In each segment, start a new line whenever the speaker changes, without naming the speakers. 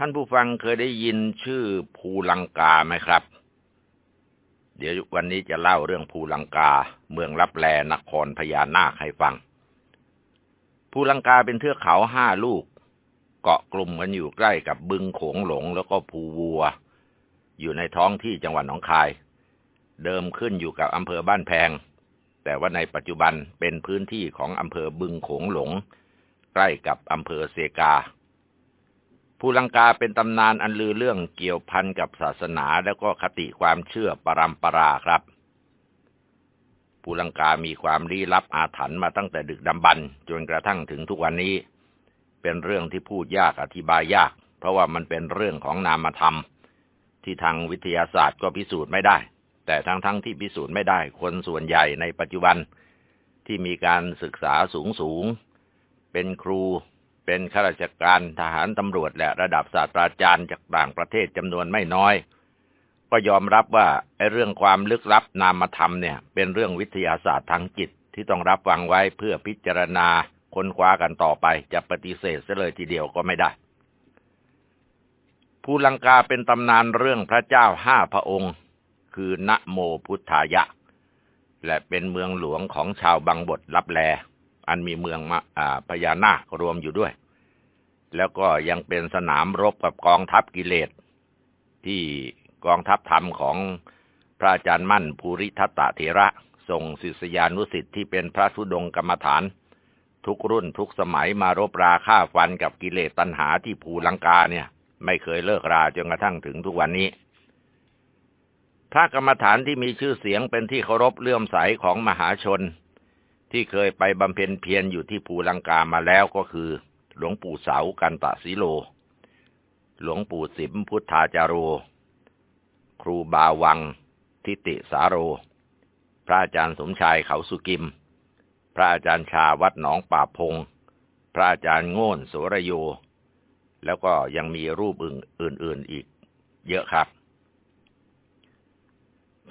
ท่านผู้ฟังเคยได้ยินชื่อภูลังกาไหมครับ เดี๋ยววันนี้จะเล่าเรื่องภูลังกา เมืองลับแลนครพญานาคให้ฟัง ภูลังกาเป็นเทือกเขาห้าลูก เกาะกลุ่มกันอยู่ใกล้กับบึงโขงหลงแล้วก็ภูวัว อยู่ในท้องที่จังหวัดหนองคาย เดิมขึ้นอยู่กับอำเภอบ้านแพง แต่ว่าในปัจจุบันเป็นพื้นที่ของอำเภอบึงโขงหลง ใกล้กับอำเภอเซกา ภูลังกาเป็นตำนานอันลือเรื่องเกี่ยวพันกับศาสนาแล้วก็คติความเชื่อปรำปราครับภูลังกามีความลี้ลับอาถรรพ์มาตั้งแต่ดึกดำบรรจนกระทั่งถึงทุกวันนี้ เป็นเรื่องที่พูดยากอธิบายยาก เพราะว่ามันเป็นเรื่องของนามธรรม ที่ทางวิทยาศาสตร์ก็พิสูจน์ไม่ได้ แต่ทั้งๆทที่พิสูจน์ไม่ได้ คนส่วนใหญ่ในปัจจุบันที่มีการศึกษาสูงสูง เป็นครู เป็นข้าราชการทหารตำรวจและระดับศาสตราจารย์จากต่างประเทศจำนวนไม่น้อย ก็ยอมรับว่าไอ้เรื่องความลึกลับนามธรรมเนี่ย เป็นเรื่องวิทยาศาสตร์ทางจิตที่ต้องรับฟังไว้เพื่อพิจารณาค้นคว้ากันต่อไปจะปฏิเสธเสเลยทีเดียวก็ไม่ได้ภูลังกาเป็นตำนานเรื่องพระเจ้าห้าพระองค์ คือนะโมพุทธายะ และเป็นเมืองหลวงของชาวบังบทลับแล อันมีเมืองพญานาครวมอยู่ด้วย แล้วก็ยังเป็นสนามรบกับกองทัพกิเลส ที่กองทัพธรรมของพระอาจารย์มั่นภูริทัตตเถระส่งศิษยานุสิทธิ์ที่เป็นพระธุดงกรรมฐาน ทุกรุ่นทุกสมัยมารบราฆ่าฟันกับกิเลสตัณหาที่ภูลังกาเนี่ย ไม่เคยเลิกราจนกระทั่งถึงทุกวันนี้ พระกรรมฐานที่มีชื่อเสียงเป็นที่เคารพเลื่อมใสของมหาชน ที่เคยไปบำเพ็ญเพียรอยู่ที่ภูลังกามาแล้วก็คือ หลวงปู่เสากันตะสีโล หลวงปู่สิมพุทธาจารโร ครูบาวัง ทิติสาโร พระอาจารย์สมชายเขาสุกิม พระอาจารย์ชาวัดหนองป่าพง พระอาจารย์โง่นโสรโย แล้วก็ยังมีรูปอื่นๆอีก เยอะครับ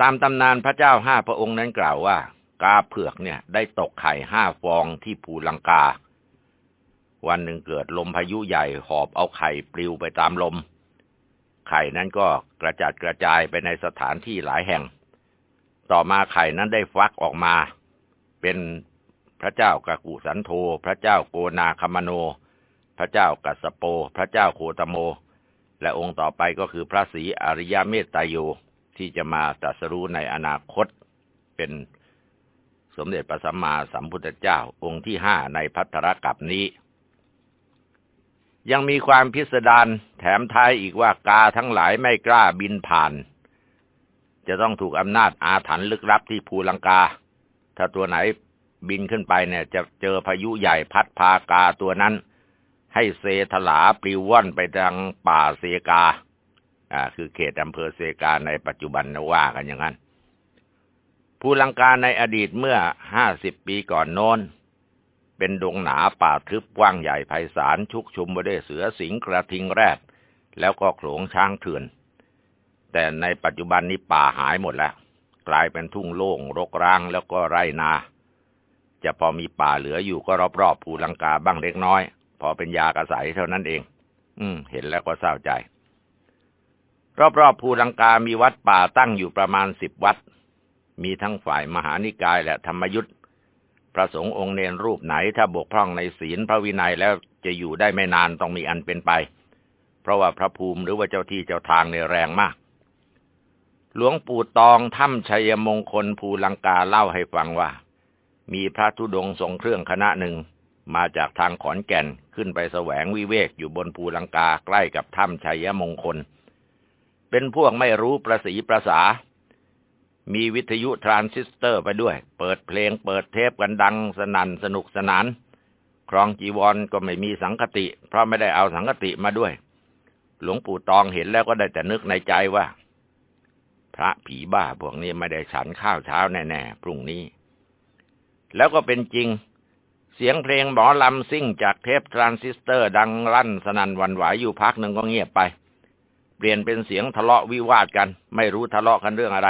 ตามตำนานพระเจ้าห้าพระองค์นั้นกล่าวว่ากาเผือกเนี่ยได้ตกไข่ห้าฟองที่ภูลังกา วันหนึ่งเกิดลมพายุใหญ่หอบเอาไข่ปลิวไปตามลม ไข่นั้นก็กระจัดกระจายไปในสถานที่หลายแห่ง ต่อมาไข่นั้นได้ฟักออกมา เป็นพระเจ้ากกุสันโธพระเจ้าโกนาคมโน พระเจ้ากัสโป พระเจ้าโคตโม และองค์ต่อไปก็คือพระศรีอริยเมตไตโยที่จะมาตรัสรู้ในอนาคตเป็นสมเด็จพระสัมมาสัมพุทธเจ้าองค์ที่ห้าในพัทธรกับนี้ ยังมีความพิสดารแถมท้ายอีกว่ากาทั้งหลายไม่กล้าบินผ่าน จะต้องถูกอำนาจอาถรรพ์ลึกลับที่ภูลังกา ถ้าตัวไหนบินขึ้นไปเนี่ย จะเจอพายุใหญ่พัดพากาตัวนั้น ให้เซถลาปลิวว่อนไปทางป่าเซกา อ่า คือเขตอำเภอเซกาในปัจจุบันนะว่ากันอย่างนั้นภูลังกาในอดีตเมื่อห้าสิบปีก่อนโน้น เป็นดงหนาป่าทึบกว้างใหญ่ไพศาลชุกชุมไปด้วยเสือสิงกระทิงแรดแล้วก็โขลงช้างเถื่อน แต่ในปัจจุบันนี้ป่าหายหมดแล้ว กลายเป็นทุ่งโล่งรกร้างแล้วก็ไร่นา จะพอมีป่าเหลืออยู่ก็รอบๆภูลังกาบ้างเล็กน้อย พอเป็นยากระสายเท่านั้นเอง อืม เห็นแล้วก็เศร้าใจ รอบๆภูลังกามีวัดป่าตั้งอยู่ประมาณสิบวัด มีทั้งฝ่ายมหานิกายและธรรมยุทธ์ พระสงฆ์องค์เนรรูปไหนถ้าบกพร่องในศีลพระวินัยแล้วจะอยู่ได้ไม่นานต้องมีอันเป็นไป เพราะว่าพระภูมิหรือว่าเจ้าที่เจ้าทางในแรงมาก หลวงปู่ตองถ้ำชัยมงคลภูลังกาเล่าให้ฟังว่า มีพระธุดงทรงเครื่องคณะหนึ่งมาจากทางขอนแก่นขึ้นไปแสวงวิเวกอยู่บนภูลังกาใกล้กับถ้ำชัยมงคล เป็นพวกไม่รู้ประสีประสา มีวิทยุทรานซิสเตอร์ไปด้วย เปิดเพลงเปิดเทปกันดังสนั่นสนุกสนาน ครองจีวรก็ไม่มีสังฆาฏิ เพราะไม่ได้เอาสังฆาฏิมาด้วย หลวงปู่ตองเห็นแล้วก็ได้แต่นึกในใจว่า พระผีบ้าพวกนี้ไม่ได้ฉันข้าวเช้าแน่ๆพรุ่งนี้ แล้วก็เป็นจริง เสียงเพลงหมอลำซิ่งจากเทปทรานซิสเตอร์ดังลั่นสนั่นหวั่นไหวอยู่พักหนึ่งก็เงียบไป เปลี่ยนเป็นเสียงทะเลาะวิวาทกัน ไม่รู้ทะเลาะกันเรื่องอะไร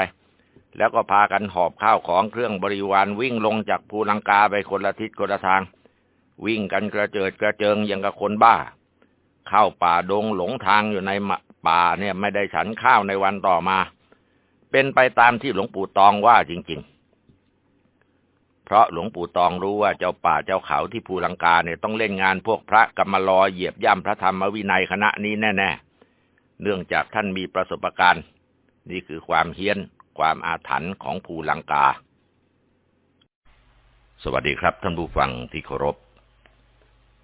แล้วก็พากันหอบข้าวของเครื่องบริขารวิ่งลงจากภูลังกาไปคนละทิศคนละทาง วิ่งกันกระเจิดกระเจิงอย่างกับคนบ้า เข้าป่าดงหลงทางอยู่ในป่าเนี่ยไม่ได้ฉันข้าวในวันต่อมา เป็นไปตามที่หลวงปู่ตองว่าจริง ๆ เพราะหลวงปู่ตองรู้ว่าเจ้าป่าเจ้าเขาที่ภูลังกาเนี่ยต้องเล่นงานพวกพระกรรมลอเหยียบย่ำพระธรรมวินัยคณะนี้แน่ ๆ เนื่องจากท่านมีประสบการณ์ นี่คือความเฮี้ยน ความอาถรรพ์ของภูลังกา สวัสดีครับท่านผู้ฟังที่เคารพ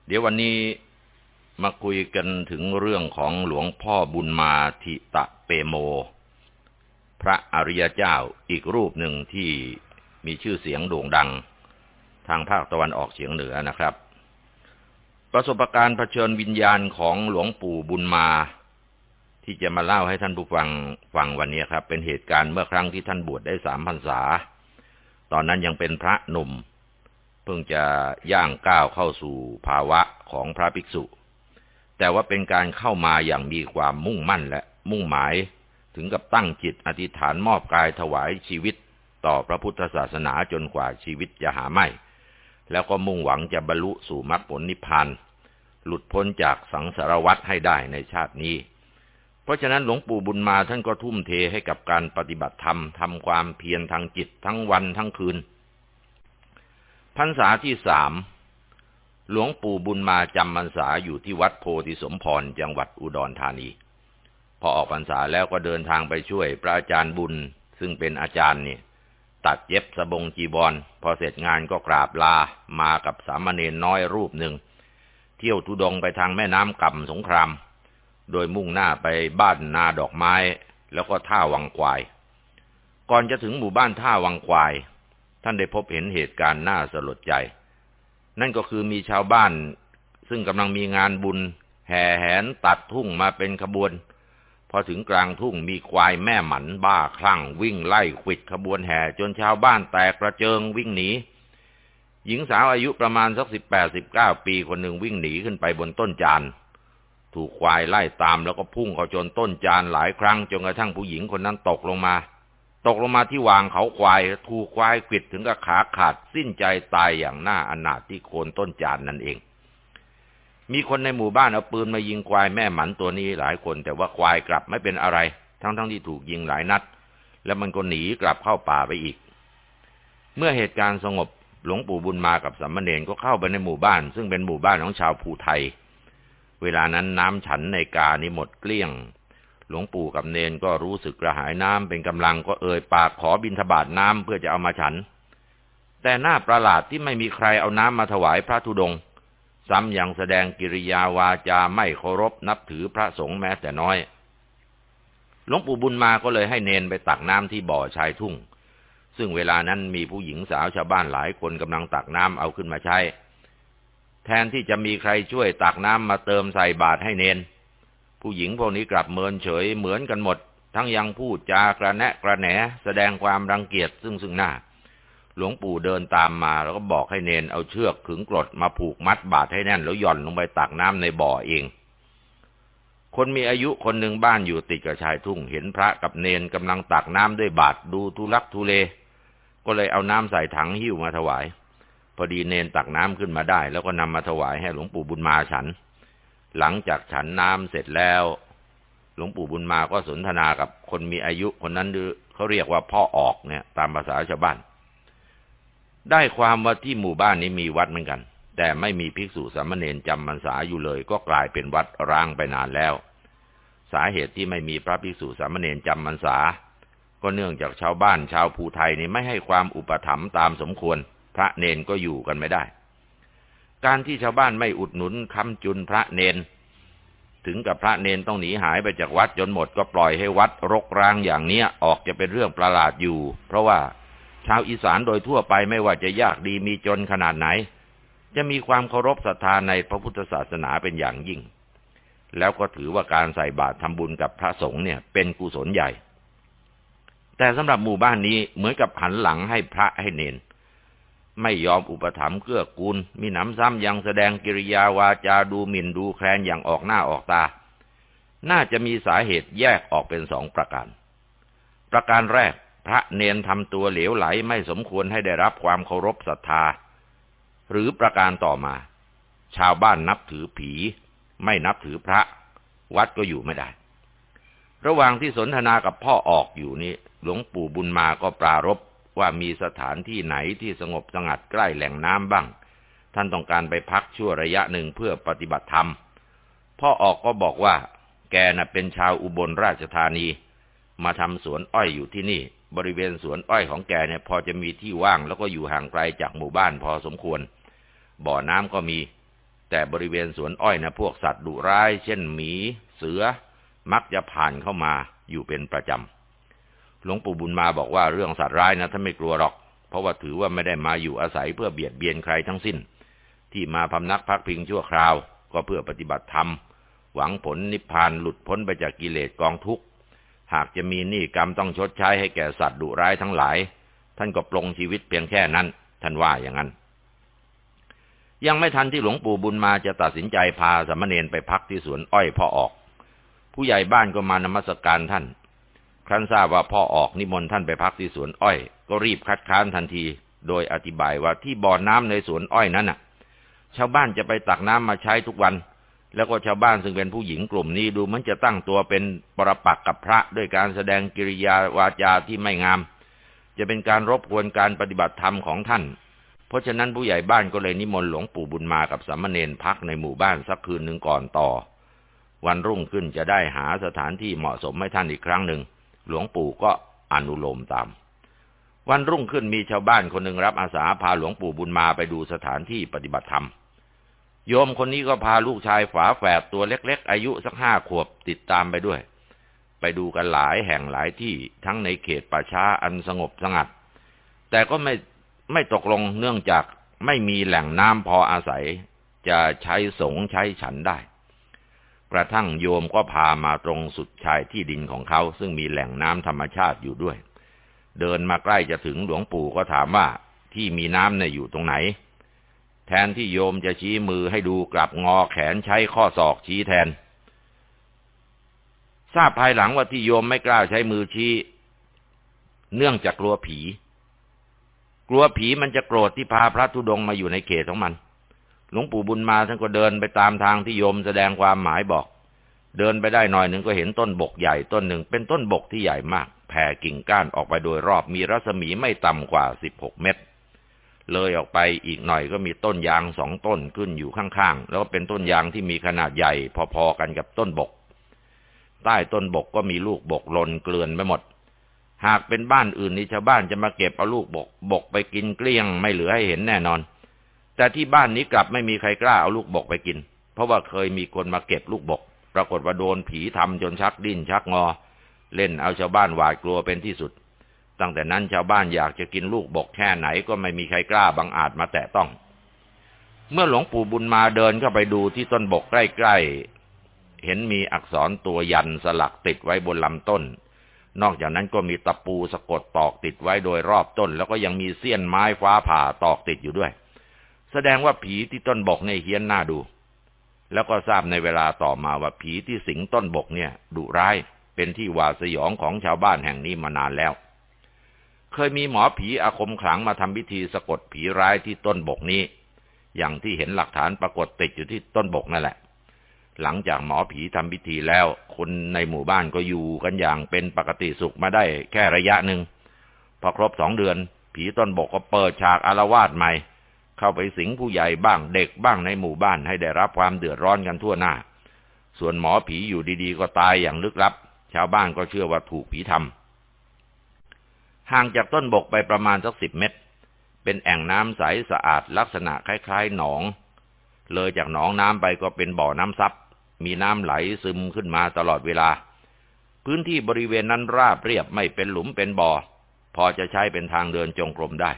เดี๋ยววันนี้มาคุยกันถึงเรื่องของหลวงพ่อบุญมาทิตะเปโม พระอริยเจ้าอีกรูปหนึ่งที่มีชื่อเสียงโด่งดัง ทางภาคตะวันออกเฉียงเหนือนะครับ ประสบการณ์เผชิญวิญญาณของหลวงปู่บุญมา ที่จะมาเล่าให้ท่านผู้ฟังฟังวันนี้ครับ เป็นเหตุการณ์เมื่อครั้งที่ท่านบวชได้สามพรรษา ตอนนั้นยังเป็นพระหนุ่ม เพิ่งจะย่างก้าวเข้าสู่ภาวะของพระภิกษุ แต่ว่าเป็นการเข้ามาอย่างมีความมุ่งมั่นและมุ่งหมายถึงกับตั้งจิตอธิษฐานมอบกายถวายชีวิตต่อพระพุทธศาสนาจนกว่าชีวิตจะหาไม่ แล้วก็มุ่งหวังจะบรรลุสู่มรรคผลนิพพานหลุดพ้นจากสังสารวัฏให้ได้ในชาตินี้ เพราะฉะนั้นหลวงปู่บุญมาท่านก็ทุ่มเทให้กับการปฏิบัติธรรมทำความเพียรทางจิตทั้งวันทั้งคืน พรรษาที่สามหลวงปู่บุญมาจำพรรษาอยู่ที่วัดโพธิสมพรจังหวัดอุดรธานี พอออกพรรษาแล้วก็เดินทางไปช่วยพระอาจารย์บุญ ซึ่งเป็นอาจารย์นี่ตัดเย็บสบงจีบอลพอเสร็จงานก็กราบลามากับสามเณรน้อยรูปหนึ่ง เที่ยวทุดงไปทางแม่น้ำก่ำสงคราม โดยมุ่งหน้าไปบ้านนาดอกไม้ แล้วก็ท่าวังควาย ก่อนจะถึงหมู่บ้านท่าวังควาย ท่านได้พบเห็นเหตุการณ์น่าสลดใจ นั่นก็คือมีชาวบ้าน ซึ่งกำลังมีงานบุญ แห่แหนตัดทุ่งมาเป็นขบวน พอถึงกลางทุ่งมีควายแม่หมันบ้าคลั่ง วิ่งไล่ขิดขบวนแห่จนชาวบ้านแตกกระเจิงวิ่งหนีหญิงสาวอายุประมาณสักสิบแปดสิบเก้าปีคนหนึ่งวิ่งหนีขึ้นไปบนต้นจาน ถูกควายไล่ตามแล้วก็พุ่งเขาจนต้นจานหลายครั้งจนกระทั่งผู้หญิงคนนั้นตกลงมา ตกลงมาที่วางเขาควาย ถูกควายขิดถึงกับขาขาดสิ้นใจตายอย่างน่าอนาถที่โคนต้นจานนั่นเอง มีคนในหมู่บ้านเอาปืนมายิงควายแม่หมันตัวนี้หลายคน แต่ว่าควายกลับไม่เป็นอะไร ทั้งๆทที่ถูกยิงหลายนัด แล้วมันก็หนีกลับเข้าป่าไปอีก เมื่อเหตุการณ์สงบหลวงปู่บุญมากับสัมมาเนนก็เข้าไปในหมู่บ้าน ซึ่งเป็นหมู่บ้านของชาวภูไทย เวลานั้นน้ำฉันในกานี่หมดเกลี้ยง หลวงปู่กับเนนก็รู้สึกกระหายน้ำเป็นกำลังก็เอ่ยปากขอบินทบาทน้ำเพื่อจะเอามาฉัน แต่หน้าประหลาดที่ไม่มีใครเอาน้ำมาถวายพระธุดง ซ้ำยังแสดงกิริยาวาจาไม่เคารพนับถือพระสงฆ์แม้แต่น้อย หลวงปู่บุญมาก็เลยให้เนนไปตักน้ำที่บ่อชายทุ่ง ซึ่งเวลานั้นมีผู้หญิงสาวชาวบ้านหลายคนกำลังตักน้ำเอาขึ้นมาใช้ แทนที่จะมีใครช่วยตักน้ำมาเติมใส่บาตรให้เนน ผู้หญิงพวกนี้กลับเมินเฉยเหมือนกันหมด ทั้งยังพูดจากระแนะกระแหนแสดงความรังเกียจซึ่งซึ่งหน้า หลวงปู่เดินตามมาแล้วก็บอกให้เนนเอาเชือกขึงกรดมาผูกมัดบาดให้แน่นแล้วหย่อนลงไปตักน้ำในบ่อเองคนมีอายุคนหนึ่งบ้านอยู่ติดกับชายทุ่งเห็นพระกับเนนกำลังตักน้ำด้วยบาดดูทุลักทุเล ก็เลยเอาน้ำใส่ถังหิ้วมาถวาย อดีเนนตักน้ำขึ้นมาได้ แล้วก็นำมาถวายให้หลวงปู่บุญมาฉัน หลังจากฉันน้ำเสร็จแล้ว หลวงปู่บุญมาก็สนทนากับคนมีอายุคนนั้นเขาเรียกว่าพ่อออกเนี่ย ตามภาษาชาวบ้าน ได้ความว่าที่หมู่บ้านนี้มีวัดเหมือนกัน แต่ไม่มีภิกษุสามเณรจำพรรษาอยู่เลย ก็กลายเป็นวัดร้างไปนานแล้ว สาเหตุที่ไม่มีพระภิกษุสามเณรจำพรรษา ก็เนื่องจากชาวบ้านชาวภูไทยนี่ไม่ให้ความอุปถัมภ์ตามสมควร พระเนนก็อยู่กันไม่ได้ การที่ชาวบ้านไม่อุดหนุนคำจุนพระเนน ถึงกับพระเนนต้องหนีหายไปจากวัดจนหมดก็ปล่อยให้วัดรกร้างอย่างเนี้ยออกจะเป็นเรื่องประหลาดอยู่ เพราะว่าชาวอีสานโดยทั่วไปไม่ว่าจะยากดีมีจนขนาดไหน จะมีความเคารพศรัทธาในพระพุทธศาสนาเป็นอย่างยิ่ง แล้วก็ถือว่าการใส่บาตรทำบุญกับพระสงฆ์เนี่ยเป็นกุศลใหญ่ แต่สำหรับหมู่บ้านนี้เหมือนกับหันหลังให้พระให้เนน ไม่ยอมอุปถัมภ์เกื้อกูล มีหนำซ้ำยังแสดงกิริยาวาจาดูหมิ่นดูแคลนอย่างออกหน้าออกตา น่าจะมีสาเหตุแยกออกเป็นสองประการ ประการแรก พระเนนทำตัวเหลวไหลไม่สมควรให้ได้รับความเคารพศรัทธา หรือประการต่อมา ชาวบ้านนับถือผี ไม่นับถือพระ วัดก็อยู่ไม่ได้ ระหว่างที่สนทนากับพ่อออกอยู่นี้ หลวงปู่บุญมาก็ปรารบ ว่ามีสถานที่ไหนที่สงบสงัดใกล้แหล่งน้ำบ้าง ท่านต้องการไปพักชั่วระยะหนึ่งเพื่อปฏิบัติธรรม พ่อออกก็บอกว่า แกน่ะเป็นชาวอุบลราชธานี มาทำสวนอ้อยอยู่ที่นี่ บริเวณสวนอ้อยของแกเนี่ยพอจะมีที่ว่างแล้วก็อยู่ห่างไกลจากหมู่บ้านพอสมควร บ่อน้ำก็มี แต่บริเวณสวนอ้อยนะพวกสัตว์ดุร้าย เช่นหมี เสือ มักจะผ่านเข้ามาอยู่เป็นประจำ หลวงปู่บุญมาบอกว่าเรื่องสัตว์ร้ายนะท่านไม่กลัวหรอก เพราะว่าถือว่าไม่ได้มาอยู่อาศัยเพื่อเบียดเบียนใครทั้งสิ้น ที่มาพำนักพักพิงชั่วคราว ก็เพื่อปฏิบัติธรรม หวังผลนิพพานหลุดพ้นไปจากกิเลสกองทุกข์หากจะมีหนี้กรรมต้องชดใช้ให้แก่สัตว์ดุร้ายทั้งหลาย ท่านก็ปลงชีวิตเพียงแค่นั้น ท่านว่าอย่างนั้น ยังไม่ทันที่หลวงปู่บุญมาจะตัดสินใจพาสมณเณรไปพักที่สวนอ้อยพ่อออก ผู้ใหญ่บ้านก็มานมัสการท่าน ครั้นทราบว่าพ่อออกนิมนต์ท่านไปพักที่สวนอ้อย ก็รีบคัดค้านทันที โดยอธิบายว่าที่บ่อน้ำในสวนอ้อยนั้นน่ะ ชาวบ้านจะไปตักน้ำมาใช้ทุกวัน แล้วก็ชาวบ้านซึ่งเป็นผู้หญิงกลุ่มนี้ดูมันจะตั้งตัวเป็นปรปักกับพระด้วยการแสดงกิริยาวาจาที่ไม่งาม จะเป็นการรบกวนการปฏิบัติธรรมของท่าน เพราะฉะนั้นผู้ใหญ่บ้านก็เลยนิมนต์หลวงปู่บุญมากับสามเณรพักในหมู่บ้านสักคืนหนึ่งก่อนต่อ วันรุ่งขึ้นจะได้หาสถานที่เหมาะสมให้ท่านอีกครั้งหนึ่ง หลวงปู่ก็อนุโลมตาม วันรุ่งขึ้นมีชาวบ้านคนหนึ่งรับอาสาพาหลวงปู่บุญมาไปดูสถานที่ปฏิบัติธรรม โยมคนนี้ก็พาลูกชายฝาแฝดตัวเล็ก ๆ อายุสักห้าขวบติดตามไปด้วย ไปดูกันหลายแห่งหลายที่ทั้งในเขตป่าช้าอันสงบสงัด แต่ก็ไม่ไม่ตกลงเนื่องจากไม่มีแหล่งน้ำพออาศัย จะใช้สงใช้ฉันได้ กระทั่งโยมก็พามาตรงสุดชายที่ดินของเขา ซึ่งมีแหล่งน้ำธรรมชาติอยู่ด้วย เดินมาใกล้จะถึงหลวงปู่ก็ถามว่าที่มีน้ำเนี่ยอยู่ตรงไหน แทนที่โยมจะชี้มือให้ดูกลับงอแขนใช้ข้อศอกชี้แทน ทราบภายหลังว่าที่โยมไม่กล้าใช้มือชี้ เนื่องจากกลัวผี กลัวผีมันจะโกรธที่พาพระธุดงมาอยู่ในเขตของมัน หลวงปู่บุญมาท่านก็เดินไปตามทางที่โยมแสดงความหมายบอก เดินไปได้หน่อยหนึ่งก็เห็นต้นบกใหญ่ต้นหนึ่ง เป็นต้นบกที่ใหญ่มาก แผ่กิ่งก้านออกไปโดยรอบมีรัศมีไม่ต่ำกว่าสิบหกเมตร เลยออกไปอีกหน่อยก็มีต้นยางสองต้นขึ้นอยู่ข้างๆ แล้วก็เป็นต้นยางที่มีขนาดใหญ่พอๆกันกับต้นบก ใต้ต้นบกก็มีลูกบกหล่นเกลื่อนไปหมดหากเป็นบ้านอื่นนี่ชาวบ้านจะมาเก็บเอาลูกบก บกไปกินเกลี้ยงไม่เหลือให้เห็นแน่นอน แต่ที่บ้านนี้กลับไม่มีใครกล้าเอาลูกบกไปกิน เพราะว่าเคยมีคนมาเก็บลูกบก ปรากฏว่าโดนผีทำจนชักดิ้นชักงอ เล่นเอาชาวบ้านหวาดกลัวเป็นที่สุด ตั้งแต่นั้นชาวบ้านอยากจะกินลูกบกแค่ไหนก็ไม่มีใครกล้าบังอาจมาแตะต้อง เมื่อหลวงปู่บุญมาเดินเข้าไปดูที่ต้นบกใกล้ๆ เห็นมีอักษรตัวยันสลักติดไว้บนลำต้นนอกจากนั้นก็มีตะปูสะกดตอกติดไว้โดยรอบต้น แล้วก็ยังมีเสี้ยนไม้ฟ้าผ่าตอกติดอยู่ด้วย แสดงว่าผีที่ต้นบกเนี่ยเฮี้ยนหน้าดู แล้วก็ทราบในเวลาต่อมาว่าผีที่สิงต้นบกเนี่ยดุร้าย เป็นที่หวาดสยองของชาวบ้านแห่งนี้มานานแล้ว เคยมีหมอผีอาคมขลังมาทำพิธีสะกดผีร้ายที่ต้นบกนี้ อย่างที่เห็นหลักฐานปรากฏติดอยู่ที่ต้นบกนั่นแหละ หลังจากหมอผีทำพิธีแล้ว คนในหมู่บ้านก็อยู่กันอย่างเป็นปกติสุขมาได้แค่ระยะหนึ่งพอครบสองเดือน ผีต้นบกก็เปิดฉากอารวาสใหม่ เข้าไปสิงผู้ใหญ่บ้างเด็กบ้างในหมู่บ้านให้ได้รับความเดือดร้อนกันทั่วหน้า ส่วนหมอผีอยู่ดีๆ ก็ตายอย่างลึกลับ ชาวบ้านก็เชื่อว่าถูกผีทำห่างจากต้นบกไปประมาณสักสิบเมตร เป็นแอ่งน้ำใสสะอาดลักษณะคล้ายๆหนอง เลยจากหนองน้ำไปก็เป็นบ่อน้ำซับมีน้ำไหลซึมขึ้นมาตลอดเวลา พื้นที่บริเวณนั้นราบเรียบไม่เป็นหลุมเป็นบ่อ พอจะใช้เป็นทางเดินจงกรมได้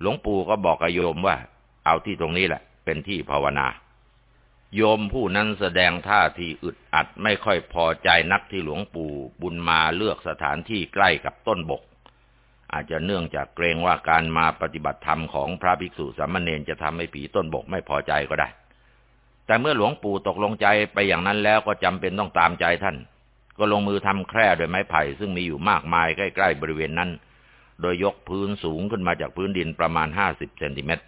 หลวงปู่ก็บอกกับโยมว่า เอาที่ตรงนี้แหละ เป็นที่ภาวนา โยมผู้นั้นแสดงท่าทีอึดอัดไม่ค่อยพอใจนักที่หลวงปู่บุญมาเลือกสถานที่ใกล้กับต้นบก อาจจะเนื่องจากเกรงว่าการมาปฏิบัติธรรมของพระภิกษุสามเณรจะทำให้ผีต้นบกไม่พอใจก็ได้ แต่เมื่อหลวงปู่ตกลงใจไปอย่างนั้นแล้วก็จำเป็นต้องตามใจท่าน ก็ลงมือทำแคร่โดยไม้ไผ่ซึ่งมีอยู่มากมายใกล้ ๆ บริเวณนั้น โดยยกพื้นสูงขึ้นมาจากพื้นดินประมาณห้าสิบเซนติเมตร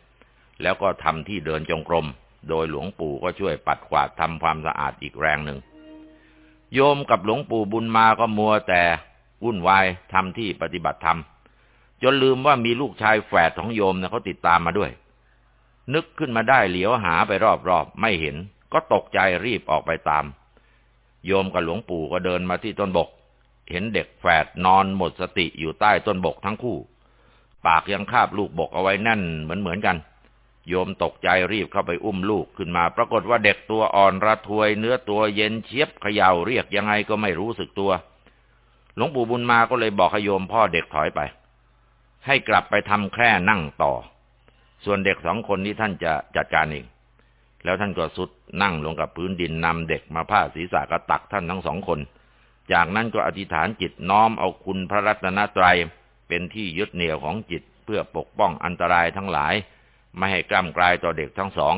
แล้วก็ทำที่เดินจงกรม โดยหลวงปู่ก็ช่วยปัดกวาดทำความสะอาดอีกแรงหนึ่ง โยมกับหลวงปู่บุญมาก็มัวแต่วุ่นวายทำที่ปฏิบัติธรรม จนลืมว่ามีลูกชายแฝดของโยมนะเขาติดตามมาด้วย นึกขึ้นมาได้เหลียวหาไปรอบๆไม่เห็น ก็ตกใจรีบออกไปตาม โยมกับหลวงปู่ก็เดินมาที่ต้นบก เห็นเด็กแฝดนอนหมดสติอยู่ใต้ต้นบกทั้งคู่ ปากยังคาบลูกบกเอาไว้แน่นเหมือนเหมือนกัน โยมตกใจรีบเข้าไปอุ้มลูกขึ้นมา ปรากฏว่าเด็กตัวอ่อนระทวย เนื้อตัวเย็นเชียบเขย่าเรียกยังไงก็ไม่รู้สึกตัว หลวงปู่บุญมาก็เลยบอกให้โยมพ่อเด็กถอยไป ให้กลับไปทำแคร่นั่งต่อ ส่วนเด็กสองคนนี้ท่านจะจัดการเองแล้วท่านก็สุดนั่งลงกับพื้นดินนำเด็กมาผ้าศีรษะกระตักท่านทั้งสองคน จากนั้นก็อธิษฐานจิตน้อมเอาคุณพระรัตนตรัยเป็นที่ยึดเหนี่ยวของจิตเพื่อปกป้องอันตรายทั้งหลาย ไม่ให้กล้ำกลายต่อเด็กทั้งสอง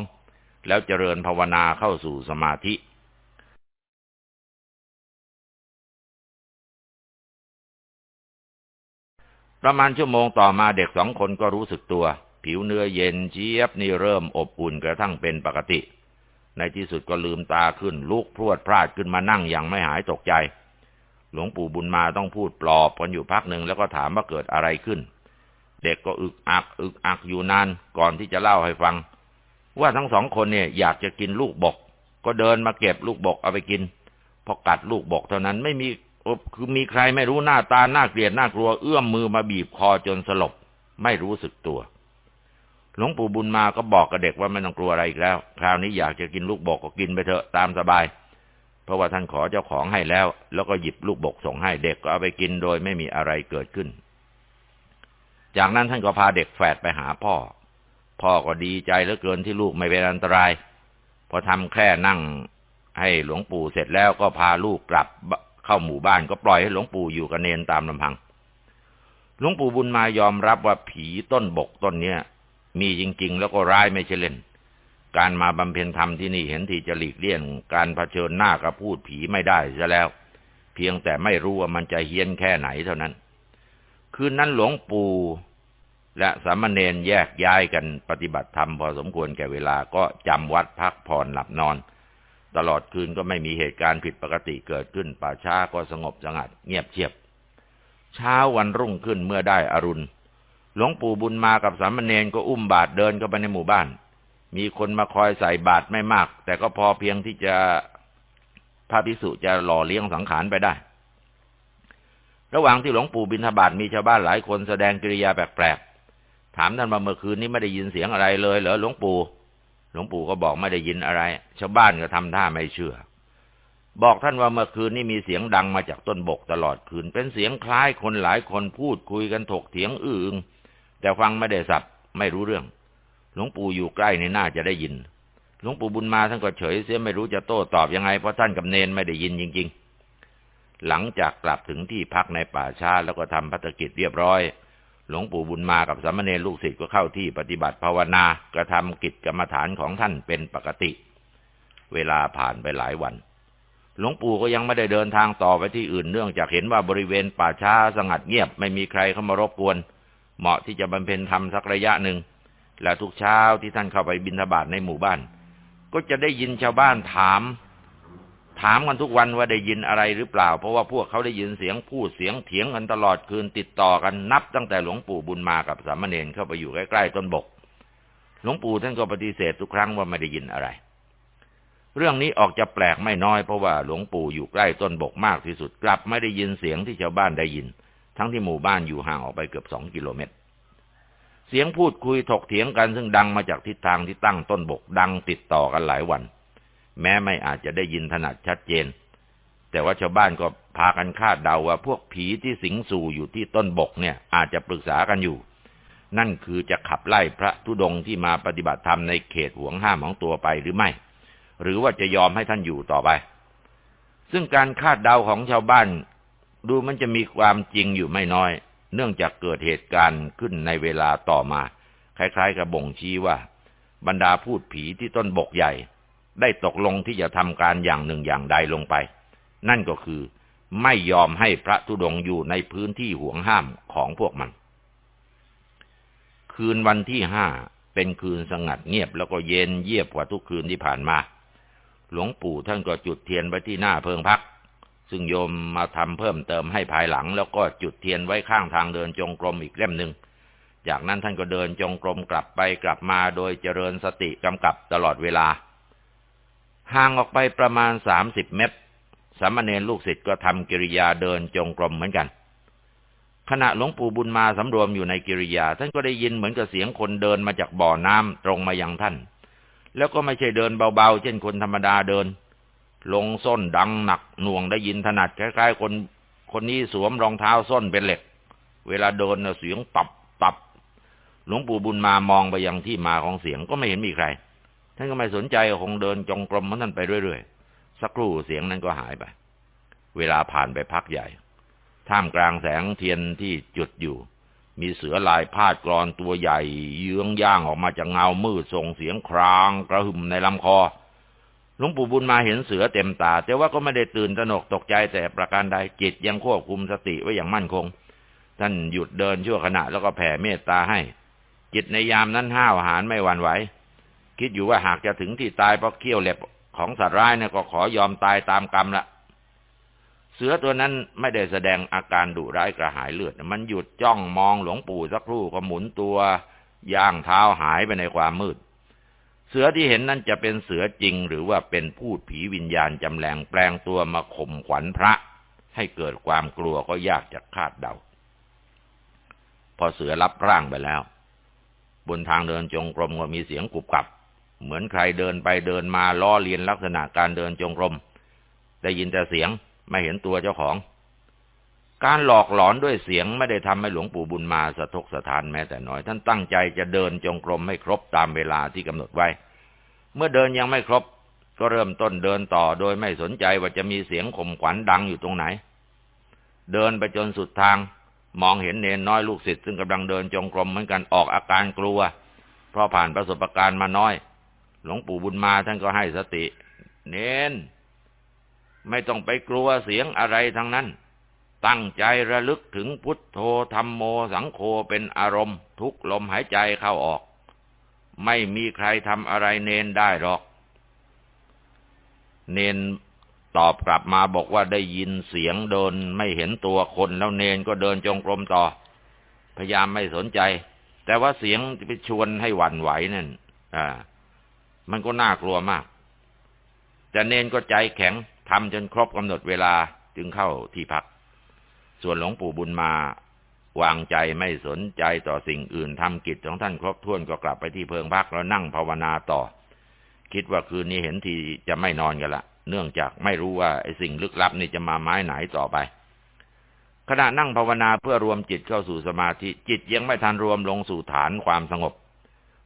แล้วเจริญภาวนาเข้าสู่สมาธิประมาณชั่วโมงต่อมาเด็กสองคนก็รู้สึกตัว ผิวเนื้อเย็นเจี๊ยบนี่เริ่มอบอุ่นกระทั่งเป็นปกติ ในที่สุดก็ลืมตาขึ้นลุกพรวดพลาดขึ้นมานั่งอย่างไม่หายตกใจ หลวงปู่บุญมาต้องพูดปลอบกันอยู่พักหนึ่งแล้วก็ถามว่าเกิดอะไรขึ้น เด็กก็อึกอัก อึกอักอยู่นานก่อนที่จะเล่าให้ฟัง ว่าทั้งสองคนเนี่ยอยากจะกินลูกบก ก็เดินมาเก็บลูกบกเอาไปกินพอกัดลูกบกเท่านั้นไม่มีคือมีใครไม่รู้หน้าตาหน้าเกลียดหน้ากลัวเอื้อมมือมาบีบคอจนสลบ ไม่รู้สึกตัวหลวงปู่บุญมาก็บอกกับเด็กว่าไม่ต้องกลัวอะไรอีกแล้ว คราวนี้อยากจะกินลูกบกก็กินไปเถอะตามสบาย เพราะว่าท่านขอเจ้าของให้แล้ว แล้วก็หยิบลูกบกส่งให้เด็กก็เอาไปกินโดยไม่มีอะไรเกิดขึ้น จากนั้นท่านก็พาเด็กแฝดไปหาพ่อ พ่อก็ดีใจเหลือเกินที่ลูกไม่เป็นอันตราย พอทำแค่นั่งให้หลวงปู่เสร็จแล้วก็พาลูกกลับเข้าหมู่บ้านก็ปล่อยให้หลวงปู่อยู่กับเนนตามลำพัง หลวงปู่บุญมายอมรับว่าผีต้นบกต้นเนี้ยมีจริง ๆ แล้วก็ร้ายไม่ใช่เล่น การมาบำเพ็ญธรรมที่นี่เห็นทีจะหลีกเลี่ยง การเผชิญหน้ากับพูดผีไม่ได้ซะแล้ว เพียงแต่ไม่รู้ว่ามันจะเฮี้ยนแค่ไหนเท่านั้น คืนนั้นหลวงปู่และสามเณรแยกย้ายกันปฏิบัติธรรมพอสมควรแก่เวลาก็จำวัดพักผ่อนหลับนอน ตลอดคืนก็ไม่มีเหตุการณ์ผิดปกติเกิดขึ้น ป่าช้าก็สงบสงัด เงียบเชียบ เช้าวันรุ่งขึ้นเมื่อได้อรุณ หลวงปู่บุญมากับสามเณรก็อุ้มบาตรเดินเข้าไปในหมู่บ้าน มีคนมาคอยใส่บาตรไม่มาก แต่ก็พอเพียงที่จะพระภิกษุจะหล่อเลี้ยงสังขารไปได้ ระหว่างที่หลวงปู่บิณฑบาตมีชาวบ้านหลายคนแสดงกิริยาแปลกๆ ถามท่านว่าเมื่อคืนนี้ไม่ได้ยินเสียงอะไรเลยเหรอหลวงปู่ หลวงปู่ก็บอกไม่ได้ยินอะไร ชาวบ้านก็ทำท่าไม่เชื่อ บอกท่านว่าเมื่อคืนนี้มีเสียงดังมาจากต้นบกตลอดคืน เป็นเสียงคล้ายคนหลายคนพูดคุยกันถกเถียงอื้อแต่ฟังไม่ได้สับไม่รู้เรื่อง หลวงปู่อยู่ใกล้ในน่าจะได้ยิน หลวงปู่บุญมาท่านก็เฉยเสียไม่รู้จะโต้ตอบยังไงเพราะท่านกับเนนไม่ได้ยินจริง ๆ หลังจากกลับถึงที่พักในป่าชาแล้วก็ทำพัฒกิจเรียบร้อย หลวงปู่บุญมากับสามเณรลูกศิษย์ก็เข้าที่ปฏิบัติภาวนากระทำกิจกรรมฐานของท่านเป็นปกติ เวลาผ่านไปหลายวันหลวงปู่ก็ยังไม่ได้เดินทางต่อไปที่อื่นเนื่องจากเห็นว่าบริเวณป่าช้าสงัดเงียบไม่มีใครเข้ามารบกวน เหมาะที่จะบำเพ็ญธรรมสักระยะหนึ่ง และทุกเช้าที่ท่านเข้าไปบิณฑบาตในหมู่บ้าน ก็จะได้ยินชาวบ้านถาม ถามกันทุกวันว่าได้ยินอะไรหรือเปล่า เพราะว่าพวกเขาได้ยินเสียงพูดเสียงเถียงกันตลอดคืนติดต่อกันนับตั้งแต่หลวงปู่บุญมากับสามเณรเข้าไปอยู่ใกล้ๆต้นบก หลวงปู่ท่านก็ปฏิเสธทุกครั้งว่าไม่ได้ยินอะไร เรื่องนี้ออกจะแปลกไม่น้อยเพราะว่าหลวงปู่อยู่ใกล้ต้นบกมากที่สุดกลับไม่ได้ยินเสียงที่ชาวบ้านได้ยิน ทั้งที่หมู่บ้านอยู่ห่างออกไปเกือบสองกิโลเมตร เสียงพูดคุยถกเถียงกันซึ่งดังมาจากทิศทางที่ตั้งต้นบกดังติดต่อกันหลายวัน แม้ไม่อาจจะได้ยินถนัดชัดเจน แต่ว่าชาวบ้านก็พากันคาดเดาว่าพวกผีที่สิงสู่อยู่ที่ต้นบกเนี่ยอาจจะปรึกษากันอยู่ นั่นคือจะขับไล่พระธุดงที่มาปฏิบัติธรรมในเขตห่วงห้ามของตัวไปหรือไม่ หรือว่าจะยอมให้ท่านอยู่ต่อไป ซึ่งการคาดเดาของชาวบ้าน ดูมันจะมีความจริงอยู่ไม่น้อย เนื่องจากเกิดเหตุการณ์ขึ้นในเวลาต่อมา คล้ายๆกับบ่งชี้ว่า บรรดาพูดผีที่ต้นบกใหญ่ ได้ตกลงที่จะทำการอย่างหนึ่งอย่างใดลงไป นั่นก็คือ ไม่ยอมให้พระธุดงอยู่ในพื้นที่ห่วงห้ามของพวกมัน คืนวันที่ห้าเป็นคืนสงัดเงียบแล้วก็เย็นเยียบกว่าทุกคืนที่ผ่านมา หลวงปู่ท่านก็จุดเทียนไว้ที่หน้าเพิงพัก ซึ่งโยมมาทำเพิ่มเติมให้ภายหลัง แล้วก็จุดเทียนไว้ข้างทางเดินจงกรมอีกเล่มหนึ่งจากนั้นท่านก็เดินจงกรมกลับไปกลับมาโดยเจริญสติกำกับตลอดเวลา ห่างออกไปประมาณสามสิบเมตร สามเณรลูกศิษย์ก็ทำกิริยาเดินจงกรมเหมือนกัน ขณะหลวงปู่บุญมาสำรวมอยู่ในกิริยา ท่านก็ได้ยินเหมือนกับเสียงคนเดินมาจากบ่อน้ำตรงมายังท่าน แล้วก็ไม่ใช่เดินเบาๆ เช่นคนธรรมดาเดิน ลงส้นดังหนักหน่วงได้ยินถนัดคล้ายๆคนคนนี้สวมรองเท้าส้นเป็นเหล็ก เวลาเดินเสียงตับตับหลวงปู่บุญมามองไปยังที่มาของเสียงก็ไม่เห็นมีใคร ท่านก็ไม่สนใจคงเดินจงกรมมันท่านไปเรื่อยๆ สักครู่เสียงนั้นก็หายไป เวลาผ่านไปพักใหญ่ ท่ามกลางแสงเทียนที่จุดอยู่ มีเสือลายพาดกรอนตัวใหญ่ เยื้องย่างออกมาจากเงามืดส่งเสียงครางกระหึ่มในลำคอ หลวงปู่บุญมาเห็นเสือเต็มตา แต่ว่าก็ไม่ได้ตื่นตระหนกตกใจแต่ประการใดจิตยังควบคุมสติไว้อย่างมั่นคง ท่านหยุดเดินชั่วขณะแล้วก็แผ่เมตตาให้ จิตในยามนั้นห้าวหาญไม่หวั่นไหวคิดอยู่ว่าหากจะถึงที่ตายเพราะเขี้ยวเล็บของสัตว์ร้ายเนี่ยก็ขอยอมตายตามกรรมละเสือตัวนั้นไม่ได้แสดงอาการดุร้ายกระหายเลือด มันหยุดจ้องมองหลวงปู่สักครู่ก็หมุนตัวย่างเท้าหายไปในความมืด เสือที่เห็นนั้นจะเป็นเสือจริง หรือว่าเป็นพูดผีวิญญาณจำแรงแปลงตัวมาข่มขวัญพระ ให้เกิดความกลัวก็ยากจะคาดเดา พอเสือรับร่างไปแล้ว บนทางเดินจงกรมก็มีเสียงกุบกับ เหมือนใครเดินไปเดินมาล้อเลียนลักษณะการเดินจงกรม ได้ยินแต่เสียงไม่เห็นตัวเจ้าของ การหลอกหลอนด้วยเสียงไม่ได้ทำให้หลวงปู่บุญมาสะทกสะทานแม้แต่น้อย ท่านตั้งใจจะเดินจงกรมไม่ครบตามเวลาที่กำหนดไว้ เมื่อเดินยังไม่ครบ ก็เริ่มต้นเดินต่อโดยไม่สนใจว่าจะมีเสียงข่มขวัญดังอยู่ตรงไหน เดินไปจนสุดทาง มองเห็นเนนน้อยลูกศิษย์ซึ่งกำลังเดินจงกรมเหมือนกันออกอาการกลัว เพราะผ่านประสบการณ์มาน้อย หลวงปู่บุญมาท่านก็ให้สติ เนน ไม่ต้องไปกลัวเสียงอะไรทั้งนั้น ตั้งใจระลึกถึงพุทโธธรรมโมสังโฆเป็นอารมณ์ ทุกลมหายใจเข้าออก ไม่มีใครทำอะไรเนนได้หรอก เนนตอบกลับมาบอกว่าได้ยินเสียงเดินไม่เห็นตัวคนแล้วเนนก็เดินจงกรมต่อ พยายามไม่สนใจ แต่ว่าเสียงจะไปชวนให้หวั่นไหวนั่นอ่า มันก็น่ากลัวมาก แต่เนนก็ใจแข็งทำจนครบกำหนดเวลาจึงเข้าที่พัก ส่วนหลวงปู่บุญมาวางใจไม่สนใจต่อสิ่งอื่นทำกิจของท่านครบถ้วนก็กลับไปที่เพิงพักแล้วนั่งภาวนาต่อ คิดว่าคืนนี้เห็นทีจะไม่นอนกันละเนื่องจากไม่รู้ว่าไอ้สิ่งลึกลับนี่จะมาไม้ไหนต่อไป ขณะนั่งภาวนาเพื่อรวมจิตเข้าสู่สมาธิจิตยังไม่ทันรวมลงสู่ฐานความสงบ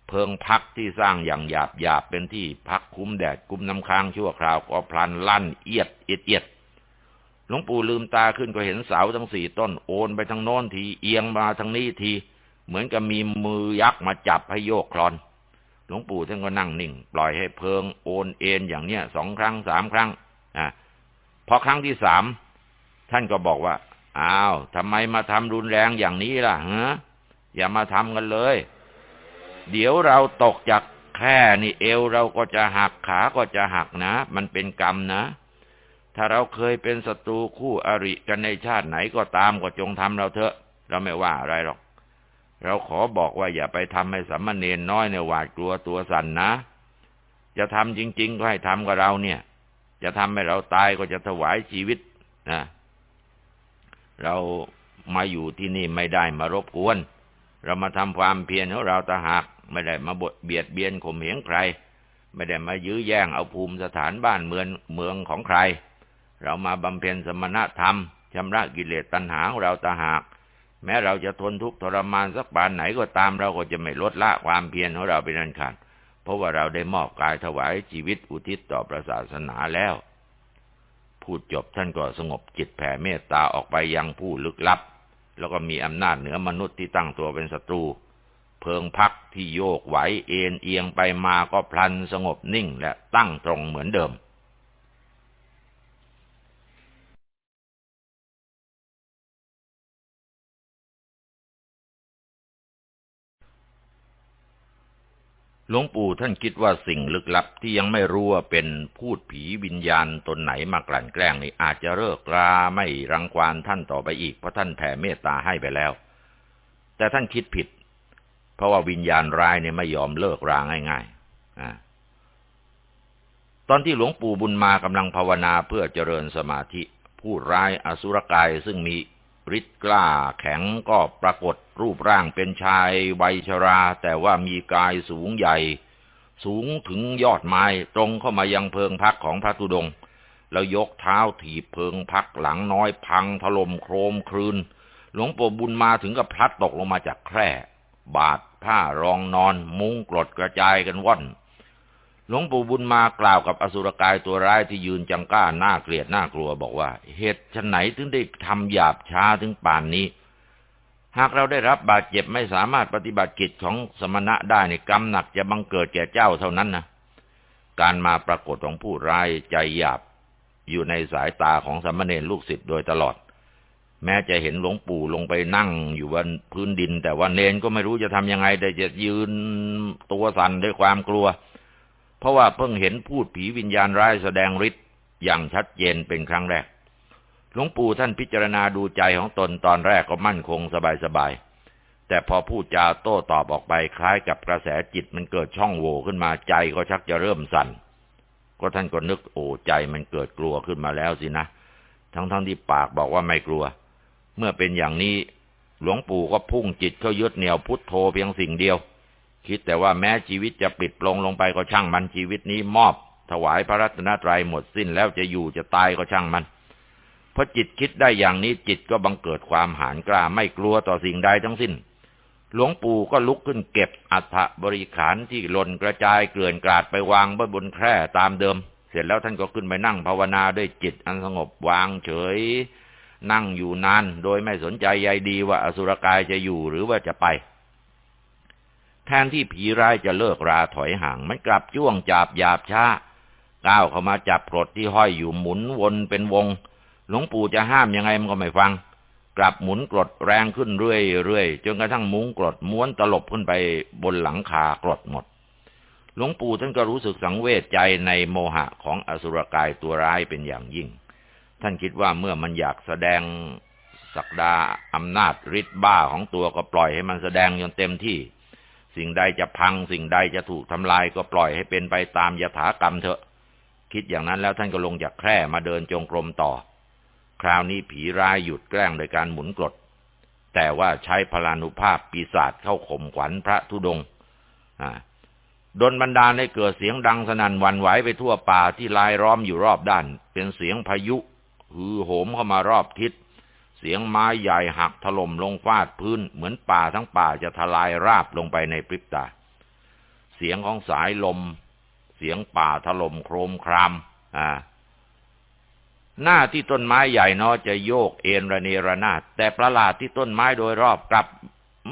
เพิงพักที่สร้างอย่างหยาบหยาบเป็นที่พักคุ้มแดดคุ้มน้ำค้างชั่วคราวก็พลันลั่นเอียดเอียดเอียด หลวงปู่ลืมตาขึ้นก็เห็นเสาทั้งสี่ต้นโอนไปทางโน้นทีเอียงมาทางนี้ที เหมือนกับมีมือยักษ์มาจับให้โยกคลอน หลวงปู่ท่านก็นั่งนิ่ง ปล่อยให้เพิงโอนเอ็นอย่างเนี้ยสองครั้งสามครั้งอะพอครั้งที่สามท่านก็บอกว่าอ้าวทำไมมาทำรุนแรงอย่างนี้ล่ะฮะอย่ามาทำกันเลย เดี๋ยวเราตกจากแค่นี่เอวเราก็จะหักขาก็จะหักนะ มันเป็นกรรมนะ ถ้าเราเคยเป็นศัตรูคู่อริกันในชาติไหนก็ตามก็จงทำเราเถอะ เราไม่ว่าอะไรหรอก เราขอบอกว่าอย่าไปทำให้สัมมาเนนน้อยในหวาดกลัวตัวสั่นนะ จะทำจริง ๆ ก็ให้ทำกับเราเนี่ย จะทำให้เราตายก็จะถวายชีวิตนะเรามาอยู่ที่นี่ไม่ได้มารบกวน เรามาทำความเพียรของเราตะหากไม่ได้มาบดเบียดเบียนข่มเหงใคร ไม่ได้มายื้อแย่งเอาภูมิสถานบ้านเมืองเมืองของใคร เรามาบำเพ็ญสมณธรรมชำระกิเลสตัณหาของเราตะหาก แม้เราจะทนทุกข์ทรมานสักปานไหนก็ตามเราก็จะไม่ลดละความเพียรของเราเป็นอันขาดเพราะว่าเราได้มอบกายถวายชีวิตอุทิศต่อพระศาสนาแล้ว พูดจบท่านก็สงบจิตแผ่เมตตาออกไปยังผู้ลึกลับ แล้วก็มีอำนาจเหนือมนุษย์ที่ตั้งตัวเป็นศัตรู เพิงพักที่โยกไหวเอ็นเอียงไปมาก็พลันสงบนิ่งและตั้งตรงเหมือนเดิม หลวงปู่ท่านคิดว่าสิ่งลึกลับที่ยังไม่รู้ว่าเป็นพูดผีวิญญาณตนไหนมากลั่นแกล้งนี่อาจจะเลิกราไม่รังควานท่านต่อไปอีกเพราะท่านแผ่เมตตาให้ไปแล้ว แต่ท่านคิดผิด เพราะว่าวิญญาณร้ายเนี่ยไม่ยอมเลิกราง่ายๆอ่าตอนที่หลวงปู่บุญมากำลังภาวนาเพื่อเจริญสมาธิ ผู้ร้ายอสุรกายซึ่งมี ฤทธิ์กล้าแข็งก็ปรากฏรูปร่างเป็นชายวัยชรา แต่ว่ามีกายสูงใหญ่ สูงถึงยอดไม้ตรงเข้ามายังเพิงพักของพระธุดง แล้วยกเท้าถีบเพิงพักหลังน้อยพังถล่มโครมครืน หลวงปู่บุญมาถึงกับพลัดตกลงมาจากแคร่ บาดผ้ารองนอนมุ้งกรดกระจายกันว่อน หลวงปู่บุญมากล่าวกับอสุรกายตัวร้ายที่ยืนจังก้าหน้าเกลียดหน้ากลัวบอกว่า เหตุชนไหนถึงได้ทำหยาบช้าถึงป่านนี้ หากเราได้รับบาดเจ็บไม่สามารถปฏิบัติกิจของสมณะได้ในกรรมหนักจะบังเกิดแก่เจ้าเท่านั้นนะการมาปรากฏของผู้ร้ายใจหยาบอยู่ในสายตาของสมณเณรลูกศิษย์โดยตลอด แม้จะเห็นหลวงปู่ลงไปนั่งอยู่บนพื้นดิน แต่ว่าเนนก็ไม่รู้จะทำยังไงแต่จะยืนตัวสั่นด้วยความกลัว เพราะว่าเพิ่งเห็นพูดผีวิญญาณร้ายแสดงฤทธิ์อย่างชัดเจนเป็นครั้งแรก หลวงปู่ท่านพิจารณาดูใจของตนตอนแรกก็มั่นคงสบายๆ แต่พอพูดจาโต้ตอบออกไปคล้ายกับกระแสจิตมันเกิดช่องโหว่ขึ้นมาใจก็ชักจะเริ่มสั่น ก็ท่านก็นึกโอ้ใจมันเกิดกลัวขึ้นมาแล้วสินะ ทั้งๆทที่ปากบอกว่าไม่กลัว เมื่อเป็นอย่างนี้หลวงปู่ก็พุ่งจิตเข้ายึดเหนี่ยวพุทโธเพียงสิ่งเดียว คิดแต่ว่าแม้ชีวิตจะปิดปลงลงไปก็ช่างมันชีวิตนี้มอบ ถวายพระรัตนตรัยหมดสิ้นแล้วจะอยู่จะตายก็ช่างมันพอจิตคิดได้อย่างนี้จิตก็บังเกิดความหานกล้าไม่กลัวต่อสิ่งใดทั้งสิ้น หลวงปู่ก็ลุกขึ้นเก็บอัฐบริขารที่หล่นกระจายเกลื่อนกราดไปวางบนแคร่ตามเดิม เสร็จแล้วท่านก็ขึ้นไปนั่งภาวนาด้วยจิตอันสงบวางเฉย นั่งอยู่นานโดยไม่สนใจใยดีว่าอสุรกายจะอยู่หรือว่าจะไป แทนที่ผีร้ายจะเลิกราถอยห่างมันกลับจ้วงจับหยาบช้า ก้าวเข้ามาจับกรดที่ห้อยอยู่หมุนวนเป็นวง หลวงปู่จะห้ามยังไงมันก็ไม่ฟัง กลับหมุนกรดแรงขึ้นเรื่อยๆจนกระทั่งมุ้งกรดม้วนตลบขึ้นไปบนหลังคากรดหมด หลวงปู่ท่านก็รู้สึกสังเวชใจในโมหะของอสุรกายตัวร้ายเป็นอย่างยิ่ง ท่านคิดว่าเมื่อมันอยากแสดงศักดาอำนาจฤทธิ์บ้าของตัวก็ปล่อยให้มันแสดงจนเต็มที่ สิ่งใดจะพังสิ่งใดจะถูกทำลายก็ปล่อยให้เป็นไปตามยถากรรมเถอะ คิดอย่างนั้นแล้วท่านก็ลงจากแคร่มาเดินจงกรมต่อ คราวนี้ผีร้ายหยุดแกล้งโดยการหมุนกรดแต่ว่าใช้พลานุภาพปีศาจเข้าข่มขวัญพระธุดงดนบรรดาให้เกิดเสียงดังสนั่นวันไหวไปทั่วป่าที่ลายล้อมอยู่รอบด้าน เป็นเสียงพายุฮือโหมเข้ามารอบทิศ เสียงไม้ใหญ่หักถล่มลงฟาดพื้น เหมือนป่าทั้งป่าจะทลายราบลงไปในพริบตา เสียงของสายลม เสียงป่าถล่มโครมคราม อ่า หน้าที่ต้นไม้ใหญ่นอจะโยกเอ็นระเนระนาดแต่ประหลาดที่ต้นไม้โดยรอบกลับ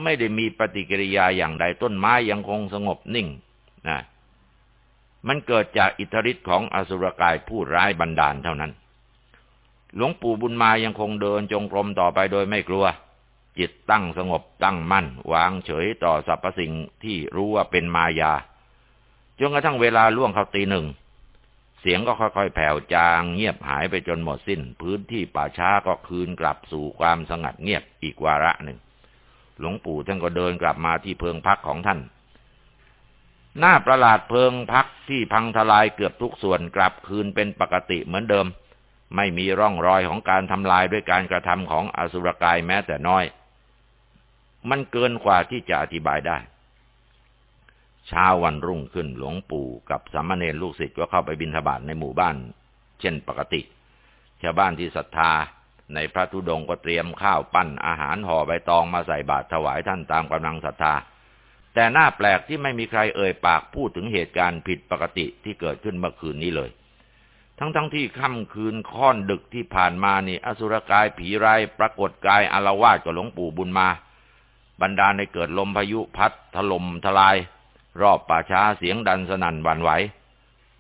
ไม่ได้มีปฏิกิริยาอย่างใดต้นไม้ยังคงสงบนิ่งนะมันเกิดจากอิทธิฤทธิ์ของอสุรกายผู้ร้ายบันดาลเท่านั้น หลวงปู่บุญมายังคงเดินจงกรมต่อไปโดยไม่กลัว จิตตั้งสงบตั้งมั่น วางเฉยต่อสรรพสิ่งที่รู้ว่าเป็นมายาจนกระทั่งเวลาล่วงเข้าตีหนึ่ง เสียงก็ค่อยๆแผ่วจางเงียบหายไปจนหมดสิ้น พื้นที่ป่าช้าก็คืนกลับสู่ความสงัดเงียบอีกวาระหนึ่ง หลวงปู่ท่านก็เดินกลับมาที่เพิงพักของท่านหน้าประหลาดเพิงพักที่พังทลายเกือบทุกส่วนกลับคืนเป็นปกติเหมือนเดิม ไม่มีร่องรอยของการทำลายด้วยการกระทำของอสุรกายแม้แต่น้อย มันเกินกว่าที่จะอธิบายได้เช้าวันรุ่งขึ้นหลวงปู่กับสามเณรลูกศิษย์ก็เข้าไปบิณฑบาตในหมู่บ้าน เช่นปกติ ชาวบ้านที่ศรัทธาในพระธุดงก็เตรียมข้าวปั้นอาหารห่อใบตองมาใส่บาตรถวายท่านตามกำลังศรัทธา แต่หน้าแปลกที่ไม่มีใครเอ่ยปากพูดถึงเหตุการณ์ผิดปกติที่เกิดขึ้นเมื่อคืนนี้เลย ทั้งๆทที่ค่ำคืนค่อนดึกที่ผ่านมานี่ อสุรกายผีร้ายปรากฏกายอารวาสกับหลวงปู่บุญมา บรรดาในเกิดลมพายุพัดถล่มทลาย รอบป่าช้าเสียงดันสนั่นหวั่นไหว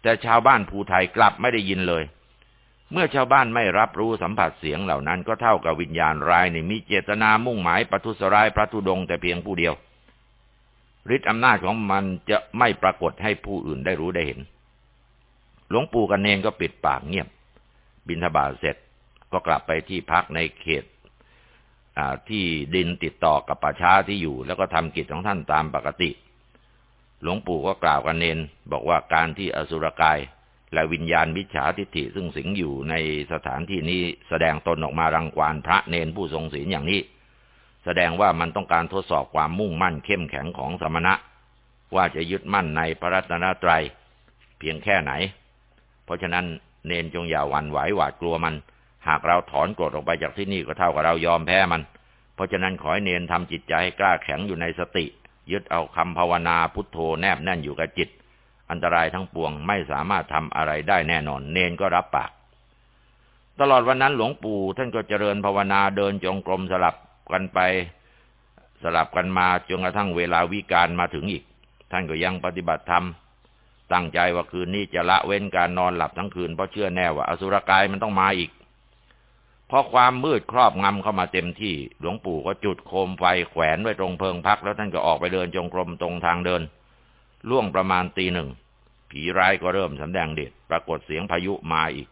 แต่ชาวบ้านภูไทยกลับไม่ได้ยินเลย เมื่อชาวบ้านไม่รับรู้สัมผัสเสียงเหล่านั้นก็เท่ากับวิญญาณร้ายนี่มีเจตนามุ่งหมายปัทุสร้ายพระธุดงแต่เพียงผู้เดียวฤทธิ์อำนาจของมันจะไม่ปรากฏให้ผู้อื่นได้รู้ได้เห็น หลวงปู่กันเนงก็ปิดปากเงียบ บินทบาทเสร็จก็กลับไปที่พักในเขตที่ดินติดต่อกับป่าช้าที่อยู่ แล้วก็ทำกิจของท่านตามปกติ หลวงปู่ก็กล่าวกันเนนบอกว่าการที่อสุรกายและวิญญาณวิชาทิฏฐิซึ่งสิงอยู่ในสถานที่นี้แสดงตนออกมารังควานพระเนนผู้ทรงศีลอย่างนี้ แสดงว่ามันต้องการทดสอบความมุ่งมั่นเข้มแข็งของสมณะ ว่าจะยึดมั่นในพระรัตนตรัยเพียงแค่ไหน เพราะฉะนั้นเนนจงอย่าหวั่นไหวหวาดกลัวมัน หากเราถอนกรดออกไปจากที่นี่ก็เท่ากับเรายอมแพ้มัน เพราะฉะนั้นขอให้เนนทำจิตใจให้กล้าแข็งอยู่ในสติ ยึดเอาคำภาวนาพุทโธแนบแน่นอยู่กับจิต อันตรายทั้งปวงไม่สามารถทำอะไรได้แน่นอน เนนก็รับปาก ตลอดวันนั้นหลวงปู่ท่านก็เจริญภาวนาเดินจงกรมสลับกันไปสลับกันมาจนกระทั่งเวลาวิการมาถึงอีก ท่านก็ยังปฏิบัติธรรม ตั้งใจว่าคืนนี้จะละเว้นการนอนหลับทั้งคืนเพราะเชื่อแน่ว่าอสุรกายมันต้องมาอีกพอความมืดครอบงำเข้ามาเต็มที่ หลวงปู่ก็จุดโคมไฟแขวนไว้ตรงเพิงพัก แล้วท่านก็ออกไปเดินจงกรมตรงทางเดิน ล่วงประมาณตีหนึ่ง ผีร้ายก็เริ่มสำแดงเด็ดปรากฏเสียงพายุมาอีก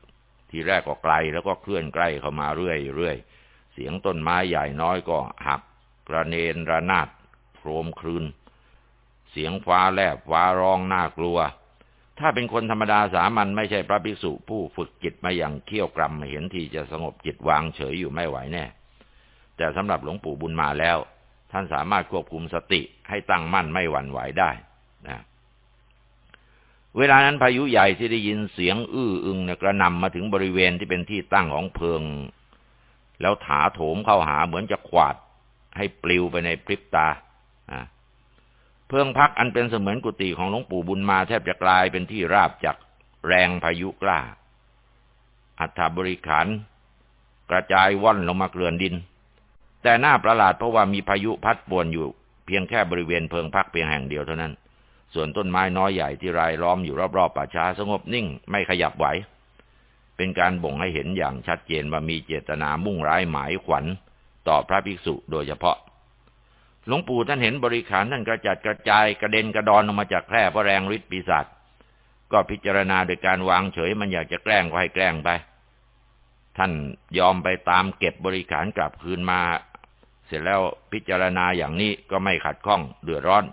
ทีแรกก็ไกลแล้วก็เคลื่อนใกล้เข้ามาเรื่อยๆ เสียงต้นไม้ใหญ่น้อยก็หักกระเนนระนาดโครมคลืน เสียงฟ้าแลบฟ้าร้องน่ากลัว ถ้าเป็นคนธรรมดาสามัญไม่ใช่พระภิกษุผู้ฝึกจิตมาอย่างเขี่ยวกรำเห็นที่จะสงบจิตวางเฉยอยู่ไม่ไหวแน่ แต่สำหรับหลวงปู่บุญมาแล้ว ท่านสามารถควบคุมสติให้ตั้งมั่นไม่หวั่นไหวได้นะเวลานั้นพายุใหญ่ที่ได้ยินเสียงอื้ออึงกระนำมาถึงบริเวณที่เป็นที่ตั้งของเพลิง แล้วถาโถมเข้าหาเหมือนจะขวาดให้ปลิวไปในพริบตา เพิงพักอันเป็นเสมือนกุฏิของหลวงปู่บุญมาแทบจะกลายเป็นที่ราบจากแรงพายุกล้า อัฐบริขารกระจายว่อนลงมาเกลื่อนดิน แต่หน้าประหลาดเพราะว่ามีพายุพัดป่วนอยู่ เพียงแค่บริเวณเพิงพักเพียงแห่งเดียวเท่านั้น ส่วนต้นไม้น้อยใหญ่ที่รายล้อมอยู่รอบๆป่าช้าสงบนิ่งไม่ขยับไหว เป็นการบ่งให้เห็นอย่างชัดเจนว่ามีเจตนามุ่งร้ายหมายขวัญต่อพระภิกษุโดยเฉพาะ หลวงปู่ท่านเห็นบริขารท่านกระจัดกระจายกระเด็นกระดอนออกมาจากแคร่เพราะแรงฤทธิ์ปีศาจก็พิจารณาโดยการวางเฉยมันอยากจะแกล้งก็ให้แกล้งไป ท่านยอมไปตามเก็บบริขารกลับคืนมา เสร็จแล้วพิจารณาอย่างนี้ก็ไม่ขัดข้องเดือดร้อน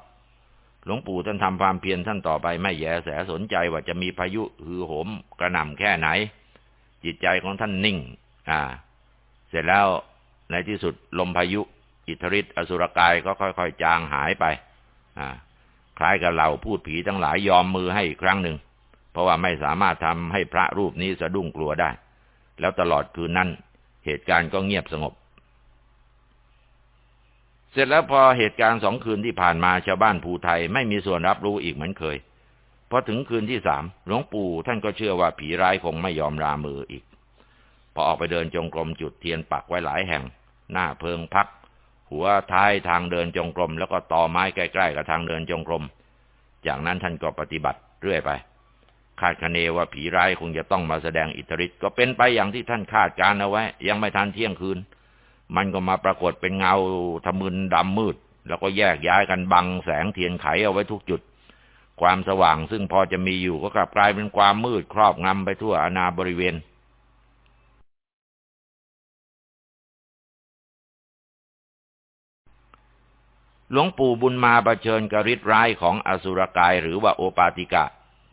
หลวงปู่ท่านทำความเพียรท่านต่อไปไม่แยแสสนใจว่าจะมีพายุฮือโหมกระหน่ำแค่ไหน จิตใจของท่านนิ่ง อ่า เสร็จแล้วในที่สุดลมพายุ อิทธิฤทธิอสุรกายก็ค่อยๆจางหายไป อ่า คล้ายกับเราพูดผีทั้งหลายยอมมือให้อีกครั้งหนึ่ง เพราะว่าไม่สามารถทำให้พระรูปนี้สะดุ้งกลัวได้ แล้วตลอดคืนนั้น เหตุการณ์ก็เงียบสงบ เสร็จแล้วพอเหตุการณ์สองคืนที่ผ่านมาชาวบ้านภูไทยไม่มีส่วนรับรู้อีกเหมือนเคยพอถึงคืนที่สามหลวงปู่ท่านก็เชื่อว่าผีร้ายคงไม่ยอมรามืออีก พอออกไปเดินจงกรมจุดเทียนปักไว้หลายแห่ง หน้าเพิงพัก หัวท้ายทางเดินจงกรม แล้วก็ต่อไม้ใกล้ๆกับทางเดินจงกรม จากนั้นท่านก็ปฏิบัติเรื่อยไป คาดคะเนว่าผีร้ายคงจะต้องมาแสดงอิทธิฤทธิ์ก็เป็นไปอย่างที่ท่านคาดการเอาไว้ ยังไม่ทันเที่ยงคืน มันก็มาปรากฏเป็นเงาทะมึนดำมืด แล้วก็แยกย้ายกันบังแสงเทียนไขเอาไว้ทุกจุด ความสว่างซึ่งพอจะมีอยู่ก็กลับกลายเป็นความมืดครอบงำไปทั่วอนาบริเวณ หลวงปู่บุญมาประเชิญกริษร้ายของอสุรกายหรือว่าโอปาติกะ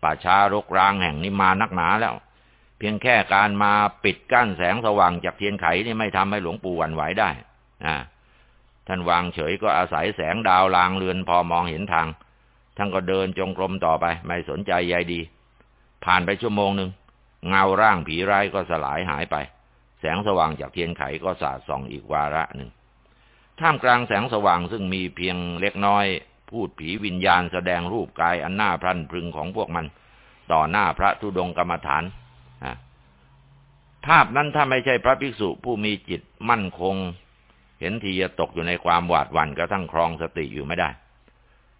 ป่าช้ารกร้างแห่งนี้มานักหนาแล้ว เพียงแค่การมาปิดกั้นแสงสว่างจากเทียนไขนี่ไม่ทำให้หลวงปู่หวั่นไหวได้นะท่านวางเฉยก็อาศัยแสงดาวลางเรือนพอมองเห็นทาง ท่านก็เดินจงกรมต่อไป ไม่สนใจใยดี ผ่านไปชั่วโมงหนึ่งเงาร่างผีร้ายก็สลายหายไป แสงสว่างจากเทียนไขก็สาดส่องอีกวาระหนึ่ง ท่ามกลางแสงสว่างซึ่งมีเพียงเล็กน้อย พูดผีวิญญาณแสดงรูปกายอันน่าพรันพรึงของพวกมัน ต่อหน้าพระธุดงกรรมฐานภาพนั้นถ้าไม่ใช่พระภิกษุผู้มีจิตมั่นคง เห็นทีจะตกอยู่ในความหวาดหวั่นกระทั่งครองสติอยู่ไม่ได้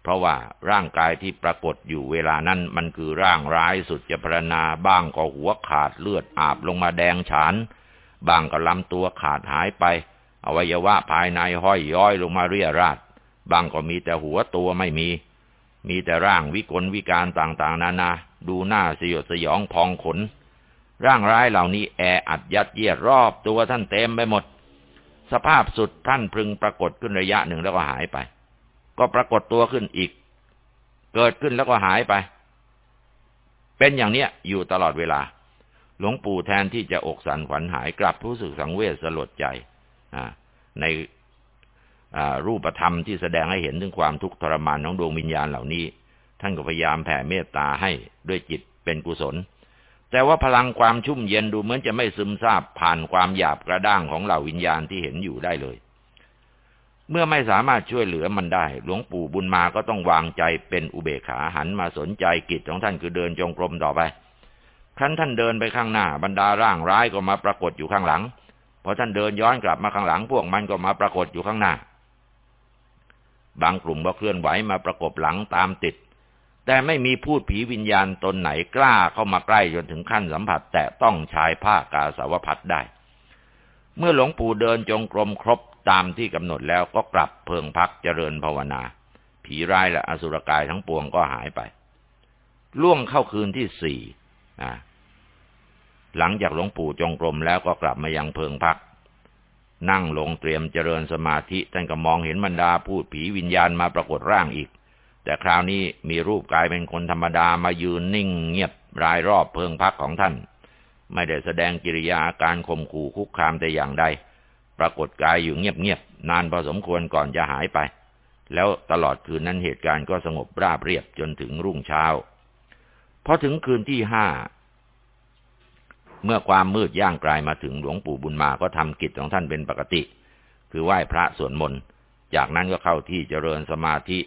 เพราะว่าร่างกายที่ปรากฏอยู่เวลานั้นมันคือร่างร้ายสุดจะพรณนาบ้างก็หัวขาดเลือดอาบลงมาแดงฉาน บ้างก็ลำตัวขาดหายไป อวัยวะภายในห้อยย้อยลงมาเรียราดบางก็มีแต่หัวตัวไม่มี มีแต่ร่างวิกลวิการต่างๆ นานา ดูหน้าสยดสยองพองขน ร่างร้ายเหล่านี้แออัดยัดเยียดรอบตัวท่านเต็มไปหมด สภาพสุดท่านพึงปรากฏขึ้นระยะหนึ่งแล้วก็หายไป ก็ปรากฏตัวขึ้นอีก เกิดขึ้นแล้วก็หายไป เป็นอย่างเนี้ยอยู่ตลอดเวลา หลวงปู่แทนที่จะอกสันขวัญหายกลับรู้สึกสังเวชสลดใจ ในรูปธรรมที่แสดงให้เห็นถึงความทุกข์ทรมานของดวงวิญญาณเหล่านี้ ท่านก็พยายามแผ่เมตตาให้ด้วยจิตเป็นกุศล แต่ว่าพลังความชุ่มเย็นดูเหมือนจะไม่ซึมซาบผ่านความหยาบกระด้างของเหล่าวิญญาณที่เห็นอยู่ได้เลย เมื่อไม่สามารถช่วยเหลือมันได้ หลวงปู่บุญมาก็ต้องวางใจเป็นอุเบกขาหันมาสนใจกิจของท่านคือเดินจงกรมต่อไปครั้นท่านเดินไปข้างหน้าบรรดาร่างร้ายก็มาปรากฏอยู่ข้างหลัง พอท่านเดินย้อนกลับมาข้างหลังพวกมันก็มาปรากฏอยู่ข้างหน้า บางกลุ่มก็เคลื่อนไหวมาประกบหลังตามติด แต่ไม่มีพูดผีวิญญาณตนไหนกล้าเข้ามาใกล้จนถึงขั้นสัมผัส แต่ต้องชายผ้ากาสาวพัดได้ เมื่อหลวงปู่เดินจงกรมครบตามที่กำหนดแล้วก็กลับเพิงพักเจริญภาวนา ผีร้ายและอสุรกายทั้งปวงก็หายไป ล่วงเข้าคืนที่สี่ หลังจากหลวงปู่จงกรมแล้วก็กลับมายังเพิงพัก นั่งลงเตรียมเจริญสมาธิท่านก็มองเห็นบรรดาพูดผีวิญญาณมาปรากฏร่างอีก แต่คราวนี้มีรูปกายเป็นคนธรรมดามายืนนิ่งเงียบรายรอบเพิงพักของท่าน ไม่ได้แสดงกิริยาอาการข่มขู่คุกคามแต่อย่างใด ปรากฏกายอยู่เงียบๆนานพอสมควรก่อนจะหายไป แล้วตลอดคืนนั้นเหตุการณ์ก็สงบราบเรียบจนถึงรุ่งเช้าพอถึงคืนที่ห้า เมื่อความมืดย่างกลายมาถึงหลวงปู่บุญมาก็ทำกิจของท่านเป็นปกติ คือไหว้พระสวดมนต์ จากนั้นก็เข้าที่เจริญสมาธิ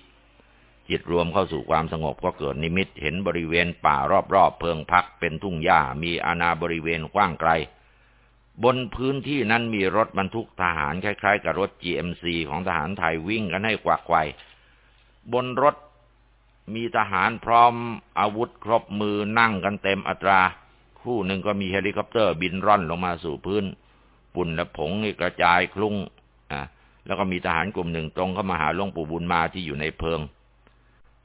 จิตรวมเข้าสู่ความสงบก็เกิดนิมิตเห็นบริเวณป่ารอบๆเพิงพักเป็นทุ่งหญ้ามีอาณาบริเวณกว้างไกล บนพื้นที่นั้นมีรถบรรทุกทหารคล้ายๆ กับรถ GMC ของทหารไทยวิ่งกันให้ขวักไขว่บนรถมีทหารพร้อมอาวุธครบมือนั่งกันเต็มอัตรา ครู่หนึ่งก็มีเฮลิคอปเตอร์บินร่อนลงมาสู่พื้น ฝุ่นและผงนี่กระจายคลุ้งอ่าแล้วก็มีทหารกลุ่มหนึ่งตรงเข้ามาหาหลวงปู่บุญมาที่อยู่ในเพิง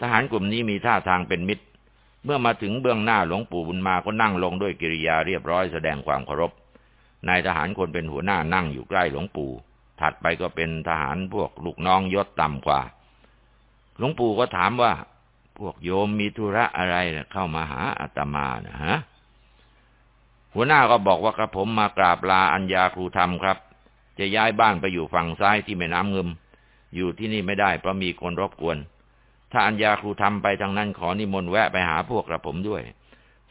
ทหารกลุ่มนี้มีท่าทางเป็นมิตร เมื่อมาถึงเบื้องหน้าหลวงปู่บุญมาก็นั่งลงด้วยกิริยาเรียบร้อยแสดงความเคารพ นายทหารคนเป็นหัวหน้านั่งอยู่ใกล้หลวงปู่ ถัดไปก็เป็นทหารพวกลูกน้องยศต่ำกว่า หลวงปู่ก็ถามว่า พวกโยมมีธุระอะไรเข้ามาหาอาตมานะฮะ หัวหน้าก็บอกว่ากระผมมากราบลาอัญญาครูธรรมครับ จะย้ายบ้านไปอยู่ฝั่งซ้ายที่แม่น้ำเงิม อยู่ที่นี่ไม่ได้เพราะมีคนรบกวน ถ้าอัญญาครูธรรมไปทางนั้นขอนิมนต์แวะไปหาพวกกระผมด้วย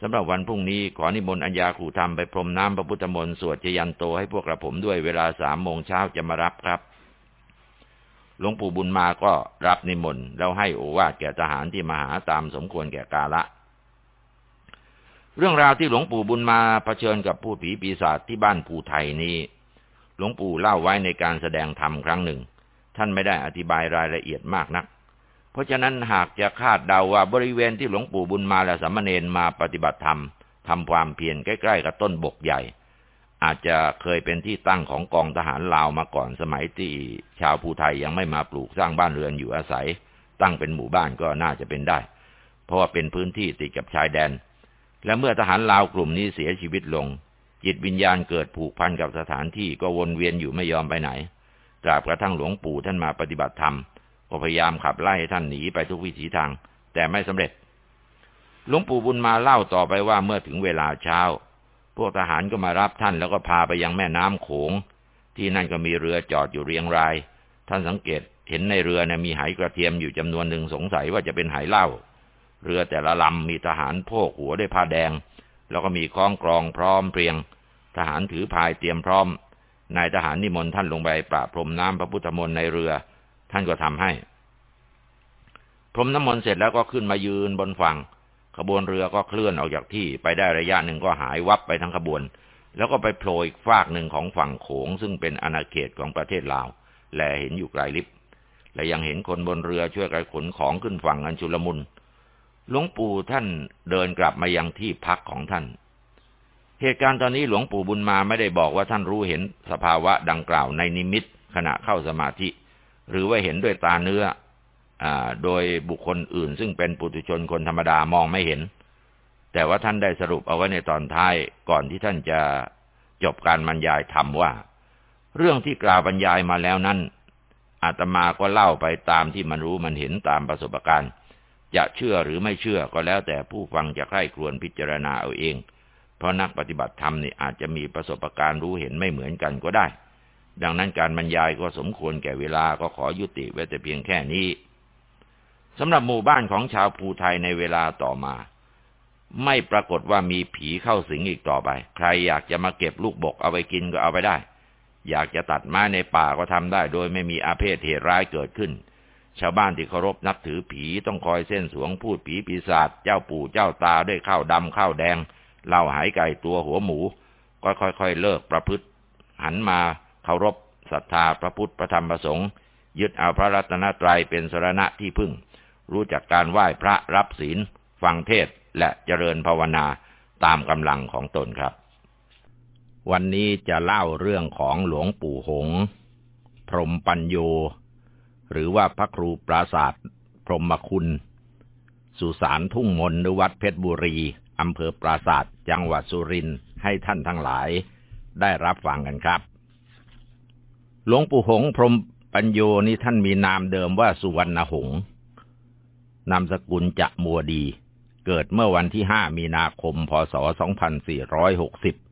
สำหรับวันพรุ่งนี้ขอนิมนต์อัญญาครูธรรมไปพรมน้ำพระพุทธมนต์สวดจยันโตให้พวกกระผมด้วยเวลาสามโมงเช้าจะมารับครับหลวงปู่บุญมาก็รับนิมนต์แล้วให้โอวาทแก่ทหารที่มาหาตามสมควรแก่กาละ เรื่องราวที่หลวงปู่บุญมาเผชิญกับผู้ผีปีศาจที่บ้านภูไทยนี้ หลวงปู่เล่าไว้ในการแสดงธรรมครั้งหนึ่ง ท่านไม่ได้อธิบายรายละเอียดมากนัก เพราะฉะนั้นหากจะคาดเดาว่าบริเวณที่หลวงปู่บุญมาและสามเณรมาปฏิบัติธรรมทำความเพียรใกล้ๆกับต้นบกใหญ่ อาจจะเคยเป็นที่ตั้งของกองทหารลาวมาก่อนสมัยที่ชาวภูไทยยังไม่มาปลูกสร้างบ้านเรือนอยู่อาศัย ตั้งเป็นหมู่บ้านก็น่าจะเป็นได้ เพราะว่าเป็นพื้นที่ติดกับชายแดน และเมื่อทหารลาวกลุ่มนี้เสียชีวิตลง จิตวิญญาณเกิดผูกพันกับสถานที่ก็วนเวียนอยู่ไม่ยอมไปไหนตราบกระทั่งหลวงปู่ท่านมาปฏิบัติธรรมก็พยายามขับไล่ท่านหนีไปทุกวิถีทาง แต่ไม่สำเร็จ หลวงปู่บุญมาเล่าต่อไปว่าเมื่อถึงเวลาเช้า พวกทหารก็มารับท่านแล้วก็พาไปยังแม่น้ำโขง ที่นั่นก็มีเรือจอดอยู่เรียงราย ท่านสังเกตเห็นในเรือนี่ยมีไหกระเทียมอยู่จำนวนหนึ่งสงสัยว่าจะเป็นไหเหล้า เรือแต่ละลำมีทหารโพกหัวด้วยผ้าแดง แล้วก็มีคล้องกรองพร้อมเพรียง ทหารถือพายเตรียมพร้อม นายทหารนิมนต์ท่านลงไปประพรมน้ำพระพุทธมนต์ในเรือ ท่านก็ทำให้ พรมน้ำมนต์เสร็จแล้วก็ขึ้นมายืนบนฝั่ง ขบวนเรือก็เคลื่อนออกจากที่ไปได้ระยะหนึ่งก็หายวับไปทั้งขบวน แล้วก็ไปโผล่อีกฝากหนึ่งของฝั่งโขง ซึ่งเป็นอาณาเขตของประเทศลาว แลเห็นอยู่ไกลลิบและยังเห็นคนบนเรือช่วยกันขนของขึ้นฝั่งอันชุลมุน หลวงปู่ท่านเดินกลับมายังที่พักของท่าน เหตุการณ์ตอนนี้หลวงปู่บุญมาไม่ได้บอกว่าท่านรู้เห็นสภาวะดังกล่าวในนิมิตขณะเข้าสมาธิ หรือว่าเห็นด้วยตาเนื้ออโดยบุคคลอื่น ซึ่งเป็นปุถุชนคนธรรมดามองไม่เห็น แต่ว่าท่านได้สรุปเอาไว้ในตอนท้ายก่อนที่ท่านจะจบการบรรยายธรรมว่า เรื่องที่กล่าวบรรยายมาแล้วนั้นอาตมาก็เล่าไปตามที่มันรู้มันเห็นตามประสบการณ์ จะเชื่อหรือไม่เชื่อก็แล้วแต่ผู้ฟังจะใคร่ครวญพิจารณาเอาเอง เพราะนักปฏิบัติธรรมนี่อาจจะมีประสบการณ์รู้เห็นไม่เหมือนกันก็ได้ ดังนั้นการบรรยายก็สมควรแก่เวลาก็ขอยุติไว้แต่เพียงแค่นี้สำหรับหมู่บ้านของชาวภูไทยในเวลาต่อมา ไม่ปรากฏว่ามีผีเข้าสิงอีกต่อไป ใครอยากจะมาเก็บลูกบกเอาไปกินก็เอาไปได้ อยากจะตัดไม้ในป่าก็ทำได้ โดยไม่มีอาเพศเหตุร้ายเกิดขึ้น ชาวบ้านที่เคารพนับถือผีต้องคอยเส้นสวงพูดผีปีศาจเจ้าปู่เจ้าตาด้วยข้าวดำข้าวแดงเหล้าหายไก่ตัวหัวหมู ก็ค่อยๆเลิกประพฤติ หันมาเคารพศรัทธาพระพุทธพระธรรมพระสงฆ์ยึดเอาพระรัตนตรัยเป็นสรณะที่พึ่ง รู้จักการไหว้พระรับศีล ฟังเทศและเจริญภาวนาตามกำลังของตนครับ วันนี้จะเล่าเรื่องของหลวงปู่หง พรมปัญโย หรือว่าพระครูปราศาสตร์พรหมคุณ สุสานทุ่งมนหรือวัดเพชรบุรีอำเภอปราศาสตร์จังหวัดสุรินทร์ให้ท่านทั้งหลาย ได้รับฟังกันครับ หลวงปู่หงพรมปัญโยนี่ท่านมีนามเดิมว่าสุวรรณหงนามสกุลจะมัวดี เกิดเมื่อวันที่ห้ามีนาคม พศ 2460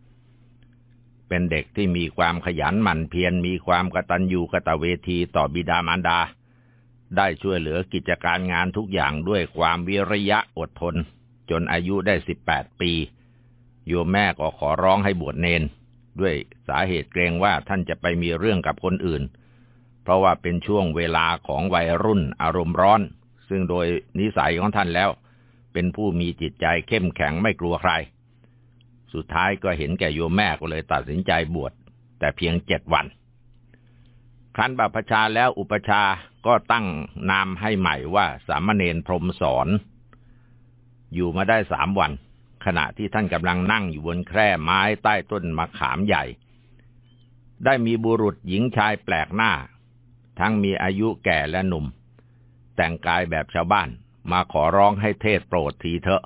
เป็นเด็กที่มีความขยันหมั่นเพียรมีความกตัญญูกตเวทีต่อบิดามารดา ได้ช่วยเหลือกิจการงานทุกอย่างด้วยความวิริยะอดทน จนอายุได้สิบแปดปี โยมแม่ก็ขอร้องให้บวชเนน ด้วยสาเหตุเกรงว่าท่านจะไปมีเรื่องกับคนอื่น เพราะว่าเป็นช่วงเวลาของวัยรุ่นอารมณ์ร้อน ซึ่งโดยนิสัยของท่านแล้ว เป็นผู้มีจิตใจเข้มแข็งไม่กลัวใคร สุดท้ายก็เห็นแก่โยมแม่ก็เลยตัดสินใจบวชแต่เพียงเจ็ดวัน ครั้นบัพชาแล้วอุปชาก็ตั้งนามให้ใหม่ว่าสามเณรพรมสอน อยู่มาได้สามวัน ขณะที่ท่านกำลังนั่งอยู่บนแคร่ไม้ใต้ต้นมะขามใหญ่ ได้มีบุรุษหญิงชายแปลกหน้า ทั้งมีอายุแก่และหนุ่ม แต่งกายแบบชาวบ้านมาขอร้องให้เทศโปรดทีเถอะ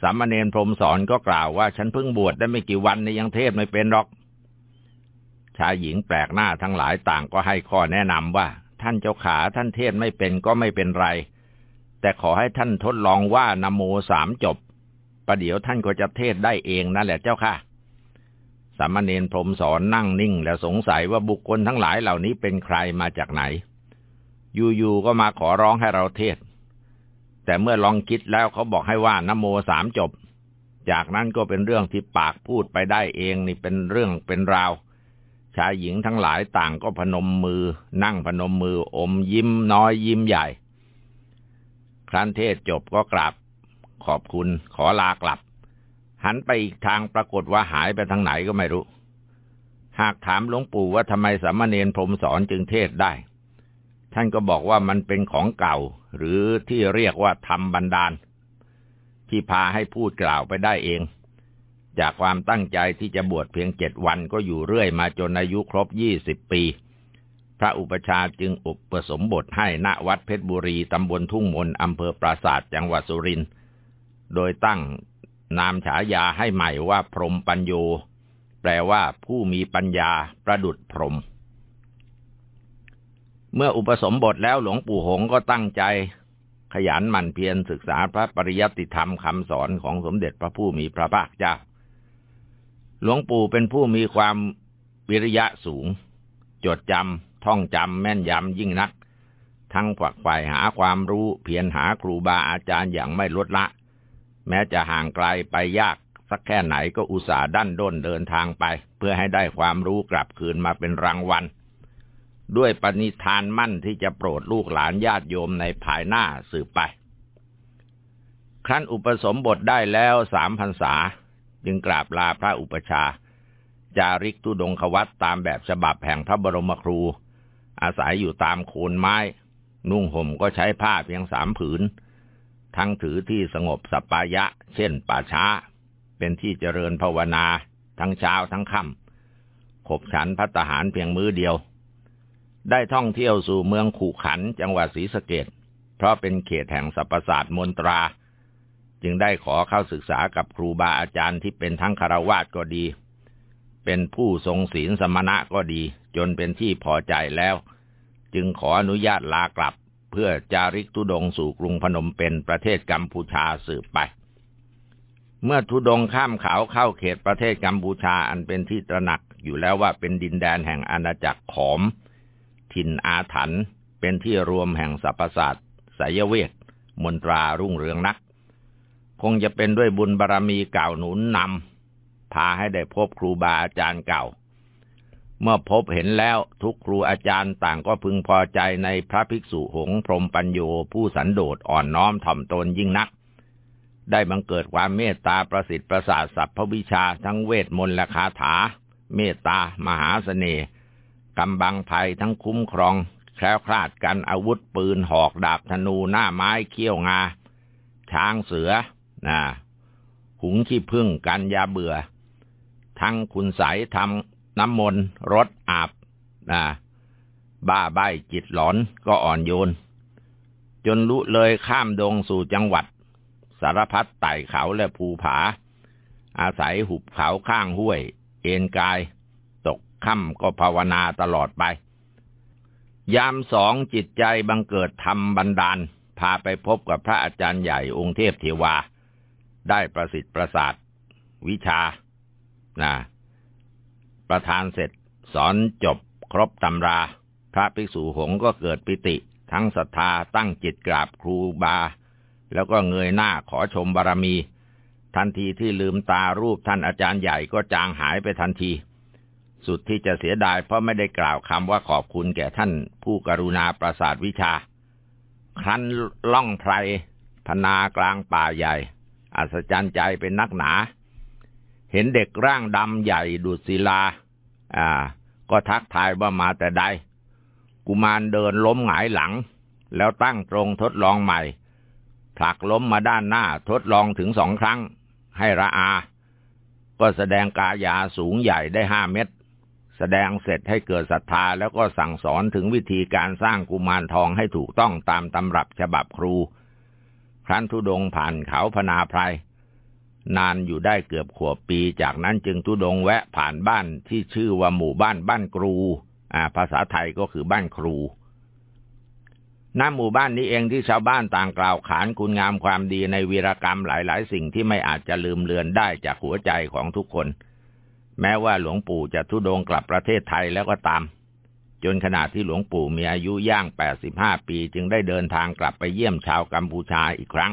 สามเณรพรมสอนก็กล่าวว่าฉันเพิ่งบวชได้ไม่กี่วันในยังเทศไม่เป็นหรอก ชายหญิงแปลกหน้าทั้งหลายต่างก็ให้ข้อแนะนำว่า ท่านเจ้าขาท่านเทศไม่เป็นก็ไม่เป็นไร แต่ขอให้ท่านทดลองว่านโมสามจบประเดี๋ยวท่านก็จะเทศได้เองนั่นแหละเจ้าค่ะ สามเณรพรมสอนนั่งนิ่ง และสงสัยว่าบุคคลทั้งหลายเหล่านี้เป็นใครมาจากไหน อยู่ๆก็มาขอร้องให้เราเทศ แต่เมื่อลองคิดแล้วเขาบอกให้ว่านโมสามจบ จากนั้นก็เป็นเรื่องที่ปากพูดไปได้เองนี่เป็นเรื่องเป็นราวชายหญิงทั้งหลายต่างก็พนมมือ นั่งพนมมือ อมยิ้มน้อยยิ้มใหญ่ ครั้นเทศจบก็กราบ ขอบคุณขอลากลับ หันไปอีกทางปรากฏว่าหายไปทางไหนก็ไม่รู้ หากถามหลวงปู่ว่าทำไมสามเณรพรมสอนจึงเทศได้ ท่านก็บอกว่ามันเป็นของเก่า หรือที่เรียกว่าธรรมบันดาล ที่พาให้พูดกล่าวไปได้เอง จากความตั้งใจที่จะบวชเพียงเจ็ดวันก็อยู่เรื่อยมาจนอายุครบยี่สิบปี พระอุปชาจึงอุปสมบทให้ณวัดเพชรบุรีตำบลทุ่งมนอำเภอปราศาสตร์จังหวัดสุรินทร์โดยตั้งนามฉายาให้ใหม่ว่าพรหมปัญโย แปลว่าผู้มีปัญญาประดุดพรหม เมื่ออุปสมบทแล้วหลวงปู่หงก็ตั้งใจ ขยันหมั่นเพียรศึกษาพระปริยัติธรรมคำสอนของสมเด็จพระผู้มีพระภาคเจ้า หลวงปู่เป็นผู้มีความวิริยะสูง จดจำท่องจำแม่นยำยิ่งนัก ทั้งฝักใฝ่หาความรู้เพียรหาครูบาอาจารย์อย่างไม่ลดละ แม้จะห่างไกลไปยากสักแค่ไหนก็อุตส่าห์ดันด้นเดินทางไป เพื่อให้ได้ความรู้กลับคืนมาเป็นรางวัล ด้วยปณิธานมั่นที่จะโปรดลูกหลานญาติโยมในภายหน้าสืบไป ครั้นอุปสมบทได้แล้วสามพรรษา จึงกราบลาพระอุปชา จาริกตุดงควัตตามแบบฉบับแห่งพระบรมครู อาศัยอยู่ตามโคนไม้ นุ่งห่มก็ใช้ผ้าเพียงสามผืน ทั้งถือที่สงบสัปปายะ เช่นป่าช้า เป็นที่เจริญภาวนา ทั้งเช้าทั้งค่ำขบฉันพัตหารเพียงมื้อเดียว ได้ท่องเที่ยวสู่เมืองขู่ขันจังหวัดศรีสะเกดเพราะเป็นเขตแห่งสรรพศาสตร์มนตรา จึงได้ขอเข้าศึกษากับครูบาอาจารย์ที่เป็นทั้งคารวาสก็ดี เป็นผู้ทรงศีลสมณะก็ดี จนเป็นที่พอใจแล้ว จึงขออนุญาตลากลับ เพื่อจาริกทุดงสู่กรุงพนมเป็นประเทศกัมพูชาสืบไป เมื่อทุดงข้ามเขาเข้าเขตประเทศกัมพูชาอันเป็นที่ตระหนักอยู่แล้วว่าเป็นดินแดนแห่งอาณาจักรขอม ถิ่นอาถรรพ์เป็นที่รวมแห่งสรรพศาสตร์สายเวทมนตรารุ่งเรืองนัก คงจะเป็นด้วยบุญบารรมีเก่าหนุนนำพาให้ได้พบครูบาอาจารย์เก่า เมื่อพบเห็นแล้วทุกครูอาจารย์ต่างก็พึงพอใจในพระภิกษุหงพรมปัญโยผู้สันโดษอ่อนน้อมถ่อมตนยิ่งนัก ได้บังเกิดความเมตตาประสิทธิ์ประสาทสัพพวิชาทั้งเวทมนต์และคาถา เมตตามหาสเสน่ห์ กำบังภัยทั้งคุ้มครอง แคล้วคลาดกันอาวุธปืนหอกดาบธนูหน้าไม้เขี้ยวงา ช้างเสือนะหุงขี้พึ่งกันยาเบื่อ ทั้งคุณใสทำน้ำมนต์รถอาบนะบ้าใบจิตหลอนก็อ่อนโยน จนลุเลยข้ามดงสู่จังหวัด สารพัดไต่เขาและภูผา อาศัยหุบเขาข้างห้วย เอ็นกาย ค่ำก็ภาวนาตลอดไป ยามสองจิตใจบังเกิดธรรมบันดาล พาไปพบกับพระอาจารย์ใหญ่องค์เทพเทวา ได้ประสิทธิ์ประสาท วิชานะประธานเสร็จสอนจบครบตำรา พระภิกษุหงก็เกิดปิติ ทั้งศรัทธาตั้งจิตกราบครูบา แล้วก็เงยหน้าขอชมบารมี ทันทีที่ลืมตารูปท่านอาจารย์ใหญ่ก็จางหายไปทันที สุดที่จะเสียดายเพราะไม่ได้กล่าวคำว่าขอบคุณแก่ท่านผู้กรุณาประสาทวิชา ครั้นล่องไพรพนากลางป่าใหญ่ อัศจรรย์ใจเป็นนักหนา เห็นเด็กร่างดำใหญ่ดุดศิลา อ่า ก็ทักทายว่ามาแต่ใด กุมารเดินล้มหงายหลัง แล้วตั้งตรงทดลองใหม่ ผลักล้มมาด้านหน้าทดลองถึงสองครั้ง ให้ระอา ก็แสดงกายาสูงใหญ่ได้ห้าเมตร แสดงเสร็จให้เกิดศรัทธาแล้วก็สั่งสอนถึงวิธีการสร้างกุมารทองให้ถูกต้องตามตำรับฉบับครู ครั้นทุดงผ่านเขาพนาไพรนานอยู่ได้เกือบขวบปี จากนั้นจึงทุดงแวะผ่านบ้านที่ชื่อว่าหมู่บ้านบ้านครู อ่า ภาษาไทยก็คือบ้านครูณหมู่บ้านนี้เองที่ชาวบ้านต่างกล่าวขานคุณงามความดีในวีรกรรมหลาย ๆ สิ่งที่ไม่อาจจะลืมเลือนได้จากหัวใจของทุกคน แม้ว่าหลวงปู่จะทุดงกลับประเทศไทยแล้วก็ตาม จนขณะที่หลวงปู่มีอายุย่าง 85 ปีจึงได้เดินทางกลับไปเยี่ยมชาวกัมพูชาอีกครั้ง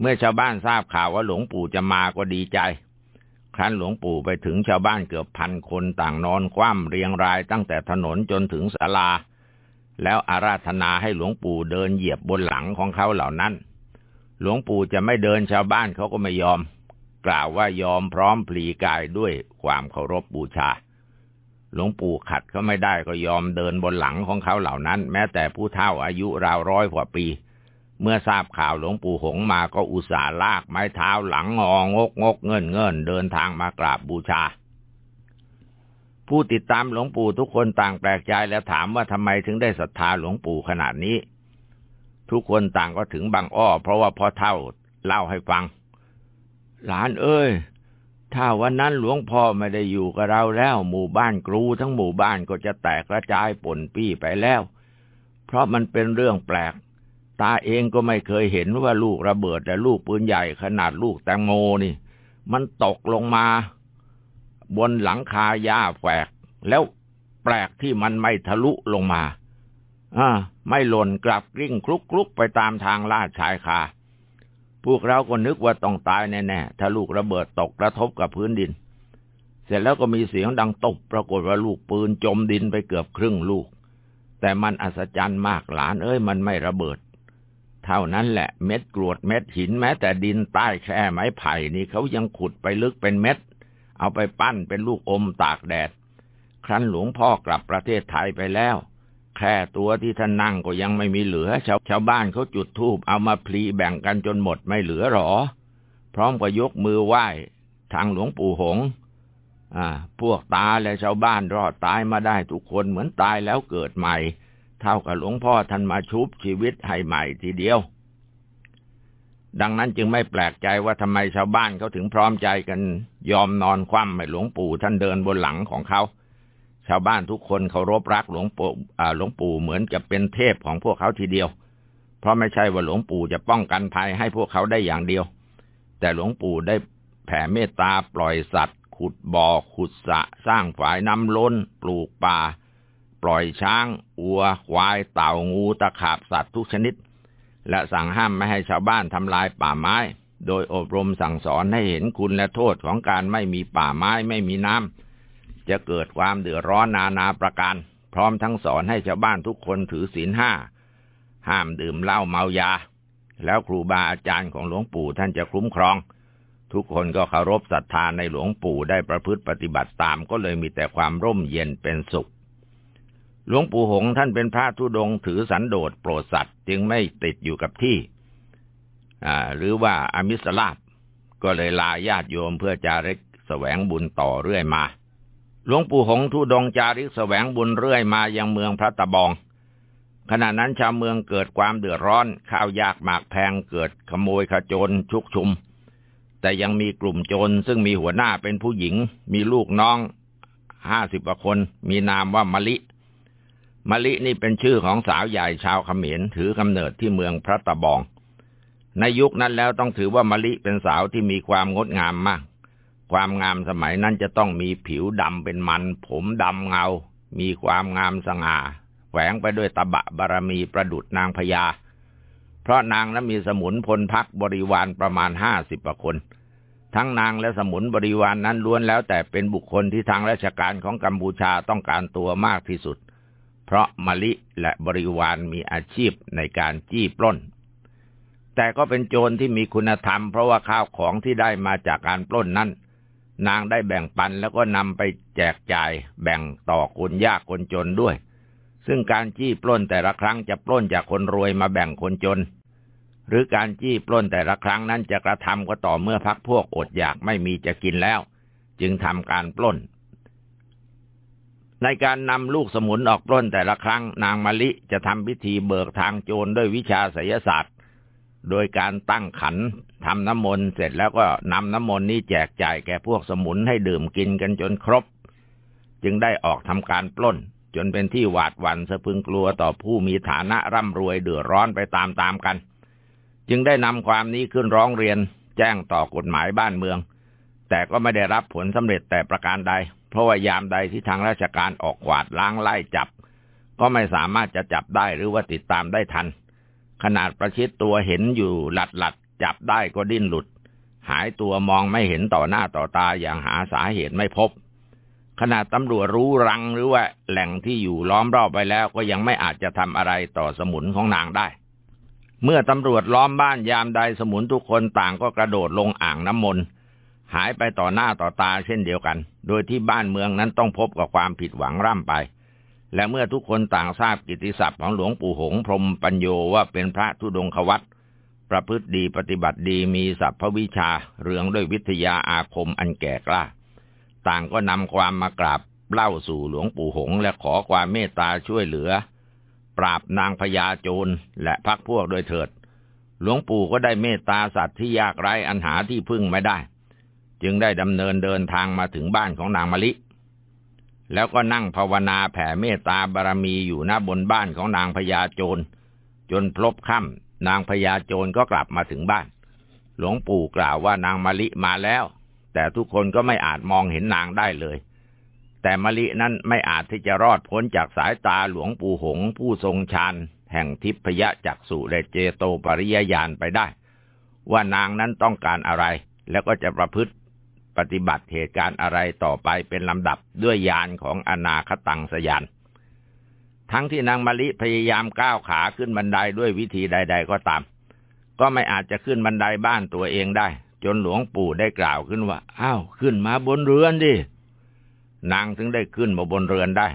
เมื่อชาวบ้านทราบข่าวว่าหลวงปู่จะมาก็ดีใจ ครั้นหลวงปู่ไปถึงชาวบ้านเกือบพันคนต่างนอนคว่ำเรียงรายตั้งแต่ถนนจนถึงศาลา แล้วอาราธนาให้หลวงปู่เดินเหยียบบนหลังของเขาเหล่านั้น หลวงปู่จะไม่เดินชาวบ้านเขาก็ไม่ยอม กล่าวว่ายอมพร้อมพลีกายด้วยความเคารพบูชา หลวงปู่ขัดเขาไม่ได้ก็ยอมเดินบนหลังของเขาเหล่านั้น แม้แต่ผู้เฒ่าอายุราวร้อยกว่าปี เมื่อทราบข่าวหลวงปู่หงมาก็อุตส่าห์ลากไม้เท้าหลังงองกงกเงินเงินเดินทางมากราบบูชาผู้ติดตามหลวงปู่ทุกคนต่างแปลกใจและถามว่าทำไมถึงได้ศรัทธาหลวงปู่ขนาดนี้ ทุกคนต่างก็ถึงบางอ้อ เพราะว่าพ่อเท่าเล่าให้ฟัง หลานเอ้ย ถ้าวันนั้นหลวงพ่อไม่ได้อยู่กับเราแล้ว หมู่บ้านครูทั้งหมู่บ้านก็จะแตกกระจายป่นปี้ไปแล้ว เพราะมันเป็นเรื่องแปลก ตาเองก็ไม่เคยเห็นว่าลูกระเบิดแต่ลูกปืนใหญ่ขนาดลูกแตงโมนี่ มันตกลงมา บนหลังคาหญ้าแฝกแล้วแปลกที่มันไม่ทะลุลงมา อ่า ไม่หล่นกลับกลิ้งคลุกคลุกไปตามทางลาดชายคา พวกเราก็นึกว่าต้องตายแน่ๆ ถ้าลูกระเบิดตกกระทบกับพื้นดิน เสร็จแล้วก็มีเสียงดังตบปรากฏว่าลูกปืนจมดินไปเกือบครึ่งลูก แต่มันอัศจรรย์มากหลานเอ้ยมันไม่ระเบิด เท่านั้นแหละเม็ดกรวดเม็ดหินแม้ แต่ดินใต้แค่ไม้ไผ่นี่เขายังขุดไปลึกเป็นเม็ด เอาไปปั้นเป็นลูกอมตากแดด ครั้นหลวงพ่อกลับประเทศไทยไปแล้ว แค่ตัวที่ท่านนั่งก็ยังไม่มีเหลือ ชาวชาวบ้านเขาจุดธูปเอามาพลีแบ่งกันจนหมดไม่เหลือหรอ พร้อมกับยกมือไหว้ทางหลวงปู่หงอ่า พวกตาและชาวบ้านรอดตายมาได้ทุกคนเหมือนตายแล้วเกิดใหม่ เท่ากับหลวงพ่อท่านมาชุบชีวิตให้ใหม่ทีเดียว ดังนั้นจึงไม่แปลกใจว่าทำไมชาวบ้านเขาถึงพร้อมใจกัน ยอมนอนคว่ำให้หลวงปู่ท่านเดินบนหลังของเขา ชาวบ้านทุกคนเคารพรักหลวงปู่หลวงปู่เหมือนจะเป็นเทพของพวกเขาทีเดียว เพราะไม่ใช่ว่าหลวงปู่จะป้องกันภัยให้พวกเขาได้อย่างเดียว แต่หลวงปู่ได้แผ่เมตตาปล่อยสัตว์ ขุดบ่อขุดสะสร้างฝายน้ำล้น ปลูกป่า ปล่อยช้าง อัว ควาย เต่างูตะขาบสัตว์ทุกชนิด และสั่งห้ามไม่ให้ชาวบ้านทำลายป่าไม้ โดยอบรมสั่งสอนให้เห็นคุณและโทษของการไม่มีป่าไม้ไม่มีน้ำ จะเกิดความเดือดร้อนนานาประการ พร้อมทั้งสอนให้ชาวบ้านทุกคนถือศีลห้า ห้ามดื่มเหล้าเมายา แล้วครูบาอาจารย์ของหลวงปู่ท่านจะคุ้มครอง ทุกคนก็เคารพศรัทธาในหลวงปู่ได้ประพฤติปฏิบัติตามก็เลยมีแต่ความร่มเย็นเป็นสุขหลวงปู่หงท่านเป็นพระธุดงถือสันโดษโปรดสัตว์จึงไม่ติดอยู่กับที่หรือว่าอมิสลาบก็เลยลาญาติโยมเพื่อจาริกแสวงบุญต่อเรื่อยมา หลวงปู่หงทุดงจาริกแสวงบุญเรื่อยมายังเมืองพระตะบอง ขณะนั้นชาวเมืองเกิดความเดือดร้อน ข้าวยากหมากแพงเกิดขโมยขจรชุกชุม แต่ยังมีกลุ่มโจรซึ่งมีหัวหน้าเป็นผู้หญิง มีลูกน้องห้าสิบกว่าคน มีนามว่ามะลิมะลินี่เป็นชื่อของสาวใหญ่ชาวเขมรถือกำเนิดที่เมืองพระตะบอง ในยุคนั้นแล้วต้องถือว่ามะลิเป็นสาวที่มีความงดงามมาก ความงามสมัยนั้นจะต้องมีผิวดำเป็นมัน ผมดำเงา มีความงามสง่าแฝงไปด้วยตะบะบารมีประดุดนางพญา เพราะนางนั้นมีสมุนพลพักบริวารประมาณห้าสิบคน ทั้งนางและสมุนบริวารนนั้นล้วนแล้วแต่เป็นบุคคลที่ทางราชการของกัมพูชาต้องการตัวมากที่สุด เพราะมะลิและบริวารมีอาชีพในการจี้ปล้น แต่ก็เป็นโจรที่มีคุณธรรมเพราะว่าข้าวของที่ได้มาจากการปล้นนั้น นางได้แบ่งปันแล้วก็นำไปแจกจ่ายแบ่งต่อคนยากคนจนด้วย ซึ่งการจี้ปล้นแต่ละครั้งจะปล้นจากคนรวยมาแบ่งคนจน หรือการจี้ปล้นแต่ละครั้งนั้นจะกระทำก็ต่อเมื่อพักพวกอดอยากไม่มีจะกินแล้ว จึงทำการปล้น ในการนำลูกสมุนออกปล้นแต่ละครั้ง นางมะลิจะทำพิธีเบิกทางโจรด้วยวิชาไสยศาสตร์ โดยการตั้งขันทำน้ำมนต์เสร็จแล้วก็นำน้ำมนต์นี้แจกจ่ายแก่พวกสมุนให้ดื่มกินกันจนครบ จึงได้ออกทำการปล้น จนเป็นที่หวาดหวั่นสะพึงกลัวต่อผู้มีฐานะร่ำรวยเดือดร้อนไปตามๆกัน จึงได้นำความนี้ขึ้นร้องเรียน แจ้งต่อกฎหมายบ้านเมือง แต่ก็ไม่ได้รับผลสำเร็จแต่ประการใด เพราะว่ายามใดที่ทางราชการออกกวาดล้างไล่จับ ก็ไม่สามารถจะจับได้หรือว่าติดตามได้ทัน ขนาดประชิดตัวเห็นอยู่หลัดหลัดจับได้ก็ดิ้นหลุด หายตัวมองไม่เห็นต่อหน้าต่อตาอย่างหาสาเหตุไม่พบ ขนาดตำรวจรู้รังหรือว่าแหล่งที่อยู่ล้อมรอบไปแล้วก็ยังไม่อาจจะทำอะไรต่อสมุนของนางได้ เมื่อตำรวจล้อมบ้านยามใดสมุนทุกคนต่างก็กระโดดลงอ่างน้ำมนต์หายไปต่อหน้าต่อตาเช่นเดียวกัน โดยที่บ้านเมืองนั้นต้องพบกับความผิดหวังร่ำไป และเมื่อทุกคนต่างทราบกิติศัพท์ของหลวงปู่หงพรมปัญโยว่าเป็นพระธุดงควัตประพฤติดีปฏิบัติดีมีศัพพวิชาเรืองด้วยวิทยาอาคมอันแก่กล้า ต่างก็นำความมากราบเล่าสู่หลวงปู่หงและขอความเมตตาช่วยเหลือ ปราบนางพญาโจรและพักพวกโดยเถิด หลวงปู่ก็ได้เมตตาสัตว์ที่ยากไร้อันหาที่พึ่งไม่ได้ จึงได้ดำเนินเดินทางมาถึงบ้านของนางมะลิ แล้วก็นั่งภาวนาแผ่เมตตาบารมีอยู่หน้าบนบ้านของนางพญาโจร จนพลบค่ำนางพญาโจรก็กลับมาถึงบ้าน หลวงปู่กล่าวว่านางมะลิมาแล้ว แต่ทุกคนก็ไม่อาจมองเห็นนางได้เลย แต่มะลินั้นไม่อาจที่จะรอดพ้นจากสายตาหลวงปู่หงผู้ทรงฌานแห่งทิพยจักสุและเจโตปริยญาณไปได้ ว่านางนั้นต้องการอะไรแล้วก็จะประพฤติ ปฏิบัติเหตุการณ์อะไรต่อไปเป็นลำดับด้วยญาณของอนาคตังสยาน ทั้งที่นางมะลิพยายามก้าวขาขึ้นบันไดด้วยวิธีใด ๆ ก็ตาม ก็ไม่อาจจะขึ้นบันไดบ้านตัวเองได้ จนหลวงปู่ได้กล่าวขึ้นว่าอ้าวขึ้นมาบนเรือนดินางถึงได้ขึ้นมาบนเรือนได้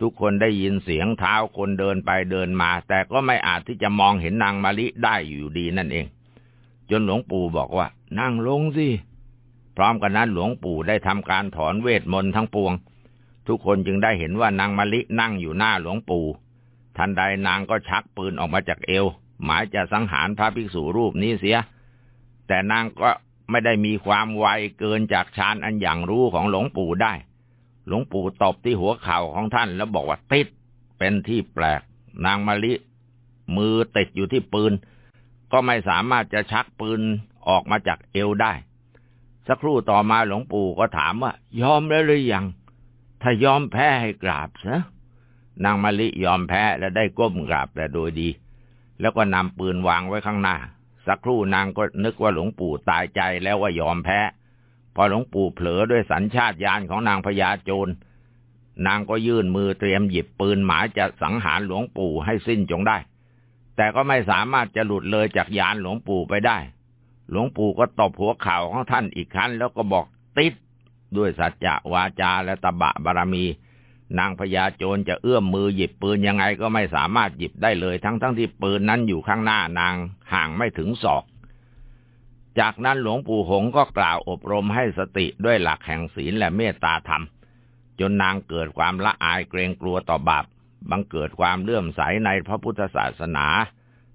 ทุกคนได้ยินเสียงเท้าคนเดินไปเดินมา แต่ก็ไม่อาจที่จะมองเห็นนางมาลิได้อยู่ดีนั่นเอง จนหลวงปู่บอกว่า นั่งลงสิ พร้อมกันนั้นหลวงปู่ได้ทำการถอนเวทมนต์ทั้งปวง ทุกคนจึงได้เห็นว่านางมะลินั่งอยู่หน้าหลวงปู่ ทันใดนางก็ชักปืนออกมาจากเอว หมายจะสังหารพระภิกษุรูปนี้เสีย แต่นางก็ไม่ได้มีความไวเกินจากฌานอันอย่างรู้ของหลวงปู่ได้ หลวงปู่ตบที่หัวเข่าของท่านแล้วบอกว่าติด เป็นที่แปลก นางมะลิ มือติดอยู่ที่ปืน ก็ไม่สามารถจะชักปืนออกมาจากเอวได้ สักครู่ต่อมาหลวงปู่ก็ถามว่า ยอมแล้วหรือยัง ถ้ายอมแพ้ให้กราบซะนางมะลิยอมแพ้และได้ก้มกราบแต่โดยดี แล้วก็นำปืนวางไว้ข้างหน้า สักครู่นางก็นึกว่าหลวงปู่ตายใจแล้วว่ายอมแพ้ พอหลวงปู่เผลอด้วยสัญชาตญาณของนางพญาโจร นางก็ยื่นมือเตรียมหยิบปืนหมายจะสังหารหลวงปู่ให้สิ้นจงได้ แต่ก็ไม่สามารถจะหลุดเลยจากยานหลวงปู่ไปได้ หลวงปู่ก็ตบหัวเข่าของท่านอีกครั้งแล้วก็บอกติดด้วยสัจจะวาจาและตบะบารมี นางพญาโจรจะเอื้อมมือหยิบปืนยังไงก็ไม่สามารถหยิบได้เลยทั้งๆทที่ปืนนั้นอยู่ข้างหน้านางห่างไม่ถึงศอก จากนั้นหลวงปู่หงก็กล่าวอบรมให้สติด้วยหลักแห่งศีลและเมตตาธรรม จนนางเกิดความละอายเกรงกลัวต่อบาปบังเกิดความเลื่อมใสในพระพุทธศาสนา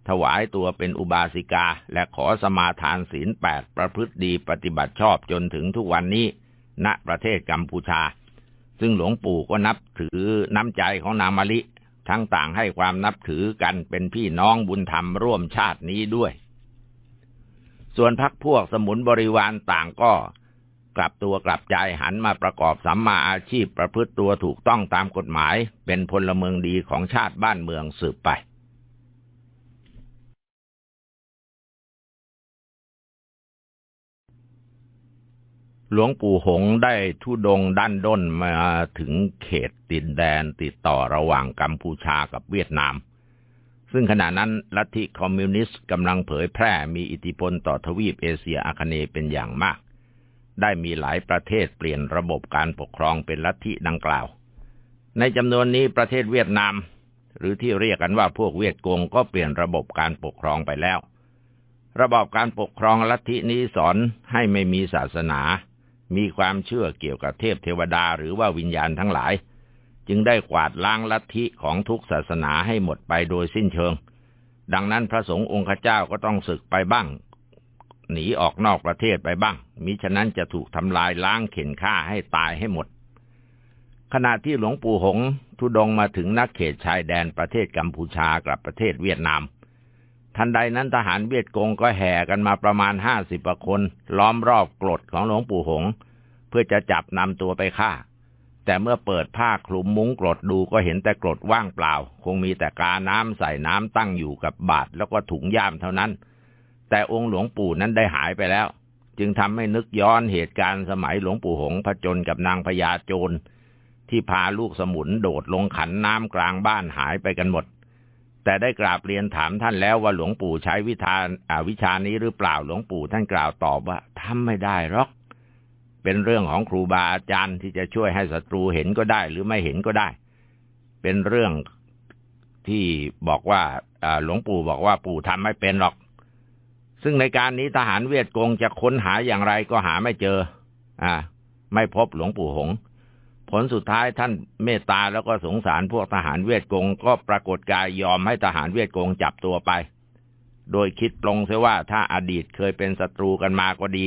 ถวายตัวเป็นอุบาสิกา และขอสมาทานศีลแปดประพฤติดีปฏิบัติชอบจนถึงทุกวันนี้ ณประเทศกัมพูชา ซึ่งหลวงปู่ก็นับถือน้ำใจของนางมะลิ ทั้งต่างให้ความนับถือกันเป็นพี่น้องบุญธรรมร่วมชาตินี้ด้วย ส่วนพักพวกสมุนบริวารต่างก็กลับตัวกลับใจหันมาประกอบสัมมาอาชีพประพฤติตัวถูกต้องตามกฎหมาย เป็นพลเมืองดีของชาติบ้านเมืองสืบไป หลวงปู่หงได้ทุดงด้านด้นมาถึงเขตติดแดนติดต่อระหว่างกัมพูชากับเวียดนาม ซึ่งขณะนั้นลัทธิคอมมิวนิสต์กำลังเผยแพร่มีอิทธิพลต่อทวีปเอเชียอาคเนย์เป็นอย่างมาก ได้มีหลายประเทศเปลี่ยนระบบการปกครองเป็นลัทธิดังกล่าว ในจำนวนนี้ประเทศเวียดนาม หรือที่เรียกกันว่าพวกเวียดกงก็เปลี่ยนระบบการปกครองไปแล้ว ระบบการปกครองลัทธินี้สอนให้ไม่มีศาสนา มีความเชื่อเกี่ยวกับเทพเทวดาหรือว่าวิญญาณทั้งหลาย จึงได้กวาดล้างลัทธิของทุกศาสนาให้หมดไปโดยสิ้นเชิง ดังนั้นพระสงฆ์องค์เจ้าก็ต้องศึกไปบ้าง หนีออกนอกประเทศไปบ้าง มิฉะนั้นจะถูกทำลายล้างเข็นฆ่าให้ตายให้หมด ขณะที่หลวงปู่หงทุดงมาถึงนักเขตชายแดนประเทศกัมพูชากับประเทศเวียดนาม ทันใดนั้นทหารเวียดกงก็แห่กันมาประมาณห้าสิบคน ล้อมรอบกรดของหลวงปู่หง เพื่อจะจับนำตัวไปฆ่า แต่เมื่อเปิดผ้าคลุมมุ้งกรดดูก็เห็นแต่กรดว่างเปล่า คงมีแต่กาน้ำใส่น้ำตั้งอยู่กับบาทแล้วก็ถุงย่ามเท่านั้น แต่องค์หลวงปู่นั้นได้หายไปแล้ว จึงทำให้นึกย้อนเหตุการณ์สมัยหลวงปู่หงผจญกับนางพญาโจรที่พาลูกสมุนโดดลงขันน้ำกลางบ้านหายไปกันหมด แต่ได้กราบเรียนถามท่านแล้วว่าหลวงปู่ใช้วิธาวิชานี้หรือเปล่าหลวงปู่ท่านกล่าวตอบว่าทำไม่ได้หรอก เป็นเรื่องของครูบาอาจารย์ที่จะช่วยให้ศัตรูเห็นก็ได้ หรือไม่เห็นก็ได้ เป็นเรื่องที่บอกว่าหลวงปู่บอกว่าปู่ทำไม่เป็นหรอก ซึ่งในการนี้ทหารเวียดกงจะค้นหาอย่างไรก็หาไม่เจอ อ่า ไม่พบหลวงปู่หง ผลสุดท้ายท่านเมตตาแล้วก็สงสารพวกทหารเวียดกงก็ปรากฏกายยอมให้ทหารเวียดกงจับตัวไป โดยคิดปรงเสียว่าถ้าอดีตเคยเป็นศัตรูกันมาก็ดี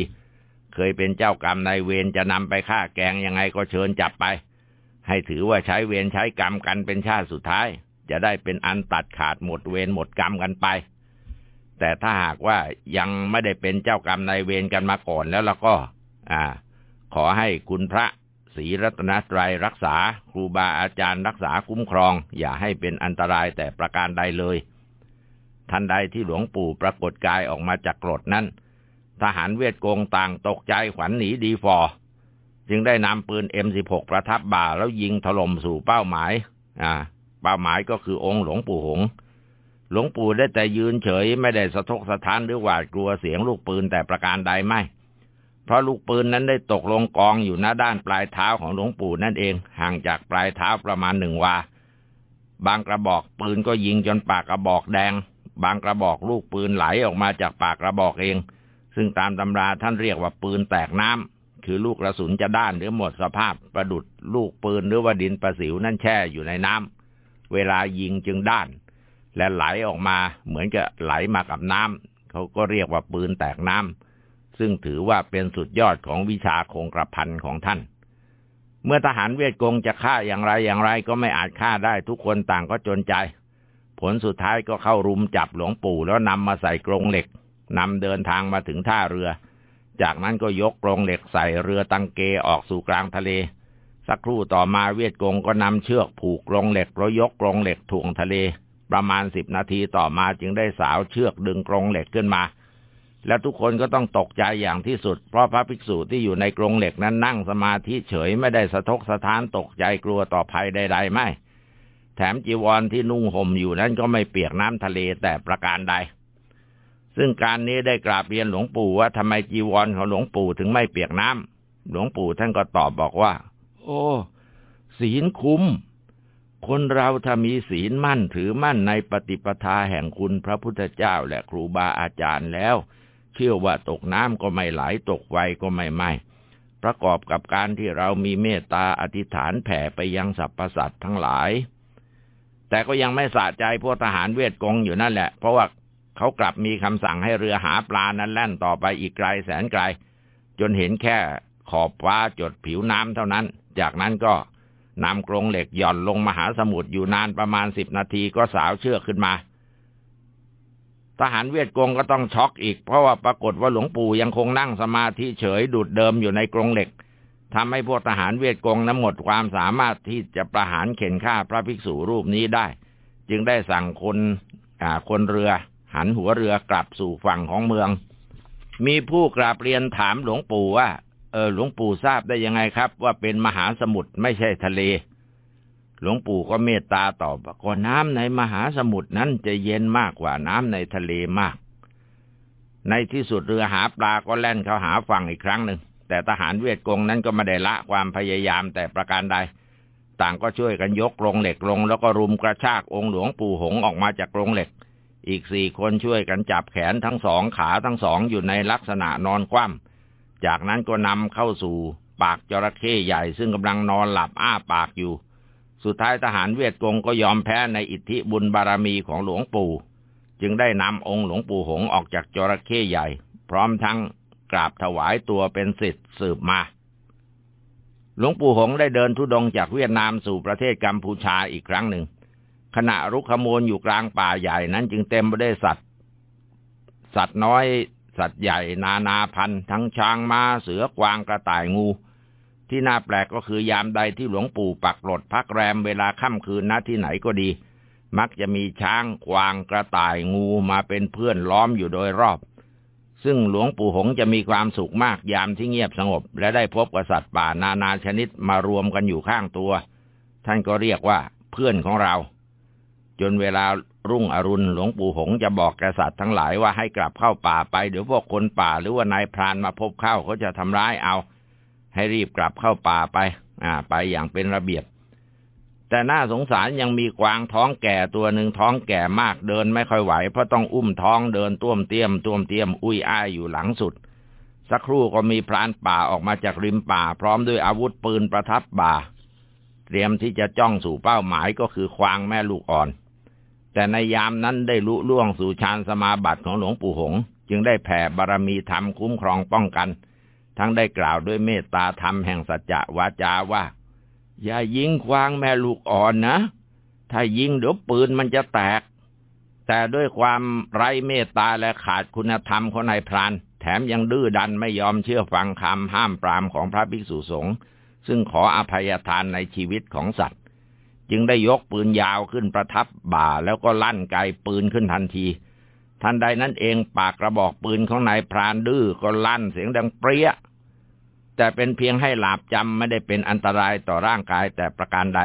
เคยเป็นเจ้ากรรมนายเวรจะนำไปฆ่าแกงยังไงก็เชิญจับไป ให้ถือว่าใช้เวรใช้กรรมกันเป็นชาติสุดท้าย จะได้เป็นอันตัดขาดหมดเวรหมดกรรมกันไป แต่ถ้าหากว่ายังไม่ได้เป็นเจ้ากรรมนายเวรกันมาก่อนแล้วแล้วก็ อ่า ขอให้คุณพระ ศีรัตนตรัยรักษา ครูบาอาจารย์รักษาคุ้มครอง อย่าให้เป็นอันตรายแต่ประการใดเลย ทันใดที่หลวงปู่ปรากฏกายออกมาจากกรดนั้น ทหารเวียดกงต่างตกใจขวัญหนีดีฟอ จึงได้นำปืน M16 ประทับบ่าแล้วยิงถล่มสู่เป้าหมาย อ่า เป้าหมายก็คือองค์หลวงปู่หงหลวงปู่ได้แต่ยืนเฉยไม่ได้สะทกสะท้านหรือหวาดกลัวเสียงลูกปืนแต่ประการใดไม่ เพราะลูกปืนนั้นได้ตกลงกองอยู่หน้าด้านปลายเท้าของหลวงปู่นั่นเอง ห่างจากปลายเท้าประมาณหนึ่งวา บางกระบอกปืนก็ยิงจนปากกระบอกแดง บางกระบอกลูกปืนไหลออกมาจากปากกระบอกเอง ซึ่งตามตำราท่านเรียกว่าปืนแตกน้ำคือลูกกระสุนจะด้านหรือหมดสภาพประดุดลูกปืนหรือว่าดินประสิวนั่นแช่อยู่ในน้ำเวลายิงจึงด้าน และไหลออกมาเหมือนกับไหลมากับน้ำเขาก็เรียกว่าปืนแตกน้ำ ซึ่งถือว่าเป็นสุดยอดของวิชาคงกระพันของท่าน เมื่อทหารเวียดกงจะฆ่าอย่างไรอย่างไรก็ไม่อาจฆ่าได้ทุกคนต่างก็จนใจ ผลสุดท้ายก็เข้ารุมจับหลวงปู่แล้วนำมาใส่กรงเหล็กนำเดินทางมาถึงท่าเรือ จากนั้นก็ยกกรงเหล็กใส่เรือตังเกออกสู่กลางทะเล สักครู่ต่อมาเวียดกงก็นำเชือกผูกกรงเหล็กแล้วยกกรงเหล็กถ่วงทะเล ประมาณสิบนาทีต่อมาจึงได้สาวเชือกดึงกรงเหล็กขึ้นมา และทุกคนก็ต้องตกใจอย่างที่สุด เพราะพระภิกษุที่อยู่ในกรงเหล็กนั้นนั่งสมาธิเฉยไม่ได้สะทกสะท้านตกใจกลัวต่อภัยใด ๆ ไม่ แถมจีวรที่นุ่งห่มอยู่นั้นก็ไม่เปียกน้ำทะเลแต่ประการใด ซึ่งการนี้ได้กราบเรียนหลวงปู่ว่าทำไมจีวรของหลวงปู่ถึงไม่เปียกน้ำหลวงปู่ท่านก็ตอบบอกว่า โอ้ศีลคุ้มคนเราถ้ามีศีลมั่นถือมั่นในปฏิปทาแห่งคุณพระพุทธเจ้าและครูบาอาจารย์แล้ว เชื่อว่าตกน้ำก็ไม่ไหลตกไฟก็ไม่ไหมประกอบกับการที่เรามีเมตตาอธิษฐานแผ่ไปยังสรรพสัตว์ทั้งหลาย แต่ก็ยังไม่สะใจพวกทหารเวทกงอยู่นั่นแหละ เพราะว่าเขากลับมีคำสั่งให้เรือหาปลานั้นแล่นต่อไปอีกไกลแสนไกล จนเห็นแค่ขอบฟ้าจดผิวน้ำเท่านั้น จากนั้นก็นำกรงเหล็กหย่อนลงมหาสมุทรอยู่นานประมาณสิบนาทีก็สาวเชือกขึ้นมา ทหารเวียดกงก็ต้องช็อกอีก เพราะว่าปรากฏว่าหลวงปู่ยังคงนั่งสมาธิเฉยดุดเดิมอยู่ในกรงเหล็กทำให้พวกทหารเวียดกงนั้นหมดความสามารถที่จะประหารเข็นฆ่าพระภิกษุรูปนี้ได้ จึงได้สั่งคนคนเรือ หันหัวเรือกลับสู่ฝั่งของเมือง มีผู้กราบเรียนถามหลวงปู่ว่าเออหลวงปู่ทราบได้ยังไงครับ ว่าเป็นมหาสมุทรไม่ใช่ทะเล หลวงปู่ก็เมตตาตอบว่าก็น้ำในมหาสมุทรนั้นจะเย็นมากกว่าน้ำในทะเลมาก ในที่สุดเรือหาปลาก็แล่นเข้าหาฝั่งอีกครั้งหนึ่ง แต่ทหารเวียดกงนั้นก็ไม่ได้ละความพยายามแต่ประการใด ต่างก็ช่วยกันยกกรงเหล็กลง แล้วก็รุมกระชากองค์หลวงปู่หงออกมาจากกรงเหล็ก อีกสี่คนช่วยกันจับแขนทั้งสองขาทั้งสองอยู่ในลักษณะนอนคว่ำจากนั้นก็นำเข้าสู่ปากจระเข้ใหญ่ซึ่งกำลังนอนหลับอ้าปากอยู่ สุดท้ายทหารเวียดกงก็ยอมแพ้ในอิทธิบุญบารมีของหลวงปู่ จึงได้นำองค์หลวงปู่หงออกจากจระเข้ใหญ่ พร้อมทั้งกราบถวายตัวเป็นสิทธิ์สืบมา หลวงปู่หงได้เดินทุดงจากเวียดนามสู่ประเทศกัมพูชาอีกครั้งหนึ่ง ขณะรุกขมูลอยู่กลางป่าใหญ่นั้นจึงเต็มไปด้วยสัตว์ สัตว์น้อย สัตว์ใหญ่นานาพันธุ์ทั้งช้างมา้าเสือกวางกระต่ายงู ที่น่าแปลกก็คือยามใดที่หลวงปู่ปักหลดพักแรมเวลาค่ำคืนณที่ไหนก็ดี มักจะมีช้างกวางกระต่ายงูมาเป็นเพื่อนล้อมอยู่โดยรอบ ซึ่งหลวงปู่หงจะมีความสุขมากยามที่เงียบสงบ และได้พบกับสัตว์ป่านานาชนิดมารวมกันอยู่ข้างตัว ท่านก็เรียกว่าเพื่อนของเรา จนเวลารุ่งอรุณหลวงปู่หงจะบอกกษัตริย์ทั้งหลายว่าให้กลับเข้าป่าไปเดี๋ยวพวกคนป่าหรือว่านายพรานมาพบเข้าเขาจะทำร้ายเอา ให้รีบกลับเข้าป่าไป อ่า ไปอย่างเป็นระเบียบ แต่น่าสงสารยังมีกวางท้องแก่ตัวหนึ่งท้องแก่มากเดินไม่ค่อยไหว เพราะต้องอุ้มท้องเดินต้วมเตี้ยมต้วมเตี้ยมอุ้ยอ้ายอยู่หลังสุด สักครู่ก็มีพรานป่าออกมาจากริมป่า พร้อมด้วยอาวุธปืนประทับบ่า เตรียมที่จะจ้องสู่เป้าหมายก็คือควางแม่ลูกอ่อนแต่ในยามนั้นได้ลุล่วงสู่ฌานสมาบัติของหลวงปู่หง จึงได้แผ่บารมีธรรมคุ้มครองป้องกัน ทั้งได้กล่าวด้วยเมตตาธรรมแห่งสัจจะวาจาว่า อย่ายิงควางแม่ลูกอ่อนนะ ถ้ายิงเดี๋ยวปืนมันจะแตก แต่ด้วยความไร้เมตตาและขาดคุณธรรมของนายพราน แถมยังดื้อดันไม่ยอมเชื่อฟังคำห้ามปรามของพระภิกษุสงฆ์ซึ่งขออภัยทานในชีวิตของสัตว์ จึงได้ยกปืนยาวขึ้นประทับบ่าแล้วก็ลั่นไกปืนขึ้นทันทีทันใดนั้นเองปากกระบอกปืนของนายพรานดื้อก็ลั่นเสียงดังเปรี้ย แต่เป็นเพียงให้หลาบจำไม่ได้เป็นอันตรายต่อร่างกายแต่ประการใด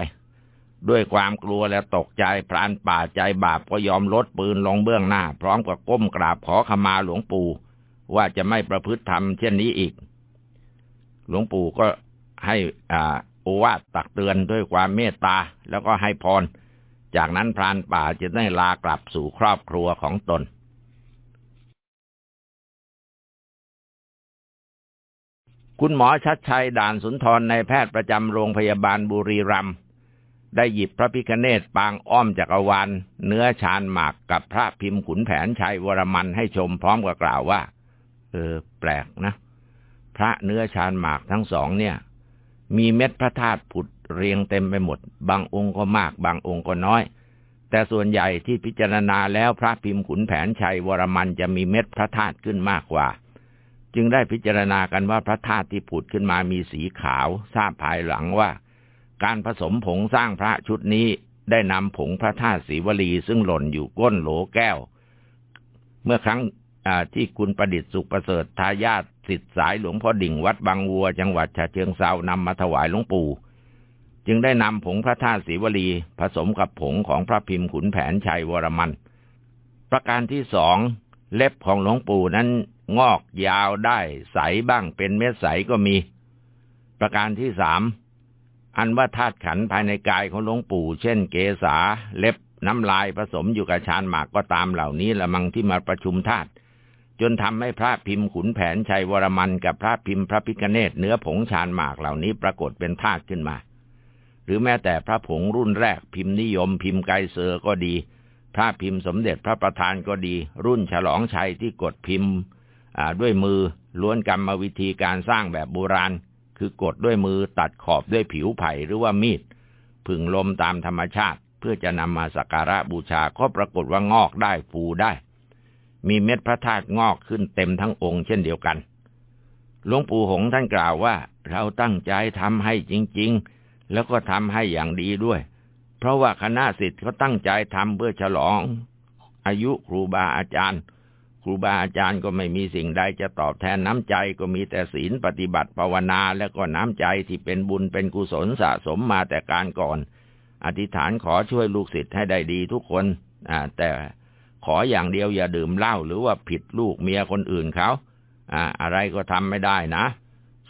ด้วยความกลัวและตกใจพรานป่าใจบาปก็ยอมลดปืนลงเบื้องหน้า พร้อมกับก้มกราบขอขมาหลวงปู่ ว่าจะไม่ประพฤติธรรมเช่นนี้อีก หลวงปู่ก็ให้อ่าโอวาทตักเตือนด้วยความเมตตาแล้วก็ให้พร จากนั้นพรานป่าจะได้ลากลับสู่ครอบครัวของตน คุณหมอชัดชัยด่านสุนทรในแพทย์ประจำโรงพยาบาลบุรีรัมย์ได้หยิบพระพิคเนตปางอ้อมจักรวาลเนื้อชานหมากกับพระพิมพ์ขุนแผนชัยวรมันให้ชมพร้อมกับกล่าวว่า เออ แปลกนะ พระเนื้อชานหมากทั้งสองเนี่ย มีเม็ดพระธาตุผุดเรียงเต็มไปหมด บางองค์ก็มาก บางองค์ก็น้อย แต่ส่วนใหญ่ที่พิจารณาแล้วพระพิมพ์ขุนแผนชัยวรมันจะมีเม็ดพระธาตุขึ้นมากกว่า จึงได้พิจารณากันว่าพระธาตุที่ผุดขึ้นมามีสีขาว ทราบภายหลังว่า การผสมผงสร้างพระชุดนี้ได้นำผงพระธาตุศรีวลีซึ่งหล่นอยู่ก้นโหลแก้ว เมื่อครั้งที่คุณประดิษฐ์สุขประเสริฐทายาทสิทธิสายหลวงพ่อดิ่งวัดบางวัว จังหวัดฉะเชิงเซานำมาถวายหลวงปู่ จึงได้นำผงพระธาตุศรีวลีผสมกับผงของพระพิมพ์ขุนแผนชัยวรมัน ประการที่สองเล็บของหลวงปู่นั้น งอกยาวได้ใสบ้างเป็นเม็ดใสก็มี ประการที่สามอันว่าธาตุขันธ์ภายในกายของหลวงปู่ เช่นเกศาเล็บน้ำลายผสมอยู่กับชานหมากก็ตามเหล่านี้ละมั้งที่มาประชุมธาตุจนทำให้พระพิมพ์ขุนแผนชัยวรมันกับพระพิมพ์พระพิฆเนศเนื้อผงชานหมากเหล่านี้ปรากฏเป็นธาตุขึ้นมา หรือแม้แต่พระผงรุ่นแรกพิมพ์นิยมพิมพ์ไกเซอร์ก็ดี พระพิมพ์สมเด็จพระประธานก็ดี รุ่นฉลองชัยที่กดพิมพ์ ด้วยมือล้วนกรรมวิธีการสร้างแบบโบราณ คือกดด้วยมือตัดขอบด้วยผิวไผ่หรือว่ามีดผึ่งลมตามธรรมชาติ เพื่อจะนำมาสักการะบูชาก็ปรากฏว่างอกได้ฟูได้ มีเม็ดพระธาตุงอกขึ้นเต็มทั้งองค์เช่นเดียวกันหลวงปู่หงท่านกล่าวว่า เราตั้งใจทำให้จริง ๆ แล้วก็ทำให้อย่างดีด้วย เพราะว่าคณะสิทธิ์เขาตั้งใจทำเพื่อฉลอง อายุครูบาอาจารย์ ครูบาอาจารย์ก็ไม่มีสิ่งใดจะตอบแทนน้ำใจก็มีแต่ศีลปฏิบัติภาวนาและก็น้ำใจที่เป็นบุญเป็นกุศลสะสมมาแต่การก่อน อธิษฐานขอช่วยลูกศิษย์ให้ได้ดีทุกคนอ่าแต่ขออย่างเดียวอย่าดื่มเหล้าหรือว่าผิดลูกเมียคนอื่นเขาอ่าอะไรก็ทำไม่ได้นะ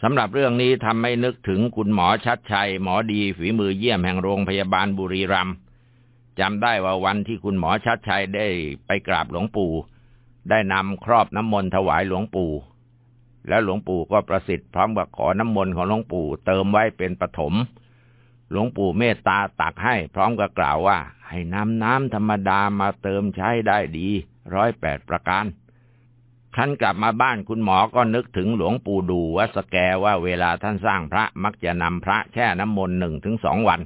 สำหรับเรื่องนี้ทำให้นึกถึงคุณหมอชัดชัย หมอดีฝีมือเยี่ยมแห่งโรงพยาบาลบุรีรัมย์จำได้ว่าวันที่คุณหมอชัดชัยได้ไปกราบหลวงปู่ ได้นำครอบน้ำมนต์ถวายหลวงปู่ แล้วหลวงปู่ก็ประสิทธิ์พร้อมกับขอน้ำมนต์ของหลวงปู่เติมไว้เป็นปฐมหลวงปู่เมตตาตักให้พร้อมกับกล่าวว่า ให้นำน้ำธรรมดามาเติมใช้ได้ดีร้อยแปดประการท่านกลับมาบ้านคุณหมอก็นึกถึงหลวงปู่ดูวัดสแกว่าเวลาท่านสร้างพระมักจะนำพระแช่น้ำมนต์หนึ่งถึงสองวัน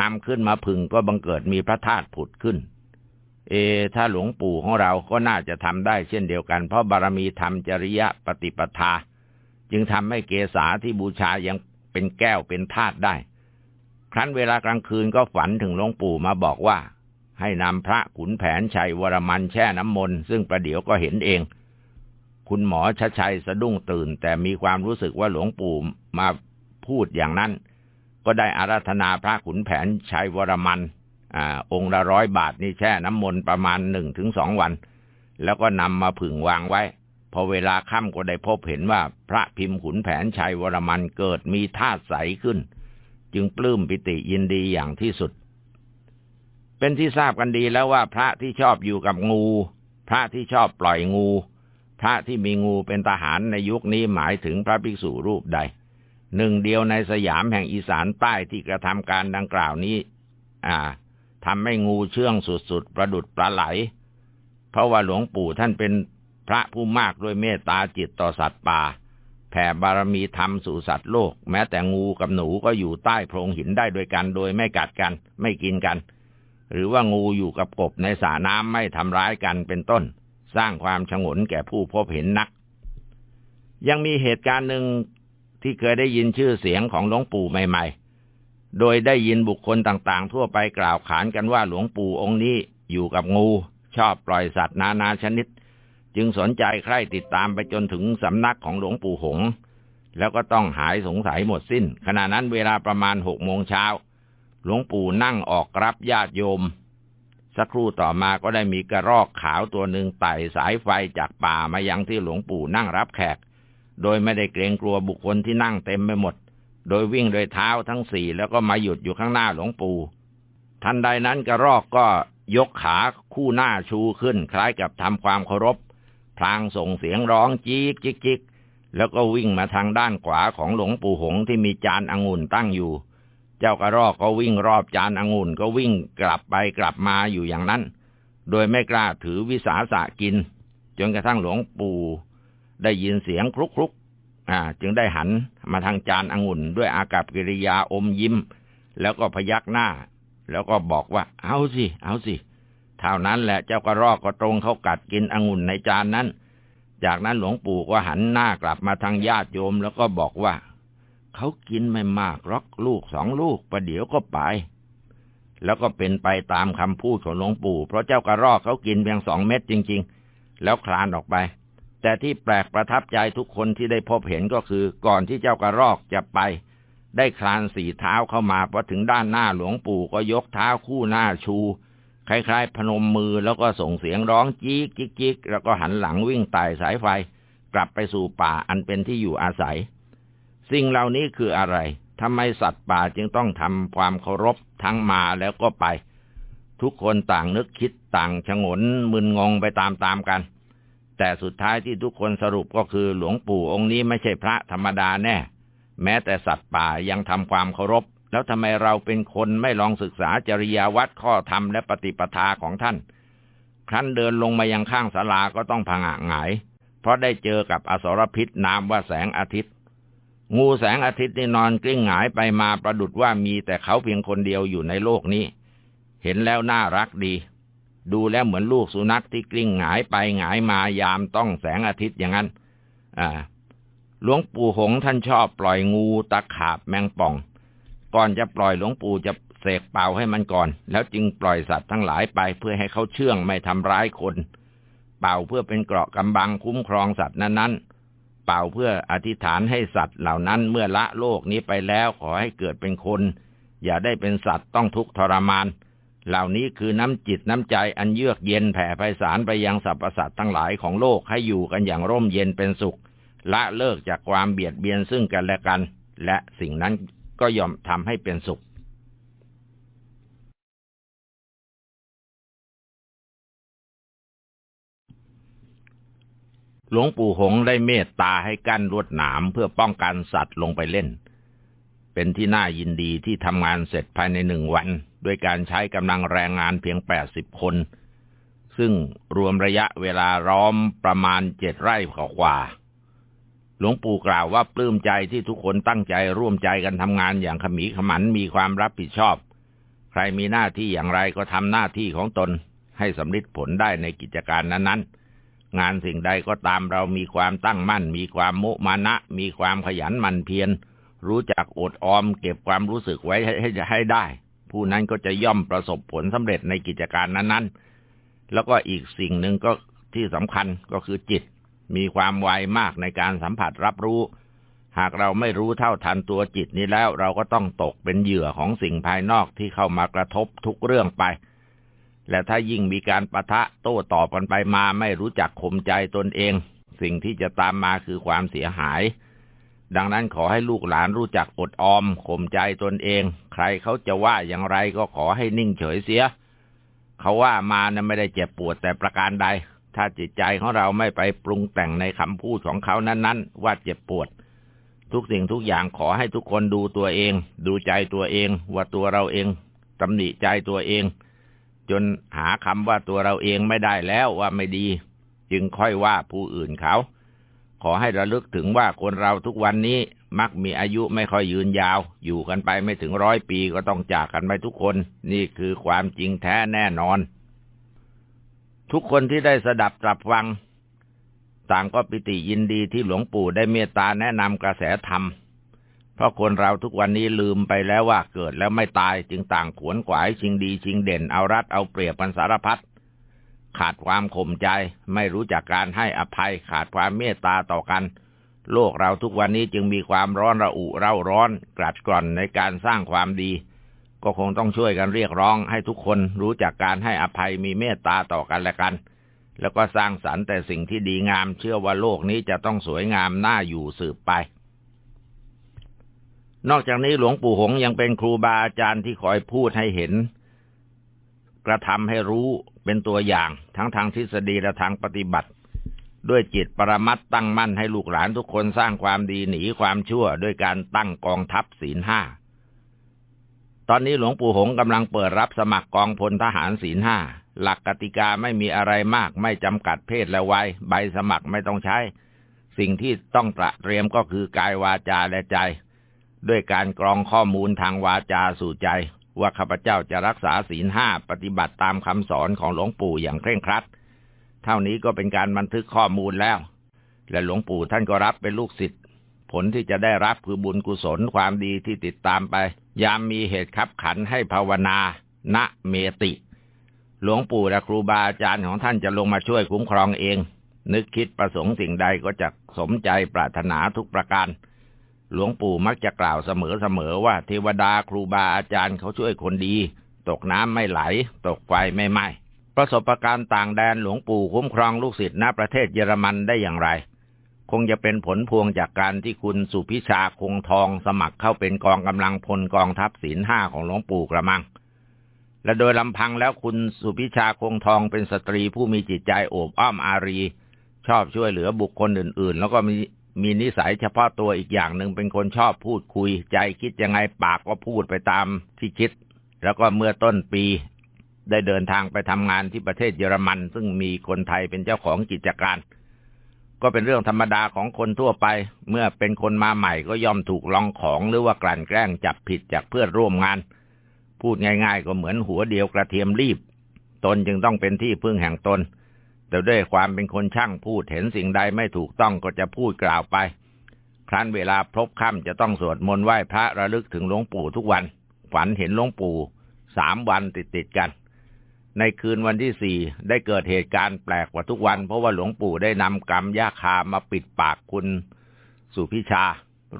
นำขึ้นมาพึงก็บังเกิดมีพระธาตุผุดขึ้น เอ ถ้าหลวงปู่ของเราก็น่าจะทำได้เช่นเดียวกัน เพราะบารมีธรรมจริยะปฏิปทา จึงทำให้เกษาที่บูชายังเป็นแก้วเป็นธาตุได้ ครั้นเวลากลางคืนก็ฝันถึงหลวงปู่มาบอกว่า ให้นำพระขุนแผนชัยวรมันแช่น้ำมนต์ซึ่งประเดี๋ยวก็เห็นเอง คุณหมอชชัยสะดุ้งตื่น แต่มีความรู้สึกว่าหลวงปู่มาพูดอย่างนั้น ก็ได้อาราธนาพระขุนแผนชัยวรมัน อองค์ละร้อยบาทนี่แช่น้ำมนต์ประมาณหนึ่งถึงสองวัน แล้วก็นำมาผึ่งวางไว้ พอเวลาค่ำก็ได้พบเห็นว่าพระพิมพ์ขุนแผนชัยวรมันเกิดมีธาตุใสขึ้น จึงปลื้มปิติยินดีอย่างที่สุด เป็นที่ทราบกันดีแล้วว่าพระที่ชอบอยู่กับงู พระที่ชอบปล่อยงู พระที่มีงูเป็นทหารในยุคนี้หมายถึงพระภิกษุรูปใดหนึ่งเดียวในสยามแห่งอีสานใต้ที่กระทำการดังกล่าวนี้ อ่า ทำให้งูเชื่องสุดๆ ประดุดปลาไหล เพราะว่าหลวงปู่ท่านเป็นพระผู้มากด้วยเมตตาจิตต่อสัตว์ป่า แผ่บารมีธรรมสู่สัตว์โลก แม้แต่งูกับหนูก็อยู่ใต้โพรงหินได้โดยกัน โดยไม่กัดกัน ไม่กินกัน หรือว่างูอยู่กับกบในสระน้ำไม่ทำร้ายกันเป็นต้น สร้างความฉงนแก่ผู้พบเห็นนัก ยังมีเหตุการณ์หนึ่งที่เคยได้ยินชื่อเสียงของหลวงปู่ใหม่ๆ โดยได้ยินบุคคลต่างๆ ทั่วไปกล่าวขานกันว่าหลวงปู่องค์นี้อยู่กับงู ชอบปล่อยสัตว์นานาชนิด จึงสนใจใคร่ติดตามไปจนถึงสำนักของหลวงปู่หง แล้วก็ต้องหายสงสัยหมดสิ้น ขณะนั้นเวลาประมาณหกโมงเช้าหลวงปู่นั่งออกรับญาติโยม สักครู่ต่อมาก็ได้มีกระรอกขาวตัวหนึ่งไต่สายไฟจากป่ามายังที่หลวงปู่นั่งรับแขก โดยไม่ได้เกรงกลัวบุคคลที่นั่งเต็มไปหมด โดยวิ่งโดยเท้าทั้งสี่แล้วก็มาหยุดอยู่ข้างหน้าหลวงปู่ทันใดนั้นกระรอกก็ยกขาคู่หน้าชูขึ้น คล้ายกับทำความเคารพ พลางส่งเสียงร้องจี๊กจิกจิกแล้วก็วิ่งมาทางด้านขวาของหลวงปู่หงที่มีจานองุ่นตั้งอยู่ เจ้ากระรอกก็วิ่งรอบจานองุ่นก็วิ่งกลับไปกลับมาอยู่อย่างนั้น โดยไม่กล้าถือวิสาสะกิน จนกระทั่งหลวงปู่ได้ยินเสียงครุกครุก จึงได้หันมาทางจานองุ่นด้วยอากับกิริยาอมยิ้ม แล้วก็พยักหน้า แล้วก็บอกว่า เอาสิ เอาสิเท่านั้นแหละเจ้ากระรอกก็ตรงเขากัดกินองุ่นในจานนั้น จากนั้นหลวงปู่ก็หันหน้ากลับมาทางญาติโยม แล้วก็บอกว่า เขากินไม่มากรอกลูกสองลูกประเดี๋ยวก็ไป แล้วก็เป็นไปตามคำพูดของหลวงปู่ เพราะเจ้ากระรอกเขากินเพียงสองเม็ดจริง ๆ แล้วคลานออกไป แต่ที่แปลกประทับใจทุกคนที่ได้พบเห็นก็คือ ก่อนที่เจ้ากระรอกจะไป ได้คลานสี่เท้าเข้ามาพอถึงด้านหน้าหลวงปู่ก็ยกเท้าคู่หน้าชู คล้ายๆ พนมมือแล้วก็ส่งเสียงร้องจี๊กจิ๊กแล้วก็หันหลังวิ่งไต่สายไฟ กลับไปสู่ป่าอันเป็นที่อยู่อาศัย สิ่งเหล่านี้คืออะไรทำไมสัตว์ป่าจึงต้องทำความเคารพทั้งมาแล้วก็ไป ทุกคนต่างนึกคิดต่างชงนมึนงงไปตามๆกัน แต่สุดท้ายที่ทุกคนสรุปก็คือหลวงปู่องค์นี้ไม่ใช่พระธรรมดาแน่ แม้แต่สัตว์ป่ายังทำความเคารพ แล้วทำไมเราเป็นคนไม่ลองศึกษาจริยวัดข้อธรรมและปฏิปทาของท่าน ครั้นเดินลงมายังข้างศาลาก็ต้องพังหงาย เพราะได้เจอกับอสรพิษนามว่าแสงอาทิตย์ งูแสงอาทิตย์นี่นอนกลิ้งหงายไปมาประดุดว่ามีแต่เขาเพียงคนเดียวอยู่ในโลกนี้ เห็นแล้วน่ารักดี ดูแล้วเหมือนลูกสุนัขที่กลิ้งหงายไปหงายมายามต้องแสงอาทิตย์อย่างนั้น อ่า หลวงปู่หงท่านชอบปล่อยงูตะขาบแมงป่อง ก่อนจะปล่อยหลวงปู่จะเสกเป่าให้มันก่อน แล้วจึงปล่อยสัตว์ทั้งหลายไปเพื่อให้เขาเชื่องไม่ทำร้ายคน เป่าเพื่อเป็นเกราะกำบังคุ้มครองสัตว์นั้นๆเป่าเพื่ออธิษฐานให้สัตว์เหล่านั้นเมื่อละโลกนี้ไปแล้วขอให้เกิดเป็นคน อย่าได้เป็นสัตว์ต้องทุกข์ทรมาน เหล่านี้คือน้ำจิตน้ำใจอันเยือกเย็นแผ่ไพศาลไปยังสรรพสัตว์ทั้งหลายของโลกให้อยู่กันอย่างร่มเย็นเป็นสุข ละเลิกจากความเบียดเบียนซึ่งกันและกัน และสิ่งนั้นก็ยอมทำให้เป็นสุขหลวงปู่หงได้เมตตาให้กั้นรวดหนามเพื่อป้องกันสัตว์ลงไปเล่น เป็นที่น่ายินดีที่ทำงานเสร็จภายในหนึ่งวัน ด้วยการใช้กำลังแรงงานเพียงแปดสิบคน ซึ่งรวมระยะเวลาร้อมประมาณเจ็ดไร่กว่า หลวงปู่กล่าวว่าปลื้มใจที่ทุกคนตั้งใจร่วมใจกันทำงานอย่างขมีขมันมีความรับผิดชอบ ใครมีหน้าที่อย่างไรก็ทำหน้าที่ของตนให้สำเร็จผลได้ในกิจการนั้นๆงานสิ่งใดก็ตามเรามีความตั้งมั่น มีความมุมานะ มีความขยันหมั่นเพียรรู้จักอดออม เก็บความรู้สึกไว้ให้ให้ได้ ผู้นั้นก็จะย่อมประสบผลสำเร็จในกิจการนั้นๆ แล้วก็อีกสิ่งหนึ่งก็ที่สำคัญก็คือจิต มีความไวมากในการสัมผัสรับรู้ หากเราไม่รู้เท่าทันตัวจิตนี้แล้วเราก็ต้องตกเป็นเหยื่อของสิ่งภายนอกที่เข้ามากระทบทุกเรื่องไป และถ้ายิ่งมีการประทะโต้ตอบกันไปมาไม่รู้จักข่มใจตนเอง สิ่งที่จะตามมาคือความเสียหาย ดังนั้นขอให้ลูกหลานรู้จักอดออมข่มใจตนเอง ใครเขาจะว่าอย่างไรก็ขอให้นิ่งเฉยเสีย เขาว่ามานะไม่ได้เจ็บปวดแต่ประการใด ถ้าจิตใจของเราไม่ไปปรุงแต่งในคำพูดของเขานั้น ๆ ว่าเจ็บปวด ทุกสิ่งทุกอย่างขอให้ทุกคนดูตัวเอง ดูใจตัวเอง ว่าตัวเราเองตำหนิใจตัวเอง จนหาคำว่าตัวเราเองไม่ได้แล้วว่าไม่ดี จึงค่อยว่าผู้อื่นเขา อให้ระลึกถึงว่าคนเราทุกวันนี้มักมีอายุไม่ค่อยยืนยาว อยู่กันไปไม่ถึงร้อยปีก็ต้องจากกันไปทุกคน นี่คือความจริงแท้แน่นอน ทุกคนที่ได้สดับตรับฟัง ต่างก็ปิติยินดีที่หลวงปู่ได้เมตตาแนะนำกระแสธรรม เพราะคนเราทุกวันนี้ลืมไปแล้วว่าเกิดแล้วไม่ตายจึงต่างขวนขวายชิงดีชิงเด่นเอารัดเอาเปรียบปันสารพัด ขาดความข่มใจ ไม่รู้จักการให้อภัยขาดความเมตตาต่อกัน โลกเราทุกวันนี้จึงมีความร้อนระอุเร่าร้อนกรัดกร่อนในการสร้างความดี ก็คงต้องช่วยกันเรียกร้องให้ทุกคนรู้จักการให้อภัยมีเมตตาต่อกันและกัน แล้วก็สร้างสรรค์แต่สิ่งที่ดีงาม เชื่อว่าโลกนี้จะต้องสวยงามน่าอยู่สืบไปนอกจากนี้หลวงปู่หงยังเป็นครูบาอาจารย์ที่คอยพูดให้เห็น กระทำให้รู้ เป็นตัวอย่างทั้งทางทฤษฎีและทางปฏิบัติ ด้วยจิตปรมัตตั้งมั่นให้ลูกหลานทุกคนสร้างความดีหนีความชั่วด้วยการตั้งกองทัพศีลห้าตอนนี้หลวงปู่หงกำลังเปิดรับสมัครกองพลทหารศีลห้าหลักกติกาไม่มีอะไรมาก ไม่จำกัดเพศและวัยใบสมัครไม่ต้องใช้ สิ่งที่ต้องตระเตรียมก็คือกายวาจาและใจ ด้วยการกรองข้อมูลทางวาจาสู่ใจ ว่าข้าพเจ้าจะรักษาศีลห้าปฏิบัติตามคำสอนของหลวงปู่อย่างเคร่งครัด เท่านี้ก็เป็นการบันทึกข้อมูลแล้ว และหลวงปู่ท่านก็รับเป็นลูกศิษย์ผลที่จะได้รับคือบุญกุศลความดีที่ติดตามไป ยามมีเหตุขับขันให้ภาวนา ณเมติ หลวงปู่และครูบาอาจารย์ของท่านจะลงมาช่วยคุ้มครองเอง นึกคิดประสงค์สิ่งใดก็จะสมใจปรารถนาทุกประการ หลวงปู่มักจะกล่าวเสมอๆว่าเทวดาครูบาอาจารย์เขาช่วยคนดี ตกน้ำไม่ไหล ตกไฟไม่ไหม้ประสบการณ์ต่างแดนหลวงปู่คุ้มครองลูกศิษย์ณประเทศเยอรมันได้อย่างไร คงจะเป็นผลพวงจากการที่คุณสุพิชาคงทองสมัครเข้าเป็นกองกำลังพลกองทัพศีลห้าของหลวงปู่กระมัง และโดยลำพังแล้วคุณสุพิชาคงทองเป็นสตรีผู้มีจิตใจโอบอ้อมอารี ชอบช่วยเหลือบุคคลอื่นๆ แล้วก็มี มีนิสัยเฉพาะตัวอีกอย่างหนึ่งเป็นคนชอบพูดคุย ใจคิดยังไงปากก็พูดไปตามที่คิด แล้วก็เมื่อต้นปี ได้เดินทางไปทำงานที่ประเทศเยอรมัน ซึ่งมีคนไทยเป็นเจ้าของกิจการ ก็เป็นเรื่องธรรมดาของคนทั่วไป เมื่อเป็นคนมาใหม่ก็ย่อมถูกลองของหรือว่ากลั่นแกล้งจับผิดจากเพื่อนร่วมงาน พูดง่าย ๆ ก็เหมือนหัวเดียวกระเทียมรีบ ตนจึงต้องเป็นที่พึ่งแห่งตน แต่ด้วยความเป็นคนช่างพูดเห็นสิ่งใดไม่ถูกต้องก็จะพูดกล่าวไป ครั้นเวลาพบค่ำจะต้องสวดมนต์ไหว้พระระลึกถึงหลวงปู่ทุกวัน ฝันเห็นหลวงปู่สามวันติดๆกัน ในคืนวันที่สี่ได้เกิดเหตุการณ์แปลกกว่าทุกวัน เพราะว่าหลวงปู่ได้นำกรรมยาคามาปิดปากคุณสุพิชา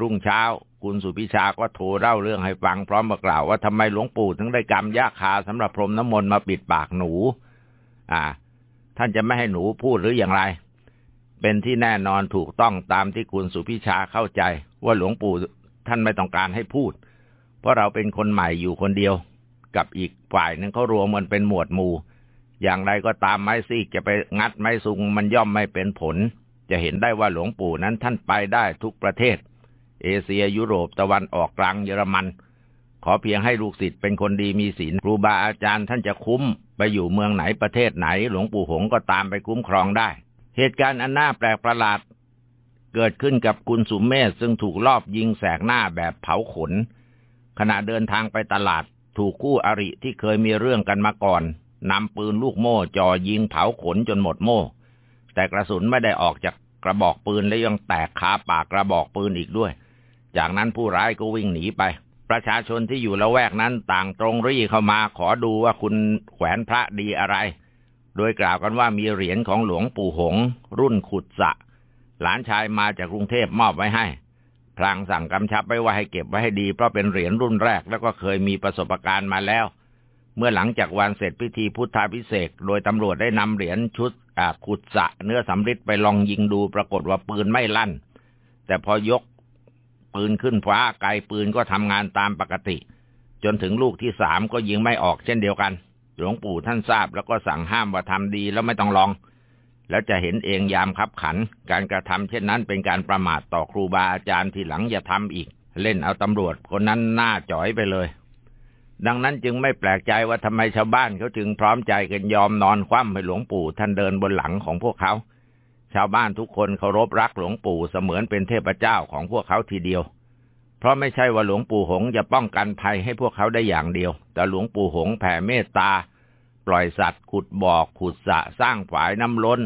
รุ่งเช้า คุณสุพิชาก็โทรเล่าเรื่องให้ฟังพร้อมมากล่าวว่าทำไมหลวงปู่ถึงได้กรรมยาคาสำหรับพรมน้ำมนต์มาปิดปากหนู อ่า ท่านจะไม่ให้หนูพูดหรืออย่างไร เป็นที่แน่นอนถูกต้องตามที่คุณสุพิชาเข้าใจ ว่าหลวงปู่ท่านไม่ต้องการให้พูด เพราะเราเป็นคนใหม่อยู่คนเดียว กับอีกฝ่ายนึงเขารวมมันเป็นหมวดหมู่ อย่างไรก็ตามไม้ซีกจะไปงัดไม้ซุงมันย่อมไม่เป็นผล จะเห็นได้ว่าหลวงปู่นั้นท่านไปได้ทุกประเทศ เอเชียยุโรปตะวันออกกลางเยอรมัน ขอเพียงให้ลูกศิษย์เป็นคนดีมีศีลครูบาอาจารย์ท่านจะคุ้ม ไปอยู่เมืองไหนประเทศไหน หลวงปู่หงก็ตามไปคุ้มครองได้ เหตุการณ์อันน่าแปลกประหลาด เกิดขึ้นกับคุณสุมเมศซึ่งถูกลอบยิงแสกหน้าแบบเผาขน ขณะเดินทางไปตลาด ถูกคู่อริที่เคยมีเรื่องกันมาก่อนนำปืนลูกโม่จ่อยิงเผาขนจนหมดโม่ แต่กระสุนไม่ได้ออกจากกระบอกปืนและยังแตกคาปากกระบอกปืนอีกด้วย จากนั้นผู้ร้ายก็วิ่งหนีไป ประชาชนที่อยู่ละแวกนั้นต่างตรงรีเข้ามาขอดูว่าคุณแขวนพระดีอะไร โดยกล่าวกันว่ามีเหรียญของหลวงปู่หง รุ่นขุดสะ หลานชายมาจากกรุงเทพมอบไว้ให้ พลางสั่งกำชับไว้ว่าให้เก็บไว้ให้ดีเพราะเป็นเหรียญรุ่นแรกแล้วก็เคยมีประสบการณ์มาแล้ว เมื่อหลังจากวันเสร็จพิธีพุทธาพิเศษโดยตำรวจได้นำเหรียญชุดขุดสะเนื้อสำริดไปลองยิงดูปรากฏว่าปืนไม่ลั่น แต่พอยก ปืนขึ้นฟ้าไกลปืนก็ทำงานตามปกติ จนถึงลูกที่สามก็ยิงไม่ออกเช่นเดียวกัน หลวงปู่ท่านทราบแล้วก็สั่งห้ามว่าทำดีแล้วไม่ต้องลอง แล้วจะเห็นเองยามคับขัน การกระทำเช่นนั้นเป็นการประมาทต่อครูบาอาจารย์ที่หลังอย่าทำอีก เล่นเอาตำรวจคนนั้นหน้าจ่อยไปเลย ดังนั้นจึงไม่แปลกใจว่าทำไมชาวบ้านเขาจึงพร้อมใจกันยอมนอนคว่ำให้หลวงปู่ท่านเดินบนหลังของพวกเขา ชาวบ้านทุกคนเคารพรักหลวงปู่เสมือนเป็นเทพเจ้าของพวกเขาทีเดียว เพราะไม่ใช่ว่าหลวงปู่หงจะป้องกันภัยให้พวกเขาได้อย่างเดียว แต่หลวงปู่หงแผ่เมตตา ปล่อยสัตว์ ขุดบ่อขุดสะสร้างฝายน้ำล้น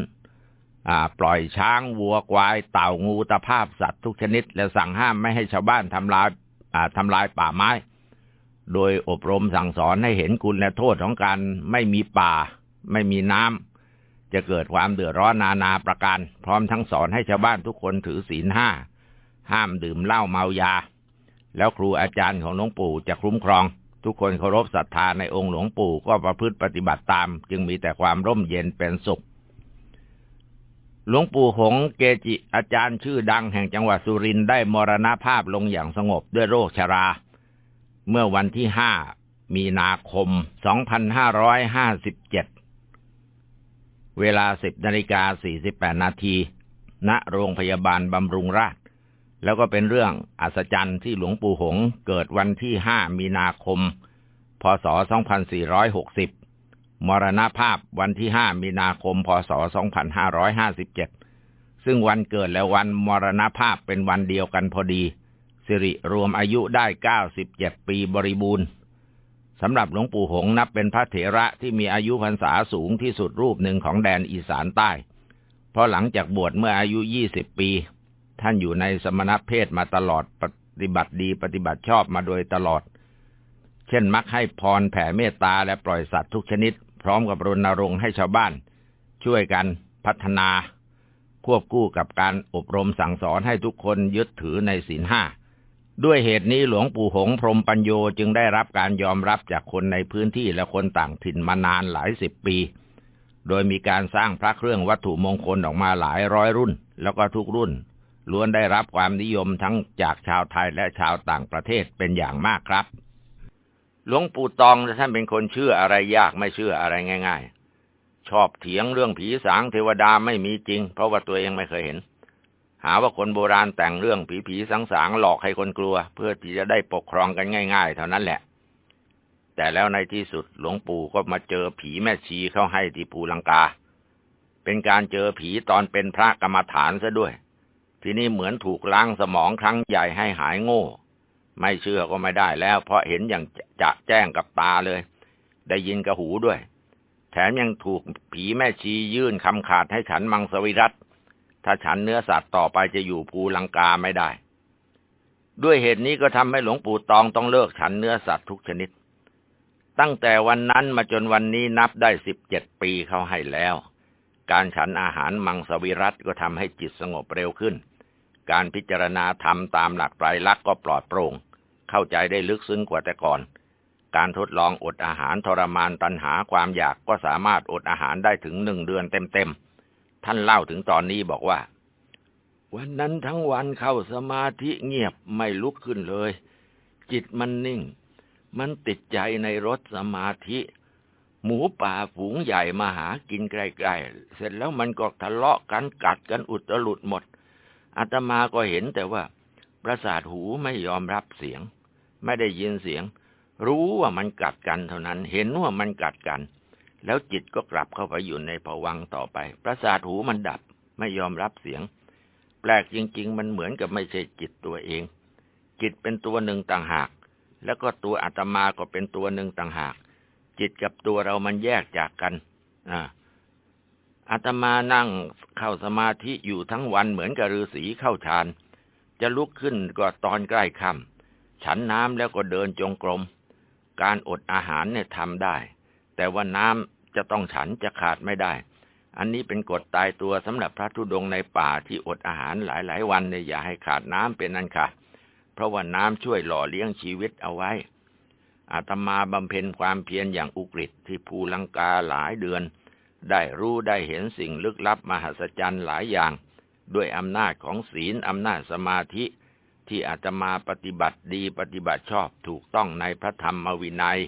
ปล่อยช้างวัวควาย เต่างูตะภาพสัตว์ทุกชนิด และสั่งห้ามไม่ให้ชาวบ้านทำลายทำลายป่าไม้ โดยอบรมสั่งสอนให้เห็นคุณและโทษของการไม่มีป่า ไม่มีน้ำ จะเกิดความเดือดร้อนนานาประการ พร้อมทั้งสอนให้ชาวบ้านทุกคนถือศีลห้า ห้ามดื่มเหล้าเมายา แล้วครูอาจารย์ของหลวงปู่จะคุ้มครอง ทุกคนเคารพศรัทธาในองค์หลวงปู่ก็ประพฤติปฏิบัติตาม จึงมีแต่ความร่มเย็นเป็นสุข หลวงปู่หงเกจิอาจารย์ชื่อดังแห่งจังหวัดสุรินทร์ได้มรณภาพลงอย่างสงบด้วยโรคชรา เมื่อวันที่ห้ามีนาคม 2557 เวลา 10นาฬิกา48นาทีณโรงพยาบาลบำรุงราษฎร์แล้วก็เป็นเรื่องอัศจรรย์ที่หลวงปู่หงเกิดวันที่ 5 มีนาคม พศ 2460 มรณภาพวันที่ 5 มีนาคม พศ 2557 ซึ่งวันเกิดและวันมรณภาพเป็นวันเดียวกันพอดี สิริรวมอายุได้ 97 ปีบริบูรณ์ สำหรับหลวงปู่หงนับเป็นพระเถระที่มีอายุพรรษาสูงที่สุดรูปหนึ่งของแดนอีสานใต้ เพราะหลังจากบวชเมื่ออายุ20ปี ท่านอยู่ในสมณเพศมาตลอดปฏิบัติดีปฏิบัติชอบมาโดยตลอด เช่นมักให้พรแผ่เมตตาและปล่อยสัตว์ทุกชนิด พร้อมกับรณรงค์ให้ชาวบ้าน ช่วยกันพัฒนา ควบคู่กับการอบรมสั่งสอนให้ทุกคนยึดถือในศีลห้า ด้วยเหตุนี้หลวงปู่หงพรมปัญโยจึงได้รับการยอมรับจากคนในพื้นที่และคนต่างถิ่นมานานหลายสิบปี โดยมีการสร้างพระเครื่องวัตถุมงคลออกมาหลายร้อยรุ่น แล้วก็ทุกรุ่น ล้วนได้รับความนิยมทั้งจากชาวไทยและชาวต่างประเทศเป็นอย่างมากครับ หลวงปู่ตองท่านเป็นคนเชื่ออะไรยากไม่เชื่ออะไรง่าย ๆ ชอบเถียงเรื่องผีสางเทวดาไม่มีจริง เพราะว่าตัวเองไม่เคยเห็น หาว่าคนโบราณแต่งเรื่องผีผีสังสางหลอกให้คนกลัว เพื่อที่จะได้ปกครองกันง่าย ๆ เท่านั้นแหละ แต่แล้วในที่สุดหลวงปู่ก็มาเจอผีแม่ชีเข้าให้ที่ภูลังกา เป็นการเจอผีตอนเป็นพระกรรมฐานซะด้วย ทีนี้เหมือนถูกล้างสมองครั้งใหญ่ให้หายโง่ ไม่เชื่อก็ไม่ได้แล้ว เพราะเห็นอย่างจะแจ้งกับตาเลย ได้ยินกับหูด้วย แถมยังถูกผีแม่ชียื่นคำขาดให้ฉันมังสวิรัต ถ้าฉันเนื้อสัตว์ต่อไปจะอยู่ภูลังกาไม่ได้ ด้วยเหตุนี้ก็ทำให้หลวงปู่ตองต้องเลิกฉันเนื้อสัตว์ทุกชนิด ตั้งแต่วันนั้นมาจนวันนี้นับได้สิบเจ็ดปีเขาให้แล้ว การฉันอาหารมังสวิรัตก็ทำให้จิตสงบเร็วขึ้น การพิจารณาธรรมตามหลักไตรลักษณ์ก็ปลอดโปร่ง เข้าใจได้ลึกซึ้งกว่าแต่ก่อนการทดลองอดอาหารทรมานตัณหาความอยากก็สามารถอดอาหารได้ถึงหนึ่งเดือนเต็มๆ ท่านเล่าถึงตอนนี้บอกว่า วันนั้นทั้งวันเข้าสมาธิเงียบไม่ลุกขึ้นเลย จิตมันนิ่ง มันติดใจในรถสมาธิ หมูป่าฝูงใหญ่มาหากินใกล้ๆเสร็จแล้วมันก็ทะเลาะกันกัดกันอุตลุดหมดอาตมาก็เห็นแต่ว่า ประสาทหูไม่ยอมรับเสียง ไม่ได้ยินเสียง รู้ว่ามันกัดกันเท่านั้น เห็นว่ามันกัดกัน แล้วจิตก็กลับเข้าไปอยู่ในภวังต่อไป ประสาทหูมันดับ ไม่ยอมรับเสียง แปลกจริง ๆ มันเหมือนกับไม่ใช่จิตตัวเอง จิตเป็นตัวหนึ่งต่างหาก แล้วก็ตัวอาตมาก็เป็นตัวหนึ่งต่างหาก จิตกับตัวเรามันแยกจากกัน อ่าอาตมานั่งเข้าสมาธิอยู่ทั้งวันเหมือนกับฤาษีเข้าฌาน จะลุกขึ้นก็ตอนใกล้ค่ำฉันน้ำแล้วก็เดินจงกรม การอดอาหารเนี่ยทำได้ แต่ว่าน้ำจะต้องฉันจะขาดไม่ได้ อันนี้เป็นกฎตายตัวสำหรับพระธุดงในป่าที่อดอาหารหลายๆ วันเนี่ยอย่าให้ขาดน้ำเป็นนันค่ะเพราะว่าน้ำช่วยหล่อเลี้ยงชีวิตเอาไว้ อาตมาบำเพ็ญความเพียรอย่างอุกฤษที่ภูลังกาหลายเดือน ได้รู้ได้เห็นสิ่งลึกลับมหัศจรรย์หลายอย่าง ด้วยอำนาจของศีลอำนาจสมาธิที่อาตมาปฏิบัติดีปฏิบัติชอบถูกต้องในพระธรรมวินัย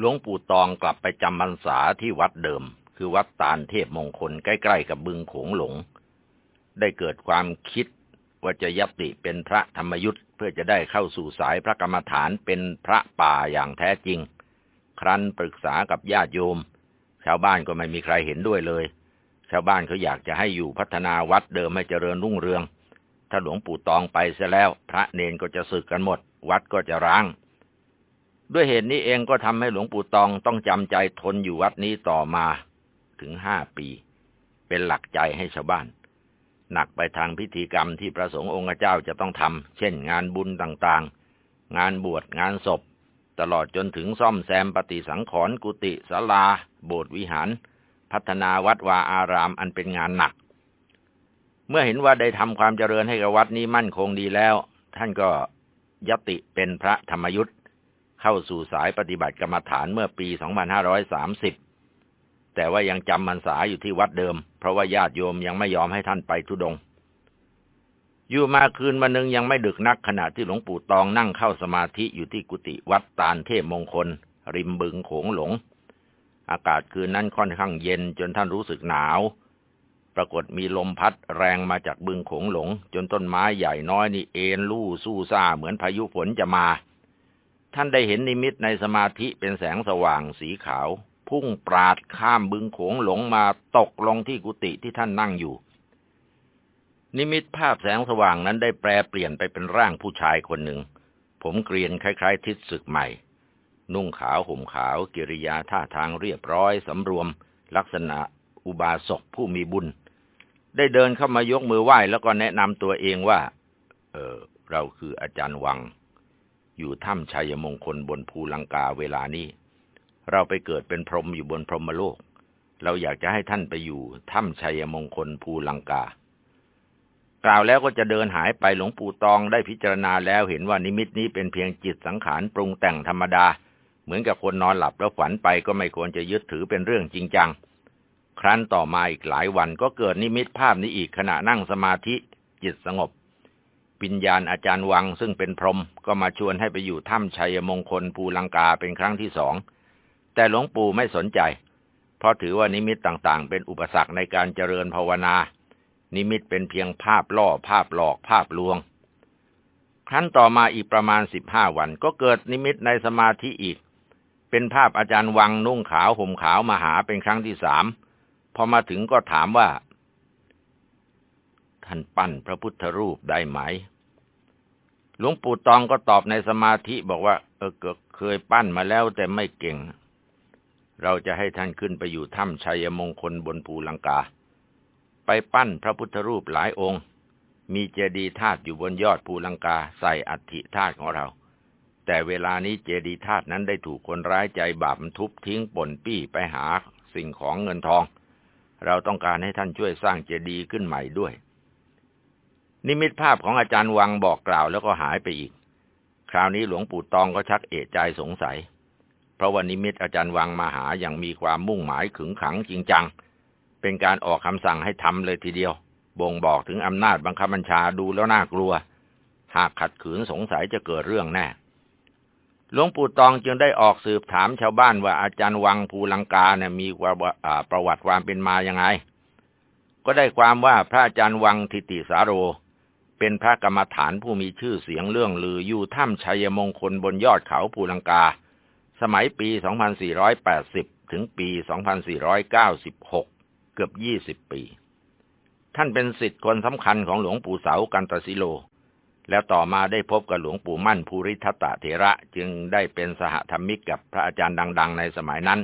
หลวงปู่ตองกลับไปจำพรรษาที่วัดเดิม คือวัดตาลเทพมงคลใกล้ๆกับบึงโขงหลง ได้เกิดความคิดว่าจะยัติเป็นพระธรรมยุทธ์เพื่อจะได้เข้าสู่สายพระกรรมฐานเป็นพระป่าอย่างแท้จริง ครั้นปรึกษากับญาติโยม ชาวบ้านก็ไม่มีใครเห็นด้วยเลย ชาวบ้านเขาอยากจะให้อยู่พัฒนาวัดเดิมให้เจริญรุ่งเรือง ถ้าหลวงปู่ตองไปเสียแล้ว พระเนนก็จะสึกกันหมด วัดก็จะร้าง ด้วยเหตุนี้เองก็ทำให้หลวงปู่ตองต้องจำใจทนอยู่วัดนี้ต่อมาถึงห้าปี เป็นหลักใจให้ชาวบ้าน หนักไปทางพิธีกรรมที่พระสงฆ์องค์เจ้าจะต้องทำเช่นงานบุญต่างๆ งานบวชงานศพ ตลอดจนถึงซ่อมแซมปฏิสังขรณ์กุฏิศาลา โบสถ์วิหาร พัฒนาวัดวาอารามอันเป็นงานหนัก เมื่อเห็นว่าได้ทำความเจริญให้กับวัดนี้มั่นคงดีแล้ว ท่านก็ยติเป็นพระธรรมยุทธ เข้าสู่สายปฏิบัติกรรมฐานเมื่อปี 2530 แต่ว่ายังจำพรรษาอยู่ที่วัดเดิม เพราะว่าญาติโยมยังไม่ยอมให้ท่านไปทุดง อยู่มาคืนวันหนึ่งยังไม่ดึกนักขณะที่หลวงปู่ตองนั่งเข้าสมาธิอยู่ที่กุฏิวัดตาลเทพมงคล ริมบึงโขงหลง อากาศคืนนั้นค่อนข้างเย็นจนท่านรู้สึกหนาวปรากฏมีลมพัดแรงมาจากบึงโขงหลง จนต้นไม้ใหญ่น้อยนี่เอ็นลู่สู้ซ่าเหมือนพายุฝนจะมา ท่านได้เห็นนิมิตในสมาธิเป็นแสงสว่างสีขาว พุ่งปราดข้ามบึงโขงหลงมาตกลงที่กุฏิที่ท่านนั่งอยู่ นิมิตภาพแสงสว่างนั้นได้แปลเปลี่ยนไปเป็นร่างผู้ชายคนหนึ่ง ผมเกรียนคล้าย ๆ ทิศศึกใหม่ นุ่งขาวห่มขาว กิริยาท่าทางเรียบร้อยสำรวม ลักษณะอุบาสกผู้มีบุญ ได้เดินเข้ามายกมือไหว้แล้วก็แนะนำตัวเองว่า เออเราคืออาจารย์วัง อยู่ถ้ำชัยมงคลบนภูลังกาเวลานี้ เราไปเกิดเป็นพรหมอยู่บนพรหมโลก เราอยากจะให้ท่านไปอยู่ถ้ำชัยมงคลภูลังกา กล่าวแล้วก็จะเดินหายไปหลวงปู่ตองได้พิจารณาแล้วเห็นว่านิมิตนี้เป็นเพียงจิตสังขารปรุงแต่งธรรมดา เหมือนกับคนนอนหลับแล้วฝันไปก็ไม่ควรจะยึดถือเป็นเรื่องจริงจัง ครั้นต่อมาอีกหลายวันก็เกิดนิมิตภาพนี้อีกขณะนั่งสมาธิจิตสงบ ปิญญาณอาจารย์วังซึ่งเป็นพรหมก็มาชวนให้ไปอยู่ถ้ำชัยมงคลภูลังกาเป็นครั้งที่สอง แต่หลวงปู่ไม่สนใจ เพราะถือว่านิมิตต่างๆ เป็นอุปสรรคในการเจริญภาวนา นิมิตเป็นเพียงภาพล่อภาพหลอกภาพลวง ครั้นต่อมาอีกประมาณสิบห้าวันก็เกิดนิมิตในสมาธิอีก เป็นภาพอาจารย์วังนุ่งขาวห่มขาวมาหาเป็นครั้งที่สามพอมาถึงก็ถามว่า ท่านปั้นพระพุทธรูปได้ไหม หลวงปู่ตองก็ตอบในสมาธิบอกว่า เออเคยปั้นมาแล้วแต่ไม่เก่ง เราจะให้ท่านขึ้นไปอยู่ถ้ำชัยมงคลบนภูลังกา ไปปั้นพระพุทธรูปหลายองค์ มีเจดีย์ธาตุอยู่บนยอดภูลังกาใส่อัฐิธาตุของเรา แต่เวลานี้เจดีย์ธาตุนั้นได้ถูกคนร้ายใจบาปทุบทิ้งป่นปี้ไปหาสิ่งของเงินทองเราต้องการให้ท่านช่วยสร้างเจดีย์ขึ้นใหม่ด้วย นิมิตภาพของอาจารย์วังบอกกล่าวแล้วก็หายไปอีก คราวนี้หลวงปู่ตองก็ชักเอะใจสงสัย เพราะว่านิมิตอาจารย์วังมาหาอย่างมีความมุ่งหมายขึงขังจริงจัง เป็นการออกคำสั่งให้ทำเลยทีเดียว บ่งบอกถึงอำนาจบังคับบัญชาดูแล้วน่ากลัว หากขัดขืนสงสัยจะเกิดเรื่องแน่ หลวงปู่ตองจึงได้ออกสืบถามชาวบ้านว่าอาจารย์วังภูลังกาเนี่ยมีประวัติความเป็นมายังไง ก็ได้ความว่าพระอาจารย์วังทิติสาโร เป็นพระกรรมฐานผู้มีชื่อเสียงเรื่องลืออยู่ถ้ำชัยมงคลบนยอดเขาภูลังกา สมัยปี 2480 ถึงปี 2496 เกือบยี่สิบปี ท่านเป็นสิทธิ์คนสำคัญของหลวงปู่เสากันตสิโล แล้วต่อมาได้พบกับหลวงปู่มั่นภูริทัตเถระจึงได้เป็นสหธรรมิกกับพระอาจารย์ดัง ๆ ในสมัยนั้น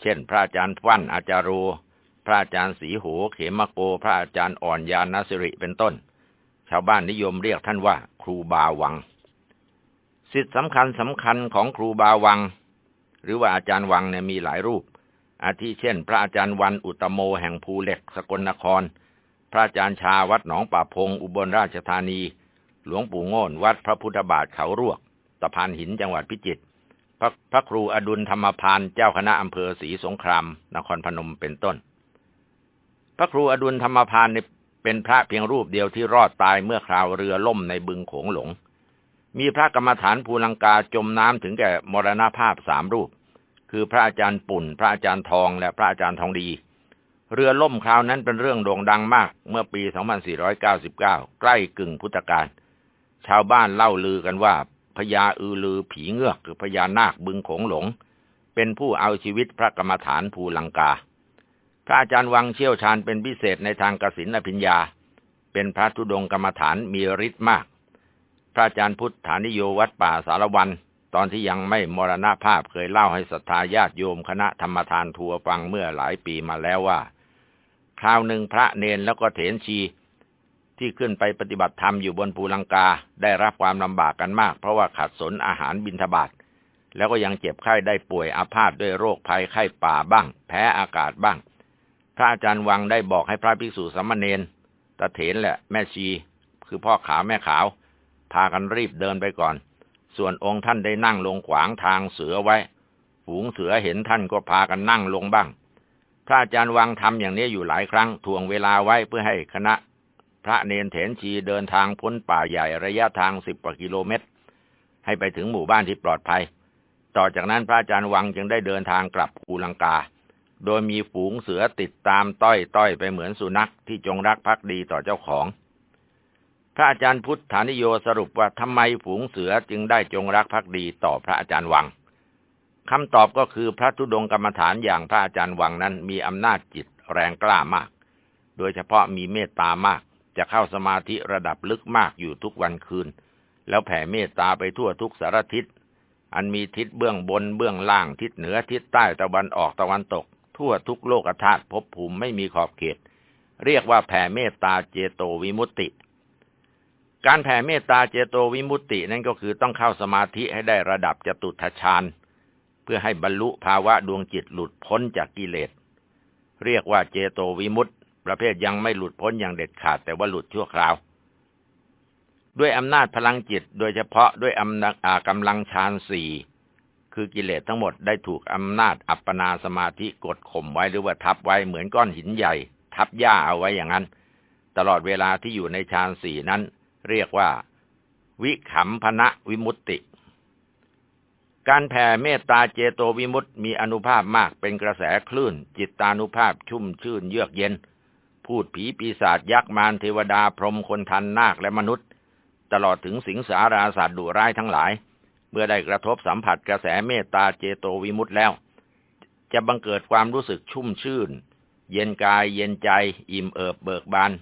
เช่น พระอาจารย์ฟั่นอาจารโร พระอาจารย์สีโหเขมโก พระอาจารย์อ่อนยานสิริเป็นต้น ชาวบ้านนิยมเรียกท่านว่า ครูบาวัง สิทธิสำคัญสำคัญของครูบาวัง หรือว่าอาจารย์วังเนี่ยมีหลายรูป อาทิเช่น พระอาจารย์วันอุตโมแห่งภูเหล็กสกลนคร พระอาจารย์ชาวัดหนองป่าพง อุบลราชธานี หลวงปู่โง่นวัดพระพุทธบาทเขารวกตะพานหินจังหวัดพิจิตรพระพระครูอดุลธรรมพานเจ้าคณะอำเภอศรีสงคราม นครพนมเป็นต้น พระครูอดุลธรรมพาน เป็นพระเพียงรูปเดียวที่รอดตายเมื่อคราวเรือล่มในบึงโขงหลง มีพระกรรมฐานภูลังกาจมน้ำถึงแก่มรณภาพสามรูป คือพระอาจารย์ปุ่น พระอาจารย์ทอง และพระอาจารย์ทองดี เรือล่มคราวนั้นเป็นเรื่องโด่งดังมาก เมื่อปี 2499 ใกล้กึ่งพุทธกาล ชาวบ้านเล่าลือกันว่าพญาอือลือผีเงือกคือพญานาคบึงโขงหลง เป็นผู้เอาชีวิตพระกรรมฐานภูลังกา พระอาจารย์วังเชี่ยวชาญเป็นพิเศษในทางกสินพิญญา เป็นพระธุดงกรรมฐานมีฤทธิ์มาก พระอาจารย์พุทธานิโยวัดป่าสารวัน ตอนที่ยังไม่มรณภาพเคยเล่าให้ศรัทธาญาติโยมคณะธรรมทานทัวฟังเมื่อหลายปีมาแล้วว่า คราวหนึ่งพระเนนแล้วก็เถนชี ที่ขึ้นไปปฏิบัติธรรมอยู่บนภูลังกาได้รับความลำบากกันมาก เพราะว่าขัดสนอาหารบินทบาทแล้วก็ยังเจ็บไข้ได้ป่วยอาพาธด้วยโรคภัยไข้ป่าบ้าง แพ้อากาศบ้าง พระอาจารย์วังได้บอกให้พระภิกษุสมณเณรตะเถนแหละแม่ชี คือพ่อขาวแม่ขาว พากันรีบเดินไปก่อน ส่วนองค์ท่านได้นั่งลงขวางทางเสือไว้ ฝูงเสือเห็นท่านก็พากันนั่งลงบ้าง พระอาจารย์วังทำอย่างนี้อยู่หลายครั้งทวงเวลาไว้เพื่อให้คณะ พระเนนเถนชีเดินทางพ้นป่าใหญ่ระยะทางสิบกว่ากิโลเมตร ให้ไปถึงหมู่บ้านที่ปลอดภัย ต่อจากนั้นพระอาจารย์วังจึงได้เดินทางกลับภูลังกา โดยมีฝูงเสือติดตามต้อยต้อยไปเหมือนสุนัขที่จงรักภักดีต่อเจ้าของ พระอาจารย์พุทธานิโยสรุปว่าทำไมฝูงเสือจึงได้จงรักภักดีต่อพระอาจารย์วังคำตอบก็คือพระธุดงกรรมฐานอย่างพระอาจารย์วังนั้นมีอำนาจจิตแรงกล้ามาก โดยเฉพาะมีเมตตามาก จะเข้าสมาธิระดับลึกมากอยู่ทุกวันคืน แล้วแผ่เมตตาไปทั่วทุกสารทิศ อันมีทิศเบื้องบนเบื้องล่างทิศเหนือทิศใต้ตะวันออกตะวันตก ทั่วทุกโลกธาตุภพภูมิไม่มีขอบเขต เรียกว่าแผ่เมตตาเจโตวิมุตติ การแผ่เมตตาเจโตวิมุตตินั่นก็คือต้องเข้าสมาธิให้ได้ระดับจตุทชาญเพื่อให้บรรลุภาวะดวงจิตหลุดพ้นจากกิเลส เรียกว่าเจโตวิมุตต์ประเภทยังไม่หลุดพ้นอย่างเด็ดขาดแต่ว่าหลุดชั่วคราว ด้วยอำนาจพลังจิตโดยเฉพาะด้วยอำนาจกำลังฌานสี่ คือกิเลสทั้งหมดได้ถูกอำนาจอัปปนาสมาธิกดข่มไว้หรือว่าทับไว้เหมือนก้อนหินใหญ่ ทับหญ้าเอาไว้อย่างนั้น ตลอดเวลาที่อยู่ในฌานสี่นั้น เรียกว่า วิขำพนะวิมุตติ การแผ่เมตตาเจโตวิมุตต์มีอนุภาพมากเป็นกระแสคลื่น จิตตานุภาพชุ่มชื่นเยือกเย็น พูดผีปีศาจยักษ์มารเทวดาพรหมคนทันนาคและมนุษย์ ตลอดถึงสิงสาราสัตว์ดุร้ายทั้งหลาย เมื่อได้กระทบสัมผัสกระแสเมตตาเจโตวิมุตต์แล้ว จะบังเกิดความรู้สึกชุ่มชื่น เย็นกายเย็นใจ อิ่มเอิบเบิกบาน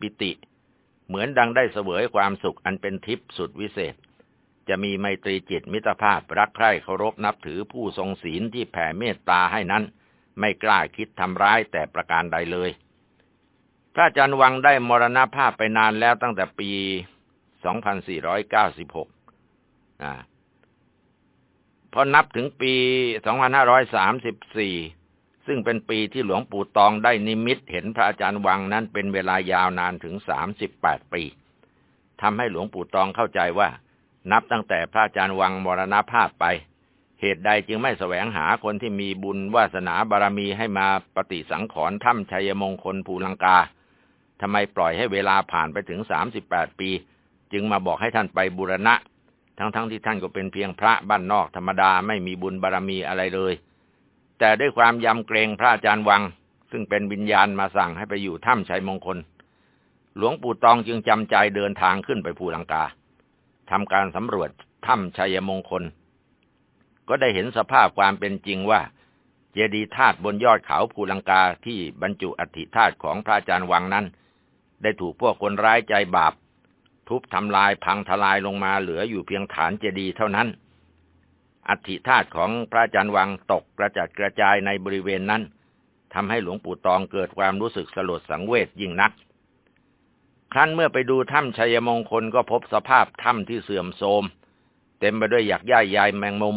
ปิติ เหมือนดังได้เสวยความสุขอันเป็นทิพย์สุดวิเศษ จะมีไมตรีจิตมิตรภาพรักใคร่เคารพนับถือผู้ทรงศีลที่แผ่เมตตาให้นั้น ไม่กล้าคิดทำร้ายแต่ประการใดเลย พระอาจารย์วังได้มรณภาพไปนานแล้วตั้งแต่ปี 2496อ่า พอนับถึงปี 2534 ซึ่งเป็นปีที่หลวงปู่ตองได้นิมิตเห็นพระอาจารย์วังนั้นเป็นเวลายาวนานถึง 38 ปีทำให้หลวงปู่ตองเข้าใจว่า นับตั้งแต่พระอาจารย์วังมรณภาพไป เหตุใดจึงไม่แสวงหาคนที่มีบุญวาสนาบารมีให้มาปฏิสังขรณ์ถ้ำชัยมงคลภูลังกาทำไมปล่อยให้เวลาผ่านไปถึงสามสิบแปดปี จึงมาบอกให้ท่านไปบูรณะ ทั้งๆทที่ท่านก็เป็นเพียงพระบ้านนอกธรรมดาไม่มีบุญบารมีอะไรเลย แต่ด้วยความยำเกรงพระอาจารย์วัง ซึ่งเป็นวิญญาณมาสั่งให้ไปอยู่ถ้ำชัยมงคล หลวงปู่ตองจึงจำใจเดินทางขึ้นไปภูลังกาทำการสำรวจถ้ำชัยมงคล ก็ได้เห็นสภาพความเป็นจริงว่า เจดีย์ธาตุบนยอดเขาภูลังกาที่บรรจุอัฐิธาตุของพระอาจารย์วังนั้น ได้ถูกพวกคนร้ายใจบาป ทุบทำลายพังทลายลงมาเหลืออยู่เพียงฐานเจดีย์เท่านั้น อัฐิธาตุของพระอาจารย์วังตกกระจัดกระจายในบริเวณนั้นทำให้หลวงปู่ตองเกิดความรู้สึกสลดสังเวชยิ่งนัก ครั้นเมื่อไปดูถ้ำชัยมงคลก็พบสภาพถ้ำที่เสื่อมโทรม เต็มไปด้วยหยักย่ายยายแมงมุม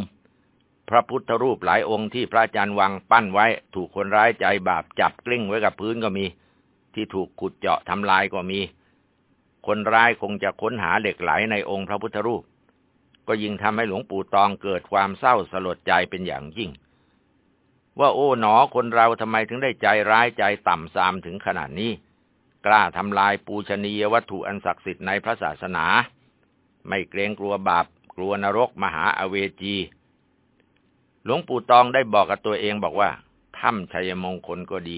พระพุทธรูปหลายองค์ที่พระอาจารย์วังปั้นไว้ ถูกคนร้ายใจบาปจับกลิ้งไว้กับพื้นก็มี ที่ถูกขุดเจาะทำลายก็มี คนร้ายคงจะค้นหาเหล็กไหลในองค์พระพุทธรูป ก็ยิ่งทำให้หลวงปู่ตองเกิดความเศร้าสลดใจเป็นอย่างยิ่ง ว่าโอ้หนอคนเราทำไมถึงได้ใจร้ายใจต่ำซามถึงขนาดนี้ กล้าทำลายปูชนียวัตถุอันศักดิ์สิทธิ์ในพระศาสนา ไม่เกรงกลัวบาปกลัวนรกมหาอเวจี หลวงปู่ตองได้บอกกับตัวเองบอกว่าถ้ำชัยมงคลก็ดี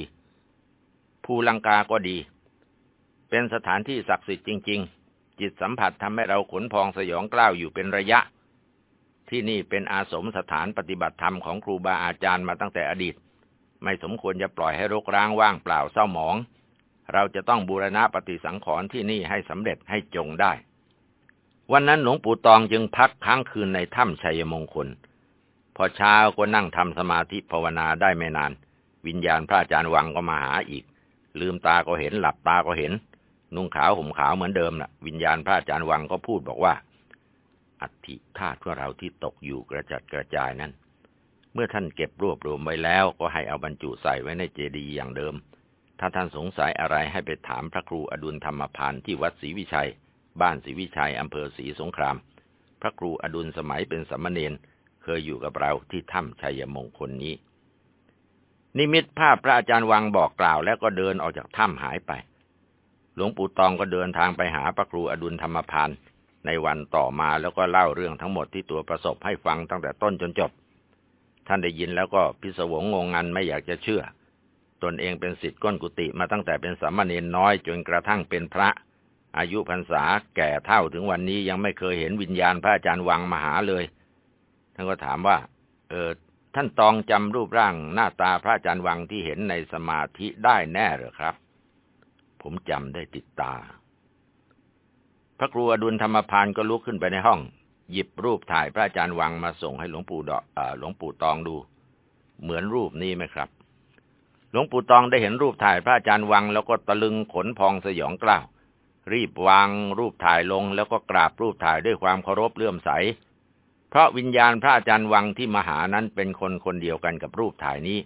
ภูลังกาก็ดี เป็นสถานที่ศักดิ์สิทธิ์จริง ๆ จิตสัมผัสทำให้เราขนพองสยองกล้าวอยู่เป็นระยะ ที่นี่เป็นอาสมสถานปฏิบัติธรรมของครูบาอาจารย์มาตั้งแต่อดีต ไม่สมควรจะปล่อยให้รกร้างว่างเปล่าเศร้าหมอง เราจะต้องบูรณะปฏิสังขรณ์ที่นี่ให้สำเร็จให้จงได้ วันนั้นหลวงปู่ตองจึงพักค้างคืนในถ้ำชัยมงคล พอเช้าก็นั่งทำสมาธิภาวนาได้ไม่นาน วิญญาณพระอาจารย์วังก็มาหาอีก ลืมตาก็เห็นหลับตาก็เห็น นุ่งขาวห่มขาวเหมือนเดิมนะ่ะ วิญญาณพระอาจารย์วังก็พูดบอกว่า อัฐิธาตุของเราที่ตกอยู่กระจัดกระจายนั้น เมื่อท่านเก็บรวบรวมไว้แล้วก็ให้เอาบรรจุใส่ไว้ในเจดีย์อย่างเดิม ถ้าท่านสงสัยอะไรให้ไปถามพระครูอดุลธรรมพานที่วัดศรีวิชัย บ้านศรีวิชัยอำเภอศรีสงคราม พระครูอดุลสมัยเป็นสมณเณรเคยอยู่กับเราที่ถ้ำชัยมงคลนี้ นิมิตภาพพระอาจารย์วังบอกกล่าวแล้วก็เดินออกจากถ้ำหายไป หลวงปู่ตองก็เดินทางไปหาพระครูอดุลธรรมพานในวันต่อมาแล้วก็เล่าเรื่องทั้งหมดที่ตัวประสบให้ฟังตั้งแต่ต้นจนจบ ท่านได้ยินแล้วก็พิศวงงงงันไม่อยากจะเชื่อ ตนเองเป็นสิทธิ์ก้นกุฏิมาตั้งแต่เป็นสามเณรน้อยจนกระทั่งเป็นพระ อายุพรรษาแก่เท่าถึงวันนี้ยังไม่เคยเห็นวิญญาณพระอาจารย์วังมาหาเลย ท่านก็ถามว่า เออท่านตองจำรูปร่างหน้าตาพระอาจารย์วังที่เห็นในสมาธิได้แน่หรือครับ ผมจำได้ติดตา พระครูอดุลธรรมพานก็ลุกขึ้นไปในห้อง หยิบรูปถ่ายพระอาจารย์วังมาส่งให้หลวงปู่ดอหลวงปู่ตองดู เหมือนรูปนี้ไหมครับ หลวงปู่ตองได้เห็นรูปถ่ายพระอาจารย์วัง แล้วก็ตะลึงขนพองสยองกล้าวรีบวางรูปถ่ายลงแล้วก็กราบรูปถ่ายด้วยความเคารพเลื่อมใส เพราะวิญญาณพระอาจารย์วังที่มหานั้นเป็นคนคนเดียวกันกับรูปถ่ายนี้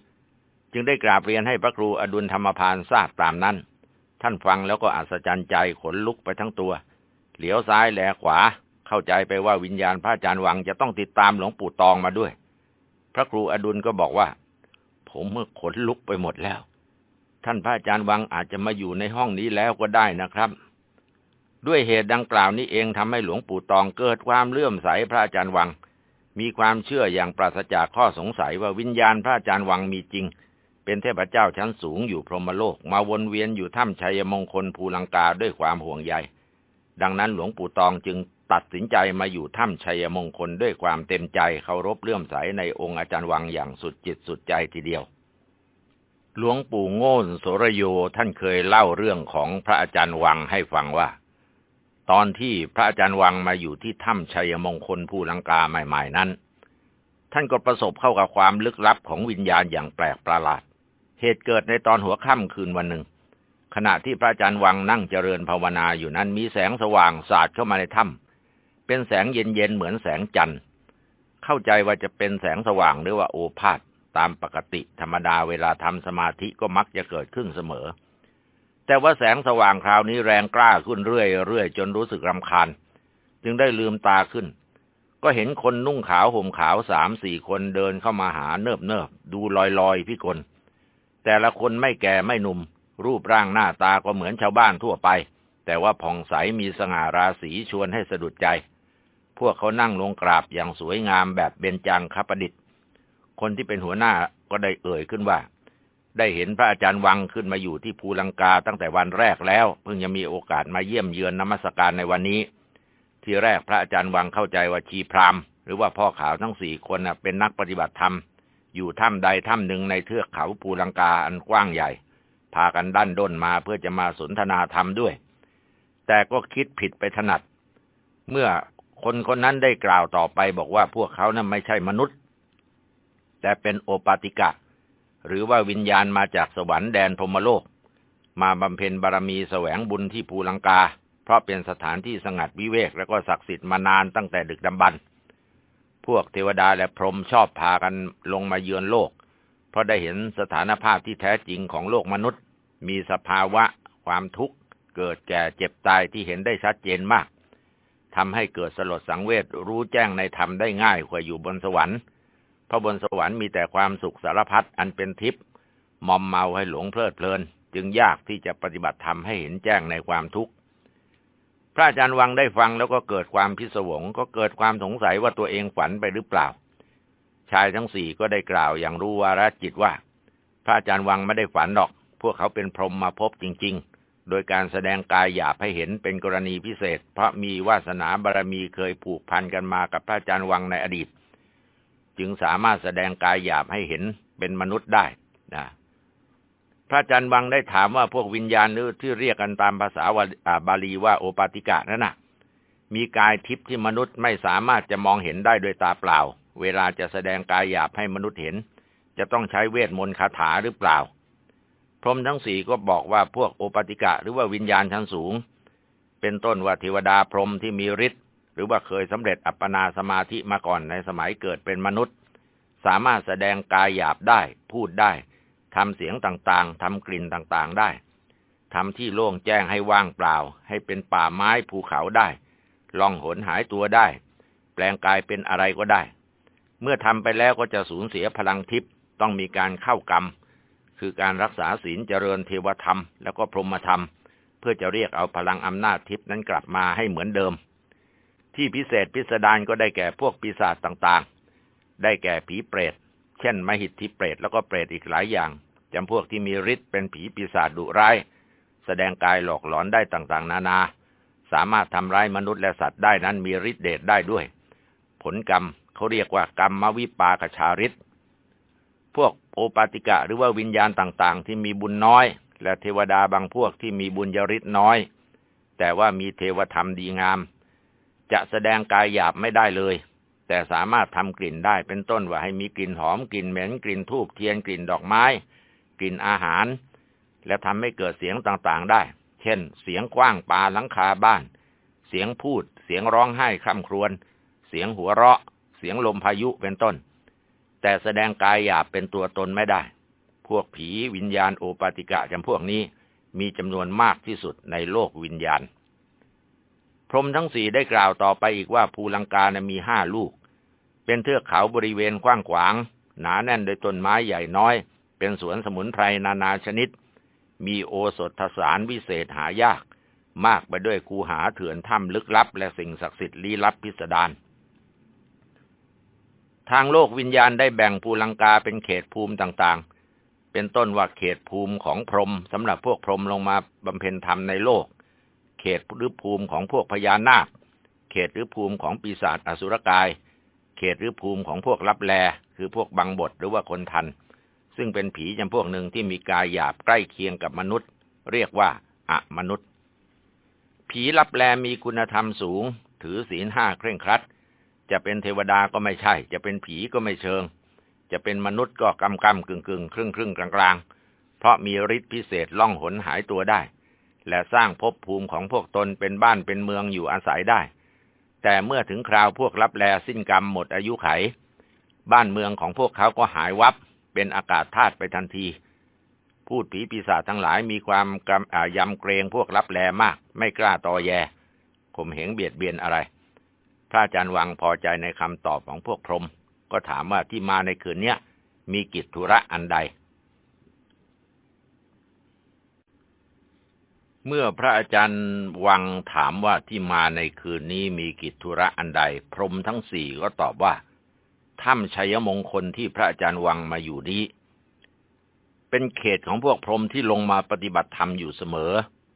จึงได้กราบเรียนให้พระครูอดุลธรรมพานทราบตามนั้น ท่านฟังแล้วก็อัศจรรย์ใจขนลุกไปทั้งตัว เหลียวซ้ายแลขวา เข้าใจไปว่าวิญญาณพระอาจารย์วังจะต้องติดตามหลวงปู่ตองมาด้วย พระครูอดุลก็บอกว่า ผมเมื่อขนลุกไปหมดแล้ว ท่านพระอาจารย์วังอาจจะมาอยู่ในห้องนี้แล้วก็ได้นะครับ ด้วยเหตุดังกล่าวนี้เองทำให้หลวงปู่ตองเกิดความเลื่อมใสพระอาจารย์วัง มีความเชื่ออย่างปราศจากข้อสงสัยว่าวิญญาณพระอาจารย์วังมีจริง เป็นเทพเจ้าชั้นสูงอยู่พรหมโลก มาวนเวียนอยู่ถ้ำชัยมงคลภูลังกาด้วยความห่วงใย ดังนั้นหลวงปู่ตองจึงตัดสินใจมาอยู่ถ้ำชัยมงคลด้วยความเต็มใจเคารพเลื่อมใสในองค์อาจารย์วังอย่างสุดจิตสุดใจทีเดียว หลวงปู่โง่นโสรโยท่านเคยเล่าเรื่องของพระอาจารย์วังให้ฟังว่า ตอนที่พระอาจารย์วังมาอยู่ที่ถ้ำชัยมงคลภูลังกาใหม่ ๆ นั้น ท่านก็ประสบเข้ากับความลึกลับของวิญญาณอย่างแปลกประหลาด เหตุเกิดในตอนหัวค่ำคืนวันหนึ่ง ขณะที่พระอาจารย์วังนั่งเจริญภาวนาอยู่นั้นมีแสงสว่างสาดเข้ามาในถ้ำเป็นแสงเย็นๆเหมือนแสงจันทร์ เข้าใจว่าจะเป็นแสงสว่างหรือว่าโอภาษตามปกติธรรมดาเวลาทำสมาธิก็มักจะเกิดขึ้นเสมอ แต่ว่าแสงสว่างคราวนี้แรงกล้าขึ้นเรื่อยๆจนรู้สึกรำคาญ จึงได้ลืมตาขึ้น ก็เห็นคนนุ่งขาวห่มขาวสามสี่คนเดินเข้ามาหาเนิบเนิบดูลอยลอยพี่คน แต่ละคนไม่แก่ไม่หนุ่ม รูปร่างหน้าตาก็เหมือนชาวบ้านทั่วไป แต่ว่าผ่องใสมีสง่าราศีชวนให้สะดุดใจ พวกเขานั่งลงกราบอย่างสวยงามแบบเบญจังคประดิษฐ์ คนที่เป็นหัวหน้าก็ได้เอ่ยขึ้นว่า ได้เห็นพระอาจารย์วังขึ้นมาอยู่ที่ภูลังกาตั้งแต่วันแรกแล้ว เพิ่งจะมีโอกาสมาเยี่ยมเยือนนมัสการในวันนี้ ที่แรกพระอาจารย์วังเข้าใจว่าชีพรามหรือว่าพ่อขาวทั้งสี่คนเป็นนักปฏิบัติธรรม อยู่ถ้ำใดถ้ำหนึ่งในเทือกเขาภูลังกาอันกว้างใหญ่ พากันดันด้นมาเพื่อจะมาสนทนาธรรมด้วย แต่ก็คิดผิดไปถนัด เมื่อคนคนนั้นได้กล่าวต่อไปบอกว่าพวกเขานั้นไม่ใช่มนุษย์ แต่เป็นโอปาติกะ หรือว่าวิญญาณมาจากสวรรค์แดนพรมโลก มาบำเพ็ญบารมีแสวงบุญที่ภูลังกา เพราะเป็นสถานที่สงัดวิเวกและก็ศักดิ์สิทธิ์มานานตั้งแต่ดึกดำบรรพ พวกเทวดาและพรหมชอบพากันลงมาเยือนโลก เพราะได้เห็นสถานภาพที่แท้จริงของโลกมนุษย์ มีสภาวะ ความทุกข์ เกิดแก่เจ็บตายที่เห็นได้ชัดเจนมากทำให้เกิดสลดสังเวชรู้แจ้งในธรรมได้ง่ายกว่าอยู่บนสวรรค์พราะบนสวรรค์มีแต่ความสุขสารพัดอันเป็นทิพย์มอมเมาให้หลงเพลิดเพลิน จึงยากที่จะปฏิบัติธรรมให้เห็นแจ้งในความทุกข์ ระอาจารย์วังได้ฟังแล้วก็เกิดความพิศวง ก็เกิดความสงสัยว่าตัวเองฝันไปหรือเปล่า ชายทั้งสี่ก็ได้กล่าวอย่างรู้วาระจิตว่า พระอาจารย์วังไม่ได้ฝันหรอก พวกเขาเป็นพรหมมาพบจริง ๆ โดยการแสดงกายหยาบให้เห็นเป็นกรณีพิเศษ เพราะมีวาสนาบารรมีเคยผูกพันกันมากับพระอาจารย์วังในอดีต จึงสามารถแสดงกายหยาบให้เห็นเป็นมนุษย์ได้นะ พระอาจารย์วังได้ถามว่าพวกวิญญาณหรือที่เรียกกันตามภาษาบาลีว่าโอปาติกะนั่นน่ะ มีกายทิพย์ที่มนุษย์ไม่สามารถจะมองเห็นได้โดยตาเปล่า เวลาจะแสดงกายหยาบให้มนุษย์เห็น จะต้องใช้เวทมนต์คาถาหรือเปล่า พรหมทั้งสี่ก็บอกว่าพวกโอปติกะหรือว่าวิญญาณชั้นสูง เป็นต้นว่าเทวดาพรหมที่มีฤทธิ์หรือว่าเคยสำเร็จอัปปนาสมาธิมาก่อนในสมัยเกิดเป็นมนุษย์ สามารถแสดงกายหยาบได้พูดได้ ทำเสียงต่างๆ ทำกลิ่นต่างๆ ได้ ทำที่โล่งแจ้งให้ว่างเปล่า ให้เป็นป่าไม้ภูเขาได้ ล่องหนหายตัวได้ แปลงกายเป็นอะไรก็ได้ เมื่อทำไปแล้วก็จะสูญเสียพลังทิพย์ ต้องมีการเข้ากรรม คือการรักษาศีลเจริญเทวธรรม แล้วก็พรหมธรรม เพื่อจะเรียกเอาพลังอำนาจทิพย์นั้นกลับมาให้เหมือนเดิม ที่พิเศษพิสดารก็ได้แก่พวกปีศาจต่างๆ ได้แก่ผีเปรต เช่นมหิทธิเปรตแล้วก็เปรตอีกหลายอย่างจำพวกที่มีฤทธิ์เป็นผีปีศาจดุร้าย แสดงกายหลอกหลอนได้ต่างๆ นานา สามารถทำร้ายมนุษย์และสัตว์ได้นั้นมีฤทธิ์เดชได้ด้วย ผลกรรมเขาเรียกว่ากรรมมวิปากชาฤทธิ์พวกโอปาติกะหรือว่าวิญญาณต่างๆ ที่มีบุญน้อย และเทวดาบางพวกที่มีบุญยริศน้อย แต่ว่ามีเทวธรรมดีงาม จะแสดงกายหยาบไม่ได้เลย แต่สามารถทำกลิ่นได้เป็นต้นว่าให้มีกลิ่นหอมกลิ่นเหม็นกลิ่นทูบเทียนกลิ่นดอกไม้ กลิ่นอาหาร และทำให้เกิดเสียงต่างๆได้ เช่น เสียงกว้างปาหลังคาบ้าน เสียงพูด เสียงร้องไห้คร่ำครวญเสียงหัวเราะ เสียงลมพายุเป็นต้น แต่แสดงกายหยาบเป็นตัวตนไม่ได้ พวกผีวิญญาณโอปาติกะจำพวกนี้มีจำนวนมากที่สุดในโลกวิญญาณ พรมทั้งสี่ได้กล่าวต่อไปอีกว่าภูลังกานะมีห้าลูก เป็นเทือกเขาบริเวณกว้างขวาง หนาแน่นโดยต้นไม้ใหญ่น้อย เป็นสวนสมุนไพรนานาชนิด มีโอสถสารวิเศษหายาก มากไปด้วยคูหาเถื่อนถ้ำลึกลับ และสิ่งศักดิ์สิทธิ์ลี้ลับพิสดารทางโลกวิญญาณได้แบ่งภูลังกาเป็นเขตภูมิต่างๆ เป็นต้นว่าเขตภูมิของพรหมสำหรับพวกพรหมลงมาบำเพ็ญธรรมในโลก เขตหรือภูมิของพวกพญานาค เขตหรือภูมิของปีศาจอสุรกาย เขตหรือภูมิของพวกลับแล คือพวกบังบทหรือว่าคนทัน ซึ่งเป็นผีจำพวกหนึ่งที่มีกายหยาบใกล้เคียงกับมนุษย์ เรียกว่าอะมนุษย์ ผีลับแลมีคุณธรรมสูง ถือศีลห้าเคร่งครัด จะเป็นเทวดาก็ไม่ใช่ จะเป็นผีก็ไม่เชิง จะเป็นมนุษย์ก็กำกำกึ่งกึ่งครึ่งครึ่งกลางกลางเพราะมีฤทธิ์พิเศษล่องหนหายตัวได้ และสร้างภพภูมิของพวกตนเป็นบ้านเป็นเมืองอยู่อาศัยได้ แต่เมื่อถึงคราวพวกรับแลสิ้นกรรมหมดอายุไข บ้านเมืองของพวกเขาก็หายวับเป็นอากาศธาตุไปทันที พูดผีปีศาจทั้งหลายมีความกำยำเกรงพวกรับแลมาก ไม่กล้าตอแยข่มเหงเบียดเบียนอะไร พระอาจารย์วังพอใจในคำตอบของพวกพรหมก็ถามว่าที่มาในคืนนี้มีกิจธุระอันใด เมื่อพระอาจารย์วังถามว่าที่มาในคืนนี้มีกิจธุระอันใด พรมทั้งสี่ก็ตอบว่าถ้ำชัยมงคลที่พระอาจารย์วังมาอยู่นี้ เป็นเขตของพวกพรมที่ลงมาปฏิบัติธรรมอยู่เสมอ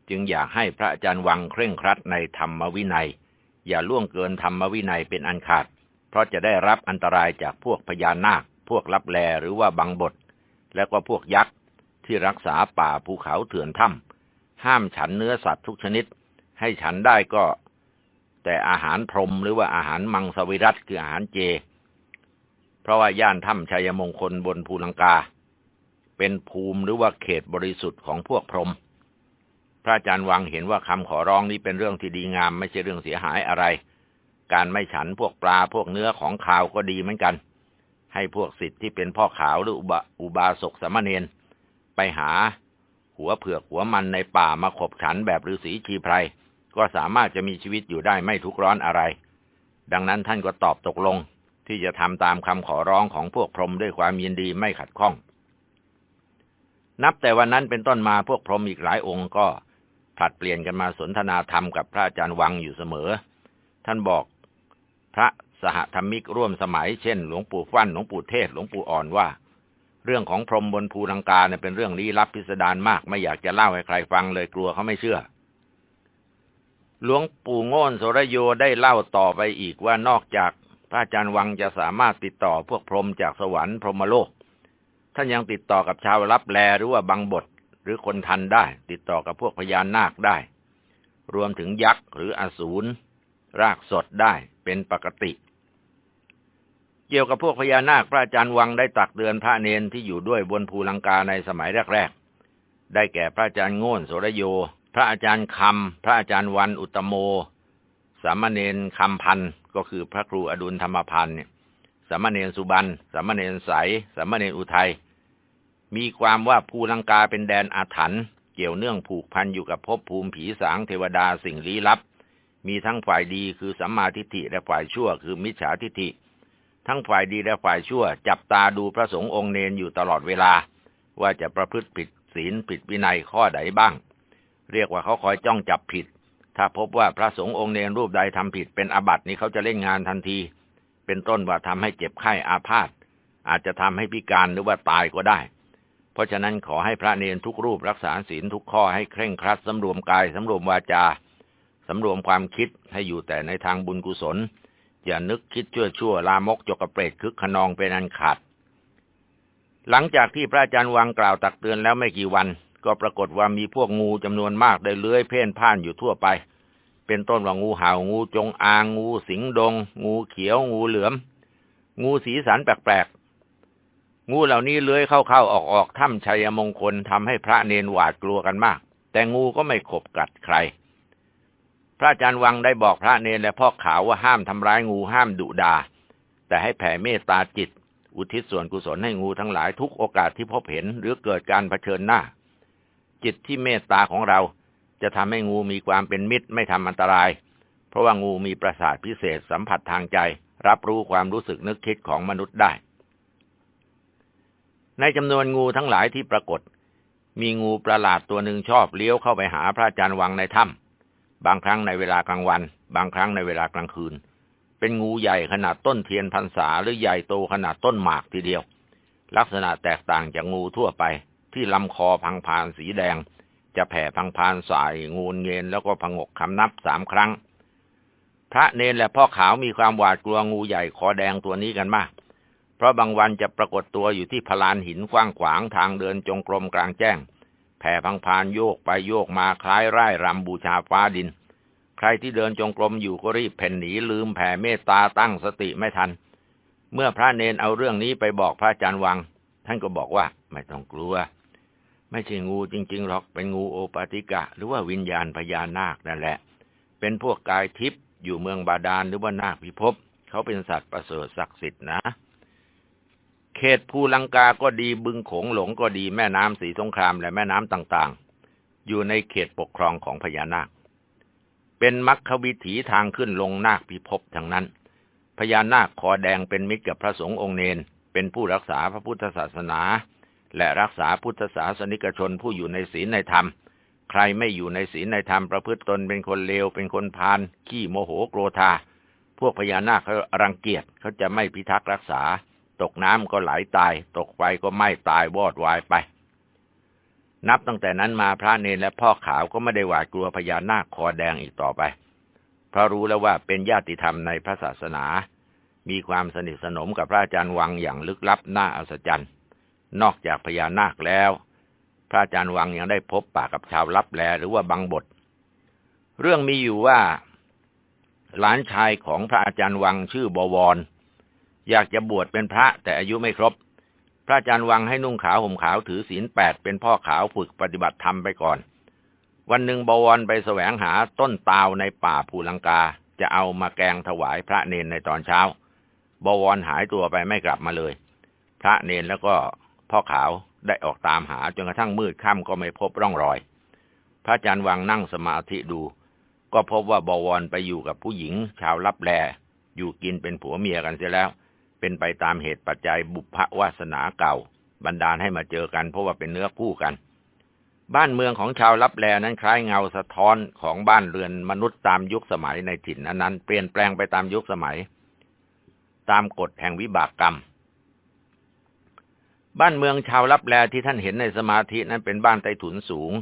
จึงอยากให้พระอาจารย์วังเคร่งครัดในธรรมวินัย อย่าล่วงเกินธรรมวินัยเป็นอันขาด เพราะจะได้รับอันตรายจากพวกพญานาค พวกลับแลหรือว่าบังบทและก็พวกยักษ์ที่รักษาป่าภูเขาเถื่อนถ้ำ ห้ามฉันเนื้อสัตว์ทุกชนิด ให้ฉันได้ก็ แต่อาหารพรมหรือว่าอาหารมังสวิรัตคืออาหารเจ เพราะว่าย่านถ้ำชัยมงคลบนภูลังกา เป็นภูมิหรือว่าเขตบริสุทธิ์ของพวกพรหมพระอาจารย์วังเห็นว่าคำขอร้องนี้เป็นเรื่องที่ดีงามไม่ใช่เรื่องเสียหายอะไร การไม่ฉันพวกปลาพวกเนื้อของขาวก็ดีเหมือนกัน ให้พวกสิทธิ์ที่เป็นพ่อขาวหรืออุบาอุบาสกสมณเณรไปหา หัวเผือกหัวมันในป่ามาขบฉันแบบฤาษีชีไพรก็สามารถจะมีชีวิตอยู่ได้ไม่ทุกร้อนอะไร ดังนั้นท่านก็ตอบตกลง ที่จะทำตามคำขอร้องของพวกพรหมด้วยความยินดีไม่ขัดข้อง นับแต่วันนั้นเป็นต้นมาพวกพรหมอีกหลายองค์ก็ผลัดเปลี่ยนกันมาสนทนาธรรมกับพระอาจารย์วังอยู่เสมอ ท่านบอกพระสหธรรมิกร่วมสมัยเช่น หลวงปู่ฟั่นหลวงปู่เทศหลวงปู่อ่อนว่า เรื่องของพรหมบนภูลังกาเนี่ยเป็นเรื่องลี้ลับพิสดารมาก ไม่อยากจะเล่าให้ใครฟังเลยกลัวเขาไม่เชื่อ หลวงปู่โง่นโสรโยได้เล่าต่อไปอีกว่านอกจากพระอาจารย์วังจะสามารถติดต่อพวกพรหมจากสวรรค์พรหมโลก ท่านยังติดต่อกับชาวรับแลหรือว่าบังบทหรือคนทันได้ ติดต่อกับพวกพญานาคได้ รวมถึงยักษ์หรืออสูรรากสดได้เป็นปกติ กี่ยวกับพวกพญานาคพระอาจารย์วังได้ตักเตือนพระเนนที่อยู่ด้วยบนภูลังกาในสมัยแรกๆ ได้แก่พระอาจารย์โง่นโสรโย พระอาจารย์คำ พระอาจารย์วันอุตโม สามเณรคำพันก็คือพระครูอดุลธรรมพันธ์เนี่ยสามเณรสุบันสามเณรใสสามเณรอุทัย มีความว่าภูลังกาเป็นแดนอาถรรพ์เกี่ยวเนื่องผูกพันอยู่กับภพภูมิผีสางเทวดาสิ่งลี้ลับ มีทั้งฝ่ายดีคือสัมมาทิฏฐิและฝ่ายชั่วคือมิจฉาทิฏฐิ ทั้งฝ่ายดีและฝ่ายชั่ว จับตาดูพระสงฆ์องค์เนนอยู่ตลอดเวลา ว่าจะประพฤติผิดศีลผิดวินัยข้อใดบ้าง เรียกว่าเขาคอยจ้องจับผิด ถ้าพบว่าพระสงฆ์องค์เนรรูปใดทำผิดเป็นอาบัตินี้เขาจะเล่นงานทันที เป็นต้นว่าทำให้เจ็บไข้อาพาธอาจจะทำให้พิการหรือว่าตายก็ได้ เพราะฉะนั้นขอให้พระเนรทุกรูปรักษาศีลทุกข้อให้เคร่งครัดสำรวมกายสำรวมวาจาสำรวมความคิดให้อยู่แต่ในทางบุญกุศล อย่านึกคิดชั่วชั่วลามกจกกระเปรดคึกขนองเป็นอันขาด หลังจากที่พระอาจารย์วังกล่าวตักเตือนแล้วไม่กี่วัน ก็ปรากฏว่ามีพวกงูจำนวนมากได้เลื้อยเพ่นพ่านอยู่ทั่วไป เป็นต้นว่างูเห่างูจงอาง งูสิงดง งูเขียว งูเหลือม งูสีสันแปลกๆ งูเหล่านี้เลื้อยเข้าๆออกๆถ้ำชัยมงคลทำให้พระเนนหวาดกลัวกันมาก แต่งูก็ไม่ขบกัดใคร ระอาจารย์วังได้บอกพระเนรและพ่อขาวว่าห้ามทำร้ายงูห้ามดุดา แต่ให้แผ่เมตตาจิต อุทิศส่วนกุศลให้งูทั้งหลายทุกโอกาสที่พบเห็นหรือเกิดการเผชิญหน้า จิตที่เมตตาของเราจะทำให้งูมีความเป็นมิตรไม่ทำอันตราย เพราะว่างูมีประสาทพิเศษสัมผัสทางใจ รับรู้ความรู้สึกนึกคิดของมนุษย์ได้ ในจำนวนงูทั้งหลายที่ปรากฏ มีงูประหลาดตัวหนึ่งชอบเลี้ยวเข้าไปหาพระอาจารย์วังในถ้ำ บางครั้งในเวลากลางวัน บางครั้งในเวลากลางคืน เป็นงูใหญ่ขนาดต้นเทียนพรรษาหรือใหญ่โตขนาดต้นหมากทีเดียว ลักษณะแตกต่างจากงูทั่วไป ที่ลำคอพังพานสีแดง จะแผ่พังพานสายงูเงินแล้วก็พงกคำนับสามครั้ง พระเนนและพ่อขาวมีความหวาดกลัวงูใหญ่คอแดงตัวนี้กันมาก เพราะบางวันจะปรากฏตัวอยู่ที่พลานหินกว้างขวางทางเดินจงกรมกลางแจ้ง แผ่พังพานโยกไปโยกมาคล้ายไร่รำบูชาฟ้าดิน ใครที่เดินจงกรมอยู่ก็รีบเพ่นหนีลืมแผ่เมตตาตั้งสติไม่ทัน เมื่อพระเนนเอาเรื่องนี้ไปบอกพระอาจารย์วัง ท่านก็บอกว่าไม่ต้องกลัว ไม่ใช่งูจริงๆหรอกเป็นงูโอปาติกะ หรือว่าวิญญาณพญานาคนั่นแหละ เป็นพวกกายทิพย์อยู่เมืองบาดาลหรือว่านาคพิภพเขาเป็นสัตว์ประเสริฐศักดิ์สิทธิ์นะ เขตภูลังกาก็ดีบึงโขงหลงก็ดีแม่น้ำสีสงครามและแม่น้ำต่างๆ อยู่ในเขตปกครองของพญานาค เป็นมรรควิถีทางขึ้นลงนาคพิภพทั้งนั้น พญานาคคอแดงเป็นมิตรกับพระสงฆ์องค์เนน เป็นผู้รักษาพระพุทธศาสนา และรักษาพุทธศาสนิกชนผู้อยู่ในศีลในธรรม ใครไม่อยู่ในศีลในธรรมประพฤติตนเป็นคนเลวเป็นคนพาลขี้โมโหโกรธาพวกพญานาคเขารังเกียจเขาจะไม่พิทักษ์รักษา ตกน้ำก็ไหลาตาย ตกไฟก็ไหม้ตายวอดวายไป นับตั้งแต่นั้นมาพระเนรและพ่อขาวก็ไม่ได้หวาดกลัวพญานาคคอแดงอีกต่อไป เพราะรู้แล้วว่าเป็นญาติธรรมในพระศาสนา มีความสนิทสนมกับพระอาจารย์วังอย่างลึกลับน่าอัศจรรย์ นอกจากพญานาคแล้ว พระอาจารย์วังยังได้พบปากกับชาวลับแลหรือว่าบางบท เรื่องมีอยู่ว่าหลานชายของพระอาจารย์วังชื่อบวร อยากจะบวชเป็นพระแต่อายุไม่ครบ พระอาจารย์วังให้นุ่งขาวห่มขาวถือศีลแปดเป็นพ่อขาวฝึกปฏิบัติธรรมไปก่อน วันหนึ่งบวรไปแสวงหาต้นตาวในป่าภูลังกา จะเอามาแกงถวายพระเนนในตอนเช้า บวรหายตัวไปไม่กลับมาเลย พระเนนแล้วก็พ่อขาวได้ออกตามหาจนกระทั่งมืดค่ำก็ไม่พบร่องรอย พระอาจารย์วังนั่งสมาธิดู ก็พบว่าบวรไปอยู่กับผู้หญิงชาวลับแลอยู่กินเป็นผัวเมียกันเสียแล้ว เป็นไปตามเหตุปัจจัยบุพวาสนาเก่า บันดาลให้มาเจอกันเพราะว่าเป็นเนื้อคู่กัน บ้านเมืองของชาวลับแลนั้นคล้ายเงาสะท้อนของบ้านเรือนมนุษย์ตามยุคสมัยในถิ่นนั้นเปลี่ยนแปลงไปตามยุคสมัย ตามกฎแห่งวิบากกรรม บ้านเมืองชาวลับแลที่ท่านเห็นในสมาธินั้นเป็นบ้านใต้ถุนสูง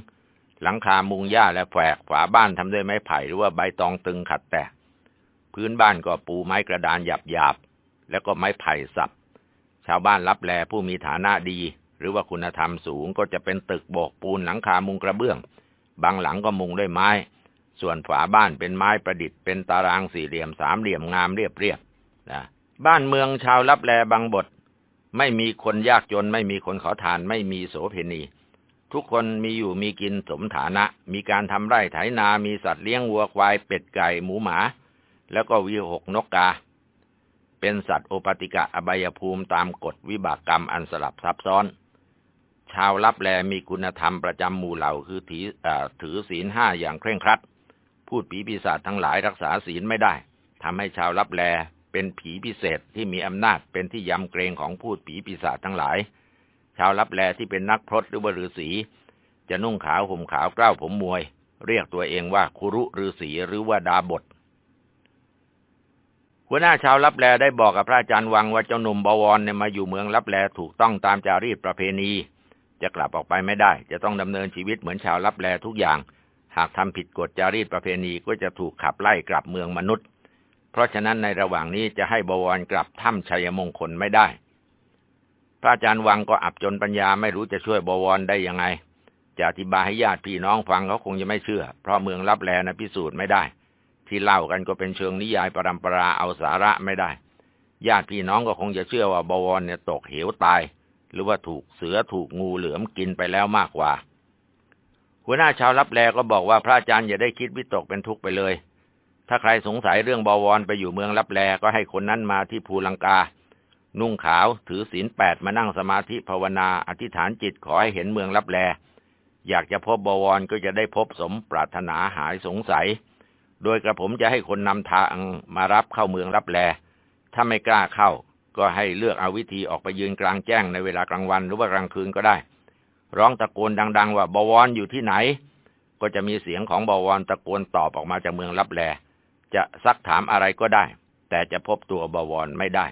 หลังคามุงหญ้าและแฝกฝาบ้านทำด้วยไม้ไผ่หรือว่าใบตองตึงขัดแตกพื้นบ้านก็ปูไม้กระดานหยาบ แล้วก็ไม้ไผ่สับ ชาวบ้านรับแลผู้มีฐานะดี หรือว่าคุณธรรมสูงก็จะเป็นตึกโบกปูนหลังคามุงกระเบื้อง บางหลังก็มุงด้วยไม้ ส่วนฝาบ้านเป็นไม้ประดิษฐ์เป็นตารางสี่เหลี่ยมสามเหลี่ยมงามเรียบเรียบนะบ้านเมืองชาวรับแลบางบท ไม่มีคนยากจนไม่มีคนขอทานไม่มีโสเพณีทุกคนมีอยู่มีกินสมฐานะ มีการทำไร่ไถนา มีสัตว์เลี้ยงวัวควายเป็ดไก่หมูหมา แล้วก็วิหกนกกา เป็นสัตว์โอปติกะอบายภูมิตามกฎวิบากกรรมอันสลับซับซ้อน ชาวรับแลมีคุณธรรมประจำหมู่เหล่าคือถือถือศีลห้าอย่างเคร่งครัด พูดผีปีศาจทั้งหลายรักษาศีลไม่ได้ทำให้ชาวรับแลเป็นผีพิเศษที่มีอำนาจเป็นที่ยำเกรงของพูดผีปีศาจทั้งหลาย ชาวรับแลที่เป็นนักพรตหรือวฤาษีจะนุ่งขาวห่มขาวเกล้าผมมวย เรียกตัวเองว่าคุรุฤาษีหรือว่าดาบท หัวหน้าชาวลับแลได้บอกกับพระอาจารย์วังว่าเจ้าหนุ่มบวรเนี่ยมาอยู่เมืองลับแลถูกต้องตามจารีตประเพณี จะกลับออกไปไม่ได้ จะต้องดำเนินชีวิตเหมือนชาวลับแลทุกอย่าง หากทำผิดกฎจารีตประเพณีก็จะถูกขับไล่กลับเมืองมนุษย์ เพราะฉะนั้นในระหว่างนี้จะให้บวรกลับถ้ำชัยมงคลไม่ได้ พระอาจารย์วังก็อับจนปัญญาไม่รู้จะช่วยบวรได้ยังไง จะอธิบายให้ญาติพี่น้องฟังเขาคงจะไม่เชื่อ เพราะเมืองลับแลนะพิสูจน์ไม่ได้ ที่เล่ากันก็เป็นเชิงนิยายปรำปราเอาสาระไม่ได้ ญาติพี่น้องก็คงจะเชื่อว่าบวรเนี่ยตกเหวตาย หรือว่าถูกเสือถูกงูเหลือมกินไปแล้วมากกว่า หัวหน้าชาวรับแลก็บอกว่าพระอาจารย์อย่าได้คิดวิตกเป็นทุกข์ไปเลย ถ้าใครสงสัยเรื่องบวรไปอยู่เมืองรับแลก็ให้คนนั้นมาที่ภูลังกา นุ่งขาวถือศีลแปดมานั่งสมาธิภาวนาอธิษฐานจิตขอให้เห็นเมืองรับแลอยากจะพบบวรก็จะได้พบสมปรารถนาหายสงสัย โดยกระผมจะให้คนนำทางมารับเข้าเมืองรับแล ถ้าไม่กล้าเข้า ก็ให้เลือกเอาวิธีออกไปยืนกลางแจ้งในเวลากลางวันหรือว่ากลางคืนก็ได้ ร้องตะโกนดัง ๆ ว่าบวรอยู่ที่ไหน ก็จะมีเสียงของบวรตะโกนตอบออกมาจากเมืองรับแล จะซักถามอะไรก็ได้ แต่จะพบตัวบวรไม่ได้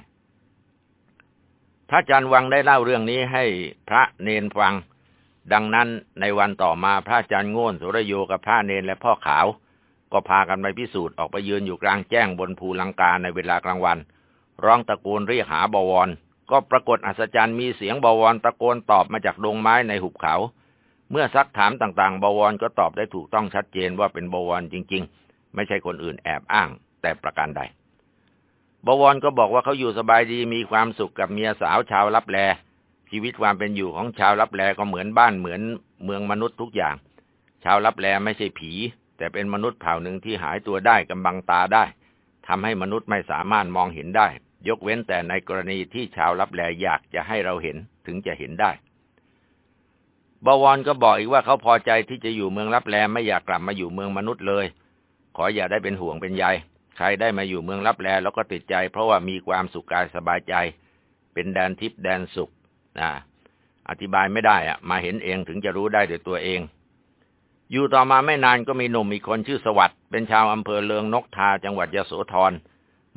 พระจันวังได้เล่าเรื่องนี้ให้พระเนนฟัง ดังนั้นในวันต่อมาพระจันโง่นสุรโยกับพระเนนและพ่อขาว ก็พากันไปพิสูจน์ออกไปยืนอยู่กลางแจ้งบนภูลังกาในเวลากลางวัน ร้องตะโกนเรียกหาบวร ก็ปรากฏอัศจรรย์มีเสียงบวรตะโกนตอบมาจากดงไม้ในหุบเขา เมื่อซักถามต่างๆ บวรก็ตอบได้ถูกต้องชัดเจนว่าเป็นบวรจริง ๆ ไม่ใช่คนอื่นแอบอ้าง แต่ประการใด บวรก็บอกว่าเขาอยู่สบายดีมีความสุขกับเมียสาวชาวลับแล ชีวิตความเป็นอยู่ของชาวลับแลก็เหมือนบ้านเหมือนเมืองมนุษย์ทุกอย่าง ชาวลับแลไม่ใช่ผี แต่เป็นมนุษย์เผ่าหนึ่งที่หายตัวได้กำบังตาได้ทำให้มนุษย์ไม่สามารถมองเห็นได้ ยกเว้นแต่ในกรณีที่ชาวรับแลอยากจะให้เราเห็นถึงจะเห็นได้บวรก็บอกอีกว่าเขาพอใจที่จะอยู่เมืองรับแลไม่อยากกลับมาอยู่เมืองมนุษย์เลย ขออย่าได้เป็นห่วงเป็นใยใครได้มาอยู่เมืองรับแลแล้วก็ติดใจ เพราะว่ามีความสุขกายสบายใจ เป็นแดนทิพย์แดนสุขนะอธิบายไม่ได้อะมาเห็นเองถึงจะรู้ได้ด้วยตัวเอง อยู่ต่อมาไม่นานก็มีหนุ่มอีกคนชื่อสวัสด์เป็นชาวอำเภอเลืองนกทาจังหวัดยโสธร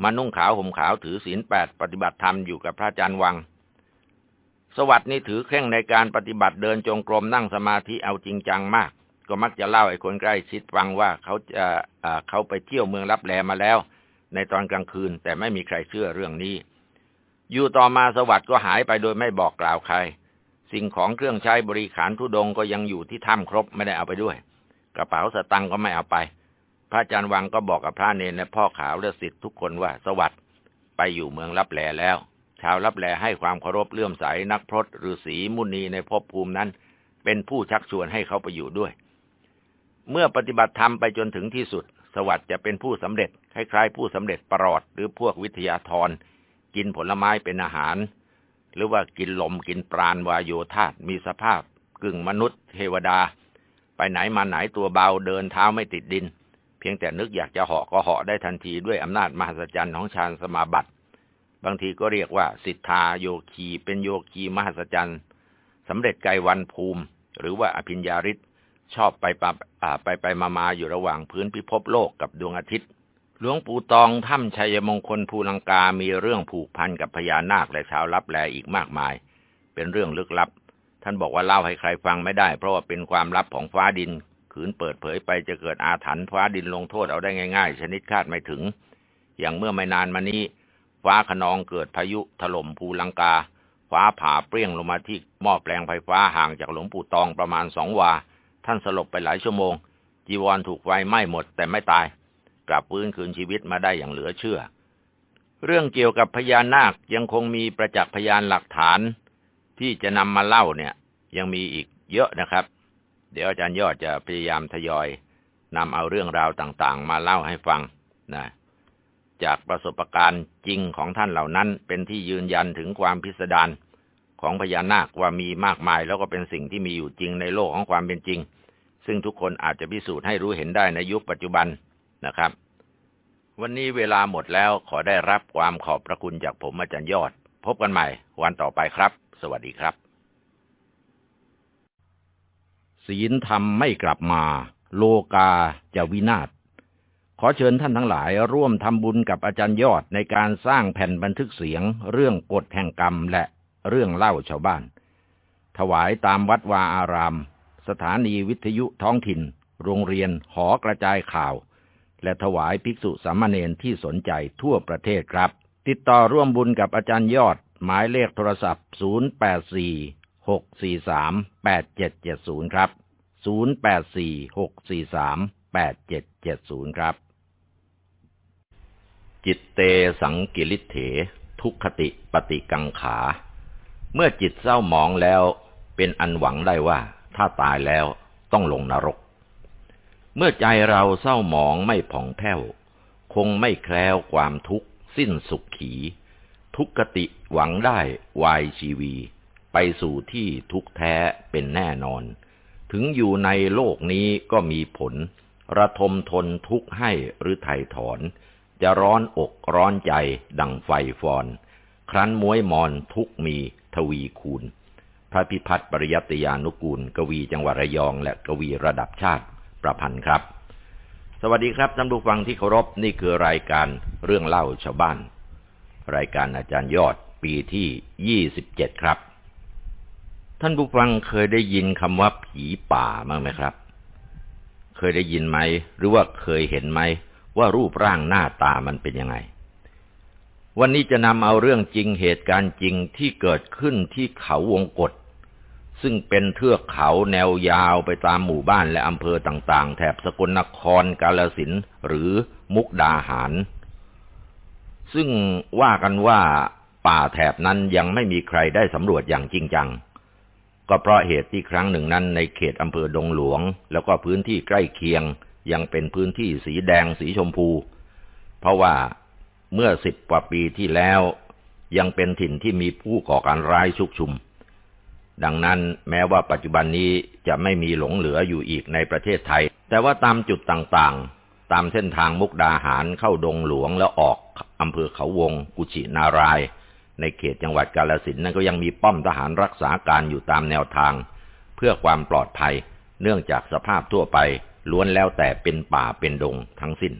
มานุ่งขาวห่มขาวถือศีลแปดปฏิบัติธรรมอยู่กับพระอาจารย์วัง สวัสด์นี่ถือเคร่งในการปฏิบัติเดินจงกรมนั่งสมาธิเอาจริงจังมาก ก็มักจะเล่าให้คนใกล้ชิดฟังว่าเขาจะเขาไปเที่ยวเมืองรับแลมาแล้ว ในตอนกลางคืนแต่ไม่มีใครเชื่อเรื่องนี้ อยู่ต่อมาสวัสด์ก็หายไปโดยไม่บอกกล่าวใคร สิ่งของเครื่องใช้บริขารทุดงก็ยังอยู่ที่ถ้ำครบไม่ได้เอาไปด้วย กระเป๋าสตังก็ไม่เอาไป พระอาจารย์วังก็บอกกับพระเนรและพ่อขาวและสิทธิ์ทุกคนว่าสวัสดิ์ไปอยู่เมืองรับแลแล้ว ชาวรับแลให้ความเคารพเลื่อมใสนักพรตฤาษีมุนีในภพภูมินั้น เป็นผู้ชักชวนให้เขาไปอยู่ด้วย เมื่อปฏิบัติธรรมไปจนถึงที่สุด สวัสดิ์จะเป็นผู้สำเร็จคล้ายๆผู้สำเร็จประหลอดหรือพวกวิทยาธรกินผลไม้เป็นอาหาร หรือว่ากินลมกินปราณวายโยธาตมีสภาพกึ่งมนุษย์เทวดา ไปไหนมาไหนตัวเบาเดินเท้าไม่ติดดิน เพียงแต่นึกอยากจะเหาะก็เหาะได้ทันทีด้วยอำนาจมหัศจรรย์ของฌานสมาบัติ บางทีก็เรียกว่า สิทธาโยคีเป็นโยคีมหัศจรรย์สำเร็จไกวันภูมิ หรือว่าอภิญญาริศชอบไปปไปไปมามาอยู่ระหว่างพื้นพิภพโลกกับดวงอาทิตย์ หลวงปู่ตองถ้ำชัยมงคลภูลังกามีเรื่องผูกพันกับพญานาคและชาวลับแลอีกมากมาย เป็นเรื่องลึกลับ ท่านบอกว่าเล่าให้ใครฟังไม่ได้ เพราะว่าเป็นความลับของฟ้าดิน ขืนเปิดเผยไปจะเกิดอาถรรพ์ฟ้าดินลงโทษเอาได้ง่าย ๆ ชนิดคาดไม่ถึง อย่างเมื่อไม่นานมานี้ ฟ้าขนองเกิดพายุถล่มภูลังกา ฟ้าผ่าเปรี้ยงลงมาที่หม้อแปลงไฟฟ้าห่างจากหลวงปู่ตองประมาณสองวา ท่านสลบไปหลายชั่วโมง จีวรถูกไฟไหม้หมดแต่ไม่ตาย กลับฟื้นคืนชีวิตมาได้อย่างเหลือเชื่อ เรื่องเกี่ยวกับพญานาคยังคงมีประจักษ์พยานหลักฐาน ที่จะนำมาเล่าเนี่ย ยังมีอีกเยอะนะครับ เดี๋ยวอาจารย์ยอดจะพยายามทยอยนำเอาเรื่องราวต่างๆ มาเล่าให้ฟังนะจากประสบการณ์จริงของท่านเหล่านั้น เป็นที่ยืนยันถึงความพิสดารของพญานาคว่ามีมากมายแล้วก็เป็นสิ่งที่มีอยู่จริงในโลกของความเป็นจริง ซึ่งทุกคนอาจจะพิสูจน์ให้รู้เห็นได้ในยุคปัจจุบัน นะครับ วันนี้เวลาหมดแล้วขอได้รับความขอบพระคุณจากผมอาจารย์ยอด พบกันใหม่ วันต่อไปครับ สวัสดีครับศีลธรรมไม่กลับมา โลกาจะวินาศขอเชิญท่านทั้งหลายร่วมทำบุญกับอาจารย์ยอดในการสร้างแผ่นบันทึกเสียง เรื่องกฎแห่งกรรมและเรื่องเล่าชาวบ้าน ถวายตามวัดวาอาราม สถานีวิทยุท้องถิ่น โรงเรียนหอกระจายข่าว และถวายภิกษุสามเณรที่สนใจทั่วประเทศครับ ติดต่อร่วมบุญกับอาจารย์ยอด หมายเลขโทรศัพท์ 084 643 8770 ครับ 084 643 8770 ครับ จิตเตสังกิริเถ ทุกขติปฏิกังขา เมื่อจิตเศร้าหมองแล้วเป็นอันหวังได้ว่าถ้าตายแล้วต้องลงนรก เมื่อใจเราเศร้าหมองไม่ผ่องแผ้ว คงไม่แคล้วความทุกข์ สิ้นสุขขี ทุกขติหวังได้วายชีวี ไปสู่ที่ทุกแท้เป็นแน่นอน ถึงอยู่ในโลกนี้ก็มีผล ระทมทนทุกข์ให้หรือไถ่ถอน จะร้อนอกร้อนใจดังไฟฟอน ครั้นม้วยมอนทุกมีทวีคูณ พระพิพัฒน์ปริยัติยานุกูล กวีจังหวัดระยองและกวีระดับชาติ ประพันธ์ครับ สวัสดีครับท่านผู้ฟังที่เคารพนี่คือรายการเรื่องเล่าชาวบ้าน รายการอาจารย์ยอดปีที่ยี่สิบเจ็ดครับ ท่านผู้ฟังเคยได้ยินคำว่าผีป่ามั้างไหมครับ เคยได้ยินไหม หรือว่าเคยเห็นไหม ว่ารูปร่างหน้าตามันเป็นยังไง วันนี้จะนำเอาเรื่องจริงเหตุการณ์จริงที่เกิดขึ้นที่เขาวงกฏ ซึ่งเป็นเทือกเขาแนวยาวไปตามหมู่บ้านและอำเภอต่างๆ แถบสกลนครกาลสินหรือมุกดาหาร ซึ่งว่ากันว่าป่าแถบนั้นยังไม่มีใครได้สำรวจอย่างจริงจัง ก็เพราะเหตุที่ครั้งหนึ่งนั้นในเขตอำเภอดงหลวง แล้วก็พื้นที่ใกล้เคียง ยังเป็นพื้นที่สีแดงสีชมพู เพราะว่าเมื่อสิบกว่าปีที่แล้ว ยังเป็นถิ่นที่มีผู้ก่อการร้ายชุกชุม ดังนั้นแม้ว่าปัจจุบันนี้จะไม่มีหลงเหลืออยู่อีกในประเทศไทย แต่ว่าตามจุดต่างๆ ตามเส้นทางมุกดาหารเข้าดงหลวงแล้วออกอำเภอเขาวง กุชินาราย ในเขตจังหวัดกาลสินนั้นก็ยังมีป้อมทหารรักษาการอยู่ตามแนวทาง เพื่อความปลอดภัย เนื่องจากสภาพทั่วไปล้วนแล้วแต่เป็นป่าเป็นดงทั้งสิ้น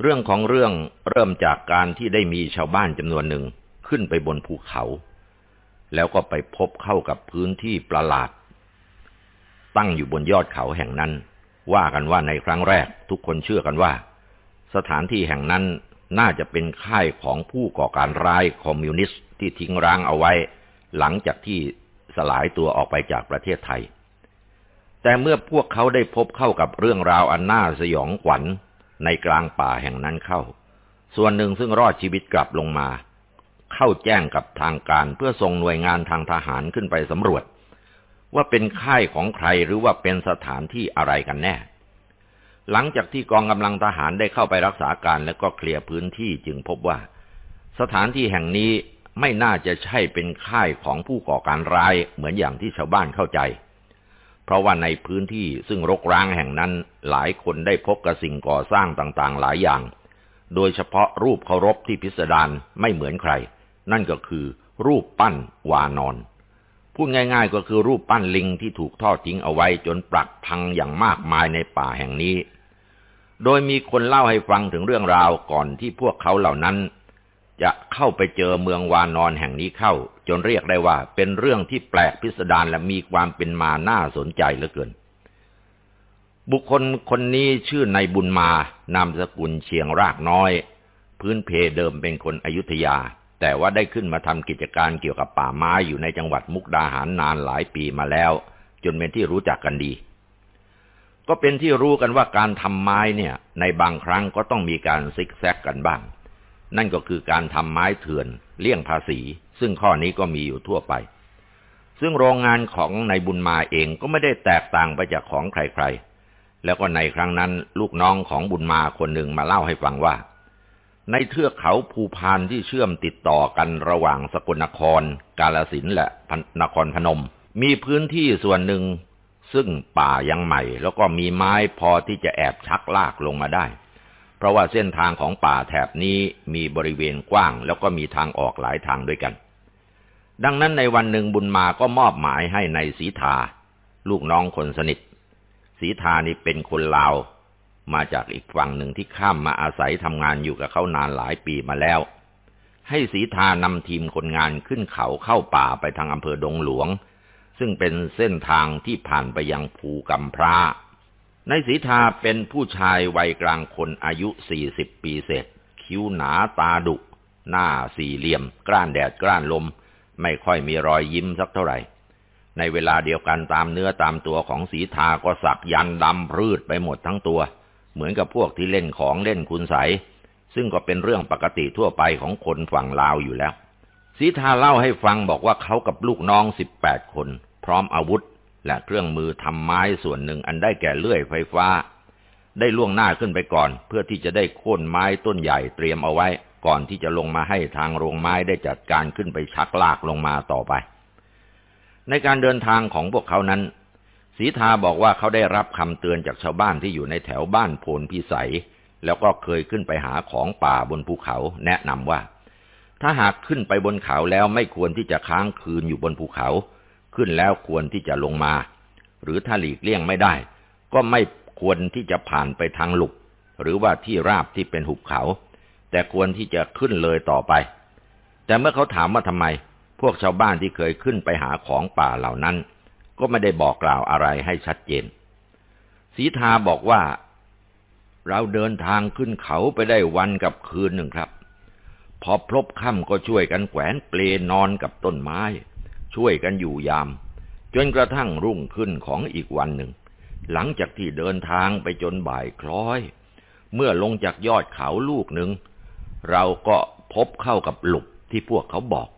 เรื่องของเรื่องเริ่มจากการที่ได้มีชาวบ้านจำนวนหนึ่งขึ้นไปบนภูเขา แล้วก็ไปพบเข้ากับพื้นที่ประหลาด ตั้งอยู่บนยอดเขาแห่งนั้น ว่ากันว่าในครั้งแรกทุกคนเชื่อกันว่า สถานที่แห่งนั้นน่าจะเป็นค่ายของผู้ก่อการร้ายคอมมิวนิสต์ที่ทิ้งร้างเอาไว้ หลังจากที่สลายตัวออกไปจากประเทศไทย แต่เมื่อพวกเขาได้พบเข้ากับเรื่องราวอันน่าสยองขวัญในกลางป่าแห่งนั้นเข้า ส่วนหนึ่งซึ่งรอดชีวิตกลับลงมา เข้าแจ้งกับทางการเพื่อส่งหน่วยงานทางทหารขึ้นไปสำรวจ ว่าเป็นค่ายของใครหรือว่าเป็นสถานที่อะไรกันแน่ หลังจากที่กองกำลังทหารได้เข้าไปรักษาการและก็เคลียร์พื้นที่จึงพบว่า สถานที่แห่งนี้ไม่น่าจะใช่เป็นค่ายของผู้ก่อการร้ายเหมือนอย่างที่ชาวบ้านเข้าใจ เพราะว่าในพื้นที่ซึ่งรกร้างแห่งนั้นหลายคนได้พบกับสิ่งก่อสร้างต่างๆ หลายอย่าง โดยเฉพาะรูปเคารพที่พิสดารไม่เหมือนใคร นั่นก็คือ รูปปั้นวานอน พูดง่าย ๆ ก็คือรูปปั้นลิงที่ถูกทอดทิ้งเอาไว้จนปรักพังอย่างมากมายในป่าแห่งนี้ โดยมีคนเล่าให้ฟังถึงเรื่องราวก่อนที่พวกเขาเหล่านั้น จะเข้าไปเจอเมืองวานอนแห่งนี้เข้า จนเรียกได้ว่าเป็นเรื่องที่แปลกพิสดารและมีความเป็นมาน่าสนใจเหลือเกินบุคคลคนนี้ชื่อนายบุญมา นามสกุลเชียงรากน้อย พื้นเพเดิมเป็นคนอยุธยา แต่ว่าได้ขึ้นมาทำกิจการเกี่ยวกับป่าไม้อยู่ในจังหวัดมุกดาหารนานหลายปีมาแล้ว จนเป็นที่รู้จักกันดี ก็เป็นที่รู้กันว่าการทำไม้เนี่ย ในบางครั้งก็ต้องมีการซิกแซกกันบ้าง นั่นก็คือการทำไม้เถื่อนเลี่ยงภาษี ซึ่งข้อนี้ก็มีอยู่ทั่วไป ซึ่งโรงงานของนายบุญมาเองก็ไม่ได้แตกต่างไปจากของใครๆ แล้วก็ในครั้งนั้นลูกน้องของบุญมาคนหนึ่งมาเล่าให้ฟังว่า ในเทือกเขาภูพานที่เชื่อมติดต่อกันระหว่างสกลนคร กาลสินและนครพนม มีพื้นที่ส่วนหนึ่ง ซึ่งป่ายังใหม่ แล้วก็มีไม้พอที่จะแอบชักลากลงมาได้ เพราะว่าเส้นทางของป่าแถบนี้มีบริเวณกว้าง แล้วก็มีทางออกหลายทางด้วยกัน ดังนั้นในวันหนึ่งบุญมาก็มอบหมายให้ในสีทา ลูกน้องคนสนิทสีทานี่เป็นคนลาว มาจากอีกฝั่งหนึ่งที่ข้ามมาอาศัยทำงานอยู่กับเขานานหลายปีมาแล้ว ให้สีทานำทีมคนงานขึ้นเขาเข้าป่าไปทางอำเภอดงหลวง ซึ่งเป็นเส้นทางที่ผ่านไปยังภูกำพร้าในสีทาเป็นผู้ชายวัยกลางคนอายุสี่สิบปีเศษ คิ้วหนาตาดุ หน้าสี่เหลี่ยม กล้านแดดกล้านลม ไม่ค่อยมีรอยยิ้มสักเท่าไหร่ ในเวลาเดียวกันตามเนื้อตามตัวของสีทาก็สักยันดำพืชไปหมดทั้งตัว เหมือนกับพวกที่เล่นของเล่นคุณใสซึ่งก็เป็นเรื่องปกติทั่วไปของคนฝั่งลาวอยู่แล้วสีทาเล่าให้ฟังบอกว่าเขากับลูกน้องสิบแปดคน พร้อมอาวุธ และเครื่องมือทำไม้ส่วนหนึ่งอันได้แก่เลื่อยไฟฟ้า ได้ล่วงหน้าขึ้นไปก่อน เพื่อที่จะได้โค่นไม้ต้นใหญ่เตรียมเอาไว้ ก่อนที่จะลงมาให้ทางโรงไม้ได้จัดการขึ้นไปชักลากลงมาต่อไป ในการเดินทางของพวกเขานั้น สีทาบอกว่าเขาได้รับคำเตือนจากชาวบ้านที่อยู่ในแถวบ้านโพนพิสัย แล้วก็เคยขึ้นไปหาของป่าบนภูเขาแนะนำว่า ถ้าหากขึ้นไปบนเขาแล้วไม่ควรที่จะค้างคืนอยู่บนภูเขา ขึ้นแล้วควรที่จะลงมา หรือถ้าหลีกเลี่ยงไม่ได้ ก็ไม่ควรที่จะผ่านไปทางหลุกหรือว่าที่ราบที่เป็นหุบเขา แต่ควรที่จะขึ้นเลยต่อไป แต่เมื่อเขาถามว่าทำไม พวกชาวบ้านที่เคยขึ้นไปหาของป่าเหล่านั้น ก็ไม่ได้บอกกล่าวอะไรให้ชัดเจนสีทาบอกว่า เราเดินทางขึ้นเขาไปได้วันกับคืนหนึ่งครับ พอพลบค่ำก็ช่วยกันแขวนเปลนอนกับต้นไม้ ช่วยกันอยู่ยาม จนกระทั่งรุ่งขึ้นของอีกวันหนึ่ง หลังจากที่เดินทางไปจนบ่ายคล้อย เมื่อลงจากยอดเขาลูกหนึ่ง เราก็พบเข้ากับหลุบที่พวกเขาบอก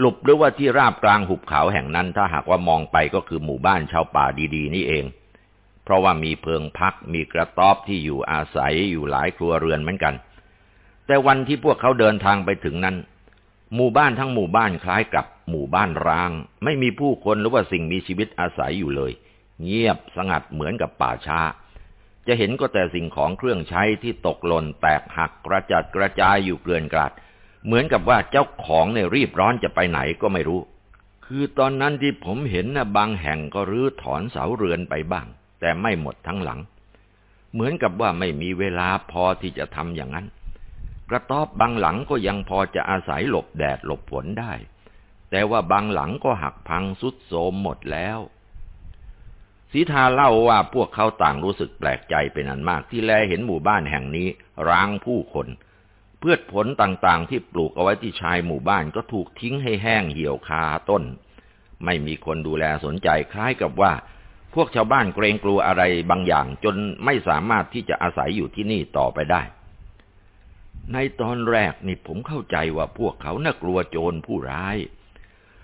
หลุบหรือว่าที่ราบกลางหุบเขาแห่งนั้น ถ้าหากว่ามองไปก็คือหมู่บ้านชาวป่าดีๆ นี่เอง เพราะว่ามีเพิงพักมีกระต๊อบที่อยู่อาศัยอยู่หลายครัวเรือนเหมือนกัน แต่วันที่พวกเขาเดินทางไปถึงนั้น หมู่บ้านทั้งหมู่บ้านคล้ายกับหมู่บ้านร้าง ไม่มีผู้คนหรือว่าสิ่งมีชีวิตอาศัยอยู่เลย เงียบสงัดเหมือนกับป่าช้า จะเห็นก็แต่สิ่งของเครื่องใช้ที่ตกหล่นแตกหักกระจัดกระจายอยู่เกลื่อนกลาด เหมือนกับว่าเจ้าของเนี่ยรีบร้อนจะไปไหนก็ไม่รู้ คือตอนนั้นที่ผมเห็นนะบางแห่งก็รื้อถอนเสาเรือนไปบ้าง แต่ไม่หมดทั้งหลัง เหมือนกับว่าไม่มีเวลาพอที่จะทำอย่างนั้น กระต๊อบบางหลังก็ยังพอจะอาศัยหลบแดดหลบฝนได้ แต่ว่าบางหลังก็หักพังสุดโทมหมดแล้วสีทาเล่าว่าพวกเขาต่างรู้สึกแปลกใจเป็นอันมากที่แลเห็นหมู่บ้านแห่งนี้ ร้างผู้คน พืชผลต่างๆ ที่ปลูกเอาไว้ที่ชายหมู่บ้านก็ถูกทิ้งให้แห้งเหี่ยวคาต้น ไม่มีคนดูแลสนใจคล้ายกับว่า พวกชาวบ้านเกรงกลัวอะไรบางอย่าง จนไม่สามารถที่จะอาศัยอยู่ที่นี่ต่อไปได้ ในตอนแรกนี่ผมเข้าใจว่าพวกเขาน่ากลัวโจรผู้ร้าย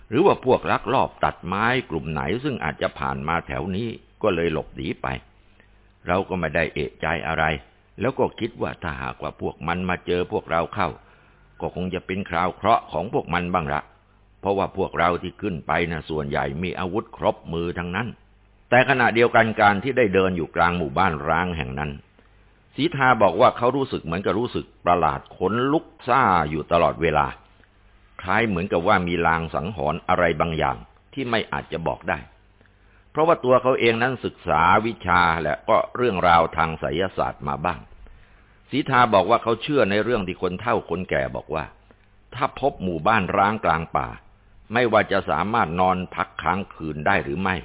หรือว่าพวกลักลอบตัดไม้กลุ่มไหนซึ่งอาจจะผ่านมาแถวนี้ก็เลยหลบหนีไป เราก็ไม่ได้เอะใจอะไร แล้วก็คิดว่าถ้าหากว่าพวกมันมาเจอพวกเราเข้า ก็คงจะเป็นคราวเคราะห์ของพวกมันบ้างละเพราะว่าพวกเราที่ขึ้นไปนะส่วนใหญ่มีอาวุธครบมือทั้งนั้น แต่ขณะเดียวกันการที่ได้เดินอยู่กลางหมู่บ้านร้างแห่งนั้นสีทาบอกว่าเขารู้สึกเหมือนกับรู้สึกประหลาดขนลุกซ่าอยู่ตลอดเวลา คล้ายเหมือนกับว่ามีลางสังหรณ์อะไรบางอย่างที่ไม่อาจจะบอกได้ เพราะว่าตัวเขาเองนั้นศึกษาวิชาและก็เรื่องราวทางไสยศาสตร์มาบ้างสีทาบอกว่าเขาเชื่อในเรื่องที่คนเฒ่าคนแก่บอกว่า ถ้าพบหมู่บ้านร้างกลางป่า ไม่ว่าจะสามารถนอนพักค้างคืนได้หรือไม่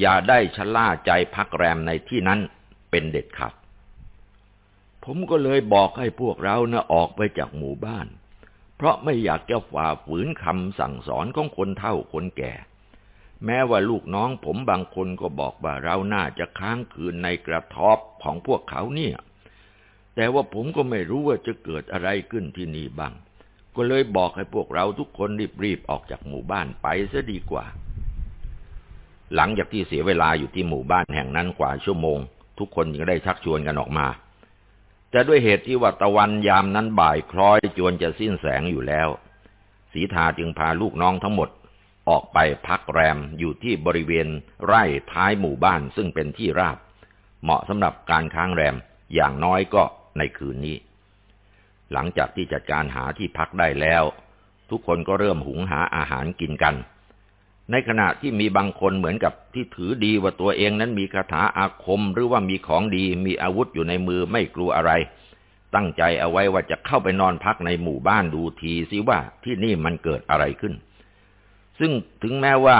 อย่าได้ชะล่าใจพักแรมในที่นั้นเป็นเด็ดขาดผมก็เลยบอกให้พวกเรานะออกไปจากหมู่บ้าน เพราะไม่อยากจะฝ่าฝืนคำสั่งสอนของคนเฒ่าคนแก่ แม้ว่าลูกน้องผมบางคนก็บอกว่าเราน่าจะค้างคืนในกระทอบของพวกเขาเนี่ย แต่ว่าผมก็ไม่รู้ว่าจะเกิดอะไรขึ้นที่นี่บ้าง ก็เลยบอกให้พวกเราทุกคนรีบๆออกจากหมู่บ้านไปซะดีกว่า หลังจากที่เสียเวลาอยู่ที่หมู่บ้านแห่งนั้นกว่าชั่วโมง ทุกคนยังได้ชักชวนกันออกมา แต่ด้วยเหตุที่ว่าตะวันยามนั้นบ่ายคล้อยจวนจะสิ้นแสงอยู่แล้ว สีทาจึงพาลูกน้องทั้งหมด ออกไปพักแรมอยู่ที่บริเวณไร่ท้ายหมู่บ้านซึ่งเป็นที่ราบ เหมาะสำหรับการค้างแรมอย่างน้อยก็ในคืนนี้ หลังจากที่จัดการหาที่พักได้แล้ว ทุกคนก็เริ่มหุงหาอาหารกินกัน ในขณะที่มีบางคนเหมือนกับที่ถือดีว่าตัวเองนั้นมีคาถาอาคมหรือว่ามีของดีมีอาวุธอยู่ในมือไม่กลัวอะไร ตั้งใจเอาไว้ว่าจะเข้าไปนอนพักในหมู่บ้านดูทีซิว่าที่นี่มันเกิดอะไรขึ้น ซึ่งถึงแม้ว่า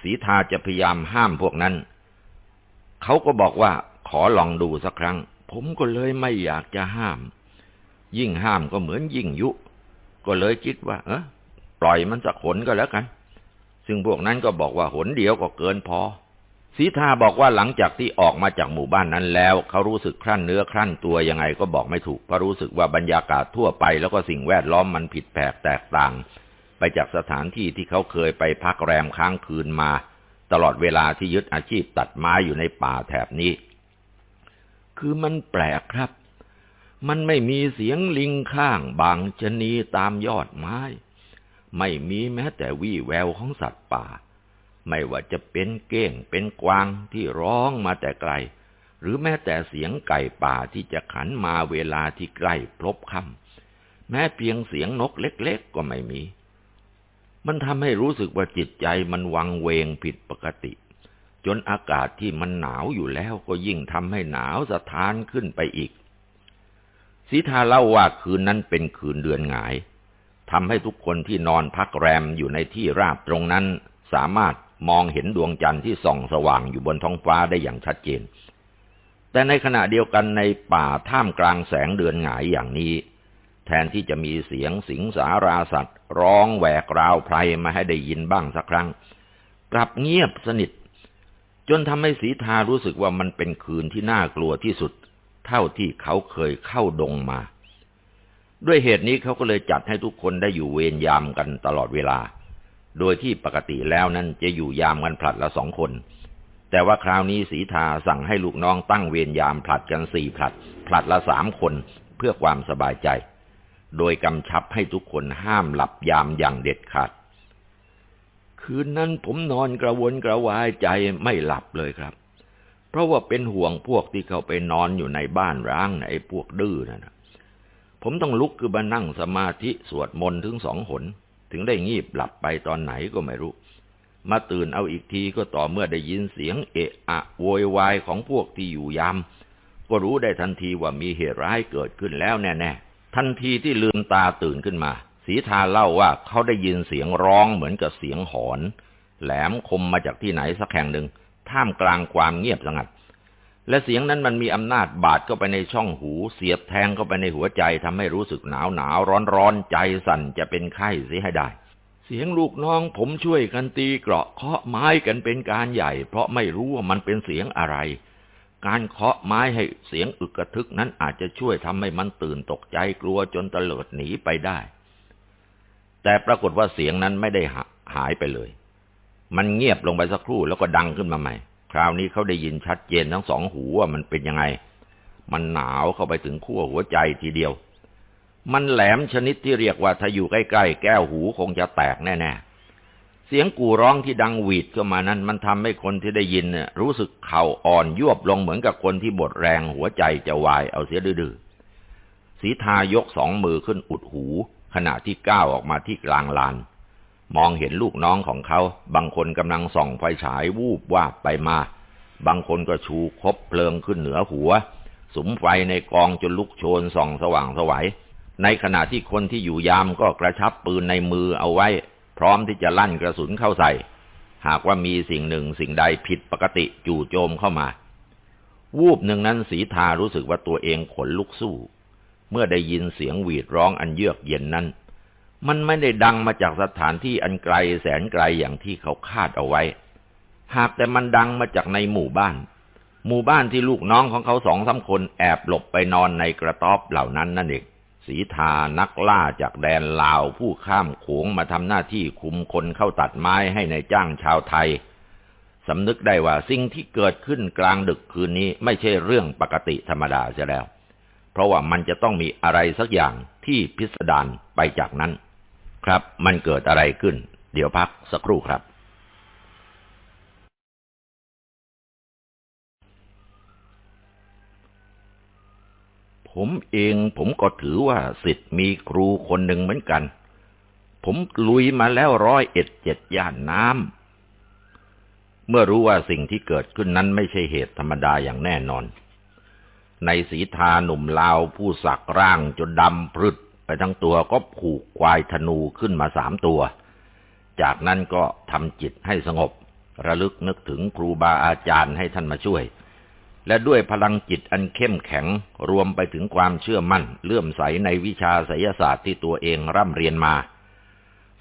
สีทาจะพยายามห้ามพวกนั้น เขาก็บอกว่าขอลองดูสักครั้ง ผมก็เลยไม่อยากจะห้าม ยิ่งห้ามก็เหมือนยิ่งยุ ก็เลยคิดว่า เออปล่อยมันสักขนก็แล้วกัน ซึ่งพวกนั้นก็บอกว่าหนเดียวก็เกินพอสีทาบอกว่าหลังจากที่ออกมาจากหมู่บ้านนั้นแล้ว เขารู้สึกครั่นเนื้อครั่นตัวยังไงก็บอกไม่ถูกเพราะรู้สึกว่าบรรยากาศทั่วไป แล้วก็สิ่งแวดล้อมมันผิดแปลกแตกต่าง ไปจากสถานที่ที่เขาเคยไปพักแรมค้างคืนมา ตลอดเวลาที่ยึดอาชีพตัดไม้อยู่ในป่าแถบนี้ คือมันแปลกครับ มันไม่มีเสียงลิงข้างบางชนีตามยอดไม้ ไม่มีแม้แต่วี่แววของสัตว์ป่า ไม่ว่าจะเป็นเก้งเป็นกวางที่ร้องมาแต่ไกล หรือแม้แต่เสียงไก่ป่าที่จะขันมาเวลาที่ใกล้พลบค่ำแม้เพียงเสียงนกเล็กๆก็ไม่มี มันทำให้รู้สึกว่าจิตใจมันวังเวงผิดปกติ จนอากาศที่มันหนาวอยู่แล้วก็ยิ่งทำให้หนาวสะท้านขึ้นไปอีกสีทาเล่าว่าคืนนั้นเป็นคืนเดือนหงายทำให้ทุกคนที่นอนพักแรมอยู่ในที่ราบตรงนั้น สามารถมองเห็นดวงจันทร์ที่ส่องสว่างอยู่บนท้องฟ้าได้อย่างชัดเจน แต่ในขณะเดียวกันในป่าท่ามกลางแสงเดือนหงายอย่างนี้ แทนที่จะมีเสียงสิงสาราสัตว ร้องแหวกราวไพรมาให้ได้ยินบ้างสักครั้ง กลับเงียบสนิท จนทำให้สีทารู้สึกว่ามันเป็นคืนที่น่ากลัวที่สุด เท่าที่เขาเคยเข้าดงมา ด้วยเหตุนี้เขาก็เลยจัดให้ทุกคนได้อยู่เวรยามกันตลอดเวลา โดยที่ปกติแล้วนั้นจะอยู่ยามกันผลัดละสองคน แต่ว่าคราวนี้สีทาสั่งให้ลูกน้องตั้งเวรยามผลัดกันสี่ผลัด ผลัดละสามคนเพื่อความสบายใจ โดยกำชับให้ทุกคนห้ามหลับยามอย่างเด็ดขาด คืนนั้นผมนอนกระวนกระวายใจไม่หลับเลยครับ เพราะว่าเป็นห่วงพวกที่เขาไปนอนอยู่ในบ้านร้างไอ้พวกดื้อนะ่ะผมต้องลุกคือมานั่งสมาธิสวดมนต์ถึงสองหน ถึงได้งีบหลับไปตอนไหนก็ไม่รู้ มาตื่นเอาอีกทีก็ต่อเมื่อได้ยินเสียงเอะอะโวยวายของพวกที่อยู่ยาม ก็รู้ได้ทันทีว่ามีเหตุร้ายเกิดขึ้นแล้วแน่ๆ ทันทีที่ลืมตาตื่นขึ้นมา สีทาเล่าว่าเขาได้ยินเสียงร้องเหมือนกับเสียงหอน แหลมคมมาจากที่ไหนสักแห่งหนึ่ง ท่ามกลางความเงียบสงัด และเสียงนั้นมันมีอำนาจบาดเข้าไปในช่องหู เสียบแทงเข้าไปในหัวใจทำให้รู้สึกหนาวหนาวร้อนร้อนใจสั่นจะเป็นไข้เสียให้ได้ เสียงลูกน้องผมช่วยกันตีเกราะเคาะไม้กันเป็นการใหญ่ เพราะไม่รู้ว่ามันเป็นเสียงอะไร การเคาะไม้ให้เสียงอึกกระทึกนั้นอาจจะช่วยทำให้มันตื่นตกใจกลัวจนเตลิดหนีไปได้ แต่ปรากฏว่าเสียงนั้นไม่ได้หายไปเลย มันเงียบลงไปสักครู่แล้วก็ดังขึ้นมาใหม่ คราวนี้เขาได้ยินชัดเจนทั้งสองหูว่ามันเป็นยังไง มันหนาวเข้าไปถึงขั้วหัวใจทีเดียว มันแหลมชนิดที่เรียกว่าถ้าอยู่ใกล้ๆแก้วหูคงจะแตกแน่ๆ เสียงกูร้องที่ดังหวีดเข้ามานั้น มันทำให้คนที่ได้ยินเนี่ยรู้สึกเข่าอ่อนยวบลงเหมือนกับคนที่บดแรงหัวใจจะวายเอาเสียดื้อสีทายกสองมือขึ้นอุดหู ขณะที่ก้าวออกมาที่กลางลาน มองเห็นลูกน้องของเขา บางคนกำลังส่องไฟฉายวูบวาบไปมา บางคนก็ชูคบเพลิงขึ้นเหนือหัว สุมไฟในกองจนลุกโชนส่องสว่างสวัยในขณะที่คนที่อยู่ยามก็กระชับปืนในมือเอาไว้ พร้อมที่จะลั่นกระสุนเข้าใส่ หากว่ามีสิ่งหนึ่งสิ่งใดผิดปกติจู่โจมเข้ามา วูบหนึ่งนั้นสีทารู้สึกว่าตัวเองขนลุกสู้ เมื่อได้ยินเสียงหวีดร้องอันเยือกเย็นนั้น มันไม่ได้ดังมาจากสถานที่อันไกลแสนไกลอย่างที่เขาคาดเอาไว้ หากแต่มันดังมาจากในหมู่บ้าน หมู่บ้านที่ลูกน้องของเขาสองสาคนแอบหลบไปนอนในกระต๊อบเหล่านั้นนั่นเอง สีทานักล่าจากแดนลาวผู้ข้ามโขงมาทำหน้าที่คุมคนเข้าตัดไม้ให้ในจ้างชาวไทยสำนึกได้ว่าสิ่งที่เกิดขึ้นกลางดึกคืนนี้ไม่ใช่เรื่องปกติธรรมดาเสียแล้ว เพราะว่ามันจะต้องมีอะไรสักอย่างที่พิสดารไปจากนั้น ครับ มันเกิดอะไรขึ้น เดี๋ยวพักสักครู่ครับ ผมเองผมก็ถือว่าสิทธิ์มีครูคนหนึ่งเหมือนกัน ผมลุยมาแล้วร้อยเอ็ดเจ็ดย่านน้ำ เมื่อรู้ว่าสิ่งที่เกิดขึ้นนั้นไม่ใช่เหตุธรรมดาอย่างแน่นอน ในสีทาหนุ่มลาวผู้สักร่างจนดำพรึดไปทั้งตัวก็ผูกควายธนูขึ้นมาสามตัว จากนั้นก็ทำจิตให้สงบ ระลึกนึกถึงครูบาอาจารย์ให้ท่านมาช่วย และด้วยพลังจิตอันเข้มแข็งรวมไปถึงความเชื่อมั่น เลื่อมใสในวิชาไสยศาสตร์ที่ตัวเองร่ำเรียนมา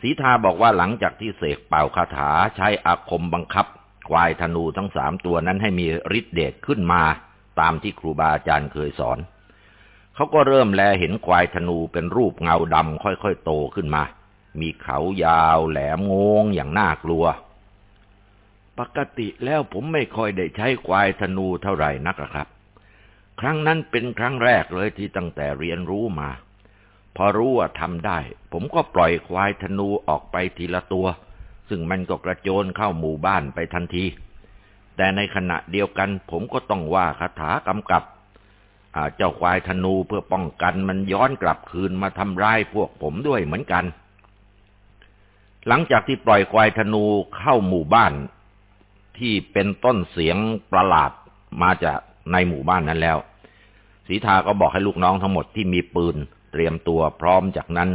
สีทาบอกว่าหลังจากที่เสกเป่าคาถาใช้อาคมบังคับ ควายธนูทั้งสามตัวนั้นให้มีฤทธิ์เดชขึ้นมา ตามที่ครูบาอาจารย์เคยสอน เขาก็เริ่มแลเห็นควายธนูเป็นรูปเงาดำค่อยๆโตขึ้นมา มีเขายาวแหลมงงอย่างน่ากลัว ปกติแล้วผมไม่ค่อยได้ใช้ควายธนูเท่าไหร่นักครับ ครั้งนั้นเป็นครั้งแรกเลยที่ตั้งแต่เรียนรู้มา พอรู้ว่าทำได้ ผมก็ปล่อยควายธนูออกไปทีละตัว ซึ่งมันก็กระโจนเข้าหมู่บ้านไปทันที แต่ในขณะเดียวกัน ผมก็ต้องว่าคาถากำกับเจ้าควายธนูเพื่อป้องกันมันย้อนกลับคืนมาทำร้ายพวกผมด้วยเหมือนกัน หลังจากที่ปล่อยควายธนูเข้าหมู่บ้าน ที่เป็นต้นเสียงประหลาดมาจากในหมู่บ้านนั้นแล้วสีทาก็บอกให้ลูกน้องทั้งหมดที่มีปืนเตรียมตัวพร้อมจากนั้น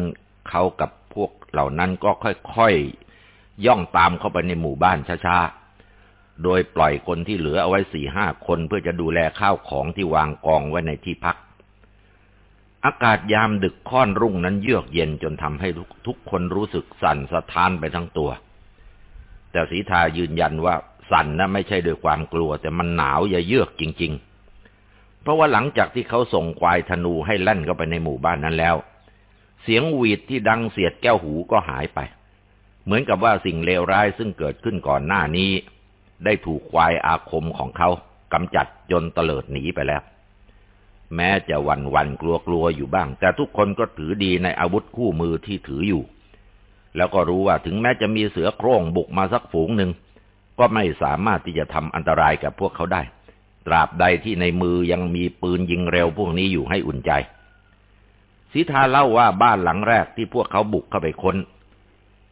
เขากับพวกเหล่านั้นก็ค่อยๆย่องตามเข้าไปในหมู่บ้านช้าๆ โดยปล่อยคนที่เหลือเอาไว้สี่ห้าคนเพื่อจะดูแลข้าวของที่วางกองไว้ในที่พัก อากาศยามดึกค่อนรุ่งนั้นเยือกเย็นจนทำให้ทุกคนรู้สึกสั่นสะท้านไปทั้งตัว แต่สีทายืนยันว่า สั่นนะไม่ใช่ด้วยความกลัว แต่มันหนาวอย่าเยือกจริง ๆ เพราะว่าหลังจากที่เขาส่งควายธนูให้ลั่นเข้าไปในหมู่บ้านนั้นแล้ว เสียงหวีดที่ดังเสียดแก้วหูก็หายไป เหมือนกับว่าสิ่งเลวร้ายซึ่งเกิดขึ้นก่อนหน้านี้ ได้ถูกควายอาคมของเขากำจัดจนเตลิดหนีไปแล้ว แม้จะวันวันกลัวกลัวอยู่บ้าง แต่ทุกคนก็ถือดีในอาวุธคู่มือที่ถืออยู่ แล้วก็รู้ว่าถึงแม้จะมีเสือโคร่งบุกมาสักฝูงหนึ่ง ก็ไม่สามารถที่จะทำอันตรายกับพวกเขาได้ ตราบใดที่ในมือยังมีปืนยิงเร็วพวกนี้อยู่ให้อุ่นใจสีทาเล่าว่าบ้านหลังแรกที่พวกเขาบุกเข้าไปค้น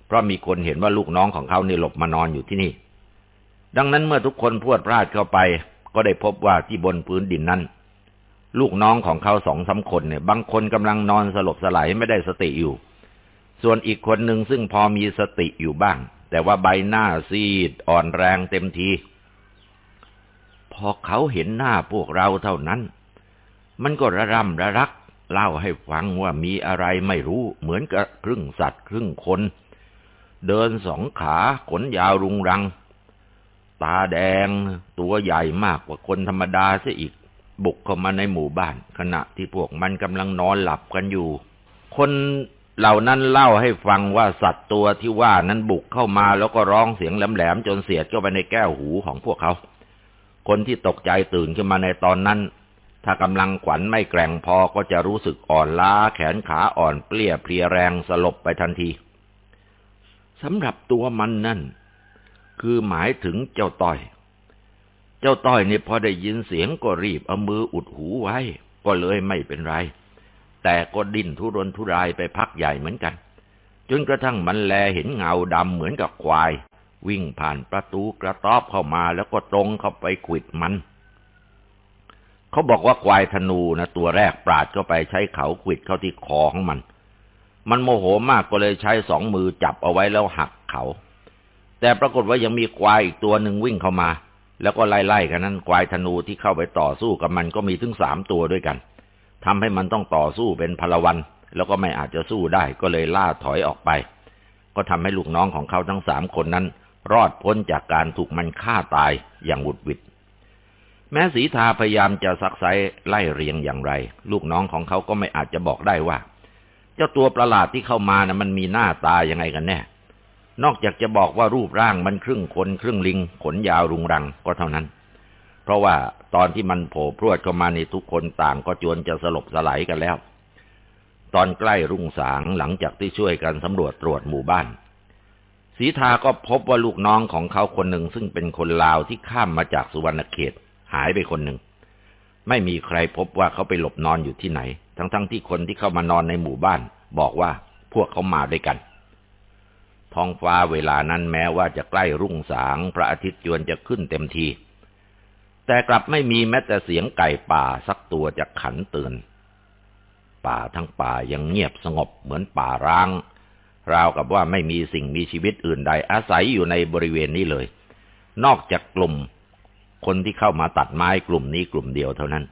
เพราะมีคนเห็นว่าลูกน้องของเขาเนี่หลบมานอนอยู่ที่นี่ ดังนั้นเมื่อทุกคนพวดพลาดเข้าไป ก็ได้พบว่าที่บนพื้นดินนั้น ลูกน้องของเขาสองสาคนเนี่ย บางคนกำลังนอนสลบสลายไม่ได้สติอยู่ ส่วนอีกคนหนึ่งซึ่งพอมีสติอยู่บ้าง แต่ว่าใบหน้าซีดอ่อนแรงเต็มที พอเขาเห็นหน้าพวกเราเท่านั้น มันก็ระรำระรัก เล่าให้ฟังว่ามีอะไรไม่รู้เหมือนกับครึ่งสัตว์ครึ่งคน เดินสองขาขนยาวรุงรัง ตาแดงตัวใหญ่มากกว่าคนธรรมดาเสียอีก บุกเข้ามาในหมู่บ้าน ขณะที่พวกมันกำลังนอนหลับกันอยู่ คน เหล่านั้นเล่าให้ฟังว่าสัตว์ตัวที่ว่านั้นบุกเข้ามาแล้วก็ร้องเสียงแหลมๆจนเสียดเข้าไปในแก้วหูของพวกเขา คนที่ตกใจตื่นขึ้นมาในตอนนั้น ถ้ากำลังขวัญไม่แกร่งพอก็จะรู้สึกอ่อนล้าแขนขาอ่อนเปลี้ยเพลียแรงสลบไปทันทีสำหรับตัวมันนั่น คือหมายถึงเจ้าต้อย เจ้าต้อยนี่พอได้ยินเสียงก็รีบเอามืออุดหูไว้ ก็เลยไม่เป็นไร แต่ก็ดิ้นทุรนทุรายไปพักใหญ่เหมือนกัน จนกระทั่งมันแลเห็นเงาดำเหมือนกับควาย วิ่งผ่านประตูกระต๊อบเข้ามาแล้วก็ตรงเข้าไปขวิดมัน เขาบอกว่าควายธนูนะตัวแรกปราดเข้าไปใช้เขาขวิดเข้าที่คอของมัน มันโมโหมากก็เลยใช้สองมือจับเอาไว้แล้วหักเขา แต่ปรากฏว่ายังมีควายอีกตัวหนึ่งวิ่งเข้ามา แล้วก็ไล่ๆกันนั้นควายธนูที่เข้าไปต่อสู้กับมันก็มีถึงสามตัวด้วยกัน ทำให้มันต้องต่อสู้เป็นพลวัน แล้วก็ไม่อาจจะสู้ได้ก็เลยล่าถอยออกไป ก็ทำให้ลูกน้องของเขาทั้งสามคนนั้น รอดพ้นจากการถูกมันฆ่าตายอย่างวุดวิดแม้สีทาพยายามจะซักไซไล่เรียงอย่างไร ลูกน้องของเขาก็ไม่อาจจะบอกได้ว่า เจ้าตัวประหลาดที่เข้ามานะ่ะมันมีหน้าตายังไงกันแน่ นอกจากจะบอกว่ารูปร่างมันครึ่งคนครึ่งลิง ขนยาวรุงรังก็เท่านั้น เพราะว่าตอนที่มันโผล่พรวดเข้ามาในทุกคนต่างก็จวนจะสลบสลายกันแล้ว ตอนใกล้รุ่งสางหลังจากที่ช่วยกันสำรวจตรวจหมู่บ้านสีทาก็พบว่าลูกน้องของเขาคนหนึ่งซึ่งเป็นคนลาวที่ข้ามมาจากสุวรรณเขตหายไปคนหนึ่ง ไม่มีใครพบว่าเขาไปหลบนอนอยู่ที่ไหน ทั้งๆทที่คนที่เข้ามานอนในหมู่บ้าน บอกว่าพวกเขามาด้วยกัน ท้องฟ้าเวลานั้นแม้ว่าจะใกล้รุ่งสาง พระอาทิตย์จวนจะขึ้นเต็มที แต่กลับไม่มีแม้แต่เสียงไก่ป่าสักตัวจะขันเตือน ป่าทั้งป่ายังเงียบสงบเหมือนป่าร้าง ราวกับว่าไม่มีสิ่งมีชีวิตอื่นใดอาศัยอยู่ในบริเวณนี้เลย นอกจากกลุ่ม คนที่เข้ามาตัดไม้กลุ่มนี้กลุ่มเดียวเท่านั้น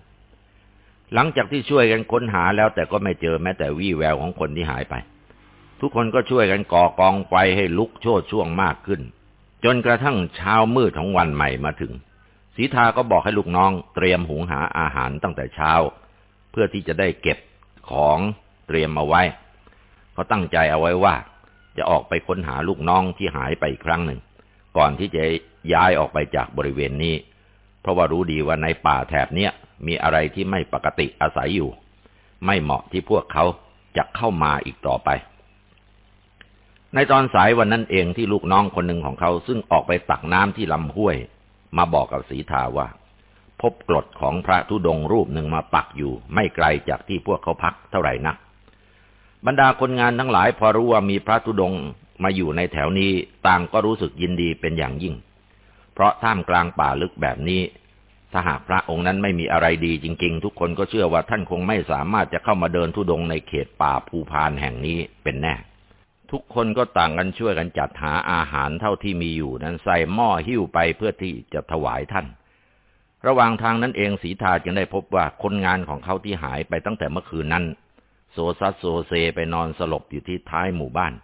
หลังจากที่ช่วยกันค้นหาแล้วแต่ก็ไม่เจอแม้แต่วี่แววของคนที่หายไป ทุกคนก็ช่วยกันก่อกองไฟให้ลุกโชดช่วงมากขึ้น จนกระทั่งเช้ามืดของวันใหม่มาถึง สีทาก็บอกให้ลูกน้องเตรียมหุงหาอาหารตั้งแต่เช้า เพื่อที่จะได้เก็บของเตรียมเอาไว้เขาตั้งใจเอาไว้ว่า จะออกไปค้นหาลูกน้องที่หายไปอีกครั้งหนึ่ง ก่อนที่จะย้ายออกไปจากบริเวณนี้ เพราะว่ารู้ดีว่าในป่าแถบเนี้ยมีอะไรที่ไม่ปกติอาศัยอยู่ ไม่เหมาะที่พวกเขาจะเข้ามาอีกต่อไป ในตอนสายวันนั้นเองที่ลูกน้องคนหนึ่งของเขาซึ่งออกไปตักน้ำที่ลำห้วย มาบอกกับสีทาว่า พบกรดของพระธุดงรูปหนึ่งมาปักอยู่ ไม่ไกลจากที่พวกเขาพักเท่าไหร่นัก บรรดาคนงานทั้งหลายพอรู้ว่ามีพระธุดงมาอยู่ในแถวนี้ต่างก็รู้สึกยินดีเป็นอย่างยิ่ง เพราะท่ามกลางป่าลึกแบบนี้ ถ้าหากพระองค์นั้นไม่มีอะไรดีจริง ๆ ทุกคนก็เชื่อว่าท่านคงไม่สามารถจะเข้ามาเดินธุดงในเขตป่าภูพานแห่งนี้เป็นแน่ ทุกคนก็ต่างกันช่วยกันจัดหาอาหารเท่าที่มีอยู่นั้นใส่หม้อหิ้วไปเพื่อที่จะถวายท่าน ระหว่างทางนั้นเองสีทาจึงได้พบว่าคนงานของเขาที่หายไปตั้งแต่เมื่อคืนนั้น โซซัสโซเซไปนอนสลบอยู่ที่ท้ายหมู่บ้าน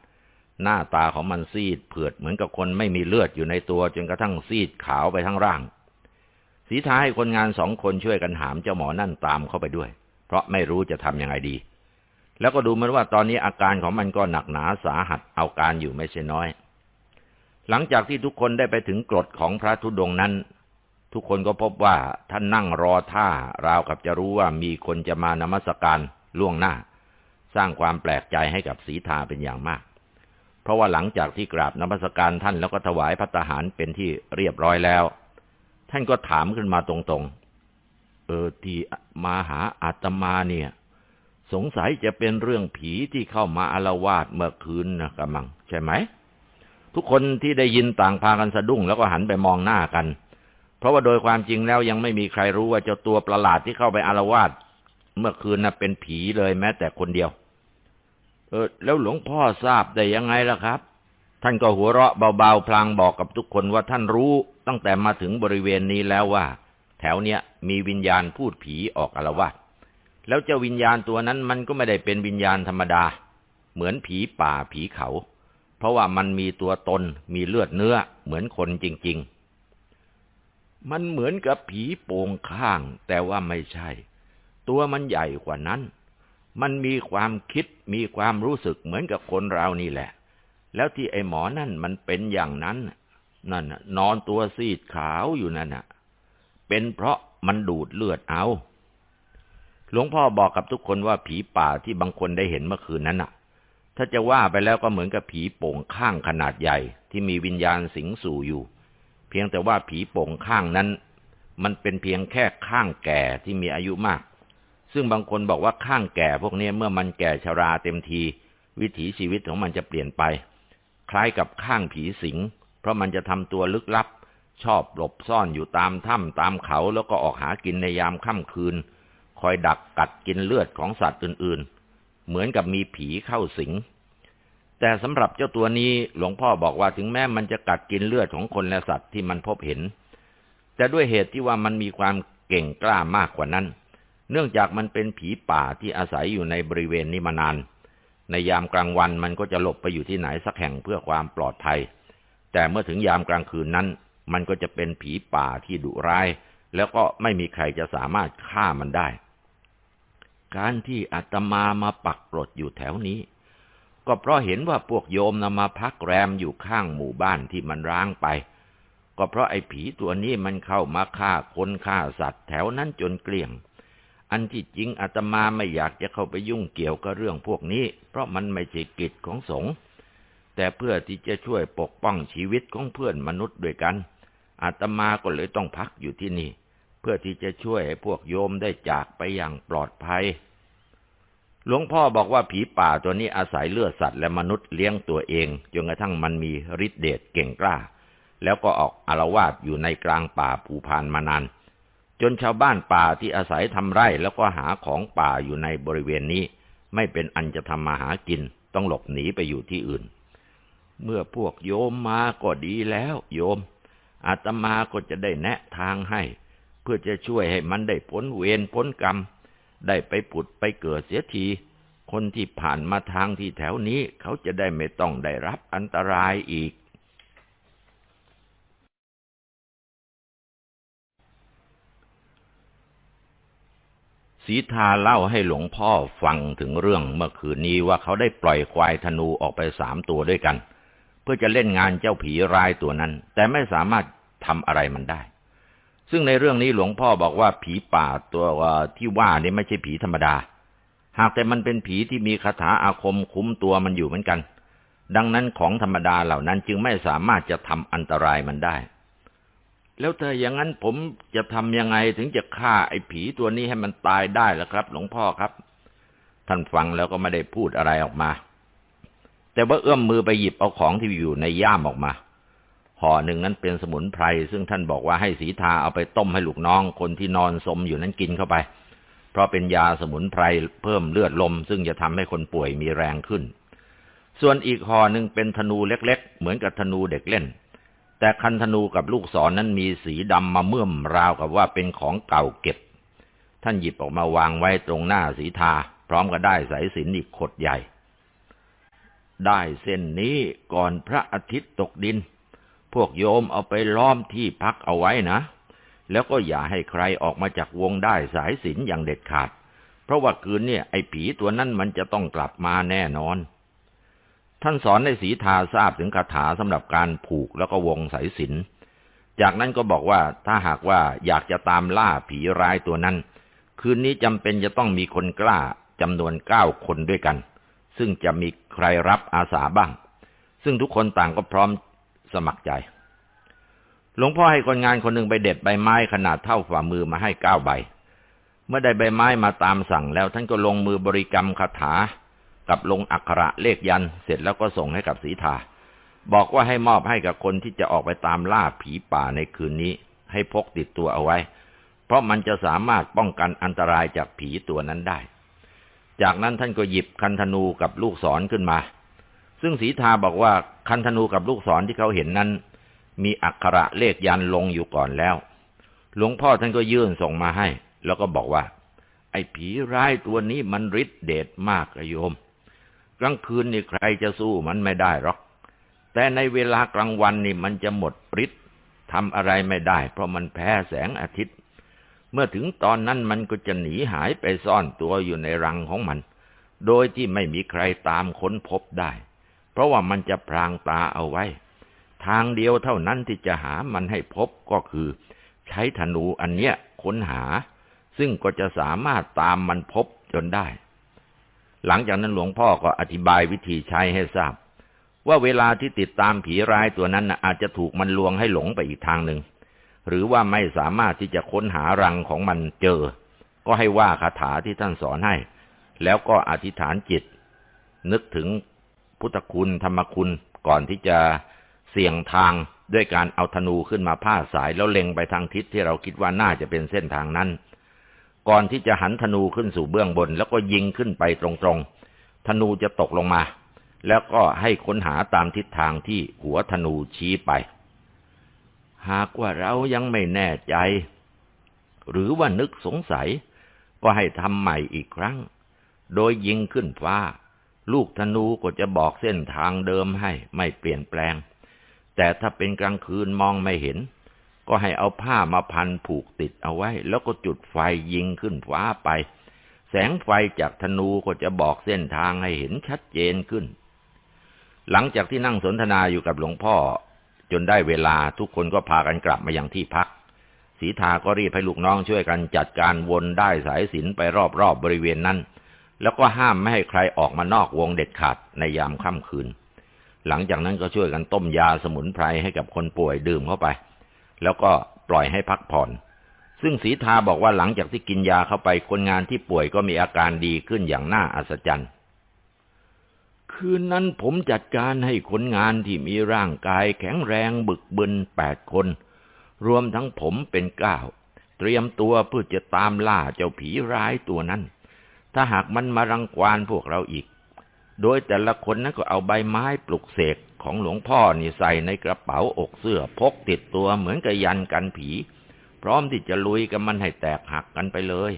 หน้าตาของมันซีดเผือดเหมือนกับคนไม่มีเลือดอยู่ในตัวจนกระทั่งซีดขาวไปทั้งร่าง สีทาให้คนงานสองคนช่วยกันหามเจ้าหมอนั่นตามเข้าไปด้วย เพราะไม่รู้จะทำยังไงดี แล้วก็ดูเหมือนว่าตอนนี้อาการของมันก็หนักหนาสาหัสเอาการอยู่ไม่ใช่น้อย หลังจากที่ทุกคนได้ไปถึงกรดของพระธุดงนั้น ทุกคนก็พบว่าท่านนั่งรอท่าราวกับจะรู้ว่ามีคนจะมานมัสการล่วงหน้า สร้างความแปลกใจให้กับสีทาเป็นอย่างมาก เพราะว่าหลังจากที่กราบนมัสการท่านแล้วก็ถวายพระทหารเป็นที่เรียบร้อยแล้ว ท่านก็ถามขึ้นมาตรงๆ เออที่มาหาอาตมาเนี่ย สงสัยจะเป็นเรื่องผีที่เข้ามาอารวาสเมื่อคืนนะกำมัง ใช่ไหม ทุกคนที่ได้ยินต่างพากันสะดุ้งแล้วก็หันไปมองหน้ากัน เพราะว่าโดยความจริงแล้วยังไม่มีใครรู้ว่าเจ้าตัวประหลาดที่เข้าไปอารวาสเมื่อคืนน่ะเป็นผีเลยแม้แต่คนเดียว เออ แล้วหลวงพ่อทราบได้ยังไงล่ะครับ ท่านก็หัวเราะเบาๆพลางบอกกับทุกคนว่าท่านรู้ตั้งแต่มาถึงบริเวณนี้แล้วว่า แถวเนี้ยมีวิญญาณพูดผีออกอารวาส แล้วเจ้าวิญญาณตัวนั้นมันก็ไม่ได้เป็นวิญญาณธรรมดา เหมือนผีป่าผีเขา เพราะว่ามันมีตัวตนมีเลือดเนื้อเหมือนคนจริง ๆ มันเหมือนกับผีโป่งข้าง แต่ว่าไม่ใช่ ตัวมันใหญ่กว่านั้น มันมีความคิดมีความรู้สึกเหมือนกับคนเรานี่แหละ แล้วที่ไอ้หมอนั่นมันเป็นอย่างนั้น นั่นนอนตัวซีดขาวอยู่นั่นน่ะ เป็นเพราะมันดูดเลือดเอา หลวงพ่อบอกกับทุกคนว่าผีป่าที่บางคนได้เห็นเมื่อคืนนั้นน่ะ ถ้าจะว่าไปแล้วก็เหมือนกับผีโป่งข้างขนาดใหญ่ที่มีวิญญาณสิงสู่อยู่ เพียงแต่ว่าผีโป่งข้างนั้น มันเป็นเพียงแค่ข้างแก่ที่มีอายุมาก ซึ่งบางคนบอกว่าข้างแก่พวกนี้เมื่อมันแก่ชราเต็มที วิถีชีวิตของมันจะเปลี่ยนไป คล้ายกับข้างผีสิง เพราะมันจะทำตัวลึกลับ ชอบหลบซ่อนอยู่ตามถ้ำตามเขาแล้วก็ออกหากินในยามค่ำคืน คอยดักกัดกินเลือดของสัตว์อื่นๆ เหมือนกับมีผีเข้าสิง แต่สำหรับเจ้าตัวนี้หลวงพ่อบอกว่าถึงแม้มันจะกัดกินเลือดของคนและสัตว์ที่มันพบเห็น แต่ด้วยเหตุที่ว่ามันมีความเก่งกล้ามากกว่านั้น เนื่องจากมันเป็นผีป่าที่อาศัยอยู่ในบริเวณนี้มานาน ในยามกลางวันมันก็จะหลบไปอยู่ที่ไหนสักแห่งเพื่อความปลอดภัย แต่เมื่อถึงยามกลางคืนนั้น มันก็จะเป็นผีป่าที่ดุร้ายแล้วก็ไม่มีใครจะสามารถฆ่ามันได้ การที่อาตมามาปักปลดอยู่แถวนี้ ก็เพราะเห็นว่าพวกโยมนำมาพักแรมอยู่ข้างหมู่บ้านที่มันร้างไป ก็เพราะไอ้ผีตัวนี้มันเข้ามาฆ่าคนฆ่าสัตว์แถวนั้นจนเกลี้ยง อันที่จริงอาตมาไม่อยากจะเข้าไปยุ่งเกี่ยวกับเรื่องพวกนี้ เพราะมันไม่ใช่กิจของสงฆ์แต่เพื่อที่จะช่วยปกป้องชีวิตของเพื่อนมนุษย์ด้วยกันอาตมาก็เลยต้องพักอยู่ที่นี่ เพื่อที่จะช่วยให้พวกโยมได้จากไปอย่างปลอดภัย หลวงพ่อบอกว่าผีป่าตัวนี้อาศัยเลือดสัตว์และมนุษย์เลี้ยงตัวเองจนกระทั่งมันมีฤทธิเดชเก่งกล้า แล้วก็ออกอารวาสอยู่ในกลางป่าภูพานมานานจนชาวบ้านป่าที่อาศัยทำไร่แล้วก็หาของป่าอยู่ในบริเวณนี้ ไม่เป็นอันจะทำมาหากินต้องหลบหนีไปอยู่ที่อื่น เมื่อพวกโยมมาก็ดีแล้ว โยมอาตมาก็จะได้แนะทางให้ เพื่อจะช่วยให้มันได้พ้นเวรพ้นกรรม ได้ไปผุดไปเกิดเสียที คนที่ผ่านมาทางที่แถวนี้เขาจะได้ไม่ต้องได้รับอันตรายอีก สีทาเล่าให้หลวงพ่อฟังถึงเรื่องเมื่อคืนนี้ว่าเขาได้ปล่อยควายธนูออกไปสามตัวด้วยกัน เพื่อจะเล่นงานเจ้าผีรายตัวนั้น แต่ไม่สามารถทำอะไรมันได้ ซึ่งในเรื่องนี้หลวงพ่อบอกว่าผีป่าตัวที่ว่านี่ไม่ใช่ผีธรรมดา หากแต่มันเป็นผีที่มีคาถาอาคมคุ้มตัวมันอยู่เหมือนกัน ดังนั้นของธรรมดาเหล่านั้นจึงไม่สามารถจะทำอันตรายมันได้ แล้วถ้าอย่างนั้นผมจะทำยังไงถึงจะฆ่าไอ้ผีตัวนี้ให้มันตายได้ล่ะครับ หลวงพ่อครับ ท่านฟังแล้วก็ไม่ได้พูดอะไรออกมา แต่ว่าเอื้อมมือไปหยิบเอาของที่อยู่ในย่ามออกมา ห่อหนึ่งนั้นเป็นสมุนไพร ซึ่งท่านบอกว่าให้สีทาเอาไปต้มให้ลูกน้อง คนที่นอนสมอยู่นั้นกินเข้าไป เพราะเป็นยาสมุนไพรเพิ่มเลือดลม ซึ่งจะทำให้คนป่วยมีแรงขึ้น ส่วนอีกห่อหนึ่งเป็นธนูเล็ก ๆ เหมือนกับธนูเด็กเล่น แต่คันธนูกับลูกศรนนั้นมีสีดำมาเมื่อมราวกับว่าเป็นของเก่าเก็บ ท่านหยิบออกมาวางไว้ตรงหน้าสีทา พร้อมกับได้สายสินอีกขดใหญ่ ได้เส้นนี้ก่อนพระอาทิตย์ตกดิน พวกโยมเอาไปล้อมที่พักเอาไว้นะ แล้วก็อย่าให้ใครออกมาจากวงได้สายสินอย่างเด็ดขาด เพราะว่าคืนเนี่ยไอ้ผีตัวนั้นมันจะต้องกลับมาแน่นอน ท่านสอนในสีทาทราบถึงคาถาสำหรับการผูกแล้วก็วงสายสิน จากนั้นก็บอกว่าถ้าหากว่าอยากจะตามล่าผีร้ายตัวนั้น คืนนี้จำเป็นจะต้องมีคนกล้าจำนวนเก้าคนด้วยกัน ซึ่งจะมีใครรับอาสาบ้าง ซึ่งทุกคนต่างก็พร้อม สมัครใจ หลวงพ่อให้คนงานคนหนึ่งไปเด็ดใบไม้ขนาดเท่าฝ่ามือมาให้เก้าใบ เมื่อได้ใบไม้มาตามสั่งแล้ว ท่านก็ลงมือบริกรรมคาถา กับลงอักขระเลขยัน เสร็จแล้วก็ส่งให้กับสีทาบอกว่าให้มอบให้กับคนที่จะออกไปตามล่าผีป่าในคืนนี้ ให้พกติดตัวเอาไว้ เพราะมันจะสามารถป้องกันอันตรายจากผีตัวนั้นได้ จากนั้นท่านก็หยิบคันธนูกับลูกศรขึ้นมา ซึ่งสีทาบอกว่าคันธนูกับลูกศรที่เขาเห็นนั้น มีอักขระเลขยันลงอยู่ก่อนแล้ว หลวงพ่อท่านก็ยื่นส่งมาให้ แล้วก็บอกว่า ไอ้ผีร้ายตัวนี้มันฤทธิ์เดชมากโยม กลางคืนนี่ใครจะสู้มันไม่ได้หรอก แต่ในเวลากลางวันนี่มันจะหมดฤทธิ์ทำอะไรไม่ได้ เพราะมันแพ้แสงอาทิตย์ เมื่อถึงตอนนั้นมันก็จะหนีหายไปซ่อนตัวอยู่ในรังของมัน โดยที่ไม่มีใครตามค้นพบได้ เพราะว่ามันจะพรางตาเอาไว้ ทางเดียวเท่านั้นที่จะหามันให้พบก็คือ ใช้ธนูอันเนี้ยค้นหา ซึ่งก็จะสามารถตามมันพบจนได้ หลังจากนั้นหลวงพ่อก็อธิบายวิธีใช้ให้ทราบ ว่าเวลาที่ติดตามผีร้ายตัวนั้นอาจจะถูกมันลวงให้หลงไปอีกทางหนึ่งหรือว่าไม่สามารถที่จะค้นหารังของมันเจอ ก็ให้ว่าคาถาที่ท่านสอนให้ แล้วก็อธิษฐานจิต นึกถึง พุทธคุณธรรมคุณก่อนที่จะเสี่ยงทางด้วยการเอาธนูขึ้นมาผ้าสายแล้วเล็งไปทางทิศที่เราคิดว่าน่าจะเป็นเส้นทางนั้น ก่อนที่จะหันธนูขึ้นสู่เบื้องบน แล้วก็ยิงขึ้นไปตรงๆ ธนูจะตกลงมา แล้วก็ให้ค้นหาตามทิศทางที่หัวธนูชี้ไป หากว่าเรายังไม่แน่ใจ หรือว่านึกสงสัย ก็ให้ทำใหม่อีกครั้ง โดยยิงขึ้นฟ้า ลูกธนูก็จะบอกเส้นทางเดิมให้ไม่เปลี่ยนแปลง แต่ถ้าเป็นกลางคืนมองไม่เห็น ก็ให้เอาผ้ามาพันผูกติดเอาไว้ แล้วก็จุดไฟยิงขึ้นฟ้าไป แสงไฟจากธนูก็จะบอกเส้นทางให้เห็นชัดเจนขึ้น หลังจากที่นั่งสนทนาอยู่กับหลวงพ่อ จนได้เวลาทุกคนก็พากันกลับมายังที่พักสีทาก็รีบให้ลูกน้องช่วยกันจัดการวนได้สายสินไปรอบๆบบริเวณนั้น แล้วก็ห้ามไม่ให้ใครออกมานอกวงเด็ดขาดในยามค่ำคืน หลังจากนั้นก็ช่วยกันต้มยาสมุนไพรให้กับคนป่วยดื่มเข้าไป แล้วก็ปล่อยให้พักผ่อน ซึ่งสีทาบอกว่าหลังจากที่กินยาเข้าไปคนงานที่ป่วยก็มีอาการดีขึ้นอย่างน่าอัศจรรย์ คืนนั้นผมจัดการให้คนงานที่มีร่างกายแข็งแรงบึกบึนแปดคน รวมทั้งผมเป็นเก้าเตรียมตัวเพื่อจะตามล่าเจ้าผีร้ายตัวนั้น ถ้าหากมันมารังควานพวกเราอีก โดยแต่ละคนนั้นก็เอาใบไม้ปลุกเสกของหลวงพ่อนี่ใส่ในกระเป๋าอกเสื้อพกติดตัวเหมือนกับยันกันผี พร้อมที่จะลุยกับมันให้แตกหักกันไปเลย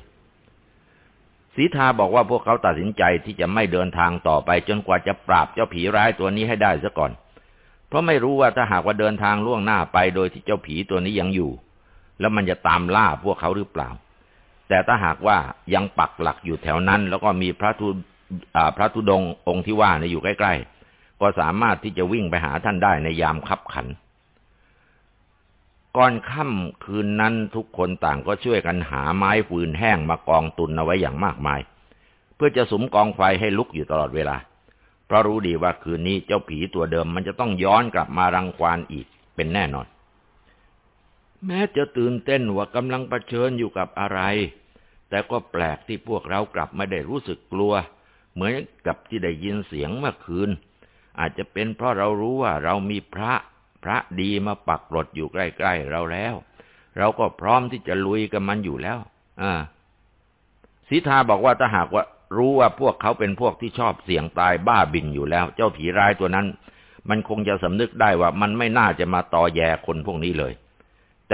สีทาบอกว่าพวกเขาตัดสินใจที่จะไม่เดินทางต่อไปจนกว่าจะปราบเจ้าผีร้ายตัวนี้ให้ได้ซะก่อน เพราะไม่รู้ว่าถ้าหากว่าเดินทางล่วงหน้าไปโดยที่เจ้าผีตัวนี้ยังอยู่ แล้วมันจะตามล่าพวกเขาหรือเปล่า แต่ถ้าหากว่ายังปักหลักอยู่แถวนั้น แล้วก็มีพระทุพระธุดงองค์ที่ว่าเนี่ยอยู่ใกล้ ๆ ก็สามารถที่จะวิ่งไปหาท่านได้ในยามคับขัน ก่อนค่ำคืนนั้นทุกคนต่างก็ช่วยกันหาไม้ฟืนแห้งมากองตุนเอาไว้อย่างมากมาย เพื่อจะสมกองไฟให้ลุกอยู่ตลอดเวลา เพราะรู้ดีว่าคืนนี้เจ้าผีตัวเดิมมันจะต้องย้อนกลับมารังควานอีกเป็นแน่นอน แม้จะตื่นเต้นว่ากำลังเผชิญอยู่กับอะไร แต่ก็แปลกที่พวกเรากลับไม่ได้รู้สึกกลัว เหมือนกับที่ได้ยินเสียงเมื่อคืน อาจจะเป็นเพราะเรารู้ว่าเรามีพระพระดีมาปักรดอยู่ใกล้ๆเราแล้ว เราก็พร้อมที่จะลุยกับมันอยู่แล้ว อ่าสีทาบอกว่าถ้าหากว่ารู้ว่าพวกเขาเป็นพวกที่ชอบเสี่ยงตายบ้าบินอยู่แล้ว เจ้าผีร้ายตัวนั้น มันคงจะสำนึกได้ว่ามันไม่น่าจะมาต่อแย่คนพวกนี้เลย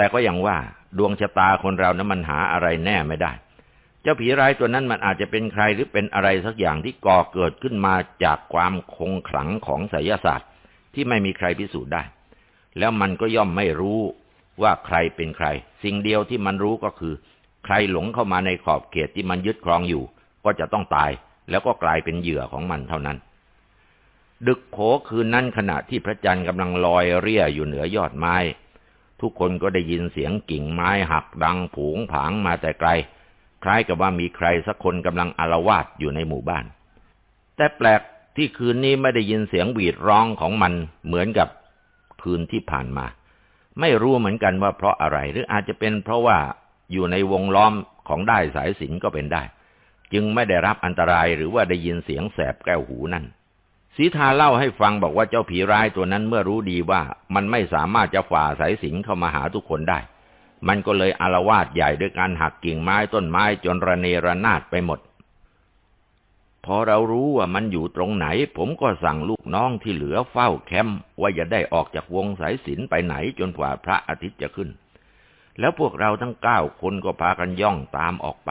แต่ก็ยังว่าดวงชะตาคนเรานั้นมันหาอะไรแน่ไม่ได้ เจ้าผีร้ายตัวนั้นมันอาจจะเป็นใครหรือเป็นอะไรสักอย่างที่ก่อเกิดขึ้นมาจากความคงขลังของไสยศาสตร์ ที่ไม่มีใครพิสูจน์ได้ แล้วมันก็ย่อมไม่รู้ว่าใครเป็นใคร สิ่งเดียวที่มันรู้ก็คือ ใครหลงเข้ามาในขอบเขตที่มันยึดครองอยู่ ก็จะต้องตาย แล้วก็กลายเป็นเหยื่อของมันเท่านั้น ดึกโขคืนนั้นขณะที่พระจันทร์กำลังลอยเรี่ยอยู่เหนือยอดไม้ ทุกคนก็ได้ยินเสียงกิ่งไม้หักดังผงผางมาแต่ไกล คล้ายกับว่ามีใครสักคนกำลังอารวาสอยู่ในหมู่บ้าน แต่แปลกที่คืนนี้ไม่ได้ยินเสียงหวีดร้องของมันเหมือนกับคืนที่ผ่านมา ไม่รู้เหมือนกันว่าเพราะอะไรหรืออาจจะเป็นเพราะว่าอยู่ในวงล้อมของได้สายสินก็เป็นได้ จึงไม่ได้รับอันตรายหรือว่าได้ยินเสียงแสบแก้วหูนั่น สีทาเล่าให้ฟังบอกว่าเจ้าผีร้ายตัวนั้นเมื่อรู้ดีว่ามันไม่สามารถจะฝ่าสายสินเข้ามาหาทุกคนได้ มันก็เลยอารวาสใหญ่ด้วยการหักกิ่งไม้ต้นไม้จนระเนระนาดไปหมด พอเรารู้ว่ามันอยู่ตรงไหน ผมก็สั่งลูกน้องที่เหลือเฝ้าแคมป์ว่าอย่าได้ออกจากวงสายสินไปไหนจนกว่าพระอาทิตย์จะขึ้น แล้วพวกเราทั้งเก้าคนก็พากันย่องตามออกไป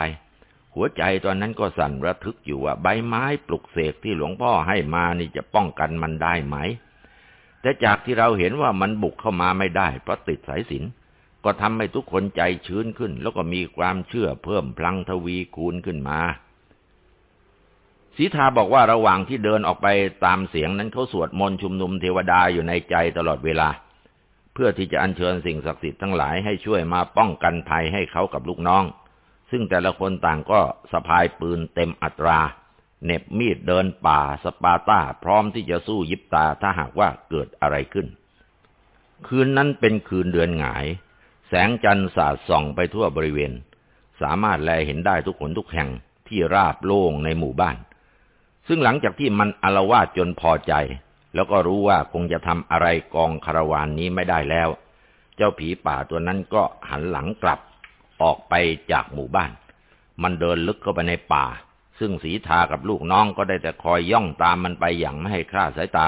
หัวใจตอนนั้นก็สั่นระทึกอยู่ว่าใบไม้ปลุกเสกที่หลวงพ่อให้มานี่จะป้องกันมันได้ไหม แต่จากที่เราเห็นว่ามันบุกเข้ามาไม่ได้เพราะติดสายสินก็ทำให้ทุกคนใจชื้นขึ้น แล้วก็มีความเชื่อเพิ่มพลังทวีคูณขึ้นมาสีทาบอกว่าระหว่างที่เดินออกไปตามเสียงนั้นเขาสวดมนต์ชุมนุมเทวดาอยู่ในใจตลอดเวลา เพื่อที่จะอัญเชิญสิ่งศักดิ์สิทธิ์ทั้งหลายให้ช่วยมาป้องกันภัยให้เขากับลูกน้อง ซึ่งแต่ละคนต่างก็สะพายปืนเต็มอัตราเหน็บมีดเดินป่าสปาร์ตาพร้อมที่จะสู้ยิบตาถ้าหากว่าเกิดอะไรขึ้น คืนนั้นเป็นคืนเดือนหงาย แสงจันทร์สาดส่องไปทั่วบริเวณ สามารถแลเห็นได้ทุกคนทุกแห่งที่ราบโล่งในหมู่บ้าน ซึ่งหลังจากที่มันอารวาสจนพอใจ แล้วก็รู้ว่าคงจะทำอะไรกองคาราวานนี้ไม่ได้แล้ว เจ้าผีป่าตัวนั้นก็หันหลังกลับ ออกไปจากหมู่บ้าน มันเดินลึกเข้าไปในป่า ซึ่งสีทากับลูกน้องก็ได้แต่คอยย่องตามมันไปอย่างไม่ให้คลาดสายตา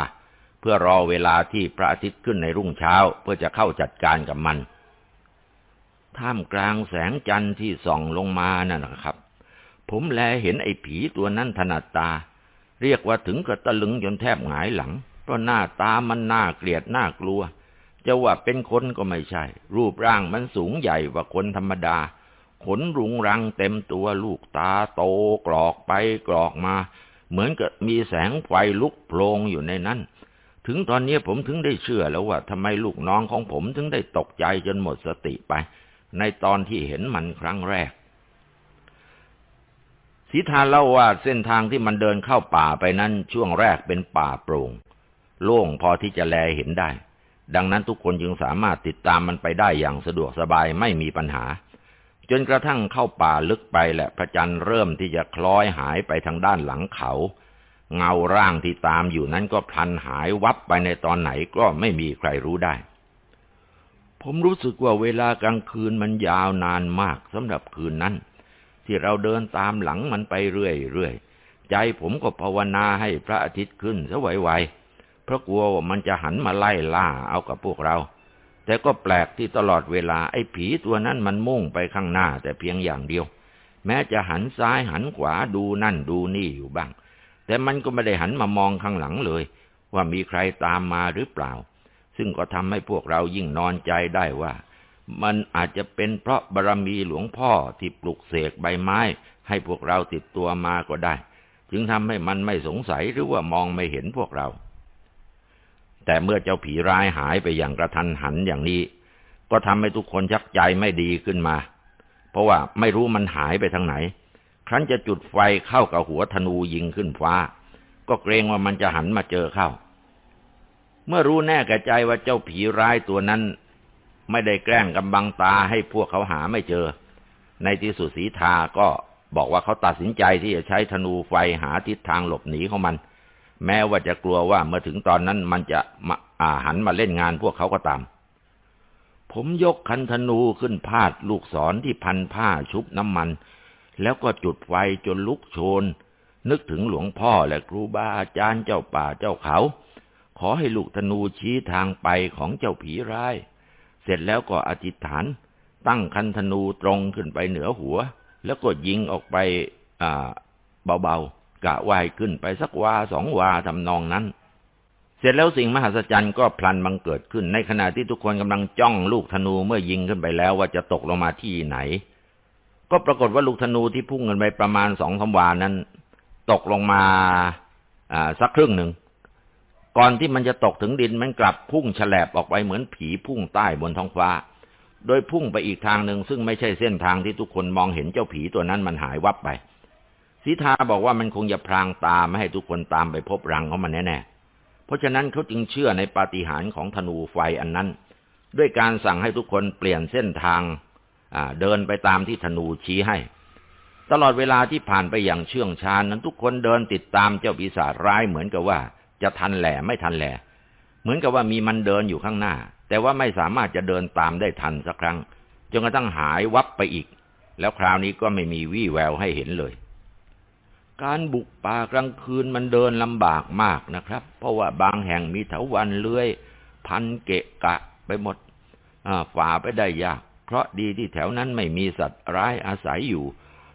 เพื่อรอเวลาที่พระอาทิตย์ขึ้นในรุ่งเช้าเพื่อจะเข้าจัดการกับมัน ท่ามกลางแสงจันทร์ที่ส่องลงมานั่นนะครับ ผมแลเห็นไอ้ผีตัวนั้นถนัดตา เรียกว่าถึงกับตะลึงจนแทบหงายหลัง เพราะหน้าตามันน่าเกลียดน่ากลัว จะว่าเป็นคนก็ไม่ใช่ รูปร่างมันสูงใหญ่กว่าคนธรรมดา ขนรุงรังเต็มตัวลูกตาโตกรอกไปกรอกมา เหมือนกับมีแสงไฟลุกโผลงอยู่ในนั้น ถึงตอนนี้ผมถึงได้เชื่อแล้วว่าทำไมลูกน้องของผมถึงได้ตกใจจนหมดสติไป ในตอนที่เห็นมันครั้งแรกสีทานเล่าว่าเส้นทางที่มันเดินเข้าป่าไปนั้นช่วงแรกเป็นป่าโปร่ง โล่งพอที่จะแลเห็นได้ ดังนั้นทุกคนจึงสามารถติดตามมันไปได้อย่างสะดวกสบายไม่มีปัญหา จนกระทั่งเข้าป่าลึกไปแหละพระจันทร์เริ่มที่จะคล้อยหายไปทางด้านหลังเขา เงาร่างที่ตามอยู่นั้นก็พลันหายวับไปในตอนไหนก็ไม่มีใครรู้ได้ ผมรู้สึกว่าเวลากลางคืนมันยาวนานมากสำหรับคืนนั้น ที่เราเดินตามหลังมันไปเรื่อยๆใจผมก็ภาวนาให้พระอาทิตย์ขึ้นซะไวๆ ราะกลัวว่ามันจะหันมาไล่ล่าเอากับพวกเรา แต่ก็แปลกที่ตลอดเวลาไอ้ผีตัวนั้นมันมุ่งไปข้างหน้าแต่เพียงอย่างเดียว แม้จะหันซ้ายหันขวาดูนั่นดูนี่อยู่บ้าง แต่มันก็ไม่ได้หันมามองข้างหลังเลย ว่ามีใครตามมาหรือเปล่า ซึ่งก็ทำให้พวกเรายิ่งนอนใจได้ว่า มันอาจจะเป็นเพราะบารรมีหลวงพ่อที่ปลุกเสกใบไม้ ให้พวกเราติดตัวมาก็ได้ จึงทำให้มันไม่สงสัยหรือว่ามองไม่เห็นพวกเรา แต่เมื่อเจ้าผีร้ายหายไปอย่างกระทันหันอย่างนี้ ก็ทำให้ทุกคนชักใจไม่ดีขึ้นมา เพราะว่าไม่รู้มันหายไปทางไหน ครั้นจะจุดไฟเข้ากับหัวธนูยิงขึ้นฟ้า ก็เกรงว่ามันจะหันมาเจอเข้า เมื่อรู้แน่แก่ใจว่าเจ้าผีร้ายตัวนั้น ไม่ได้แกล้งกำบังตาให้พวกเขาหาไม่เจอ ในที่สุดสีทาก็บอกว่าเขาตัดสินใจที่จะใช้ธนูไฟหาทิศทางหลบหนีของมัน แม้ว่าจะกลัวว่าเมื่อถึงตอนนั้นมันจะมาอาหันมาเล่นงานพวกเขาก็ตาม ผมยกคันธนูขึ้นพาดลูกศรที่พันผ้าชุบน้ำมัน แล้วก็จุดไฟจนลุกโชน นึกถึงหลวงพ่อและครูบาอาจารย์เจ้าป่าเจ้าเขา ขอให้ลูกธนูชี้ทางไปของเจ้าผีร้าย เสร็จแล้วก็อธิษฐาน ตั้งคันธนูตรงขึ้นไปเหนือหัว แล้วก็ยิงออกไปเบาๆ กะว่ายขึ้นไปสักวาสองวาทำนองนั้น เสร็จแล้วสิ่งมหัศจรรย์ก็พลันบังเกิดขึ้น ในขณะที่ทุกคนกำลังจ้องลูกธนูเมื่อยิงขึ้นไปแล้วว่าจะตกลงมาที่ไหน ก็ปรากฏว่าลูกธนูที่พุ่งกันไปประมาณสองสาวานั้น ตกลงมาอ่าสักครึ่งหนึ่งก่อนที่มันจะตกถึงดินมันกลับพุ่งฉลบออกไปเหมือนผีพุ่งใต้บนท้องฟ้า โดยพุ่งไปอีกทางหนึ่งซึ่งไม่ใช่เส้นทางที่ทุกคนมองเห็นเจ้าผีตัวนั้นมันหายวับไป สีทาบอกว่ามันคงจะพรางตาไม่ให้ทุกคนตามไปพบรังของมันแน่ๆ เพราะฉะนั้นเขาจึงเชื่อในปาฏิหาริย์ของธนูไฟอันนั้น ด้วยการสั่งให้ทุกคนเปลี่ยนเส้นทางเดินไปตามที่ธนูชี้ให้ ตลอดเวลาที่ผ่านไปอย่างเชื่องชาญนั้นทุกคนเดินติดตามเจ้าปีศาจร้ายเหมือนกับว่า จะทันแหล่ไม่ทันแหล่เหมือนกับว่ามีมันเดินอยู่ข้างหน้า แต่ว่าไม่สามารถจะเดินตามได้ทันสักครั้งจนกระทั่งหายวับไปอีก แล้วคราวนี้ก็ไม่มีวี่แววให้เห็นเลย การบุกป่ากลางคืนมันเดินลำบากมากนะครับ เพราะว่าบางแห่งมีเถาวันเลื้อย พันเกะกะไปหมดฝ่าไปได้ยาก เพราะดีที่แถวนั้นไม่มีสัตว์ร้ายอาศัยอยู่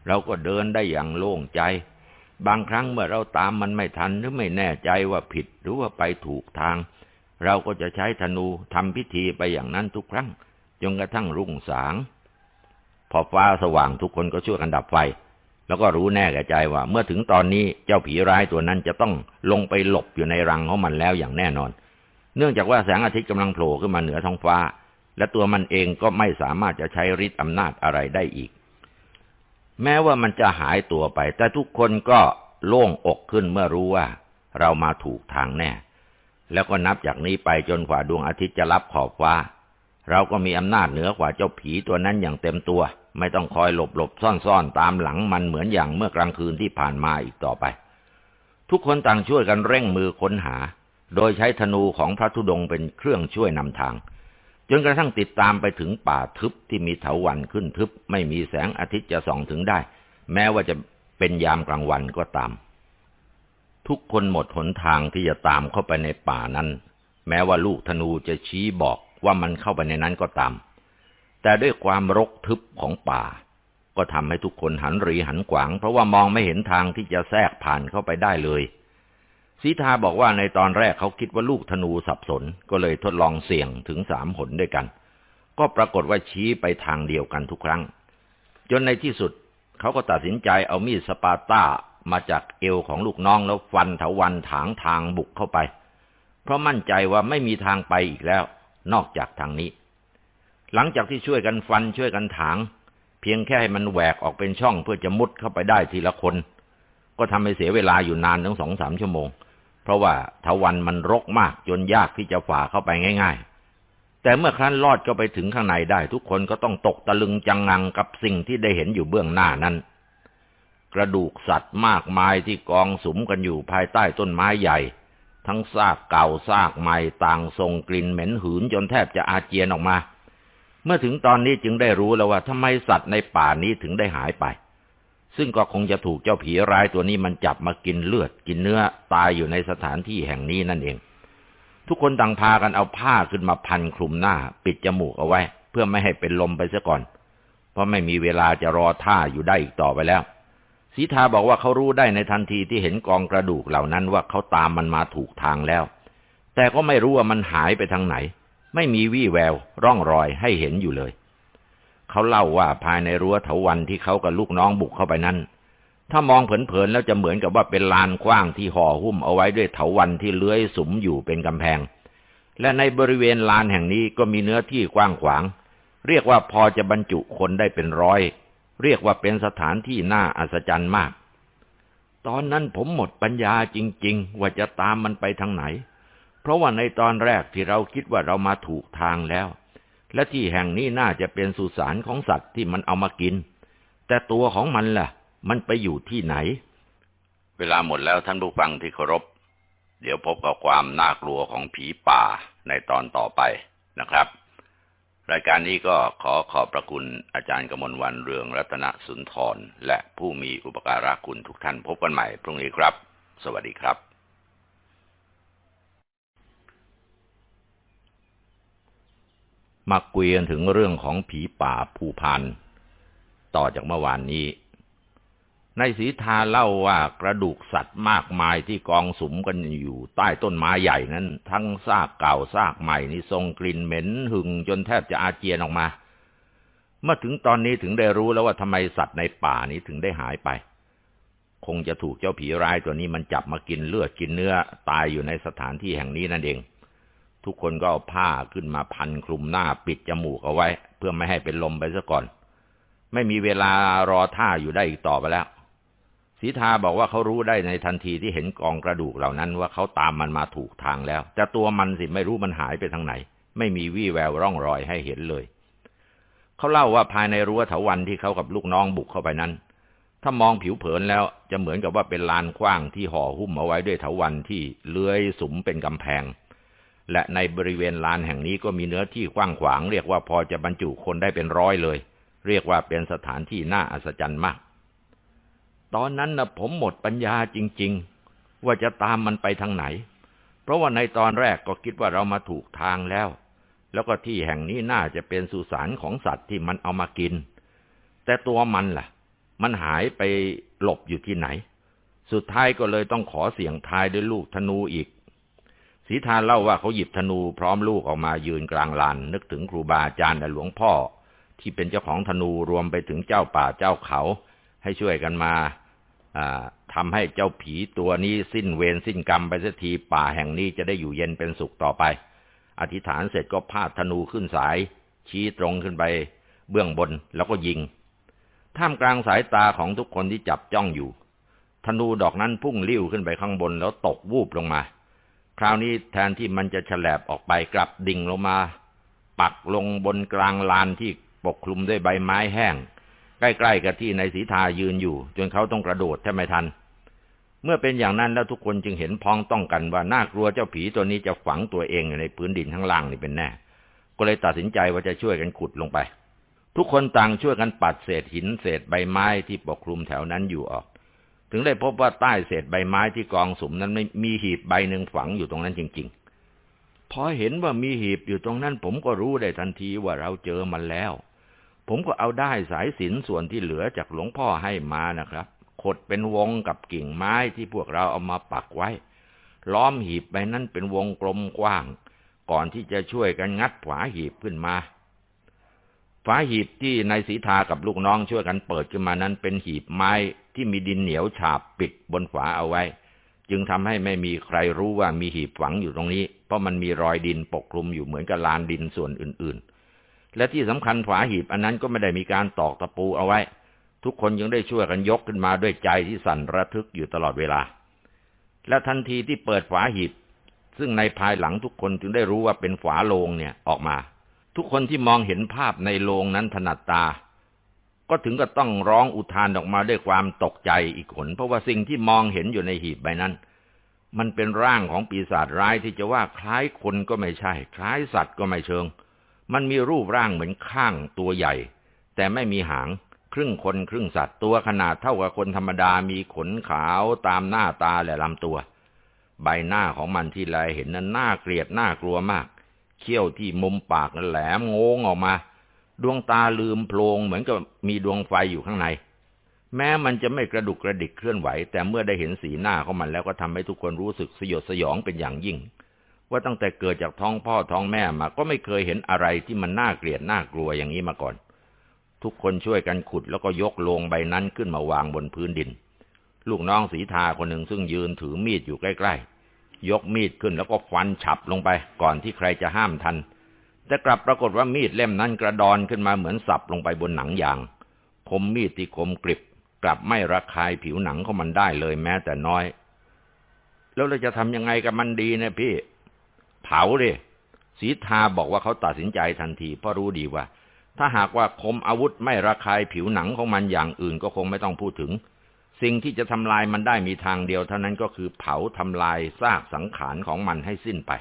เราก็เดินได้อย่างโล่งใจ บางครั้งเมื่อเราตามมันไม่ทันหรือไม่แน่ใจว่าผิดหรือว่าไปถูกทาง เราก็จะใช้ธนูทำพิธีไปอย่างนั้นทุกครั้งจนกระทั่งรุ่งสาง พอฟ้าสว่างทุกคนก็ช่วยกันดับไฟ แล้วก็รู้แน่แก่ใจว่า เมื่อถึงตอนนี้เจ้าผีร้ายตัวนั้นจะต้องลงไปหลบอยู่ในรังของมันแล้วอย่างแน่นอน เนื่องจากว่าแสงอาทิตย์กำลังโผล่ขึ้นมาเหนือท้องฟ้า และตัวมันเองก็ไม่สามารถจะใช้ฤทธิ์อำนาจอะไรได้อีก แม้ว่ามันจะหายตัวไป แต่ทุกคนก็โล่งอกขึ้นเมื่อรู้ว่า เรามาถูกทางแน่ แล้วก็นับจากนี้ไปจนกว่าดวงอาทิตย์จะรับขอบฟ้า เราก็มีอำนาจเหนือกว่าเจ้าผีตัวนั้นอย่างเต็มตัว ไม่ต้องคอยหลบหลบซ่อนซ่อนตามหลังมันเหมือนอย่างเมื่อกลางคืนที่ผ่านมาอีกต่อไป ทุกคนต่างช่วยกันเร่งมือค้นหา โดยใช้ธนูของพระธุดงเป็นเครื่องช่วยนำทาง จนกระทั่งติดตามไปถึงป่าทึบที่มีเถาวันขึ้นทึบ ไม่มีแสงอาทิตย์จะส่องถึงได้ แม้ว่าจะเป็นยามกลางวันก็ตาม ทุกคนหมดหนทางที่จะตามเข้าไปในป่านั้น แม้ว่าลูกธนูจะชี้บอกว่ามันเข้าไปในนั้นก็ตาม แต่ด้วยความรกทึบของป่า ก็ทำให้ทุกคนหันรีหันขวาง เพราะว่ามองไม่เห็นทางที่จะแทรกผ่านเข้าไปได้เลยสีทาบอกว่าในตอนแรกเขาคิดว่าลูกธนูสับสน ก็เลยทดลองเสี่ยงถึงสามหนด้วยกัน ก็ปรากฏว่าชี้ไปทางเดียวกันทุกครั้ง จนในที่สุดเขาก็ตัดสินใจเอามีดสปาต้ามาจากเอวของลูกน้องแล้วฟันเถาวันถางทางบุกเข้าไป เพราะมั่นใจว่าไม่มีทางไปอีกแล้ว นอกจากทางนี้ หลังจากที่ช่วยกันฟันช่วยกันถาง เพียงแค่ให้มันแหวกออกเป็นช่องเพื่อจะมุดเข้าไปได้ทีละคน ก็ทำให้เสียเวลาอยู่นานถึงสองสามชั่วโมง เพราะว่าทวันมันรกมากจนยากที่จะฝ่าเข้าไปง่าย ๆ แต่เมื่อครั้นลอดก็ไปถึงข้างในได้ ทุกคนก็ต้องตกตะลึงจังงังกับสิ่งที่ได้เห็นอยู่เบื้องหน้านั้น กระดูกสัตว์มากมายที่กองสุมกันอยู่ภายใต้ต้นไม้ใหญ่ทั้งซากเก่าซากใหม่ต่างทรงกลิ่นเหม็นหืนจนแทบจะอาเจียนออกมา เมื่อถึงตอนนี้จึงได้รู้แล้วว่าทำไมสัตว์ในป่านี้ถึงได้หายไป ซึ่งก็คงจะถูกเจ้าผีร้ายตัวนี้มันจับมากินเลือดกินเนื้อตายอยู่ในสถานที่แห่งนี้นั่นเอง ทุกคนต่างพากันเอาผ้าขึ้นมาพันคลุมหน้า ปิดจมูกเอาไว้ เพื่อไม่ให้เป็นลมไปซะก่อน เพราะไม่มีเวลาจะรอท่าอยู่ได้อีกต่อไปแล้วสีทาบอกว่าเขารู้ได้ในทันทีที่เห็นกองกระดูกเหล่านั้นว่าเขาตามมันมาถูกทางแล้ว แต่ก็ไม่รู้ว่ามันหายไปทางไหน ไม่มีวี่แววร่องรอยให้เห็นอยู่เลย เขาเล่าว่าภายในรั้วเถาวันที่เขากับลูกน้องบุกเข้าไปนั้น ถ้ามองเผินๆแล้วจะเหมือนกับว่าเป็นลานกว้างที่ห่อหุ้มเอาไว้ด้วยเถาวันที่เลื้อยสุมอยู่เป็นกำแพง และในบริเวณลานแห่งนี้ก็มีเนื้อที่กว้างขวาง เรียกว่าพอจะบรรจุคนได้เป็นร้อย เรียกว่าเป็นสถานที่น่าอัศจรรย์มาก ตอนนั้นผมหมดปัญญาจริง ๆ ว่าจะตามมันไปทางไหน เพราะว่าในตอนแรกที่เราคิดว่าเรามาถูกทางแล้ว และที่แห่งนี้น่าจะเป็นสุสานของสัตว์ที่มันเอามากิน แต่ตัวของมันล่ะ มันไปอยู่ที่ไหน เวลาหมดแล้วท่านผู้ฟังที่เคารพ เดี๋ยวพบกับความน่ากลัวของผีป่าในตอนต่อไปนะครับ รายการนี้ก็ขอขอบพระคุณอาจารย์กมลวันเรืองรัตนสุนทรและผู้มีอุปการะคุณทุกท่านพบกันใหม่พรุ่งนี้ครับ สวัสดีครับ มาคุยกันถึงเรื่องของผีป่าภูพานต่อจากเมื่อวานนี้ในสีทาเล่าว่ากระดูกสัตว์มากมายที่กองสุมกันอยู่ใต้ต้นไม้ใหญ่นั้น ทั้งซากเก่าซากใหม่นี่ทรงกลิ่นเหม็นหึงจนแทบจะอาเจียนออกมา เมื่อถึงตอนนี้ถึงได้รู้แล้วว่าทำไมสัตว์ในป่านี้ถึงได้หายไป คงจะถูกเจ้าผีร้ายตัวนี้มันจับมากินเลือดกินเนื้อตายอยู่ในสถานที่แห่งนี้นั่นเอง ทุกคนก็เอาผ้าขึ้นมาพันคลุมหน้าปิดจมูกเอาไว้ เพื่อไม่ให้เป็นลมไปซะก่อน ไม่มีเวลารอท่าอยู่ได้อีกต่อไปแล้วสีทาบอกว่าเขารู้ได้ในทันทีที่เห็นกองกระดูกเหล่านั้นว่าเขาตามมันมาถูกทางแล้ว แต่ตัวมันสิไม่รู้มันหายไปทางไหน ไม่มีวี่แววร่องรอยให้เห็นเลย เขาเล่าว่าภายในรั้วเถาวันที่เขากับลูกน้องบุกเข้าไปนั้น ถ้ามองผิวเผินแล้วจะเหมือนกับว่าเป็นลานกว้างที่ห่อหุ้มเอาไว้ด้วยเถาวันที่เลื้อยสุมเป็นกำแพง และในบริเวณลานแห่งนี้ก็มีเนื้อที่กว้างขวาง เรียกว่าพอจะบรรจุคนได้เป็นร้อยเลย เรียกว่าเป็นสถานที่น่าอัศจรรย์มาก ตอนนั้นนะผมหมดปัญญาจริง ๆ ว่าจะตามมันไปทางไหน เพราะว่าในตอนแรกก็คิดว่าเรามาถูกทางแล้ว แล้วก็ที่แห่งนี้น่าจะเป็นสุสานของสัตว์ที่มันเอามากิน แต่ตัวมันล่ะ มันหายไปหลบอยู่ที่ไหน สุดท้ายก็เลยต้องขอเสี่ยงทายด้วยลูกธนูอีก สีทานเล่าว่าเขาหยิบธนูพร้อมลูกออกมายืนกลางลาน นึกถึงครูบาอาจารย์และหลวงพ่อ ที่เป็นเจ้าของธนูรวมไปถึงเจ้าป่าเจ้าเขา ให้ช่วยกันมาทำให้เจ้าผีตัวนี้สิ้นเวรสิ้นกรรมไปสักทีป่าแห่งนี้จะได้อยู่เย็นเป็นสุขต่อไป อธิษฐานเสร็จก็พาดธนูขึ้นสาย ชี้ตรงขึ้นไป เบื้องบนแล้วก็ยิง ท่ามกลางสายตาของทุกคนที่จับจ้องอยู่ ธนูดอกนั้นพุ่งลิ้วขึ้นไปข้างบนแล้วตกวูบลงมา คราวนี้แทนที่มันจะฉลบออกไปกลับดิ่งลงมา ปักลงบนกลางลานที่ปกคลุมด้วยใบไม้แห้ง ใกล้ๆกับที่นายสีทายืนอยู่ จนเขาต้องกระโดดแทบไม่ทัน เมื่อเป็นอย่างนั้นแล้วทุกคนจึงเห็นพ้องต้องกันว่าน่ากลัวเจ้าผีตัวนี้จะฝังตัวเองในพื้นดินข้างล่างนี่เป็นแน่ ก็เลยตัดสินใจว่าจะช่วยกันขุดลงไป ทุกคนต่างช่วยกันปัดเศษหินเศษใบไม้ที่ปกคลุมแถวนั้นอยู่ออก ถึงได้พบว่าใต้เศษใบไม้ที่กองสุมนั้นไม่มีหีบใบหนึ่งฝังอยู่ตรงนั้นจริง ๆ พอเห็นว่ามีหีบอยู่ตรงนั้น ผมก็รู้ได้ทันทีว่าเราเจอมันแล้ว ผมก็เอาได้สายสินส่วนที่เหลือจากหลวงพ่อให้มานะครับ ขดเป็นวงกับกิ่งไม้ที่พวกเราเอามาปักไว้ ล้อมหีบไปนั้นเป็นวงกลมกว้าง ก่อนที่จะช่วยกันงัดฝาหีบขึ้นมาฝาหีบที่นายสีทากับลูกน้องช่วยกันเปิดขึ้นมานั้นเป็นหีบไม้ ที่มีดินเหนียวฉาบปิดบนฝาเอาไว้ จึงทำให้ไม่มีใครรู้ว่ามีหีบฝังอยู่ตรงนี้ เพราะมันมีรอยดินปกคลุมอยู่เหมือนกับลานดินส่วนอื่นๆ และที่สำคัญฝาหีบอันนั้นก็ไม่ได้มีการตอกตะปูเอาไว้ ทุกคนยังได้ช่วยกันยกขึ้นมาด้วยใจที่สั่นระทึกอยู่ตลอดเวลา และทันทีที่เปิดฝาหีบ ซึ่งในภายหลังทุกคนจึงได้รู้ว่าเป็นฝาโลงเนี่ยออกมา ทุกคนที่มองเห็นภาพในโรงนั้นถนัดตา ก็ถึงกับต้องร้องอุทานออกมาด้วยความตกใจอีกคนเพราะว่าสิ่งที่มองเห็นอยู่ในหีบใบนั้น มันเป็นร่างของปีศาจร้ายที่จะว่าคล้ายคนก็ไม่ใช่ คล้ายสัตว์ก็ไม่เชิง มันมีรูปร่างเหมือนข้างตัวใหญ่ แต่ไม่มีหาง ครึ่งคนครึ่งสัตว์ตัวขนาดเท่ากับคนธรรมดามีขนขาวตามหน้าตาและลำตัว ใบหน้าของมันที่ลายเห็นนั้นน่าเกลียดน่ากลัวมาก เขี้ยวที่มุมปากนั้นแหลมโงงออกมา ดวงตาลืมโพลงเหมือนกับมีดวงไฟอยู่ข้างใน แม้มันจะไม่กระดุกกระดิกเคลื่อนไหว แต่เมื่อได้เห็นสีหน้าของมันแล้วก็ทำให้ทุกคนรู้สึกสยดสยองเป็นอย่างยิ่ง ว่าตั้งแต่เกิดจากท้องพ่อท้องแม่มาก็ไม่เคยเห็นอะไรที่มันน่าเกลียดน่ากลัวอย่างนี้มาก่อน ทุกคนช่วยกันขุดแล้วก็ยกโลงใบนั้นขึ้นมาวางบนพื้นดิน ลูกน้องสีทาคนหนึ่งซึ่งยืนถือมีดอยู่ใกล้ๆยกมีดขึ้นแล้วก็ฟันฉับลงไป ก่อนที่ใครจะห้ามทัน แต่กลับปรากฏว่ามีดเล่มนั้นกระดอนขึ้นมาเหมือนสับลงไปบนหนังยาง คมมีดที่คมกริบ กลับไม่ระคายผิวหนังของมันได้เลยแม้แต่น้อย แล้วเราจะทำยังไงกับมันดีนะพี่ เผาเลยสีทาบอกว่าเขาตัดสินใจทันที เพราะรู้ดีว่า ถ้าหากว่าคมอาวุธไม่ระคายผิวหนังของมันอย่างอื่นก็คงไม่ต้องพูดถึง สิ่งที่จะทำลายมันได้มีทางเดียวเท่านั้นก็คือเผาทำลายซากสังขารของมันให้สิ้นไป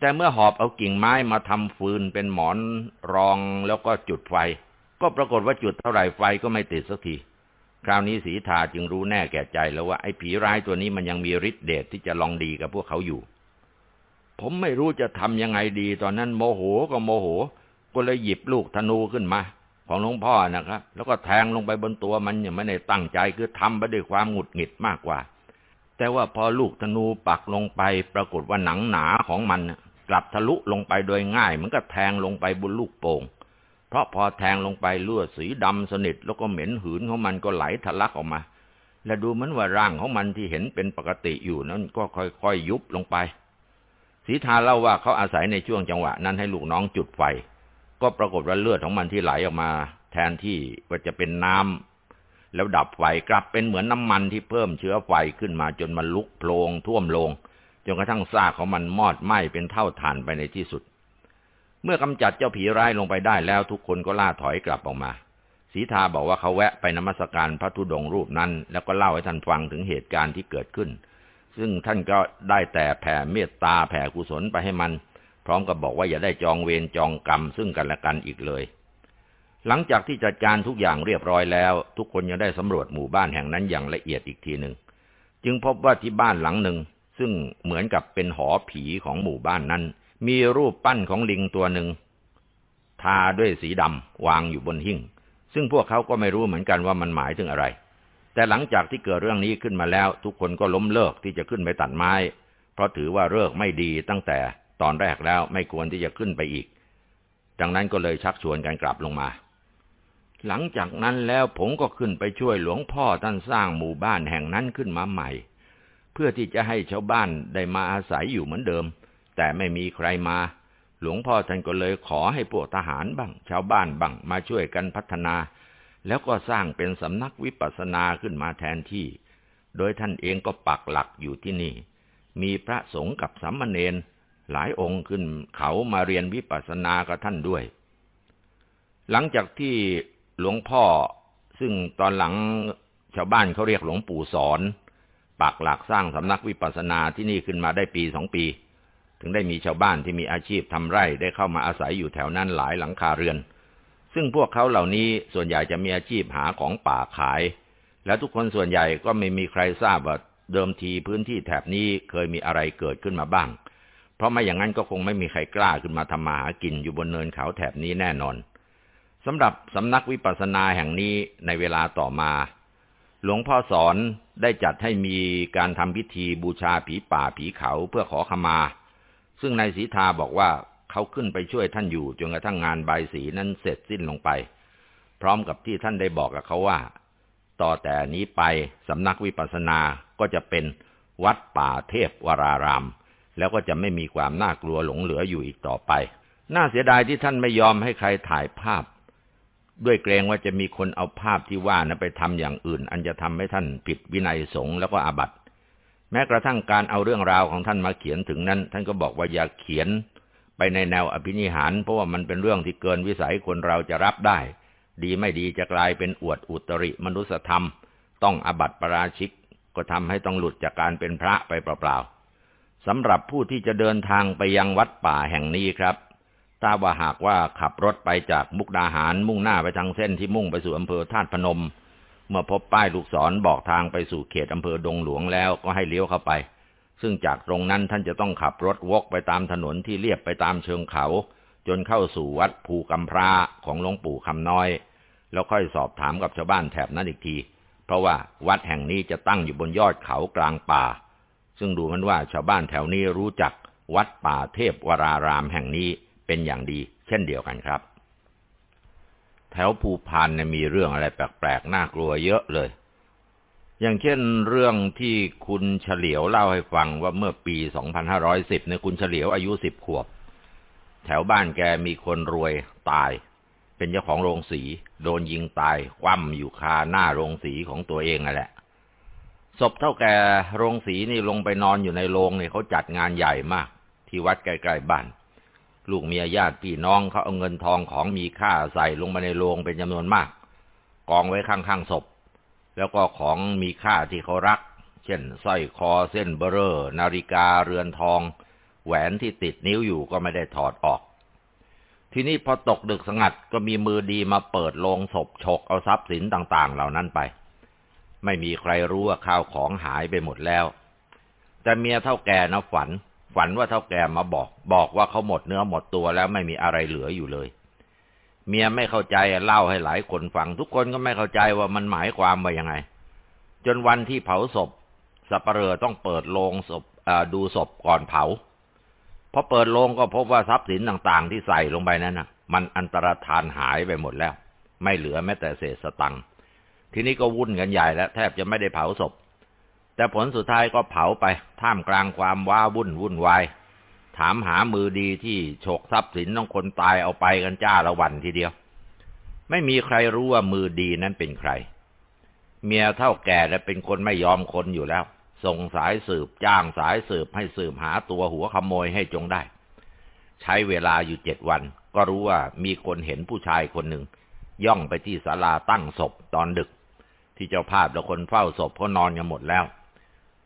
แต่เมื่อหอบเอากิ่งไม้มาทำฟืนเป็นหมอนรองแล้วก็จุดไฟ ก็ปรากฏว่าจุดเท่าไหร่ไฟก็ไม่ติดสักทีคราวนี้สีทาจึงรู้แน่แก่ใจแล้วว่าไอ้ผีร้ายตัวนี้มันยังมีฤทธิ์เดชที่จะลองดีกับพวกเขาอยู่ ผมไม่รู้จะทำยังไงดี ตอนนั้นโมโหก็โมโห ก็เลยหยิบลูกธนูขึ้นมา ของหลวงพ่อนะครับ แล้วก็แทงลงไปบนตัวมันยังไม่ได้ตั้งใจคือทำไปด้วยความหงุดหงิดมากกว่า แต่ว่าพอลูกธนูปักลงไป ปรากฏว่าหนังหนาของมัน กลับทะลุลงไปโดยง่ายมันก็แทงลงไปบนลูกโป่งเพราะพอแทงลงไปเลือดสีดำสนิทแล้วก็เหม็นหืนของมันก็ไหลทะลักออกมา และดูเหมือนว่าร่างของมันที่เห็นเป็นปกติอยู่นั้นก็ค่อยๆยุบลงไปสีทาเล่าว่าเขาอาศัยในช่วงจังหวะนั้นให้ลูกน้องจุดไฟ ก็ปรากฏว่าเลือดของมันที่ไหลออกมา แทนที่ว่าจะเป็นน้ำแล้วดับไฟกลับเป็นเหมือนน้ำมันที่เพิ่มเชื้อไฟขึ้นมาจนมันลุกโพลงท่วมลง นกระทั่งซากของมันมอดไหม้เป็นเท่าฐานไปในที่สุด เมื่อกำจัดเจ้าผีร้ายลงไปได้แล้วทุกคนก็ล่าถอยกลับออกมาสีทาบอกว่าเขาแวะไปนมัสการพระธุดงรูปนั้น แล้วก็เล่าให้ท่านฟังถึงเหตุการณ์ที่เกิดขึ้น ซึ่งท่านก็ได้แต่แผ่เมตตาแผ่กุศลไปให้มัน พร้อมกับบอกว่าอย่าได้จองเวรจองกรรมซึ่งกันและกันอีกเลย หลังจากที่จัดการทุกอย่างเรียบร้อยแล้ว ทุกคนยังได้สำรวจหมู่บ้านแห่งนั้นอย่างละเอียดอีกทีหนึ่งจึงพบว่าที่บ้านหลังหนึ่ง ซึ่งเหมือนกับเป็นหอผีของหมู่บ้านนั้น มีรูปปั้นของลิงตัวหนึ่งทาด้วยสีดำวางอยู่บนหิ้ง ซึ่งพวกเขาก็ไม่รู้เหมือนกันว่ามันหมายถึงอะไร แต่หลังจากที่เกิดเรื่องนี้ขึ้นมาแล้ว ทุกคนก็ล้มเลิกที่จะขึ้นไปตัดไม้ เพราะถือว่าเลิกไม่ดีตั้งแต่ตอนแรกแล้วไม่ควรที่จะขึ้นไปอีก ดังนั้นก็เลยชักชวนกันกลับลงมา หลังจากนั้นแล้วผมก็ขึ้นไปช่วยหลวงพ่อท่านสร้างหมู่บ้านแห่งนั้นขึ้นมาใหม่ พื่อที่จะให้ชาวบ้านได้มาอาศัยอยู่เหมือนเดิม แต่ไม่มีใครมา หลวงพ่อท่านก็เลยขอให้พวกทหารบ้างชาวบ้านบ้างมาช่วยกันพัฒนา แล้วก็สร้างเป็นสำนักวิปัสสนาขึ้นมาแทนที่ โดยท่านเองก็ปักหลักอยู่ที่นี่ มีพระสงฆ์กับสามเณรหลายองค์ขึ้นเขามาเรียนวิปัสสนากับท่านด้วย หลังจากที่หลวงพ่อซึ่งตอนหลังชาวบ้านเขาเรียกหลวงปู่สอน ปักหลักสร้างสำนักวิปัสสนาที่นี่ขึ้นมาได้ปีสองปี ถึงได้มีชาวบ้านที่มีอาชีพทำไร่ได้เข้ามาอาศัยอยู่แถวนั้นหลายหลังคาเรือน ซึ่งพวกเขาเหล่านี้ส่วนใหญ่จะมีอาชีพหาของป่าขาย และทุกคนส่วนใหญ่ก็ไม่มีใครทราบว่าเดิมทีพื้นที่แถบนี้เคยมีอะไรเกิดขึ้นมาบ้าง เพราะไม่อย่างนั้นก็คงไม่มีใครกล้าขึ้นมาทำมาหากินอยู่บนเนินเขาแถบนี้แน่นอนสำหรับสำนักวิปัสสนาแห่งนี้ในเวลาต่อมา หลวงพ่อสอนได้จัดให้มีการทำพิธีบูชาผีป่าผีเขาเพื่อขอขมา ซึ่งนายศรีทาบอกว่าเขาขึ้นไปช่วยท่านอยู่จนกระทั่งงานใบสีนั้นเสร็จสิ้นลงไป พร้อมกับที่ท่านได้บอกกับเขาว่า ต่อแต่นี้ไปสำนักวิปัสสนาก็จะเป็นวัดป่าเทพวราราม แล้วก็จะไม่มีความน่ากลัวหลงเหลืออยู่อีกต่อไป น่าเสียดายที่ท่านไม่ยอมให้ใครถ่ายภาพ ด้วยเกรงว่าจะมีคนเอาภาพที่ว่านะไปทำอย่างอื่น อันจะทำให้ท่านผิดวินัยสงฆ์แล้วก็อาบัติ แม้กระทั่งการเอาเรื่องราวของท่านมาเขียนถึงนั้น ท่านก็บอกว่าอย่าเขียนไปในแนวอภินิหาร เพราะว่ามันเป็นเรื่องที่เกินวิสัยคนเราจะรับได้ ดีไม่ดีจะกลายเป็นอวดอุตริมนุสธรรม ต้องอาบัติปราชิก ก็ทำให้ต้องหลุดจากการเป็นพระไปเปล่าๆสำหรับผู้ที่จะเดินทางไปยังวัดป่าแห่งนี้ครับ ทราบว่าหากว่าขับรถไปจากมุกดาหารมุ่งหน้าไปทางเส้นที่มุ่งไปสู่อำเภอธาตุพนม เมื่อพบป้ายลูกศรบอกทางไปสู่เขตอำเภอดงหลวงแล้วก็ให้เลี้ยวเข้าไป ซึ่งจากตรงนั้นท่านจะต้องขับรถวกไปตามถนนที่เลียบไปตามเชิงเขา จนเข้าสู่วัดภูกำพร้าของหลวงปู่คำน้อย แล้วค่อยสอบถามกับชาวบ้านแถบนั้นอีกที เพราะว่าวัดแห่งนี้จะตั้งอยู่บนยอดเขากลางป่า ซึ่งดูมันว่าชาวบ้านแถวนี้รู้จักวัดป่าเทพวรารามแห่งนี้ เป็นอย่างดี เช่นเดียวกันครับ แถวภูพานเนี่ยมีเรื่องอะไรแปลกๆน่ากลัวเยอะเลย อย่างเช่นเรื่องที่คุณเฉลียวเล่าให้ฟังว่าเมื่อปี 2510เนี่ยคุณเฉลียวอายุ 10 ขวบ แถวบ้านแกมีคนรวยตาย เป็นเจ้าของโรงสี โดนยิงตายคว่ำอยู่คาหน้าโรงสีของตัวเองนั่นแหละศพเท่าแกโรงสีนี่ลงไปนอนอยู่ในโรงเนี่ยเขาจัดงานใหญ่มาก ที่วัดใกล้ๆบ้าน ลูกเมียญาติพี่น้องเขาเอาเงินทองของมีค่าใส่ลงมาในโรงเป็นจำนวนมาก กองไว้ข้างๆศพ แล้วก็ของมีค่าที่เขารัก เช่นสร้อยคอเส้นเบอร์นาฬิกาเรือนทอง แหวนที่ติดนิ้วอยู่ก็ไม่ได้ถอดออก ทีนี้พอตกดึกสงัดก็มีมือดีมาเปิดโลงศพฉกเอาทรัพย์สินต่างๆ เหล่านั้นไป ไม่มีใครรู้ว่าข้าวของหายไปหมดแล้ว แต่เมียเท่าแก่นะฝัน ฝันว่าเท่าแก่มาบอก บอกว่าเขาหมดเนื้อหมดตัวแล้วไม่มีอะไรเหลืออยู่เลย เมียไม่เข้าใจเล่าให้หลายคนฟัง ทุกคนก็ไม่เข้าใจว่ามันหมายความว่ายังไง จนวันที่เผาศพสัปเหร่อต้องเปิดโลงศพดูศพก่อนเผาพอเปิดโลงก็พบว่าทรัพย์สินต่างๆ ที่ใส่ลงไปนั้นนะมันอันตรธานหายไปหมดแล้ว ไม่เหลือแม้แต่เศษสตังค์ทีนี้ก็วุ่นกันใหญ่แล้วแทบจะไม่ได้เผาศพ แต่ผลสุดท้ายก็เผาไป ท่ามกลางความว้าวุ่นวุ่นวาย ถามหามือดีที่ฉกทรัพย์สินของคนตายเอาไปกันจ้าละวันทีเดียว ไม่มีใครรู้ว่ามือดีนั้นเป็นใคร เมียเท่าแก่และเป็นคนไม่ยอมคนอยู่แล้ว ส่งสายสืบจ้างสายสืบให้สืบหาตัวหัวขโมยให้จงได้ ใช้เวลาอยู่เจ็ดวัน ก็รู้ว่ามีคนเห็นผู้ชายคนหนึ่ง ย่องไปที่ศาลาตั้งศพตอนดึก ที่เจ้าภาพและคนเฝ้าศพเขานอนกันหมดแล้ว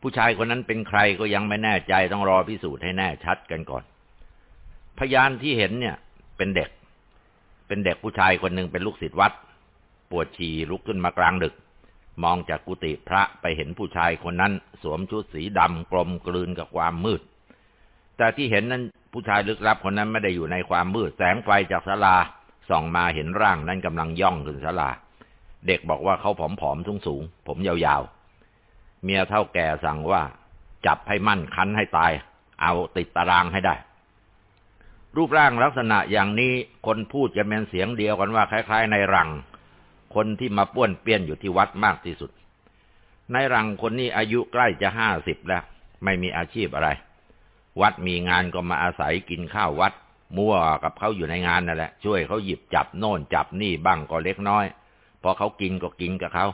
ผู้ชายคนนั้นเป็นใครก็ยังไม่แน่ใจต้องรอพิสูจน์ให้แน่ชัดกันก่อน พยานที่เห็นเนี่ย เป็นเด็ก เป็นเด็กผู้ชายคนหนึ่งเป็นลูกศิษย์วัด ปวดฉี่ลุกขึ้นมากลางดึก มองจากกุฏิพระไปเห็นผู้ชายคนนั้น สวมชุดสีดำกลมกลืนกับความมืด แต่ที่เห็นนั้นผู้ชายลึกลับคนนั้นไม่ได้อยู่ในความมืดแสงไฟจากศาลาส่องมาเห็นร่างนั้นกำลังย่องขึ้นศาลา เด็กบอกว่าเขาผอมๆสูงๆผมยาวๆ เมียเท่าแก่สั่งว่า จับให้มั่นคันให้ตาย เอาติดตารางให้ได้ รูปร่างลักษณะอย่างนี้คนพูดจะเป็นเสียงเดียวกันว่าคล้าย ๆ ในรัง คนที่มาป้วนเปี้ยนอยู่ที่วัดมากที่สุด ในรังคนนี้อายุใกล้จะห้าสิบแล้ว ไม่มีอาชีพอะไร วัดมีงานก็มาอาศัยกินข้าววัด มั่วกับเขาอยู่ในงานนั่นแหละ ช่วยเขาหยิบจับโน่นจับนี่บ้างก็เล็กน้อยพอเขากินก็กินกับเขา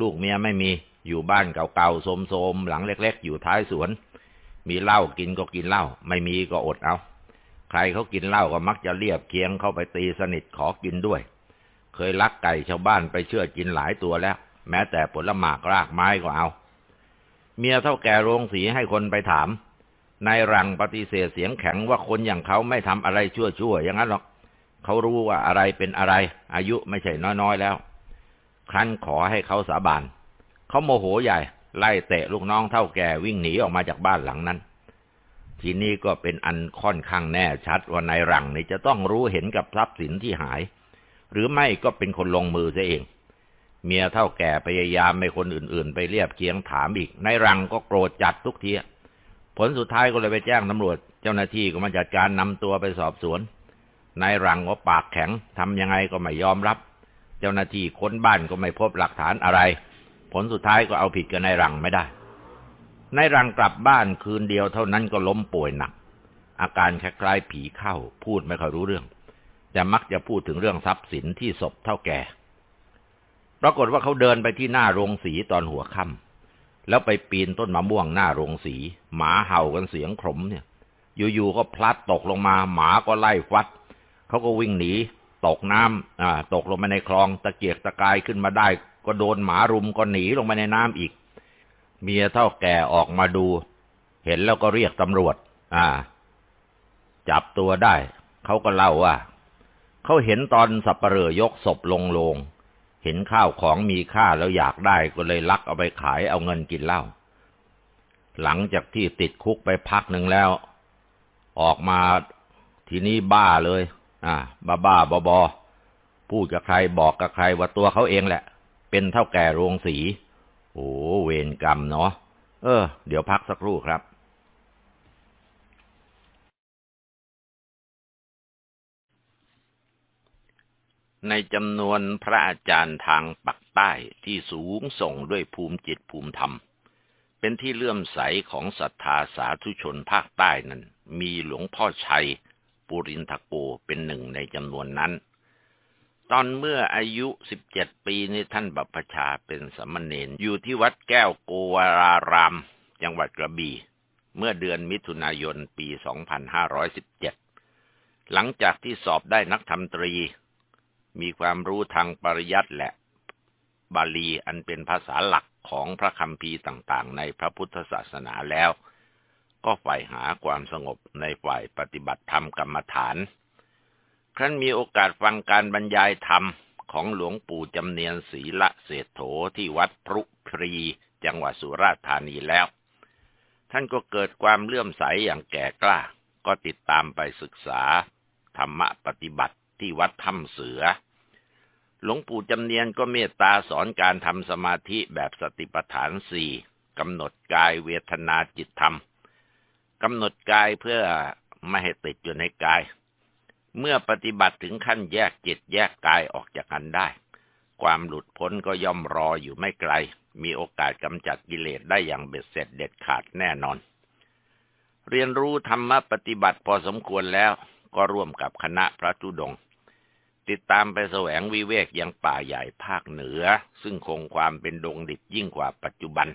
ลูกเมียไม่มี อยู่บ้านเก่าๆโสมๆหลังเล็ก ๆ อยู่ท้ายสวน มีเหล้ากินก็กินเหล้าไม่มีก็อดเอา ใครเขากินเหล้าก็มักจะเรียบเคียงเข้าไปตีสนิทขอกินด้วย เคยลักไก่ชาวบ้านไปเชื่อกินหลายตัวแล้ว แม้แต่ผลหมากรากไม้ก็เอา เมียเท่าแก่โรงสีให้คนไปถามนายรังปฏิเสธเสียงแข็งว่าคนอย่างเขาไม่ทำอะไรชั่วๆอย่างนั้นหรอกเขารู้ว่าอะไรเป็นอะไร อายุไม่ใช่น้อยๆแล้ว ครั้นขอให้เขาสาบาน เขาโมโหใหญ่ ไล่เตะลูกน้องเท่าแก่วิ่งหนีออกมาจากบ้านหลังนั้น ทีนี้ก็เป็นอันค่อนข้างแน่ชัดว่านายรังนี่จะต้องรู้เห็นกับทรัพย์สินที่หาย หรือไม่ก็เป็นคนลงมือซะเอง เมียเท่าแก่พยายามไม่คนอื่นๆ ไปเรียบเคียงถามอีกนายรังก็โกรธจัดทุกทีผลสุดท้ายก็เลยไปแจ้งตำรวจ เจ้าหน้าที่ก็มาจัดการนำตัวไปสอบสวนนายรังก็ปากแข็งทำยังไงก็ไม่ยอมรับ เจ้าหน้าที่ค้นบ้านก็ไม่พบหลักฐานอะไร ผลสุดท้ายก็เอาผิดกับนายรังไม่ได้ นายรังกลับบ้านคืนเดียวเท่านั้นก็ล้มป่วยหนัก อาการคล้ายๆผีเข้า พูดไม่ค่อยรู้เรื่อง แต่มักจะพูดถึงเรื่องทรัพย์สินที่ศพเท่าแก่ ปรากฏว่าเขาเดินไปที่หน้าโรงสีตอนหัวค่ำแล้วไปปีนต้นมะม่วงหน้าโรงสี หมาเห่ากันเสียงขมเนี่ย อยู่ๆก็พลัดตกลงมา หมาก็ไล่ฟัด เขาก็วิ่งหนีตกน้ำอ่า ตกลงมาในคลอง ตะเกียกตะกายขึ้นมาได้ ก็โดนหมารุมก็หนีลงมาในน้ำอีก เมียเท่าแก่ออกมาดู เห็นแล้วก็เรียกตำรวจ อ่า จับตัวได้ เขาก็เล่าว่า เขาเห็นตอนสับปเหร่อยกศพลงโลง เห็นข้าวของมีค่าแล้วอยากได้ก็เลยลักเอาไปขายเอาเงินกินเหล้า หลังจากที่ติดคุกไปพักหนึ่งแล้ว ออกมาทีนี้บ้าเลย อ่า บ้าบ้าบอบอพูดกับใครบอกกับใครว่าตัวเขาเองแหละ เป็นเท่าแก่โรงสี โอ้เวรกรรมเนาะ เออ เดี๋ยวพักสักครู่ครับ ในจำนวนพระอาจารย์ทางปักใต้ที่สูงส่งด้วยภูมิจิตภูมิธรรม เป็นที่เลื่อมใสของศรัทธาสาธุชนภาคใต้นั้น มีหลวงพ่อชัย ปุรินทโกเป็นหนึ่งในจำนวนนั้น ตอนเมื่ออายุสิบเจ็ดปีนี้ท่านบัพชาเป็นสมณเณรอยู่ที่วัดแก้วโกวาราราม จังหวัดกระบี่เมื่อเดือนมิถุนายนปี 2517 หลังจากที่สอบได้นักธรรมตรี มีความรู้ทางปริยัติและ บาลีอันเป็นภาษาหลักของพระคัมภีต่างๆ ในพระพุทธศาสนาแล้ว ก็ใฝ่หาความสงบในฝ่ายปฏิบัติธรรมกรรมฐาน ครั้นมีโอกาสฟังการบรรยายธรรมของหลวงปู่จำเนียนศรีละเศรษโถที่วัดพรุพรีจังหวัดสุราษฎร์ธานีแล้ว ท่านก็เกิดความเลื่อมใสอย่างแก่กล้า ก็ติดตามไปศึกษา ธรรมะปฏิบัติที่วัดถ้ำเสือ หลวงปู่จำเนียนก็เมตตาสอนการทำสมาธิแบบสติปัฏฐานสี่กำหนดกายเวทนาจิตธรรมกำหนดกายเพื่อไม่ให้ติดอยู่ในกาย เมื่อปฏิบัติถึงขั้นแยกจิตแยกกายออกจากกันได้ ความหลุดพ้นก็ย่อมรออยู่ไม่ไกล มีโอกาสกำจัดกิเลสได้อย่างเบ็ดเสร็จเด็ดขาดแน่นอน เรียนรู้ธรรมะปฏิบัติพอสมควรแล้วก็ร่วมกับคณะพระธุดงค์ติดตามไปแสวงวิเวกยังป่าใหญ่ภาคเหนือ ซึ่งคงความเป็นดงดิบยิ่งกว่าปัจจุบัน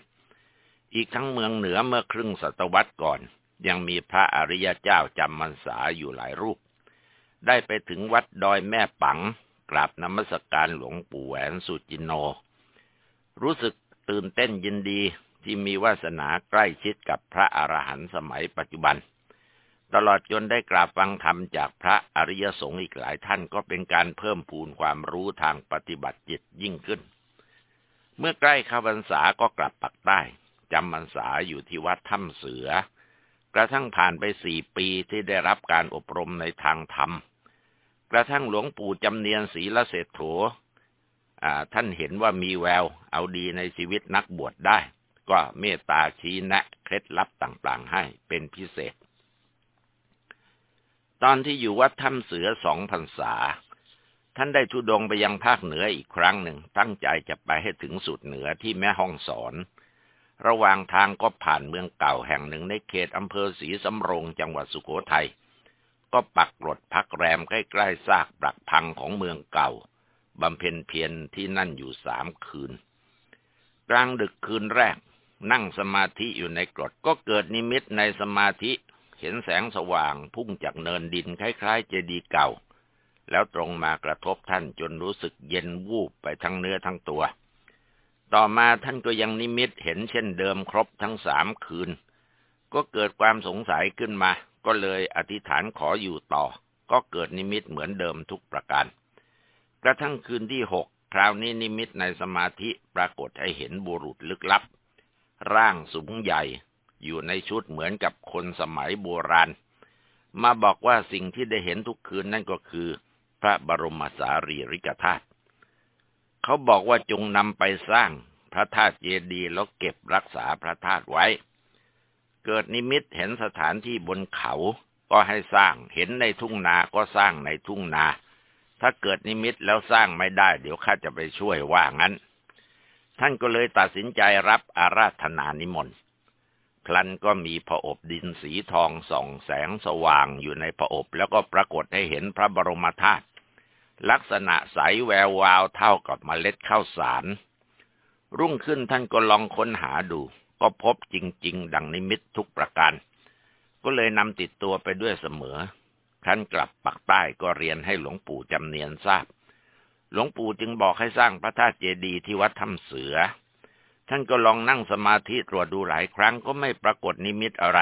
อีกทั้งเมืองเหนือเมื่อครึ่งศตวรรษก่อน ยังมีพระอริยเจ้าจำมันษาอยู่หลายรูป ได้ไปถึงวัดดอยแม่ปัง กราบนมัสการหลวงปู่แหวนสุจินโน รู้สึกตื่นเต้นยินดีที่มีวาสนาใกล้ชิดกับพระอรหันต์สมัยปัจจุบัน ตลอดจนได้กราบฟังธรรมจากพระอริยสงฆ์อีกหลายท่านก็เป็นการเพิ่มพูนความรู้ทางปฏิบัติจิตยิ่งขึ้น เมื่อใกล้เข้าพรรษาก็กลับปักใต้จำพรรษาอยู่ที่วัดถ้ำเสือ ระทั่งผ่านไปสี่ปีที่ได้รับการอบรมในทางธรรม กระทั่งหลวงปู่จำเนียนศรีละเศรษโถท่านเห็นว่ามีแวว เอาดีในชีวิตนักบวชได้ ก็เมตตาชี้แนะเคล็ดลับต่างๆให้เป็นพิเศษ ตอนที่อยู่วัดถ้ำเสือสองพรรษา ท่านได้ทุดงไปยังภาคเหนืออีกครั้งหนึ่ง ตั้งใจจะไปให้ถึงสุดเหนือที่แม่ห้องสอน ระหว่างทางก็ผ่านเมืองเก่าแห่งหนึ่งในเขตอำเภอศรีสำโรงจังหวัดสุโขทัย ก็ปักกรดพักแรมใกล้ๆซากปรักพังของเมืองเก่าบำเพ็ญเพียรที่นั่นอยู่สามคืน กลางดึกคืนแรก นั่งสมาธิอยู่ในกรดก็เกิดนิมิตในสมาธิเห็นแสงสว่างพุ่งจากเนินดินคล้ายๆ เจดีย์เก่า แล้วตรงมากระทบท่านจนรู้สึกเย็นวูบไปทั้งเนื้อทั้งตัว ต่อมาท่านก็ยังนิมิตเห็นเช่นเดิมครบทั้งสามคืน ก็เกิดความสงสัยขึ้นมา ก็เลยอธิษฐานขออยู่ต่อ ก็เกิดนิมิตเหมือนเดิมทุกประการ กระทั่งคืนที่หกคราวนี้นิมิตในสมาธิปรากฏให้เห็นบุรุษลึกลับ ร่างสูงใหญ่ อยู่ในชุดเหมือนกับคนสมัยโบราณ มาบอกว่าสิ่งที่ได้เห็นทุกคืนนั่นก็คือ พระบรมสารีริกธาตุ เขาบอกว่าจงนำไปสร้างพระธาตุเจดีย์แล้วเก็บรักษาพระธาตุไว้ เกิดนิมิตเห็นสถานที่บนเขาก็ให้สร้าง เห็นในทุ่งนาก็สร้างในทุ่งนา ถ้าเกิดนิมิตแล้วสร้างไม่ได้ เดี๋ยวข้าจะไปช่วยว่างั้น ท่านก็เลยตัดสินใจรับอาราธนานิมนต์พลันก็มีพระอบดินสีทองส่องแสงสว่างอยู่ในพระอบแล้วก็ปรากฏให้เห็นพระบรมธาตุ ลักษณะใสแวววาวเท่ากับมเมล็ดข้าวสาร รุ่งขึ้นท่านก็ลองค้นหาดู ก็พบจริง ๆ ดังนิมิตทุกประการ ก็เลยนำติดตัวไปด้วยเสมอ ท่านกลับปักษ์ใต้ก็เรียนให้หลวงปู่จำเนียนทราบ หลวงปู่จึงบอกให้สร้างพระธาตุเจดีย์ที่วัดถ้ำเสือ ท่านก็ลองนั่งสมาธิตรวจดูหลายครั้งก็ไม่ปรากฏนิมิตอะไร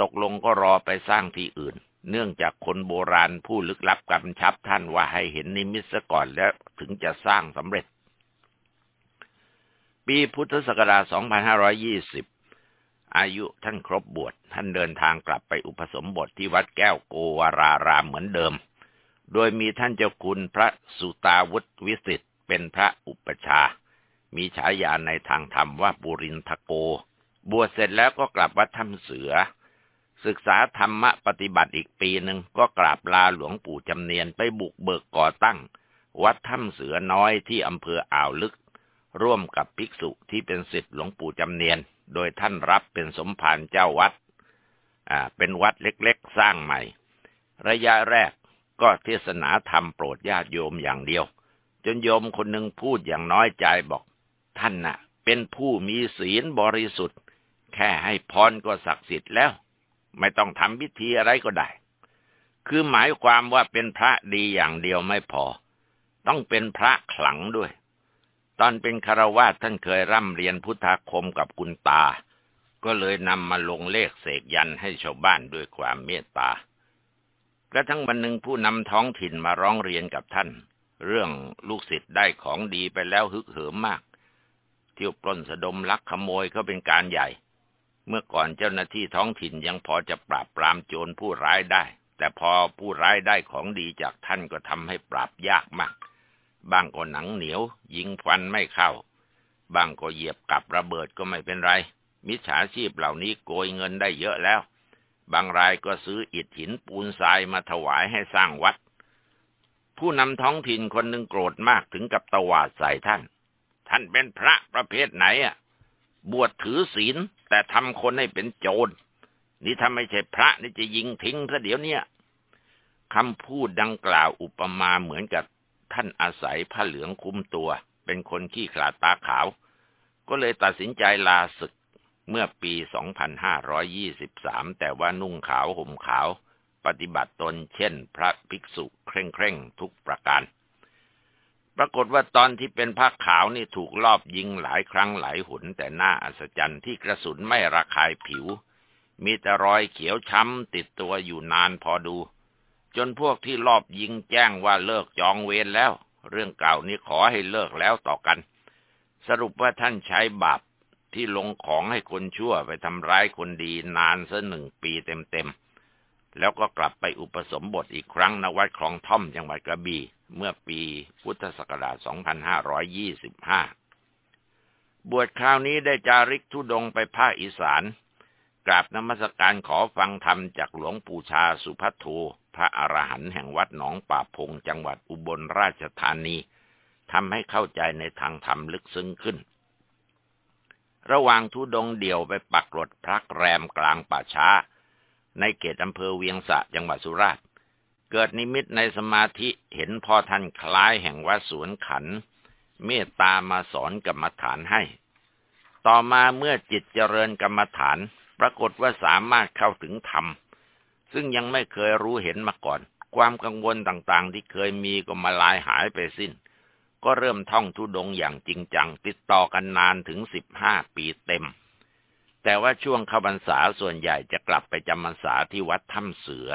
ตกลงก็รอไปสร้างที่อื่น เนื่องจากคนโบราณผู้ลึกลับกำชับท่านว่าให้เห็นนิมิตซะก่อนแล้วถึงจะสร้างสำเร็จ ปีพุทธศักราช 2520 อายุท่านครบบวช ท่านเดินทางกลับไปอุปสมบทที่วัดแก้วโกวารารามเหมือนเดิม โดยมีท่านเจ้าคุณพระสุตาวุฒวิสิตเป็นพระอุปชา มีฉายาในทางธรรมว่าปุรินทโก บวชเสร็จแล้วก็กลับวัดถ้ำเสือ ศึกษาธรรมะปฏิบัติอีกปีหนึ่งก็กราบลาหลวงปู่จำเนียนไปบุกเบิกก่อตั้ง วัดถ้ำเสือน้อยที่อำเภออ่าวลึก ร่วมกับภิกษุที่เป็นศิษย์หลวงปู่จำเนียน โดยท่านรับเป็นสมภารเจ้าวัด อ่า เป็นวัดเล็กๆ สร้างใหม่ ระยะแรกก็เทศนาธรรมโปรดญาติโยมอย่างเดียว จนโยมคนหนึ่งพูดอย่างน้อยใจบอก ท่านน่ะ เป็นผู้มีศีลบริสุทธิ์ แค่ให้พรก็ศักดิ์สิทธิ์แล้ว ไม่ต้องทำพิธีอะไรก็ได้ คือหมายความว่าเป็นพระดีอย่างเดียวไม่พอ ต้องเป็นพระขลังด้วย ตอนเป็นคารวาสท่านเคยร่ำเรียนพุทธาคมกับคุณตา ก็เลยนำมาลงเลขเสกยันให้ชาวบ้านด้วยความเมตตากระทั่งวันหนึ่งผู้นำท้องถิ่นมาร้องเรียนกับท่าน เรื่องลูกศิษย์ได้ของดีไปแล้วฮึกเหิมมาก เที่ยวปล้นสะดมลักขโมยเขาเป็นการใหญ่ เมื่อก่อนเจ้าหน้าที่ท้องถิ่นยังพอจะปราบปรามโจรผู้ร้ายได้ แต่พอผู้ร้ายได้ของดีจากท่านก็ทำให้ปราบยากมาก บางก็หนังเหนียว ยิงฟันไม่เข้า บางก็เหยียบกับระเบิดก็ไม่เป็นไร มิจฉาชีพเหล่านี้โกยเงินได้เยอะแล้ว บางรายก็ซื้ออิฐหินปูนทรายมาถวายให้สร้างวัด ผู้นำท้องถิ่นคนหนึ่งโกรธมากถึงกับตวาดใส่ท่าน ท่านเป็นพระประเภทไหนอะ บวชถือศีล แต่ทำคนให้เป็นโจร นี่ถ้าไม่ใช่พระนี่จะยิงทิ้งซะเดี๋ยวเนี้ยคำพูดดังกล่าวอุปมาเหมือนกับท่านอาศัยผ้าเหลืองคุ้มตัว เป็นคนขี้ขลาดตาขาว ก็เลยตัดสินใจลาศึกเมื่อปี 2523 แต่ว่านุ่งขาวห่มขาว ปฏิบัติตนเช่น พระภิกษุเคร่งเคร่งทุกประการ ปรากฏว่าตอนที่เป็นผ้าขาวนี่ถูกลอบยิงหลายครั้งหลายหนแต่หน้าอัศจรรย์ที่กระสุนไม่ระคายผิว มีแต่รอยเขียวช้ำติดตัวอยู่นานพอดู จนพวกที่ลอบยิงแจ้งว่าเลิกจองเวรแล้ว เรื่องเก่านี้ขอให้เลิกแล้วต่อกัน สรุปว่าท่านใช้บาปที่ลงของให้คนชั่วไปทำร้ายคนดีนานซะหนึ่งปีเต็มๆ แล้วก็กลับไปอุปสมบทอีกครั้งณวัดคลองท่อมจังหวัดกระบี่เมื่อปีพุทธศักราช 2525 บวชคราวนี้ได้จาริกทุดงไปภาคอีสาน กราบนมัสการขอฟังธรรมจากหลวงปู่ชาสุพัทโทพระอรหันต์แห่งวัดหนองป่าพงจังหวัดอุบลราชธานีทำให้เข้าใจในทางธรรมลึกซึ้งขึ้น ระหว่างทุดงเดี่ยวไปปักรถพักแรมกลางป่าช้า ในเขตอำเภอเวียงสะจังหวัดสุราษฎร์เกิดนิมิตในสมาธิเห็นพ่อท่านคล้ายแห่งวัดสวนขัน เมตตามาสอนกรรมฐานให้ ต่อมาเมื่อจิตเจริญกรรมฐาน ปรากฏว่าสามารถเข้าถึงธรรม ซึ่งยังไม่เคยรู้เห็นมาก่อน ความกังวลต่างๆ ที่เคยมีก็มาลายหายไปสิ้น ก็เริ่มท่องทุดงอย่างจริงจัง ติดต่อกันนานถึงสิบห้าปีเต็ม แต่ว่าช่วงเข้าพรรษาส่วนใหญ่จะกลับไปจำพรรษาที่วัดถ้ำเสือ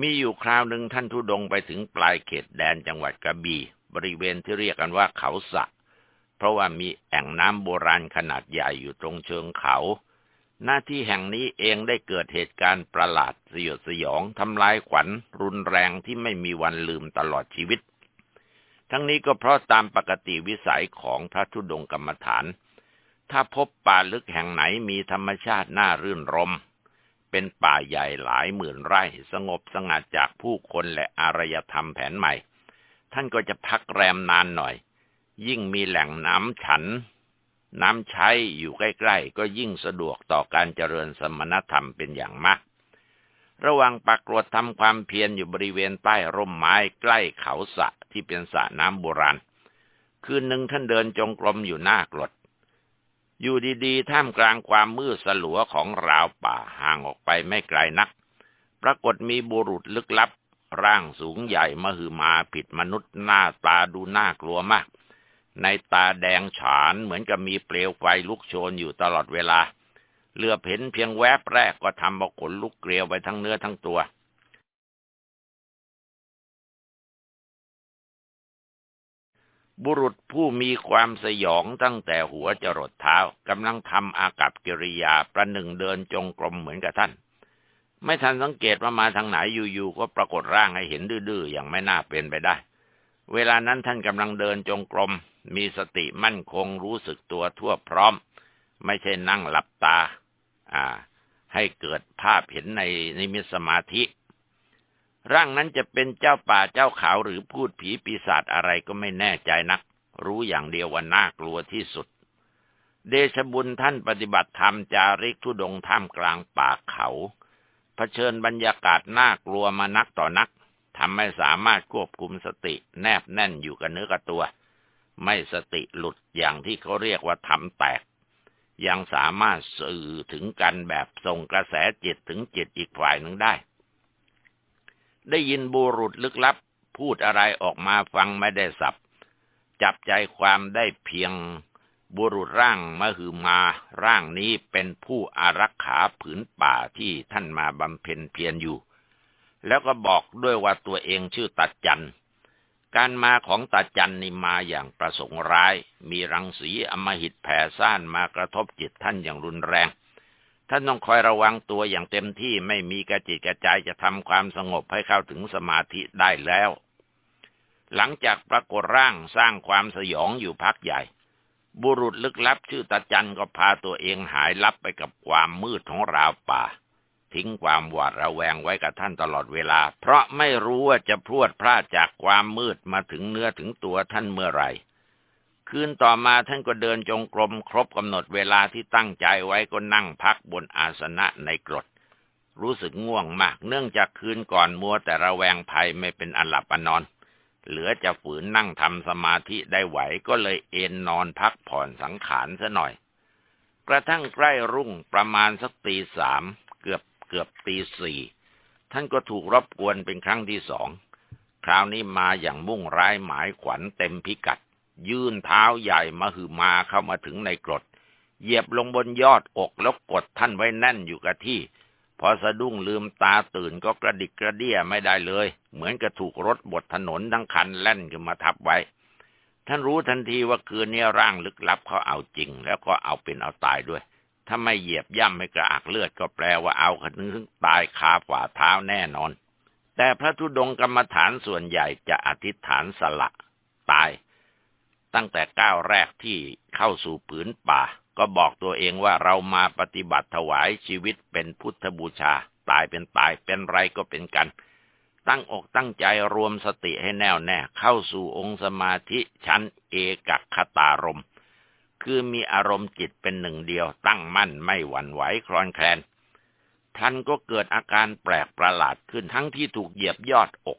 มีอยู่คราวหนึ่งท่านทุดงไปถึงปลายเขตแดนจังหวัดกระบี่บริเวณที่เรียกกันว่าเขาสะ เพราะว่ามีแอ่งน้ำโบราณขนาดใหญ่อยู่ตรงเชิงเขา หน้าที่แห่งนี้เองได้เกิดเหตุการณ์ประหลาดสยดสยองทำลายขวัญรุนแรงที่ไม่มีวันลืมตลอดชีวิต ทั้งนี้ก็เพราะตามปกติวิสัยของพระธุดงกรรมฐาน ถ้าพบป่าลึกแห่งไหนมีธรรมชาติน่ารื่นรม เป็นป่าใหญ่หลายหมื่นไร่ สงบสงัดจากผู้คนและอารยธรรมแผนใหม่ ท่านก็จะพักแรมนานหน่อย ยิ่งมีแหล่งน้ำฉัน น้ำใช้อยู่ใกล้ๆ ก็ยิ่งสะดวกต่อการเจริญสมณธรรมเป็นอย่างมาก ระหว่างปักกรดทำความเพียรอยู่บริเวณใต้ร่มไม้ใกล้เขาสะที่เป็นสระน้ำโบราณ คืนหนึ่งท่านเดินจงกรมอยู่หน้ากรด อยู่ดีๆ ท่ามกลางความมืดสลัวของราวป่าห่างออกไปไม่ไกลนัก ปรากฏมีบุรุษลึกลับ ร่างสูงใหญ่มหึมาผิดมนุษย์หน้าตาดูน่ากลัวมาก ในตาแดงฉานเหมือนกับมีเปลวไฟลุกโชนอยู่ตลอดเวลา เลือเห็นเพียงแวบแรกก็ทำเอาขนลุกเกลียวไปทั้งเนื้อทั้งตัว บุรุษผู้มีความสยองตั้งแต่หัวจรดเท้ากำลังทำอากับกิริยาประหนึ่งเดินจงกรมเหมือนกับท่าน ไม่ทันสังเกตว่ามาทางไหนอยู่ๆก็ปรากฏร่างให้เห็นดื้อๆอย่างไม่น่าเป็นไปได้ เวลานั้นท่านกำลังเดินจงกรม มีสติมั่นคงรู้สึกตัวทั่วพร้อม ไม่ใช่นั่งหลับตา อ่า ให้เกิดภาพเห็นในในมิสมาธิ ร่างนั้นจะเป็นเจ้าป่าเจ้าเขาหรือพูดผีปีศาจอะไรก็ไม่แน่ใจนัก รู้อย่างเดียวว่าน่ากลัวที่สุด เดชบุญท่านปฏิบัติธรรมจาริกทุดงท่ามกลางป่าเขาเผชิญบรรยากาศน่ากลัวมานักต่อนักทำให้สามารถควบคุมสติแนบแน่นอยู่กับเนื้อกับตัว ไม่สติหลุดอย่างที่เขาเรียกว่าทำแตก ยังสามารถสื่อถึงกันแบบส่งกระแสจิตถึงจิตอีกฝ่ายหนึ่งได้ ได้ยินบุรุษลึกลับ พูดอะไรออกมาฟังไม่ได้สับ จับใจความได้เพียงบุรุษร่างมหือมาร่างนี้เป็นผู้อารักขาผืนป่าที่ท่านมาบำเพ็ญเพียรอยู่ แล้วก็บอกด้วยว่าตัวเองชื่อตัดจัน การมาของตาจันนี่มาอย่างประสงค์ร้าย มีรังสีอมหิตแผ่ซ่านมากระทบจิตท่านอย่างรุนแรง ท่านต้องคอยระวังตัวอย่างเต็มที่ไม่มีกระจิตกระใจจะทำความสงบให้เข้าถึงสมาธิได้แล้ว หลังจากปรากฏร่างสร้างความสยองอยู่พักใหญ่ บุรุษลึกลับชื่อตาจันก็พาตัวเองหายลับไปกับความมืดของราวป่า ทิ้งความหวาดระแวงไว้กับท่านตลอดเวลา เพราะไม่รู้ว่าจะพรวดพลาดจากความมืดมาถึงเนื้อถึงตัวท่านเมื่อไหร่ คืนต่อมาท่านก็เดินจงกรมครบกำหนดเวลาที่ตั้งใจไว้ก็นั่งพักบนอาสนะในกรด รู้สึกง่วงมาก เนื่องจากคืนก่อนมัวแต่ระแวงภัยไม่เป็นอันหลับอันนอน เหลือจะฝืนนั่งทำสมาธิได้ไหวก็เลยเอนนอนพักผ่อนสังขารซะหน่อย กระทั่งใกล้รุ่งประมาณสักตีสามเกือบเกือบตีสี่ท่านก็ถูกรบกวนเป็นครั้งที่สอง คราวนี้มาอย่างมุ่งร้ายหมายขวัญเต็มพิกัด ยื่นเท้าใหญ่มาหือมาเข้ามาถึงในกรด เหยียบลงบนยอดอกแล้วกดท่านไว้แน่นอยู่กับที่ พอสะดุ้งลืมตาตื่นก็กระดิกกระเดี้ยไม่ได้เลย เหมือนกับถูกรถบดถนนทั้งคันแล่นขึ้นมาทับไว้ ท่านรู้ทันทีว่าคืนนี้ร่างลึกลับเขาเอาจริง แล้วก็เอาเป็นเอาตายด้วย ถ้าไม่เหยียบย่ำไม่กระอักเลือดก็แปลว่าเอาคนนึงตายคาฝ่าเท้าแน่นอนแต่พระธุดงกรรมฐานส่วนใหญ่จะอธิษฐานสละ ตาย ตั้งแต่ก้าวแรกที่เข้าสู่ผืนป่า ก็บอกตัวเองว่าเรามาปฏิบัติถวายชีวิตเป็นพุทธบูชา ตายเป็นตายเป็นไรก็เป็นกัน ตั้งอกตั้งใจรวมสติให้แน่วแน่เข้าสู่องค์สมาธิชั้นเอกคตารม คือมีอารมณ์จิตเป็นหนึ่งเดียว ตั้งมั่นไม่หวั่นไหวคลอนแคลนพลันก็เกิดอาการแปลกประหลาดขึ้นทั้งที่ถูกเหยียบยอดอก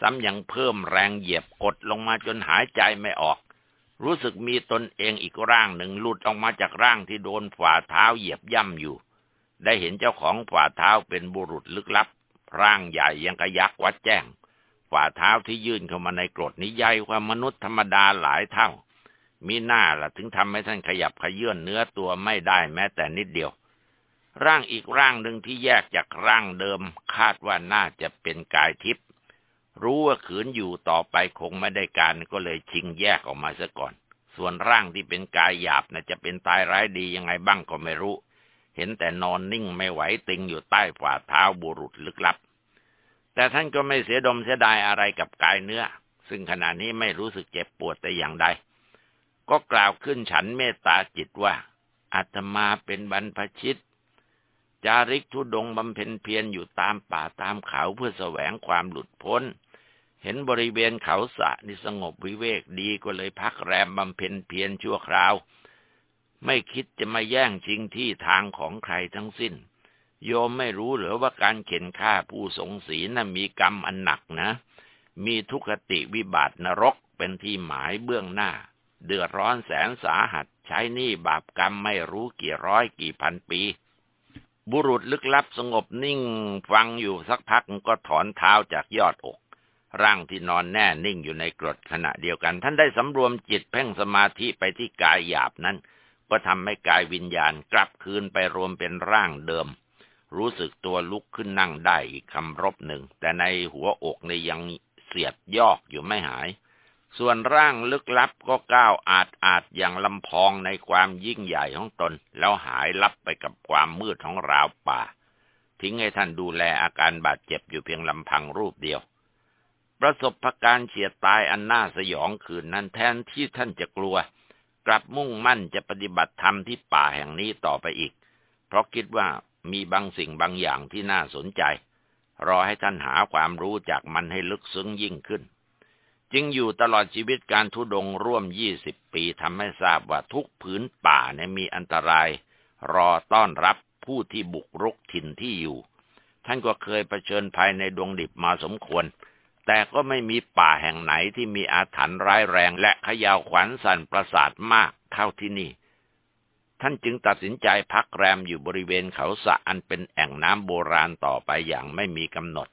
ซ้ำยังเพิ่มแรงเหยียบกดลงมาจนหายใจไม่ออก รู้สึกมีตนเองอีกร่างหนึ่งหลุดออกมาจากร่างที่โดนฝ่าเท้าเหยียบย่ำอยู่ ได้เห็นเจ้าของฝ่าเท้าเป็นบุรุษลึกลับ ร่างใหญ่ยังกระยักวัดแจ้ง ฝ่าเท้าที่ยื่นเข้ามาในกรดนี้ใหญ่กว่ามนุษย์ธรรมดาหลายเท่า มีหน้าล่ะถึงทำให้ท่านขยับขยื่นเนื้อตัวไม่ได้แม้แต่นิดเดียว ร่างอีกร่างหนึ่งที่แยกจากร่างเดิม คาดว่าน่าจะเป็นกายทิพย์ รู้ว่าขืนอยู่ต่อไปคงไม่ได้การก็เลยชิงแยกออกมาซะก่อน ส่วนร่างที่เป็นกายหยาบน่ะจะเป็นตายร้ายดียังไงบ้างก็ไม่รู้ เห็นแต่นอนนิ่งไม่ไหวติงอยู่ใต้ฝ่าเท้าบุรุษลึกลับ แต่ท่านก็ไม่เสียดมเสียดายอะไรกับกายเนื้อ ซึ่งขณะนี้ไม่รู้สึกเจ็บปวดแต่อย่างใด ก็กล่าวขึ้นฉันเมตตาจิตว่าอาตมาเป็นบรรพชิตจาริกทุดงบำเพ็ญเพียรอยู่ตามป่าตามเขาเพื่อแสวงความหลุดพ้น เห็นบริเวณเขาสะนี่สงบวิเวกดีก็เลยพักแรมบำเพ็ญเพียรชั่วคราว ไม่คิดจะมาแย่งชิงที่ทางของใครทั้งสิ้น โยมไม่รู้หรือว่าการเข็นฆ่าผู้สงศีนะมีกรรมอันหนักนะ มีทุกขติวิบัตินรกเป็นที่หมายเบื้องหน้า เดือดร้อนแสนสาหัสใช้หนี้บาปกรรมไม่รู้กี่ร้อยกี่พันปีบุรุษลึกลับสงบนิ่งฟังอยู่สักพักก็ถอนเท้าจากยอดอก ร่างที่นอนแน่นิ่งอยู่ในกรดขณะเดียวกัน ท่านได้สำรวมจิตเพ่งสมาธิไปที่กายหยาบนั้น ก็ทำให้กายวิญญาณกลับคืนไปรวมเป็นร่างเดิม รู้สึกตัวลุกขึ้นนั่งได้อีกคำรบหนึ่ง แต่ในหัวอกในยังเสียดยอกอยู่ไม่หาย ส่วนร่างลึกลับก็ก้าวอาจอาจอย่างลำพองในความยิ่งใหญ่ของตน แล้วหายลับไปกับความมืดของราวป่า ทิ้งให้ท่านดูแลอาการบาดเจ็บอยู่เพียงลำพังรูปเดียว ประสบการณ์เฉียดตายอันน่าสยองคืนนั้นแทนที่ท่านจะกลัว กลับมุ่งมั่นจะปฏิบัติธรรมที่ป่าแห่งนี้ต่อไปอีก เพราะคิดว่ามีบางสิ่งบางอย่างที่น่าสนใจ รอให้ท่านหาความรู้จากมันให้ลึกซึ้งยิ่งขึ้น จึงอยู่ตลอดชีวิตการทุดงร่วมยี่สิบปีทำให้ทราบว่าทุกผืนป่าเนี่ยมีอันตราย รอต้อนรับผู้ที่บุกรุกถิ่นที่อยู่ ท่านก็เคยเผชิญภัยในดวงดิบมาสมควร แต่ก็ไม่มีป่าแห่งไหนที่มีอาถรรพ์ร้ายแรงและขยาวขวัญสั่นประสาทมากเท่าที่นี่ ท่านจึงตัดสินใจพักแรมอยู่บริเวณเขาสะอันเป็นแอ่งน้ำโบราณต่อไปอย่างไม่มีกำหนด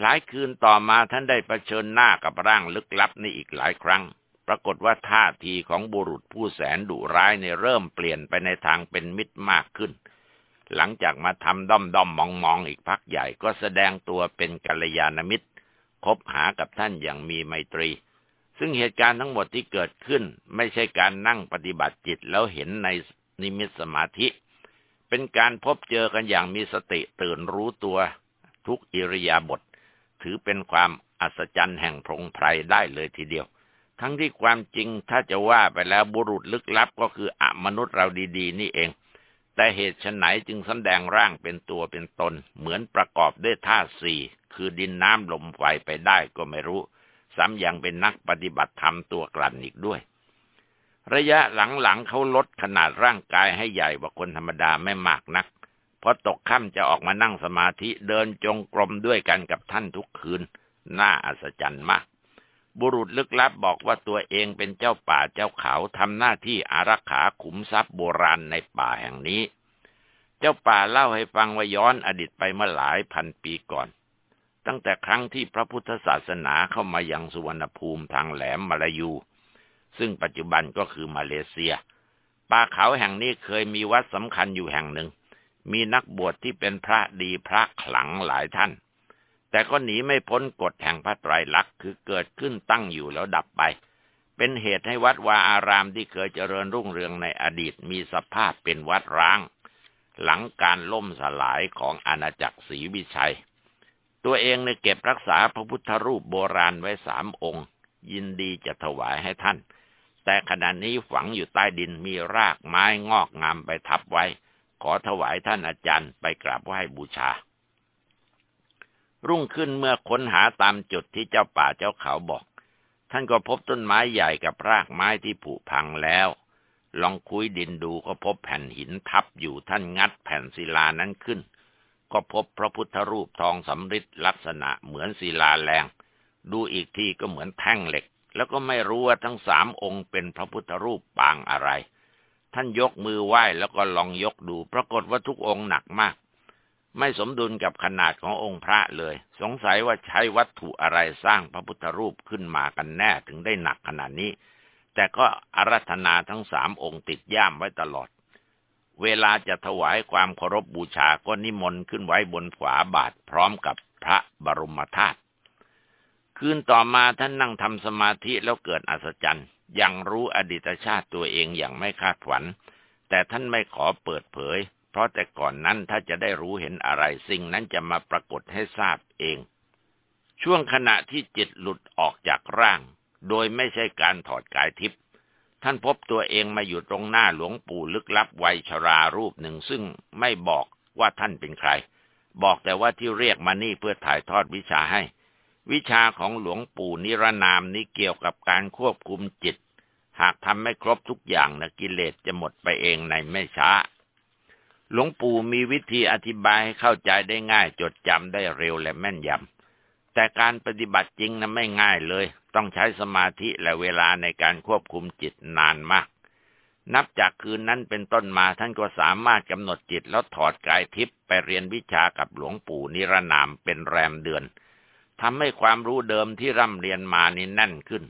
หลายคืนต่อมาท่านได้เผชิญหน้ากับร่างลึกลับนี้อีกหลายครั้ง ปรากฏว่าท่าทีของบุรุษผู้แสนดุร้ายในเริ่มเปลี่ยนไปในทางเป็นมิตรมากขึ้นหลังจากมาทำด้อมด้อมมองมองอีกพักใหญ่ก็แสดงตัวเป็นกัลยาณมิตร คบหากับท่านอย่างมีไมตรี ซึ่งเหตุการณ์ทั้งหมดที่เกิดขึ้น ไม่ใช่การนั่งปฏิบัติจิตแล้วเห็นในนิมิตสมาธิ เป็นการพบเจอกันอย่างมีสติตื่นรู้ตัว ทุกอิริยาบถถือเป็นความอัศจรรย์แห่งพงไพรได้เลยทีเดียว ทั้งที่ความจริงถ้าจะว่าไปแล้วบุรุษลึกลับก็คืออมนุษย์เราดีๆ นี่เองแต่เหตุฉไหนจึงสำแดงร่างเป็นตัวเป็นตน เหมือนประกอบด้วยธาสี่ คือดินน้ำลมไฟไปได้ก็ไม่รู้ ซ้ำยังเป็นนักปฏิบัติธรรมตัวกลั่นอีกด้วย ระยะหลังๆเขาลดขนาดร่างกายให้ใหญ่กว่าคนธรรมดาไม่มากนักพอตกค่ำจะออกมานั่งสมาธิเดินจงกรมด้วยกันกับท่านทุกคืน น่าอัศจรรย์มาก บุรุษลึกลับบอกว่าตัวเองเป็นเจ้าป่าเจ้าเขาทำหน้าที่อารักขาขุมทรัพย์โบราณในป่าแห่งนี้ เจ้าป่าเล่าให้ฟังว่าย้อนอดีตไปเมื่อหลายพันปีก่อน ตั้งแต่ครั้งที่พระพุทธศาสนาเข้ามายังสุวรรณภูมิทางแหลมมาลายู ซึ่งปัจจุบันก็คือมาเลเซีย ป่าเขาแห่งนี้เคยมีวัดสำคัญอยู่แห่งหนึ่ง มีนักบวชที่เป็นพระดีพระขลังหลายท่าน แต่ก็หนีไม่พ้นกฎแห่งพระไตรลักษณ์คือเกิดขึ้นตั้งอยู่แล้วดับไป เป็นเหตุให้วัดวาอารามที่เคยเจริญรุ่งเรืองในอดีตมีสภาพเป็นวัดร้าง หลังการล่มสลายของอาณาจักรศรีวิชัย ตัวเองเนี่ยเก็บรักษาพระพุทธรูปโบราณไว้สามองค์ ยินดีจะถวายให้ท่าน แต่ขณะนี้ฝังอยู่ใต้ดินมีรากไม้งอกงามไปทับไว้ ขอถวายท่านอาจารย์ไปกราบไหว้บูชา รุ่งขึ้นเมื่อค้นหาตามจุดที่เจ้าป่าเจ้าเขาบอก ท่านก็พบต้นไม้ใหญ่กับรากไม้ที่ผุพังแล้วลองคุยดินดูก็พบแผ่นหินทับอยู่ท่านงัดแผ่นศิลานั้นขึ้น ก็พบพระพุทธรูปทองสำริดลักษณะเหมือนศิลาแรง ดูอีกทีก็เหมือนแท่งเหล็ก แล้วก็ไม่รู้ว่าทั้งสามองค์เป็นพระพุทธรูปปางอะไร ท่านยกมือไหว้แล้วก็ลองยกดู ปรากฏว่าทุกองค์หนักมาก ไม่สมดุลกับขนาดขององค์พระเลย สงสัยว่าใช้วัตถุอะไรสร้างพระพุทธรูปขึ้นมากันแน่ถึงได้หนักขนาดนี้ แต่ก็อารัธนาทั้งสามองค์ติดย่ามไว้ตลอด เวลาจะถวายความเคารพบบูชาก็นิมนต์ขึ้นไว้บนฝาบาทพร้อมกับพระบรมธาตุคืนต่อมาท่านนั่งทำสมาธิแล้วเกิดอัศจรรย์ยังรู้อดีตชาติตัวเองอย่างไม่คาดฝัน แต่ท่านไม่ขอเปิดเผย เพราะแต่ก่อนนั้นถ้าจะได้รู้เห็นอะไรสิ่งนั้นจะมาปรากฏให้ทราบเอง ช่วงขณะที่จิตหลุดออกจากร่าง โดยไม่ใช่การถอดกายทิพย์ ท่านพบตัวเองมาอยู่ตรงหน้าหลวงปู่ลึกลับวัยชรารูปหนึ่งซึ่งไม่บอกว่าท่านเป็นใคร บอกแต่ว่าที่เรียกมานี่เพื่อถ่ายทอดวิชาให้ วิชาของหลวงปู่นิรนามนี้เกี่ยวกับการควบคุมจิต หากทำไม่ครบทุกอย่างนะกิเลสจะหมดไปเองในไม่ช้า หลวงปู่มีวิธีอธิบายให้เข้าใจได้ง่ายจดจำได้เร็วและแม่นยำแต่การปฏิบัติจริงนะไม่ง่ายเลย ต้องใช้สมาธิและเวลาในการควบคุมจิตนานมาก นับจากคืนนั้นเป็นต้นมาท่านก็สามารถกำหนดจิตแล้วถอดกายทิพย์ไปเรียนวิชากับหลวงปู่นิรนามเป็นแรมเดือนทำให้ความรู้เดิมที่ร่ำเรียนมานี่แน่นขึ้น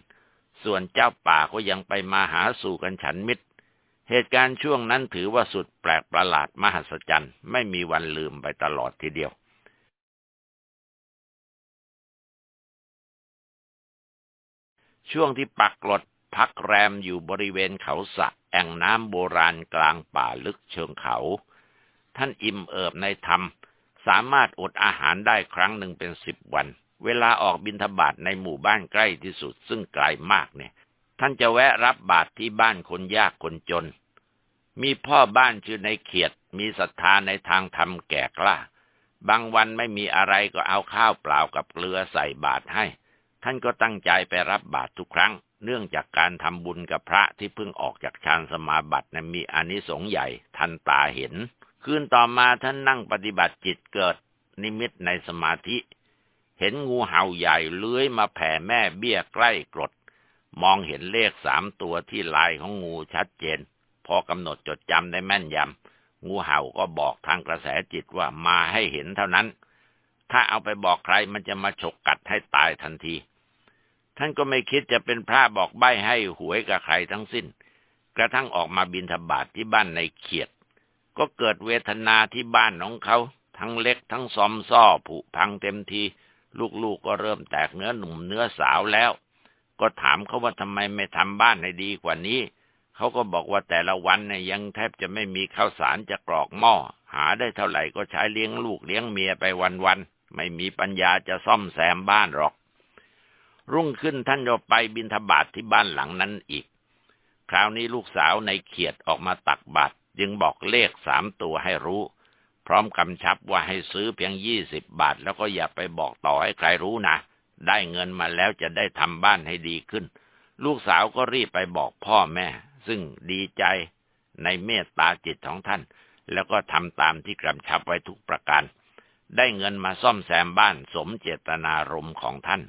ส่วนเจ้าป่าก็ยังไปมาหาสู่กันฉันมิตร เหตุการณ์ช่วงนั้นถือว่าสุดแปลกประหลาดมหัศจรรย์ ไม่มีวันลืมไปตลอดทีเดียว ช่วงที่ปักกลดพักแรมอยู่บริเวณเขาสะแอ่งน้ำโบราณกลางป่าลึกเชิงเขา ท่านอิ่มเอิบในธรรม สามารถอดอาหารได้ครั้งหนึ่งเป็นสิบวัน เวลาออกบินทบาทในหมู่บ้านใกล้ที่สุดซึ่งไกลมากเนี่ย ท่านจะแวะรับบาตรที่บ้านคนยากคนจน มีพ่อบ้านชื่อในเขียด มีศรัทธาในทางธรรมแก่กล้า บางวันไม่มีอะไรก็เอาข้าวเปล่ากับเกลือใส่บาตรให้ ท่านก็ตั้งใจไปรับบาตรทุกครั้ง เนื่องจากการทำบุญกับพระที่เพิ่งออกจากฌานสมาบัตินะมีอานิสงส์ใหญ่ทันตาเห็น คืนต่อมาท่านนั่งปฏิบัติจิตเกิด นิมิตในสมาธิ เห็นงูเห่าใหญ่เลื้อยมาแผ่แม่เบี้ยใกล้กรด มองเห็นเลขสามตัวที่ลายของงูชัดเจน พอกำหนดจดจำได้แม่นยำงูเห่าก็บอกทางกระแสจิตว่ามาให้เห็นเท่านั้น ถ้าเอาไปบอกใครมันจะมาฉกกัดให้ตายทันที ท่านก็ไม่คิดจะเป็นพระบอกใบ้ให้หวยกับใครทั้งสิ้น กระทั่งออกมาบินทบาทที่บ้านในเขียด ก็เกิดเวทนาที่บ้านของเขา ทั้งเล็กทั้งซอมซ่อผุพังเต็มที ลูกๆกก็เริ่มแตกเนื้อหนุ่มเนื้อสาวแล้ว ก็ถามเขาว่าทำไมไม่ทำบ้านให้ดีกว่านี้ เขาก็บอกว่าแต่ละวันเนี่ยยังแทบจะไม่มีข้าวสารจะกรอกหม้อ หาได้เท่าไหร่ก็ใช้เลี้ยงลูกเลี้ยงเมียไปวันๆ ไม่มีปัญญาจะซ่อมแซมบ้านหรอก รุ่งขึ้นท่านจะไปบินทบาทที่บ้านหลังนั้นอีก คราวนี้ลูกสาวในเขียดออกมาตักบาตรจึงบอกเลขสามตัวให้รู้ พร้อมกำชับว่าให้ซื้อเพียงยี่สิบบาท แล้วก็อย่าไปบอกต่อให้ใครรู้นะ ได้เงินมาแล้วจะได้ทำบ้านให้ดีขึ้น ลูกสาวก็รีบไปบอกพ่อแม่ ซึ่งดีใจในเมตตาจิตของท่าน แล้วก็ทำตามที่กำชับไว้ทุกประการ ได้เงินมาซ่อมแซมบ้านสมเจตนารมณ์ของท่าน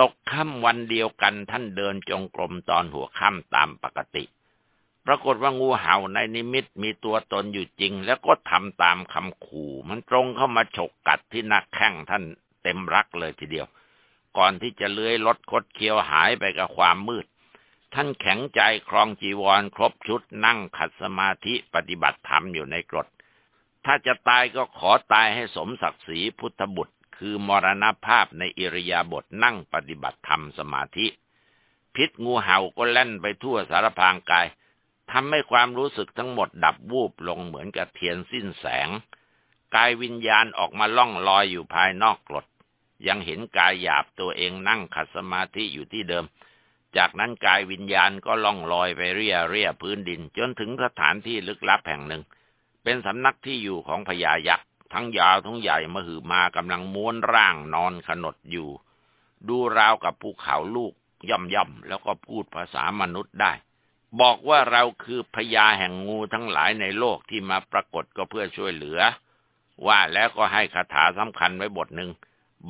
ตกค่ำวันเดียวกันท่านเดินจงกรมตอนหัวค่ำตามปกติ ปรากฏว่างูเห่าในนิมิตมีตัวตนอยู่จริง แล้วก็ทำตามคำขู่ มันตรงเข้ามาฉกกัดที่นักแข้งท่านเต็มรักเลยทีเดียว ก่อนที่จะเลื้อยลดคดเคี้ยวหายไปกับความมืด ท่านแข็งใจครองจีวรครบชุดนั่งขัดสมาธิปฏิบัติธรรมอยู่ในกรดถ้าจะตายก็ขอตายให้สมศักดิ์ศรีพุทธบุตร คือมรณภาพในอิริยาบถนั่งปฏิบัติธรรมสมาธิ พิษงูเห่าก็แล่นไปทั่วสารพางกายทำให้ความรู้สึกทั้งหมดดับวูบลงเหมือนกับเทียนสิ้นแสง กายวิญญาณออกมาล่องลอยอยู่ภายนอกกรด ยังเห็นกายหยาบตัวเองนั่งขัดสมาธิอยู่ที่เดิม จากนั้นกายวิญญาณก็ล่องลอยไปเรียเรียพื้นดิน จนถึงสถานที่ลึกลับแห่งหนึ่ง เป็นสำนักที่อยู่ของพญายักษ์ ทั้งยาวทั้งใหญ่มาหือมากำลังม้วนร่างนอนขนดอยู่ ดูราวกับภูเขาลูกย่อมย่อมแล้วก็พูดภาษามนุษย์ได้ บอกว่าเราคือพญาแห่งงูทั้งหลายในโลกที่มาปรากฏก็เพื่อช่วยเหลือ ว่าแล้วก็ให้คาถาสำคัญไว้บทหนึ่ง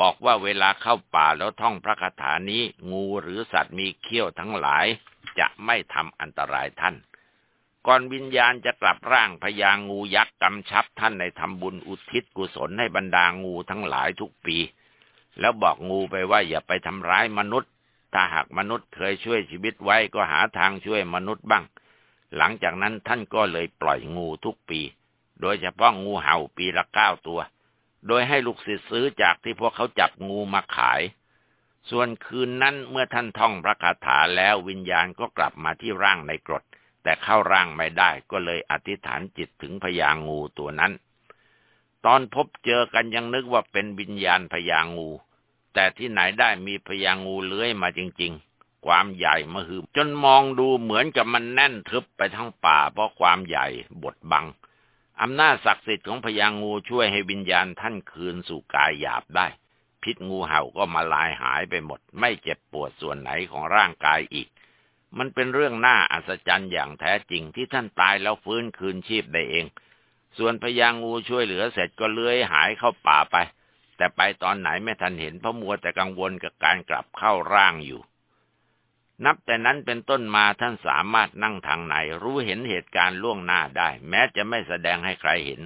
บอกว่าเวลาเข้าป่าแล้วท่องพระคาถานี้ งูหรือสัตว์มีเขี้ยวทั้งหลาย จะไม่ทำอันตรายท่าน ก่อนวิญญาณจะกลับร่างพญางูยักษ์กำชับท่านในทำบุญอุทิศกุศลให้บรรดางูทั้งหลายทุกปี แล้วบอกงูไปว่าอย่าไปทำร้ายมนุษย์ ถ้าหากมนุษย์เคยช่วยชีวิตไว้ก็หาทางช่วยมนุษย์บ้าง หลังจากนั้นท่านก็เลยปล่อยงูทุกปี โดยเฉพาะงูเห่าปีละเก้าตัว โดยให้ลูกศิษย์ซื้อจากที่พวกเขาจับงูมาขาย ส่วนคืนนั้นเมื่อท่านท่องพระคาถาแล้ววิญญาณก็กลับมาที่ร่างในกรด แต่เข้าร่างไม่ได้ก็เลยอธิษฐานจิตถึงพญางูตัวนั้น ตอนพบเจอกันยังนึกว่าเป็นวิญญาณพญางู แต่ที่ไหนได้มีพญางูเลื้อยมาจริง ๆ ความใหญ่มหึมจนมองดูเหมือนกับมันแน่นทึบไปทั้งป่าเพราะความใหญ่บดบังอำนาจศักดิ์สิทธิ์ของพญางูช่วยให้วิญญาณท่านคืนสู่กายหยาบได้ พิษงูเห่าก็มาลายหายไปหมด ไม่เจ็บปวดส่วนไหนของร่างกายอีก มันเป็นเรื่องน่าอัศจรรย์อย่างแท้จริงที่ท่านตายแล้วฟื้นคืนชีพได้เอง ส่วนพญางูช่วยเหลือเสร็จก็เลื้อยหายเข้าป่าไป แต่ไปตอนไหนไม่ทันเห็นเพราะมัวแต่กังวลกับการกลับเข้าร่างอยู่ นับแต่นั้นเป็นต้นมาท่านสามารถนั่งทางไหน รู้เห็นเหตุการณ์ล่วงหน้าได้ แม้จะไม่แสดงให้ใครเห็น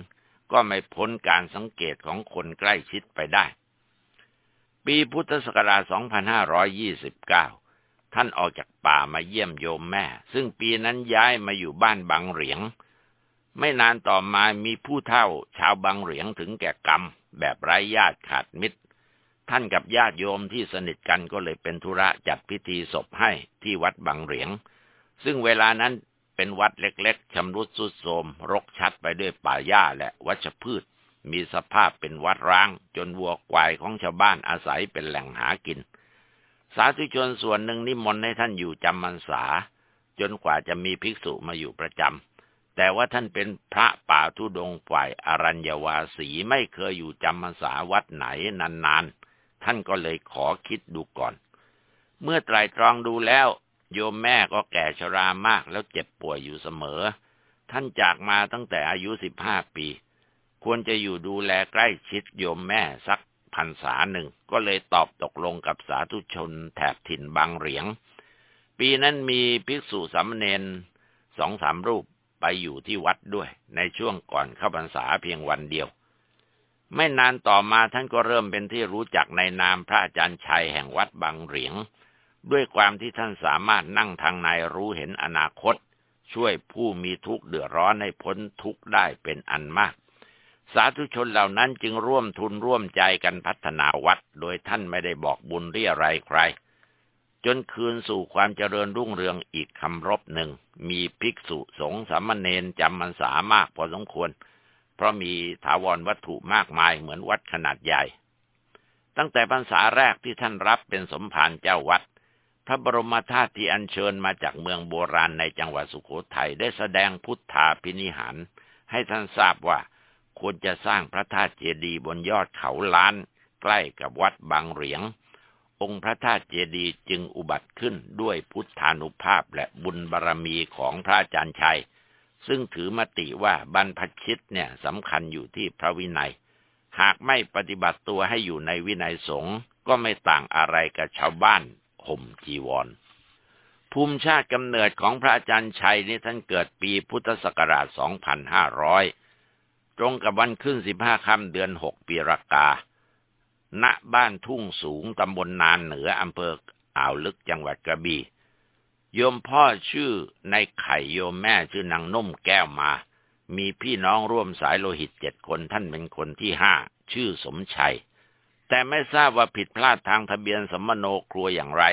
ก็ไม่พ้นการสังเกตของคนใกล้ชิดไปได้ ปีพุทธศักราช 2529 ท่านออกจากป่ามาเยี่ยมโยมแม่ ซึ่งปีนั้นย้ายมาอยู่บ้านบางเหรียง ไม่นานต่อมามีผู้เฒ่า ชาวบางเหรียงถึงแก่กรรม แบบไร้ญาติขาดมิตร ท่านกับญาติโยมที่สนิทกันก็เลยเป็นธุระจัดพิธีศพให้ที่วัดบางเหรียง ซึ่งเวลานั้นเป็นวัดเล็กๆชำรุดสุดโทรมรกชัดไปด้วยป่าหญ้าและวัชพืช มีสภาพเป็นวัดร้าง จนวัวควายของชาวบ้านอาศัยเป็นแหล่งหากิน สาธุชนส่วนหนึ่งนิมนต์ให้ท่านอยู่จำมันษา จนกว่าจะมีภิกษุมาอยู่ประจำแต่ว่าท่านเป็นพระป่าทุดงฝ่ายอรัญญวาสีไม่เคยอยู่จำมันษาวัดไหนนานๆ ท่านก็เลยขอคิดดูก่อน เมื่อไตรตรองดูแล้ว โยมแม่ก็แก่ชรามากแล้วเจ็บป่วยอยู่เสมอ ท่านจากมาตั้งแต่อายุสิบห้าปี ควรจะอยู่ดูแลใกล้ชิดโยมแม่สัก พันษาหนึ่ง ก็เลยตอบตกลงกับสาธุชนแถบถิ่นบางเหรียง ปีนั้นมีภิกษุสามเณรสองสามรูปไปอยู่ที่วัดด้วย ในช่วงก่อนเข้าพรรษาเพียงวันเดียว ไม่นานต่อมาท่านก็เริ่มเป็นที่รู้จักในนามพระอาจารย์ชัยแห่งวัดบางเหรียง ด้วยความที่ท่านสามารถนั่งทางในรู้เห็นอนาคต ช่วยผู้มีทุกข์เดือดร้อนให้พ้นทุกข์ได้เป็นอันมาก สาธุชนเหล่านั้นจึงร่วมทุนร่วมใจกันพัฒนาวัด โดยท่านไม่ได้บอกบุญเรียอะไรใคร จนคืนสู่ความเจริญรุ่งเรืองอีกคำรบหนึ่ง มีภิกษุสงฆ์สามเณรจำมันสามากพอสมควร เพราะมีถาวรวัตถุมากมายเหมือนวัดขนาดใหญ่ ตั้งแต่พรรษาแรกที่ท่านรับเป็นสมภารเจ้าวัด พระบรมธาตุที่อัญเชิญมาจากเมืองโบราณในจังหวัดสุโขทัยได้แสดงพุทธาพินิหาร ให้ท่านทราบว่า ควรจะสร้างพระธาตุเจดีย์บนยอดเขาล้าน ใกล้กับวัดบางเหรียง องค์พระธาตุเจดีย์จึงอุบัติขึ้นด้วยพุทธานุภาพและบุญบารรมีของพระอาจารย์ชัย ซึ่งถือมติว่าบรรพชิตเนี่ยสำคัญอยู่ที่พระวินัย หากไม่ปฏิบัติตัวให้อยู่ในวินัยสงฆ์ก็ไม่ต่างอะไรกับชาวบ้านห่มจีวรภูมิชาติกำเนิดของพระอาจารย์ชัยนี่ท่านเกิดปีพุทธศักราช 2500 ตรงกับวันขึ้น15ค่ำเดือน6ปีรากา ณ บ้านทุ่งสูงตำบลนานเหนืออำเภออ่าวลึกจังหวัดกระบี่ โยมพ่อชื่อในไข่โยมแม่ชื่อนางนุ่มแก้วมา มีพี่น้องร่วมสายโลหิตเจ็ดคนท่านเป็นคนที่ห้า ชื่อสมชัย แต่ไม่ทราบว่าผิดพลาดทางทะเบียนสมโนครัวอย่างไร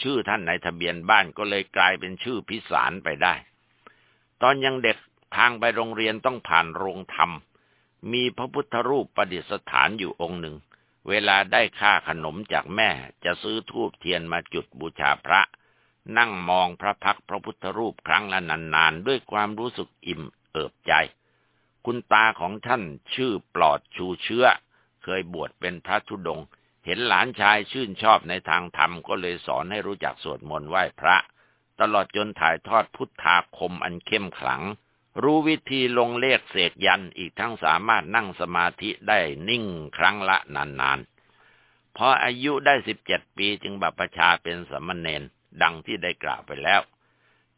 ชื่อท่านในทะเบียนบ้านก็เลยกลายเป็นชื่อพิสารไปได้ ตอนยังเด็ก ทางไปโรงเรียนต้องผ่านโรงธรรม มีพระพุทธรูปประดิษฐานอยู่องค์หนึ่ง เวลาได้ค่าขนมจากแม่จะซื้อทูบเทียนมาจุดบูชาพระ นั่งมองพระพักพระพุทธรูปครั้งละนานๆ ด้วยความรู้สึกอิ่มเอิบใจ คุณตาของท่านชื่อปลอดชูเชื้อ เคยบวชเป็นพระธุดงเห็นหลานชายชื่นชอบในทางธรรมก็เลยสอนให้รู้จักสวดมนต์ไหว้พระ ตลอดจนถ่ายทอดพุทธาคมอันเข้มขลัง รู้วิธีลงเลขเสกยันอีกทั้งสามารถนั่งสมาธิได้นิ่งครั้งละนานๆ พออายุได้สิบเจ็ดปีจึงบัพชาเป็นสมณเณรดังที่ได้กล่าวไปแล้ว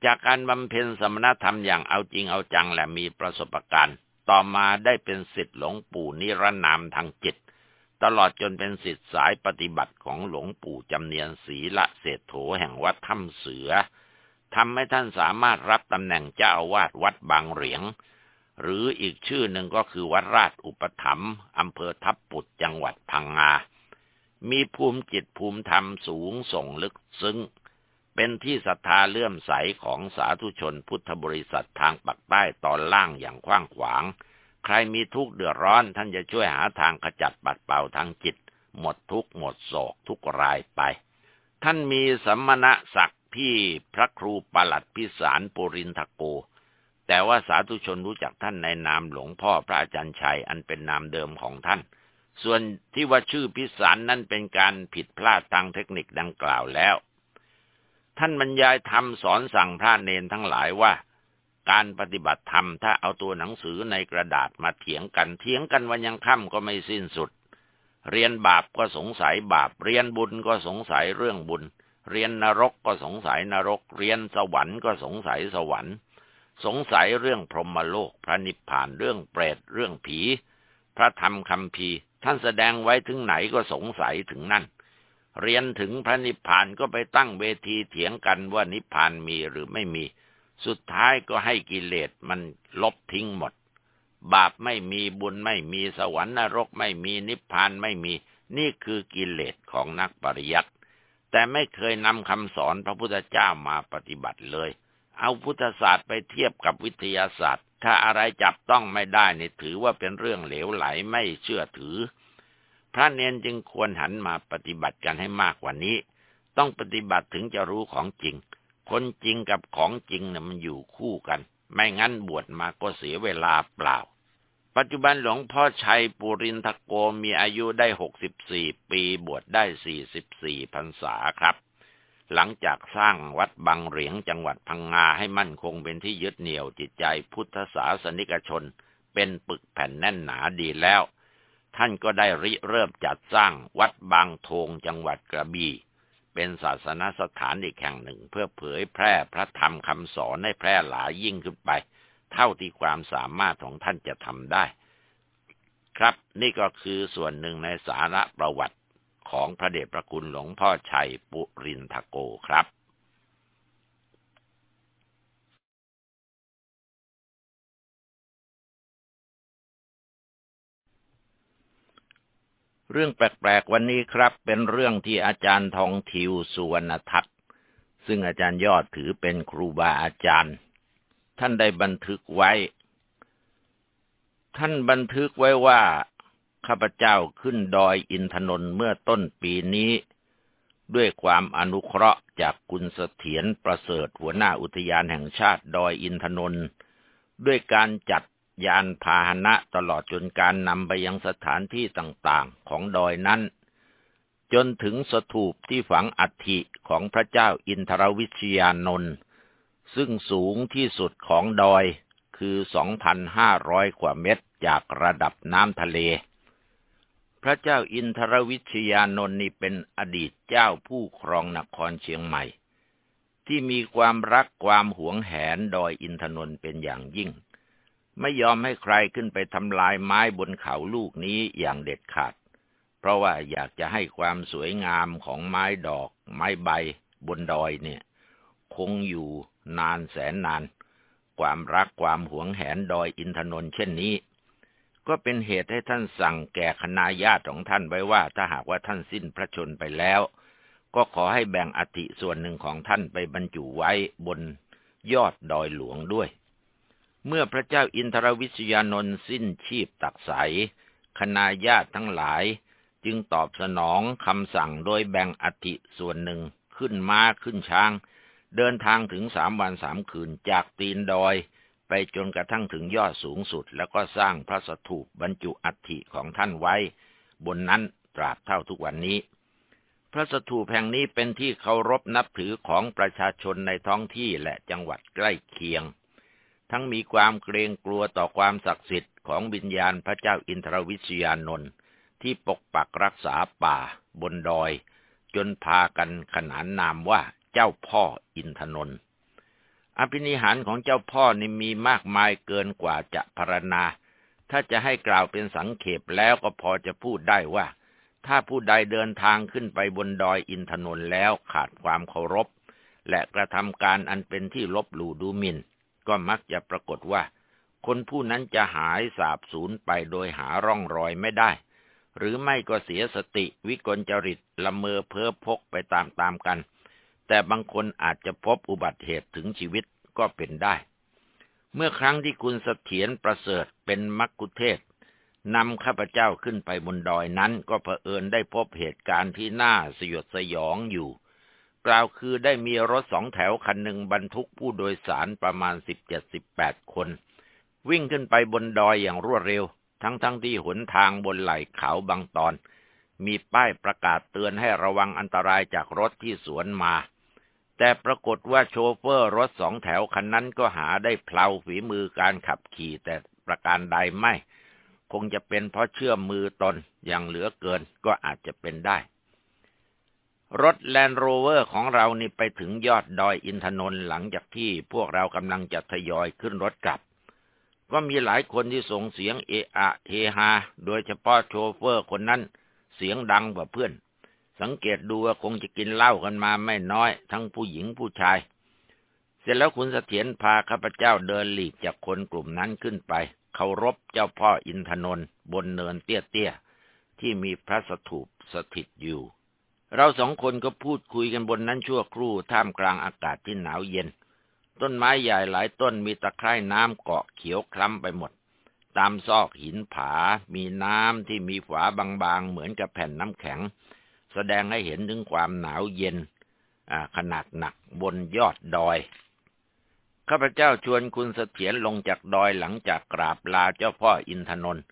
จากการบำเพ็ญสมณธรรมอย่างเอาจริงเอาจังและมีประสบการณ์ ต่อมาได้เป็นสิทธิหลวงปู่นิรนามทางจิต ตลอดจนเป็นสิทธิสายปฏิบัติของหลวงปู่จำเนียนศรีละเศรษโถแห่งวัดถ้ำเสือ ทำให้ท่านสามารถรับตำแหน่งเจ้าอาวาสวัดบางเหรียง หรืออีกชื่อหนึ่งก็คือวัดราชอุปถัมภ์อำเภอทับปุดจังหวัดพังงา มีภูมิจิตภูมิธรรมสูงส่งลึกซึ้ง เป็นที่ศรัทธาเลื่อมใสของสาธุชนพุทธบริษัททางปักใต้ตอนล่างอย่างกว้างขวาง ใครมีทุกข์เดือดร้อนท่านจะช่วยหาทางขจัดปัดเป่าทางจิต หมดทุกข์หมดโศกทุกรายไป ท่านมีสัมมณศักดิ์ ที่พระครูปลัดพิสารปุรินทโก แต่ว่าสาธุชนรู้จักท่านในนามหลวงพ่อพระอาจารย์ชัยอันเป็นนามเดิมของท่าน ส่วนที่ว่าชื่อพิสารนั้นเป็นการผิดพลาดทางเทคนิคดังกล่าวแล้ว ท่านบรรยายธรรมสอนสั่งพระเนนทั้งหลายว่า การปฏิบัติธรรมถ้าเอาตัวหนังสือในกระดาษมาเถียงกันเถียงกันวันยังค่ำก็ไม่สิ้นสุดเรียนบาปก็สงสัยบาป เรียนบุญก็สงสัยเรื่องบุญ เรียนนรกก็สงสัยนรก เรียนสวรรค์ก็สงสัยสวรรค์ สงสัยเรื่องพรหมโลก พระนิพพานเรื่องเปรตเรื่องผี พระธรรมคำพีท่านแสดงไว้ถึงไหนก็สงสัยถึงนั่น เรียนถึงพระนิพพานก็ไปตั้งเวทีเถียงกันว่านิพพานมีหรือไม่มี สุดท้ายก็ให้กิเลสมันลบทิ้งหมด บาปไม่มีบุญไม่มีสวรรค์นรกไม่มีนิพพานไม่มี นี่คือกิเลสของนักปริยัติ แต่ไม่เคยนำคำสอนพระพุทธเจ้ามาปฏิบัติเลย เอาพุทธศาสตร์ไปเทียบกับวิทยาศาสตร์ ถ้าอะไรจับต้องไม่ได้นี่ถือว่าเป็นเรื่องเหลวไหลไม่เชื่อถือ พระเนนจึงควรหันมาปฏิบัติกันให้มากกว่านี้ ต้องปฏิบัติถึงจะรู้ของจริง คนจริงกับของจริงเนี่ยมันอยู่คู่กัน ไม่งั้นบวชมาก็เสียเวลาเปล่า ปัจจุบันหลวงพ่อชัยปุรินทโกมีอายุได้หกสิบสี่ปีบวชได้สี่สิบสี่พรรษาครับ หลังจากสร้างวัดบางเหรียงจังหวัดพังงาให้มั่นคงเป็นที่ยึดเหนี่ยวจิตใจพุทธศาสนิกชน เป็นปึกแผ่นแน่นหนาดีแล้ว ท่านก็ได้ริเริ่มจัดสร้างวัดบางโทงจังหวัดกระบี่เป็นศาสนสถานอีกแห่งหนึ่ง เพื่อเผยแพร่พระธรรมคำสอนให้แพร่หลายยิ่งขึ้นไป เท่าที่ความสามารถของท่านจะทำได้ ครับนี่ก็คือส่วนหนึ่งในสาระประวัติของพระเดชพระคุณหลวงพ่อชัยปุรินทโกครับเรื่องแปลกๆวันนี้ครับ เป็นเรื่องที่อาจารย์ทองทิวสุวรรณทัศน์ซึ่งอาจารย์ยอดถือเป็นครูบาอาจารย์ ท่านได้บันทึกไว้ ท่านบันทึกไว้ว่า ข้าพเจ้าขึ้นดอยอินทนนท์เมื่อต้นปีนี้ ด้วยความอนุเคราะห์จากกุลเสถียรประเสริฐหัวหน้าอุทยานแห่งชาติดอยอินทนนท์ด้วยการจัดยานพาหนะตลอดจนการนำไปยังสถานที่ต่างๆของดอยนั้น จนถึงสถูปที่ฝังอัฐิของพระเจ้าอินทรวิชยานนท์ ซึ่งสูงที่สุดของดอยคือ 2,500 กว่าเมตรจากระดับน้ำทะเล พระเจ้าอินทรวิชยานนท์นี่เป็นอดีตเจ้าผู้ครองนครเชียงใหม่ ที่มีความรักความหวงแหนดอยอินทนนท์เป็นอย่างยิ่ง ไม่ยอมให้ใครขึ้นไปทำลายไม้บนเขาลูกนี้อย่างเด็ดขาด เพราะว่าอยากจะให้ความสวยงามของไม้ดอก ไม้ใบบนดอยเนี่ย คงอยู่ นานแสนนาน ความรักความหวงแหนดอยอินทนนท์เช่นนี้ ก็เป็นเหตุให้ท่านสั่งแก่คณะญาติของท่านไว้ว่าถ้าหากว่าท่านสิ้นพระชนไปแล้ว ก็ขอให้แบ่งอธิส่วนหนึ่งของท่านไปบรรจุไว้บนยอดดอยหลวงด้วย เมื่อพระเจ้าอินทรวิชยานนท์สิ้นชีพตักใสคณาญาติทั้งหลายจึงตอบสนองคำสั่งโดยแบ่งอธิส่วนหนึ่งขึ้นม้าขึ้นช้าง เดินทางถึงสามวันสามคืนจากตีนดอย ไปจนกระทั่งถึงยอดสูงสุด แล้วก็สร้างพระสถูปบรรจุอัฐิของท่านไว้ บนนั้นตราบเท่าทุกวันนี้ พระสถูปแห่งนี้เป็นที่เคารพนับถือของประชาชนในท้องที่และจังหวัดใกล้เคียง ทั้งมีความเกรงกลัวต่อความศักดิ์สิทธิ์ของวิญญาณพระเจ้าอินทรวิชยานนท์ที่ปกปักรักษาป่าบนดอย จนพากันขนานนามว่า เจ้าพ่ออินทนนท์อภินิหารของเจ้าพ่อนี่มีมากมายเกินกว่าจะพรรณนา ถ้าจะให้กล่าวเป็นสังเขปแล้วก็พอจะพูดได้ว่า ถ้าผู้ใดเดินทางขึ้นไปบนดอยอินทนนท์แล้วขาดความเคารพ และกระทำการอันเป็นที่ลบหลู่ดูหมิน่น ก็มักจะปรากฏว่า คนผู้นั้นจะหายสาบสูญไปโดยหาร่องรอยไม่ได้ หรือไม่ก็เสียสติวิกลจริตละเมอเพ้อพกไปตามๆกัน แต่บางคนอาจจะพบอุบัติเหตุถึงชีวิตก็เป็นได้ เมื่อครั้งที่คุณเสถียรประเสริฐเป็นมักคุเทศนำข้าพเจ้าขึ้นไปบนดอยนั้นก็เผอิญได้พบเหตุการณ์ที่น่าสยดสยองอยู่ กล่าวคือได้มีรถสองแถวคันหนึ่งบรรทุกผู้โดยสารประมาณสิบเจ็ดสิบแปดคน วิ่งขึ้นไปบนดอยอย่างรวดเร็ว ทั้งๆทที่หนทางบนไหล่เขาบางตอน มีป้ายประกาศเตือนให้ระวังอันตรายจากรถที่สวนมา แต่ปรากฏว่าโชเฟอร์รถสองแถวคันนั้นก็หาได้เพลาฝีมือการขับขี่แต่ประการใดไม่ คงจะเป็นเพราะเชื่อมือตนอย่างเหลือเกินก็อาจจะเป็นได้ รถแลนด์โรเวอร์ของเรานี่ไปถึงยอดดอยอินทนนท์หลังจากที่พวกเรากำลังจะทยอยขึ้นรถกลับ ก็มีหลายคนที่ส่งเสียงเอะอะเฮฮาโดยเฉพาะโชเฟอร์คนนั้นเสียงดังกว่าเพื่อน สังเกตดูว่าคงจะกินเหล้ากันมาไม่น้อย ทั้งผู้หญิงผู้ชาย เสร็จแล้วคุณเสถียรพาข้าพเจ้าเดินหลีกจากคนกลุ่มนั้นขึ้นไปเคารพเจ้าพ่ออินทนนท์บนเนินเตี้ยๆที่มีพระสถูปสถิตอยู่ เราสองคนก็พูดคุยกันบนนั้นชั่วครู่ท่ามกลางอากาศที่หนาวเย็น ต้นไม้ใหญ่หลายต้นมีตะไคร่น้ำเกาะเขียวคล้ำไปหมดตามซอกหินผา มีน้ำที่มีฝาบางๆ เหมือนกับแผ่นน้ำแข็ง แสดงให้เห็นถึงความหนาวเย็นขนาดหนักบนยอดดอย ข้าพเจ้าชวนคุณเสถียรลงจากดอยหลังจากกราบลาเจ้าพ่ออินทนนท์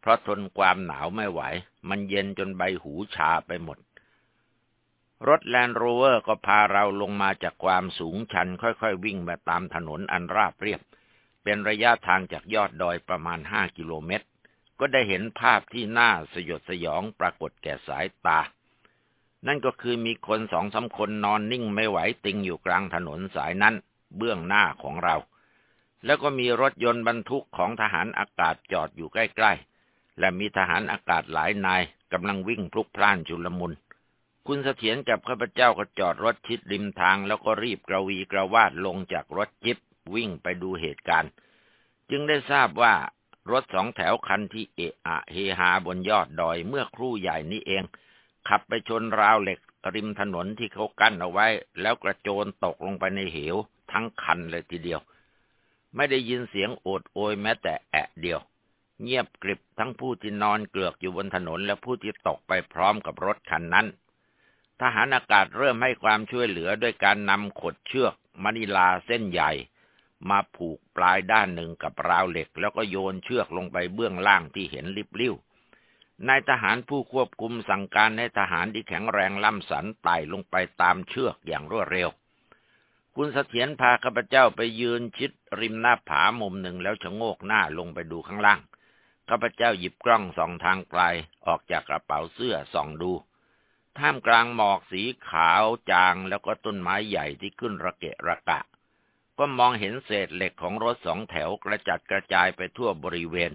เพราะทนความหนาวไม่ไหว มันเย็นจนใบหูชาไปหมด รถแลนด์โรเวอร์ก็พาเราลงมาจากความสูงชันค่อยๆวิ่งมาตามถนนอันราบเรียบ เป็นระยะทางจากยอดดอยประมาณห้ากิโลเมตร ก็ได้เห็นภาพที่น่าสยดสยองปรากฏแก่สายตา นั่นก็คือมีคนสองสามคนนอนนิ่งไม่ไหวติงอยู่กลางถนนสายนั้น เบื้องหน้าของเรา แล้วก็มีรถยนต์บรรทุกของทหารอากาศจอดอยู่ใกล้ๆ และมีทหารอากาศหลายนายกำลังวิ่งพลุกพล่านจุลมุน คุณเสถียรกับข้าพเจ้าก็จอดรถชิดริมทาง แล้วก็รีบกระวีกระวาดลงจากรถจิบวิ่งไปดูเหตุการณ์ จึงได้ทราบว่ารถสองแถวคันที่เอะอะเฮฮาบนยอดดอยเมื่อครู่ใหญ่นี้เอง ขับไปชนราวเหล็ก ริมถนนที่เขากั้นเอาไว้ แล้วกระโจนตกลงไปในเหว ทั้งคันเลยทีเดียว ไม่ได้ยินเสียงโอดโอยแม้แต่แอะเดียว เงียบกริบทั้งผู้ที่นอนเกลือกอยู่บนถนน และผู้ที่ตกไปพร้อมกับรถคันนั้น ทหารอากาศเริ่มให้ความช่วยเหลือด้วยการนำขดเชือกมนิลาเส้นใหญ่ มาผูกปลายด้านหนึ่งกับราวเหล็ก แล้วก็โยนเชือกลงไปเบื้องล่างที่เห็นริบลิ่ว นายทหารผู้ควบคุมสั่งการให้ทหารที่แข็งแรงล่ำสันไต่ลงไปตามเชือกอย่างรวดเร็ว คุณเสถียรพาข้าพเจ้าไปยืนชิดริมหน้าผามุมหนึ่งแล้วชะโงกหน้าลงไปดูข้างล่าง ข้าพเจ้าหยิบกล้องส่องทางไกลออกจากกระเป๋าเสื้อส่องดู ท่ามกลางหมอกสีขาวจางแล้วก็ต้นไม้ใหญ่ที่ขึ้นระเกะระกะ ก็มองเห็นเศษเหล็กของรถสองแถวกระจัดกระจายไปทั่วบริเวณ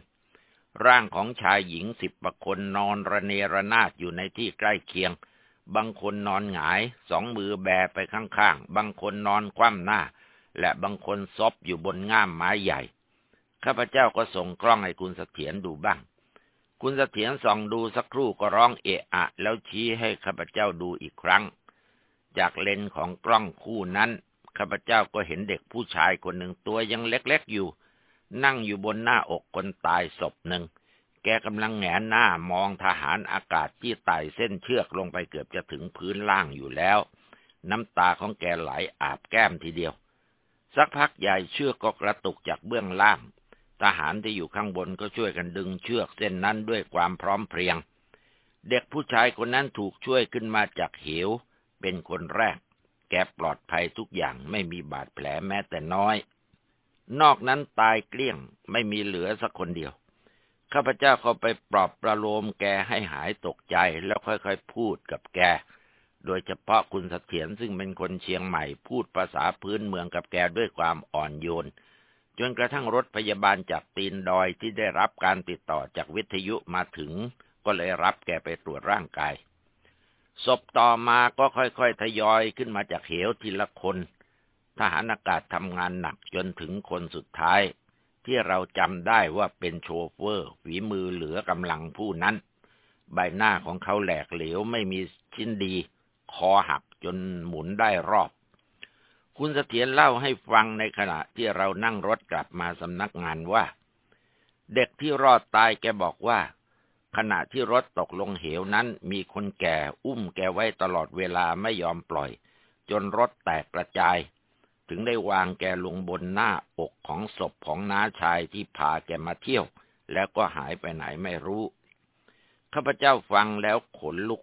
ร่างของชายหญิงสิบประคนนอนระเนระนาดอยู่ในที่ใกล้เคียง บางคนนอนหงาย สองมือแบไปข้างๆ บางคนนอนคว่ำหน้า และบางคนซบอยู่บนง่ามไม้ใหญ่ ข้าพเจ้าก็ส่งกล้องให้คุณเสถียรดูบ้าง คุณเสถียรส่องดูสักครู่ก็ร้องเอะอะ แล้วชี้ให้ข้าพเจ้าดูอีกครั้ง จากเลนของกล้องคู่นั้นข้าพเจ้าก็เห็นเด็กผู้ชายคนหนึ่งตัวยังเล็กๆอยู่ นั่งอยู่บนหน้าอกคนตายศพหนึ่ง แกกำลังแงนหน้ามองทหารอากาศที่ไต่เส้นเชือกลงไปเกือบจะถึงพื้นล่างอยู่แล้ว น้ำตาของแกไหลอาบแก้มทีเดียว สักพักใหญ่เชือกก็กระตุกจากเบื้องล่าง ทหารที่อยู่ข้างบนก็ช่วยกันดึงเชือกเส้นนั้นด้วยความพร้อมเพรียง เด็กผู้ชายคนนั้นถูกช่วยขึ้นมาจากเหว เป็นคนแรก แกปลอดภัยทุกอย่างไม่มีบาดแผลแม้แต่น้อย นอกนั้นตายเกลี้ยงไม่มีเหลือสักคนเดียว ข้าพเจ้าเข้าไปปลอบประโลมแกให้หายตกใจแล้วค่อยๆพูดกับแก โดยเฉพาะคุณเสถียรซึ่งเป็นคนเชียงใหม่พูดภาษาพื้นเมืองกับแกด้วยความอ่อนโยน จนกระทั่งรถพยาบาลจากตีนดอยที่ได้รับการติดต่อจากวิทยุมาถึง ก็เลยรับแกไปตรวจร่างกายศพต่อมาก็ค่อยๆทยอยขึ้นมาจากเหวทีละคน ทหารอากาศทำงานหนักจนถึงคนสุดท้าย ที่เราจำได้ว่าเป็นโชเฟอร์ฝีมือเหลือกำลังผู้นั้น ใบหน้าของเขาแหลกเหลวไม่มีชิ้นดี คอหักจนหมุนได้รอบ คุณเสถียรเล่าให้ฟังในขณะที่เรานั่งรถกลับมาสำนักงานว่า เด็กที่รอดตายแกบอกว่า ขณะที่รถตกลงเหวนั้นมีคนแก่ อุ้มแกไว้ตลอดเวลาไม่ยอมปล่อย จนรถแตกกระจาย ถึงได้วางแกลงบนหน้าอกของศพของน้าชายที่พาแกมาเที่ยว แล้วก็หายไปไหนไม่รู้ ข้าพเจ้าฟังแล้วขนลุก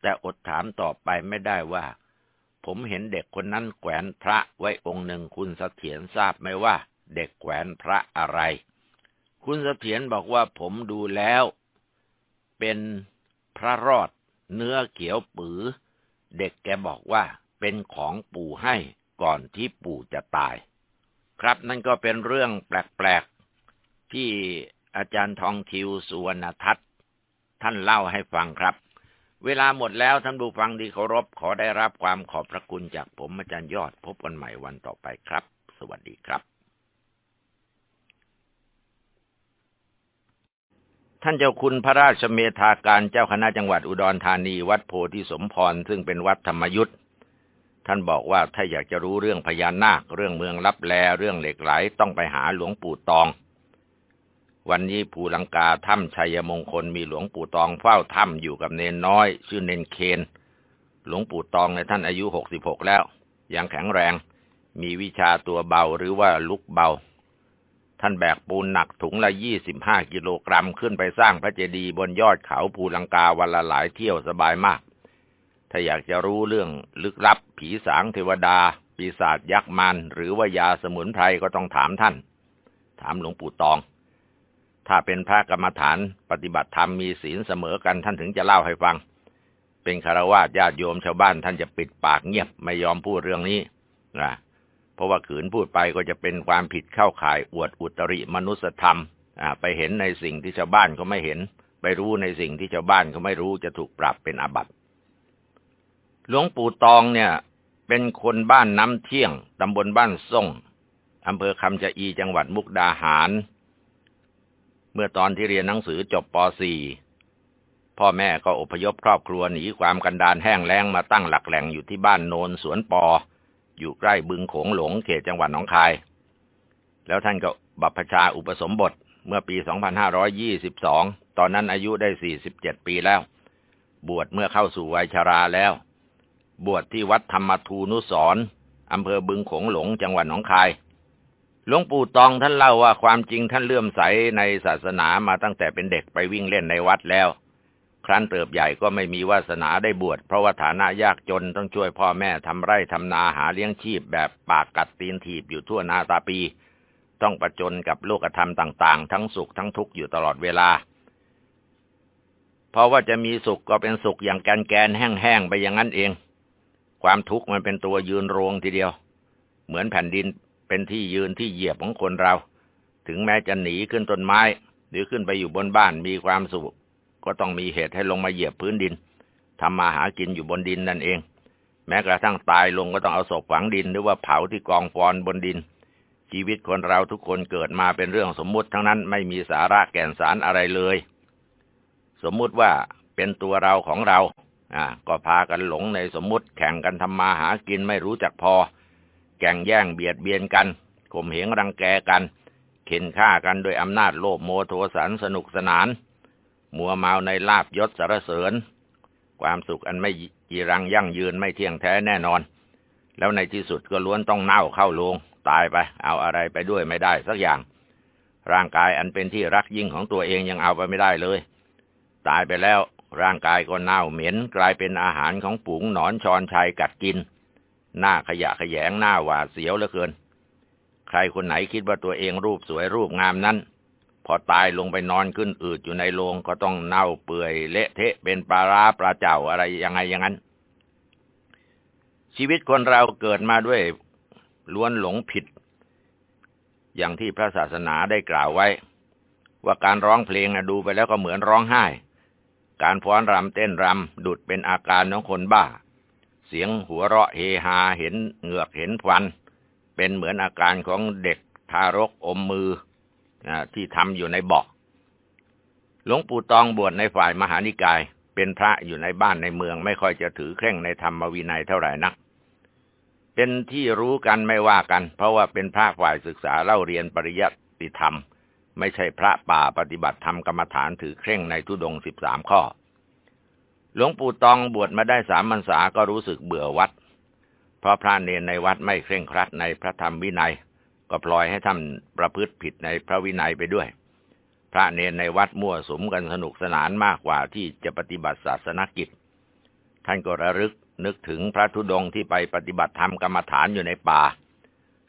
แต่อดถามต่อไปไม่ได้ว่า ผมเห็นเด็กคนนั้นแขวนพระไว้องค์หนึ่งคุณเสถียรทราบไหมว่า เด็กแขวนพระอะไร คุณเสถียรบอกว่าผมดูแล้ว เป็นพระรอด เนื้อเขียวปือ เด็กแกบอกว่าเป็นของปู่ให้ ก่อนที่ปู่จะตาย ครับนั่นก็เป็นเรื่องแปลกๆ ที่อาจารย์ทองทิวสุวรรณทัศน์ท่านเล่าให้ฟังครับ เวลาหมดแล้วท่านผู้ฟังที่เคารพขอได้รับความขอบพระคุณจากผมอาจารย์ยอดพบกันใหม่วันต่อไปครับ สวัสดีครับ ท่านเจ้าคุณพระราชเมธาการเจ้าคณะจังหวัดอุดรธานีวัดโพธิสมพรซึ่งเป็นวัดธรรมยุทธ์ ท่านบอกว่าถ้าอยากจะรู้เรื่องพญานาค เรื่องเมืองลับแล เรื่องเหล็กไหลต้องไปหาหลวงปู่ตอง วันนี้ภูลังกาถ้ำชัยมงคลมีหลวงปู่ตองเฝ้าถ้ำอยู่กับเนนน้อย ชื่อเนนเคน หลวงปู่ตองในท่านอายุหกสิบหกแล้ว ยังแข็งแรง มีวิชาตัวเบาหรือว่าลุกเบา ท่านแบกปูนหนักถุงละยี่สิบห้ากิโลกรัมขึ้นไปสร้างพระเจดีย์บนยอดเขาภูลังกาวันละหลายเที่ยวสบายมาก ถ้าอยากจะรู้เรื่องลึกลับ ผีสางเทวดา ปีศาจยักษ์มันหรือว่ายาสมุนไพรก็ต้องถามท่าน ถามหลวงปู่ตอง ถ้าเป็นพระกรรมฐานปฏิบัติธรรมมีศีลเสมอกันท่านถึงจะเล่าให้ฟัง เป็นคารวะญาติโยมชาวบ้านท่านจะปิดปากเงียบไม่ยอมพูดเรื่องนี้นะเพราะว่าขืนพูดไปก็จะเป็นความผิดเข้าข่ายอวดอุตริมนุสธรรมไปเห็นในสิ่งที่ชาวบ้านเขาไม่เห็น ไปรู้ในสิ่งที่ชาวบ้านเขาไม่รู้จะถูกปรับเป็นอาบัติ หลวงปู่ตองเนี่ย เป็นคนบ้านน้ำเที่ยงตำบลบ้านส่งอำเภอคำจะอีจังหวัดมุกดาหาร เมื่อตอนที่เรียนหนังสือจบป .4 พ่อแม่ก็อพยพครอบครัวหนีความกันดานแห้งแล้งมาตั้งหลักแหล่งอยู่ที่บ้านโนนสวนปอ อยู่ใกล้บึงโขงหลงเขตจังหวัดหนองคาย แล้วท่านก็บัพชาอุปสมบทเมื่อปี 2522 ตอนนั้นอายุได้ 47 ปีแล้ว บวชเมื่อเข้าสู่วัยชาราแล้ว บวชที่วัดธรรมทูนุสรอำเภอบึงโขงหลงจังหวัดหนองคาย หลวงปู่ตองท่านเล่าว่าความจริงท่านเลื่อมใสในศาสนามาตั้งแต่เป็นเด็กไปวิ่งเล่นในวัดแล้ว ครั้นเติบใหญ่ก็ไม่มีวาสนาได้บวชเพราะว่าฐานะยากจนต้องช่วยพ่อแม่ทำไร่ทำนาหาเลี้ยงชีพแบบปากกัดตีนถีบอยู่ทั่วนาตาปี ต้องประจนกับโลกธรรมต่าง ๆ ทั้งสุขทั้งทุกข์อยู่ตลอดเวลาเพราะว่าจะมีสุขก็เป็นสุขอย่างแกนแกนแห้งๆไปอย่างนั้นเอง ความทุกข์มันเป็นตัวยืนโรงทีเดียว เหมือนแผ่นดินเป็นที่ยืนที่เหยียบของคนเรา ถึงแม้จะหนีขึ้นต้นไม้ หรือขึ้นไปอยู่บนบ้านมีความสุข ก็ต้องมีเหตุให้ลงมาเหยียบพื้นดินทำมาหากินอยู่บนดินนั่นเอง แม้กระทั่งตายลงก็ต้องเอาศพฝังดิน หรือว่าเผาที่กองฟอนบนดิน ชีวิตคนเราทุกคนเกิดมาเป็นเรื่องสมมุติทั้งนั้นไม่มีสาระแก่นสารอะไรเลย สมมุติว่าเป็นตัวเราของเรา อ่าก็พากันหลงในสมมติแข่งกันทำมาหากินไม่รู้จักพอ แก่งแย่งเบียดเบียนกันข่มเหงรังแกกัน เข็นฆ่ากันโดยอำนาจโลภโมโทสันสนุกสนาน มัวเมาในลาบยศสารเสริญ ความสุขอันไม่ยีรังยั่งยืนไม่เที่ยงแท้แน่นอน แล้วในที่สุดก็ล้วนต้องเน่าเข้าลง ตายไป เอาอะไรไปด้วยไม่ได้สักอย่าง ร่างกายอันเป็นที่รักยิ่งของตัวเองยังเอาไปไม่ได้เลย ตายไปแล้ว ร่างกายก็เน่าเหม็นกลายเป็นอาหารของปุ๋งหนอนชอนชัยกัดกิน หน้าขยะขยงหน้าหวาดเสียวเหลือเกิน ใครคนไหนคิดว่าตัวเองรูปสวยรูปงามนั้น พอตายลงไปนอนขึ้นอืดอยู่ในโรงก็ต้องเน่าเปื่อยเละเทะเป็นปลาร้าปลาเจ้าอะไรยังไงอย่างนั้น ชีวิตคนเราเกิดมาด้วยล้วนหลงผิด อย่างที่พระศาสนาได้กล่าวไว้ ว่าการร้องเพลงดูไปแล้วก็เหมือนร้องไห้ การฟ้อนรำเต้นรำดุดเป็นอาการของคนบ้า เสียงหัวเราะเฮฮาเห็นเหงือกเห็นฟัน เป็นเหมือนอาการของเด็กทารกอมมือที่ทำอยู่ในบ่อหลวงปู่ตองบวชในฝ่ายมหานิกาย เป็นพระอยู่ในบ้านในเมือง ไม่ค่อยจะถือเคร่งในธรรมวินัยเท่าไหร่นัก เป็นที่รู้กันไม่ว่ากัน เพราะว่าเป็นพระฝ่ายศึกษาเล่าเรียนปริยัติธรรม ไม่ใช่พระป่าปฏิบัติธรรมกรรมฐานถือเคร่งในทุดงสิบสามข้อ หลวงปู่ตองบวชมาได้สามพรรษาก็รู้สึกเบื่อวัด เพราะพระเนรในวัดไม่เคร่งครัดในพระธรรมวินัย ก็ปล่อยให้ท่านประพฤติผิดในพระวินัยไปด้วย พระเนรในวัดมั่วสมกันสนุกสนานมากกว่าที่จะปฏิบัติศาสนกิจ ท่านก็ระลึกนึกถึงพระธุดงที่ไปปฏิบัติธรรมกรรมฐานอยู่ในป่า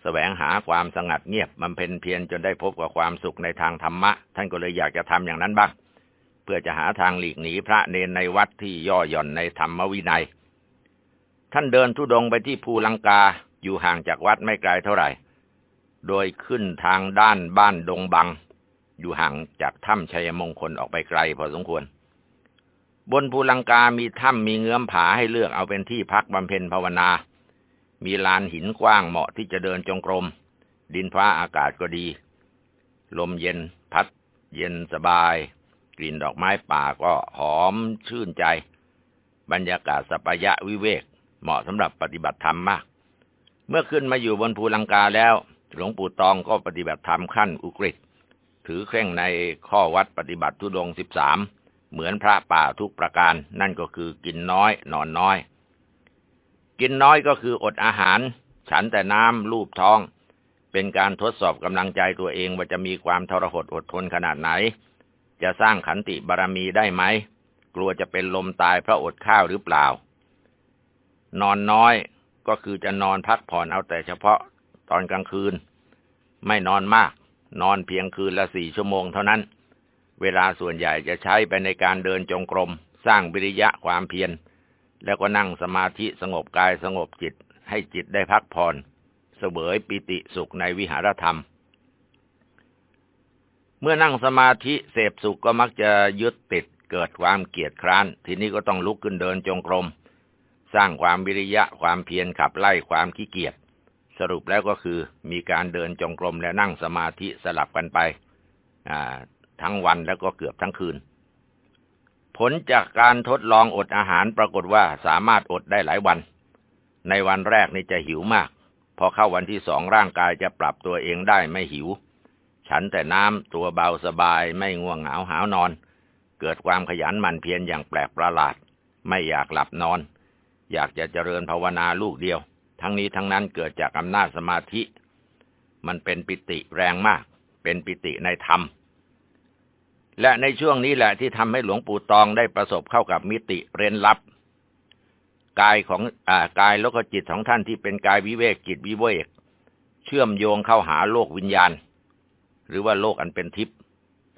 แสวงหาความสงัดเงียบบำเพ็ญเพียรจนได้พบกับความสุขในทางธรรมะ ท่านก็เลยอยากจะทำอย่างนั้นบ้าง เพื่อจะหาทางหลีกหนีพระเนนในวัดที่ย่อหย่อนในธรรมวินัย ท่านเดินทุดงไปที่ภูลังกาอยู่ห่างจากวัดไม่ไกลเท่าไหร่ โดยขึ้นทางด้านบ้านดงบัง อยู่ห่างจากถ้ำชัยมงคลออกไปไกลพอสมควร บนภูลังกามีถ้ำมีเงื้อมผาให้เลือกเอาเป็นที่พักบำเพ็ญภาวนา มีลานหินกว้างเหมาะที่จะเดินจงกรม ดินฟ้าอากาศก็ดี ลมเย็นพัด เย็นสบาย กลิ่นดอกไม้ป่าก็หอมชื่นใจ บรรยากาศสปายะวิเวก เหมาะสำหรับปฏิบัติธรรมมาก เมื่อขึ้นมาอยู่บนภูลังกาแล้ว หลวงปู่ตองก็ปฏิบัติธรรมขั้นอุกฤษถือเคร่งในข้อวัดปฏิบัติทุดงสิบสามเหมือนพระป่าทุกประการ นั่นก็คือกินน้อย นอนน้อย กินน้อยก็คืออดอาหาร ฉันแต่น้ำลูบท้อง เป็นการทดสอบกำลังใจตัวเองว่าจะมีความทรหดอดทนขนาดไหน จะสร้างขันติบารมีได้ไหม กลัวจะเป็นลมตายเพราะอดข้าวหรือเปล่า นอนน้อยก็คือจะนอนพักผ่อนเอาแต่เฉพาะตอนกลางคืน ไม่นอนมาก นอนเพียงคืนละสี่ชั่วโมงเท่านั้น เวลาส่วนใหญ่จะใช้ไปในการเดินจงกรม สร้างวิริยะความเพียร แล้วก็นั่งสมาธิสงบกายสงบจิต ให้จิตได้พักผ่อนเสวยปิติสุขในวิหารธรรม เมื่อนั่งสมาธิเสพสุขก็มักจะยึดติดเกิดความเกียดคร้าน ทีนี้ก็ต้องลุกขึ้นเดินจงกรม สร้างความวิริยะความเพียรขับไล่ความขี้เกียจสรุปแล้วก็คือมีการเดินจงกรมและนั่งสมาธิสลับกันไปทั้งวันแล้วก็เกือบทั้งคืน ผลจากการทดลองอดอาหารปรากฏว่าสามารถอดได้หลายวัน ในวันแรกนี่จะหิวมาก พอเข้าวันที่สองร่างกายจะปรับตัวเองได้ไม่หิว ฉันแต่น้ำตัวเบาสบายไม่ง่วงเหงาหาวนอน เกิดความขยันหมั่นเพียรอย่างแปลกประหลาด ไม่อยากหลับนอน อยากจะเจริญภาวนาลูกเดียว ทั้งนี้ทั้งนั้นเกิดจากอำนาจสมาธิ มันเป็นปิติแรงมาก เป็นปิติในธรรม และในช่วงนี้แหละที่ทำให้หลวงปู่ตองได้ประสบเข้ากับมิติเร้นลับ กายของอ่ากายแล้วก็จิตของท่านที่เป็นกายวิเวกจิตวิเวก เชื่อมโยงเข้าหาโลกวิญญาณ หรือว่าโลกอันเป็นทิพย์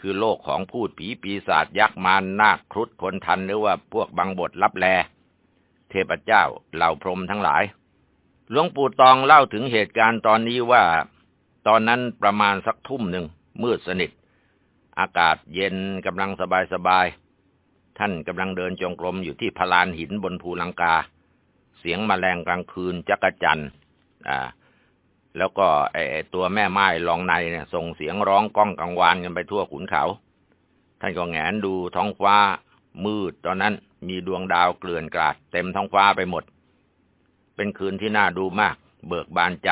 คือโลกของพูดผีปีศาจยักษ์มารนาคครุฑคนทันหรือว่าพวกบังบทลับแล เทพเจ้าเหล่าพรหมทั้งหลาย หลวงปู่ตองเล่าถึงเหตุการณ์ตอนนี้ว่า ตอนนั้นประมาณสักทุ่มหนึ่งมืดสนิท อากาศเย็นกำลังสบายสบาย ท่านกำลังเดินจงกรมอยู่ที่พลานหินบนภูลังกา เสียงมแมลงกลางคืนจักจันอ่า แล้วก็ไอตัวแม่ไม้ลองในเนี่ยส่งเสียงร้องก้องกังวานกันไปทั่วขุนเขา ท่านก็แงนดูท้องฟ้ามืดตอนนั้นมีดวงดาวเกลื่อนกราดเต็มท้องฟ้าไปหมด เป็นคืนที่น่าดูมาก เบิกบานใจ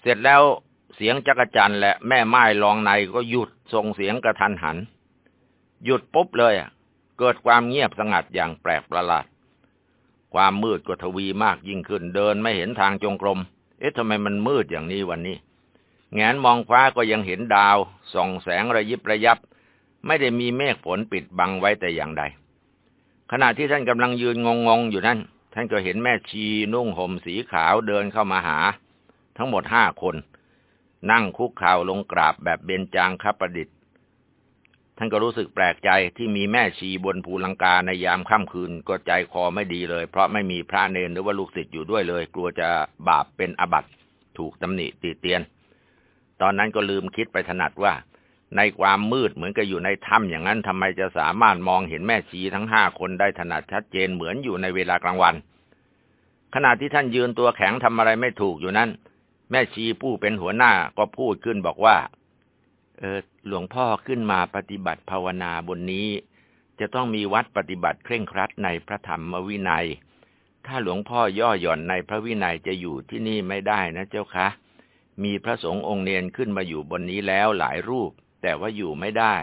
เสร็จแล้ว เสียงจักจันและแม่ไม้ลองในก็หยุดส่งเสียงกระทันหัน หยุดปุ๊บเลยเกิดความเงียบสงัดอย่างแปลกประหลาด ความมืดก็ทวีมากยิ่งขึ้นเดินไม่เห็นทางจงกรม เอ๊ะทำไมมันมืดอย่างนี้วันนี้แงนมองฟ้าก็ยังเห็นดาว ส่องแสงระยิบระยับ ไม่ได้มีเมฆฝนปิดบังไว้แต่อย่างใด ขณะที่ท่านกำลังยืนงงๆอยู่นั้นท่านก็เห็นแม่ชีนุ่งห่มสีขาวเดินเข้ามาหา ทั้งหมดห้าคน นั่งคุกเข่าลงกราบแบบเบญจางคประดิษฐ์ ท่านก็รู้สึกแปลกใจที่มีแม่ชีบนภูลังกาในยามค่ำคืนก็ใจคอไม่ดีเลย เพราะไม่มีพระเนรหรือว่าลูกศิษย์อยู่ด้วยเลย กลัวจะบาปเป็นอบัตถูกตำหนิตีเตียน ตอนนั้นก็ลืมคิดไปถนัดว่า ในความมืดเหมือนกับอยู่ในถ้ำอย่างนั้นทำไมจะสามารถมองเห็นแม่ชีทั้งห้าคนได้ถนัดชัดเจนเหมือนอยู่ในเวลากลางวัน ขณะที่ท่านยืนตัวแข็งทำอะไรไม่ถูกอยู่นั้น แม่ชีผู้เป็นหัวหน้าก็พูดขึ้นบอกว่า เออหลวงพ่อขึ้นมาปฏิบัติภาวนาบนนี้ จะต้องมีวัดปฏิบัติเคร่งครัดในพระธรรมวินัย ถ้าหลวงพ่อย่อหย่อนในพระวินัยจะอยู่ที่นี่ไม่ได้นะเจ้าคะ มีพระสงฆ์องค์เนนขึ้นมาอยู่บนนี้แล้วหลายรูป แต่ว่าอยู่ไม่ได้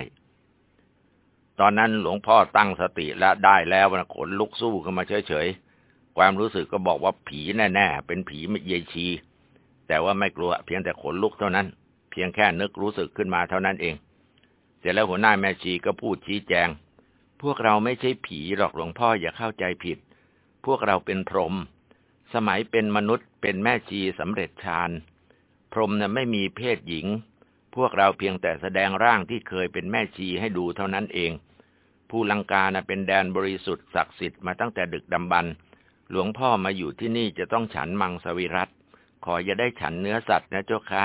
ตอนนั้นหลวงพ่อตั้งสติและได้แล้วนะขนลุกสู้ขึ้นมาเฉยๆความรู้สึกก็บอกว่าผีแน่ๆเป็นผีเยชี แต่ว่าไม่กลัวเพียงแต่ขนลุกเท่านั้น เพียงแค่นึกรู้สึกขึ้นมาเท่านั้นเอง เสร็จแล้วหัวหน้าแม่ชีก็พูดชี้แจง พวกเราไม่ใช่ผีหรอกหลวงพ่ออย่าเข้าใจผิด พวกเราเป็นพรหมสมัยเป็นมนุษย์เป็นแม่ชีสำเร็จฌานพรหมน่ะไม่มีเพศหญิง พวกเราเพียงแต่แสดงร่างที่เคยเป็นแม่ชีให้ดูเท่านั้นเอง ผู้ลังกาน่ะเป็นแดนบริสุทธิ์ศักดิ์สิทธิ์มาตั้งแต่ดึกดำบรรหลวงพ่อมาอยู่ที่นี่จะต้องฉันมังสวิรัต ขออย่าได้ฉันเนื้อสัตว์นะเจ้าคะ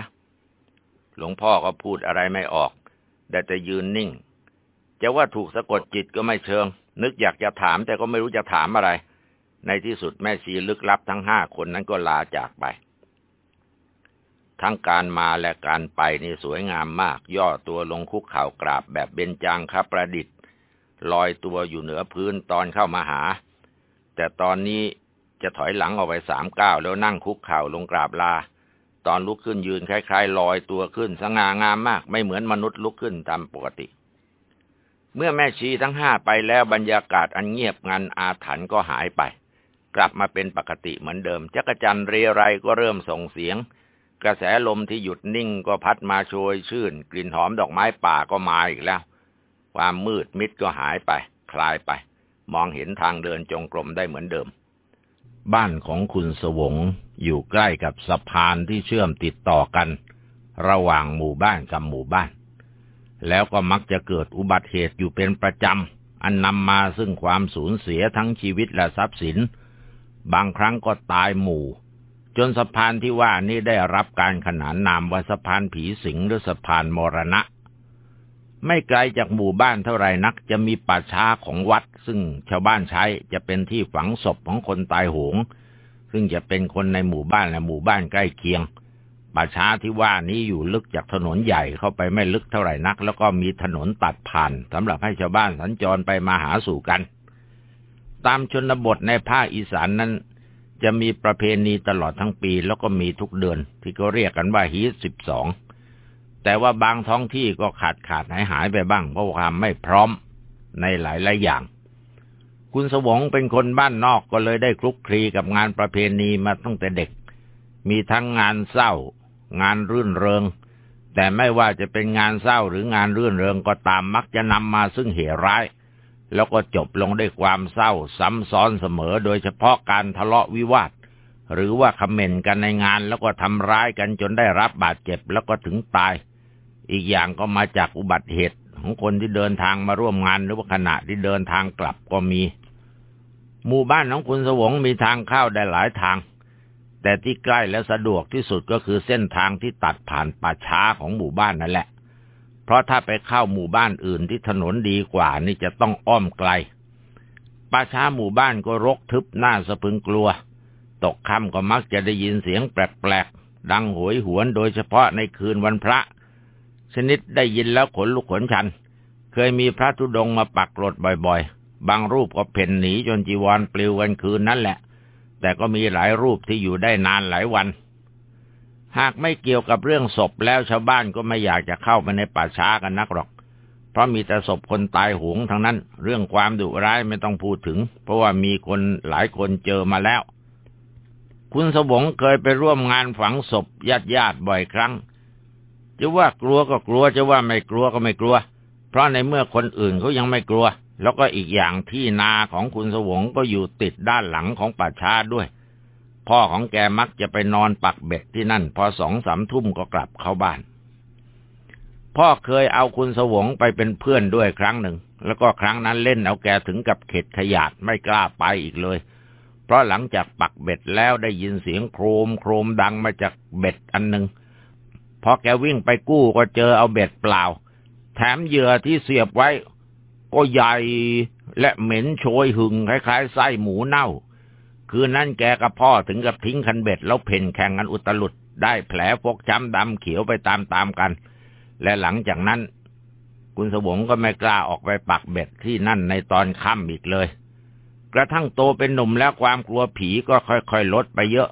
หลวงพ่อก็พูดอะไรไม่ออก แต่จะยืนนิ่ง จะว่าถูกสะกดจิตก็ไม่เชิง นึกอยากจะถามแต่ก็ไม่รู้จะถามอะไร ในที่สุดแม่ชีลึกลับทั้งห้าคนนั้นก็ลาจากไป ทั้งการมาและการไปนี่สวยงามมาก ย่อตัวลงคุกเข่ากราบแบบเบญจางคประดิษฐ์ลอยตัวอยู่เหนือพื้นตอนเข้ามาหา แต่ตอนนี้ จะถอยหลังออกไปสามก้าวแล้วนั่งคุกเข่าลงกราบลา ตอนลุกขึ้นยืนคล้ายๆลอยตัวขึ้นสง่างามมากไม่เหมือนมนุษย์ลุกขึ้นตามปกติ เมื่อแม่ชีทั้งห้าไปแล้วบรรยากาศอันเงียบงันอาถรรพ์ก็หายไป กลับมาเป็นปกติเหมือนเดิมจักจันเรไรก็เริ่มส่งเสียง กระแสลมที่หยุดนิ่งก็พัดมาโชยชื่น กลิ่นหอมดอกไม้ป่าก็มาอีกแล้ว ความมืดมิดก็หายไป คลายไป มองเห็นทางเดินจงกรมได้เหมือนเดิม บ้านของคุณสวงอยู่ใกล้กับสะพานที่เชื่อมติดต่อกัน ระหว่างหมู่บ้านกับหมู่บ้าน แล้วก็มักจะเกิดอุบัติเหตุอยู่เป็นประจำ อันนำมาซึ่งความสูญเสียทั้งชีวิตและทรัพย์สิน บางครั้งก็ตายหมู่ จนสะพานที่ว่านี้ได้รับการขนานนามว่าสะพานผีสิงหรือสะพานมรณะ ไม่ไกลจากหมู่บ้านเท่าไรนัก จะมีป่าช้าของวัด ซึ่งชาวบ้านใช้จะเป็นที่ฝังศพของคนตายโหง ซึ่งจะเป็นคนในหมู่บ้านและหมู่บ้านใกล้เคียง ป่าช้าที่ว่านี้อยู่ลึกจากถนนใหญ่เข้าไปไม่ลึกเท่าไหร่นัก แล้วก็มีถนนตัดผ่านสำหรับให้ชาวบ้านสัญจรไปมาหาสู่กัน ตามชนบทในภาคอีสานนั้น จะมีประเพณีตลอดทั้งปีแล้วก็มีทุกเดือน ที่เขาเรียกกันว่าฮีสิบสอง แต่ว่าบางท้องที่ก็ขาดขาดหายหายไปบ้าง เพราะความไม่พร้อมในหลายหลายอย่าง คุณสวงเป็นคนบ้านนอกก็เลยได้คลุกคลีกับงานประเพณีมาตั้งแต่เด็ก มีทั้งงานเศร้า งานรื่นเริง แต่ไม่ว่าจะเป็นงานเศร้าหรืองานรื่นเริงก็ตามมักจะนำมาซึ่งเหตุร้าย แล้วก็จบลงด้วยความเศร้าซ้ำซ้อนเสมอ โดยเฉพาะการทะเลาะวิวาทหรือว่าคอมเมนต์กันในงานแล้วก็ทำร้ายกันจนได้รับบาดเจ็บแล้วก็ถึงตาย อีกอย่างก็มาจากอุบัติเหตุของคนที่เดินทางมาร่วมงานหรือว่าขณะที่เดินทางกลับก็มี หมู่บ้านของคุณสวงมีทางเข้าได้หลายทาง แต่ที่ใกล้และสะดวกที่สุดก็คือเส้นทางที่ตัดผ่านป่าช้าของหมู่บ้านนั่นแหละ เพราะถ้าไปเข้าหมู่บ้านอื่นที่ถนนดีกว่านี่จะต้องอ้อมไกลป่าช้าหมู่บ้านก็รกทึบหน่าสะพึงกลัว ตกค่ำก็มักจะได้ยินเสียงแปลกๆดังหวยหวนโดยเฉพาะในคืนวันพระ นิดได้ยินแล้วขนลุกขนชัน เคยมีพระธุดงมาปักรถบ่อยๆ บางรูปก็เพ่นหนีจนจีวรปลิวกันคืนนั่นแหละ แต่ก็มีหลายรูปที่อยู่ได้นานหลายวัน หากไม่เกี่ยวกับเรื่องศพแล้วชาวบ้านก็ไม่อยากจะเข้าไปในป่าช้ากันนักหรอก เพราะมีแต่ศพคนตายหงทั้งนั้น เรื่องความดุร้ายไม่ต้องพูดถึง เพราะว่ามีคนหลายคนเจอมาแล้วคุณสวงเคยไปร่วมงานฝังศพญาติญาติบ่อยครั้ง จะว่ากลัวก็กลัวจะว่าไม่กลัวก็ไม่กลัว เพราะในเมื่อคนอื่นเขายังไม่กลัว แล้วก็อีกอย่างที่นาของคุณสวงก็อยู่ติดด้านหลังของป่าช้าด้วย พ่อของแกมักจะไปนอนปักเบ็ดที่นั่น พอสองสามทุ่มก็กลับเข้าบ้าน พ่อเคยเอาคุณสวงไปเป็นเพื่อนด้วยครั้งหนึ่ง แล้วก็ครั้งนั้นเล่นเอาแกถึงกับเข็ดขยาดไม่กล้าไปอีกเลยเพราะหลังจากปักเบ็ดแล้วได้ยินเสียงโครมโครมดังมาจากเบ็ดอันหนึ่ง อแกวิ่งไปกู้ก็เจอเอาเบ็ดเปล่า แถมเหยื่อที่เสียบไว้ ก็ใหญ่และเหม็นโชยหึงคล้ายๆไส้หมูเน่า คืนนั้นแกกับพ่อถึงกับทิ้งคันเบ็ดแล้วเพ่นแข่งกันอุตลุดได้แผลฟกช้ำดำเขียวไปตามๆกัน และหลังจากนั้น คุณสวงก็ไม่กล้าออกไปปักเบ็ดที่นั่นในตอนค่ำอีกเลย กระทั่งโตเป็นหนุ่มแล้วความกลัวผีก็ค่อยๆลดไปเยอะ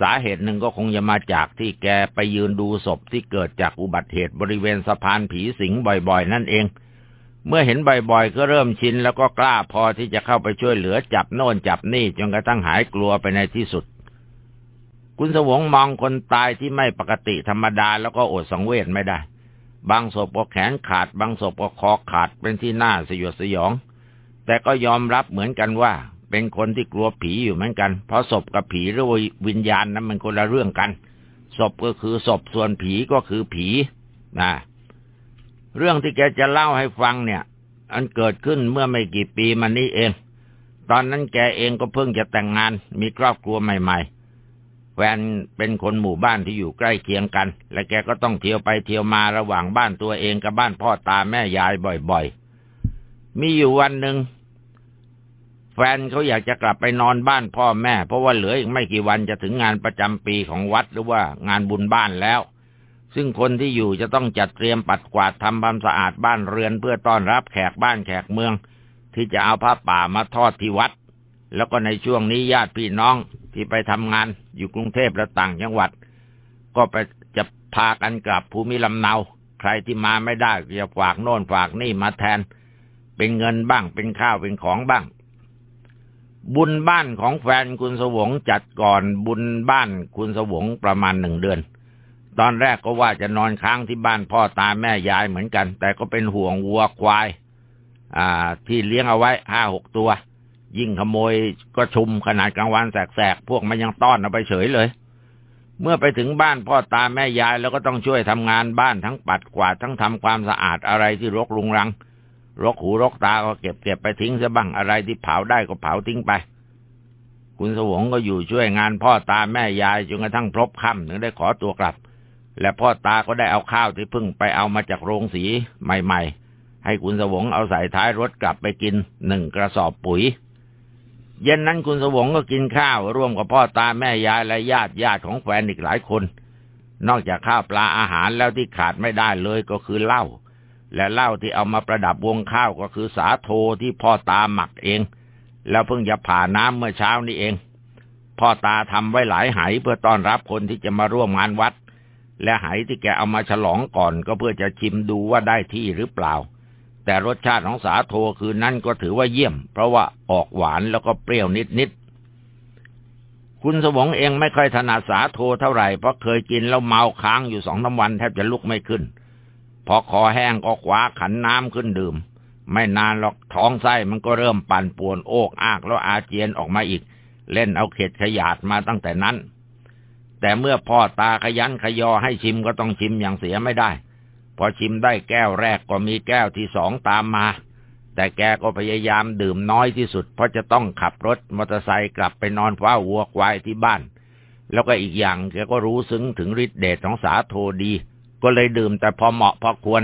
สาเหตุหนึ่งก็คงจะมาจากที่แกไปยืนดูศพที่เกิดจากอุบัติเหตุบริเวณสะพานผีสิงบ่อยๆ นั่นเอง เมื่อเห็นบ่อยๆ ก็เริ่มชินแล้วก็กล้าพอที่จะเข้าไปช่วยเหลือจับโน่นจับนี่จนกระทั่งหายกลัวไปในที่สุด คุณสวงมองคนตายที่ไม่ปกติธรรมดาแล้วก็อดสังเวชไม่ได้ บางศพก็แขนขาด บางศพก็คอขาดเป็นที่น่าสยดสยอง แต่ก็ยอมรับเหมือนกันว่า เป็นคนที่กลัวผีอยู่เหมือนกัน เพราะศพกับผีหรือวิญญาณนั้นมันคนละเรื่องกัน ศพก็คือศพส่วนผีก็คือผีนะเรื่องที่แกจะเล่าให้ฟังเนี่ย อันเกิดขึ้นเมื่อไม่กี่ปีมานี้เอง ตอนนั้นแกเองก็เพิ่งจะแต่งงาน มีครอบครัวใหม่ ๆ แฟนเป็นคนหมู่บ้านที่อยู่ใกล้เคียงกัน และแกก็ต้องเที่ยวไปเที่ยวมาระหว่างบ้านตัวเองกับบ้านพ่อตาแม่ยายบ่อยๆ มีอยู่วันหนึ่ง แฟนเขาอยากจะกลับไปนอนบ้านพ่อแม่ เพราะว่าเหลืออีกไม่กี่วันจะถึงงานประจำปีของวัดหรือว่างานบุญบ้านแล้ว ซึ่งคนที่อยู่จะต้องจัดเตรียมปัดกวาดทำความสะอาดบ้านเรือนเพื่อต้อนรับแขกบ้านแขกเมือง ที่จะเอาผ้าป่ามาทอดที่วัด แล้วก็ในช่วงนี้ญาติพี่น้องที่ไปทำงานอยู่กรุงเทพและต่างจังหวัด ก็ไปจะพากันกลับภูมิลำเนา ใครที่มาไม่ได้จะฝากโน่นฝากนี่มาแทน เป็นเงินบ้างเป็นข้าวเป็นของบ้าง บุญบ้านของแฟนคุณสวงจัดก่อนบุญบ้านคุณสวงประมาณหนึ่งเดือน ตอนแรกก็ว่าจะนอนค้างที่บ้านพ่อตาแม่ยายเหมือนกัน แต่ก็เป็นห่วงวัวควาย อ่า ที่เลี้ยงเอาไว้ห้าหกตัว ยิ่งขโมยก็ชุมขนาดกลางวันแสกๆ พวกมันยังต้อนเอาไปเฉยเลย เมื่อไปถึงบ้านพ่อตาแม่ยายแล้วก็ต้องช่วยทำงานบ้านทั้งปัดกวาดทั้งทำความสะอาดอะไรที่รกรุงรัง รกหูรกตาก็เก็บเก็บไปทิ้งซะบ้างอะไรที่เผาได้ก็เผาทิ้งไป คุณสวงก็อยู่ช่วยงานพ่อตาแม่ยายจนกระทั่งพบค่ำถึงได้ขอตัวกลับ และพ่อตาก็ได้เอาข้าวที่เพิ่งไปเอามาจากโรงสีใหม่ ๆ ให้คุณสวงเอาใส่ท้ายรถกลับไปกินหนึ่งกระสอบปุ๋ย เย็นนั้นคุณสวงก็กินข้าวร่วมกับพ่อตาแม่ยายและญาติญาติของแฟนอีกหลายคน นอกจากข้าวปลาอาหารแล้วที่ขาดไม่ได้เลยก็คือเหล้า และเหล้าที่เอามาประดับวงข้าวก็คือสาโทที่พ่อตาหมักเอง แล้วเพิ่งจะผ่าน้ำเมื่อเช้านี้เอง พ่อตาทำไว้หลายไหเพื่อต้อนรับคนที่จะมาร่วมงานวัด และไหที่แกเอามาฉลองก่อนก็เพื่อจะชิมดูว่าได้ที่หรือเปล่า แต่รสชาติของสาโทคือนั่นก็ถือว่าเยี่ยม เพราะว่าออกหวานแล้วก็เปรี้ยวนิดๆคุณสวงเองไม่ค่อยถนัดสาโทเท่าไหร่เพราะเคยกินแล้วเมาค้างอยู่สองสาวันแทบจะลุกไม่ขึ้น พอคอแห้งก็คว้าขันน้ำขึ้นดื่ม ไม่นานหรอกท้องไส้มันก็เริ่มปั่นป่วนโอกอากแล้วอาเจียนออกมาอีก เล่นเอาเข็ดขยาดมาตั้งแต่นั้น แต่เมื่อพ่อตาขยันขยอให้ชิมก็ต้องชิมอย่างเสียไม่ได้ พอชิมได้แก้วแรกก็มีแก้วที่สองตามมา แต่แกก็พยายามดื่มน้อยที่สุด เพราะจะต้องขับรถมอเตอร์ไซค์กลับไปนอนเฝ้าวัวควายที่บ้าน แล้วก็อีกอย่างแกก็รู้ซึ้งถึงฤทธิ์เดชของสาโทดี ก็เลยดื่มแต่พอเหมาะพอควร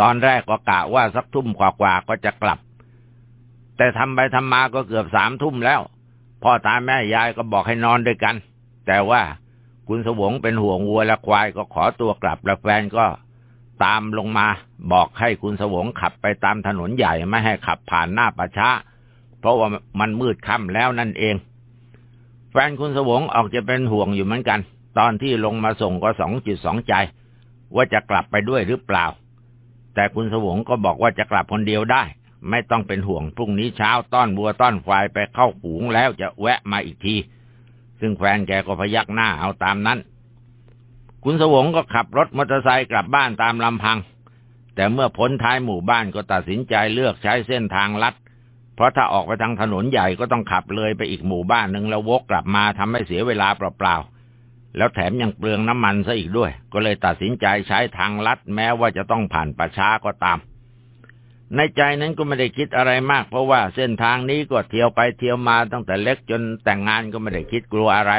ตอนแรกก็กะว่าสักทุ่มกว่าๆก็จะกลับ แต่ทำไปทำมาก็เกือบสามทุ่มแล้ว พ่อตาแม่ยายก็บอกให้นอนด้วยกัน แต่ว่าคุณสวงเป็นห่วงวัวและควายก็ขอตัวกลับแล้วแฟนก็ตามลงมา บอกให้คุณสวงขับไปตามถนนใหญ่ไม่ให้ขับผ่านหน้าประชาเพราะว่ามันมืดค่ำแล้วนั่นเอง แฟนคุณสวงออกจะเป็นห่วงอยู่เหมือนกัน ตอนที่ลงมาส่งก็สองจิตสองใจ ว่าจะกลับไปด้วยหรือเปล่า แต่คุณสวงก็บอกว่าจะกลับคนเดียวได้ ไม่ต้องเป็นห่วงพรุ่งนี้เช้าต้อนบัวต้อนควายไปเข้าฝูงแล้วจะแวะมาอีกที ซึ่งแฟนแกก็พยักหน้าเอาตามนั้น คุณสวงก็ขับรถมอเตอร์ไซค์กลับบ้านตามลำพัง แต่เมื่อพ้นท้ายหมู่บ้านก็ตัดสินใจเลือกใช้เส้นทางลัดเพราะถ้าออกไปทางถนนใหญ่ก็ต้องขับเลยไปอีกหมู่บ้านหนึ่งแล้ววกกลับมาทำให้เสียเวลาเปล่า แล้วแถมยังเปลืองน้ำมันซะอีกด้วย ก็เลยตัดสินใจใช้ทางลัดแม้ว่าจะต้องผ่านป่าช้าก็ตาม ในใจนั้นก็ไม่ได้คิดอะไรมาก เพราะว่าเส้นทางนี้ก็เที่ยวไปเที่ยวมาตั้งแต่เล็กจนแต่งงานก็ไม่ได้คิดกลัวอะไร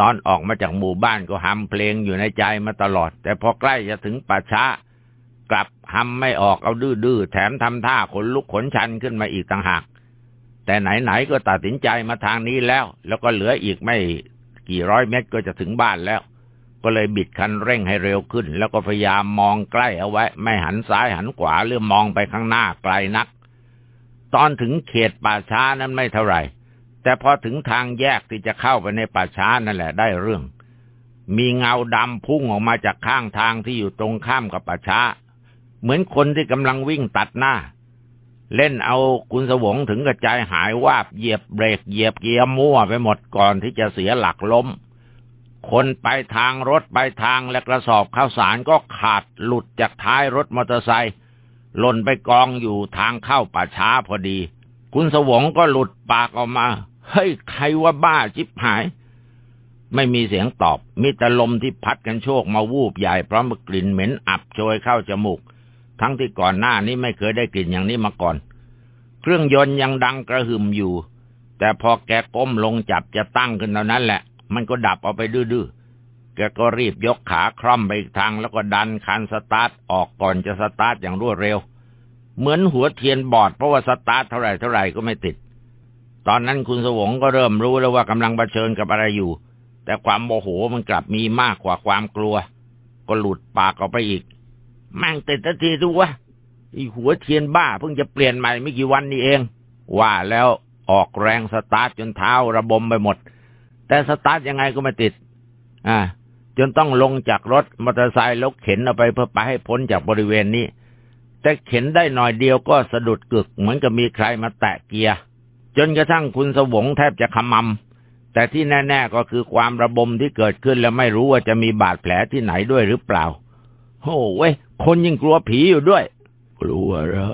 ตอนออกมาจากหมู่บ้านก็ฮัมเพลงอยู่ในใจมาตลอด แต่พอใกล้จะถึงป่าช้ากลับฮัมไม่ออกเอาดื้อๆแถมทำท่าขนลุกขนชันขึ้นมาอีกต่างหากแต่ไหนๆก็ตัดสินใจมาทางนี้แล้ว แล้วก็เหลืออีกไม่ กี่ร้อยเมตรก็จะถึงบ้านแล้ว ก็เลยบิดคันเร่งให้เร็วขึ้น แล้วก็พยายามมองใกล้เอาไว้ ไม่หันซ้ายหันขวาหรือมองไปข้างหน้าไกลนัก ตอนถึงเขตป่าช้านั้นไม่เท่าไหร่ แต่พอถึงทางแยกที่จะเข้าไปในป่าช้านั่นแหละได้เรื่อง มีเงาดำพุ่งออกมาจากข้างทางที่อยู่ตรงข้ามกับป่าช้า เหมือนคนที่กำลังวิ่งตัดหน้า เล่นเอาคุณสวงถึงกระจายหายวาบเหยียบเบรกเหยียบเกียร์มั่วไปหมดก่อนที่จะเสียหลักล้ม คนไปทางรถไปทางและกระสอบข้าวสารก็ขาดหลุดจากท้ายรถมอเตอร์ไซค์หล่นไปกองอยู่ทางเข้าป่าช้าพอดี คุณสวงก็หลุดปากออกมา เฮ้ยใครว่าบ้าจิบหาย ไม่มีเสียงตอบ มีแต่ลมที่พัดกันโชกมาวูบใหญ่พร้อมกลิ่นเหม็นอับโชยเข้าจมูก ทั้งที่ก่อนหน้านี้ไม่เคยได้กลิ่นอย่างนี้มาก่อน เครื่องยนต์ยังดังกระหึ่มอยู่ แต่พอแกก้มลงจับจะตั้งขึ้นเท่านั้นแหละ มันก็ดับเอาไปดื้อแกก็รีบยกขาคล่อมไปอีกทางแล้วก็ดันคันสตาร์ทออกก่อนจะสตาร์ทอย่างรวดเร็ว เหมือนหัวเทียนบอดเพราะว่าสตาร์ทเท่าไหร่เท่าไหร่ก็ไม่ติด ตอนนั้นคุณสวงก็เริ่มรู้แล้วว่ากำลังเผชิญกับอะไรอยู่ แต่ความโมโหมันกลับมีมากกว่าความกลัว ก็หลุดปากออกไปอีก แม่งติดทันทีดูวะอีหัวเทียนบ้าเพิ่งจะเปลี่ยนใหม่ไม่กี่วันนี้เอง ว่าแล้วออกแรงสตาร์ทจนเท้าระบมไปหมด แต่สตาร์ทยังไงก็ไม่ติด อ่า จนต้องลงจากรถมอเตอร์ไซค์แล้วเข็นเอาไปเพื่อไปให้พ้นจากบริเวณนี้ แต่เข็นได้หน่อยเดียวก็สะดุดกึก เหมือนกับมีใครมาแตะเกียร์จนกระทั่งคุณสวงแทบจะขมำแต่ที่แน่ ๆ ก็คือความระบมที่เกิดขึ้นแล้วไม่รู้ว่าจะมีบาดแผลที่ไหนด้วยหรือเปล่า โอ้เว้ย คนยิ่งกลัวผีอยู่ด้วย กลัวเหรอ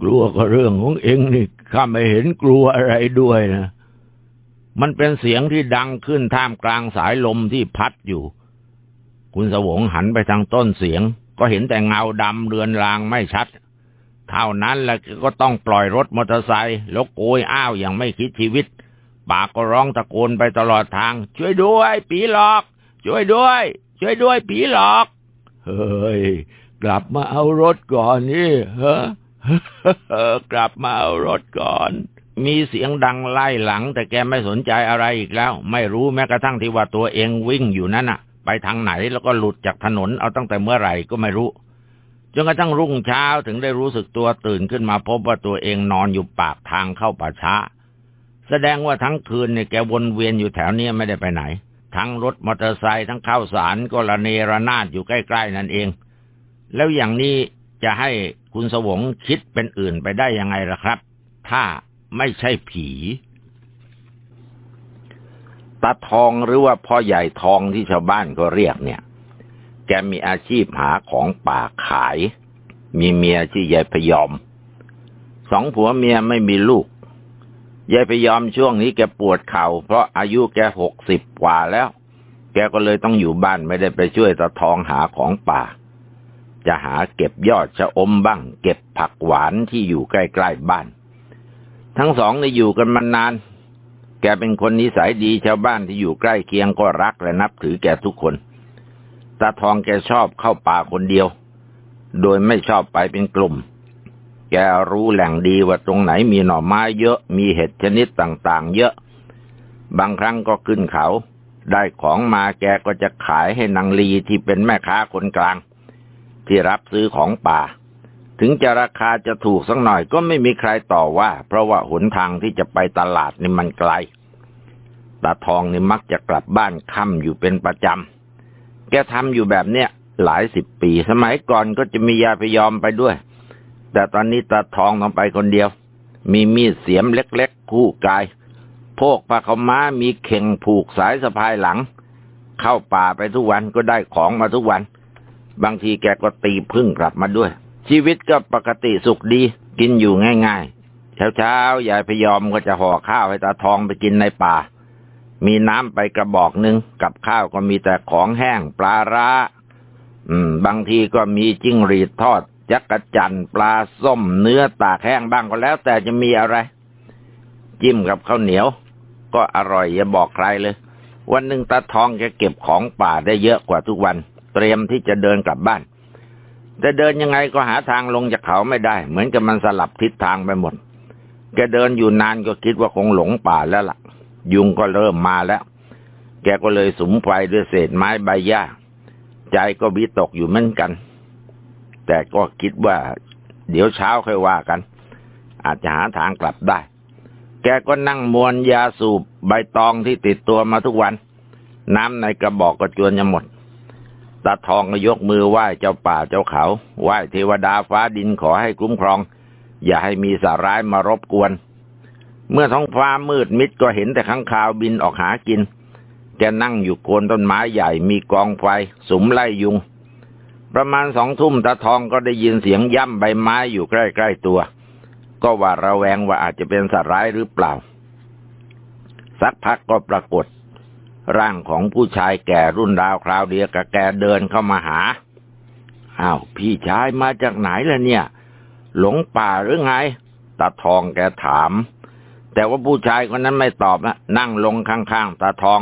กลัวก็เรื่องของเองนี่ข้าไม่เห็นกลัวอะไรด้วยนะ มันเป็นเสียงที่ดังขึ้นท่ามกลางสายลมที่พัดอยู่ คุณสวงหันไปทางต้นเสียง ก็เห็นแต่เงาดำเรือนรางไม่ชัด เท่านั้นแหละก็ต้องปล่อยรถมอเตอร์ไซค์แล้วโกยอ้าวอย่างไม่คิดชีวิต ปากก็ร้องตะโกนไปตลอดทาง ช่วยด้วย ผีหลอก ช่วยด้วย ช่วยด้วย ผีหลอก เฮ้ย กลับมาเอารถก่อนนี่เฮ้กลับมาเอารถก่อน มีเสียงดังไล่หลัง แต่แกไม่สนใจอะไรอีกแล้ว ไม่รู้แม้กระทั่งที่ว่าตัวเองวิ่งอยู่นั่นน่ะ ไปทางไหนแล้วก็หลุดจากถนนเอาตั้งแต่เมื่อไหร่ก็ไม่รู้จนกระทั่งรุ่งเช้าถึงได้รู้สึกตัวตื่นขึ้นมาพบว่าตัวเองนอนอยู่ปากทางเข้าป่าช้า แสดงว่าทั้งคืนเนี่ยแกวนเวียนอยู่แถวนี้ไม่ได้ไปไหน ทั้งรถมอเตอร์ไซค์ทั้งข้าวสารก็ระเนระนาดอยู่ใกล้ ๆ นั่นเอง แล้วอย่างนี้จะให้คุณสวงคิดเป็นอื่นไปได้ยังไงล่ะครับ ถ้าไม่ใช่ผีตาทองหรือว่าพ่อใหญ่ทองที่ชาวบ้านก็เรียกเนี่ย แกมีอาชีพหาของป่าขาย มีเมียที่ยายพยอม สองผัวเมียไม่มีลูก ยายพยอมช่วงนี้แกปวดเขา่าเพราะอายุแกหกสิบกว่าแล้ว แกก็เลยต้องอยู่บ้านไม่ได้ไปช่วยตาทองหาของป่า จะหาเก็บยอดชะอมบ้าง เก็บผักหวานที่อยู่ใกล้ๆบ้าน ทั้งสองได้อยู่กันมานาน แกเป็นคนนิสัยดีชาวบ้านที่อยู่ใกล้เคียงก็รักและนับถือแกทุกคนตาทองแกชอบเข้าป่าคนเดียว โดยไม่ชอบไปเป็นกลุ่ม กรู้แหล่งดีว่าตรงไหนมีหน่อไม้เยอะ มีเห็ดชนิดต่างๆ เยอะ บางครั้งก็ขึ้นเขา ได้ของมาแกก็จะขายให้นางลีที่เป็นแม่ค้าคนกลาง ที่รับซื้อของป่า ถึงจะราคาจะถูกสักหน่อยก็ไม่มีใครต่อว่า เพราะว่าหนทางที่จะไปตลาดนี่มันไกลตาทองนี่มักจะกลับบ้านค่ำอยู่เป็นประจำ แกทำอยู่แบบเนี้ยหลายสิบปี สมัยก่อนก็จะมียาพยอมไปด้วย แต่ตอนนี้ตาทองต้องไปคนเดียว มีมีดเสียมเล็กๆ คู่กาย พวกปลาขม้ามีเข่งผูกสายสะพายหลัง เข้าป่าไปทุกวันก็ได้ของมาทุกวัน บางทีแกก็ตีพึ่งกลับมาด้วย ชีวิตก็ปกติสุขดี กินอยู่ง่ายๆ เช้าๆยายพยอมก็จะห่อข้าวให้ตาทองไปกินในป่า มีน้ำไปกระบอกหนึ่งกับข้าวก็มีแต่ของแห้งปลาร้า อืม บางทีก็มีจิ้งหรีดทอด ยักระจันปลาส้มเนื้อตากแห้งบ้างก็แล้ว แต่จะมีอะไร จิ้มกับข้าวเหนียว ก็อร่อยอย่าบอกใครเลย วันหนึ่งตาทองจะเก็บของป่าได้เยอะกว่าทุกวัน เตรียมที่จะเดินกลับบ้าน แต่เดินยังไงก็หาทางลงจากเขาไม่ได้ เหมือนกับมันสลับทิศทางไปหมดแกเดินอยู่นานก็คิดว่าคงหลงป่าแล้วละ่ะ ยุงก็เริ่มมาแล้ว แกก็เลยสุมไฟด้วยเศษไม้ใบหญ้าใจก็วิตกอยู่เหมือนกัน แต่ก็คิดว่า เดี๋ยวเช้าค่อยว่ากัน อาจจะหาทางกลับได้ แกก็นั่งมวนยาสูบใบตองที่ติดตัวมาทุกวัน น้ำในกระบอกก็จวนจะหมดตาทองก็ยกมือไหว้เจ้าป่าเจ้าเขาไหว้เทวดาฟ้าดินขอให้คุ้มครอง อย่าให้มีสาร้ายมารบกวน เมื่อท้องฟ้ามืดมิดก็เห็นแต่ข้างคาวบินออกหากินแกนั่งอยู่โคนต้นไม้ใหญ่มีกองไฟสุมไล่ยุง ประมาณสองทุ่มตาทองก็ได้ยินเสียงย่ำใบไม้อยู่ใกล้ๆตัว ก็ว่าระแวงว่าอาจจะเป็นสัตว์ร้ายหรือเปล่า สักพักก็ปรากฏ ร่างของผู้ชายแก่รุ่นราวคราวเดียวกับแกเดินเข้ามาหาอ้าวพี่ชายมาจากไหนล่ะเนี่ย หลงป่าหรือไงตาทองแกถาม แต่ว่าผู้ชายคนนั้นไม่ตอบนะนั่งลงข้างๆตาทอง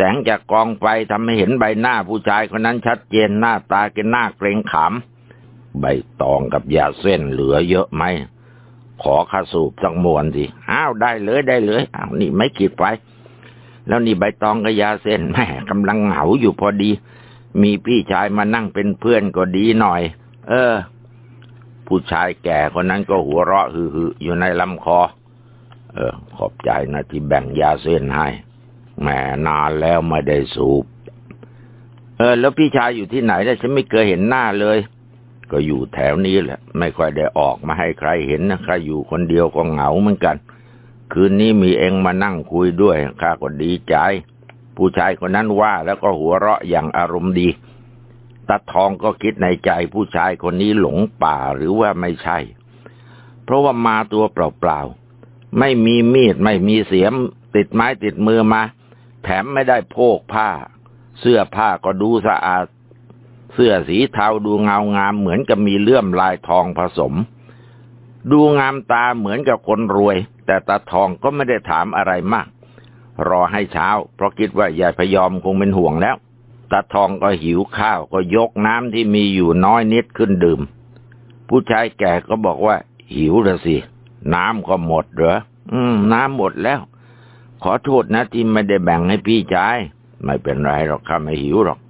แสงจากกองไฟทำให้เห็นใบหน้าผู้ชายคนนั้นชัดเจนหน้าตาแกหน้าเกรงขามใบตองกับยาเส้นเหลือเยอะไหม ขอข้าสูบสักมวนสิ อ้าวได้เลยได้เลย อ้าวนี่ไม่ขีดไปแล้วนี่ใบตองกับยาเส้นแม่กำลังเหงาอยู่พอดี มีพี่ชายมานั่งเป็นเพื่อนก็ดีหน่อย เออ ผู้ชายแก่คนนั้นก็หัวเราะฮือๆอยู่ในลำคอ เออ ขอบใจนะที่แบ่งยาเส้นให้ แม่นานแล้วไม่ได้สูบ เออ แล้วพี่ชายอยู่ที่ไหนเนี่ยฉันไม่เคยเห็นหน้าเลย ก็อยู่แถวนี้แหละ ไม่ค่อยได้ออกมาให้ใครเห็นนะใครอยู่คนเดียวก็เหงาเหมือนกัน คืนนี้มีเองมานั่งคุยด้วยข้าก็ดีใจ ผู้ชายคนนั้นว่าแล้วก็หัวเราะอย่างอารมณ์ดีตาทองก็คิดในใจผู้ชายคนนี้หลงป่าหรือว่าไม่ใช่ เพราะว่ามาตัวเปล่าๆไม่มีมีดไม่มีเสียม ติดไม้ติดมือมา แถมไม่ได้โพกผ้า เสื้อผ้าก็ดูสะอาด เสื้อสีเทาดูเงางามเหมือนกับมีเลื่อมลายทองผสม ดูงามตาเหมือนกับคนรวย แต่ตาทองก็ไม่ได้ถามอะไรมาก รอให้เช้า เพราะคิดว่ายายพยอมคงเป็นห่วงแล้วตาทองก็หิวข้าวก็ยกน้ำที่มีอยู่น้อยนิดขึ้นดื่ม ผู้ชายแก่ก็บอกว่า หิวละสิ น้ำก็หมดเหรอ อืม น้ำหมดแล้ว ขอโทษนะที่ไม่ได้แบ่งให้พี่ชาย ไม่เป็นไรหรอกข้าไม่หิวหรอก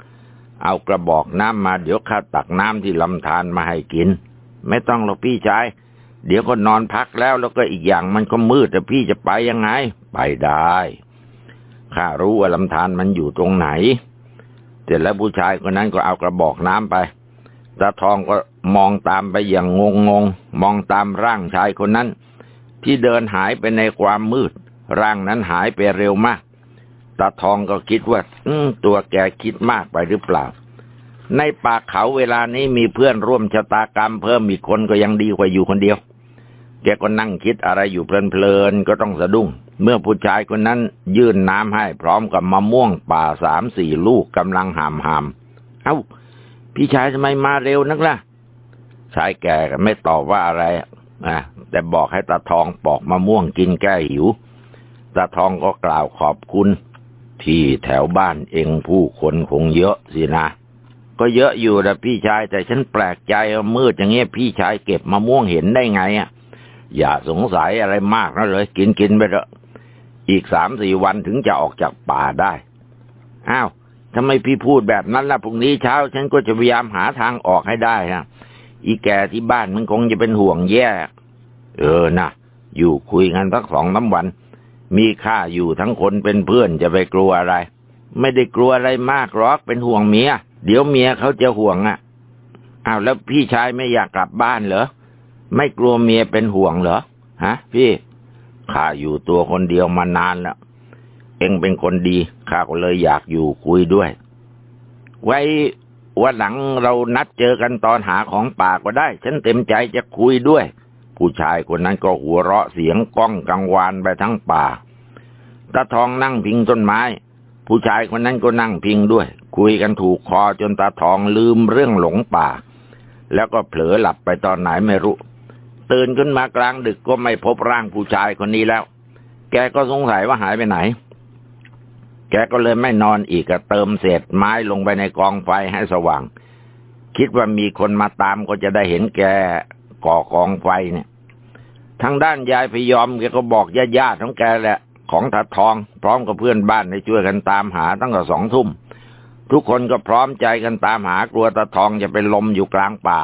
เอากระบอกน้ำมาเดี๋ยวข้าตักน้ำที่ลำธารมาให้กิน ไม่ต้องหรอกพี่ชาย เดี๋ยวก็นอนพักแล้วแล้วก็อีกอย่างมันก็มืดแต่พี่จะไปยังไง ไปได้ข้ารู้ว่าลำธารมันอยู่ตรงไหน เสร็จแล้วผู้ชายคนนั้นก็เอากระบอกน้ำไปตาทองก็มองตามไปอย่างงงงมองตามร่างชายคนนั้น ที่เดินหายไปในความมืด ร่างนั้นหายไปเร็วมาก ตาทองก็คิดว่าตัวแกคิดมากไปหรือเปล่า ในป่าเขาเวลานี้มีเพื่อนร่วมชะตากรรมเพิ่มอีกคนก็ยังดีกว่าอยู่คนเดียว แกก็นั่งคิดอะไรอยู่เพลินๆก็ต้องสะดุ้ง เมื่อผู้ชายคนนั้นยื่นน้ำให้พร้อมกับมะม่วงป่าสามสี่ลูกกำลังหามหามเอา้า พี่ชายทำไมมาเร็วนักล่ะชายแก่ก็ไม่ตอบว่าอะไรอะแต่บอกให้ตาทองปอกมะม่วงกินแก้หิว ตาทองก็กล่าวขอบคุณ ที่แถวบ้านเองผู้คนคงเยอะสินะ ก็เยอะอยู่นะพี่ชายแต่ฉันแปลกใจมืดอย่างเงี้ยพี่ชายเก็บมะม่วงเห็นได้ไงอะอย่าสงสัยอะไรมากนะเลยกินกินไปเถอะอีกสามสี่วันถึงจะออกจากป่าได้อ้าวทำไมพี่พูดแบบนั้นล่ะพรุ่งนี้เช้า ฉันก็จะพยายามหาทางออกให้ได้นะอีแกที่บ้านมันคงจะเป็นห่วงแย่ เออนะอยู่คุยกันสักสองน้ำวัน มีข้าอยู่ทั้งคนเป็นเพื่อนจะไปกลัวอะไร ไม่ได้กลัวอะไรมากหรอกเป็นห่วงเมีย เดี๋ยวเมียเขาจะห่วงอะอ้าวแล้วพี่ชายไม่อยากกลับบ้านเหรอ ไม่กลัวเมียเป็นห่วงเหรอฮะ พี่ข้าอยู่ตัวคนเดียวมานานแล้ว เองเป็นคนดีข้าก็เลยอยากอยู่คุยด้วย ไว้วันหลังเรานัดเจอกันตอนหาของป่าก็ได้ ฉันเต็มใจจะคุยด้วย ผู้ชายคนนั้นก็หัวเราะเสียงก้องกังวานไปทั้งป่าตาทองนั่งพิงต้นไม้ ผู้ชายคนนั้นก็นั่งพิงด้วย คุยกันถูกคอจนตาทองลืมเรื่องหลงป่า แล้วก็เผลอหลับไปตอนไหนไม่รู้ ตื่นขึ้นมากลางดึกก็ไม่พบร่างผู้ชายคนนี้แล้ว แกก็สงสัยว่าหายไปไหน แกก็เลยไม่นอนอีกเติมเศษไม้ลงไปในกองไฟให้สว่าง คิดว่ามีคนมาตามก็จะได้เห็นแก ก่อกองไฟเนี่ย ทางด้านยายพยอมแกก็บอกญาติญาติของแกแหละ ของตาทอง พร้อมกับเพื่อนบ้านให้ช่วยกันตามหาตั้งแต่สองทุ่ม ทุกคนก็พร้อมใจกันตามหากลัวตาทองจะเป็นลมอยู่กลางป่า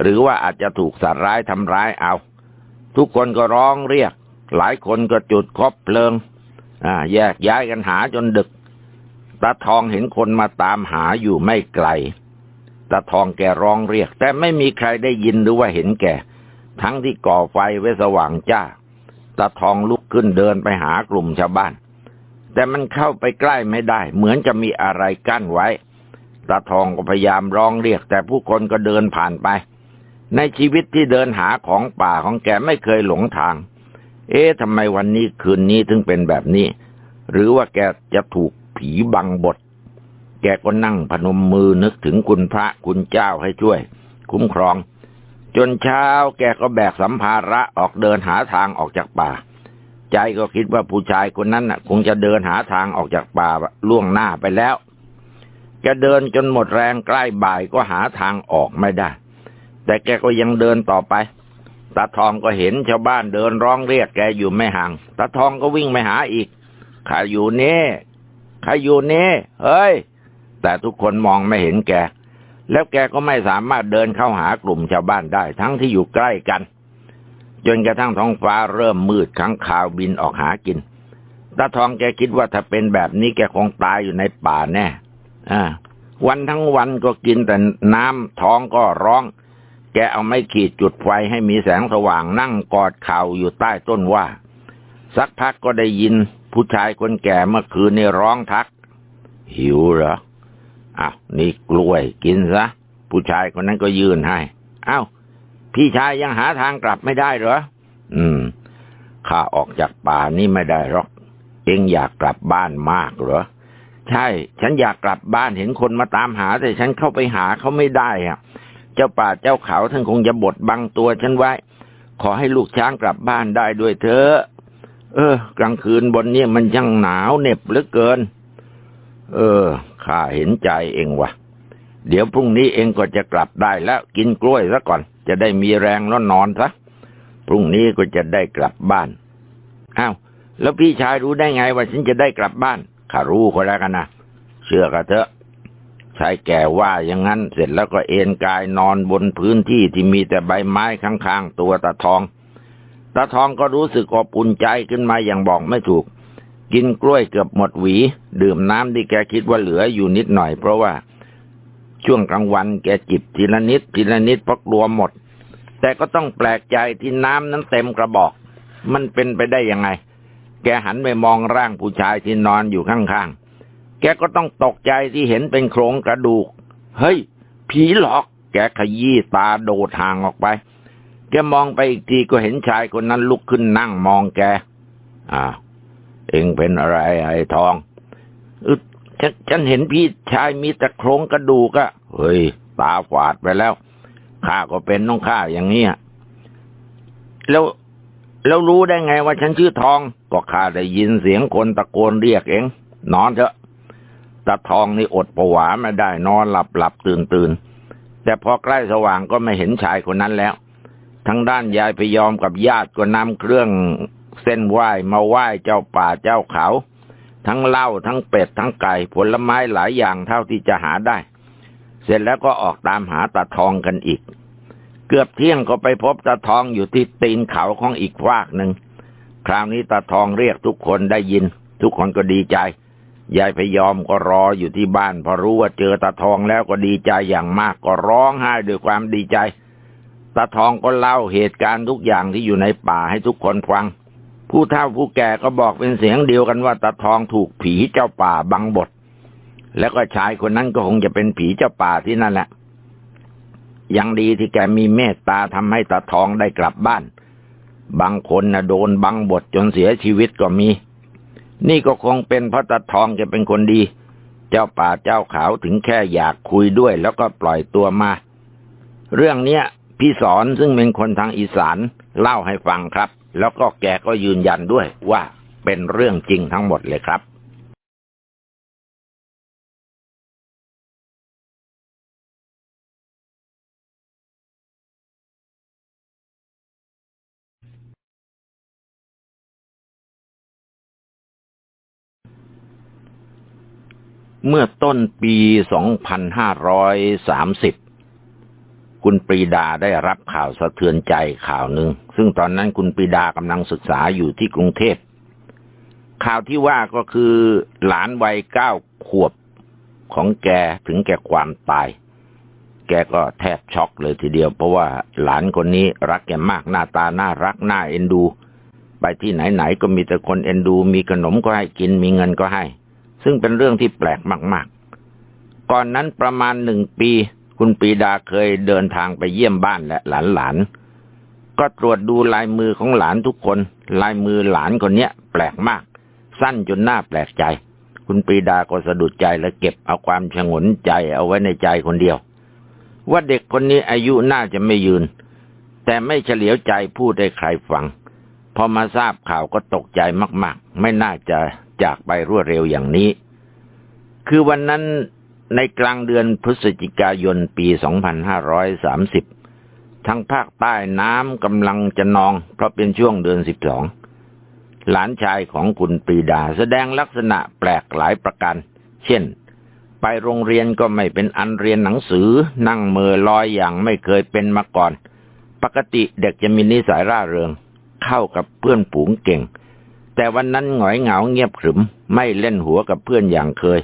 หรือว่าอาจจะถูกสัตว์ร้ายทำร้ายเอา ทุกคนก็ร้องเรียก หลายคนก็จุดคบเพลิง อ่า แยกย้ายกันหาจนดึกตาทองเห็นคนมาตามหาอยู่ไม่ไกล ตาทองแกร้องเรียก แต่ไม่มีใครได้ยินหรือว่าเห็นแกทั้งที่ก่อไฟไว้สว่างจ้าตาทองลุกขึ้นเดินไปหากลุ่มชาวบ้าน แต่มันเข้าไปใกล้ไม่ได้ เหมือนจะมีอะไรกั้นไว้ตาทองก็พยายามร้องเรียก แต่ผู้คนก็เดินผ่านไป ในชีวิตที่เดินหาของป่าของแกไม่เคยหลงทาง เอ๊ะทำไมวันนี้คืนนี้ถึงเป็นแบบนี้ หรือว่าแกจะถูกผีบังบท กก็นั่งพนมมือนึกถึงคุณพระคุณเจ้าให้ช่วย คุ้มครอง จนเช้าแกก็แบกสัมภาระออกเดินหาทางออกจากป่า ใจก็คิดว่าผู้ชายคนนั้นน่ะ คงจะเดินหาทางออกจากป่าล่วงหน้าไปแล้ว แกเดินจนหมดแรงใกล้บ่ายก็หาทางออกไม่ได้ แต่แกก็ยังเดินต่อไปตาทองก็เห็นชาวบ้านเดินร้องเรียกแกอยู่ไม่ห่างตาทองก็วิ่งไปหาอีกข้าอยู่เน่ข้าอยู่เน่เฮ้ย แต่ทุกคนมองไม่เห็นแก แล้วแกก็ไม่สามารถเดินเข้าหากลุ่มชาวบ้านได้ ทั้งที่อยู่ใกล้กัน จนกระทั่งท้องฟ้าเริ่มมืดขังข่าวบินออกหากินตาทองแกคิดว่าถ้าเป็นแบบนี้แกคงตายอยู่ในป่าแน่อ่าวันทั้งวันก็กินแต่น้ำท้องก็ร้อง แกเอาไม้ขีดจุดไฟให้มีแสงสว่างนั่งกอดเข่าอยู่ใต้ต้นว่า สักพักก็ได้ยินผู้ชายคนแก่เมื่อคืนนี่ร้องทัก หิวเหรอ อ้าวนี่กล้วยกินซะ ผู้ชายคนนั้นก็ยื่นให้อ้าวพี่ชายยังหาทางกลับไม่ได้เหรอ อืม ข้าออกจากป่านี่ไม่ได้หรอก เองอยากกลับบ้านมากเหรอ ใช่ ฉันอยากกลับบ้านเห็นคนมาตามหา แต่ฉันเข้าไปหาเขาไม่ได้อะ เจ้าป่าเจ้าเขาท่านคงจะบดบังตัวฉันไว้ ขอให้ลูกช้างกลับบ้านได้ด้วยเถอะเออ กลางคืนบนนี้มันยังหนาวเหน็บเหลือเกิน เออ ข้าเห็นใจเองวะเดี๋ยวพรุ่งนี้เองก็จะกลับได้แล้วกินกล้วยซะก่อน จะได้มีแรงแล้วนอนซะพรุ่งนี้ก็จะได้กลับบ้านอ้าวแล้วพี่ชายรู้ได้ไงว่าฉันจะได้กลับบ้านข้ารู้ก็แล้วกันนะเชื่อกันเถอะชายแก่ว่าอย่างนั้นเสร็จแล้วก็เอนกายนอนบนพื้นที่ที่มีแต่ใบไม้ข้างๆตัวตาทองตาทองก็รู้สึกอบอุ่นใจขึ้นมาอย่างบอกไม่ถูก กินกล้วยเกือบหมดหวี ดื่มน้ำที่แกคิดว่าเหลืออยู่นิดหน่อย เพราะว่าช่วงกลางวันแกจิบทีละนิดทีละนิดเพราะกลัวหมด แต่ก็ต้องแปลกใจที่น้ำนั้นเต็มกระบอก มันเป็นไปได้ยังไง แกหันไปมองร่างผู้ชายที่นอนอยู่ข้างๆ แกก็ต้องตกใจที่เห็นเป็นโครงกระดูก เฮ้ย ผีหลอก แกขยี้ตาโดดห่างออกไป แกมองไปอีกทีก็เห็นชายคนนั้นลุกขึ้นนั่งมองแก อ่า องเป็นอะไรไอ้ทองอฉันฉันเห็นพี่ชายมีแต่โครงกระดูกอะเฮ้ย ตาฝาดไปแล้ว ข้าก็เป็นน้องข้าอย่างนี้แล้วแล้วรู้ได้ไงว่าฉันชื่อทอง ก็ข้าได้ยินเสียงคนตะโกนเรียกเองนอนเถอะตาทองนี่อดประวาไม่ได้นอนหลับหลับตื่นตื่นแต่พอใกล้สว่างก็ไม่เห็นชายคนนั้นแล้ว ทั้งด้านยายพยอมกับญาติก็นำเครื่อง เส้นไหว้มาไหว้เจ้าป่าเจ้าเขา ทั้งเหล้าทั้งเป็ดทั้งไก่ผลไม้หลายอย่างเท่าที่จะหาได้ เสร็จแล้วก็ออกตามหาตาทองกันอีก เกือบเที่ยงก็ไปพบตาทองอยู่ที่ตีนเขาของอีกฟากหนึ่งคราวนี้ตาทองเรียกทุกคนได้ยิน ทุกคนก็ดีใจยายพยอมก็รออยู่ที่บ้าน พอรู้ว่าเจอตาทองแล้วก็ดีใจอย่างมากก็ร้องไห้ด้วยความดีใจตาทองก็เล่าเหตุการณ์ทุกอย่างที่อยู่ในป่าให้ทุกคนฟัง ผู้เฒ่าผู้แก่ก็บอกเป็นเสียงเดียวกันว่าตาทองถูกผีเจ้าป่าบังบทแล้วก็ชายคนนั้นก็คงจะเป็นผีเจ้าป่าที่นั่นแหละยังดีที่แกมีเมตตาทำให้ตาทองได้กลับบ้าน บางคนนะโดนบังบทจนเสียชีวิตก็มี นี่ก็คงเป็นเพราะตาทองจะเป็นคนดี เจ้าป่าเจ้าขาวถึงแค่อยากคุยด้วย แล้วก็ปล่อยตัวมา เรื่องเนี้ยพี่สอนซึ่งเป็นคนทางอีสานเล่าให้ฟังครับ แล้วก็แกก็ยืนยันด้วยว่าเป็นเรื่องจริงทั้งหมดเลยครับเมื่อต้นปี 2530 คุณปรีดาได้รับข่าวสะเทือนใจข่าวหนึ่ง ซึ่งตอนนั้นคุณปรีดากำลังศึกษาอยู่ที่กรุงเทพ ข่าวที่ว่าก็คือหลานวัยเก้าขวบของแกถึงแก่ความตาย แกก็แทบช็อกเลยทีเดียว เพราะว่าหลานคนนี้รักแกมากหน้าตาน่ารักน่าเอ็นดู ไปที่ไหนๆก็มีแต่คนเอ็นดู มีขนมก็ให้กินมีเงินก็ให้ ซึ่งเป็นเรื่องที่แปลกมากๆ ก่อนนั้นประมาณหนึ่งปี คุณปีดาเคยเดินทางไปเยี่ยมบ้านและหลานๆ ก็ตรวจดูลายมือของหลานทุกคน ลายมือหลานคนเนี้ยแปลกมาก สั้นจนน่าแปลกใจ คุณปีดาก็สะดุดใจและเก็บเอาความฉงนใจเอาไว้ในใจคนเดียว ว่าเด็กคนนี้อายุน่าจะไม่ยืน แต่ไม่เฉลียวใจพูดให้ใครฟัง พอมาทราบข่าวก็ตกใจมาก ๆ ไม่น่าจะจากไปรวดเร็วอย่างนี้ คือวันนั้น ในกลางเดือนพฤศจิกายนปี 2530ทางภาคใต้น้ำกำลังจะนอง เพราะเป็นช่วงเดือน 12 หลานชายของคุณปรีดาแสดงลักษณะแปลกหลายประการ เช่น ไปโรงเรียนก็ไม่เป็นอันเรียนหนังสือ นั่งเมือลอยอย่างไม่เคยเป็นมาก่อน ปกติเด็กจะมีนิสัยร่าเริง เข้ากับเพื่อนฝูงเก่ง แต่วันนั้นหงอยเหงาเงียบขรึม ไม่เล่นหัวกับเพื่อนอย่างเคย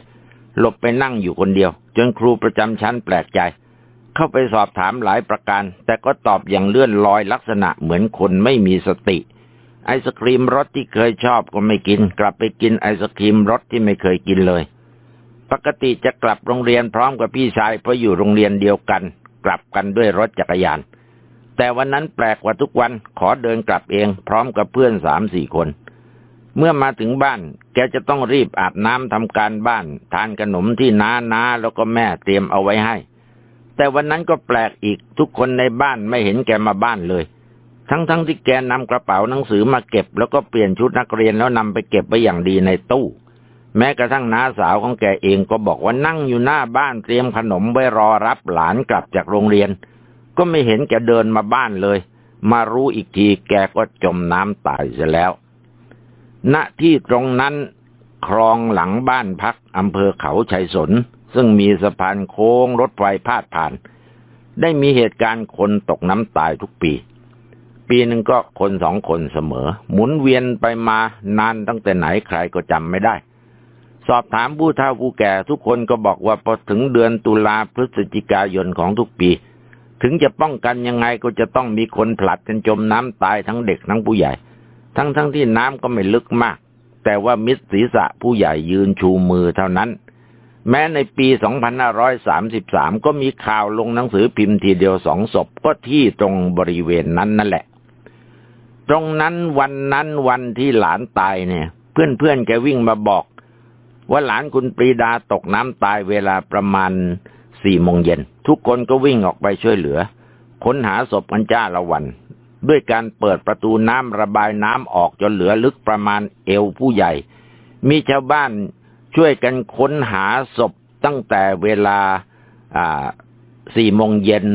หลบไปนั่งอยู่คนเดียว จนครูประจำชั้นแปลกใจ เข้าไปสอบถามหลายประการ แต่ก็ตอบอย่างเลื่อนลอยลักษณะเหมือนคนไม่มีสติ ไอศครีมรสที่เคยชอบก็ไม่กิน กลับไปกินไอศครีมรสที่ไม่เคยกินเลย ปกติจะกลับโรงเรียนพร้อมกับพี่ชายเพราะอยู่โรงเรียนเดียวกัน กลับกันด้วยรถจักรยาน แต่วันนั้นแปลกกว่าทุกวันขอเดินกลับเอง พร้อมกับเพื่อนสามสี่คน เมื่อมาถึงบ้าน แกจะต้องรีบอาบน้ำทำการบ้าน ทานขนมที่น้าน้าแล้วก็แม่เตรียมเอาไว้ให้ แต่วันนั้นก็แปลกอีกทุกคนในบ้านไม่เห็นแกมาบ้านเลย ทั้งๆทที่แกนำกระเป๋าหนังสือมาเก็บ แล้วก็เปลี่ยนชุดนักเรียนแล้วนำไปเก็บไว้อย่างดีในตู้ แม้กระทั่งน้าสาวของแกเองก็บอกว่านั่งอยู่หน้าบ้านเตรียมขนมไว้รอรับหลานกลับจากโรงเรียน ก็ไม่เห็นแกเดินมาบ้านเลย มารู้อีกทีแกก็จมน้ำตายเสียแล้ว ณที่ตรงนั้นคลองหลังบ้านพักอำเภอเขาชัยสน ซึ่งมีสะพานโค้งรถไฟพาดผ่าน ได้มีเหตุการณ์คนตกน้ำตายทุกปี ปีหนึ่งก็คนสองคนเสมอ หมุนเวียนไปมานานตั้งแต่ไหนใครก็จำไม่ได้ สอบถามผู้เฒ่าผู้แก่ทุกคนก็บอกว่าพอถึงเดือนตุลาพฤศจิกายนของทุกปี ถึงจะป้องกันยังไงก็จะต้องมีคนผลัดกันจมน้ำตายทั้งเด็กทั้งผู้ใหญ่ ทั้งๆทที่น้ำก็ไม่ลึกมาก แต่ว่ามิดศีรษะผู้ใหญ่ยืนชูมือเท่านั้น แม้ในปี 2533 ก็มีข่าวลงหนังสือพิมพ์ทีเดียวสองศพก็ที่ตรงบริเวณนั้นนั่นแหละ ตรงนั้นวันนั้นวันที่หลานตายเนี่ย เพื่อนๆแกวิ่งมาบอก ว่าหลานคุณปรีดาตกน้ำตายเวลาประมาณสี่โมงเย็น ทุกคนก็วิ่งออกไปช่วยเหลือ ค้นหาศพกันจ้าละวัน ด้วยการเปิดประตูน้ำระบายน้ำออกจนเหลือลึกประมาณเอวผู้ใหญ่ มีชาวบ้านช่วยกันค้นหาศพตั้งแต่เวลาสี่โมงเย็น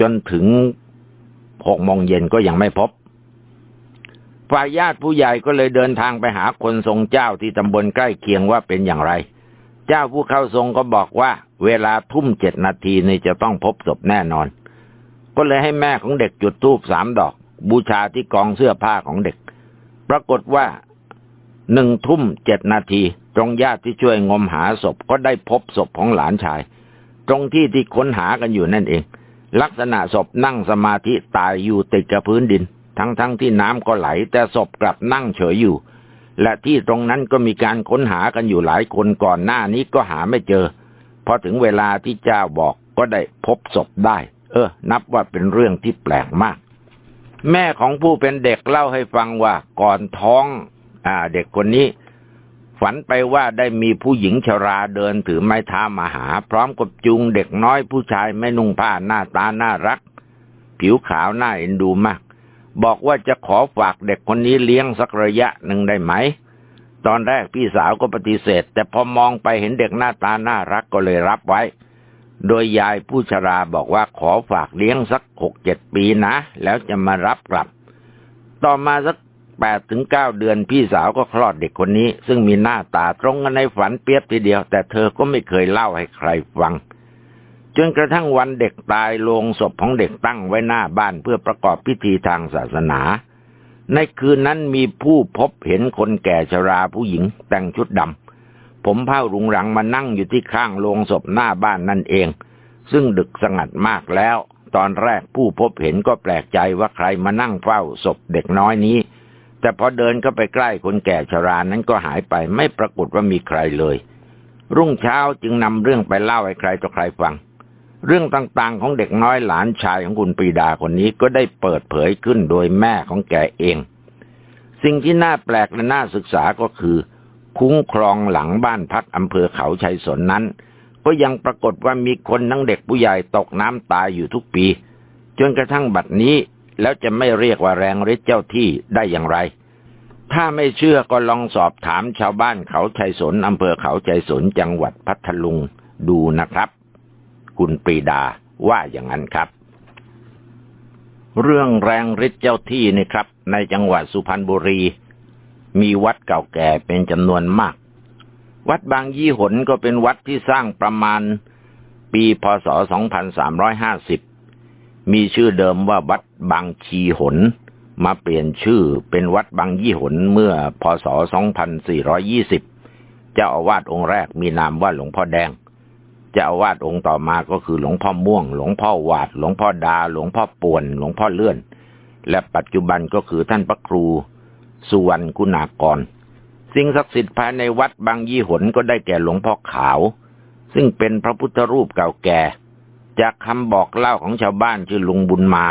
จนถึงหกโมงเย็นก็ยังไม่พบ ฝ่ายญาติผู้ใหญ่ก็เลยเดินทางไปหาคนทรงเจ้าที่ตำบลใกล้เคียงว่าเป็นอย่างไร เจ้าผู้เข้าทรงก็บอกว่า เวลาทุ่มเจ็ดนาทีนี่จะต้องพบศพแน่นอน ก็เลยให้แม่ของเด็กจุดธูปสามดอก บูชาที่กองเสื้อผ้าของเด็ก ปรากฏว่าหนึ่งทุ่มเจ็ดนาที ตรงญาติที่ช่วยงมหาศพก็ได้พบศพของหลานชาย ตรงที่ที่ค้นหากันอยู่นั่นเอง ลักษณะศพนั่งสมาธิตายอยู่ติดกับพื้นดิน ทั้งๆทที่น้ำก็ไหล แต่ศพกลับนั่งเฉยอยู่ และที่ตรงนั้นก็มีการค้นหากันอยู่หลายคนก่อนหน้านี้ก็หาไม่เจอพอถึงเวลาที่เจ้าบอกก็ได้พบศพได้ เออ นับว่าเป็นเรื่องที่แปลกมาก แม่ของผู้เป็นเด็กเล่าให้ฟังว่าก่อนท้อง อ่า เด็กคนนี้ ฝันไปว่าได้มีผู้หญิงชราเดินถือไม้เท้ามาหา พร้อมกับจูงเด็กน้อยผู้ชายไม่นุ่งผ้าหน้าตาน่ารัก ผิวขาวหน้าเอ็นดูมาก บอกว่าจะขอฝากเด็กคนนี้เลี้ยงสักระยะหนึ่งได้ไหมตอนแรกพี่สาวก็ปฏิเสธ แต่พอมองไปเห็นเด็กหน้าตาน่ารักก็เลยรับไว้ โดยยายผู้ชราบอกว่าขอฝากเลี้ยงสักหกเจ็ดปีนะ แล้วจะมารับกลับ ต่อมาสักแปดถึงเก้าเดือนพี่สาวก็คลอดเด็กคนนี้ ซึ่งมีหน้าตาตรงกันในฝันเปียบทีเดียว แต่เธอก็ไม่เคยเล่าให้ใครฟัง จนกระทั่งวันเด็กตายโลงศพของเด็กตั้งไว้หน้าบ้านเพื่อประกอบพิธีทางศาสนา ในคืนนั้นมีผู้พบเห็นคนแก่ชราผู้หญิงแต่งชุดดำ ผมเผ้ารุงรังมานั่งอยู่ที่ข้างโลงศพหน้าบ้านนั่นเอง ซึ่งดึกสงัดมากแล้ว ตอนแรกผู้พบเห็นก็แปลกใจว่าใครมานั่งเฝ้าศพเด็กน้อยนี้ แต่พอเดินเข้าไปใกล้คนแก่ชรานั้นก็หายไปไม่ปรากฏว่ามีใครเลย รุ่งเช้าจึงนำเรื่องไปเล่าให้ใครต่อใครฟัง เรื่องต่างๆของเด็กน้อยหลานชายของคุณปีดาคนนี้ก็ได้เปิดเผยขึ้นโดยแม่ของแกเอง สิ่งที่น่าแปลกและน่าศึกษาก็คือ คุ้งครองหลังบ้านพักอำเภอเขาชัยสนนั้น ก็ยังปรากฏว่ามีคนทั้งเด็กผู้ใหญ่ตกน้ำตายอยู่ทุกปี จนกระทั่งบัดนี้แล้วจะไม่เรียกว่าแรงฤทธิ์เจ้าที่ได้อย่างไร ถ้าไม่เชื่อก็ลองสอบถามชาวบ้านเขาชัยสนอำเภอเขาชัยสนจังหวัดพัทลุงดูนะครับ คุณปรีดาว่าอย่างนั้นครับ เรื่องแรงฤทธิ์เจ้าที่นี่ครับ ในจังหวัดสุพรรณบุรี มีวัดเก่าแก่เป็นจำนวนมาก วัดบางยี่หนก็เป็นวัดที่สร้างประมาณปีพศ 2350 มีชื่อเดิมว่าวัดบางชีหน มาเปลี่ยนชื่อเป็นวัดบางยี่หนเมื่อพศ 2420 เจ้าอาวาสองค์แรกมีนามว่าหลวงพ่อแดง เจ้าอาวาสองค์ต่อมาก็คือหลวงพ่อม่วง หลวงพ่อวาด หลวงพ่อดา หลวงพ่อป่วน หลวงพ่อเลื่อน และปัจจุบันก็คือท่านพระครู สุวรรณกุณากร สิ่งศักดิ์สิทธิ์ภายในวัดบางยี่หนก็ได้แก่หลวงพ่อขาว ซึ่งเป็นพระพุทธรูปเก่าแก่ จากคำบอกเล่าของชาวบ้านชื่อลุงบุญมา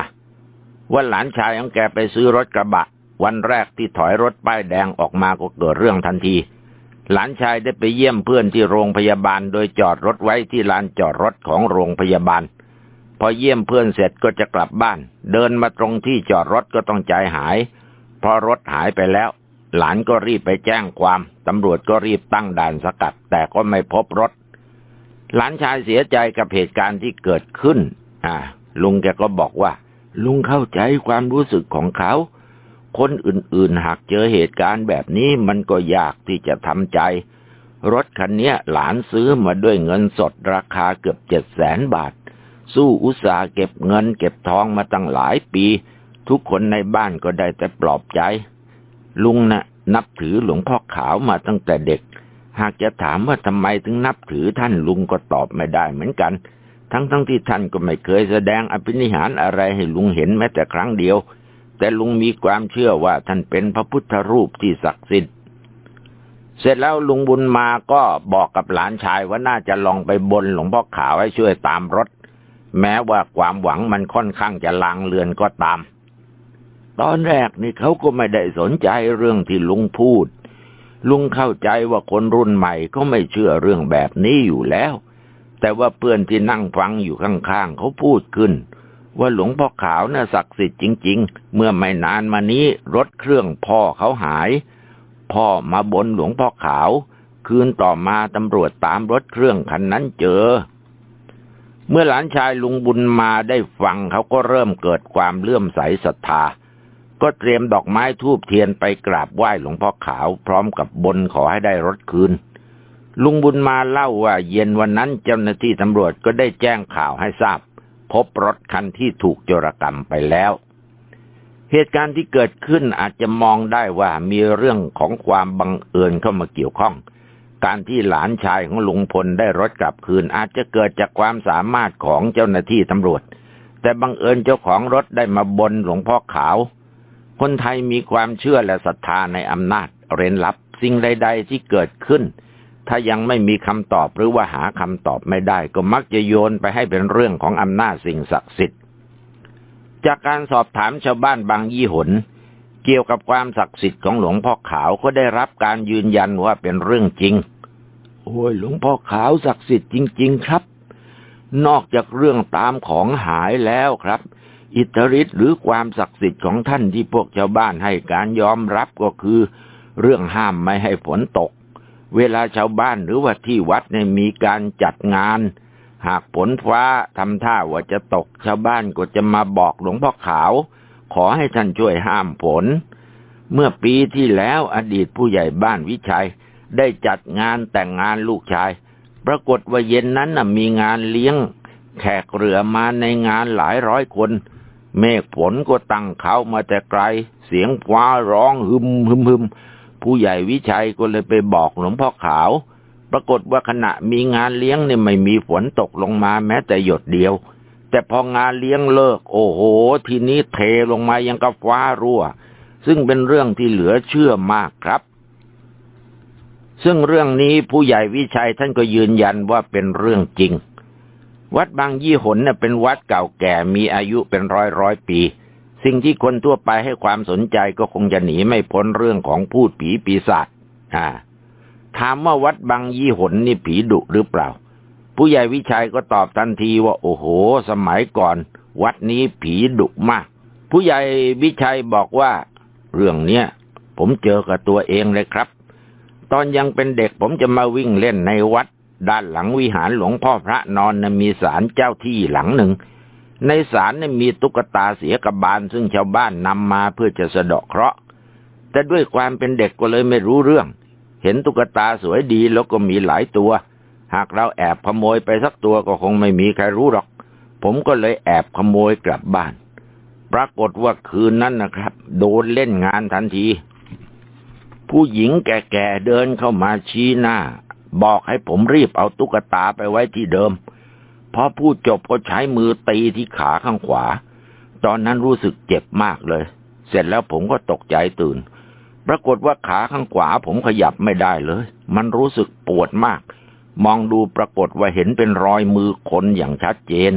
ว่าหลานชายของแกไปซื้อรถกระบะ วันแรกที่ถอยรถป้ายแดงออกมาก็เกิดเรื่องทันที หลานชายได้ไปเยี่ยมเพื่อนที่โรงพยาบาล โดยจอดรถไว้ที่ลานจอดรถของโรงพยาบาล พอเยี่ยมเพื่อนเสร็จก็จะกลับบ้าน เดินมาตรงที่จอดรถก็ต้องใจหาย เพราะรถหายไปแล้ว หลานก็รีบไปแจ้งความ ตำรวจก็รีบตั้งด่านสกัด แต่ก็ไม่พบรถ หลานชายเสียใจกับเหตุการณ์ที่เกิดขึ้น อ่า ลุงแกก็บอกว่า ลุงเข้าใจความรู้สึกของเขา คนอื่นๆหากเจอเหตุการณ์แบบนี้มันก็ยากที่จะทำใจ รถคันนี้หลานซื้อมาด้วยเงินสดราคาเกือบเจ็ดแสนบาท สู้อุตสาห์เก็บเงินเก็บทองมาตั้งหลายปี ทุกคนในบ้านก็ได้แต่ปลอบใจ ลุงนะ่ะนับถือหลวงพ่อขาวมาตั้งแต่เด็ก หากจะถามว่าทำไมถึงนับถือท่านลุงก็ตอบไม่ได้เหมือนกัน ทั้งทั้งที่ท่านก็ไม่เคยแสดงอภินิหารอะไรให้ลุงเห็นแม้แต่ครั้งเดียว แต่ลุงมีความเชื่อว่าท่านเป็นพระพุทธรูปที่ศักดิ์สิทธิ์เสร็จแล้วลุงบุญมาก็บอกกับหลานชายว่าน่าจะลองไปบนหลวงพ่อขาวให้ช่วยตามรถ แม้ว่าความหวังมันค่อนข้างจะลางเลือนก็ตาม ตอนแรกนี่เขาก็ไม่ได้สนใจเรื่องที่ลุงพูด ลุงเข้าใจว่าคนรุ่นใหม่เขาไม่เชื่อเรื่องแบบนี้อยู่แล้ว แต่ว่าเพื่อนที่นั่งฟังอยู่ข้างๆเขาพูดขึ้น ว่าหลวงพ่อขาวน่ะศักดิ์สิทธิ์จริง ๆ เมื่อไม่นานมานี้รถเครื่องพ่อเขาหาย พ่อมาบนหลวงพ่อขาว คืนต่อมาตำรวจตามรถเครื่องคันนั้นเจอเมื่อหลานชายลุงบุญมาได้ฟังเขาก็เริ่มเกิดความเลื่อมใสศรัทธา ก็เตรียมดอกไม้ทูบเทียนไปกราบไหว้หลวงพ่อขาว พร้อมกับบนขอให้ได้รถคืน ลุงบุญมาเล่าว่าเย็นวันนั้นเจ้าหน้าที่ตำรวจก็ได้แจ้งข่าวให้ทราบ พบรถคันที่ถูกโจรกรรมไปแล้ว เหตุการณ์ที่เกิดขึ้นอาจจะมองได้ว่ามีเรื่องของความบังเอิญเข้ามาเกี่ยวข้อง การที่หลานชายของลุงพลได้รถกลับคืน อาจจะเกิดจากความสามารถของเจ้าหน้าที่ตำรวจ แต่บังเอิญเจ้าของรถได้มาบนหลวงพ่อขาว คนไทยมีความเชื่อและศรัทธาในอำนาจเร้นลับ สิ่งใด ๆ ที่เกิดขึ้น ถ้ายังไม่มีคำตอบหรือว่าหาคำตอบไม่ได้ ก็มักจะโยนไปให้เป็นเรื่องของอำนาจสิ่งศักดิ์สิทธิ์ จากการสอบถามชาวบ้านบางยี่หน เกี่ยวกับความศักดิ์สิทธิ์ของหลวงพ่อขาวก็ได้รับการยืนยันว่าเป็นเรื่องจริง โอ้ยหลวงพ่อขาวศักดิ์สิทธิ์จริง ๆ ครับ นอกจากเรื่องตามของหายแล้วครับ อิทธิฤทธิ์หรือความศักดิ์สิทธิ์ของท่านที่พวกชาวบ้านให้การยอมรับก็คือ เรื่องห้ามไม่ให้ฝนตก เวลาชาวบ้านหรือว่าที่วัดเนี่ยมีการจัดงาน หากฝนฟ้าทำท่าว่าจะตกชาวบ้านก็จะมาบอกหลวงพ่อขาว ขอให้ท่านช่วยห้ามฝน เมื่อปีที่แล้วอดีตผู้ใหญ่บ้านวิชัยได้จัดงานแต่งงานลูกชาย ปรากฏว่าเย็นนั้นมีงานเลี้ยง แขกเรือมาในงานหลายร้อยคน เมฆฝนก็ตั้งเขามาแต่ไกล เสียงฟ้าร้องหึมหึมหึมผู้ใหญ่วิชัยก็เลยไปบอกหลวงพ่อขาว ปรากฏว่าขณะมีงานเลี้ยงเนี่ยไม่มีฝนตกลงมาแม้แต่หยดเดียว แต่พองานเลี้ยงเลิก โอ้โห ทีนี้เทลงมายังกับฟ้ารั่ว ซึ่งเป็นเรื่องที่เหลือเชื่อมากครับ ซึ่งเรื่องนี้ผู้ใหญ่วิชัยท่านก็ยืนยันว่าเป็นเรื่องจริง วัดบางยี่หนเน่ยเป็นวัดเก่าแก่มีอายุเป็นร้อยร้อยปี สิ่งที่คนทั่วไปให้ความสนใจก็คงจะหนีไม่พ้นเรื่องของพูดผีปีศาจอ่าถามว่าวัดบางยี่หนนี่ผีดุหรือเปล่า ผู้ใหญ่วิชัยก็ตอบทันทีว่าโอ้โห สมัยก่อน วัดนี้ผีดุมาก ผู้ใหญ่วิชัยบอกว่า เรื่องเนี้ยผมเจอกับตัวเองเลยครับ ตอนยังเป็นเด็กผมจะมาวิ่งเล่นในวัด ด้านหลังวิหารหลวงพ่อพระนอนนะมีศาลเจ้าที่หลังหนึ่ง ในศาลน่มีตุ๊กตาเสียกบาลซึ่งชาวบ้านนำมาเพื่อจะสะเดาะเคราะห์แต่ด้วยความเป็นเด็กก็เลยไม่รู้เรื่อง เห็นตุ๊กตาสวยดีแล้วก็มีหลายตัว หากเราแอบขโมยไปสักตัวก็คงไม่มีใครรู้หรอก ผมก็เลยแอบขโมยกลับบ้าน ปรากฏว่าคืนนั้นนะครับ โดนเล่นงานทันทีผู้หญิงแก่ๆเดินเข้ามาชี้หน้า บอกให้ผมรีบเอาตุ๊กตาไปไว้ที่เดิม พอพูดจบก็ใช้มือตีที่ขาข้างขวา ตอนนั้นรู้สึกเจ็บมากเลย เสร็จแล้วผมก็ตกใจตื่น ปรากฏว่าขาข้างขวาผมขยับไม่ได้เลย มันรู้สึกปวดมาก มองดูปรากฏว่าเห็นเป็นรอยมือคนอย่างชัดเจน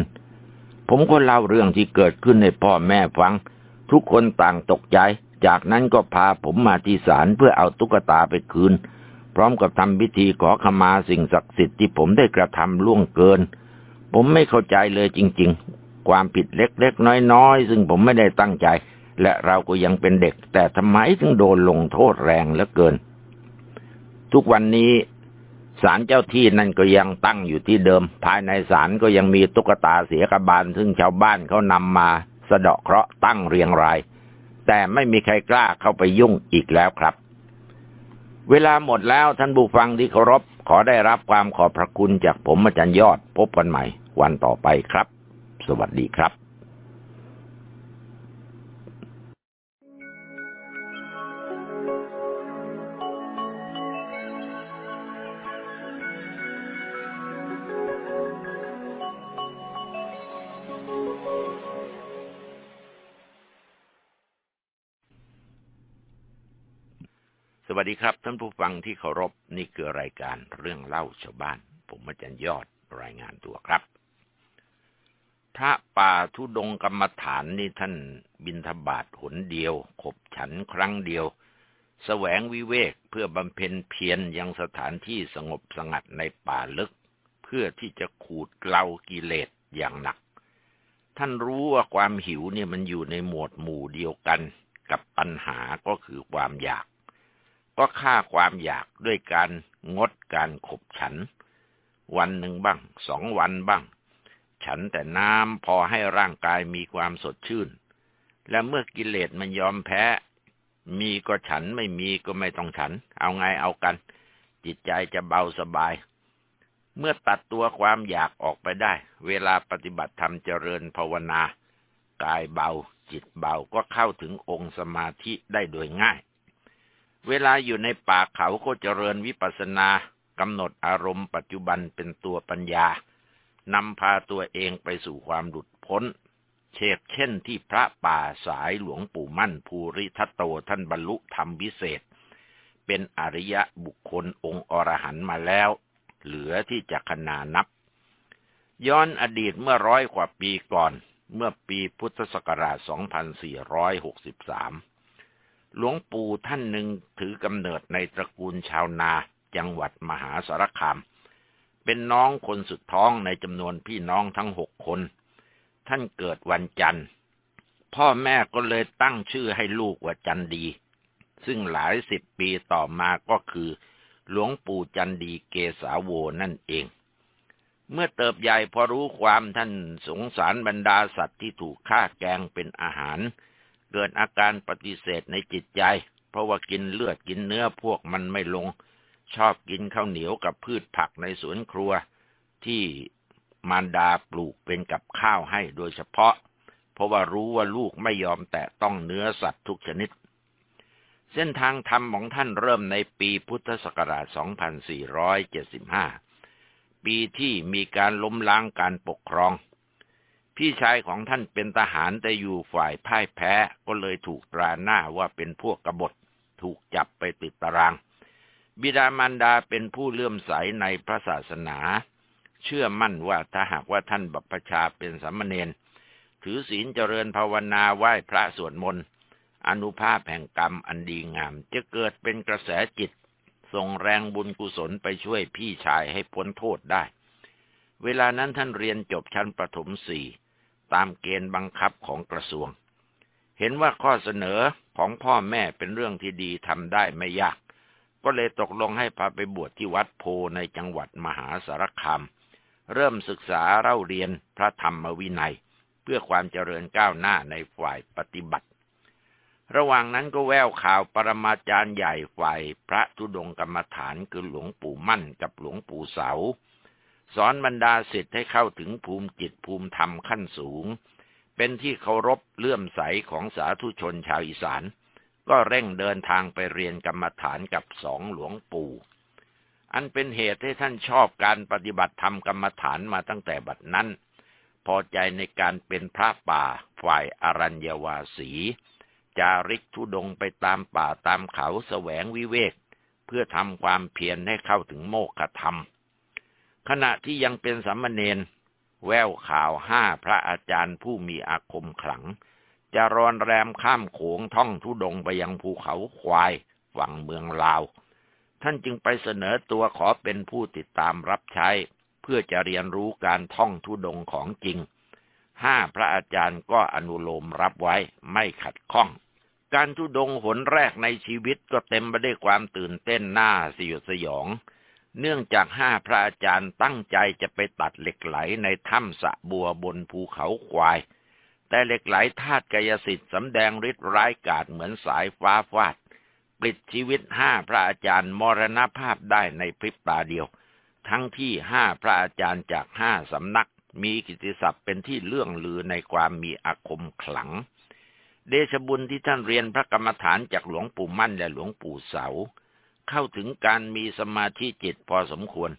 ผมก็เล่าเรื่องที่เกิดขึ้นให้พ่อแม่ฟัง ทุกคนต่างตกใจ จากนั้นก็พาผมมาที่ศาลเพื่อเอาตุ๊กตาไปคืน พร้อมกับทำพิธีขอขมาสิ่งศักดิ์สิทธิ์ที่ผมได้กระทำล่วงเกิน ผมไม่เข้าใจเลยจริง ๆ ความผิดเล็กๆ น้อยๆ ซึ่งผมไม่ได้ตั้งใจ และเราก็ยังเป็นเด็ก แต่ทำไมถึงโดนลงโทษแรงเหลือเกิน ทุกวันนี้ศาลเจ้าที่นั่นก็ยังตั้งอยู่ที่เดิม ภายในศาลก็ยังมีตุ๊กตาเสียกบาล ซึ่งชาวบ้านเขานำมาสะเดาะเคราะห์ตั้งเรียงราย แต่ไม่มีใครกล้าเข้าไปยุ่งอีกแล้วครับ เวลาหมดแล้วท่านผู้ฟังที่เคารพขอได้รับความขอบพระคุณจากผมอาจารย์ยอดพบกันใหม่ วันต่อไปครับ สวัสดีครับ วัสดีครับ ท่านผู้ฟังที่เคารพนี่คือรายการเรื่องเล่าชาวบ้าน ผมอาจารย์ยอดรายงานตัวครับ พระป่าทุดงกรรมฐานนี่ท่านบินทบาทหนเดียว ขบฉันครั้งเดียวสแสวงวิเวกเพื่อบำเพ็ญเพียรยังสถานที่สงบสงัดในป่าลึก เพื่อที่จะขูดเกลากิเลสอย่างหนัก ท่านรู้ว่าความหิวเนี่ยมันอยู่ในหมวดหมู่เดียวกัน กับปัญหาก็คือความอยาก ก็ฆ่าความอยากด้วยการงดการขบฉัน วันหนึ่งบ้างสองวันบ้าง ฉันแต่น้ำพอให้ร่างกายมีความสดชื่น และเมื่อกิเลสมันยอมแพ้ มีก็ฉันไม่มีก็ไม่ต้องฉัน เอาไงเอากัน จิตใจจะเบาสบาย เมื่อตัดตัวความอยากออกไปได้ เวลาปฏิบัติธรรมเจริญภาวนากายเบาจิตเบาก็เข้าถึงองค์สมาธิได้โดยง่าย เวลาอยู่ในป่าเขาก็เจริญวิปัสสนากำหนดอารมณ์ปัจจุบันเป็นตัวปัญญานำพาตัวเองไปสู่ความหลุดพ้น เชกเช่นที่พระป่าสายหลวงปู่มั่นภูริทัตโตท่านบรรลุธรรมวิเศษ เป็นอริยะบุคคลองค์อรหันต์มาแล้ว เหลือที่จะขนานับ ย้อนอดีตเมื่อร้อยกว่าปีก่อน เมื่อปีพุทธศักราช 2463 หลวงปู่ท่านหนึ่งถือกำเนิดในตระกูลชาวนาจังหวัดมหาสารคาม เป็นน้องคนสุดท้องในจำนวนพี่น้องทั้งหกคน ท่านเกิดวันจันทร์ พ่อแม่ก็เลยตั้งชื่อให้ลูกว่าจันดี ซึ่งหลายสิบปีต่อมาก็คือ หลวงปู่จันดีเกษาโวนั่นเอง เมื่อเติบใหญ่พอรู้ความท่านสงสารบรรดาสัตว์ที่ถูกฆ่าแกงเป็นอาหาร เกิดอาการปฏิเสธในจิตใจ เพราะว่ากินเลือดกินเนื้อพวกมันไม่ลง ชอบกินข้าวเหนียวกับพืชผักในสวนครัว ที่มารดาปลูกเป็นกับข้าวให้โดยเฉพาะ เพราะว่ารู้ว่าลูกไม่ยอมแตะต้องเนื้อสัตว์ทุกชนิด เส้นทางธรรมของท่านเริ่มในปีพุทธศักราช 2475 ปีที่มีการล้มล้างการปกครอง พี่ชายของท่านเป็นทหารแต่อยู่ฝ่ายพ่ายแพ้ก็เลยถูกตราหน้าว่าเป็นพวกกบฏถูกจับไปติดตาราง บิดามารดาเป็นผู้เลื่อมใสในพระศาสนา เชื่อมั่นว่าถ้าหากว่าท่านบัพชาเป็นสามเณรถือศีลเจริญภาวนาไหว้พระสวดมนต์อนุภาพแห่งกรรมอันดีงาม จะเกิดเป็นกระแสจิตส่งแรงบุญกุศลไปช่วยพี่ชายให้พ้นโทษได้ เวลานั้นท่านเรียนจบชั้นประถมสี่ ตามเกณฑ์บังคับของกระทรวง เห็นว่าข้อเสนอของพ่อแม่เป็นเรื่องที่ดีทำได้ไม่ยาก ก็เลยตกลงให้พาไปบวชที่วัดโพในจังหวัดมหาสารคาม เริ่มศึกษาเล่าเรียนพระธรรมวินัย เพื่อความเจริญก้าวหน้าในฝ่ายปฏิบัติ ระหว่างนั้นก็แววข่าวปรมาจารย์ใหญ่ฝ่ายพระธุดงกรรมฐานคือหลวงปู่มั่นกับหลวงปู่เสา สอนบรรดาศิษย์ให้เข้าถึงภูมิจิตภูมิธรรมขั้นสูง เป็นที่เคารพเลื่อมใสของสาธุชนชาวอีสาน ก็เร่งเดินทางไปเรียนกรรมฐานกับสองหลวงปู่ อันเป็นเหตุให้ท่านชอบการปฏิบัติธรรมกรรมฐานมาตั้งแต่บัดนั้น พอใจในการเป็นพระป่าฝ่ายอรัญญวาสี จาริกทุดงไปตามป่าตามเขาแสวงวิเวก เพื่อทำความเพียรให้เข้าถึงโมกขธรรม ขณะที่ยังเป็นสัมมเนนแววข่าวห้าพระอาจารย์ผู้มีอาคมขลัง จะรอนแรมข้ามโขงท่องทุดงไปยังภูเขาควายฝั่งเมืองลาว ท่านจึงไปเสนอตัวขอเป็นผู้ติดตามรับใช้ เพื่อจะเรียนรู้การท่องทุดงของจริง ห้าพระอาจารย์ก็อนุโลมรับไว้ไม่ขัดข้อง การทุดงหนแรกในชีวิตก็เต็มไปด้วยความตื่นเต้นหน้าสยดสยอง เนื่องจากห้าพระอาจารย์ตั้งใจจะไปตัดเหล็กไหลในถ้ำสะบัวบนภูเขาควาย แต่เหล็กไหลธาตุกายสิทธิ์สำแดงฤทธิ์ร้ายกาจเหมือนสายฟ้าฟาดปลิดชีวิตห้าพระอาจารย์มรณภาพได้ในพริบตาเดียว ทั้งที่ห้าพระอาจารย์จากห้าสำนัก มีกิตติศัพท์เป็นที่เลื่องลือในความมีอาคมขลัง เดชบุญที่ท่านเรียนพระกรรมฐานจากหลวงปู่มั่นและหลวงปู่เสา เข้าถึงการมีสมาธิจิตพอสมควร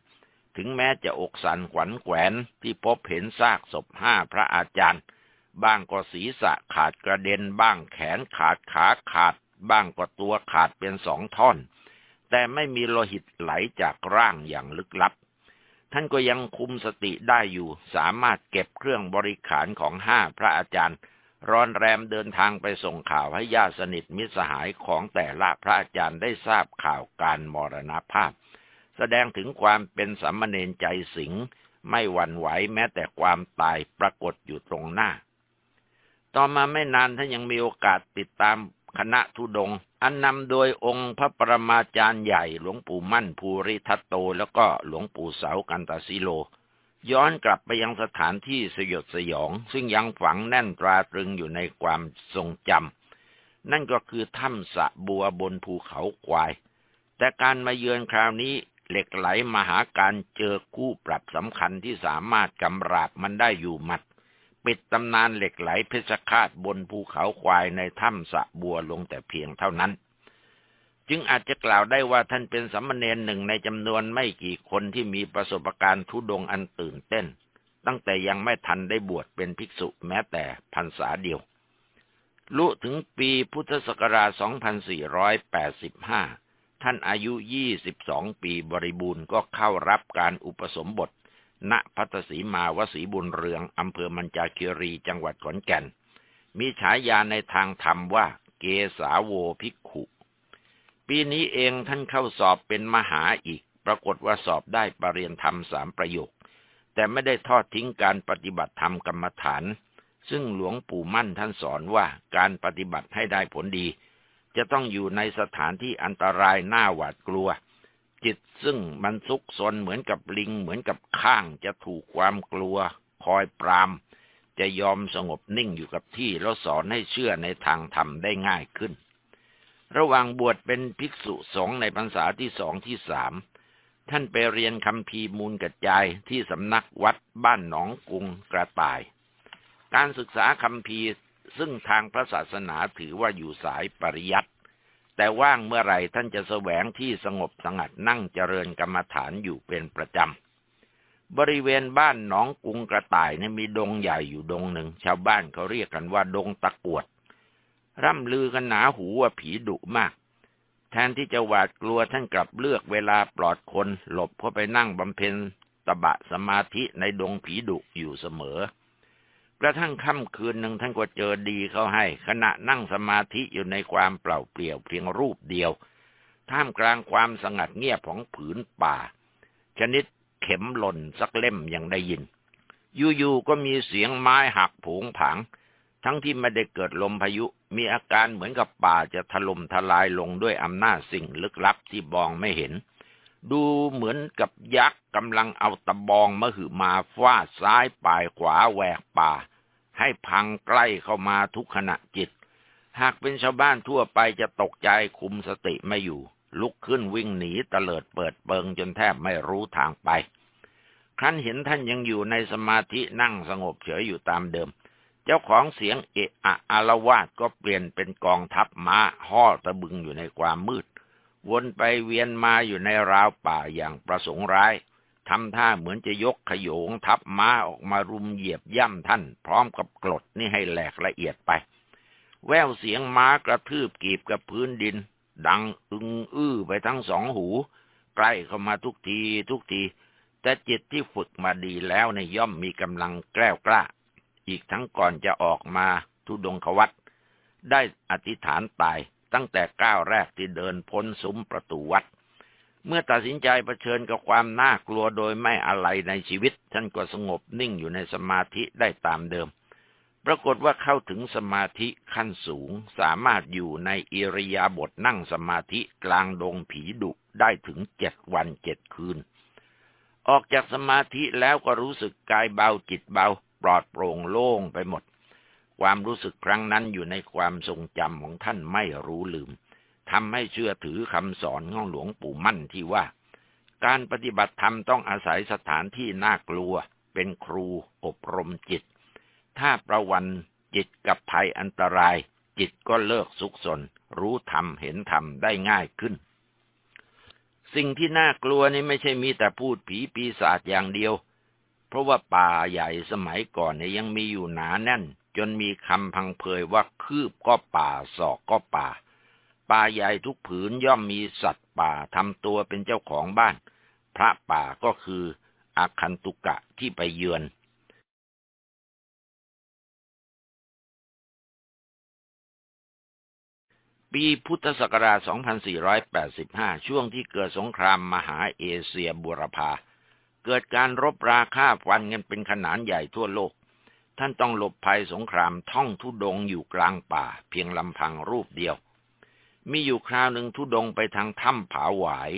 ถึงแม้จะอกสันขวัญแขวนที่พบเห็นซากศพห้าพระอาจารย์ บ้างก็ศีรษะขาดกระเด็นบ้างแขนขาดขาขาด บ้างก็ตัวขาดเป็นสองท่อน แต่ไม่มีโลหิตไหลจากร่างอย่างลึกลับ ท่านก็ยังคุมสติได้อยู่สามารถเก็บเครื่องบริขารของห้าพระอาจารย์ ร้อนแรมเดินทางไปส่งข่าวให้ญาติสนิทมิตรสหายของแต่ละพระอาจารย์ได้ทราบข่าวการมรณภาพ แสดงถึงความเป็นสัมมเนนใจสิงไม่หวั่นไหวแม้แต่ความตายปรากฏอยู่ตรงหน้า ต่อมาไม่นานท่านยังมีโอกาสติดตามคณะทุดง อันนำโดยองค์พระประมาจารย์ใหญ่หลวงปู่มั่นภูริทัตโต แล้วก็หลวงปู่เสากันตาซิโล ย้อนกลับไปยังสถานที่สยดสยอง ซึ่งยังฝังแน่นตราตรึงอยู่ในความทรงจำนั่นก็คือถ้ำสะบัวบนภูเขาควาย แต่การมาเยือนคราวนี้เหล็กไหลมหาการเจอคู่ปรับสำคัญที่สามารถกำราบมันได้อยู่หมัด ปิดตำนานเหล็กไหลเพชรฆาตบนภูเขาควายในถ้ำสะบัวลงแต่เพียงเท่านั้น จึงอาจจะกล่าวได้ว่าท่านเป็นสัมมเนนหนึ่งในจำนวนไม่กี่คนที่มีประสบการณ์ทุดงอันตื่นเต้น ตั้งแต่ยังไม่ทันได้บวชเป็นภิกษุแม้แต่พรรษาเดียว ลุถึงปีพุทธศักราช 2485 ท่านอายุ 22 ปีบริบูรณ์ก็เข้ารับการอุปสมบท ณพัทสีมาวสีบุญเรืองอำเภอมัญจาคีรีจังหวัดขอนแก่น มีฉายาในทางธรรมว่าเกสาโวภิกขุ ปีนี้เองท่านเข้าสอบเป็นมหาอีก ปรากฏว่าสอบได้ปรริญญาธรรมสามประโยค แต่ไม่ได้ทอดทิ้งการปฏิบัติธรรมกรรมฐาน ซึ่งหลวงปู่มั่นท่านสอนว่าการปฏิบัติให้ได้ผลดี จะต้องอยู่ในสถานที่อันตรายน่าหวาดกลัว จิตซึ่งมันซุกซนเหมือนกับลิงเหมือนกับข้างจะถูกความกลัว คอยปราม จะยอมสงบนิ่งอยู่กับที่แล้วสอนให้เชื่อในทางธรรมได้ง่ายขึ้น ระหว่างบวชเป็นภิกษุสงฆ์ในพรรษาที่สองที่สามท่านไปเรียนคำพีมูลกระจายที่สำนักวัดบ้านหนองกุงกระต่าย การศึกษาคำพีซึ่งทางพระศาสนาถือว่าอยู่สายปริยัติแต่ว่างเมื่อไหร่ท่านจะแสวงที่สงบสงัดนั่งเจริญกรรมฐานอยู่เป็นประจำ บริเวณบ้านหนองกุงกระต่ายเนี่ยมีดงใหญ่อยู่ดงหนึ่ง ชาวบ้านเขาเรียกกันว่าดงตะกวด ร่ำลือกันหนาหูว่าผีดุมาก แทนที่จะหวาดกลัวท่านกลับเลือกเวลาปลอดคนหลบเข้าไปนั่งบำเพ็ญตบะสมาธิในดงผีดุอยู่เสมอ กระทั่งค่ำคืนหนึ่งท่านก็เจอดีเขาให้ ขณะนั่งสมาธิอยู่ในความเปล่าเปลี่ยวเพียงรูปเดียว ท่ามกลางความสงัดเงียบของผืนป่า ชนิดเข็มหล่นสักเล่มยังได้ยิน อยู่ๆก็มีเสียงไม้หักผงผัง ทั้งที่ไม่ได้เกิดลมพายุ มีอาการเหมือนกับป่าจะถล่มทลายลงด้วยอำนาจสิ่งลึกลับที่บองไม่เห็น ดูเหมือนกับยักษ์กำลังเอาตะบองมหึมาฟาดซ้ายปลายขวาแหวกป่า ให้พังใกล้เข้ามาทุกขณะจิต หากเป็นชาวบ้านทั่วไปจะตกใจคุมสติไม่อยู่ ลุกขึ้นวิ่งหนีเตลิดเปิดเปิงจนแทบไม่รู้ทางไป ครั้นเห็นท่านยังอยู่ในสมาธินั่งสงบเฉยอยู่ตามเดิม เจ้าของเสียงเอะอะอารวาสก็เปลี่ยนเป็นกองทัพม้าห่อตะบึงอยู่ในความมืด วนไปเวียนมาอยู่ในราวป่าอย่างประสงค์ร้ายทำท่าเหมือนจะยกขยงทัพม้าออกมารุมเหยียบย่ำท่าน พร้อมกับกรดนี่ให้แหลกละเอียดไป แววเสียงม้ากระทืบกีบกับพื้นดิน ดังอึงอื้อไปทั้งสองหู ใกล้เข้ามาทุกทีทุกที แต่จิตที่ฝึกมาดีแล้วในย่อมมีกำลังแกล้วกล้า อีกทั้งก่อนจะออกมาทุดงควัตได้อธิษฐานตายตั้งแต่ก้าวแรกที่เดินพ้นซุ้มประตูวัด เมื่อตัดสินใจเผชิญกับความน่ากลัวโดยไม่อะไรในชีวิต ท่านก็สงบนิ่งอยู่ในสมาธิได้ตามเดิม ปรากฏว่าเข้าถึงสมาธิขั้นสูงสามารถอยู่ในอิริยาบถนั่งสมาธิกลางดงผีดุได้ถึงเจ็ดวันเจ็ดคืน ออกจากสมาธิแล้วก็รู้สึกกายเบาจิตเบา ปลอดโปร่งโล่งไปหมด ความรู้สึกครั้งนั้นอยู่ในความทรงจำของท่านไม่รู้ลืมทำให้เชื่อถือคำสอนของหลวงปู่มั่นที่ว่า การปฏิบัติธรรมต้องอาศัยสถานที่น่ากลัว เป็นครูอบรมจิต ถ้าประวันจิตกับภัยอันตราย จิตก็เลิกสุกสน รู้ธรรมเห็นธรรมได้ง่ายขึ้น สิ่งที่น่ากลัวนี่ไม่ใช่มีแต่พูดผีปีศาจอย่างเดียว เพราะว่าป่าใหญ่สมัยก่อนเนี่ยยังมีอยู่หนาแน่น จนมีคำพังเพยว่าคืบก็ป่าศอกก็ป่า ป่าใหญ่ทุกผืนย่อมมีสัตว์ป่าทำตัวเป็นเจ้าของบ้าน พระป่าก็คืออาคันตุกะที่ไปเยือนปีพุทธศักราช 2485 ช่วงที่เกิดสงครามมหาเอเชียบุรพา เกิดการรบราฆ่าฟันกันเป็นขนาดใหญ่ทั่วโลก ท่านต้องหลบภัยสงครามท่องทุดงอยู่กลางป่า เพียงลำพังรูปเดียว มีอยู่คราวหนึ่งทุดงไปทางถ้ำผาหวาย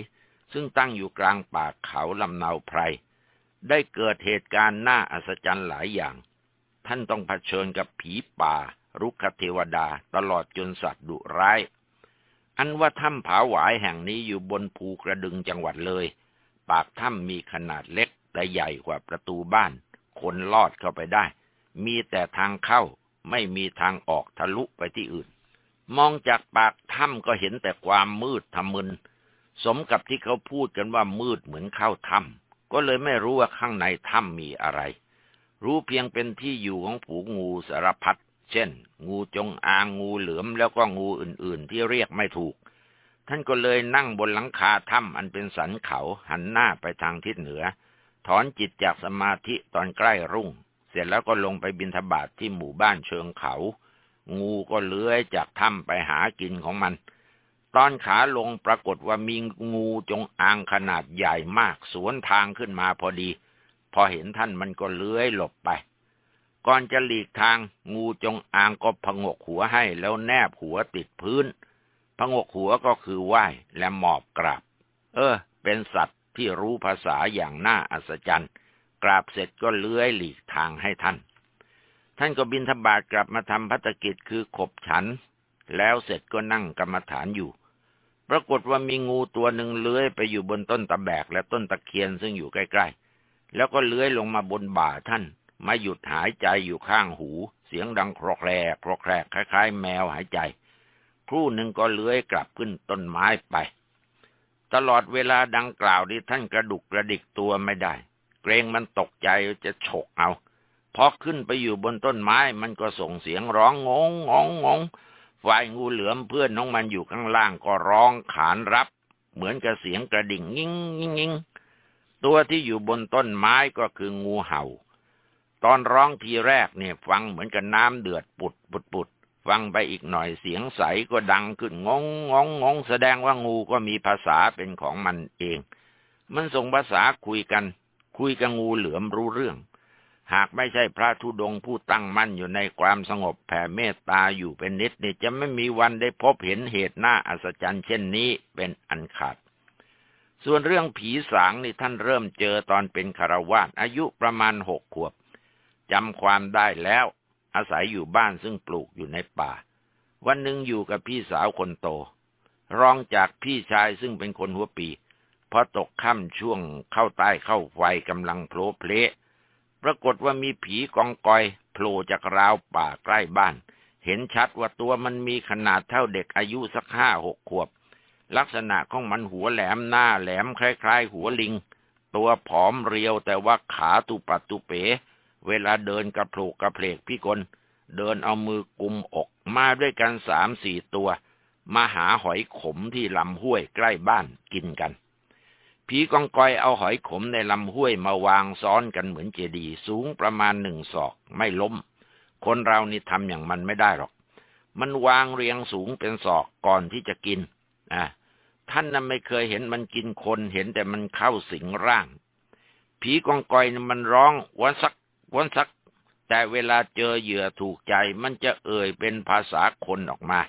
ซึ่งตั้งอยู่กลางป่าเขาลำเนาไพร ได้เกิดเหตุการณ์น่าอัศจรรย์หลายอย่าง ท่านต้องเผชิญกับผีป่า รุกขเทวดาตลอดจนสัตว์ดุร้าย อันว่าถ้ำผาหวายแห่งนี้อยู่บนภูกระดึงจังหวัดเลย ปากถ้ำมีขนาดเล็กแต่ใหญ่กว่าประตูบ้าน คนลอดเข้าไปได้ มีแต่ทางเข้าไม่มีทางออกทะลุไปที่อื่น มองจากปากถ้ำก็เห็นแต่ความมืดทะมึน สมกับที่เขาพูดกันว่ามืดเหมือนเข้าถ้ำก็เลยไม่รู้ว่าข้างในถ้ำมีอะไร รู้เพียงเป็นที่อยู่ของผูงูสารพัดเช่น งูจงอางงูเหลือมแล้วก็งูอื่นๆ ที่เรียกไม่ถูก ท่านก็เลยนั่งบนหลังคาถ้ำอันเป็นสันเขาหันหน้าไปทางทิศเหนือ ถอนจิตจากสมาธิตอนใกล้รุ่ง เสร็จแล้วก็ลงไปบินทบาทที่หมู่บ้านเชิงเขา งูก็เลื้อยจากถ้ำไปหากินของมัน ตอนขาลงปรากฏว่ามีงูจงอางขนาดใหญ่มาก สวนทางขึ้นมาพอดี พอเห็นท่านมันก็เลื้อยหลบไป ก่อนจะหลีกทาง งูจงอางก็พงกหัวให้แล้วแนบหัวติดพื้น พงกหัวก็คือไหว้และหมอบกราบ เออ เป็นสัตว์ที่รู้ภาษาอย่างน่าอัศจรรย์ กราบเสร็จก็เลื้อยหลีกทางให้ท่าน ท่านก็บินธบาตกลับมาทำพัฒกิจคือขบฉัน แล้วเสร็จก็นั่งกรรมฐานอยู่ปรากฏว่ามีงูตัวหนึ่งเลื้อยไปอยู่บนต้นตะแบกและต้นตะเคียนซึ่งอยู่ใกล้ๆ แล้วก็เลื้อยลงมาบนบ่าท่าน มาหยุดหายใจอยู่ข้างหู เสียงดังครอกแรกครอกแรกคล้ายๆ แมวหายใจ ครู่หนึ่งก็เลื้อยกลับขึ้นต้นไม้ไป ตลอดเวลาดังกล่าวที่ท่านกระดุกกระดิกตัวไม่ได้ เกรงมันตกใจจะฉกเอา พอขึ้นไปอยู่บนต้นไม้มันก็ส่งเสียงร้องงงงงงงฝ่ายงูเหลือมเพื่อนน้องมันอยู่ข้างล่างก็ร้องขานรับ เหมือนกับเสียงกระดิ่งงิ้งงิ้งงิ้งตัวที่อยู่บนต้นไม้ก็คืองูเห่า ตอนร้องทีแรกเนี่ยฟังเหมือนกับน้ำเดือดปุดปุดปุด ฟังไปอีกหน่อยเสียงใสก็ดังขึ้นงงงงงงแสดงว่างูก็มีภาษาเป็นของมันเอง มันส่งภาษาคุยกัน คุยกับงูเหลือมรู้เรื่อง หากไม่ใช่พระธุดงค์ผู้ตั้งมั่นอยู่ในความสงบแผ่เมตตาอยู่เป็นนิดนี่จะไม่มีวันได้พบเห็นเหตุหน้าอัศจรรย์เช่นนี้เป็นอันขาดส่วนเรื่องผีสางนี่ท่านเริ่มเจอตอนเป็นคารวาสอายุประมาณหกขวบจำความได้แล้ว อาศัยอยู่บ้านซึ่งปลูกอยู่ในป่า วันหนึ่งอยู่กับพี่สาวคนโต รองจากพี่ชายซึ่งเป็นคนหัวปีพอตกค่ำช่วงเข้าใต้เข้าไฟกำลังโผล่เพลปรากฏว่ามีผีกองกอยโผล่จากราวป่าใกล้บ้าน เห็นชัดว่าตัวมันมีขนาดเท่าเด็กอายุสักห้าหกขวบ ลักษณะของมันหัวแหลมหน้าแหลมคล้ายๆ หัวลิง ตัวผอมเรียวแต่ว่าขาตุปัตุเป๋ เวลาเดินกระโผลกกระเพลกพี่กลเดินเอามือกุมอกมาด้วยกันสามสี่ตัว มาหาหอยขมที่ลำห้วยใกล้บ้านกินกัน ผีกองกอยเอาหอยขมในลำห้วยมาวางซ้อนกันเหมือนเจดีย์สูงประมาณหนึ่งศอกไม่ล้ม คนเรานี่ทำอย่างมันไม่ได้หรอก มันวางเรียงสูงเป็นศอกก่อนที่จะกินอะท่านนั้นไม่เคยเห็นมันกินคนเห็นแต่มันเข้าสิงร่าง ผีกองกอยมันร้องวันสัก วันสัก แต่เวลาเจอเหยื่อถูกใจ มันจะเอ่ยเป็นภาษาคนออกมา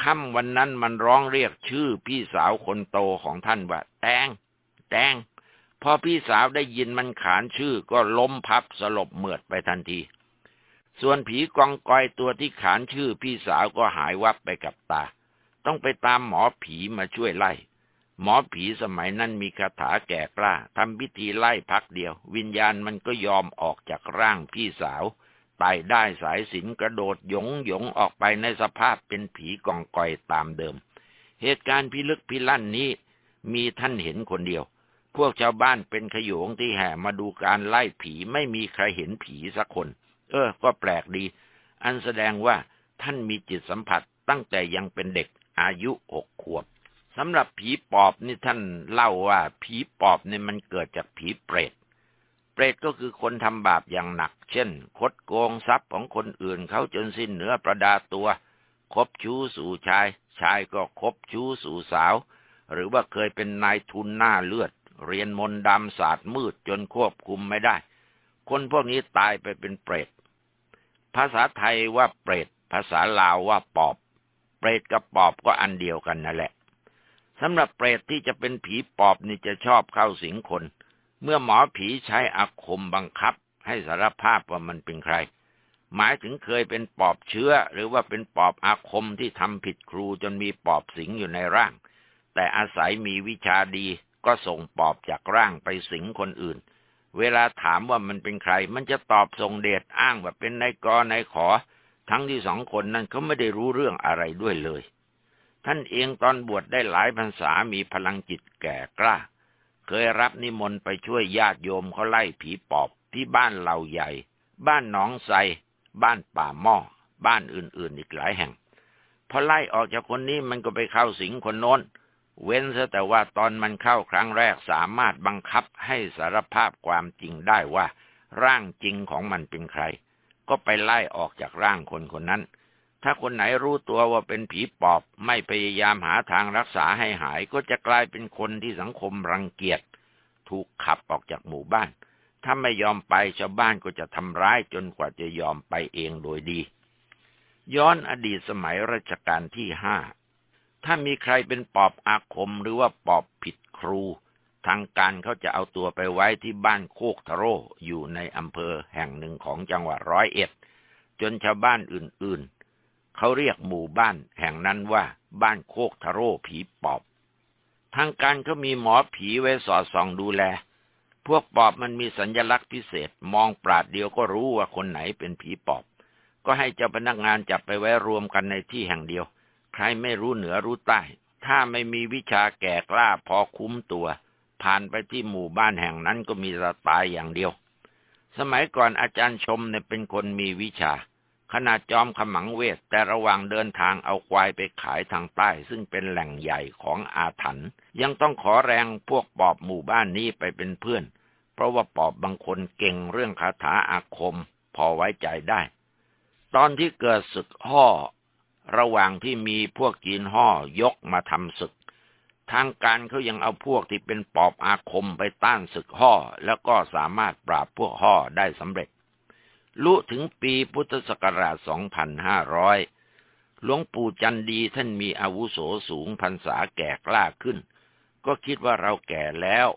ค่ำวันนั้นมันร้องเรียกชื่อพี่สาวคนโตของท่านว่า แตง แตง พอพี่สาวได้ยินมันขานชื่อก็ล้มพับสลบเหมือดไปทันที ส่วนผีกองกอยตัวที่ขานชื่อพี่สาวก็หายวับไปกับตา ต้องไปตามหมอผีมาช่วยไล่ หมอผีสมัยนั้นมีคาถาแก่กล้าทำพิธีไล่พักเดียว วิญญาณมันก็ยอมออกจากร่างพี่สาวไต่ได้สายสินกระโดดหยงหยงออกไปในสภาพเป็นผีกองก่อยตามเดิม เหตุการณ์พิลึกพิลั่นนี้ มีท่านเห็นคนเดียว พวกชาวบ้านเป็นขยงที่แห่มาดูการไล่ผีไม่มีใครเห็นผีสักคน เออ ก็แปลกดี อันแสดงว่าท่านมีจิตสัมผัสตั้งแต่ยังเป็นเด็กอายุหกขวบ สำหรับผีปอบนี่ท่านเล่าว่าผีปอบเนี่ยมันเกิดจากผีเปรต เปรตก็คือคนทำบาปอย่างหนัก เช่น คดโกงทรัพย์ของคนอื่นเขาจนสิ้นเนื้อประดาตัว คบชู้สู่ชาย ชายก็คบชู้สู่สาว หรือว่าเคยเป็นนายทุนหน้าเลือด เรียนมนต์ดำศาสตร์มืดจนควบคุมไม่ได้ คนพวกนี้ตายไปเป็นเปรต ภาษาไทยว่าเปรต ภาษาลาวว่าปอบ เปรตกับปอบก็อันเดียวกันนั่นแหละ สำหรับเปรตที่จะเป็นผีปอบนี่จะชอบเข้าสิงคน เมื่อหมอผีใช้อาคมบังคับ ให้สารภาพว่ามันเป็นใคร หมายถึงเคยเป็นปอบเชื้อ หรือว่าเป็นปอบอาคมที่ทำผิดครูจนมีปอบสิงอยู่ในร่าง แต่อาศัยมีวิชาดีก็ส่งปอบจากร่างไปสิงคนอื่น เวลาถามว่ามันเป็นใคร มันจะตอบส่งเดชอ้างว่าเป็นนายกนายขอ ทั้งที่สองคนนั้นเขาไม่ได้รู้เรื่องอะไรด้วยเลย ท่านเองตอนบวชได้หลายพรรษามีพลังจิตแก่กล้า เคยรับนิมนต์ไปช่วยญาติโยมเขาไล่ผีปอบที่บ้านเหล่าใหญ่ บ้านหนองไทรบ้านป่าหม้อ บ้านอื่นๆอีกหลายแห่ง พอไล่ออกจากคนนี้มันก็ไปเข้าสิงคนโน้น เว้นซะแต่ว่าตอนมันเข้าครั้งแรกสามารถบังคับให้สารภาพความจริงได้ว่า ร่างจริงของมันเป็นใคร ก็ไปไล่ออกจากร่างคนคนนั้น ถ้าคนไหนรู้ตัวว่าเป็นผีปอบ ไม่พยายามหาทางรักษาให้หาย ก็จะกลายเป็นคนที่สังคมรังเกียจ ถูกขับออกจากหมู่บ้าน ถ้าไม่ยอมไปชาวบ้านก็จะทำร้ายจนกว่าจะยอมไปเองโดยดี ย้อนอดีตสมัยรัชกาลที่ห้า ถ้ามีใครเป็นปอบอาคมหรือว่าปอบผิดครู ทางการเขาจะเอาตัวไปไว้ที่บ้านโคกทะโรอยู่ในอำเภอแห่งหนึ่งของจังหวัดร้อยเอ็ด จนชาวบ้านอื่นๆ เขาเรียกหมู่บ้านแห่งนั้นว่าบ้านโคกทะโร่ผีปอบ ทางการเขามีหมอผีไว้สอดส่องดูแล พวกปอบมันมีสัญญลักษณ์พิเศษ มองปราดเดียวก็รู้ว่าคนไหนเป็นผีปอบ ก็ให้เจ้าพนักงานจับไปไว้รวมกันในที่แห่งเดียว ใครไม่รู้เหนือรู้ใต้ ถ้าไม่มีวิชาแก่กล้าพอคุ้มตัว ผ่านไปที่หมู่บ้านแห่งนั้นก็มีะตายอย่างเดียว สมัยก่อนอาจารย์ชมเนี่ยเป็นคนมีวิชา ขนาดจอมขมังเวทแต่ระหว่างเดินทางเอาควายไปขายทางใต้ ซึ่งเป็นแหล่งใหญ่ของอาถรรพ์ยังต้องขอแรงพวกปอบหมู่บ้านนี้ไปเป็นเพื่อน เพราะว่าปอบบางคนเก่งเรื่องคาถาอาคม พอไว้ใจได้ ตอนที่เกิดศึกห่อระหว่างที่มีพวกจีนห่อยกมาทำศึก ทางการเขายังเอาพวกที่เป็นปอบอาคมไปต้านศึกห่อแล้วก็สามารถปราบพวกห่อได้สำเร็จ ลุถึงปีพุทธศักราช 2500 หลวงปู่จันดีท่านมีอาวุโสสูงพรรษาแก่กล้าขึ้น ก็คิดว่าเราแก่แล้ว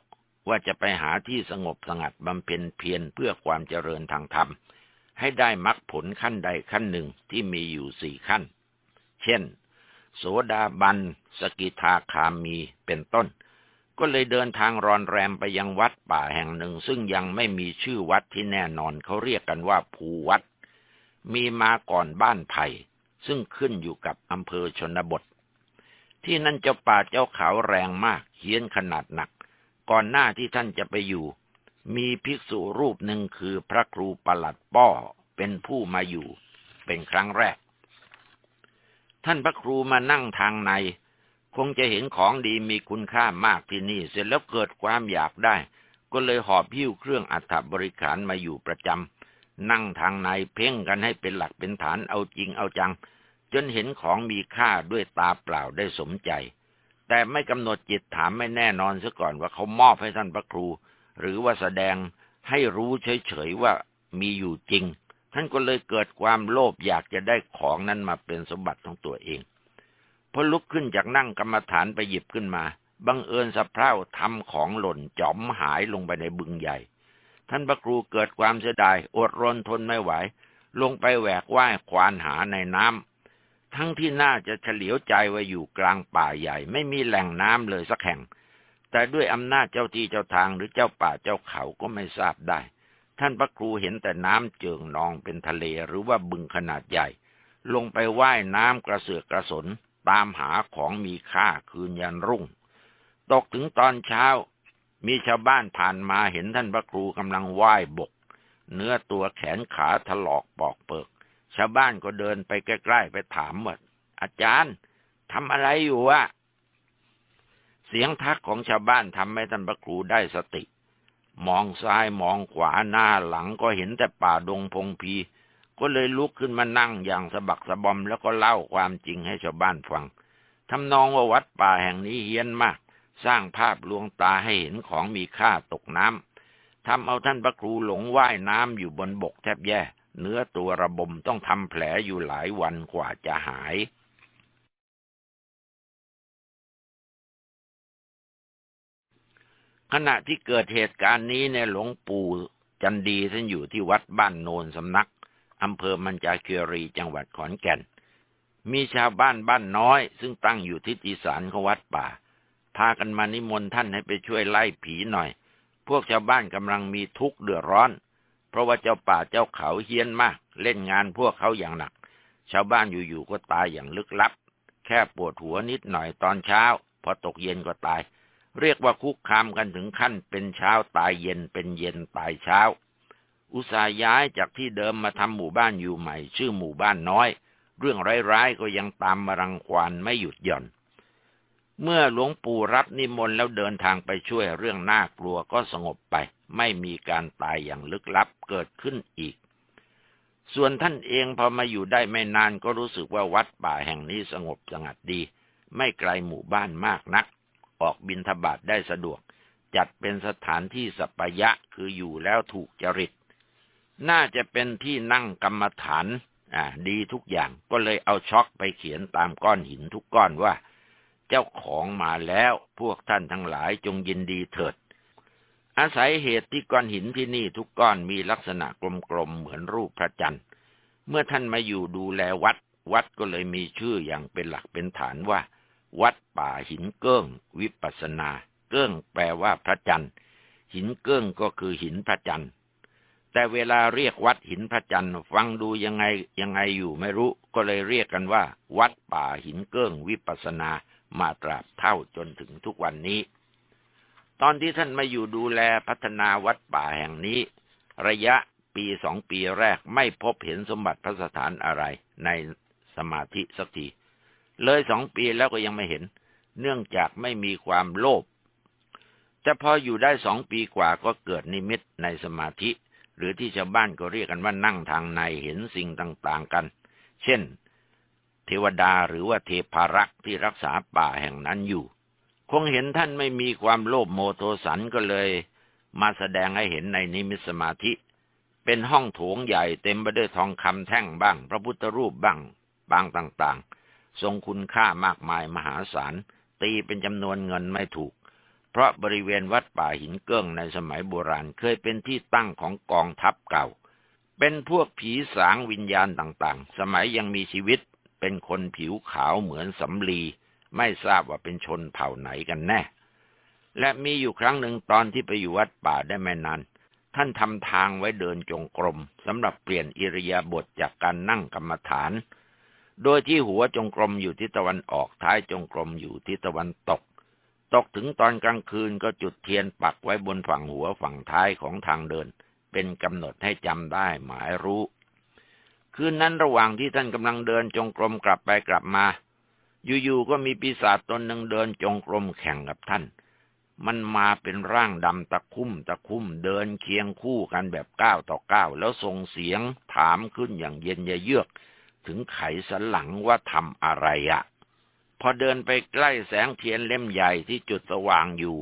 ว่าจะไปหาที่สงบสงัดบำเพ็ญเพียรเพื่อความเจริญทางธรรม ให้ได้มรรคผลขั้นใดขั้นหนึ่งที่มีอยู่สี่ขั้น เช่น โสดาบัน สกิทาคามีเป็นต้น ก็เลยเดินทางรอนแรมไปยังวัดป่าแห่งหนึ่ง ซึ่งยังไม่มีชื่อวัดที่แน่นอนเขาเรียกกันว่าภูวัด มีมาก่อนบ้านไผ่ซึ่งขึ้นอยู่กับอำเภอชนบท ที่นั่นเจ้าป่าเจ้าเขาแรงมากเฮี้ยนขนาดหนัก ก่อนหน้าที่ท่านจะไปอยู่ มีภิกษุรูปหนึ่งคือพระครูประหลัดป้อเป็นผู้มาอยู่ เป็นครั้งแรก ท่านพระครูมานั่งทางใน คงจะเห็นของดีมีคุณค่ามากที่นี่ เสร็จแล้วเกิดความอยากได้ ก็เลยหอบหิ้วเครื่องอัฐบริขารมาอยู่ประจำนั่งทางในเพ่งกันให้เป็นหลักเป็นฐานเอาจริงเอาจัง จนเห็นของมีค่าด้วยตาเปล่าได้สมใจ แต่ไม่กำหนดจิตถามไม่แน่นอนซะก่อนว่าเขามอบให้ท่านพระครู หรือว่าแสดงให้รู้เฉยๆว่ามีอยู่จริง ท่านก็เลยเกิดความโลภอยากจะได้ของนั้นมาเป็นสมบัติของตัวเอง อลุกขึ้นจากนั่งกรรมฐานไปหยิบขึ้นมา บังเอิญสะเพร่าทำของหล่นจอมหายลงไปในบึงใหญ่ ท่านพระครูเกิดความเสียดายอดรนทนไม่ไหว ลงไปแหวกว่ายควานหาในน้ำทั้งที่น่าจะเฉลียวใจว่าอยู่กลางป่าใหญ่ ไม่มีแหล่งน้ำเลยสักแห่ง แต่ด้วยอำนาจเจ้าที่เจ้าทางหรือเจ้าป่าเจ้าเขาก็ไม่ทราบได้ ท่านพระครูเห็นแต่น้ำเจิ่งนองเป็นทะเลหรือว่าบึงขนาดใหญ่ ลงไปว่ายน้ำกระเสือกกระสน ตามหาของมีค่าคืนยันรุ่ง ตกถึงตอนเช้า มีชาวบ้านผ่านมาเห็นท่านพระครูกำลังไหว้บก เนื้อตัวแขนขาถลอกปอกเปิก ชาวบ้านก็เดินไปใกล้ๆไปถามว่าอาจารย์ทำอะไรอยู่วะเสียงทักของชาวบ้านทำให้ท่านพระครูได้สติ มองซ้ายมองขวาหน้าหลังก็เห็นแต่ป่าดงพงพี ก็เลยลุกขึ้นมานั่งอย่างสะบักสะบอมแล้วก็เล่าความจริงให้ชาวบ้านฟังทำนองว่าวัดป่าแห่งนี้เฮี้ยนมาก สร้างภาพลวงตาให้เห็นของมีค่าตกน้ำทำเอาท่านพระครูหลงว่ายน้ำอยู่บนบกแทบแย่ เนื้อตัวระบมต้องทำแผลอยู่หลายวันกว่าจะหายขณะที่เกิดเหตุการณ์นี้เนี่ยหลวงปู่จันดีท่านอยู่ที่วัดบ้านโนนสำนัก อำเภอมันจาเคียรีจังหวัดขอนแก่น มีชาวบ้านบ้านน้อย ซึ่งตั้งอยู่ทิศอีสานของวัดป่า พากันมานิมนต์ท่านให้ไปช่วยไล่ผีหน่อย พวกชาวบ้านกำลังมีทุกข์เดือดร้อน เพราะว่าเจ้าป่าเจ้าเขาเฮี้ยนมาก เล่นงานพวกเขาอย่างหนัก ชาวบ้านอยู่ๆก็ตายอย่างลึกลับ แค่ปวดหัวนิดหน่อยตอนเช้า พอตกเย็นก็ตาย เรียกว่าคุกคามกันถึงขั้นเป็นเช้าตายเย็นเป็นเย็นตายเช้า อุตส่าห์ย้ายจากที่เดิมมาทำหมู่บ้านอยู่ใหม่ ชื่อหมู่บ้านน้อย เรื่องร้ายๆก็ยังตามมารังควานไม่หยุดหย่อน เมื่อหลวงปู่รับนิมนต์แล้วเดินทางไปช่วยเรื่องน่ากลัวก็สงบไป ไม่มีการตายอย่างลึกลับเกิดขึ้นอีก ส่วนท่านเองพอมาอยู่ได้ไม่นานก็รู้สึกว่าวัดป่าแห่งนี้สงบสงัดดี ไม่ไกลหมู่บ้านมากนัก ออกบินทบาทได้สะดวก จัดเป็นสถานที่สัปยะคืออยู่แล้วถูกจริต น่าจะเป็นที่นั่งกรรมฐาน อ่า ดีทุกอย่างก็เลยเอาช็อกไปเขียนตามก้อนหินทุกก้อนว่า เจ้าของมาแล้วพวกท่านทั้งหลายจงยินดีเถิด อาศัยเหตุที่ก้อนหินที่นี่ทุกก้อนมีลักษณะกลมๆเหมือนรูปพระจันทร์ เมื่อท่านมาอยู่ดูแลวัด วัดก็เลยมีชื่ออย่างเป็นหลักเป็นฐานว่า วัดป่าหินเกิ้ง วิปัสนา เกิ้งแปลว่าพระจันทร์หินเกิ้งก็คือหินพระจันทร์ แต่เวลาเรียกวัดหินพระจันทร์ฟังดูยังไงยังไงอยู่ไม่รู้ ก็เลยเรียกกันว่า วัดป่าหินเกิ้งวิปัสนามาตราบเท่าจนถึงทุกวันนี้ ตอนที่ท่านมาอยู่ดูแลพัฒนาวัดป่าแห่งนี้ ระยะปีสองปีแรกไม่พบเห็นสมบัติพระสถานอะไรในสมาธิสักที เลยสองปีแล้วก็ยังไม่เห็น เนื่องจากไม่มีความโลภแต่พออยู่ได้สองปีกว่าก็เกิดนิมิตในสมาธิ หรือที่ชาวบ้านก็เรียกกันว่านั่งทางในเห็นสิ่งต่างๆกัน เช่น เทวดาหรือว่าเทพารักษ์ที่รักษาป่าแห่งนั้นอยู่ คงเห็นท่านไม่มีความโลภโมโทสันก็เลย มาแสดงให้เห็นในนิมิตสมาธิ เป็นห้องโถงใหญ่เต็มไปด้วยทองคำแท่งบ้าง พระพุทธรูปบ้างบางต่างๆ ทรงคุณค่ามากมายมหาศาลตีเป็นจำนวนเงินไม่ถูก ราะบริเวณวัดป่าหินเกิ้งในสมัยโบราณเคยเป็นที่ตั้งของกองทัพเก่า เป็นพวกผีสางวิญญาณต่างๆ สมัยยังมีชีวิต เป็นคนผิวขาวเหมือนสำลี ไม่ทราบว่าเป็นชนเผ่าไหนกันแน่ และมีอยู่ครั้งหนึ่งตอนที่ไปอยู่วัดป่าได้ไม่นานท่านทำทางไว้เดินจงกรมสำหรับเปลี่ยนอิริยาบถจากการนั่งกรรมฐาน โดยที่หัวจงกรมอยู่ทิศตะวันออกท้ายจงกรมอยู่ทิศตะวันตก ตกถึงตอนกลางคืนก็จุดเทียนปักไว้บนฝั่งหัวฝั่งท้ายของทางเดิน เป็นกำหนดให้จำได้หมายรู้ คืนนั้นระหว่างที่ท่านกำลังเดินจงกรมกลับไปกลับมา อยู่ๆก็มีปีศาจตนหนึ่งเดินจงกรมแข่งกับท่าน มันมาเป็นร่างดำตะคุ่มตะคุ่มเดินเคียงคู่กันแบบก้าวต่อก้าวแล้วส่งเสียงถามขึ้นอย่างเย็นเยือก ถึงไขสันหลังว่าทำอะไรอะ พอเดินไปใกล้แสงเทียนเล่มใหญ่ที่จุดสว่างอยู่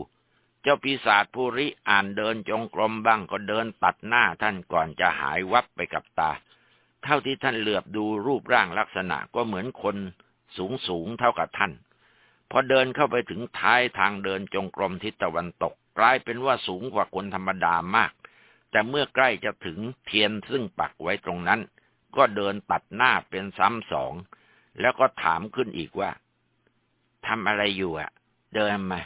เจ้าปีศาจภูริอ่านเดินจงกรมบ้างก็เดินตัดหน้าท่านก่อนจะหายวับไปกับตา เท่าที่ท่านเหลือบดูรูปร่างลักษณะก็เหมือนคนสูงสูงเท่ากับท่าน พอเดินเข้าไปถึงท้ายทางเดินจงกรมทิศตะวันตก กลายเป็นว่าสูงกว่าคนธรรมดามาก แต่เมื่อใกล้จะถึงเทียนซึ่งปักไว้ตรงนั้น ก็เดินตัดหน้าเป็นซ้ำสอง แล้วก็ถามขึ้นอีกว่า ทำอะไรอยู่อะเดินมา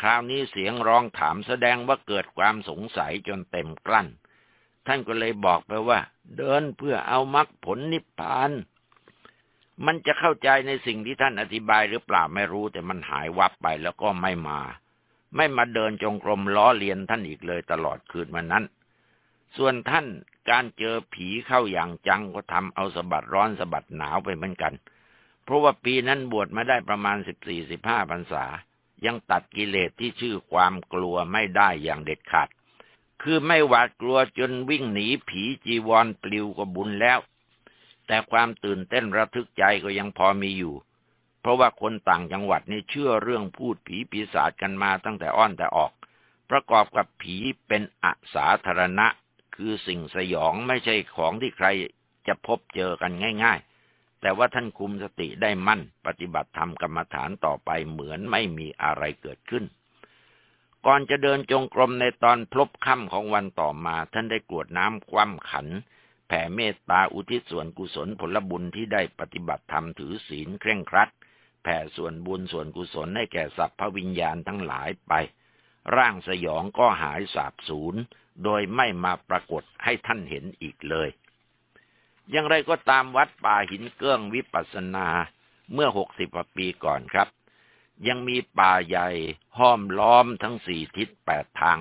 คราวนี้เสียงร้องถามแสดงว่าเกิดความสงสัยจนเต็มกลั้น ท่านก็เลยบอกไปว่า เดินเพื่อเอามรรคผลนิพพานมันจะเข้าใจในสิ่งที่ท่านอธิบายหรือเปล่าไม่รู้แต่มันหายวับไปแล้วก็ไม่มา ไม่มาเดินจงกรมล้อเลียนท่านอีกเลยตลอดคืนวันนั้น ส่วนท่านการเจอผีเข้าอย่างจังก็ทำเอาสะบัดร้อนสะบัดหนาวไปเหมือนกัน เพราะว่าปีนั้นบวชมาได้ประมาณสิบสี่สิบห้าพรรษา ยังตัดกิเลสที่ชื่อความกลัวไม่ได้อย่างเด็ดขาด คือไม่หวาดกลัวจนวิ่งหนีผีจีวรปลิวก็บุญแล้ว แต่ความตื่นเต้นระทึกใจก็ยังพอมีอยู่ เพราะว่าคนต่างจังหวัดนี่เชื่อเรื่องพูดผีปีศาจกันมาตั้งแต่อ้อนแต่ออก ประกอบกับผีเป็นอสาธารณะ คือสิ่งสยองไม่ใช่ของที่ใครจะพบเจอกันง่าย ๆ แต่ว่าท่านคุมสติได้มั่น ปฏิบัติธรรมกรรมฐานต่อไปเหมือนไม่มีอะไรเกิดขึ้น ก่อนจะเดินจงกรมในตอนพลบค่ำของวันต่อมา ท่านได้กรวดน้ำคว่ำขัน แผ่เมตตาอุทิศส่วนกุศลผลบุญที่ได้ปฏิบัติธรรมถือศีลเคร่งครัด แผ่ส่วนบุญส่วนกุศลให้แก่สัพพวิญญาณทั้งหลายไป ร่างสยองก็หายสาบสูญโดยไม่มาปรากฏให้ท่านเห็นอีกเลย อย่างไรก็ตามวัดป่าหินเกื้องวิปัสนาเมื่อหกสิบปีก่อนครับ ยังมีป่าใหญ่ห้อมล้อมทั้งสี่ทิศแปดทาง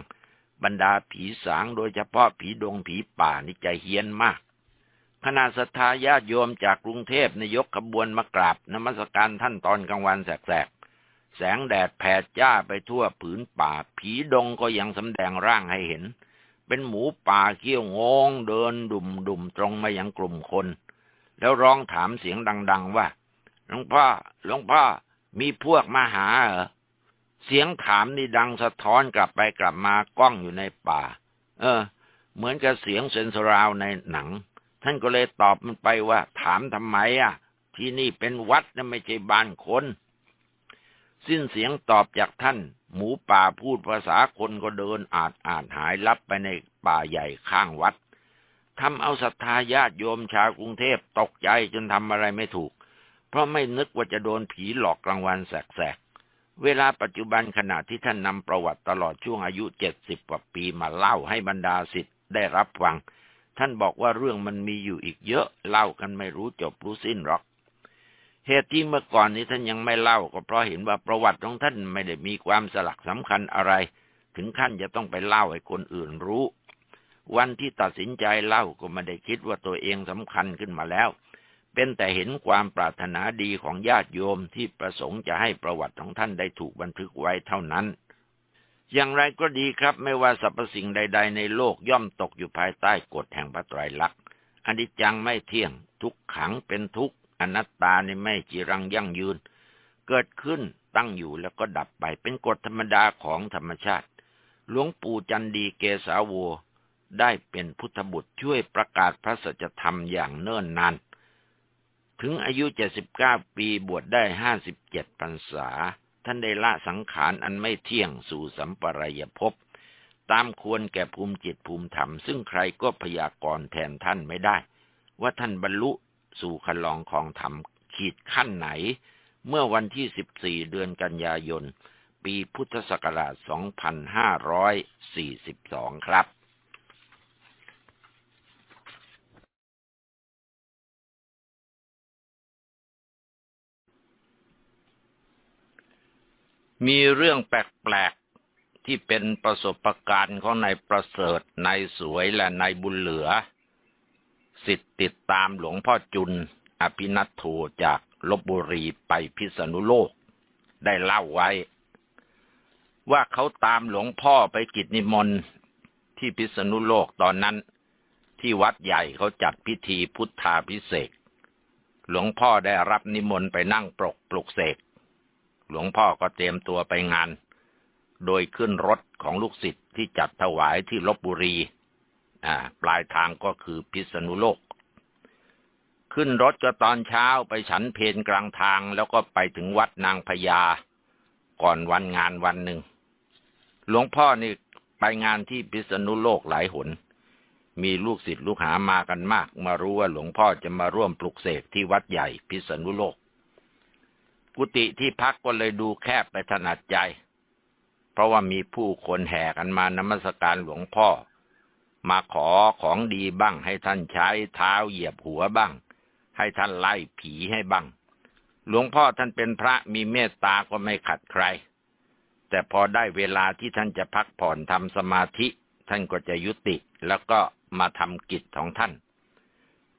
บรรดาผีสางโดยเฉพาะผีดงผีป่านี่ใจเฮี้ยนมากขณะศรัทธาญาติโยมจากกรุงเทพนยกขบวนมากราบนมัสการท่านตอนกลางวันแสกแสงแดดแผดจ้าไปทั่วผืนป่า ผีดงก็ยังสำแดงร่างให้เห็น เป็นหมูป่าเขี้ยวงงเดินดุมดุมตรงมายังกลุ่มคน แล้วร้องถามเสียงดัง ๆ ว่าหลวงพ่อหลวงพ่อมีพวกมาหาเหรอเสียงถามนี่ดังสะท้อนกลับไปกลับมาก้องอยู่ในป่า เออ เหมือนกับเสียงเซนสราวในหนัง ท่านก็เลยตอบมันไปว่า ถามทำไมอะ ที่นี่เป็นวัดนะไม่ใช่บ้านคน สิ้นเสียงตอบจากท่าน หมูป่าพูดภาษาคนก็เดินอาจอาจหายลับไปในป่าใหญ่ข้างวัดทำเอาศรัทธาญาติโยมชาวกรุงเทพตกใจจนทำอะไรไม่ถูก เพราะไม่นึกว่าจะโดนผีหลอกกลางวันแสกๆ เวลาปัจจุบันขณะที่ท่านนำประวัติตลอดช่วงอายุเจ็ดสิบกว่าปีมาเล่าให้บรรดาสิทธิ์ได้รับฟัง ท่านบอกว่าเรื่องมันมีอยู่อีกเยอะเล่ากันไม่รู้จบรู้สิ้นหรอก เหตุที่เมื่อก่อนนี้ท่านยังไม่เล่าก็เพราะเห็นว่าประวัติของท่านไม่ได้มีความสลักสำคัญอะไร ถึงขั้นจะต้องไปเล่าให้คนอื่นรู้ วันที่ตัดสินใจเล่าก็ไม่ได้คิดว่าตัวเองสำคัญขึ้นมาแล้ว เป็นแต่เห็นความปรารถนาดีของญาติโยมที่ประสงค์จะให้ประวัติของท่านได้ถูกบันทึกไว้เท่านั้น อย่างไรก็ดีครับ ไม่ว่าสรรพสิ่งใด ๆ ในโลกย่อมตกอยู่ภายใต้กฎแห่งพระไตรลักษณ์อนิจจังไม่เที่ยง ทุกขังเป็นทุกข์ อนัตตาในไม่จีรังยั่งยืน เกิดขึ้นตั้งอยู่แล้วก็ดับไปเป็นกฎธรรมดาของธรรมชาติ หลวงปู่จันดีเกษาโวได้เป็นพุทธบุตรช่วยประกาศพระสัจธรรมอย่างเนิ่นนาน ถึงอายุ 79 ปีบวชได้ 57พรรษา ท่านได้ละสังขารอันไม่เที่ยงสู่สัมปรายภพ ตามควรแก่ภูมิจิตภูมิธรรม ซึ่งใครก็พยากรณ์แทนท่านไม่ได้ ว่าท่านบรรลุ สู่คันลองของธรรมขีดขั้นไหน เมื่อวันที่ 14 เดือนกันยายน ปีพุทธศักราช 2542 ครับมีเรื่องแปลกๆที่เป็นประสบการณ์ของนายประเสริฐนายสวยและนายบุญเหลือ สิทธิ์ติดตามหลวงพ่อจุน อภินัทโทจากลบบุรีไปพิษณุโลก ได้เล่าไว้ ว่าเขาตามหลวงพ่อไปกิจนิมนต์ที่พิษณุโลกตอนนั้น ที่วัดใหญ่เขาจัดพิธีพุทธาพิเศษหลวงพ่อได้รับนิมนต์ไปนั่งปรกปลุกเสก หลวงพ่อก็เตรียมตัวไปงาน โดยขึ้นรถของลูกศิษย์ที่จัดถวายที่ลบบุรี ปลายทางก็คือพิษณุโลก ขึ้นรถก็ตอนเช้าไปฉันเพนกลางทางแล้วก็ไปถึงวัดนางพญาก่อนวันงานวันหนึ่ง หลวงพ่อนี่ไปงานที่พิษณุโลกหลายหน มีลูกศิษย์ลูกหามากันมาก มารู้ว่าหลวงพ่อจะมาร่วมปลุกเสกที่วัดใหญ่พิษณุโลก กุฏิที่พักก็เลยดูแคบไปถนัดใจ เพราะว่ามีผู้คนแห่กันมานมัสการหลวงพ่อ มาขอของดีบ้าง ให้ท่านใช้เท้าเหยียบหัวบ้าง ให้ท่านไล่ผีให้บ้าง หลวงพ่อท่านเป็นพระมีเมตตาก็ไม่ขัดใคร แต่พอได้เวลาที่ท่านจะพักผ่อนทำสมาธิ ท่านก็จะยุติแล้วก็มาทำกิจของท่าน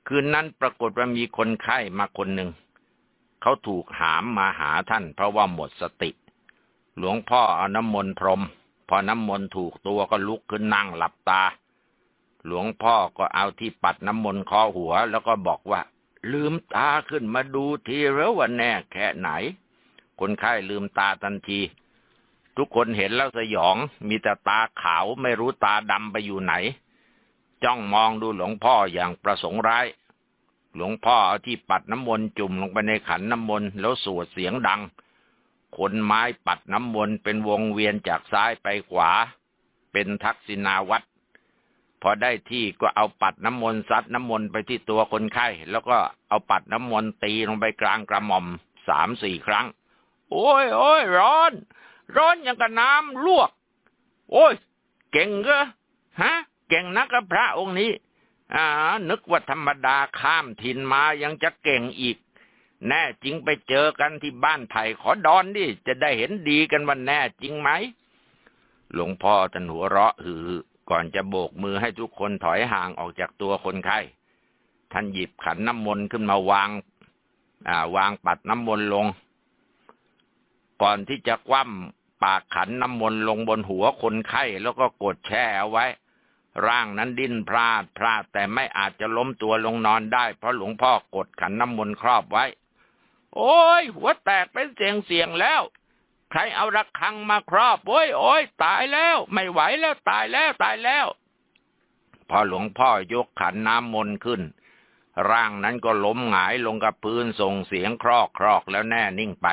คืนนั้นปรากฏว่ามีคนไข้มาคนหนึ่งเขาถูกหามมาหาท่าน เพราะว่าหมดสติ หลวงพ่อเอาน้ำมนต์พรม พอน้ำมนต์ถูกตัวก็ลุกขึ้นนั่งหลับตา หลวงพ่อก็เอาที่ปัดน้ำมนต์คอหัว แล้วก็บอกว่า ลืมตาขึ้นมาดูทีแล้วว่าแน่แค่ไหน คนไข้ลืมตาทันที ทุกคนเห็นแล้วสยอง มีแต่ตาขาวไม่รู้ตาดำไปอยู่ไหน จ้องมองดูหลวงพ่ออย่างประสงค์ร้าย หลวงพ่อเอาที่ปัดน้ำมนต์จุ่มลงไปในขันน้ำมนต์แล้วสวดเสียงดังคนไม้ปัดน้ำมนต์เป็นวงเวียนจากซ้ายไปขวา เป็นทักษิณาวัตร อได้ที่ก็เอาปัดน้ำมนต์ซัดน้ำมนต์ไปที่ตัวคนไข้ แล้วก็เอาปัดน้ำมนต์ตีลงไปกลางกระหม่อมสามสี่ครั้ง โอ้ยโอ้ยร้อน ร้อนอย่างกับน้ำลวก โอ้ย เก่งกอฮะ เก่งนักพระองค์นี้ อ่า นึกว่าธรรมดาข้ามถิ่นมายังจะเก่งอีก แน่จริงไปเจอกันที่บ้านไผ่ขอดอนดิจะได้เห็นดีกันวันแน่จริงไหมหลวงพ่อท่านหัวเราะหือ ก่อนจะโบกมือให้ทุกคนถอยห่างออกจากตัวคนไข้ ท่านหยิบขันน้ำมนต์ขึ้นมาวางอ่าวางปัดน้ำมนต์ลง ก่อนที่จะคว่ำปากขันน้ำมนต์ลงบนหัวคนไข้แล้วก็กดแช่เอาไว้ ร่างนั้นดิ้นพลาดพลาดแต่ไม่อาจจะล้มตัวลงนอนได้ เพราะหลวงพ่อกดขันน้ำมนต์ครอบไว้ โอ้ยหัวแตกเป็นเสียงเสียงแล้ว ใครเอาระฆังมาครอบโอ้ยโอ้ยตายแล้ว ไม่ไหวแล้วตายแล้วตายแล้ว พอหลวงพ่อยกขันน้ำมนต์ขึ้น ร่างนั้นก็ล้มหงายลงกับพื้นส่งเสียงครอกครอกแล้วแน่นิ่งไป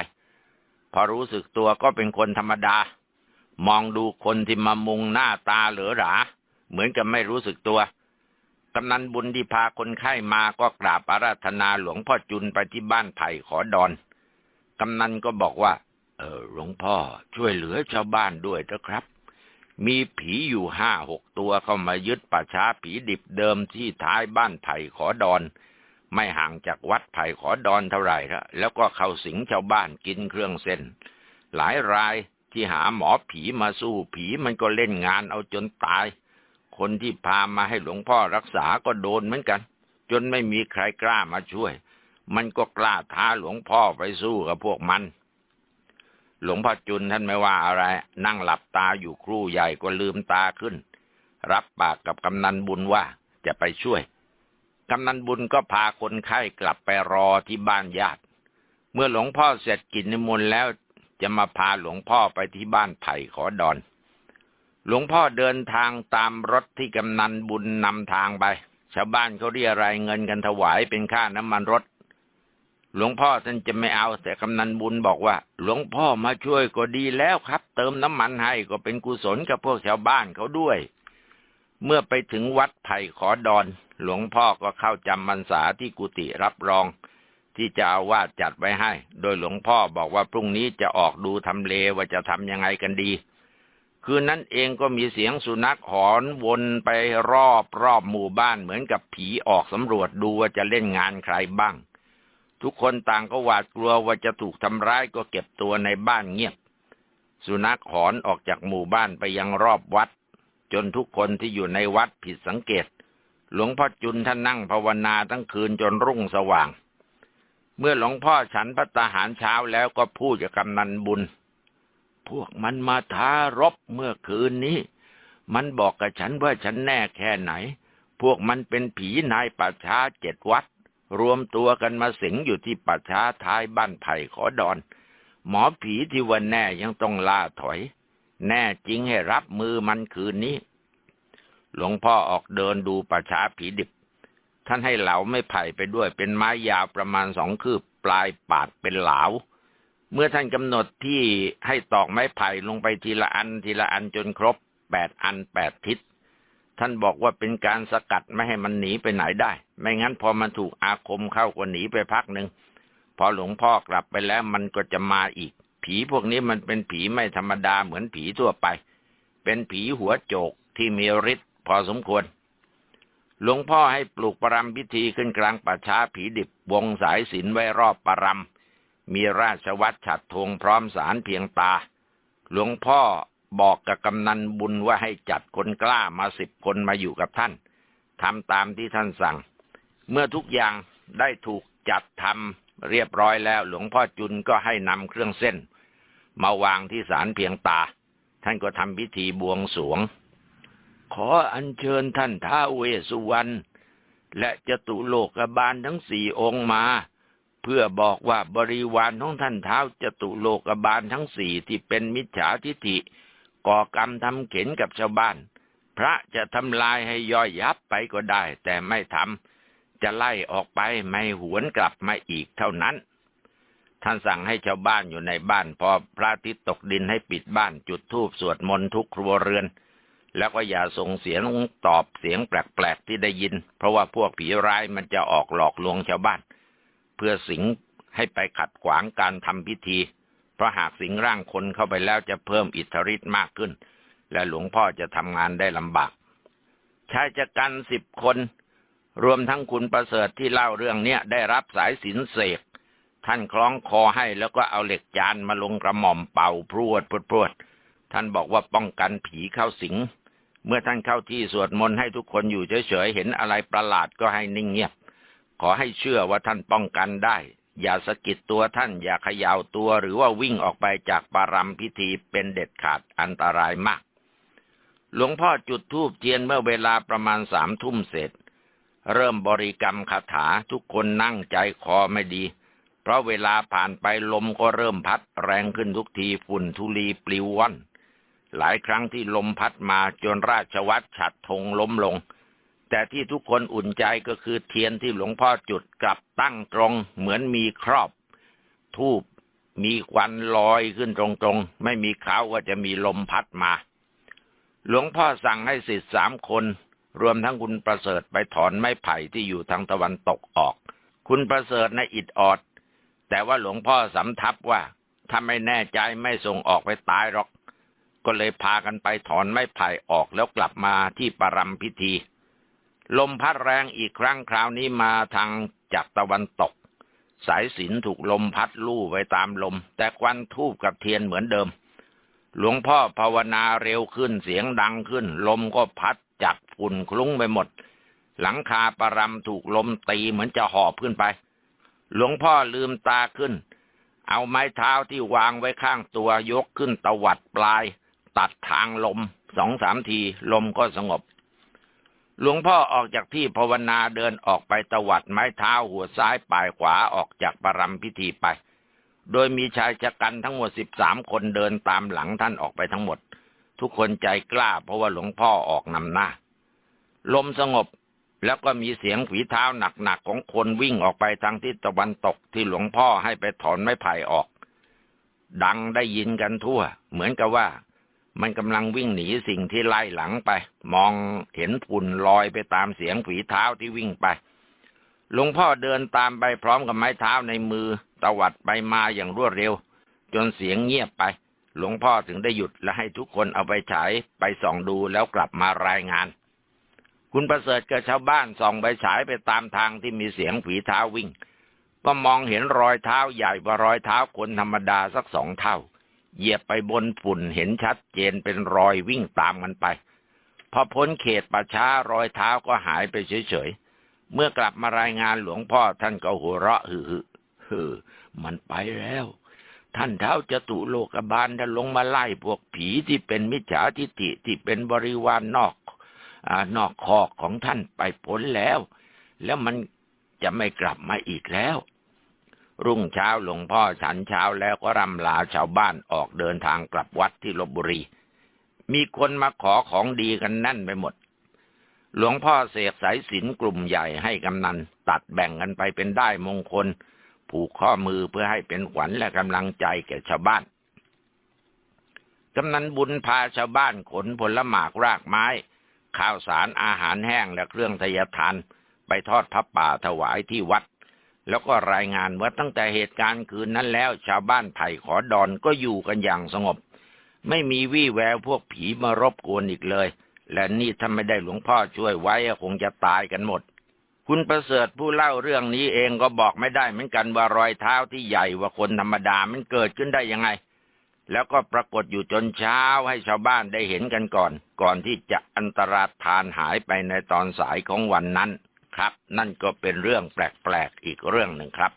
พอรู้สึกตัวก็เป็นคนธรรมดา มองดูคนที่มามุงหน้าตาเหลือหราเหมือนกับไม่รู้สึกตัวกำนันบุญที่พาคนไข้มาก็กราบอาราธนาหลวงพ่อจุนไปที่บ้านไผ่ขอดอน กำนันก็บอกว่า ออหลวงพ่อช่วยเหลือชาวบ้านด้วยนะครับ มีผีอยู่ห้าหกตัวเข้ามายึดป่าช้าผีดิบเดิมที่ท้ายบ้านไผ่ขอดอน ไม่ห่างจากวัดไผ่ขอดอนเท่าไหร่ละแล้วก็เข้าสิงชาวบ้านกินเครื่องเส้น หลายรายที่หาหมอผีมาสู้ผีมันก็เล่นงานเอาจนตาย คนที่พามาให้หลวงพ่อรักษาก็โดนเหมือนกัน จนไม่มีใครกล้ามาช่วย มันก็กล้าท้าหลวงพ่อไปสู้กับพวกมัน หลวงพ่อจุนท่านไม่ว่าอะไร นั่งหลับตาอยู่ครู่ใหญ่ก็ลืมตาขึ้น รับปากกับกำนันบุญว่าจะไปช่วย กำนันบุญก็พาคนไข้กลับไปรอที่บ้านญาติ เมื่อหลวงพ่อเสร็จกินนิมนต์แล้วจะมาพาหลวงพ่อไปที่บ้านไผ่ขอดอน หลวงพ่อเดินทางตามรถที่กำนันบุญนำทางไป ชาวบ้านเขาเรียรายเงินกันถวายเป็นค่าน้ำมันรถ หลวงพ่อท่านจะไม่เอาแต่กำนันบุญบอกว่า หลวงพ่อมาช่วยก็ดีแล้วครับ เติมน้ำมันให้ก็เป็นกุศลกับพวกชาวบ้านเขาด้วย เมื่อไปถึงวัดไผ่ขอดอน หลวงพ่อก็เข้าจำพรรษาที่กุฏิรับรอง ที่จ้าอาวาสจัดไว้ให้ โดยหลวงพ่อบอกว่าพรุ่งนี้จะออกดูทำเลว่าจะทำยังไงกันดี คืนนั้นเองก็มีเสียงสุนัขหอนวนไปรอบรอบหมู่บ้านเหมือนกับผีออกสำรวจดูว่าจะเล่นงานใครบ้าง ทุกคนต่างก็หวาดกลัวว่าจะถูกทำร้ายก็เก็บตัวในบ้านเงียบ สุนัขหอนออกจากหมู่บ้านไปยังรอบวัด จนทุกคนที่อยู่ในวัดผิดสังเกต หลวงพ่อจุนท่านนั่งภาวนาทั้งคืนจนรุ่งสว่าง เมื่อหลวงพ่อฉันพระตาหารเช้าแล้วก็พูดกับกำนันบุญ พวกมันมาท้ารบเมื่อคืนนี้ มันบอกกับฉันว่าฉันแน่แค่ไหน พวกมันเป็นผีนายป่าช้าเจ็ดวัด รวมตัวกันมาสิงอยู่ที่ป่าช้าท้ายบ้านไผ่ขอดอน หมอผีที่วันแน่ยังต้องล่าถอย แน่จริงให้รับมือมันคืนนี้ หลวงพ่อออกเดินดูป่าช้าผีดิบ ท่านให้เหลาไม่ไผ่ไปด้วยเป็นไม้ยาวประมาณสองคืบปลายปาดเป็นเหลาเมื่อท่านกำหนดที่ให้ตอกไม้ไผ่ลงไปทีละอันทีละอันจนครบแปดอันแปดทิศ ท่านบอกว่าเป็นการสกัดไม่ให้มันหนีไปไหนได้ ไม่งั้นพอมันถูกอาคมเข้าก็หนีไปพักหนึ่ง พอหลวงพ่อกลับไปแล้วมันก็จะมาอีก ผีพวกนี้มันเป็นผีไม่ธรรมดาเหมือนผีทั่วไป เป็นผีหัวโจกที่มีฤทธิ์พอสมควร หลวงพ่อให้ปลูกปรำพิธีขึ้นกลางป่าช้าผีดิบวงสายศิลไว้รอบปรำมีราชวัตรฉัดธงพร้อมสารเพียงตา หลวงพ่อ บอกกับกำนันบุญว่าให้จัดคนกล้ามาสิบคนมาอยู่กับท่านทำตามที่ท่านสั่ง เมื่อทุกอย่างได้ถูกจัดทำเรียบร้อยแล้ว หลวงพ่อจุนก็ให้นำเครื่องเส้น มาวางที่ศาลเพียงตา ท่านก็ทำพิธีบวงสวง ขออัญเชิญท่านท้าเวสุวรรณและจตุโลกบาลทั้งสี่องค์มา เพื่อบอกว่าบริวารของท่านเท้าจตุโลกบาลทั้งสี่ที่เป็นมิจฉาทิฐิ ก่อกรรมทำเข็นกับชาวบ้าน พระจะทำลายให้ย่อยยับไปก็ได้ แต่ไม่ทำจะไล่ออกไปไม่หวนกลับมาอีกเท่านั้น ท่านสั่งให้ชาวบ้านอยู่ในบ้าน พอพระอาทิตย์ตกดินให้ปิดบ้านจุดธูปสวดมนต์ทุกครัวเรือน แล้วก็อย่าส่งเสียงตอบเสียงแปลกๆที่ได้ยิน เพราะว่าพวกผีร้ายมันจะออกหลอกลวงชาวบ้าน เพื่อสิงให้ไปขัดขวางการทำพิธี เพราะหากสิงร่างคนเข้าไปแล้วจะเพิ่มอิทธิฤทธิ์มากขึ้น และหลวงพ่อจะทำงานได้ลำบากชายจักันสิบคน รวมทั้งคุณประเสริฐที่เล่าเรื่องเนี้ยได้รับสายสินเสกท่านคล้องคอให้แล้วก็เอาเหล็กจานมาลงกระหม่อมเป่าพรวดพรวดท่านบอกว่าป้องกันผีเข้าสิง เมื่อท่านเข้าที่สวดมนต์ให้ทุกคนอยู่เฉยๆเห็นอะไรประหลาดก็ให้นิ่งเงียบ ขอให้เชื่อว่าท่านป้องกันได้ อย่าสะกิดตัวท่านอย่าเขย่าตัวหรือว่าวิ่งออกไปจากปารำพิธีเป็นเด็ดขาดอันตรายมาก หลวงพ่อจุดธูปเทียนเมื่อเวลาประมาณสามทุ่มเสร็จ เริ่มบริกรรมคาถาทุกคนนั่งใจคอไม่ดี เพราะเวลาผ่านไปลมก็เริ่มพัดแรงขึ้นทุกทีฝุ่นทุลีปลิวว่อนหลายครั้งที่ลมพัดมาจนราชวัตรฉัดธงล้มลง แต่ที่ทุกคนอุ่นใจก็คือเทียนที่หลวงพ่อจุดกลับตั้งตรงเหมือนมีครอบ ทูบมีควันลอยขึ้นตรงๆ ไม่มีเขาว่าจะมีลมพัดมา หลวงพ่อสั่งให้สิทธิ์สามคน รวมทั้งคุณประเสริฐไปถอนไม้ไผ่ที่อยู่ทางตะวันตกออก คุณประเสริฐในอิดออด แต่ว่าหลวงพ่อสำทับว่าถ้าไม่แน่ใจไม่ส่งออกไปตายหรอก ก็เลยพากันไปถอนไม้ไผ่ออกแล้วกลับมาที่ปรำพิธี ลมพัดแรงอีกครั้งคราวนี้มาทางจากตะวันตก สายสินถูกลมพัดลู่ไปตามลม แต่ควันทูบกับเทียนเหมือนเดิม หลวงพ่อภาวนาเร็วขึ้นเสียงดังขึ้น ลมก็พัดจักฝุ่นคลุ้งไปหมด หลังคาปรำถูกลมตีเหมือนจะหอบขึ้นไป หลวงพ่อลืมตาขึ้น เอาไม้เท้าที่วางไว้ข้างตัวยกขึ้นตวัดปลาย ตัดทางลมสองสามทีลมก็สงบ หลวงพ่อออกจากที่ภาวนาเดินออกไปตวัดไม้เท้าหัวซ้ายปลายขวาออกจากปรำพิธีไป โดยมีชายชะกันทั้งหมดสิบสามคนเดินตามหลังท่านออกไปทั้งหมด ทุกคนใจกล้าเพราะว่าหลวงพ่อออกนำหน้า ลมสงบแล้วก็มีเสียงฝีเท้าหนักๆของคนวิ่งออกไปทางทิศตะวันตกที่หลวงพ่อให้ไปถอนไม้ไผ่ออก ดังได้ยินกันทั่ว เหมือนกับว่า มันกำลังวิ่งหนีสิ่งที่ไล่หลังไป มองเห็นฝุ่นลอยไปตามเสียงฝีเท้าที่วิ่งไปหลวงพ่อเดินตามไปพร้อมกับไม้เท้าในมือตวัดไปมาอย่างรวดเร็ว จนเสียงเงียบไป หลวงพ่อถึงได้หยุดและให้ทุกคนเอาไปฉายไปส่องดูแล้วกลับมารายงาน คุณประเสริฐกับชาวบ้านส่องไปฉายไปตามทางที่มีเสียงฝีเท้าวิ่ง ก็มองเห็นรอยเท้าใหญ่กว่ารอยเท้าคนธรรมดาสักสองเท่า เหยียบไปบนฝุ่นเห็นชัดเจนเป็นรอยวิ่งตามกันไป พอพ้นเขตป่าช้ารอยเท้าก็หายไปเฉยเมื่อกลับมารายงานหลวงพ่อท่านก็หัวเราะฮือฮือมันไปแล้ว ท่านเท้าจะตุโลกบาลท่านลงมาไล่พวกผีที่เป็นมิจฉาทิฏฐิที่เป็นบริวารนนอกอนอกคอกของท่านไปพ้นแล้ว แล้วมันจะไม่กลับมาอีกแล้ว รุ่งเช้าหลวงพ่อฉันเช้าแล้วก็รำลาชาวบ้านออกเดินทางกลับวัดที่ลบบุรี มีคนมาขอของดีกันแน่นไปหมด หลวงพ่อเสกสายสินกลุ่มใหญ่ให้กำนัน ตัดแบ่งกันไปเป็นได้มงคล ผูกข้อมือเพื่อให้เป็นขวัญและกำลังใจแก่ชาวบ้านกำนันบุญพาชาวบ้านขนผลหมากรากไม้ ข้าวสารอาหารแห้งและเครื่องทยทาน ไปทอดพับป่าถวายที่วัด แล้วก็รายงานว่าตั้งแต่เหตุการณ์คืนนั้นแล้ว ชาวบ้านไผ่ขอดอนก็อยู่กันอย่างสงบ ไม่มีวี่แววพวกผีมารบกวนอีกเลย และนี่ถ้าไม่ได้หลวงพ่อช่วยไว้คงจะตายกันหมด คุณประเสริฐผู้เล่าเรื่องนี้เองก็บอกไม่ได้เหมือนกันว่ารอยเท้าที่ใหญ่กว่าคนธรรมดามันเกิดขึ้นได้ยังไง แล้วก็ปรากฏอยู่จนเช้าให้ชาวบ้านได้เห็นกันก่อน ก่อนที่จะอันตรธานหายไปในตอนสายของวันนั้น ครับ นั่นก็เป็นเรื่องแปลกๆอีกเรื่องหนึ่งครับ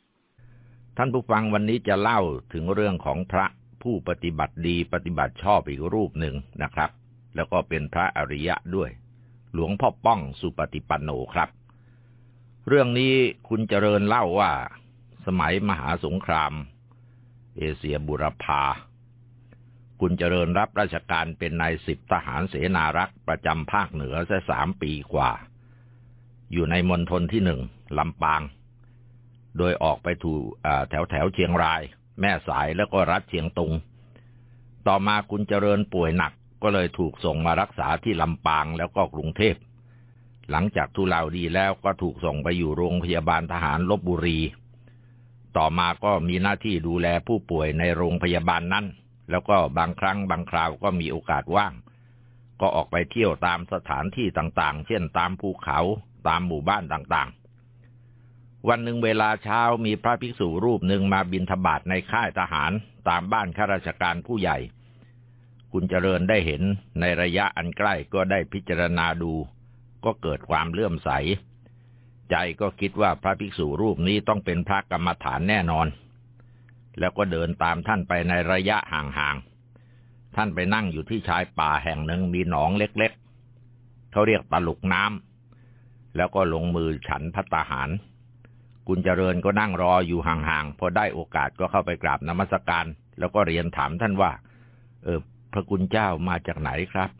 ท่านผู้ฟังวันนี้จะเล่าถึงเรื่องของพระผู้ปฏิบัติดีปฏิบัติชอบอีกรูปหนึ่งนะครับ แล้วก็เป็นพระอริยะด้วย หลวงพ่อป้องสุปฏิปันโนครับ เรื่องนี้คุณเจริญเล่าว่า สมัยมหาสงคราม เอเชียบุรพาคุณเจริญรับราชการเป็นนายสิบทหารเสนารักษ์ประจำภาคเหนือแค่สามปีกว่า อยู่ในมณฑลที่หนึ่งลำปาง โดยออกไปถูแถวแถวเชียงราย แม่สายแล้วก็รัฐเชียงตุง ต่อมาคุณเจริญป่วยหนักก็เลยถูกส่งมารักษาที่ลำปางแล้วก็กรุงเทพ หลังจากทุเลาดีแล้วก็ถูกส่งไปอยู่โรงพยาบาลทหารลบบุรี ต่อมาก็มีหน้าที่ดูแลผู้ป่วยในโรงพยาบาลนั้น แล้วก็บางครั้งบางคราวก็มีโอกาสว่าง ก็ออกไปเที่ยวตามสถานที่ต่างๆ เช่นตามภูเขา ตามหมู่บ้านต่างๆ วันหนึ่งเวลาเช้ามีพระภิกษุรูปหนึ่งมาบินทบาทในค่ายทหารตามบ้านข้าราชการผู้ใหญ่ คุณเจริญได้เห็นในระยะอันใกล้ก็ได้พิจารณาดู ก็เกิดความเลื่อมใส ใจก็คิดว่าพระภิกษุรูปนี้ต้องเป็นพระกรรมฐานแน่นอน แล้วก็เดินตามท่านไปในระยะห่างๆ ท่านไปนั่งอยู่ที่ชายป่าแห่งหนึ่งมีหนองเล็กๆ เขาเรียกตลุกน้ำ แล้วก็ลงมือฉันพัตาหาร คุณเจริญก็นั่งรออยู่ห่างๆ พอได้โอกาสก็เข้าไปกราบนมัสการ แล้วก็เรียนถามท่านว่า เออ พระคุณเจ้ามาจากไหนครับ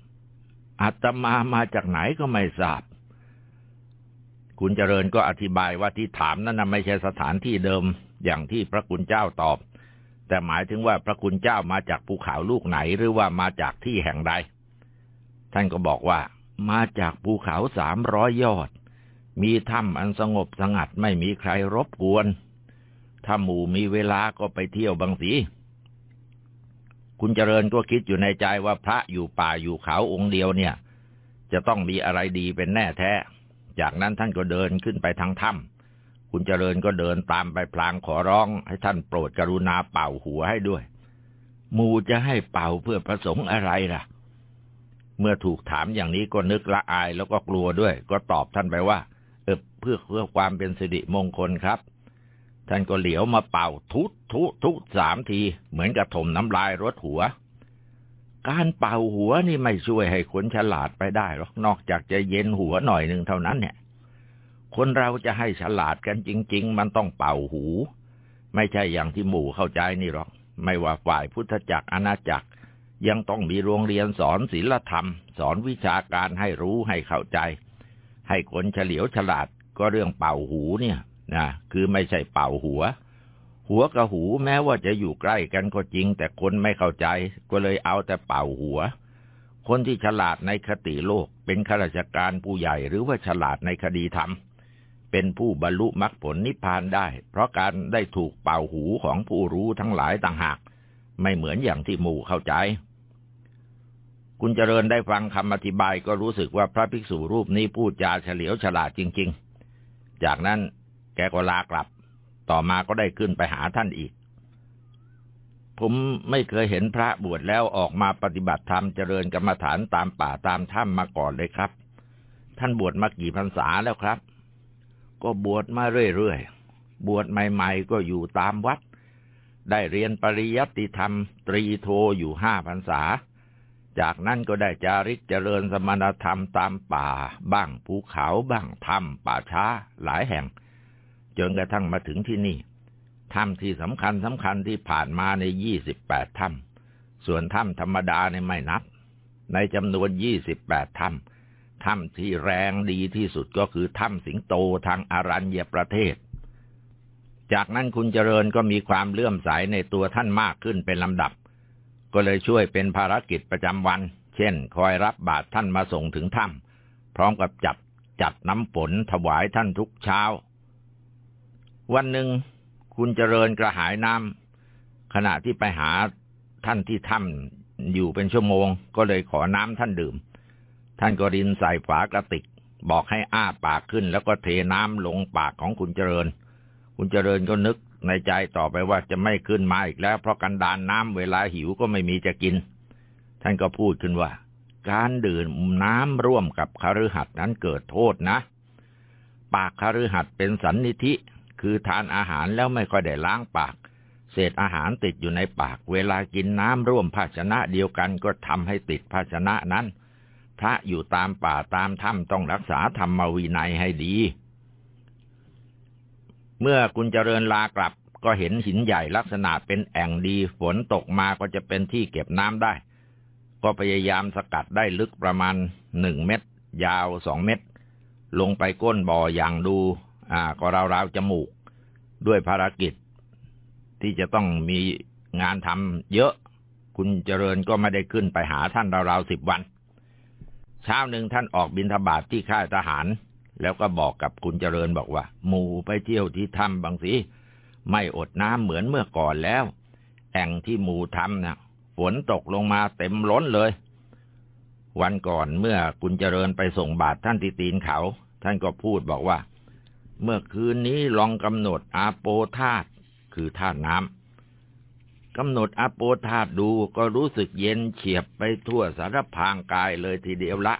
อาตมามาจากไหนก็ไม่ทราบ คุณเจริญก็อธิบายว่าที่ถามนั้นไม่ใช่สถานที่เดิมอย่างที่พระคุณเจ้าตอบ แต่หมายถึงว่าพระคุณเจ้ามาจากภูเขาลูกไหนหรือว่ามาจากที่แห่งใด ท่านก็บอกว่า มาจากภูเขาสามร้อยยอด มีถ้ำอันสงบสงัดไม่มีใครรบกวน ถ้าหมู่มีเวลาก็ไปเที่ยวบางสี คุณเจริญก็คิดอยู่ในใจว่าพระอยู่ป่าอยู่เขาองค์เดียวเนี่ย จะต้องมีอะไรดีเป็นแน่แท้ จากนั้นท่านก็เดินขึ้นไปทางถ้ำคุณเจริญก็เดินตามไปพลางขอร้อง ให้ท่านโปรดกรุณาเป่าหัวให้ด้วยมูจะให้เป่าเพื่อประสงค์อะไรล่ะเมื่อถูกถามอย่างนี้ก็นึกละอายแล้วก็กลัวด้วย ก็ตอบท่านไปว่า พื่อเพื่อความเป็นสิริมงคลครับ ท่านก็เหลียวมาเป่าทุทุทุสามที เหมือนกับถมน้ำลายรถหัว การเป่าหัวนี่ไม่ช่วยให้คนฉลาดไปได้หรอกนอกจากจะเย็นหัวหน่อยหนึ่งเท่านั้นเนี่ย คนเราจะให้ฉลาดกันจริง ๆ มันต้องเป่าหู ไม่ใช่อย่างที่หมู่เข้าใจนี่หรอก ไม่ว่าฝ่ายพุทธจักรอาณาจักรยังต้องมีโรงเรียนสอนศิลธรรม สอนวิชาการให้รู้ให้เข้าใจ ให้คนเฉลียวฉลาด ก็เรื่องเป่าหูเนี่ยนะคือไม่ใช่เป่าหัว หัวกับหูแม้ว่าจะอยู่ใกล้กันก็จริง แต่คนไม่เข้าใจ ก็เลยเอาแต่เป่าหัว คนที่ฉลาดในคติโลก เป็นข้าราชการผู้ใหญ่หรือว่าฉลาดในคดีธรรมเป็นผู้บรรลุมรรคผลนิพพานได้ เพราะการได้ถูกเป่าหูของผู้รู้ทั้งหลายต่างหาก ไม่เหมือนอย่างที่หมู่เข้าใจ คุณเจริญได้ฟังคำอธิบายก็รู้สึกว่าพระภิกษุรูปนี้พูดจาเฉลียวฉลาดจริง ๆ จากนั้นแกก็ลากลับ ต่อมาก็ได้ขึ้นไปหาท่านอีก ผมไม่เคยเห็นพระบวชแล้วออกมาปฏิบัติธรรมเจริญกรรมฐานตามป่าตามถ้ำมาก่อนเลยครับ ท่านบวชมากี่พรรษาแล้วครับ ก็บวชมาเรื่อยๆ บวชใหม่ ๆ ก็อยู่ตามวัด ได้เรียนปริยัติธรรม ตรีโทอยู่ห้าพรรษา จากนั้นก็ได้จาริกเจริญสมณธรรมตามป่า บ้างภูเขาบ้างถ้ำป่าช้าหลายแห่ง จนกระทั่งมาถึงที่นี่ถ้ำที่สำคัญสำคัญที่ผ่านมาในยี่สิบแปดถ้ำส่วนถ้ำธรรมดาในไม่นับ ในจำนวนยี่สิบแปดถ้ำถ้ำที่แรงดีที่สุดก็คือถ้ำสิงโตทางอารัญญประเทศ จากนั้นคุณเจริญก็มีความเลื่อมใสในตัวท่านมากขึ้นเป็นลำดับ ก็เลยช่วยเป็นภารกิจประจำวัน เช่น คอยรับบาตรท่านมาส่งถึงถ้ำพร้อมกับจัดจัดน้ำฝนถวายท่านทุกเช้า วันหนึ่งคุณเจริญกระหายน้ำขณะที่ไปหาท่านที่ถ้ำอยู่เป็นชั่วโมง ก็เลยขอน้ำท่านดื่ม ท่านก็รินใส่ฝากระติก บอกให้อ้าปากขึ้น แล้วก็เทน้ำลงปากของคุณเจริญ คุณเจริญก็นึก ในใจต่อไปว่าจะไม่ขึ้นมาอีกแล้ว เพราะกันดานน้ำเวลาหิวก็ไม่มีจะกิน ท่านก็พูดขึ้นว่า การดื่มน้ำร่วมกับคฤหัสถ์นั้นเกิดโทษนะ ปากคฤหัสถ์เป็นสันนิธิ คือทานอาหารแล้วไม่ค่อยได้ล้างปาก เศษอาหารติดอยู่ในปาก เวลากินน้ำร่วมภาชนะเดียวกันก็ทำให้ติดภาชนะนั้น พระอยู่ตามป่าตามถ้ำต้องรักษาธรรมวินัยให้ดี เมื่อคุณเจริญลากลับก็เห็นหินใหญ่ลักษณะเป็นแอ่งดี ฝนตกมาก็จะเป็นที่เก็บน้ำได้ ก็พยายามสกัดได้ลึกประมาณหนึ่งเมตร ยาวสองเมตร ลงไปก้นบ่ออย่างดู อ่า ก็ราวๆจมูก ด้วยภารกิจ ที่จะต้องมีงานทำเยอะ คุณเจริญก็ไม่ได้ขึ้นไปหาท่านราวๆสิบวัน เช้าหนึ่งท่านออกบินทบาทที่ค่ายทหาร แล้วก็บอกกับคุณเจริญบอกว่า หมูไปเที่ยวที่ถ้ำบางสีไม่อดน้ำเหมือนเมื่อก่อนแล้ว แอ่งที่หมูทำนะ่ะฝนตกลงมาเต็มล้นเลย วันก่อนเมื่อคุณเจริญไปส่งบาตรท่านที่ตีนเขา ท่านก็พูดบอกว่า เมื่อคืนนี้ลองกำหนดอาโปธาตคือธาตุน้ำกำหนดอาโปธาตดูก็รู้สึกเย็นเฉียบไปทั่วสารพางกายเลยทีเดียวละ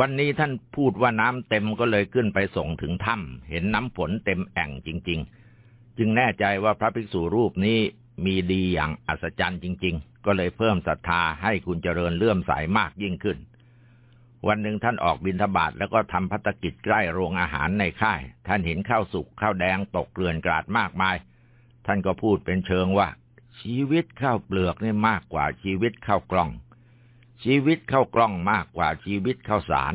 วันนี้ท่านพูดว่าน้ำเต็มก็เลยขึ้นไปส่งถึงถ้ำเห็นน้ำฝนเต็มแอ่งจริง ๆ จึงแน่ใจว่าพระภิกษุรูปนี้มีดีอย่างอัศจรรย์จริง ๆ ก็เลยเพิ่มศรัทธาให้คุณเจริญเลื่อมใสามากยิ่งขึ้น วันหนึ่งท่านออกบินทบาทแล้วก็ทำพัฒกิจใกล้โรงอาหารในค่าย ท่านเห็นข้าวสุกข้าวแดงตกเกลื่อนกราดมากมาย ท่านก็พูดเป็นเชิงว่า ชีวิตข้าวเปลือกนี่มากกว่าชีวิตข้าวกล้อง ชีวิตข้าวกล้องมากกว่าชีวิตข้าวสาร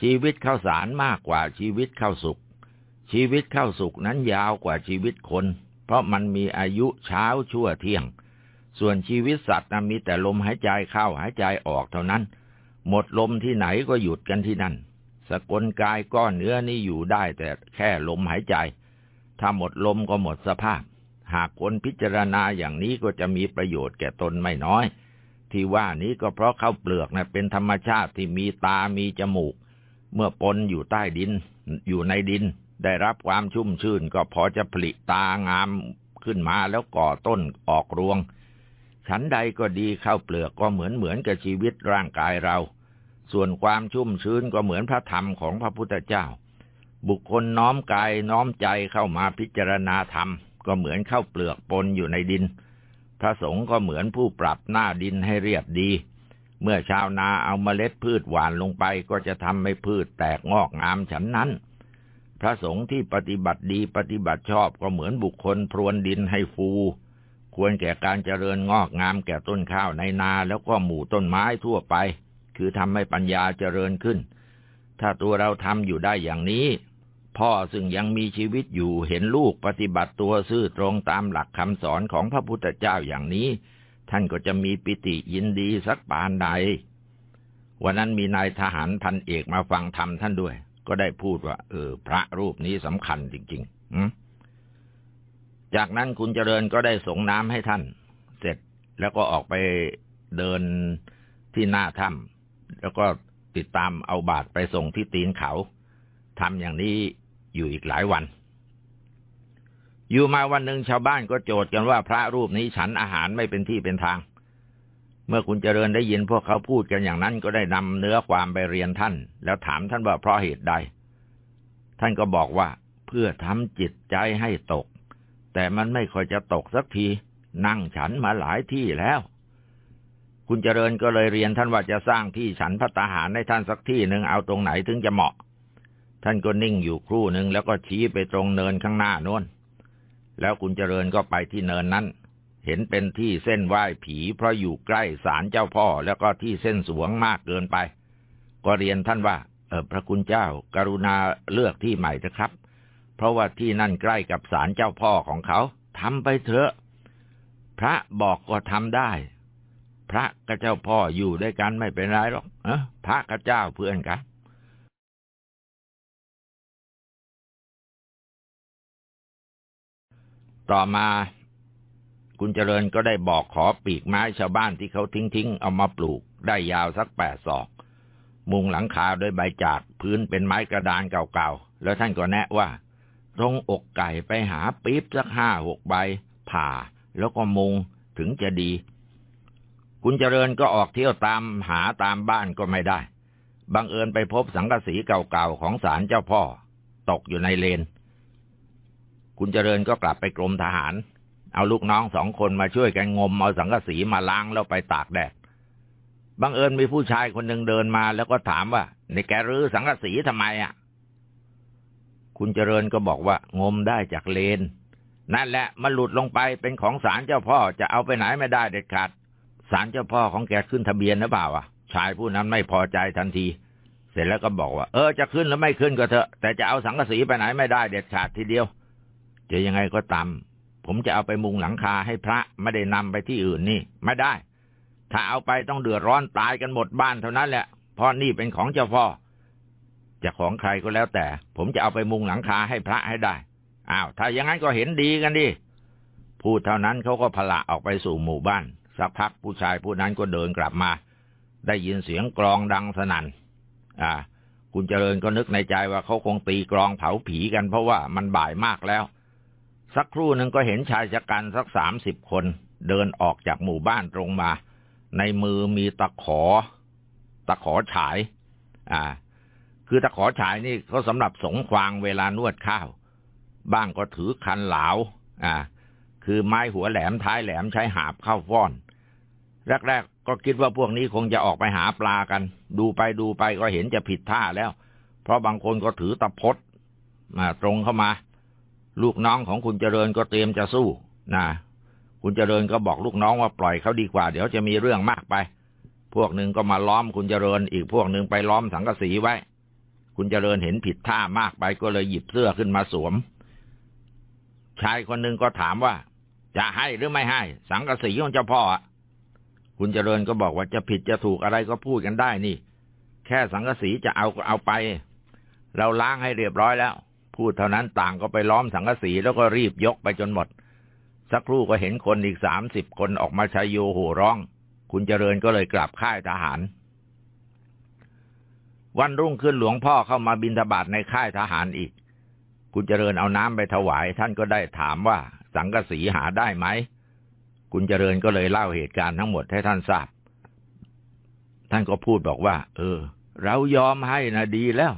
ชีวิตข้าวสารมากกว่าชีวิตข้าวสุกชีวิตข้าวสุกนั้นยาวกว่าชีวิตคน เพราะมันมีอายุเช้าชั่วเที่ยง ส่วนชีวิตสัตว์นั้นมีแต่ลมหายใจเข้าหายใจออกเท่านั้น หมดลมที่ไหนก็หยุดกันที่นั่น สกลกายก้อนเนื้อนี่อยู่ได้แต่แค่ลมหายใจ ถ้าหมดลมก็หมดสภาพ หากคนพิจารณาอย่างนี้ก็จะมีประโยชน์แก่ตนไม่น้อย ที่ว่านี้ก็เพราะข้าวเปลือกนะเป็นธรรมชาติที่มีตามีจมูก เมื่อปนอยู่ใต้ดิน อยู่ในดิน ได้รับความชุ่มชื่น ก็พอจะผลิตางามขึ้นมาแล้วก่อต้นออกรวง ฉันใดก็ดีข้าวเปลือกก็เหมือนเหมือนกับชีวิตร่างกายเรา ส่วนความชุ่มชื้นก็เหมือนพระธรรมของพระพุทธเจ้า บุคคลน้อมกายน้อมใจเข้ามาพิจารณาธรรม ก็เหมือนข้าวเปลือกปนอยู่ในดิน พระสงฆ์ก็เหมือนผู้ปรับหน้าดินให้เรียบดี เมื่อชาวนาเอาเมล็ดพืชหวานลงไปก็จะทำให้พืชแตกงอกงามฉันนั้น พระสงฆ์ที่ปฏิบัติดีปฏิบัติชอบก็เหมือนบุคคลพรวนดินให้ฟู ควรแก่การเจริญงอกงามแก่ต้นข้าวในนาแล้วก็หมู่ต้นไม้ทั่วไป คือทำให้ปัญญาเจริญขึ้น ถ้าตัวเราทำอยู่ได้อย่างนี้ พ่อซึ่งยังมีชีวิตอยู่เห็นลูกปฏิบัติตัวซื่อตรงตามหลักคำสอนของพระพุทธเจ้าอย่างนี้ ท่านก็จะมีปิติยินดีสักปานใด วันนั้นมีนายทหารพันเอกมาฟังธรรมท่านด้วย ก็ได้พูดว่า เออ พระรูปนี้สำคัญจริงๆจากนั้นคุณเจริญก็ได้ส่งน้ำให้ท่าน เสร็จแล้วก็ออกไปเดินที่หน้าถ้ำแล้วก็ติดตามเอาบาตรไปส่งที่ตีนเขาทำอย่างนี้ อยู่อีกหลายวัน อยู่มาวันหนึ่งชาวบ้านก็โจทย์กันว่าพระรูปนี้ฉันอาหารไม่เป็นที่เป็นทาง เมื่อคุณเจริญได้ยินพวกเขาพูดกันอย่างนั้นก็ได้นำเนื้อความไปเรียนท่าน แล้วถามท่านว่าเพราะเหตุใด ท่านก็บอกว่าเพื่อทำจิตใจให้ตก แต่มันไม่ค่อยจะตกสักที นั่งฉันมาหลายที่แล้ว คุณเจริญก็เลยเรียนท่านว่าจะสร้างที่ฉันพัตหารให้ท่านสักที่หนึ่งเอาตรงไหนถึงจะเหมาะ ท่านก็นิ่งอยู่ครู่หนึ่งแล้วก็ชี้ไปตรงเนินข้างหน้าโน้น แล้วคุณเจริญก็ไปที่เนินนั้น เห็นเป็นที่เส้นไหว้ผีเพราะอยู่ใกล้ศาลเจ้าพ่อแล้วก็ที่เส้นสวงมากเกินไป ก็เรียนท่านว่าเออพระคุณเจ้าการุณาเลือกที่ใหม่เถอะครับ เพราะว่าที่นั่นใกล้กับศาลเจ้าพ่อของเขาทำไปเถอะ พระบอกก็ทำได้ พระกับเจ้าพ่ออยู่ด้วยกันไม่เป็นไรหรอกเออพระกับเจ้าเพื่อนกัน ต่อมาคุณเจริญก็ได้บอกขอปีกไม้ชาวบ้านที่เขาทิ้งทิ้งเอามาปลูกได้ยาวสักแปดศอก มุงหลังคาด้วยใบจากพื้นเป็นไม้กระดานเก่าๆ แล้วท่านก็แนะว่าตรงอกไก่ไปหาปี๊บสักห้าหกใบ ผ่าแล้วก็มุงถึงจะดี คุณเจริญก็ออกเที่ยวตามหาตามบ้านก็ไม่ได้ บังเอิญไปพบสังกะสีเก่าๆของศาลเจ้าพ่อ ตกอยู่ในเลน คุณเจริญก็กลับไปกรมทหาร เอาลูกน้องสองคนมาช่วยกันงมเอาสังกะสีมาล้างแล้วไปตากแดดบังเอิญมีผู้ชายคนหนึ่งเดินมาแล้วก็ถามว่าในแกรื้อสังกะสีทำไมอะ คุณเจริญก็บอกว่างมได้จากเลน นั่นแหละมันหลุดลงไปเป็นของศาลเจ้าพ่อจะเอาไปไหนไม่ได้เด็ดขาดศาลเจ้าพ่อของแกขึ้นทะเบียนหรือเปล่าอะ ชายผู้นั้นไม่พอใจทันที เสร็จแล้วก็บอกว่า เออจะขึ้นหรือไม่ขึ้นก็เถอะ แต่จะเอาสังกะสีไปไหนไม่ได้เด็ดขาดทีเดียว จะยังไงก็ตาม ผมจะเอาไปมุงหลังคาให้พระไม่ได้นำไปที่อื่นนี่ ไม่ได้ ถ้าเอาไปต้องเดือดร้อนตายกันหมดบ้านเท่านั้นแหละเพราะนี่เป็นของเจ้าพ่อจะของใครก็แล้วแต่ ผมจะเอาไปมุงหลังคาให้พระให้ได้อ้าวถ้าอย่างนั้นก็เห็นดีกันดิพูดเท่านั้นเขาก็พละออกไปสู่หมู่บ้าน สักพักผู้ชายผู้นั้นก็เดินกลับมา ได้ยินเสียงกลองดังสนั่นอ่า คุณเจริญก็นึกในใจว่าเขาคงตีกลองเผาผีกันเพราะว่ามันบ่ายมากแล้ว สักครู่หนึ่งก็เห็นชายชะกันสักสามสิบคน เดินออกจากหมู่บ้านตรงมา ในมือมีตะขอ ตะขอฉาย อ่า คือตะขอฉายนี่เขาสำหรับสงควางเวลานวดข้าว บ้างก็ถือคันเหลาอ่า คือไม้หัวแหลมท้ายแหลมใช้หาบเข้าฟ้อน แรกๆก็คิดว่าพวกนี้คงจะออกไปหาปลากัน ดูไปดูไปก็เห็นจะผิดท่าแล้ว เพราะบางคนก็ถือตะพดมาตรงเข้ามา ลูกน้องของคุณเจริญก็เตรียมจะสู้นะคุณเจริญก็บอกลูกน้องว่าปล่อยเขาดีกว่า เดี๋ยวจะมีเรื่องมากไป พวกหนึ่งก็มาล้อมคุณเจริญ อีกพวกหนึ่งไปล้อมสังกะสีไว้ คุณเจริญเห็นผิดท่ามากไปก็เลยหยิบเสื้อขึ้นมาสวม ชายคนหนึ่งก็ถามว่า จะให้หรือไม่ให้ สังกะสีของเจ้าพ่ออะคุณเจริญก็บอกว่าจะผิดจะถูกอะไรก็พูดกันได้นี่ แค่สังกะสีจะเอาก็เอาไป เราล้างให้เรียบร้อยแล้ว พูดเท่านั้นต่างก็ไปล้อมสังกะสีแล้วก็รีบยกไปจนหมด สักครู่ก็เห็นคนอีกสามสิบคนออกมาชัยโยโห่ร้อง คุณเจริญก็เลยกลับค่ายทหาร วันรุ่งขึ้นหลวงพ่อเข้ามาบินทบาทในค่ายทหารอีก คุณเจริญเอาน้ำไปถวาย ท่านก็ได้ถามว่า สังกะสีหาได้ไหมคุณเจริญก็เลยเล่าเหตุการณ์ทั้งหมดให้ท่านทราบ ท่านก็พูดบอกว่า เออ เรายอมให้นะดีแล้ว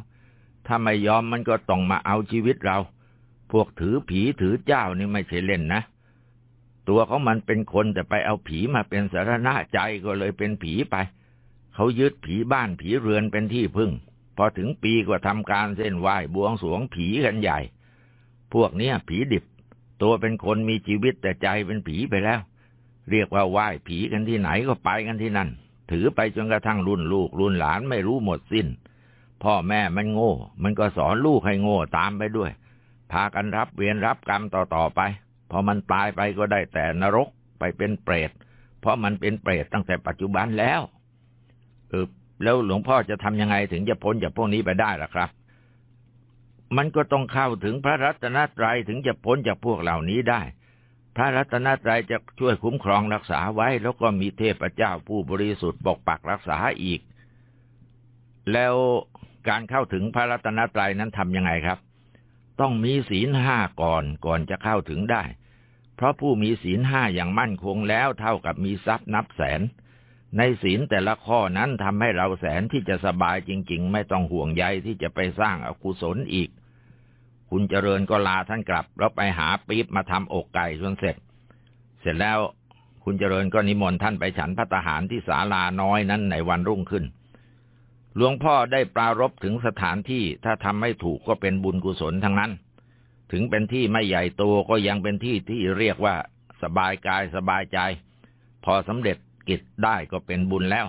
ถ้าไม่ยอมมันก็ต้องมาเอาชีวิตเรา พวกถือผีถือเจ้านี่ไม่ใช่เล่นนะ ตัวของมันเป็นคนแต่ไปเอาผีมาเป็นสาระใจก็เลยเป็นผีไป เขายึดผีบ้านผีเรือนเป็นที่พึ่ง พอถึงปีก็ทำการเส้นไหว้บวงสรวงผีกันใหญ่ พวกเนี้ยผีดิบ ตัวเป็นคนมีชีวิตแต่ใจเป็นผีไปแล้ว เรียกว่าไหว้ผีกันที่ไหนก็ไปกันที่นั่น ถือไปจนกระทั่งรุ่นลูกรุ่นหลานไม่รู้หมดสิ้น พ่อแม่มันโง่ มันก็สอนลูกให้โง่ตามไปด้วย พากันรับเวียนรับกรรมต่อๆไป พอมันตายไปก็ได้แต่นรกไปเป็นเปรต เพราะมันเป็นเปรตตั้งแต่ปัจจุบันแล้ว เออแล้วหลวงพ่อจะทำยังไงถึงจะพ้นจากพวกนี้ไปได้ล่ะครับ มันก็ต้องเข้าถึงพระรัตนตรัยถึงจะพ้นจากพวกเหล่านี้ได้ พระรัตนตรัยจะช่วยคุ้มครองรักษาไว้ แล้วก็มีเทพเจ้าผู้บริสุทธิ์ปกปักรักษาอีก แล้ว การเข้าถึงพระรัตนตรัยนั้นทำยังไงครับ ต้องมีศีลห้าก่อนก่อนจะเข้าถึงได้ เพราะผู้มีศีลห้าอย่างมั่นคงแล้วเท่ากับมีทรัพย์นับแสน ในศีลแต่ละข้อนั้นทำให้เราแสนที่จะสบายจริง ๆ ไม่ต้องห่วงใยที่จะไปสร้างอกุศลอีก คุณเจริญก็ลาท่านกลับแล้วไปหาปี๊บมาทำอกไก่จนเสร็จ เสร็จแล้วคุณเจริญก็นิมนต์ท่านไปฉันพัตหารที่ศาลาน้อยนั้นในวันรุ่งขึ้น หลวงพ่อได้ปรารบถึงสถานที่ถ้าทำไม่ถูกก็เป็นบุญกุศลทั้งนั้น ถึงเป็นที่ไม่ใหญ่โตก็ยังเป็นที่ที่เรียกว่า สบายกายสบายใจ พอสำเร็จกิจได้ก็เป็นบุญแล้ว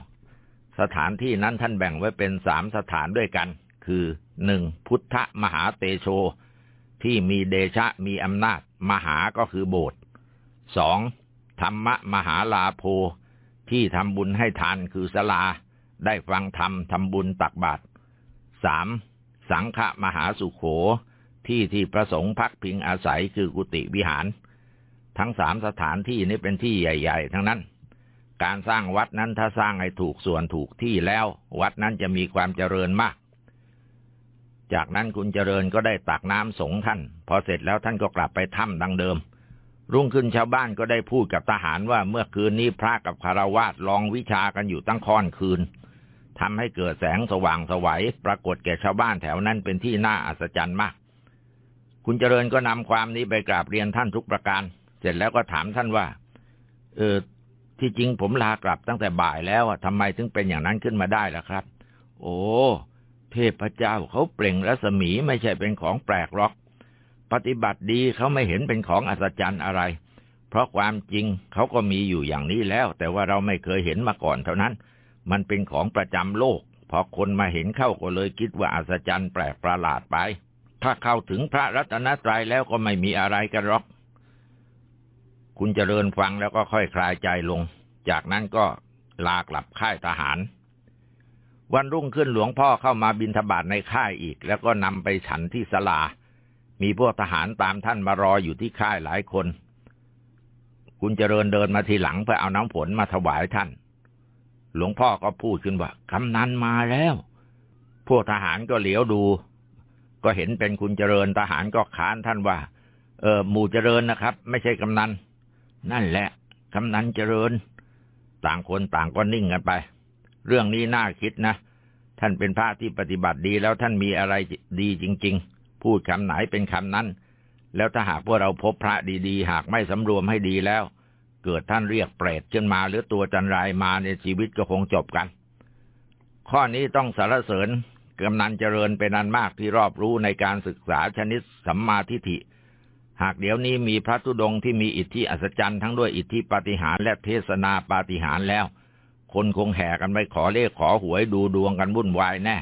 สถานที่นั้นท่านแบ่งไว้เป็นสามสถานด้วยกัน คือหนึ่งพุทธมหาเตโช ที่มีเดชะมีอำนาจ มหาก็คือโบสถ์สองธรรมมหาลาโพที่ทำบุญให้ทานคือสลา ได้ฟังธรรมทำบุญตักบาตรสามสังฆมหาสุขโข ที่ที่ประสงค์พักพิงอาศัยคือกุฏิวิหาร ทั้งสามสถานที่นี้เป็นที่ใหญ่ ๆ ทั้งนั้น การสร้างวัดนั้นถ้าสร้างให้ถูกส่วนถูกที่แล้ว วัดนั้นจะมีความเจริญมาก จากนั้นคุณเจริญก็ได้ตักน้ำสงท่าน พอเสร็จแล้วท่านก็กลับไปถ้ำดังเดิม รุ่งขึ้นชาวบ้านก็ได้พูดกับทหารว่าเมื่อคืนนี้พระกับคารวาสลองวิชากันอยู่ตั้งค่อนคืน ทำให้เกิดแสงสว่างสวัยปรากฏแก่ชาวบ้านแถวนั้นเป็นที่น่าอัศจรรย์มาก คุณเจริญก็นำความนี้ไปกราบเรียนท่านทุกประการ เสร็จแล้วก็ถามท่านว่า เออ ที่จริงผมลากลับตั้งแต่บ่ายแล้วทำไมถึงเป็นอย่างนั้นขึ้นมาได้ล่ะครับ โอ้เทพเจ้าเขาเปล่งรัศมีไม่ใช่เป็นของแปลกหรอก ปฏิบัติดีเขาไม่เห็นเป็นของอัศจรรย์อะไร เพราะความจริงเขาก็มีอยู่อย่างนี้แล้ว แต่ว่าเราไม่เคยเห็นมาก่อนเท่านั้น มันเป็นของประจำโลก พอคนมาเห็นเข้าก็เลยคิดว่าอัศจรรย์แปลกประหลาดไป ถ้าเข้าถึงพระรัตนตรัยแล้วก็ไม่มีอะไรกันหรอก คุณเจริญฟังแล้วก็ค่อยคลายใจลง จากนั้นก็ลากลับค่ายทหาร วันรุ่งขึ้นหลวงพ่อเข้ามาบินทบาทในค่ายอีก แล้วก็นำไปฉันที่สลา มีพวกทหารตามท่านมารออยู่ที่ค่ายหลายคน คุณเจริญเดินมาทีหลังเพื่อเอาน้ำฝนมาถวายท่าน หลวงพ่อก็พูดขึ้นว่ากำนันมาแล้ว พวกทหารก็เหลียวดู ก็เห็นเป็นคุณเจริญทหารก็ค้านท่านว่า เออหมู่เจริญนะครับ ไม่ใช่กำนัน นั่นแหละ กำนันเจริญ ต่างคนต่างก็นิ่งกันไป เรื่องนี้น่าคิดนะ ท่านเป็นพระที่ปฏิบัติดีแล้วท่านมีอะไรดีจริง ๆ พูดคำไหนเป็นคำนั้น แล้วถ้าหากพว่าเราพบพระดีๆ หากไม่สำรวมให้ดีแล้ว เกิดท่านเรียกเปรตขึ้นมาหรือตัวจันไรมาในชีวิตก็คงจบกัน ข้อนี้ต้องสารเสริญกำนันเจริญเป็นอันมากที่รอบรู้ในการศึกษาชนิดสัมมาทิฏฐิ หากเดี๋ยวนี้มีพระธุดงที่มีอิทธิอัศจรรย์ทั้งด้วยอิทธิปาฏิหาริย์และเทศนาปาฏิหาริย์แล้ว คนคงแห่กันไปขอเลขขอหวยดูดวงกันวุ่นวายแน่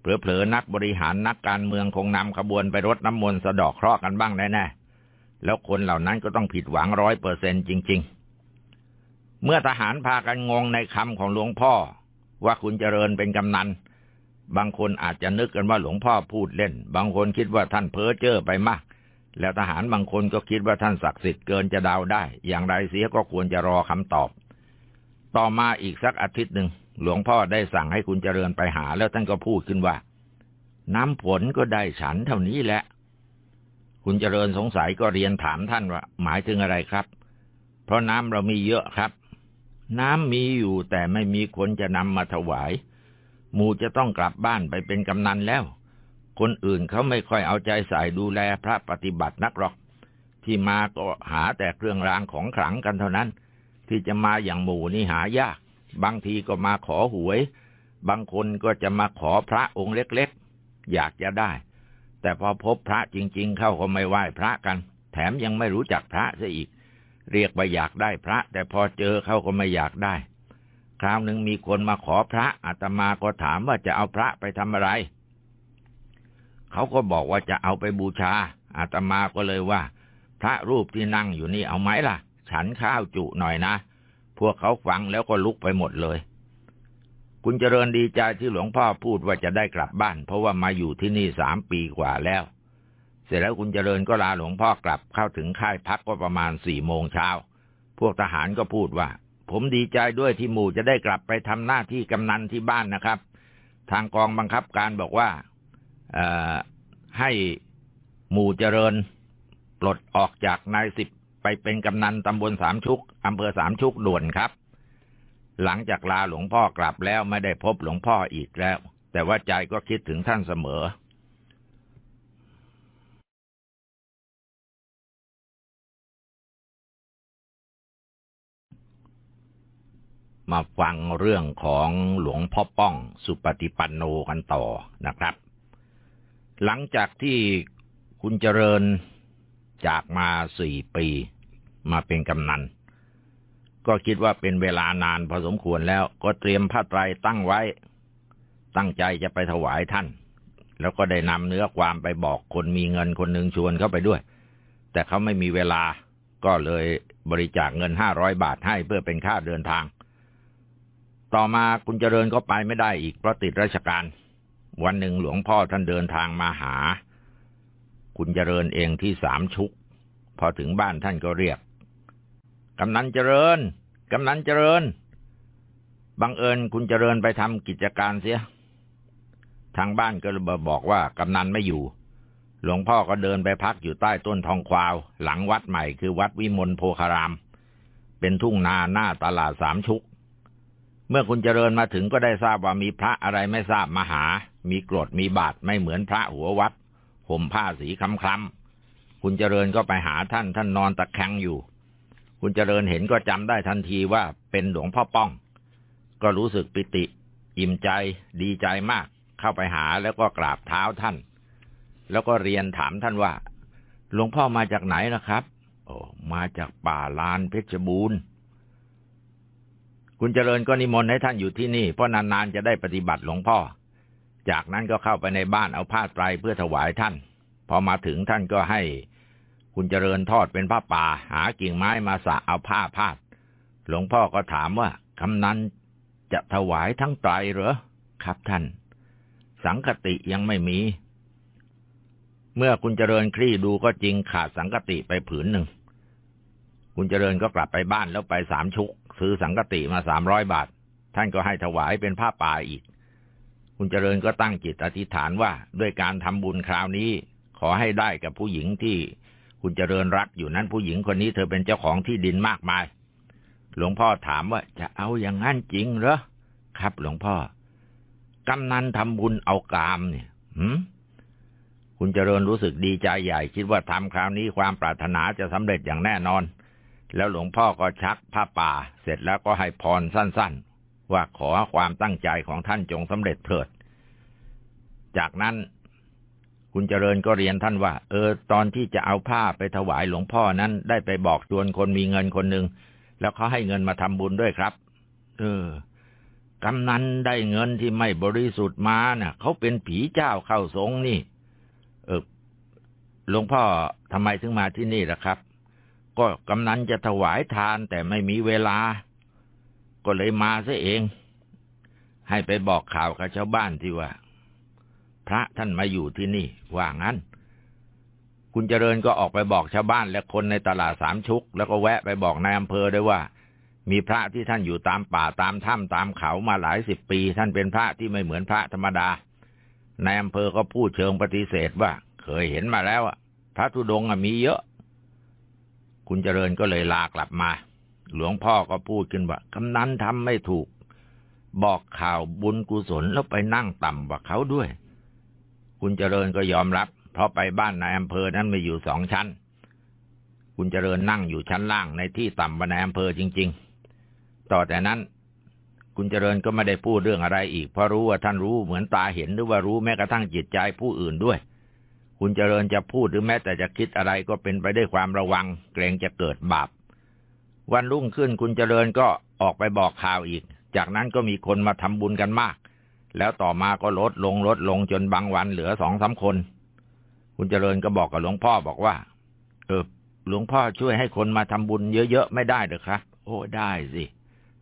เผลอๆนักบริหารนักการเมืองคงนำขบวนไปรดน้ำมนต์สะดอกเคราะห์กันบ้างแน่ๆ แล้วคนเหล่านั้นก็ต้องผิดหวังร้อยเปอร์เซนจริง ๆ เมื่อทหารพากันงงในคำของหลวงพ่อ ว่าคุณเจริญเป็นกำนัน บางคนอาจจะนึกกันว่าหลวงพ่อพูดเล่น บางคนคิดว่าท่านเพ้อเจ้อไปมาก แล้วทหารบางคนก็คิดว่าท่านศักดิ์สิทธิ์เกินจะเดาได้ อย่างไรเสียก็ควรจะรอคำตอบ ต่อมาอีกสักอาทิตย์หนึ่งหลวงพ่อได้สั่งให้คุณเจริญไปหา แล้วท่านก็พูดขึ้นว่า น้ำผลก็ได้ฉันเท่านี้แหละ คุณเจริญสงสัยก็เรียนถามท่านว่า หมายถึงอะไรครับ เพราะน้ำเรามีเยอะครับ น้ำมีอยู่แต่ไม่มีคนจะนำมาถวาย หมูจะต้องกลับบ้านไปเป็นกำนันแล้ว คนอื่นเขาไม่ค่อยเอาใจใส่ดูแลพระปฏิบัตินักหรอก ที่มาก็หาแต่เครื่องรางของขลังกันเท่านั้น ที่จะมาอย่างหมู่นี่หายาก บางทีก็มาขอหวย บางคนก็จะมาขอพระองค์เล็กๆ อยากจะได้ แต่พอพบพระจริง ๆ เข้าก็ไม่ไหว้พระกัน แถมยังไม่รู้จักพระซะอีก เรียกว่าอยากได้พระ แต่พอเจอเขาก็ไม่อยากได้ คราวหนึ่งมีคนมาขอพระอาตมาก็ถามว่าจะเอาพระไปทำอะไร เขาก็บอกว่าจะเอาไปบูชาอาตมาก็เลยว่า พระรูปที่นั่งอยู่นี่เอาไหมล่ะ ฉันข้าวจุหน่อยนะ พวกเขาฟังแล้วก็ลุกไปหมดเลย คุณเจริญดีใจที่หลวงพ่อพูดว่าจะได้กลับบ้าน เพราะว่ามาอยู่ที่นี่สามปีกว่าแล้ว เสร็จแล้วคุณเจริญก็ลาหลวงพ่อกลับเข้าถึงค่ายพักก็ประมาณสี่โมงเช้า พวกทหารก็พูดว่า ผมดีใจด้วยที่หมู่จะได้กลับไปทำหน้าที่กำนันที่บ้านนะครับ ทางกองบังคับการบอกว่าให้หมู่เจริญปลดออกจากนายสิบไปเป็นกำนันตำบลสามชุกอำเภอสามชุกด่วนครับ หลังจากลาหลวงพ่อกลับแล้วไม่ได้พบหลวงพ่ออีกแล้ว แต่ว่าใจก็คิดถึงท่านเสมอ มาฟังเรื่องของหลวงพ่อป้องสุปฏิปันโนกันต่อนะครับ หลังจากที่คุณเจริญจากมาสี่ปี มาเป็นกำนัน ก็คิดว่าเป็นเวลานานพอสมควรแล้ว ก็เตรียมผ้าไตรตั้งไว้ ตั้งใจจะไปถวายท่าน แล้วก็ได้นำเนื้อความไปบอกคนมีเงินคนหนึ่งชวนเข้าไปด้วย แต่เขาไม่มีเวลาก็เลยบริจาคเงินห้าร้อยบาทให้เพื่อเป็นค่าเดินทาง ต่อมาคุณเจริญก็ไปไม่ได้อีกเพราะติดราชการ วันหนึ่งหลวงพ่อท่านเดินทางมาหา คุณเจริญเองที่สามชุก พอถึงบ้านท่านก็เรียก กำนันเจริญ กำนันเจริญ บังเอิญคุณเจริญไปทำกิจการเสีย ทางบ้านก็เลยบอกว่ากำนันไม่อยู่ หลวงพ่อก็เดินไปพักอยู่ใต้ต้นทองควาว หลังวัดใหม่คือวัดวิมลโพคาราม เป็นทุ่งนาหน้าตลาดสามชุก เมื่อคุณเจริญมาถึงก็ได้ทราบว่ามีพระอะไรไม่ทราบมาหา มีกรดมีบาทไม่เหมือนพระหัววัดห่มผ้าสีคล้ำๆคุณเจริญก็ไปหาท่านท่านนอนตะแคงอยู่ คุณเจริญเห็นก็จำได้ทันทีว่าเป็นหลวงพ่อป้อง ก็รู้สึกปิติ อิ่มใจ ดีใจมาก เข้าไปหาแล้วก็กราบเท้าท่าน แล้วก็เรียนถามท่านว่า หลวงพ่อมาจากไหนนะครับ โอ้มาจากป่าลานเพชรบูรณ์คุณเจริญก็นิมนต์ให้ท่านอยู่ที่นี่เพราะนานๆจะได้ปฏิบัติหลวงพ่อ จากนั้นก็เข้าไปในบ้านเอาผ้าไตรเพื่อถวายท่าน พอมาถึงท่านก็ให้ คุณเจริญทอดเป็นผ้าป่า หากิ่งไม้มาสะเอาผ้าพาด หลวงพ่อก็ถามว่ากำนันจะถวายทั้งไตรเหรอ ครับท่าน สังคติยังไม่มี เมื่อคุณเจริญคลี่ดูก็จริงขาดสังคติไปผืนหนึ่ง คุณเจริญก็กลับไปบ้านแล้วไปสามชุก ซื้อสังคติมาสามร้อยบาท ท่านก็ให้ถวายเป็นผ้าป่าอีก คุณเจริญก็ตั้งจิตอธิษฐานว่าด้วยการทำบุญคราวนี้ ขอให้ได้กับผู้หญิงที่ คุณเจริญรักอยู่นั้นผู้หญิงคนนี้เธอเป็นเจ้าของที่ดินมากมาย หลวงพ่อถามว่าจะเอาอย่างนั้นจริงเหรอ ครับ หลวงพ่อกำนันทำบุญเอากามเนี่ยหืมคุณเจริญรู้สึกดีใจใหญ่ คิดว่าทำคราวนี้ความปรารถนาจะสำเร็จอย่างแน่นอน แล้วหลวงพ่อก็ชักผ้าป่า เสร็จแล้วก็ให้พรสั้นๆ ว่าขอความตั้งใจของท่านจงสำเร็จเถิด จากนั้น คุณเจริญก็เรียนท่านว่า เออ ตอนที่จะเอาผ้าไปถวายหลวงพ่อนั้น ได้ไปบอกชวนคนมีเงินคนหนึ่งแล้วเขาให้เงินมาทำบุญด้วยครับ เออกำนันได้เงินที่ไม่บริสุทธิ์มาเนะ่ะเขาเป็นผีเจ้าเข้าสงนี่ เออหลวงพ่อทำไมถึงมาที่นี่ล่ะครับ ก็กำนันจะถวายทานแต่ไม่มีเวลา ก็เลยมาซะเอง ให้ไปบอกข่าวกับชาวบ้านที่ว่า พระท่านมาอยู่ที่นี่ ว่างั้น คุณเจริญก็ออกไปบอกชาวบ้านและคนในตลาดสามชุก แล้วก็แวะไปบอกนายอำเภอด้วยว่า มีพระที่ท่านอยู่ตามป่าตามถ้ำตามเขามาหลายสิบปี ท่านเป็นพระที่ไม่เหมือนพระธรรมดานายอำเภอก็พูดเชิงปฏิเสธว่า เคยเห็นมาแล้วพระธุดงค์มีเยอะ คุณเจริญก็เลยลากลับมา หลวงพ่อก็พูดขึ้นว่ากำนันทำไม่ถูก บอกข่าวบุญกุศลแล้วไปนั่งต่ำกว่าเขาด้วย คุณเจริญก็ยอมรับ เพราะไปบ้านนายอำเภอนั้นมีอยู่สองชั้น คุณเจริญนั่งอยู่ชั้นล่างในที่ต่ำบนายอำเภอจริง ๆ ต่อแต่นั้น คุณเจริญก็ไม่ได้พูดเรื่องอะไรอีก เพราะรู้ว่าท่านรู้เหมือนตาเห็นหรือว่ารู้แม้กระทั่งจิตใจผู้อื่นด้วย คุณเจริญจะพูดหรือแม้แต่จะคิดอะไรก็เป็นไปด้วยความระวัง เกรงจะเกิดบาป วันรุ่งขึ้นคุณเจริญก็ออกไปบอกข่าวอีก จากนั้นก็มีคนมาทำบุญกันมาก แล้วต่อมาก็ลดลงลดลงจนบางวันเหลือสองสาคน คุณเจริญก็บอกกับหลวงพ่อบอกว่า เออหลวงพ่อช่วยให้คนมาทำบุญเยอะๆไม่ได้หรือครับ โอ้ได้สิ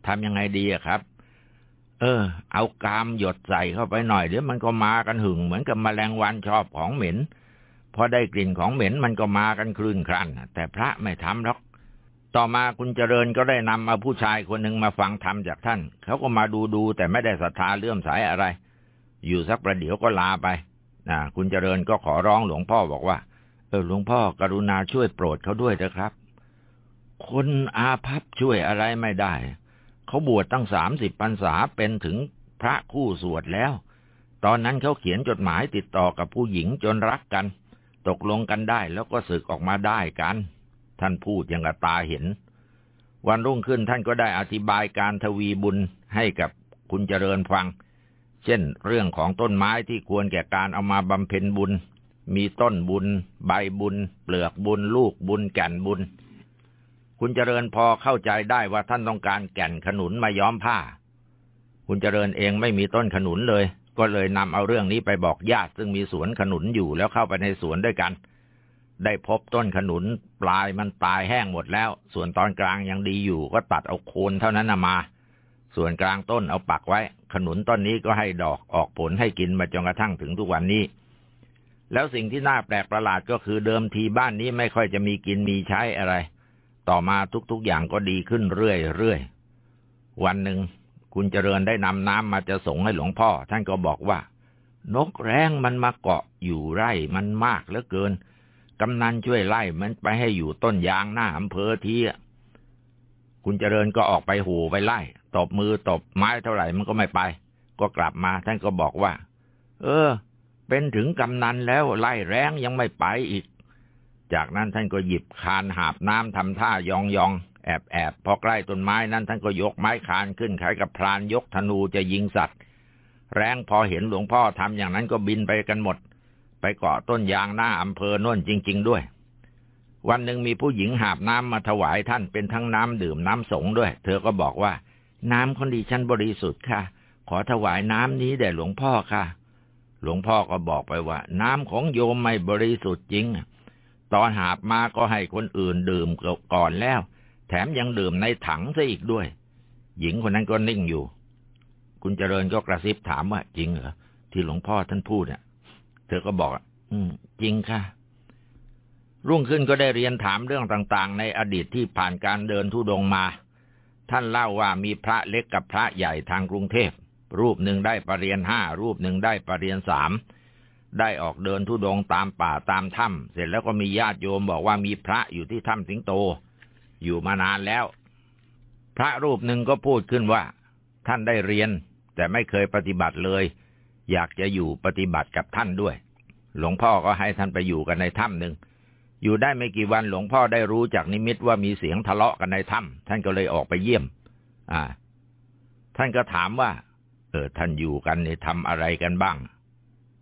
ทำยังไงดีอะครับ เออ เอากามหยดใส่เข้าไปหน่อยเดี๋ยวมันก็มากันหึงเหมือนกับมแมลงวันชอบของเหม็นพอได้กลิ่นของเหม็นมันก็มากันคลื่นครันแต่พระไม่ทำหรอก ต่อมาคุณเจริญก็ได้นำเอาผู้ชายคนหนึ่งมาฟังธรรมจากท่าน เขาก็มาดูดูแต่ไม่ได้ศรัทธาเลื่อมใสอะไร อยู่สักประเดี๋ยวก็ลาไปนะคุณเจริญก็ขอร้องหลวงพ่อบอกว่า เออหลวงพ่อกรุณาช่วยโปรดเขาด้วยเถอะครับ คนอาภัพช่วยอะไรไม่ได้ เขาบวชตั้งสามสิบพรรษาเป็นถึงพระคู่สวดแล้ว ตอนนั้นเขาเขียนจดหมายติดต่อกับผู้หญิงจนรักกัน ตกลงกันได้แล้วก็สึกออกมาได้กัน ท่านพูดอย่างกับตาเห็น วันรุ่งขึ้นท่านก็ได้อธิบายการทวีบุญให้กับคุณเจริญฟัง เช่น เรื่องของต้นไม้ที่ควรแก่การเอามาบำเพ็ญบุญ มีต้นบุญ ใบบุญ เปลือกบุญ ลูกบุญแก่นบุญ คุณเจริญพอเข้าใจได้ว่าท่านต้องการแก่นขนุนมาย้อมผ้า คุณเจริญเองไม่มีต้นขนุนเลย ก็เลยนำเอาเรื่องนี้ไปบอกญาติซึ่งมีสวนขนุนอยู่แล้วเข้าไปในสวนด้วยกัน ได้พบต้นขนุนปลายมันตายแห้งหมดแล้ว ส่วนตอนกลางยังดีอยู่ ก็ตัดเอาโคนเท่านั้นมา ส่วนกลางต้นเอาปักไว้ ขนุนต้นนี้ก็ให้ดอกออกผลให้กินมาจนกระทั่งถึงทุกวันนี้ แล้วสิ่งที่น่าแปลกประหลาดก็คือเดิมทีบ้านนี้ไม่ค่อยจะมีกินมีใช้อะไร ต่อมาทุกๆอย่างก็ดีขึ้นเรื่อยๆวันหนึ่งคุณเจริญได้นำน้ำมาจะส่งให้หลวงพ่อ ท่านก็บอกว่า นกแร้งมันมาเกาะอยู่ไร่มันมากเหลือเกิน กำนันช่วยไล่มันไปให้อยู่ต้นยางหน้าอำเภอทีคุณเจริญก็ออกไปหูไปไล่ ตบมือตบไม้เท่าไหร่มันก็ไม่ไป ก็กลับมาท่านก็บอกว่า เออ เป็นถึงกำนันแล้วไล่แรงยังไม่ไปอีก จากนั้นท่านก็หยิบคานหาบน้ำทำท่ายองยองแอบแอบพอใกล้ต้นไม้นั้นท่านก็ยกไม้คานขึ้นคล้ายกับพรานยกธนูจะยิงสัตว์ แรงพอเห็นหลวงพ่อทำอย่างนั้นก็บินไปกันหมด ไปเกาะต้นยางหน้าอำเภอโน่นจริง ๆ ด้วย วันหนึ่งมีผู้หญิงหาบน้ำมาถวายท่านเป็นทั้งน้ำดื่มน้ำสงด้วย เธอก็บอกว่า น้ำคนดีฉันบริสุทธิ์ค่ะ ขอถวายน้ำนี้แด่หลวงพ่อค่ะ หลวงพ่อก็บอกไปว่า น้ำของโยมไม่บริสุทธิ์จริง ตอนหาบมาก็ให้คนอื่นดื่มก่อนแล้ว แถมยังดื่มในถังซะอีกด้วย หญิงคนนั้นก็นิ่งอยู่ คุณเจริญก็กระซิบถามว่าจริงเหรอที่หลวงพ่อท่านพูดเนี่ย เธอก็บอกอืม จริงค่ะ รุ่งขึ้นก็ได้เรียนถามเรื่องต่าง ๆ ในอดีตที่ผ่านการเดินทุดงมา ท่านเล่าว่ามีพระเล็กกับพระใหญ่ทางกรุงเทพ รูปหนึ่งได้ปรริญญาห้า รูปหนึ่งได้ปรริญญาสามได้ออกเดินทุดงตามป่าตามถ้ำเสร็จแล้วก็มีญาติโยมบอกว่ามีพระอยู่ที่ถ้ำสิงโต อยู่มานานแล้ว พระรูปหนึ่งก็พูดขึ้นว่า ท่านได้เรียน แต่ไม่เคยปฏิบัติเลย อยากจะอยู่ปฏิบัติกับท่านด้วย หลวงพ่อก็ให้ท่านไปอยู่กันในถ้ำหนึ่ง อยู่ได้ไม่กี่วันหลวงพ่อได้รู้จากนิมิตว่ามีเสียงทะเลาะกันในถ้ำท่านก็เลยออกไปเยี่ยม อ่า ท่านก็ถามว่า เออ ท่านอยู่กันเนี่ทำอะไรกันบ้าง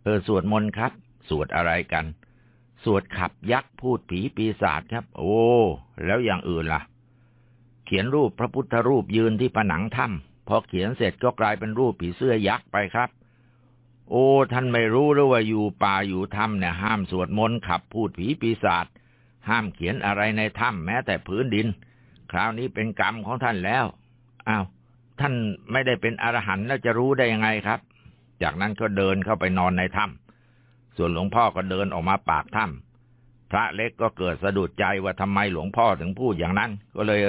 เออ สวดมนต์ครับ สวดอะไรกัน สวดขับยักษ์พูดผีปีศาจครับ โอ้ แล้วอย่างอื่นล่ะ เขียนรูปพระพุทธรูปยืนที่ผนังถ้ำพอเขียนเสร็จก็กลายเป็นรูปผีเสื้อยักษ์ไปครับ โอ้ ท่านไม่รู้หรือว่าอยู่ป่าอยู่ถ้ำเนี่ยห้ามสวดมนต์ขับพูดผีปีศาจห้ามเขียนอะไรในถ้ำแม้แต่พื้นดิน คราวนี้เป็นกรรมของท่านแล้วอ้าวท่านไม่ได้เป็นอรหันต์แล้วจะรู้ได้ยังไงครับ จากนั้นก็เดินเข้าไปนอนในถ้ำส่วนหลวงพ่อก็เดินออกมาปากถ้ำพระเล็กก็เกิดสะดุดใจว่าทำไมหลวงพ่อถึงพูดอย่างนั้น ก็เลย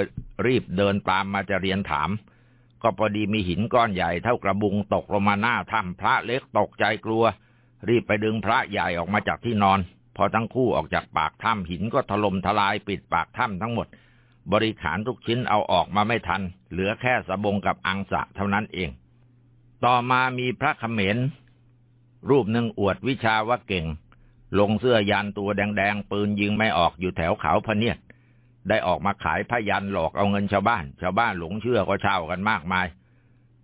รีบเดินตามมาจะเรียนถาม ก็พอดีมีหินก้อนใหญ่เท่ากระบุงตกลงมาหน้าถ้ำพระเล็กตกใจกลัว รีบไปดึงพระใหญ่ออกมาจากที่นอน พอทั้งคู่ออกจากปากถ้ำหินก็ถล่มทลายปิดปากถ้ำทั้งหมด บริขารทุกชิ้นเอาออกมาไม่ทัน เหลือแค่สบงกับอังสะเท่านั้นเอง ต่อมามีพระเขมรรูปหนึ่งอวดวิชาว่าเก่ง ลงเสื้อยันตัวแดงๆ ปืนยิงไม่ออกอยู่แถวเขาพเนียด ได้ออกมาขายพยันหลอกเอาเงินชาวบ้าน ชาวบ้านหลงเชื่อก็เช่ากันมากมาย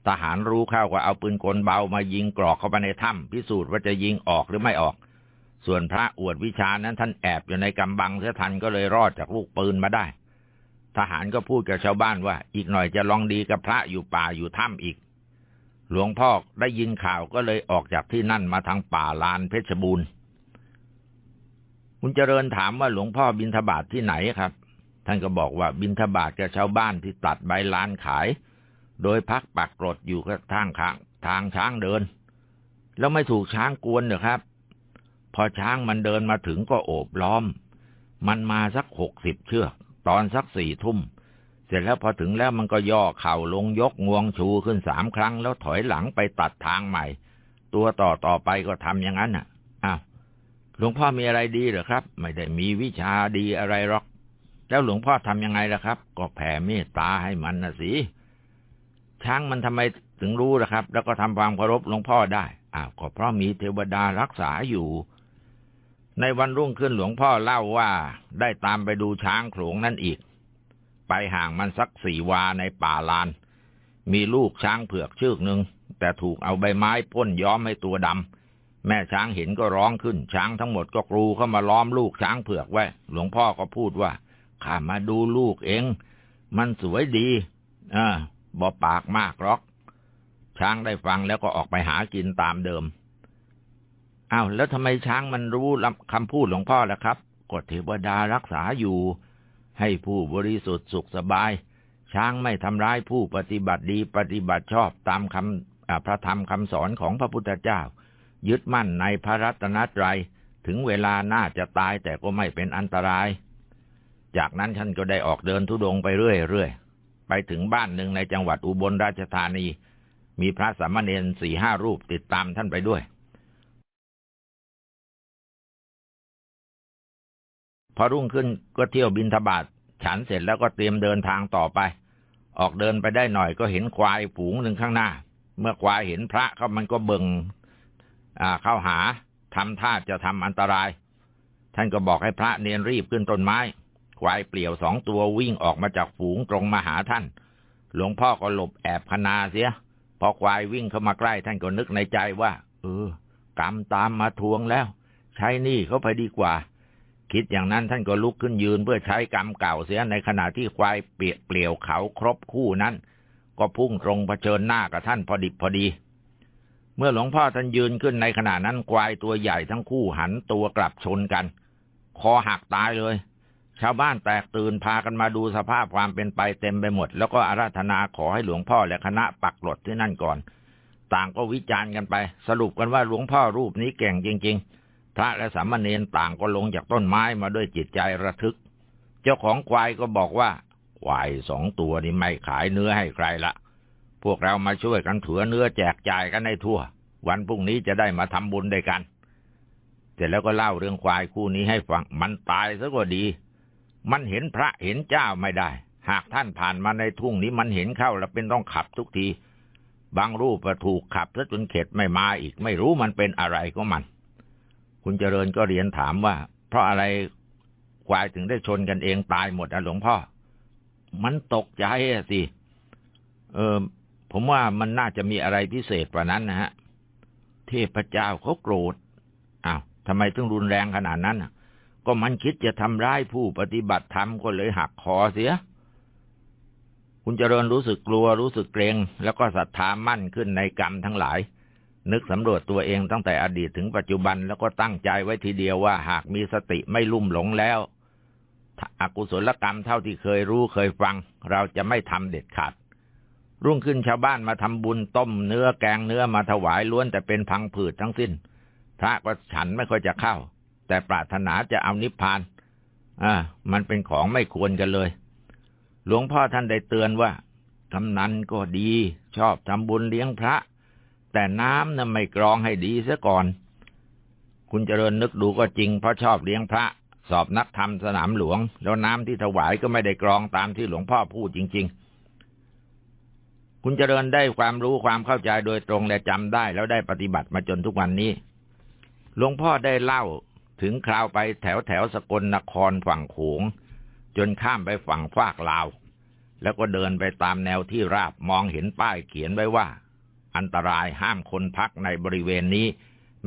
ทหารรู้เข้าก็เอาปืนกลเบามายิงกรอกเข้าไปในถ้ำพิสูจน์ว่าจะยิงออกหรือไม่ออก ส่วนพระอวดวิชานั้นท่านแอบอยู่ในกำบังเสียทันก็เลยรอดจากลูกปืนมาได้ ทหารก็พูดกับชาวบ้านว่า อีกหน่อยจะลองดีกับพระอยู่ป่าอยู่ถ้ำอีก หลวงพ่อได้ยินข่าวก็เลยออกจากที่นั่นมาทางป่าลานเพชรบูรณ์คุณเจริญถามว่าหลวงพ่อบินทบาทที่ไหนครับ ท่านก็บอกว่าบินทบาทกับชาวบ้านที่ตัดใบลานขาย โดยพักปักกรดอยู่กับทางข้างทางช้างเดิน แล้วไม่ถูกช้างกวนเหรอครับ พอช้างมันเดินมาถึงก็โอบล้อม มันมาสักหกสิบเชือก ตอนสักสี่ทุ่ม เสร็จแล้วพอถึงแล้วมันก็ย่อเข่าลงยกงวงชูขึ้นสามครั้ง แล้วถอยหลังไปตัดทางใหม่ ตัวต่อต่อไปก็ทำอย่างนั้นอะอ้าวหลวงพ่อมีอะไรดีเหรอครับ ไม่ได้มีวิชาดีอะไรหรอก แล้วหลวงพ่อทำยังไงล่ะครับ ก็แผ่เมตตาให้มันนะสิ ช้างมันทำไมถึงรู้ล่ะครับ แล้วก็ทำความเคารพหลวงพ่อได้ อ้าว ก็เพราะมีเทวดารักษาอยู่ ในวันรุ่งขึ้นหลวงพ่อเล่าว่าได้ตามไปดูช้างโขลงนั่นอีก ไปห่างมันสักสี่วาในป่าลาน มีลูกช้างเผือกชือกหนึ่งแต่ถูกเอาใบไม้พ่นย้อมให้ตัวดำแม่ช้างเห็นก็ร้องขึ้น ช้างทั้งหมดก็กรูเข้ามาล้อมลูกช้างเผือกไว้ หลวงพ่อก็พูดว่า ข้ามาดูลูกเอง มันสวยดีอ่าบอปากมากหรอก ช้างได้ฟังแล้วก็ออกไปหากินตามเดิมอ้าวแล้วทำไมช้างมันรู้คำพูดหลวงพ่อล่ะครับกฎเทวดารักษาอยู่ ให้ผู้บริสุทธิ์สุขสบาย ช้างไม่ทำร้ายผู้ปฏิบัติดีปฏิบัติชอบตามคำพระธรรมคำสอนของพระพุทธเจ้า ยึดมั่นในพระรัตนตรัยถึงเวลาน่าจะตายแต่ก็ไม่เป็นอันตราย จากนั้นท่านก็ได้ออกเดินทุดงไปเรื่อยๆ ไปถึงบ้านหนึ่งในจังหวัดอุบลราชธานี มีพระสามเณรสี่ห้ารูปติดตามท่านไปด้วย พอรุ่งขึ้นก็เที่ยวบินทบาทฉันเสร็จแล้วก็เตรียมเดินทางต่อไป ออกเดินไปได้หน่อยก็เห็นควายฝูงหนึ่งข้างหน้า เมื่อควายเห็นพระเขามันก็เบิ่งเข้าหาทำท่าจะทำอันตราย ท่านก็บอกให้พระเนียนรีบขึ้นต้นไม้ ควายเปลี่ยวสองตัววิ่งออกมาจากฝูงตรงมาหาท่าน หลวงพ่อก็หลบแอบพนาเสีย พอควายวิ่งเข้ามาใกล้ท่านก็นึกในใจว่า เออ กรรมตามมาทวงแล้ว ใช้นี้เขาไปดีกว่า คิดอย่างนั้นท่านก็ลุกขึ้นยืนเพื่อใช้กรรมเก่าเสียในขณะที่ควายเปียกเปลี่ยวเขาครบคู่นั้น ก็พุ่งตรงเผชิญหน้ากับท่านพอดิบพอดีเมื่อหลวงพ่อท่านยืนขึ้นในขณะนั้นควายตัวใหญ่ทั้งคู่หันตัวกลับชนกัน คอหักตายเลย ชาวบ้านแตกตื่นพากันมาดูสภาพความเป็นไปเต็มไปหมด แล้วก็อาราธนาขอให้หลวงพ่อและคณะปักหลดที่นั่นก่อน ต่างก็วิจารณ์กันไป สรุปกันว่าหลวงพ่อรูปนี้เก่งจริง ๆ พระและสามเณรต่างก็ลงจากต้นไม้มาด้วยจิตใจระทึก เจ้าของควายก็บอกว่าควายสองตัวนี้ไม่ขายเนื้อให้ใครละพวกเรามาช่วยกันถือเนื้อแจกจ่ายกันในทั่ว วันพรุ่งนี้จะได้มาทำบุญด้วยกัน เสร็จแล้วก็เล่าเรื่องควายคู่นี้ให้ฟัง มันตายซะก็ดี มันเห็นพระเห็นเจ้าไม่ได้ หากท่านผ่านมาในทุ่งนี้มันเห็นเข้าแล้วเป็นต้องขับทุกที บางรูปถูกขับซะจนเข็ดไม่มาอีก ไม่รู้มันเป็นอะไรก็มัน คุณเจริญก็เรียนถามว่า เพราะอะไรควายถึงได้ชนกันเองตายหมดอะหลวงพ่อ มันตกใจสิ เออ ผมว่ามันน่าจะมีอะไรพิเศษกว่านั้นนะฮะ เทพเจ้าเขาโกรธ อ้าวทำไมถึงรุนแรงขนาดนั้นอะ ก็มันคิดจะทำร้ายผู้ปฏิบัติธรรมก็เลยหักคอเสีย คุณเจริญรู้สึกกลัวรู้สึกเกรง แล้วก็ศรัทธามั่นขึ้นในกรรมทั้งหลาย นึกสำรวจตัวเองตั้งแต่อดีตถึงปัจจุบันแล้วก็ตั้งใจไว้ทีเดียวว่าหากมีสติไม่ลุ่มหลงแล้วอกุศลกรรมเท่าที่เคยรู้เคยฟัง เราจะไม่ทำเด็ดขาด รุ่งขึ้นชาวบ้านมาทำบุญต้มเนื้อแกงเนื้อมาถวายล้วนแต่เป็นพังผืดทั้งสิ้น พระก็ฉันไม่ค่อยจะเข้า แต่ปรารถนาจะเอานิพพาน อ่า มันเป็นของไม่ควรกันเลย หลวงพ่อท่านได้เตือนว่ากำนันก็ดี ชอบทำบุญเลี้ยงพระ แต่น้ำน่ะไม่กรองให้ดีซะก่อน คุณเจริญนึกดูก็จริงเพราะชอบเลี้ยงพระ สอบนักธรรมสนามหลวง แล้วน้ำที่ถวายก็ไม่ได้กรองตามที่หลวงพ่อพูดจริง ๆคุณเจริญได้ความรู้ความเข้าใจโดยตรงและจำได้ แล้วได้ปฏิบัติมาจนทุกวันนี้ หลวงพ่อได้เล่า ถึงคราวไปแถวแถวสกลนครฝั่งโขง จนข้ามไปฝั่งฟากลาว แล้วก็เดินไปตามแนวที่ราบมองเห็นป้ายเขียนไว้ว่า อันตรายห้ามคนพักในบริเวณนี้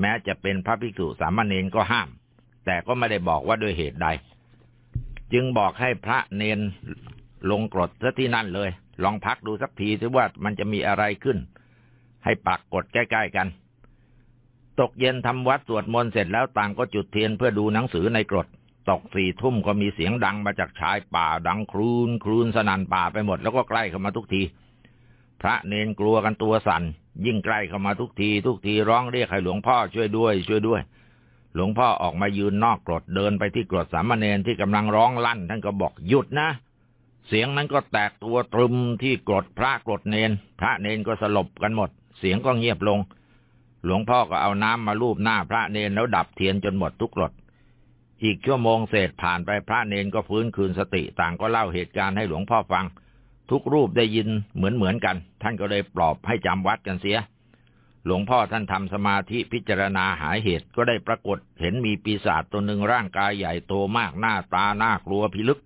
แม้จะเป็นพระภิกษุสามเณรก็ห้าม แต่ก็ไม่ได้บอกว่าด้วยเหตุใด จึงบอกให้พระเนนลงกรดซะที่นั่นเลย ลองพักดูสักทีสิว่ามันจะมีอะไรขึ้น ให้ปักกดใกล้ ๆ กัน ตกเย็นทำวัดสวดมนต์เสร็จแล้วต่างก็จุดเทียนเพื่อดูหนังสือในกรด ตกสี่ทุ่มก็มีเสียงดังมาจากชายป่าดังครูนครูนสนั่นป่าไปหมดแล้วก็ใกล้เข้ามาทุกที พระเนนกลัวกันตัวสัน่น ยิ่งใกล้เข้ามาทุกที ทุกทีร้องเรียกให้หลวงพ่อช่วยด้วย ช่วยด้วย หลวงพ่อออกมายืนนอกกรดเดินไปที่กรดสามเณรที่กำลังร้องลั่น ท่านก็บอกหยุดนะ เสียงนั้นก็แตกตัวตรึมที่กรดพระกรดเนน พระเนนก็สลบกันหมด เสียงก็เงียบลง หลวงพ่อก็เอาน้ำมาลูบหน้าพระเนนแล้วดับเทียนจนหมดทุกกรดอีกชั่วโมงเศษผ่านไปพระเนนก็ฟื้นคืนสติต่างก็เล่าเหตุการณ์ให้หลวงพ่อฟัง ทุกรูปได้ยินเหมือนเหมือนกัน ท่านก็เลยปลอบให้จำวัดกันเสีย หลวงพ่อท่านทำสมาธิพิจารณาหาเหตุก็ได้ปรากฏเห็นมีปีศาจตัวหนึ่งร่างกายใหญ่โตมากหน้าตาหน้ากลัวพิลึก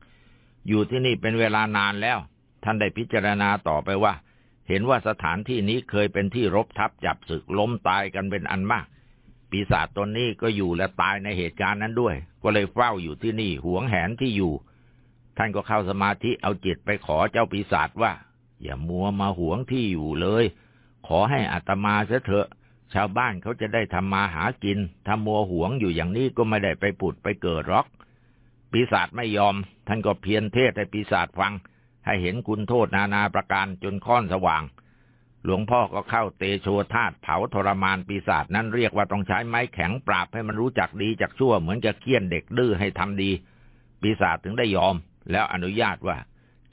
อยู่ที่นี่เป็นเวลานานแล้ว ท่านได้พิจารณาต่อไปว่า เห็นว่าสถานที่นี้เคยเป็นที่รบทับจับศึกล้มตายกันเป็นอันมาก ปีศาจตนนี้ก็อยู่และตายในเหตุการณ์นั้นด้วย ก็เลยเฝ้าอยู่ที่นี่หวงแหนที่อยู่ ท่านก็เข้าสมาธิเอาจิตไปขอเจ้าปีศาจว่า อย่ามัวมาหวงที่อยู่เลย ขอให้อัตมาเสเถอะ ชาวบ้านเขาจะได้ทำมาหากินถ้ามัวหวงอยู่อย่างนี้ก็ไม่ได้ไปปุดไปเกิดหรอก ปีศาจไม่ยอม ท่านก็เพียรเทศให้ปีศาจฟัง ให้เห็นคุณโทษนานาประการจนค่อนสว่าง หลวงพ่อก็เข้าเตโชธาตเผาทรมานปีศาจนั้นเรียกว่าต้องใช้ไม้แข็งปราบให้มันรู้จักดีจากชั่วเหมือนจะเคี่ยนเด็กดื้อให้ทำดี ปีศาจถึงได้ยอม แล้วอนุญาตว่า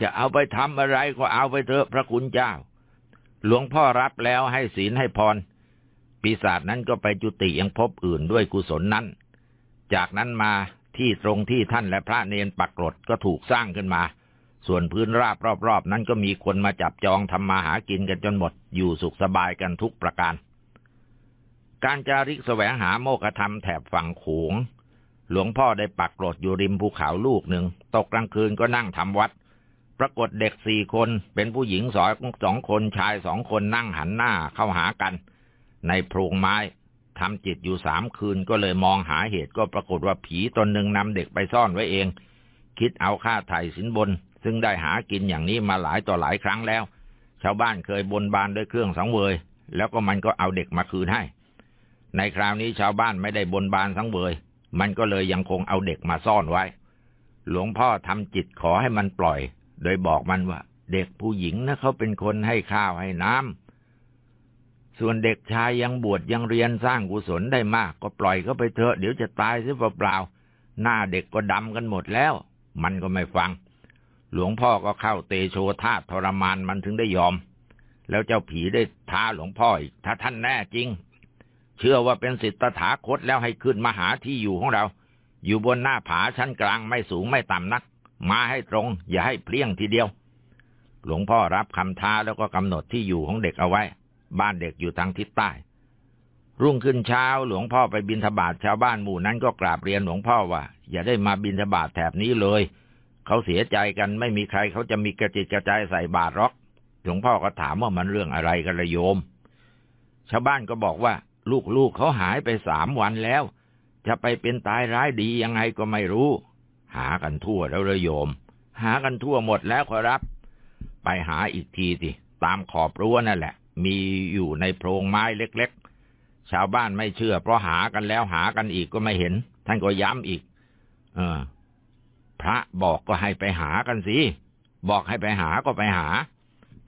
จะเอาไปทำอะไรก็เอาไปเถอะพระคุณเจ้า หลวงพ่อรับแล้วให้ศีลให้พร ปีศาจนั้นก็ไปจุติยังพบอื่นด้วยกุศลนั้น จากนั้นมาที่ตรงที่ท่านและพระเนนปักกรดก็ถูกสร้างขึ้นมา ส่วนพื้นราบรอบๆ นั้นก็มีคนมาจับจองทำมาหากินกันจนหมด อยู่สุขสบายกันทุกประการ การจาริกแสวงหาโมกธรรมแถบฝั่งโขง หลวงพ่อได้ปักกรดอยู่ริมภูเขาลูกหนึ่ง ตกกลางคืนก็นั่งทำวัด ปรากฏเด็กสี่คนเป็นผู้หญิงสองสองคนชายสองคนนั่งหันหน้าเข้าหากัน ในโพรงไม้ทำจิตอยู่สามคืนก็เลยมองหาเหตุก็ปรากฏว่าผีตนหนึ่งนำเด็กไปซ่อนไว้เอง คิดเอาค่าไถ่สินบน ซึ่งได้หากินอย่างนี้มาหลายต่อหลายครั้งแล้ว ชาวบ้านเคยบนบานด้วยเครื่องสังเวย แล้วก็มันก็เอาเด็กมาคืนให้ ในคราวนี้ชาวบ้านไม่ได้บนบานสังเวย มันก็เลยยังคงเอาเด็กมาซ่อนไว้ หลวงพ่อทำจิตขอให้มันปล่อย โดยบอกมันว่า เด็กผู้หญิงนะเขาเป็นคนให้ข้าวให้น้ำส่วนเด็กชายยังบวชยังเรียนสร้างกุศลได้มาก ก็ปล่อยเขาไปเถอะเดี๋ยวจะตายเสียเปล่าๆหน้าเด็กก็ดำกันหมดแล้ว มันก็ไม่ฟัง หลวงพ่อก็เข้าเตโชธาตทรมานมันถึงได้ยอม แล้วเจ้าผีได้ท้าหลวงพ่ออีกถ้าท่านแน่จริง เชื่อว่าเป็นสิทธถาคตแล้วให้ขึ้นมาหาที่อยู่ของเรา อยู่บนหน้าผาชั้นกลางไม่สูงไม่ต่ำนัก มาให้ตรง อย่าให้เพลี้ยงทีเดียว หลวงพ่อรับคำท้าแล้วก็กำหนดที่อยู่ของเด็กเอาไว้ บ้านเด็กอยู่ทางทิศใต้ รุ่งขึ้นเช้าหลวงพ่อไปบินทบาทชาวบ้านหมู่นั้นก็กราบเรียนหลวงพ่อว่า อย่าได้มาบินทบาทแถบนี้เลย เขาเสียใจกันไม่มีใครเขาจะมีกระจิตกระจายใส่บาตรหรอกหลวงพ่อก็ถามว่ามันเรื่องอะไรกันละโยม ชาวบ้านก็บอกว่า ลูกๆเขาหายไปสามวันแล้ว จะไปเป็นตายร้ายดียังไงก็ไม่รู้ หากันทั่วแล้วเลยโยม หากันทั่วหมดแล้วขอรับ ไปหาอีกทีสิตามขอบรั้วนั่นแหละ มีอยู่ในโพรงไม้เล็กๆ ชาวบ้านไม่เชื่อ เพราะหากันแล้วหากันอีกก็ไม่เห็น ท่านก็ย้ำอีก เออ พระบอกก็ให้ไปหากันสิ บอกให้ไปหาก็ไปหา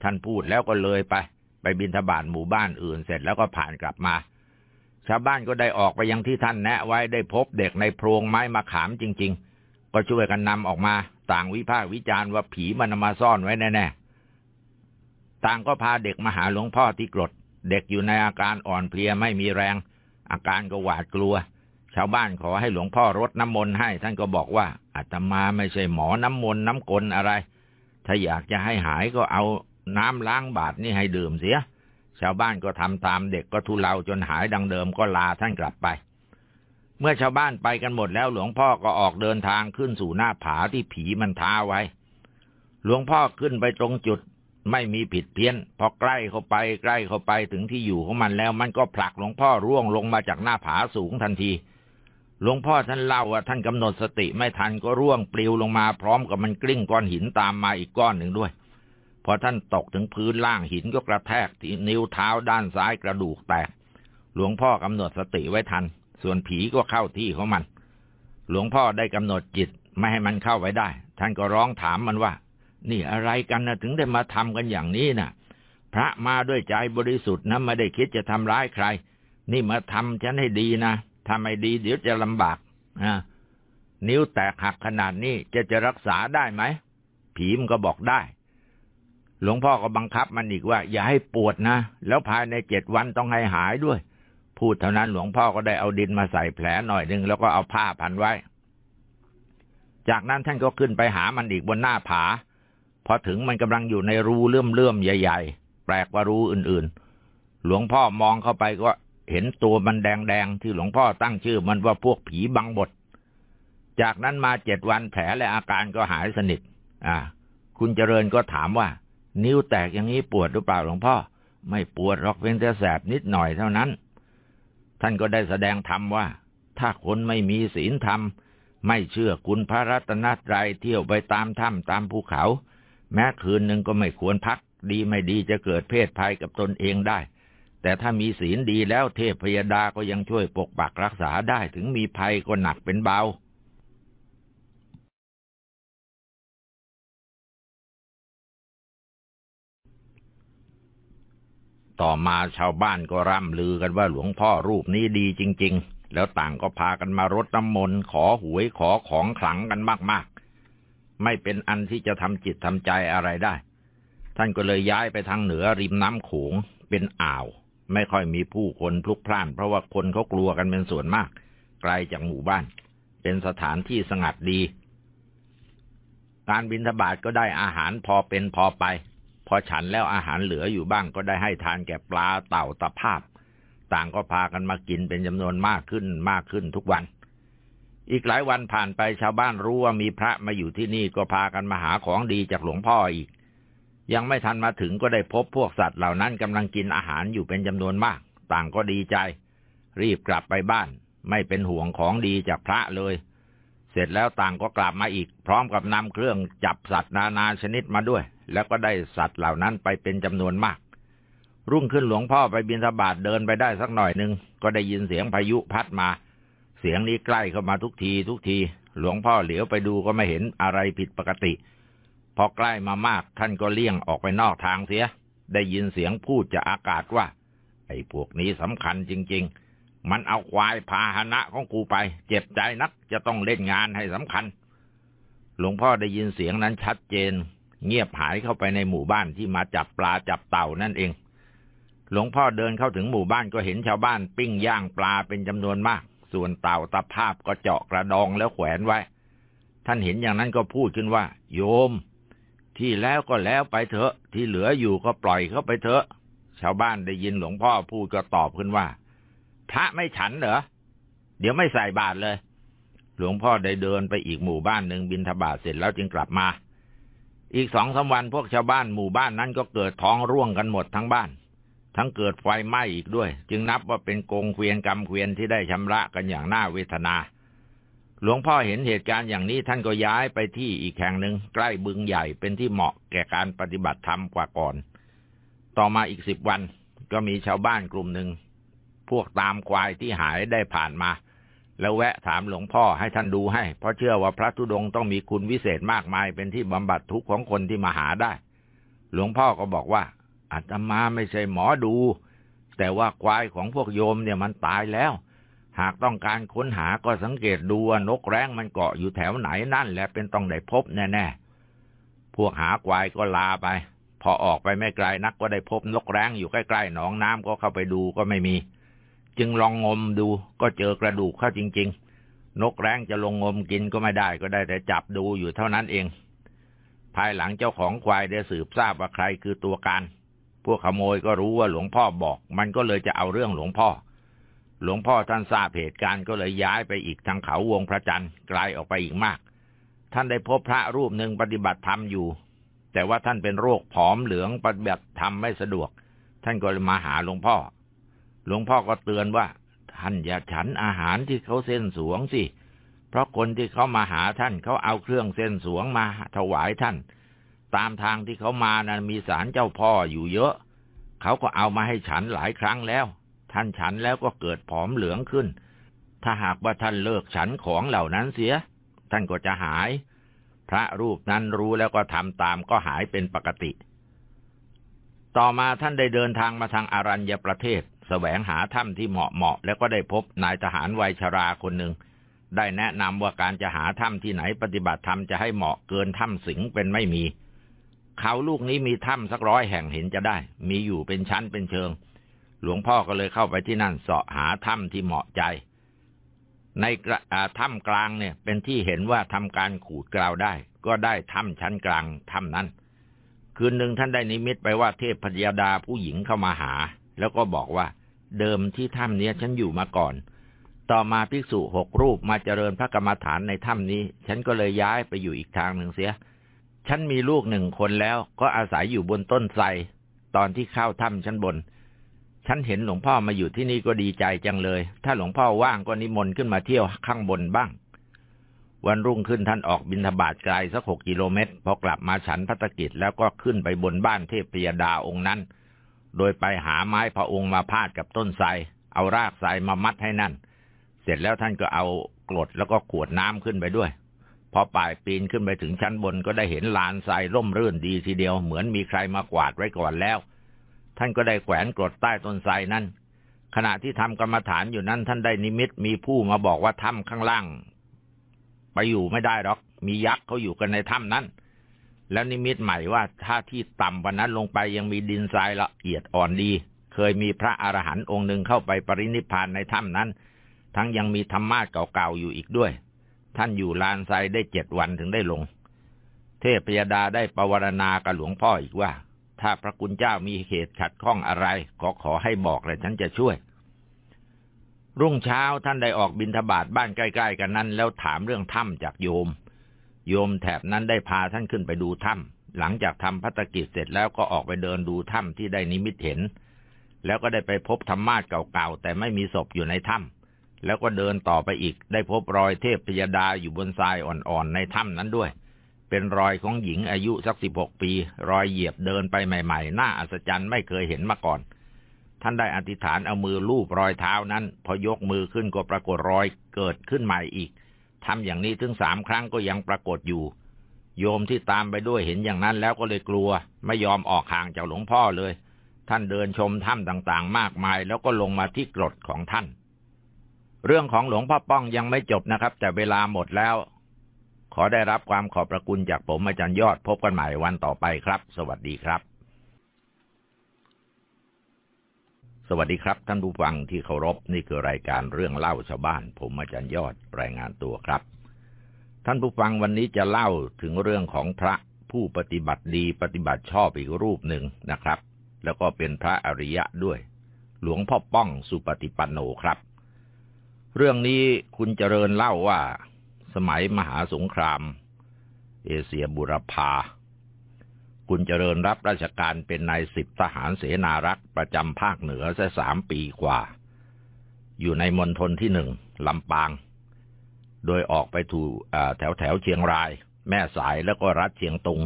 ท่านพูดแล้วก็เลยไป ไปบินทบาทหมู่บ้านอื่นเสร็จแล้วก็ผ่านกลับมา ชาวบ้านก็ได้ออกไปยังที่ท่านแนะไว้ได้พบเด็กในโพรงไม้มาขามจริง ๆ ก็ช่วยกันนำออกมา ต่างวิพากษ์วิจารณ์ว่าผีมันมาซ่อนไว้แน่ๆ ต่างก็พาเด็กมาหาหลวงพ่อที่กรด เด็กอยู่ในอาการอ่อนเพลียไม่มีแรง อาการก็หวาดกลัว ชาวบ้านขอให้หลวงพ่อรดน้ำมนต์ให้ ท่านก็บอกว่าอาตมาไม่ใช่หมอน้ำมนต์น้ำกลอะไร ถ้าอยากจะให้หายก็เอาน้ำล้างบาทนี่ให้ดื่มเสีย ชาวบ้านก็ทำตามเด็กก็ทุเลาจนหายดังเดิมก็ลาท่านกลับไป เมื่อชาวบ้านไปกันหมดแล้วหลวงพ่อก็ออกเดินทางขึ้นสู่หน้าผาที่ผีมันท้าไว้ หลวงพ่อขึ้นไปตรงจุดไม่มีผิดเพี้ยน พอใกล้เข้าไปใกล้เข้าไปถึงที่อยู่ของมันแล้ว มันก็ผลักหลวงพ่อร่วงลงมาจากหน้าผาสูงทันที หลวงพ่อท่านเล่าว่าท่านกำหนดสติไม่ทันก็ร่วงปลิวลงมาพร้อมกับมันกลิ้งก้อนหินตามมาอีกก้อนหนึ่งด้วย พอท่านตกถึงพื้นล่างหินก็กระแทกที่นิ้วเท้าด้านซ้ายกระดูกแตก หลวงพ่อกำหนดสติไว้ทัน ส่วนผีก็เข้าที่ของมัน หลวงพ่อได้กำหนดจิตไม่ให้มันเข้าไว้ได้ ท่านก็ร้องถามมันว่า นี่อะไรกันนะถึงได้มาทำกันอย่างนี้นะพระมาด้วยใจบริสุทธิ์นะไม่ได้คิดจะทำร้ายใคร นี่มาทำฉันให้ดีนะ ทำไม่ดี เดี๋ยวจะลำบากนะนิ้วแตกหักขนาดนี้จะจะรักษาได้ไหม ผีมันก็บอกได้ หลวงพ่อก็บังคับมันอีกว่า อย่าให้ปวดนะ แล้วภายในเจ็ดวันต้องให้หายด้วย พูดเท่านั้นหลวงพ่อก็ได้เอาดินมาใส่แผลหน่อยหนึ่งแล้วก็เอาผ้าพันไว้ จากนั้นท่านก็ขึ้นไปหามันอีกบนหน้าผา พอถึงมันกำลังอยู่ในรูเลื่อมเลื่อมใหญ่ ๆ แปลกกว่ารูอื่นๆ หลวงพ่อมองเข้าไปก็ เห็นตัวมันแดงๆที่หลวงพ่อตั้งชื่อมันว่าพวกผีบังบดจากนั้นมาเจ็ดวันแผลและอาการก็หายสนิท อ่า คุณเจริญก็ถามว่า นิ้วแตกอย่างนี้ปวดหรือเปล่าหลวงพ่อ ไม่ปวดหรอกเพียงแต่แสบนิดหน่อยเท่านั้น ท่านก็ได้แสดงธรรมว่า ถ้าคนไม่มีศีลธรรม ไม่เชื่อคุณพระรัตนตรัยเที่ยวไปตามถ้ำตามภูเขา แม้คืนหนึ่งก็ไม่ควรพัก ดีไม่ดีจะเกิดเพศภัยกับตนเองได้ แต่ถ้ามีศีลดีแล้วเทพพยดาก็ยังช่วยปกปักรักษาได้ถึงมีภัยก็หนักเป็นเบา ต่อมาชาวบ้านก็ร่ำลือกันว่าหลวงพ่อรูปนี้ดีจริง ๆ แล้วต่างก็พากันมารดน้ำมนต์ขอหวยขอของขลังกันมากๆ ไม่เป็นอันที่จะทำจิตทำใจอะไรได้ ท่านก็เลยย้ายไปทางเหนือริมน้ำโขงเป็นอ่าว ไม่ค่อยมีผู้คนพลุกพล่าน เพราะว่าคนเขากลัวกันเป็นส่วนมาก ไกลจากหมู่บ้าน เป็นสถานที่สงัดดี การบินทบาทก็ได้อาหารพอเป็นพอไป พอฉันแล้วอาหารเหลืออยู่บ้างก็ได้ให้ทานแก่ปลาเต่าตะภาพ ต่างก็พากันมากินเป็นจำนวนมากขึ้นมากขึ้นทุกวัน อีกหลายวันผ่านไปชาวบ้านรู้ว่ามีพระมาอยู่ที่นี่ก็พากันมาหาของดีจากหลวงพ่ออีก ยังไม่ทันมาถึงก็ได้พบพวกสัตว์เหล่านั้นกำลังกินอาหารอยู่เป็นจำนวนมาก ต่างก็ดีใจ รีบกลับไปบ้าน ไม่เป็นห่วงของดีจากพระเลย เสร็จแล้วต่างก็กลับมาอีก พร้อมกับนำเครื่องจับสัตว์นานาชนิดมาด้วย แล้วก็ได้สัตว์เหล่านั้นไปเป็นจำนวนมาก รุ่งขึ้นหลวงพ่อไปบินทบาทเดินไปได้สักหน่อยหนึ่งก็ได้ยินเสียงพายุพัดมา เสียงนี้ใกล้เข้ามาทุกทีทุกที หลวงพ่อเหลียวไปดูก็ไม่เห็นอะไรผิดปกติ พอใกล้มามากท่านก็เลี่ยงออกไปนอกทางเสีย ได้ยินเสียงพูดจากอากาศว่า ไอ้พวกนี้สำคัญจริง ๆ มันเอาควายพาหนะของกูไป เจ็บใจนักจะต้องเล่นงานให้สำคัญ หลวงพ่อได้ยินเสียงนั้นชัดเจน เงียบหายเข้าไปในหมู่บ้านที่มาจับปลาจับเต่านั่นเอง หลวงพ่อเดินเข้าถึงหมู่บ้านก็เห็นชาวบ้านปิ้งย่างปลาเป็นจำนวนมาก ส่วนเต่าตะภาพก็เจาะกระดองแล้วแขวนไว้ ท่านเห็นอย่างนั้นก็พูดขึ้นว่า โยม ที่แล้วก็แล้วไปเถอะ ที่เหลืออยู่ก็ปล่อยเขาไปเถอะ ชาวบ้านได้ยินหลวงพ่อพูดก็ตอบขึ้นว่า พระไม่ฉันเหรอ เดี๋ยวไม่ใส่บาตรเลย หลวงพ่อได้เดินไปอีกหมู่บ้านหนึ่งบินทบาทเสร็จแล้วจึงกลับมา อีกสองสาวันพวกชาวบ้านหมู่บ้านนั้นก็เกิดท้องร่วงกันหมดทั้งบ้าน ทั้งเกิดไฟไหม้อีกด้วย จึงนับว่าเป็นโกงเกวียนกรรมเกวียนที่ได้ชำระกันอย่างน่าเวทนา หลวงพ่อเห็นเหตุการณ์อย่างนี้ท่านก็ย้ายไปที่อีกแห่งหนึ่งใกล้บึงใหญ่เป็นที่เหมาะแก่การปฏิบัติธรรมกว่าก่อน ต่อมาอีกสิบวันก็มีชาวบ้านกลุ่มหนึ่ง พวกตามควายที่หายได้ผ่านมา แล้วแวะถามหลวงพ่อให้ท่านดูให้ เพราะเชื่อว่าพระธุดงค์ต้องมีคุณวิเศษมากมายเป็นที่บำบัดทุกข์ของคนที่มาหาได้ หลวงพ่อก็บอกว่าอาตมาไม่ใช่หมอดู แต่ว่าควายของพวกโยมเนี่ยมันตายแล้ว หากต้องการค้นหาก็สังเกตดูว่านกแร้งมันเกาะอยู่แถวไหนนั่นแหละเป็นต้องได้พบแน่ๆ พวกหาควายก็ลาไป พอออกไปไม่ไกลนักก็ได้พบนกแร้งอยู่ใกล้ๆหนองน้ำก็เข้าไปดูก็ไม่มี จึงลองงมดูก็เจอกระดูกเข้าจริง ๆ นกแร้งจะลงงมกินก็ไม่ได้ก็ได้แต่จับดูอยู่เท่านั้นเอง ภายหลังเจ้าของควายได้สืบทราบว่าใครคือตัวการ พวกขโมยก็รู้ว่าหลวงพ่อบอก มันก็เลยจะเอาเรื่องหลวงพ่อ หลวงพ่อท่านทราบเหตุการณ์ก็เลยย้ายไปอีกทางเขาวงพระจันทร์ไกลออกไปอีกมาก ท่านได้พบพระรูปหนึ่งปฏิบัติธรรมอยู่ แต่ว่าท่านเป็นโรคผอมเหลืองปฏิบัติธรรมไม่สะดวก ท่านก็เลยมาหาหลวงพ่อ หลวงพ่อก็เตือนว่า ท่านอย่าฉันอาหารที่เขาเส้นสวงสิ เพราะคนที่เขามาหาท่านเขาเอาเครื่องเส้นสวงมาถวายท่าน ตามทางที่เขามานะั้นมีศาลเจ้าพ่ออยู่เยอะ เขาก็เอามาให้ฉันหลายครั้งแล้ว ท่านฉันแล้วก็เกิดผอมเหลืองขึ้น ถ้าหากว่าท่านเลิกฉันของเหล่านั้นเสีย ท่านก็จะหาย พระรูปนั้นรู้แล้วก็ทำตามก็หายเป็นปกติ ต่อมาท่านได้เดินทางมาทางอารัญญประเทศสแสวงหาถ้ำที่เหมาะเหมาะแล้วก็ได้พบนายทหารวัยชราคนหนึ่งได้แนะนำว่าการจะหาถ้ำที่ไหนปฏิบัติธรรมจะให้เหมาะเกินถ้ำสิงเป็นไม่มี เขาลูกนี้มีถ้ำสักร้อยแห่งเห็นจะได้ มีอยู่เป็นชั้นเป็นเชิง หลวงพ่อก็เลยเข้าไปที่นั่นเสาะหาถ้ำที่เหมาะใจ ในถ้ำกลางเนี่ย เป็นที่เห็นว่าทำการขูดกล่าวได้ ก็ได้ถ้ำชั้นกลางถ้ำนั้น คืนหนึ่งท่านได้นิมิตไปว่าเทพพยาดาผู้หญิงเข้ามาหา แล้วก็บอกว่า เดิมที่ถ้ำนี้ฉันอยู่มาก่อน ต่อมาภิกษุหกรูปมาเจริญพระกรรมฐานในถ้ำนี้ ฉันก็เลยย้ายไปอยู่อีกทางหนึ่งเสีย ฉันมีลูกหนึ่งคนแล้ว ก็อาศัยอยู่บนต้นไทรตอนที่เข้าถ้ำชั้นบน ฉันเห็นหลวงพ่อมาอยู่ที่นี่ก็ดีใจจังเลย ถ้าหลวงพ่อว่างก็นิมนต์ขึ้นมาเที่ยวข้างบนบ้าง วันรุ่งขึ้นท่านออกบินทบาทไกลสักหกกิโลเมตร พอกลับมาฉันพัตกิจแล้วก็ขึ้นไปบนบ้านเทพพยดาองค์นั้น โดยไปหาไม้พระองค์มาพาดกับต้นไทร เอารากไทรมามัดให้นั่น เสร็จแล้วท่านก็เอากรดแล้วก็ขวดน้ำขึ้นไปด้วย พอป่ายปีนขึ้นไปถึงชั้นบนก็ได้เห็นลานทรายร่มรื่นดีทีเดียว เหมือนมีใครมากวาดไว้ก่อนแล้ว ท่านก็ได้แขวนกรดใต้ต้นไทรนั้น ขณะที่ทำกรรมฐานอยู่นั้นท่านได้นิมิตมีผู้มาบอกว่าถ้ำข้างล่าง ไปอยู่ไม่ได้หรอก มียักษ์เขาอยู่กันในถ้ำนั้น แล้วนิมิตใหม่ว่าถ้าที่ต่ำกว่านั้นลงไปยังมีดินทรายละเอียดอ่อนดี เคยมีพระอรหันต์องค์หนึ่งเข้าไปปรินิพานในถ้ำนั้น ทั้งยังมีธรรมะเก่าๆอยู่อีกด้วย ท่านอยู่ลานทรายได้เจ็ดวันถึงได้ลง เทพพยดาได้ปวารณากับหลวงพ่ออีกว่า ถ้าพระคุณเจ้ามีเหตุขัดข้องอะไร ก็ขอให้บอกเลยฉันจะช่วย รุ่งเช้าท่านได้ออกบินทบาทบ้านใกล้ ๆ กันนั้น แล้วถามเรื่องถ้ำจากโยม โยมแถบนั้นได้พาท่านขึ้นไปดูถ้ำหลังจากทำพัฒกิจเสร็จแล้วก็ออกไปเดินดูถ้ำที่ได้นิมิตเห็น แล้วก็ได้ไปพบธรรมาสเก่าๆแต่ไม่มีศพอยู่ในถ้ำแล้วก็เดินต่อไปอีก ได้พบรอยเทพพยดาอยู่บนทรายอ่อนๆในถ้ำนั้นด้วย เป็นรอยของหญิงอายุสักสิบหกปี รอยเหยียบเดินไปใหม่ๆ น่าอัศจรรย์ไม่เคยเห็นมาก่อน ท่านได้อธิษฐานเอามือลูบรอยเท้านั้น พอยกมือขึ้นก็ปรากฏรอยเกิดขึ้นใหม่อีกทำอย่างนี้ถึงสามครั้งก็ยังปรากฏอยู่ โยมที่ตามไปด้วยเห็นอย่างนั้นแล้วก็เลยกลัว ไม่ยอมออกห่างจากหลวงพ่อเลย ท่านเดินชมถ้ำต่างๆ มากมาย แล้วก็ลงมาที่กรดของท่าน เรื่องของหลวงพ่อป้องยังไม่จบนะครับ แต่เวลาหมดแล้ว อได้รับความขอบพระคุณจากผมอาจารย์ยอดพบกันใหม่วันต่อไปครับ สวัสดีครับ สวัสดีครับ ท่านผู้ฟังที่เคารพนี่คือรายการเรื่องเล่าชาวบ้าน ผมอาจารย์ยอดรายงานตัวครับ ท่านผู้ฟังวันนี้จะเล่าถึงเรื่องของพระผู้ปฏิบัติดีปฏิบัติชอบอีกรูปหนึ่งนะครับ แล้วก็เป็นพระอริยะด้วย หลวงพ่อป้องสุปฏิปันโนครับ เรื่องนี้คุณเจริญเล่าว่า มัยมหาสงคราม เอเชียบุรพา คุณเจริญรับราชการเป็นนายสิบทหารเสนารักษ์ประจำภาคเหนือแค่สามปีกว่า อยู่ในมณฑลที่หนึ่งลำปาง โดยออกไปถูแถวแถวเชียงราย แม่สายแล้วก็รัฐเชียงตุง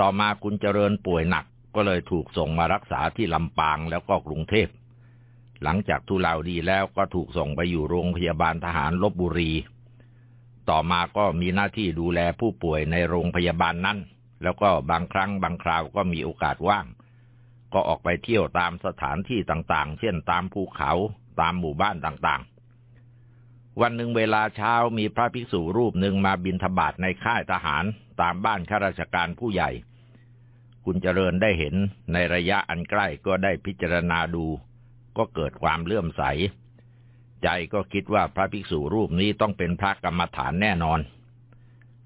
ต่อมาคุณเจริญป่วยหนักก็เลยถูกส่งมารักษาที่ลำปางแล้วก็กรุงเทพหลังจากทุเลาดีแล้วก็ถูกส่งไปอยู่โรงพยาบาลทหารลบบุรี ต่อมาก็มีหน้าที่ดูแลผู้ป่วยในโรงพยาบาลนั้น แล้วก็บางครั้งบางคราวก็มีโอกาสว่าง ก็ออกไปเที่ยวตามสถานที่ต่างๆ เช่นตามภูเขาตามหมู่บ้านต่างๆ วันหนึ่งเวลาเช้ามีพระภิกษุรูปหนึ่งมาบินทบาทในค่ายทหารตามบ้านข้าราชการผู้ใหญ่ คุณเจริญได้เห็นในระยะอันใกล้ก็ได้พิจารณาดู ก็เกิดความเลื่อมใส ใจก็คิดว่าพระภิกษุรูปนี้ต้องเป็นพระกรรมฐานแน่นอน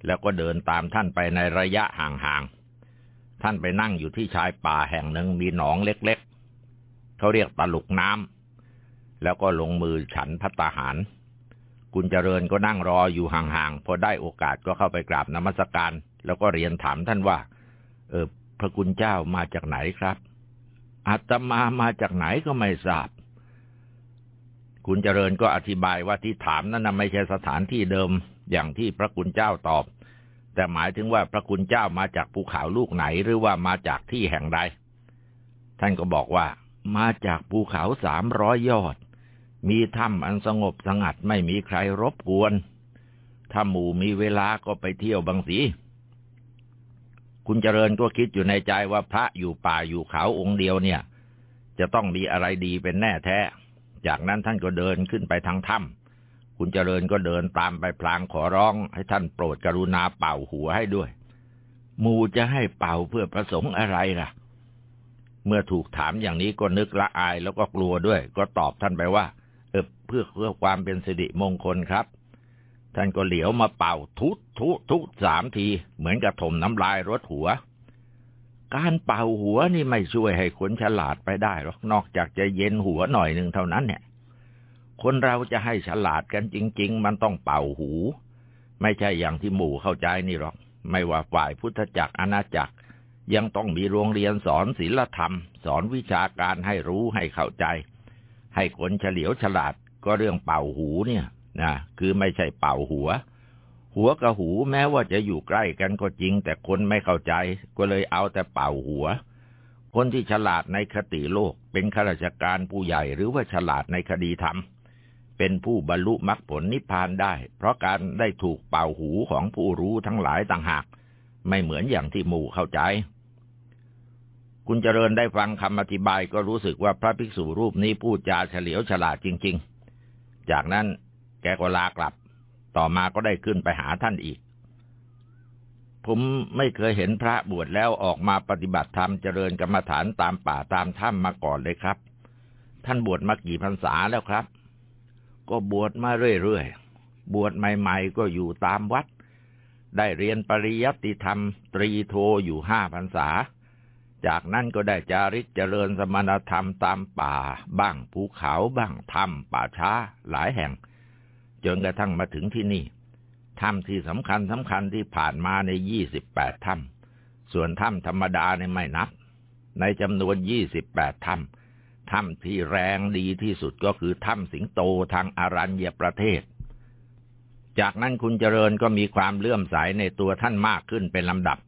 แล้วก็เดินตามท่านไปในระยะห่างๆ ท่านไปนั่งอยู่ที่ชายป่าแห่งหนึ่งมีหนองเล็กๆ เขาเรียกตลุกน้ำ แล้วก็ลงมือฉันพัตาหารกุณเจริญก็นั่งรออยู่ห่างๆ พอได้โอกาสก็เข้าไปกราบนมัสการ แล้วก็เรียนถามท่านว่า เออพระคุณเจ้ามาจากไหนครับอาตมามาจากไหนก็ไม่ทราบ คุณเจริญก็อธิบายว่าที่ถามนั้นนะไม่ใช่สถานที่เดิมอย่างที่พระคุณเจ้าตอบ แต่หมายถึงว่าพระคุณเจ้ามาจากภูเขาลูกไหนหรือว่ามาจากที่แห่งใด ท่านก็บอกว่า มาจากภูเขาสามร้อยยอด มีถ้ำอันสงบสงัดไม่มีใครรบกวน ถ้าหมู่มีเวลาก็ไปเที่ยวบางสี คุณเจริญก็คิดอยู่ในใจว่าพระอยู่ป่าอยู่เขาองค์เดียวเนี่ย จะต้องมีอะไรดีเป็นแน่แท้ จากนั้นท่านก็เดินขึ้นไปทางถ้ำคุณเจริญก็เดินตามไปพลางขอร้องให้ท่านโปรดกรุณาเป่าหัวให้ด้วย มูจะให้เป่าเพื่อประสงค์อะไรล่ะ เมื่อถูกถามอย่างนี้ก็นึกละอายแล้วก็กลัวด้วย ก็ตอบท่านไปว่า เออเพื่อเพื่อความเป็นสิริมงคลครับ ท่านก็เหลียวมาเป่าทุทุทุสามที เหมือนกับถมน้ำลายรถหัว การเป่าหัวนี่ไม่ช่วยให้คนฉลาดไปได้หรอกนอกจากจะเย็นหัวหน่อยหนึ่งเท่านั้นเนี่ย คนเราจะให้ฉลาดกันจริง ๆ มันต้องเป่าหู ไม่ใช่อย่างที่หมู่เข้าใจนี่หรอก ไม่ว่าฝ่ายพุทธจักรอาณาจักร ยังต้องมีโรงเรียนสอนศีลธรรม สอนวิชาการให้รู้ให้เข้าใจ ให้คนเฉลียวฉลาดก็เรื่องเป่าหูเนี่ยนะคือไม่ใช่เป่าหัว หัวกับหูแม้ว่าจะอยู่ใกล้กันก็จริง แต่คนไม่เข้าใจ ก็เลยเอาแต่เป่าหัว คนที่ฉลาดในคติโลก เป็นข้าราชการผู้ใหญ่หรือว่าฉลาดในคดีธรรม เป็นผู้บรรลุมรรคผลนิพพานได้ เพราะการได้ถูกเป่าหูของผู้รู้ทั้งหลายต่างหาก ไม่เหมือนอย่างที่หมู่เข้าใจ คุณเจริญได้ฟังคำอธิบายก็รู้สึกว่าพระภิกษุรูปนี้พูดจาเฉลียวฉลาดจริง ๆ จากนั้นแกก็ลากลับ ต่อมาก็ได้ขึ้นไปหาท่านอีก ผมไม่เคยเห็นพระบวชแล้วออกมาปฏิบัติธรรมเจริญกรรมฐานตามป่าตามถ้ำมาก่อนเลยครับ ท่านบวชมากี่พรรษาแล้วครับ ก็บวชมาเรื่อยๆ บวชใหม่ๆ ก็อยู่ตามวัด ได้เรียนปริยัติธรรม ตรีโทอยู่ห้าพรรษา จากนั้นก็ได้จาริกเจริญสมณธรรมตามป่า บ้างภูเขาบ้างถ้ำป่าช้าหลายแห่ง จนกระทั่งมาถึงที่นี่ ถ้ำที่สำคัญสำคัญที่ผ่านมาในยี่สิบแปดถ้ำส่วนถ้ำธรรมดาในไม่นับ ในจำนวนยี่สิบแปดถ้ำถ้ำที่แรงดีที่สุดก็คือถ้ำสิงโตทางอารัญญประเทศ จากนั้นคุณเจริญก็มีความเลื่อมใสในตัวท่านมากขึ้นเป็นลำดับ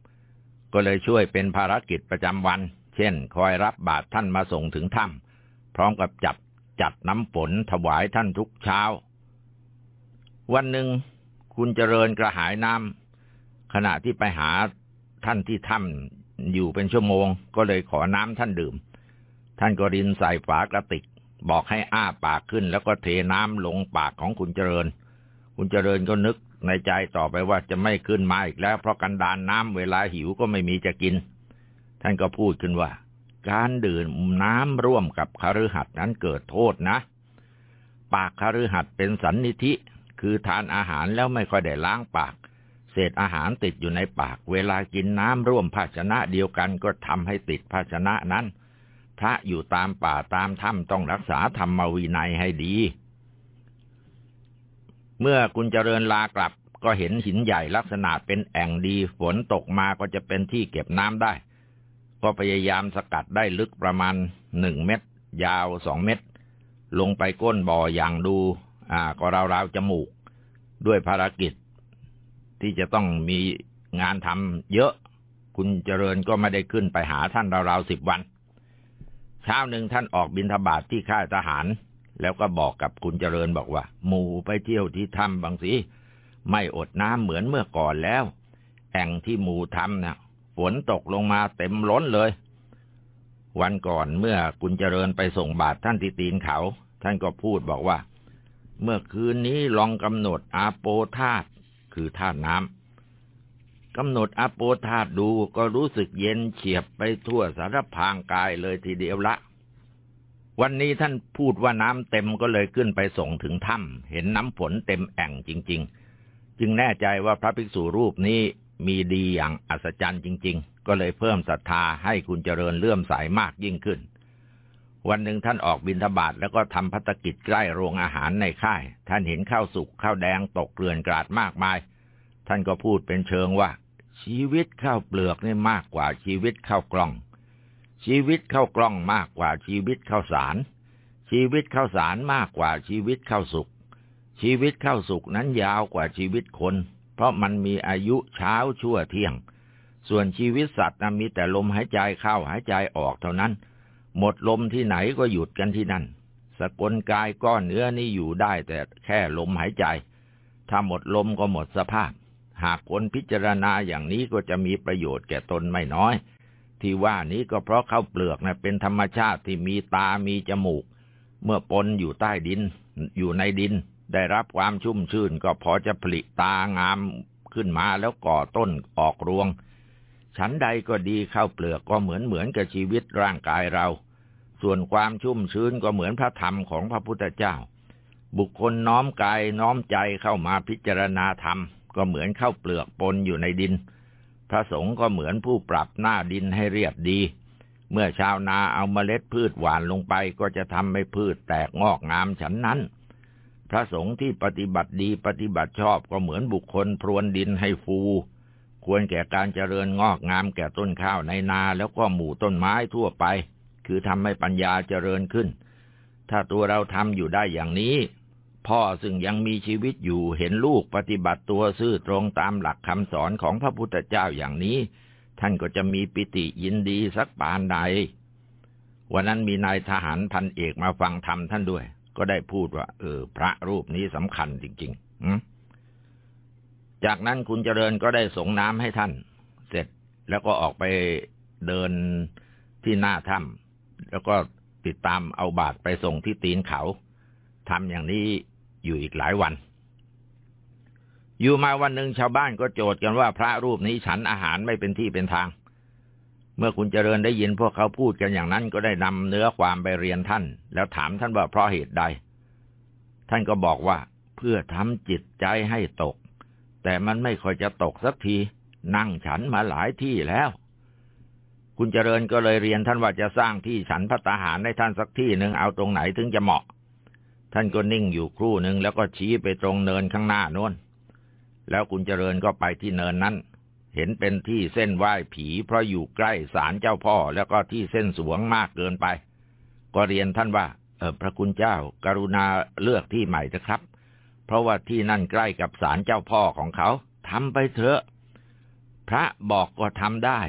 ก็เลยช่วยเป็นภารกิจประจำวัน เช่น คอยรับบาตรท่านมาส่งถึงถ้ำพร้อมกับจับจัดน้ำฝนถวายท่านทุกเช้า วันหนึ่งคุณเจริญกระหายน้ำขณะที่ไปหาท่านที่ถ้ำอยู่เป็นชั่วโมง ก็เลยขอน้ำท่านดื่ม ท่านก็รินใส่ฝากระติก บอกให้อ้าปากขึ้น แล้วก็เทน้ำลงปากของคุณเจริญ คุณเจริญก็นึกในใจต่อไปว่าจะไม่ขึ้นมาอีกแล้ว เพราะกันดานน้ำเวลาหิวก็ไม่มีจะกิน ท่านก็พูดขึ้นว่า การดื่มน้ำร่วมกับคฤหัสถ์นั้นเกิดโทษนะ ปากคฤหัสถ์เป็นสันนิธิ คือทานอาหารแล้วไม่ค่อยได้ล้างปาก เศษอาหารติดอยู่ในปาก เวลากินน้ำร่วมภาชนะเดียวกันก็ทำให้ติดภาชนะนั้น พระอยู่ตามป่าตามถ้ำต้องรักษาธรรมวินัยให้ดี เมื่อคุณเจริญลากลับก็เห็นหินใหญ่ลักษณะเป็นแอ่งดี ฝนตกมาก็จะเป็นที่เก็บน้ำได้ ก็พยายามสกัดได้ลึกประมาณหนึ่งเมตร ยาวสองเมตร ลงไปก้นบ่ออย่างดู อ่า ก็ราวๆจมูก ด้วยภารกิจ ที่จะต้องมีงานทำเยอะ คุณเจริญก็ไม่ได้ขึ้นไปหาท่านราวๆสิบวัน เช้าหนึ่งท่านออกบินทบาทที่ค่ายทหาร แล้วก็บอกกับคุณเจริญบอกว่า หมูไปเที่ยวที่ถ้ำบางสีไม่อดน้ำเหมือนเมื่อก่อนแล้ว แอ่งที่หมูทำนะ่ะฝนตกลงมาเต็มล้นเลย วันก่อนเมื่อคุณเจริญไปส่งบาตรท่านที่ตีนเขา ท่านก็พูดบอกว่า เมื่อคืนนี้ลองกำหนดอาโปธาตคือธาตุน้ำกำหนดอาโปธาตดูก็รู้สึกเย็นเฉียบไปทั่วสารพางกายเลยทีเดียวละ วันนี้ท่านพูดว่าน้ำเต็มก็เลยขึ้นไปส่งถึงถ้ำเห็นน้ำฝนเต็มแอ่งจริง ๆ จึงแน่ใจว่าพระภิกษุรูปนี้มีดีอย่างอัศจรรย์จริง ๆ ก็เลยเพิ่มศรัทธาให้คุณเจริญเลื่อมใสามากยิ่งขึ้น วันหนึ่งท่านออกบินทบาทแล้วก็ทำพัฒกิจใกล้โรงอาหารในค่าย ท่านเห็นข้าวสุกข้าวแดงตกเกลื่อนกราดมากมาย ท่านก็พูดเป็นเชิงว่า ชีวิตข้าวเปลือกนี่มากกว่าชีวิตข้าวกล้อง ชีวิตข้าวกล้องมากกว่าชีวิตข้าวสาร ชีวิตข้าวสารมากกว่าชีวิตข้าวสุกชีวิตข้าวสุกนั้นยาวกว่าชีวิตคน เพราะมันมีอายุเช้าชั่วเที่ยง ส่วนชีวิตสัตว์นะมีแต่ลมหายใจเข้าหายใจออกเท่านั้น หมดลมที่ไหนก็หยุดกันที่นั่น สกลกายก้อนเนื้อนี่อยู่ได้แต่แค่ลมหายใจ ถ้าหมดลมก็หมดสภาพ หากคนพิจารณาอย่างนี้ก็จะมีประโยชน์แก่ตนไม่น้อย ที่ว่านี้ก็เพราะข้าวเปลือกนะเป็นธรรมชาติที่มีตามีจมูก เมื่อปนอยู่ใต้ดิน อยู่ในดิน ได้รับความชุ่มชื่นก็พอจะผลิตางามขึ้นมาแล้วก่อต้นออกรวง ฉันใดก็ดีข้าวเปลือกก็เหมือนเหมือนกับชีวิตร่างกายเรา ส่วนความชุ่มชื้นก็เหมือนพระธรรมของพระพุทธเจ้า บุคคลน้อมกายน้อมใจเข้ามาพิจารณาธรรม ก็เหมือนข้าวเปลือกปนอยู่ในดิน พระสงฆ์ก็เหมือนผู้ปรับหน้าดินให้เรียบดี เมื่อชาวนาเอาเมล็ดพืชหวานลงไปก็จะทำให้พืชแตกงอกงามฉันนั้นพระสงฆ์ที่ปฏิบัติดีปฏิบัติชอบก็เหมือนบุคคลพรวนดินให้ฟู ควรแก่การเจริญงอกงามแก่ต้นข้าวในนาแล้วก็หมู่ต้นไม้ทั่วไป คือทำให้ปัญญาเจริญขึ้น ถ้าตัวเราทำอยู่ได้อย่างนี้ พ่อซึ่งยังมีชีวิตอยู่เห็นลูกปฏิบัติตัวซื่อตรงตามหลักคำสอนของพระพุทธเจ้าอย่างนี้ ท่านก็จะมีปิติยินดีสักปานใดวันนั้นมีนายทหารพันเอกมาฟังธรรมท่านด้วย ก็ได้พูดว่า เออ พระรูปนี้สำคัญจริง ๆ จากนั้นคุณเจริญก็ได้ส่งน้ำให้ท่าน เสร็จแล้วก็ออกไปเดินที่หน้าถ้ำแล้วก็ติดตามเอาบาตรไปส่งที่ตีนเขาทำอย่างนี้อยู่อีกหลายวัน อยู่มาวันหนึ่งชาวบ้านก็โจทย์กันว่าพระรูปนี้ฉันอาหารไม่เป็นที่เป็นทาง เมื่อคุณเจริญได้ยินพวกเขาพูดกันอย่างนั้นก็ได้นำเนื้อความไปเรียนท่าน แล้วถามท่านว่าเพราะเหตุใด ท่านก็บอกว่าเพื่อทำจิตใจให้ตก แต่มันไม่ค่อยจะตกสักที นั่งฉันมาหลายที่แล้ว คุณเจริญก็เลยเรียนท่านว่าจะสร้างที่ฉันพัตหารให้ท่านสักที่หนึ่งเอาตรงไหนถึงจะเหมาะ ท่านก็นิ่งอยู่ครู่หนึ่งแล้วก็ชี้ไปตรงเนินข้างหน้าน้น แล้วคุณเจริญก็ไปที่เนินนั้น เห็นเป็นที่เส้นไหว้ผี เพราะอยู่ใกล้ศาลเจ้าพ่อแล้วก็ที่เส้นสวงมากเกินไป ก็เรียนท่านว่า เออพระคุณเจ้าการุณาเลือกที่ใหม่เถอะครับ เพราะว่าที่นั่นใกล้กับศาลเจ้าพ่อของเขาทำไปเถอะ พระบอกก็ทำได้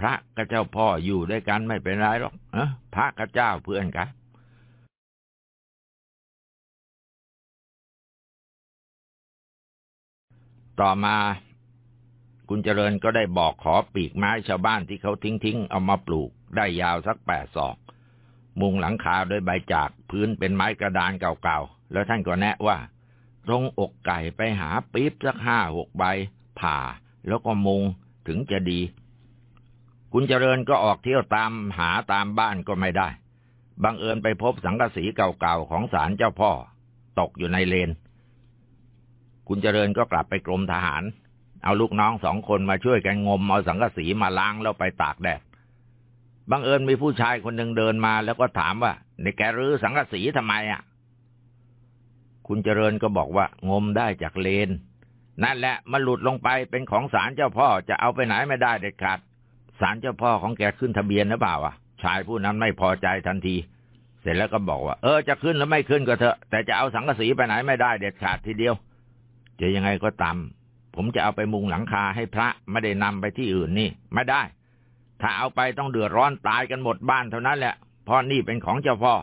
พระกับเจ้าพ่ออยู่ด้วยกันไม่เป็นไรหรอกเออพระกับเจ้าเพื่อนกันต่อมาคุณเจริญก็ได้บอกขอปีกไม้ชาวบ้านที่เขาทิ้งทิ้งเอามาปลูกได้ยาวสักแปดศอก มุงหลังคาด้วยใบจากพื้นเป็นไม้กระดานเก่าๆ แล้วท่านก็แนะว่า ตรงอกไก่ไปหาปี๊บสักห้าหกใบ ผ่าแล้วก็มุงถึงจะดี คุณเจริญก็ออกเที่ยวตามหาตามบ้านก็ไม่ได้ บังเอิญไปพบสังกะสีเก่าๆของศาลเจ้าพ่อ ตกอยู่ในเลน คุณเจริญก็กลับไปกรมทหาร เอาลูกน้องสองคนมาช่วยกันงมเอาสังกะสีมาล้างแล้วไปตากแดดบังเอิญมีผู้ชายคนหนึ่งเดินมาแล้วก็ถามว่าในแกรื้อสังกะสีทำไมอะ คุณเจริญก็บอกว่างมได้จากเลน นั่นแหละมันหลุดลงไปเป็นของศาลเจ้าพ่อจะเอาไปไหนไม่ได้เด็ดขาดศาลเจ้าพ่อของแกขึ้นทะเบียนหรือเปล่าอะ ชายผู้นั้นไม่พอใจทันที เสร็จแล้วก็บอกว่า เออจะขึ้นหรือไม่ขึ้นก็เถอะ แต่จะเอาสังกะสีไปไหนไม่ได้เด็ดขาดทีเดียว จะยังไงก็ตามผมจะเอาไปมุงหลังคาให้พระไม่ได้นำไปที่อื่นนี่ไม่ได้ ถ้าเอาไปต้องเดือดร้อนตายกันหมดบ้านเท่านั้นแหละเพราะนี่เป็นของเจ้าพ่อ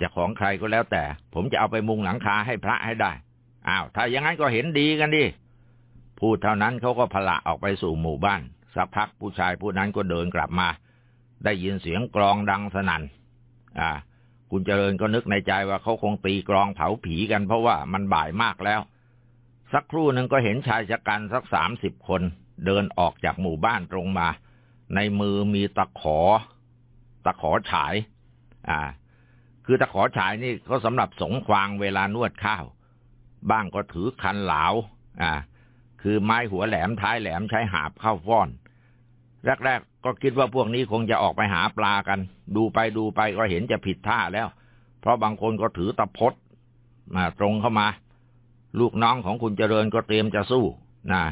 จะของใครก็แล้วแต่ ผมจะเอาไปมุงหลังคาให้พระให้ได้ อ้าว ถ้าอย่างนั้นก็เห็นดีกันดิ พูดเท่านั้นเขาก็พละออกไปสู่หมู่บ้าน สักพักผู้ชายผู้นั้นก็เดินกลับมา ได้ยินเสียงกรองดังสนัน่น อ่า คุณเจริญก็นึกในใจว่าเขาคงตีกรองเผาผีกันเพราะว่ามันบ่ายมากแล้ว สักครู่หนึ่งก็เห็นชายชะกันสักสามสิบคน เดินออกจากหมู่บ้านตรงมา ในมือมีตะขอ ตะขอฉาย อ่า คือตะขอฉายนี่เขาสำหรับสงควางเวลานวดข้าว บ้างก็ถือคันเหลาอ่า คือไม้หัวแหลมท้ายแหลมใช้หาบเข้าฟ้อน แรกๆก็คิดว่าพวกนี้คงจะออกไปหาปลากัน ดูไปดูไปก็เห็นจะผิดท่าแล้ว เพราะบางคนก็ถือตะพดมาตรงเข้ามา ลูกน้องของคุณเจริญก็เตรียมจะสู้นะ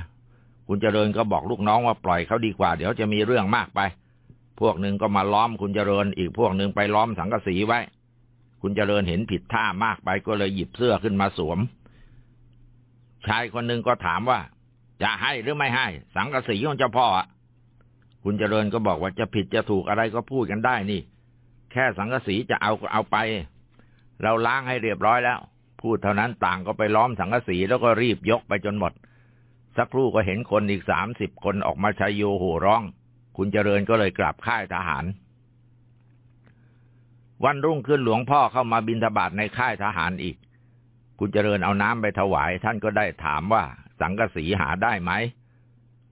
คุณเจริญก็บอกลูกน้องว่าปล่อยเขาดีกว่า เดี๋ยวจะมีเรื่องมากไป พวกหนึ่งก็มาล้อมคุณเจริญ อีกพวกหนึ่งไปล้อมสังกะสีไว้ คุณเจริญเห็นผิดท่ามากไปก็เลยหยิบเสื้อขึ้นมาสวม ชายคนหนึ่งก็ถามว่า จะให้หรือไม่ให้ สังกะสีของเจ้าพ่ออะคุณเจริญก็บอกว่าจะผิดจะถูกอะไรก็พูดกันได้นี่ แค่สังกะสีจะเอาก็เอาไป เราล้างให้เรียบร้อยแล้ว พูดเท่านั้นต่างก็ไปล้อมสังกะสีแล้วก็รีบยกไปจนหมด สักครู่ก็เห็นคนอีกสามสิบคนออกมาชัยโยโห่ร้อง คุณเจริญก็เลยกลับค่ายทหาร วันรุ่งขึ้นหลวงพ่อเข้ามาบินทบาทในค่ายทหารอีก คุณเจริญเอาน้ำไปถวาย ท่านก็ได้ถามว่า สังกสีหาได้ไหม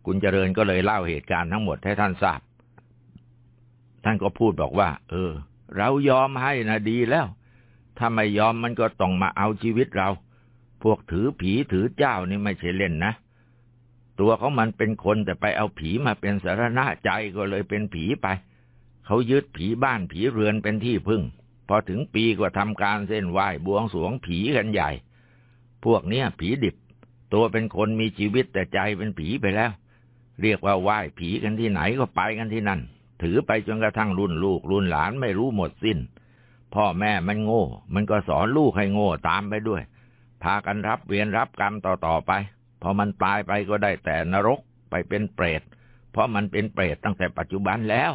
คุณเจริญก็เลยเล่าเหตุการณ์ทั้งหมดให้ท่านทราบ ท่านก็พูดบอกว่า เออ เรายอมให้นะดีแล้ว ถ้าไม่ยอมมันก็ต้องมาเอาชีวิตเรา พวกถือผีถือเจ้านี่ไม่ใช่เล่นนะ ตัวเขามันเป็นคนแต่ไปเอาผีมาเป็นสารณะใจก็เลยเป็นผีไป เขายึดผีบ้านผีเรือนเป็นที่พึ่ง พอถึงปีก็ทำการเส้นไหว้บวงสวงผีกันใหญ่ พวกเนี้ยผีดิบ ตัวเป็นคนมีชีวิตแต่ใจเป็นผีไปแล้ว เรียกว่าไหว้ผีกันที่ไหนก็ไปกันที่นั่น ถือไปจนกระทั่งรุ่นลูกรุ่นหลานไม่รู้หมดสิน้น พ่อแม่มันโง่ มันก็สอนลูกให้โง่ตามไปด้วย พากันรับเวียนรับกรรมต่อๆไป พอมันตายไปก็ได้แต่นรกไปเป็นเปรต เพราะมันเป็นเปรตตั้งแต่ปัจจุบันแล้ว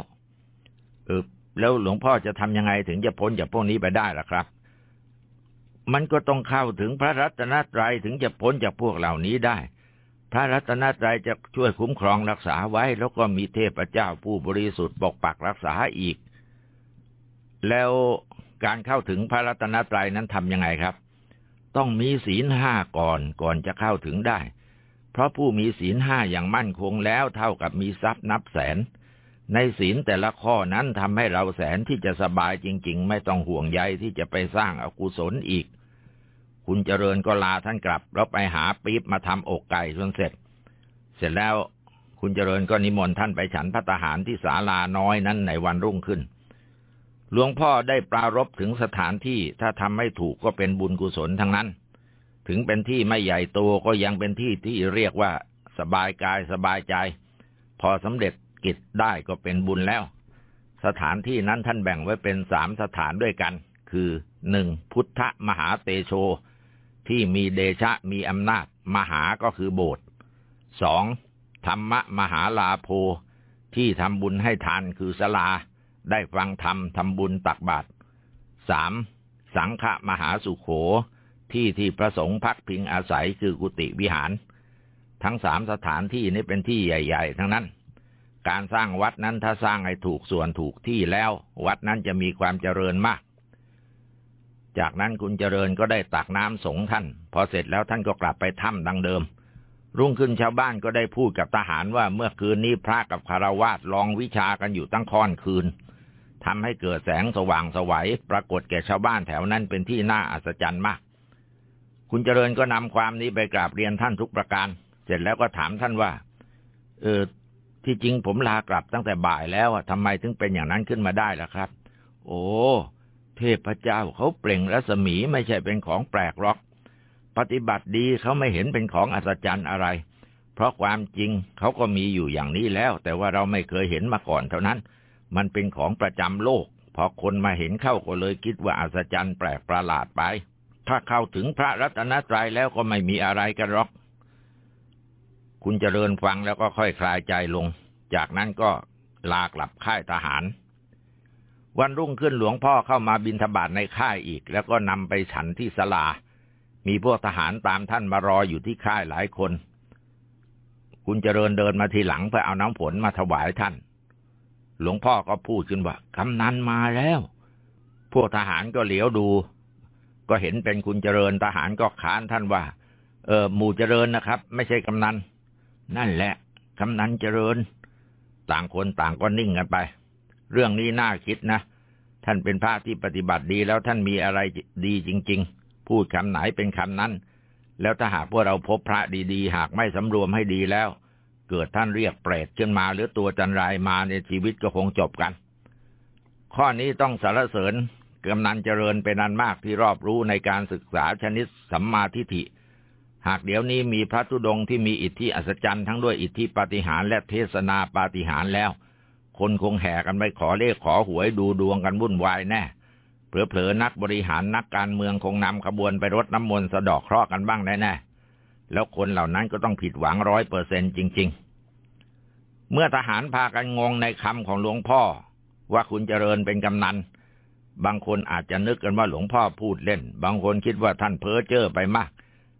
เออแล้วหลวงพ่อจะทำยังไงถึงจะพ้นจากพวกนี้ไปได้ล่ะครับ มันก็ต้องเข้าถึงพระรัตนตรัยถึงจะพ้นจากพวกเหล่านี้ได้ พระรัตนตรัยจะช่วยคุ้มครองรักษาไว้ แล้วก็มีเทพเจ้าผู้บริสุทธิ์ปกปักรักษาอีก แล้วการเข้าถึงพระรัตนตรัยนั้นทำยังไงครับ ต้องมีศีลห้าก่อนก่อนจะเข้าถึงได้ เพราะผู้มีศีลห้าอย่างมั่นคงแล้วเท่ากับมีทรัพย์นับแสน ในศีลแต่ละข้อนั้นทำให้เราแสนที่จะสบายจริง ๆ ไม่ต้องห่วงใยที่จะไปสร้างอากุศลอีก คุณเจริญก็ลาท่านกลับ แล้วไปหาปี๊บมาทำอกไก่จนเสร็จ เสร็จแล้วคุณเจริญก็นิมนต์ท่านไปฉันพัตหารที่ศาลาน้อยนั้นในวันรุ่งขึ้น หลวงพ่อได้ปรารบถึงสถานที่ถ้าทำไม่ถูกก็เป็นบุญกุศลทั้งนั้น ถึงเป็นที่ไม่ใหญ่โตก็ยังเป็นที่ที่เรียกว่าสบายกายสบายใจ พอสำเร็จ กิจได้ก็เป็นบุญแล้ว สถานที่นั้นท่านแบ่งไว้เป็นสามสถานด้วยกัน คือหนึ่งพุทธมหาเตโช ที่มีเดชะมีอำนาจ มหาก็คือโบสถ์สองธรรมมหาลาโพที่ทำบุญให้ทานคือสลา ได้ฟังธรรมทำบุญตักบาตรสามสังฆมหาสุขโข ที่ที่พระสงฆ์พักพิงอาศัยคือกุฏิวิหาร ทั้งสามสถานที่นี้เป็นที่ใหญ่ ๆ ทั้งนั้น การสร้างวัดนั้นถ้าสร้างให้ถูกส่วนถูกที่แล้ว วัดนั้นจะมีความเจริญมาก จากนั้นคุณเจริญก็ได้ตักน้ำสงท่าน พอเสร็จแล้วท่านก็กลับไปถ้ำดังเดิม รุ่งขึ้นชาวบ้านก็ได้พูดกับทหารว่าเมื่อคืนนี้พระกับคารวาสลองวิชากันอยู่ตั้งค่อนคืนทำให้เกิดแสงสว่างสวัยปรากฏแก่ชาวบ้านแถวนั้นเป็นที่น่าอัศจรรย์มาก คุณเจริญก็นำความนี้ไปกราบเรียนท่านทุกประการ เสร็จแล้วก็ถามท่านว่า เออ ที่จริงผมลากลับตั้งแต่บ่ายแล้วทำไมถึงเป็นอย่างนั้นขึ้นมาได้ล่ะครับ โอ้เทพเจ้าเขาเปล่งรัศมีไม่ใช่เป็นของแปลกหรอก ปฏิบัติดีเขาไม่เห็นเป็นของอัศจรรย์อะไร เพราะความจริงเขาก็มีอยู่อย่างนี้แล้ว แต่ว่าเราไม่เคยเห็นมาก่อนเท่านั้น มันเป็นของประจำโลก พอคนมาเห็นเข้าก็เลยคิดว่าอัศจรรย์แปลกประหลาดไป ถ้าเข้าถึงพระรัตนตรัยแล้วก็ไม่มีอะไรกันหรอก คุณเจริญฟังแล้วก็ค่อยคลายใจลง จากนั้นก็ลากลับค่ายทหาร วันรุ่งขึ้นหลวงพ่อเข้ามาบินทบาทในค่ายอีก แล้วก็นำไปฉันที่สลา มีพวกทหารตามท่านมารออยู่ที่ค่ายหลายคน คุณเจริญเดินมาทีหลังเพื่อเอาน้ำผลมาถวายท่าน หลวงพ่อก็พูดขึ้นว่ากำนันมาแล้ว พวกทหารก็เหลียวดู ก็เห็นเป็นคุณเจริญทหารก็ค้านท่านว่า เออหมู่เจริญนะครับ ไม่ใช่กำนัน นั่นแหละกำนันเจริญ ต่างคนต่างก็นิ่งกันไป เรื่องนี้น่าคิดนะ ท่านเป็นพระที่ปฏิบัติดีแล้วท่านมีอะไรดีจริง ๆ พูดคำไหนเป็นคำนั้น แล้วถ้าหากพวกเราพบพระดีๆ หากไม่สำรวมให้ดีแล้ว เกิดท่านเรียกเปรตขึ้นมาหรือตัวจันไรมาในชีวิตก็คงจบกัน ข้อนี้ต้องสรรเสริญกำนันเจริญเป็นอันมากที่รอบรู้ในการศึกษาชนิดสัมมาทิฏฐิ หากเดี๋ยวนี้มีพระธุดงที่มีอิทธิอัศจรรย์ทั้งด้วยอิทธิปาฏิหาริย์และเทศนาปาฏิหาริย์แล้ว คนคงแห่กันไปขอเลขขอหวยดูดวงกันวุ่นวายแน่เผลอๆนักบริหารนักการเมืองคงนำขบวนไปรดน้ำมนต์สะดอกเคราะห์กันบ้างแน่ๆแล้วคนเหล่านั้นก็ต้องผิดหวังร้อยเปอร์เซนจริง ๆ เมื่อทหารพากันงงในคำของหลวงพ่อ ว่าคุณเจริญเป็นกำนันบางคนอาจจะนึกกันว่าหลวงพ่อพูดเล่น บางคนคิดว่าท่านเพ้อเจ้อไปมาก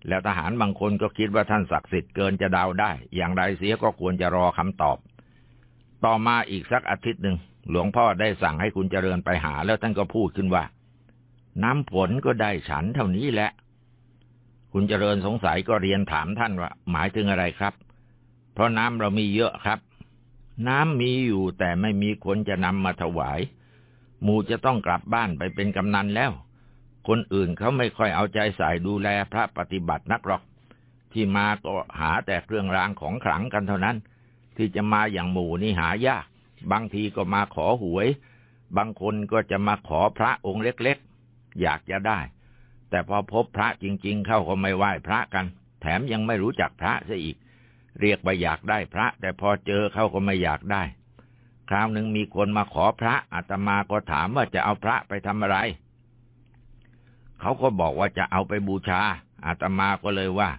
แล้วทหารบางคนก็คิดว่าท่านศักดิ์สิทธิ์เกินจะเดาได้ อย่างไรเสียก็ควรจะรอคำตอบ ต่อมาอีกสักอาทิตย์หนึ่งหลวงพ่อได้สั่งให้คุณเจริญไปหา แล้วท่านก็พูดขึ้นว่า น้ำฝนก็ได้ฉันเท่านี้แหละ คุณเจริญสงสัยก็เรียนถามท่านว่า หมายถึงอะไรครับ เพราะน้ำเรามีเยอะครับ น้ำมีอยู่แต่ไม่มีคนจะนำมาถวาย หมูจะต้องกลับบ้านไปเป็นกำนันแล้ว คนอื่นเขาไม่ค่อยเอาใจใส่ดูแลพระปฏิบัตินักหรอก ที่มาก็หาแต่เครื่องรางของขลังกันเท่านั้น ที่จะมาอย่างหมู่นี่หายาก บางทีก็มาขอหวย บางคนก็จะมาขอพระองค์เล็กๆ อยากจะได้ แต่พอพบพระจริง ๆ เข้าก็ไม่ไหว้พระกัน แถมยังไม่รู้จักพระซะอีก เรียกว่าอยากได้พระ แต่พอเจอเขาก็ไม่อยากได้ คราวหนึ่งมีคนมาขอพระอาตมาก็ถามว่าจะเอาพระไปทำอะไร เขาก็บอกว่าจะเอาไปบูชา อาตมาก็เลยว่า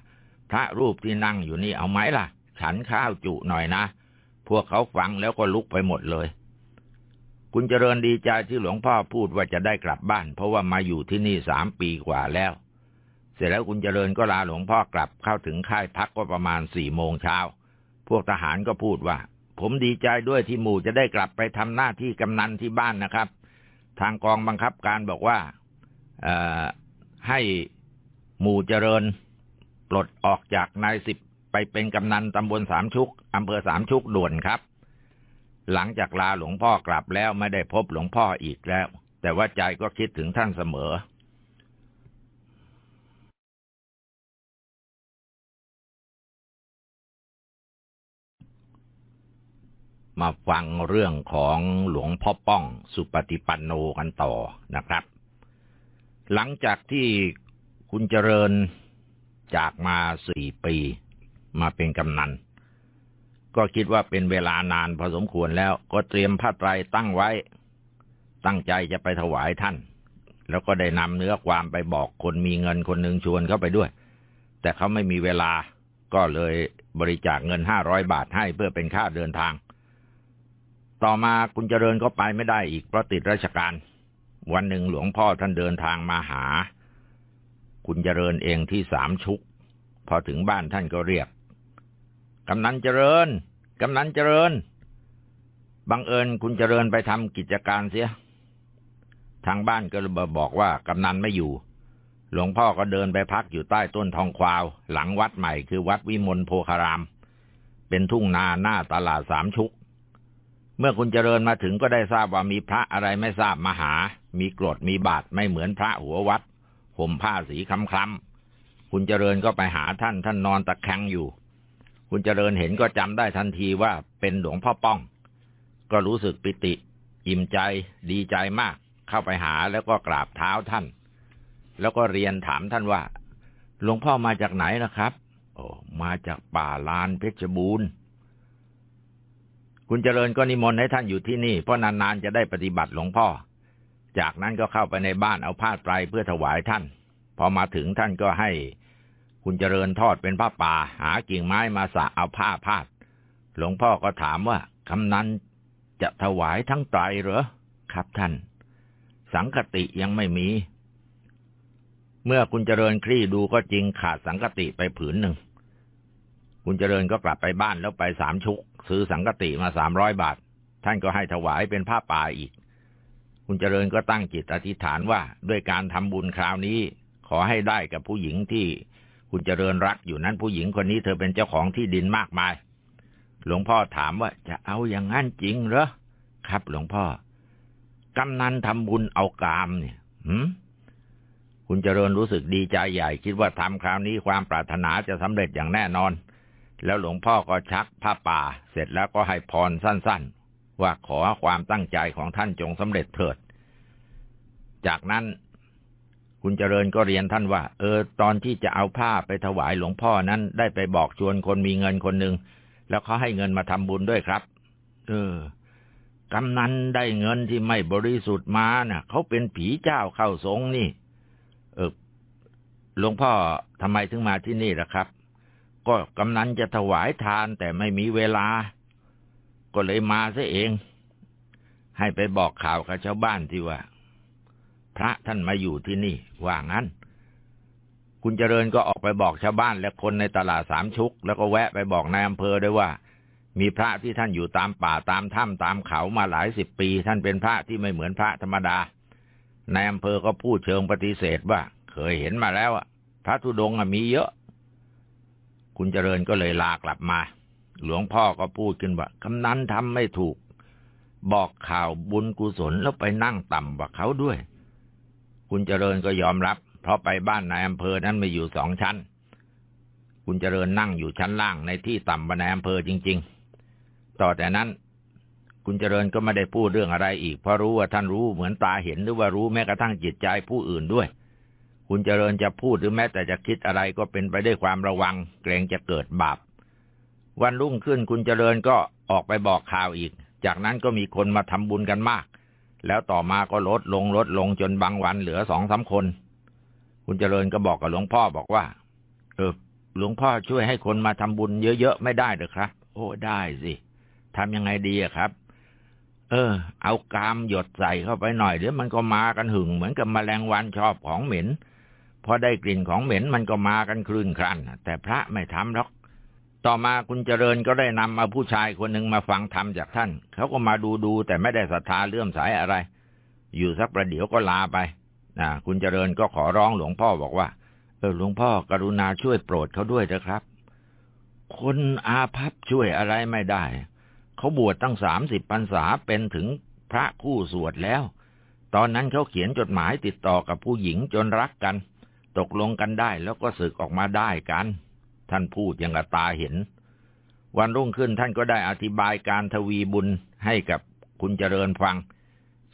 พระรูปที่นั่งอยู่นี่เอาไหมล่ะ ฉันข้าวจุหน่อยนะ พวกเขาฟังแล้วก็ลุกไปหมดเลย คุณเจริญดีใจที่หลวงพ่อพูดว่าจะได้กลับบ้าน เพราะว่ามาอยู่ที่นี่สามปีกว่าแล้ว เสร็จแล้วคุณเจริญก็ลาหลวงพ่อกลับเข้าถึงค่ายพักก็ประมาณสี่โมงเช้า พวกทหารก็พูดว่า ผมดีใจด้วยที่หมู่จะได้กลับไปทำหน้าที่กำนันที่บ้านนะครับ ทางกองบังคับการบอกว่า ให้หมู่เจริญ ปลดออกจากนายสิบไปเป็นกำนันตำบลสามชุกอำเภอสามชุกด่วนครับ หลังจากลาหลวงพ่อกลับแล้วไม่ได้พบหลวงพ่ออีกแล้ว แต่ว่าใจก็คิดถึงท่านเสมอมาฟังเรื่องของหลวงพ่อป้องสุปฏิปันโนกันต่อนะครับ หลังจากที่คุณเจริญจากมาสี่ปีมาเป็นกำนัน ก็คิดว่าเป็นเวลานานพอสมควรแล้วก็เตรียมผ้าไตรตั้งไว้ ตั้งใจจะไปถวายท่าน แล้วก็ได้นำเนื้อความไปบอกคนมีเงินคนหนึ่งชวนเข้าไปด้วย แต่เขาไม่มีเวลาก็เลยบริจาคเงินห้าร้อยบาทให้เพื่อเป็นค่าเดินทาง ต่อมาคุณเจริญก็ไปไม่ได้อีกเพราะติดราชการ วันหนึ่งหลวงพ่อท่านเดินทางมาหา คุณเจริญเองที่สามชุก พอถึงบ้านท่านก็เรียก กำนันเจริญ กำนันเจริญ บังเอิญคุณเจริญไปทำกิจการเสีย ทางบ้านก็เลยบอกว่ากำนันไม่อยู่ หลวงพ่อก็เดินไปพักอยู่ใต้ต้นทองควาว หลังวัดใหม่คือวัดวิมลโพคาราม เป็นทุ่งนาหน้าตลาดสามชุก เมื่อคุณเจริญมาถึงก็ได้ทราบว่ามีพระอะไรไม่ทราบมาหา มีกรดมีบาทไม่เหมือนพระหัววัดห่มผ้าสีคล้ำๆคุณเจริญก็ไปหาท่านท่านนอนตะแคงอยู่ คุณเจริญเห็นก็จำได้ทันทีว่าเป็นหลวงพ่อป้อง ก็รู้สึกปิติ อิ่มใจ ดีใจมาก เข้าไปหาแล้วก็กราบเท้าท่าน แล้วก็เรียนถามท่านว่า หลวงพ่อมาจากไหนนะครับ โอ้มาจากป่าลานเพชรบูรณ์ คุณเจริญก็นิมนต์ให้ท่านอยู่ที่นี่ เพราะนานๆจะได้ปฏิบัติหลวงพ่อ จากนั้นก็เข้าไปในบ้านเอาผ้าไตรเพื่อถวายท่าน พอมาถึงท่านก็ให้ คุณเจริญทอดเป็นผ้าป่า หากิ่งไม้มาสะเอาผ้าพาด หลวงพ่อก็ถามว่ากำนั้นจะถวายทั้งไตรเหรอครับท่าน สังคติยังไม่มี เมื่อคุณเจริญคลี่ดูก็จริงขาดสังคติไปผืนหนึ่ง คุณเจริญก็กลับไปบ้านแล้วไปสามชุก ซื้อสังคติมาสามร้อยบาท ท่านก็ให้ถวายเป็นผ้าป่าอีก คุณเจริญก็ตั้งจิตอธิษฐานว่าด้วยการทำบุญคราวนี้ ขอให้ได้กับผู้หญิงที่คุณเจริญรักอยู่นั้นผู้หญิงคนนี้เธอเป็นเจ้าของที่ดินมากมาย หลวงพ่อถามว่าจะเอาอย่างนั้นจริงเหรอครับ หลวงพ่อกำนันทำบุญเอากามเนี่ยหืมคุณเจริญรู้สึกดีใจใหญ่ คิดว่าทำคราวนี้ความปรารถนาจะสำเร็จอย่างแน่นอน แล้วหลวงพ่อก็ชักผ้าป่า เสร็จแล้วก็ให้พรสั้นๆ ว่าขอความตั้งใจของท่านจงสำเร็จเถิด จากนั้น คุณเจริญก็เรียนท่านว่า เออ ตอนที่จะเอาผ้าไปถวายหลวงพ่อนั้น ได้ไปบอกชวนคนมีเงินคนหนึ่งแล้วเขาให้เงินมาทำบุญด้วยครับ เออกำนันได้เงินที่ไม่บริสุทธิ์มานะ่ะ เขาเป็นผีเจ้าเข้าทรงนี่ เออหลวงพ่อทำไมถึงมาที่นี่ล่ะครับ ก็กำนันจะถวายทานแต่ไม่มีเวลา ก็เลยมาซะเอง ให้ไปบอกข่าวกับชาวบ้านที่ว่า พระท่านมาอยู่ที่นี่ ว่างั้น คุณเจริญก็ออกไปบอกชาวบ้านและคนในตลาดสามชุก แล้วก็แวะไปบอกนายอำเภอด้วยว่า มีพระที่ท่านอยู่ตามป่าตามถ้ำตามเขามาหลายสิบปี ท่านเป็นพระที่ไม่เหมือนพระธรรมดานายอำเภอก็พูดเชิงปฏิเสธว่า เคยเห็นมาแล้วอะพระธุดงมีเยอะ คุณเจริญก็เลยลากลับมา หลวงพ่อก็พูดขึ้นว่ากำนันทำไม่ถูก บอกข่าวบุญกุศลแล้วไปนั่งต่ำกว่าเขาด้วย คุณเจริญก็ยอมรับ เพราะไปบ้านนายอำเภอนั้นไม่อยู่สองชั้น คุณเจริญนั่งอยู่ชั้นล่างในที่ต่ำกว่านายอำเภอจริง ๆ ต่อแต่นั้นคุณเจริญก็ไม่ได้พูดเรื่องอะไรอีก เพราะรู้ว่าท่านรู้เหมือนตาเห็นหรือว่ารู้แม้กระทั่งจิตใจผู้อื่นด้วย คุณเจริญจะพูดหรือแม้แต่จะคิดอะไรก็เป็นไปด้วยความระวัง เกรงจะเกิดบาป วันรุ่งขึ้นคุณเจริญก็ออกไปบอกข่าวอีก จากนั้นก็มีคนมาทำบุญกันมาก แล้วต่อมาก็ลดลงลดลงจนบางวันเหลือสองสาคน คุณเจริญก็บอกกับหลวงพ่อบอกว่า เออหลวงพ่อช่วยให้คนมาทำบุญเยอะๆไม่ได้หรือครับ โอ้ได้สิทำยังไงดีอะครับเออ เอากามหยดใส่เข้าไปหน่อยเดี๋ยวมันก็มากันหึงเหมือนกับมแมลงวันชอบของเหม็น พอได้กลิ่นของเหม็นมันก็มากันคลื่นครันแต่พระไม่ทำหรอก ต่อมาคุณเจริญก็ได้นำมาผู้ชายคนหนึ่งมาฟังธรรมจากท่าน เขาก็มาดูดูแต่ไม่ได้ศรัทธาเลื่อมใสอะไร อยู่สักประเดี๋ยวก็ลาไปนะคุณเจริญก็ขอร้องหลวงพ่อบอกว่า เออหลวงพ่อกรุณาช่วยโปรดเขาด้วยเถอะครับ คนอาภัพช่วยอะไรไม่ได้ เขาบวชตั้งสามสิบพรรษาเป็นถึงพระคู่สวดแล้ว ตอนนั้นเขาเขียนจดหมายติดต่อกับผู้หญิงจนรักกัน ตกลงกันได้แล้วก็สึกออกมาได้กัน ท่านพูดอย่างกับตาเห็น วันรุ่งขึ้นท่านก็ได้อธิบายการทวีบุญให้กับคุณเจริญฟัง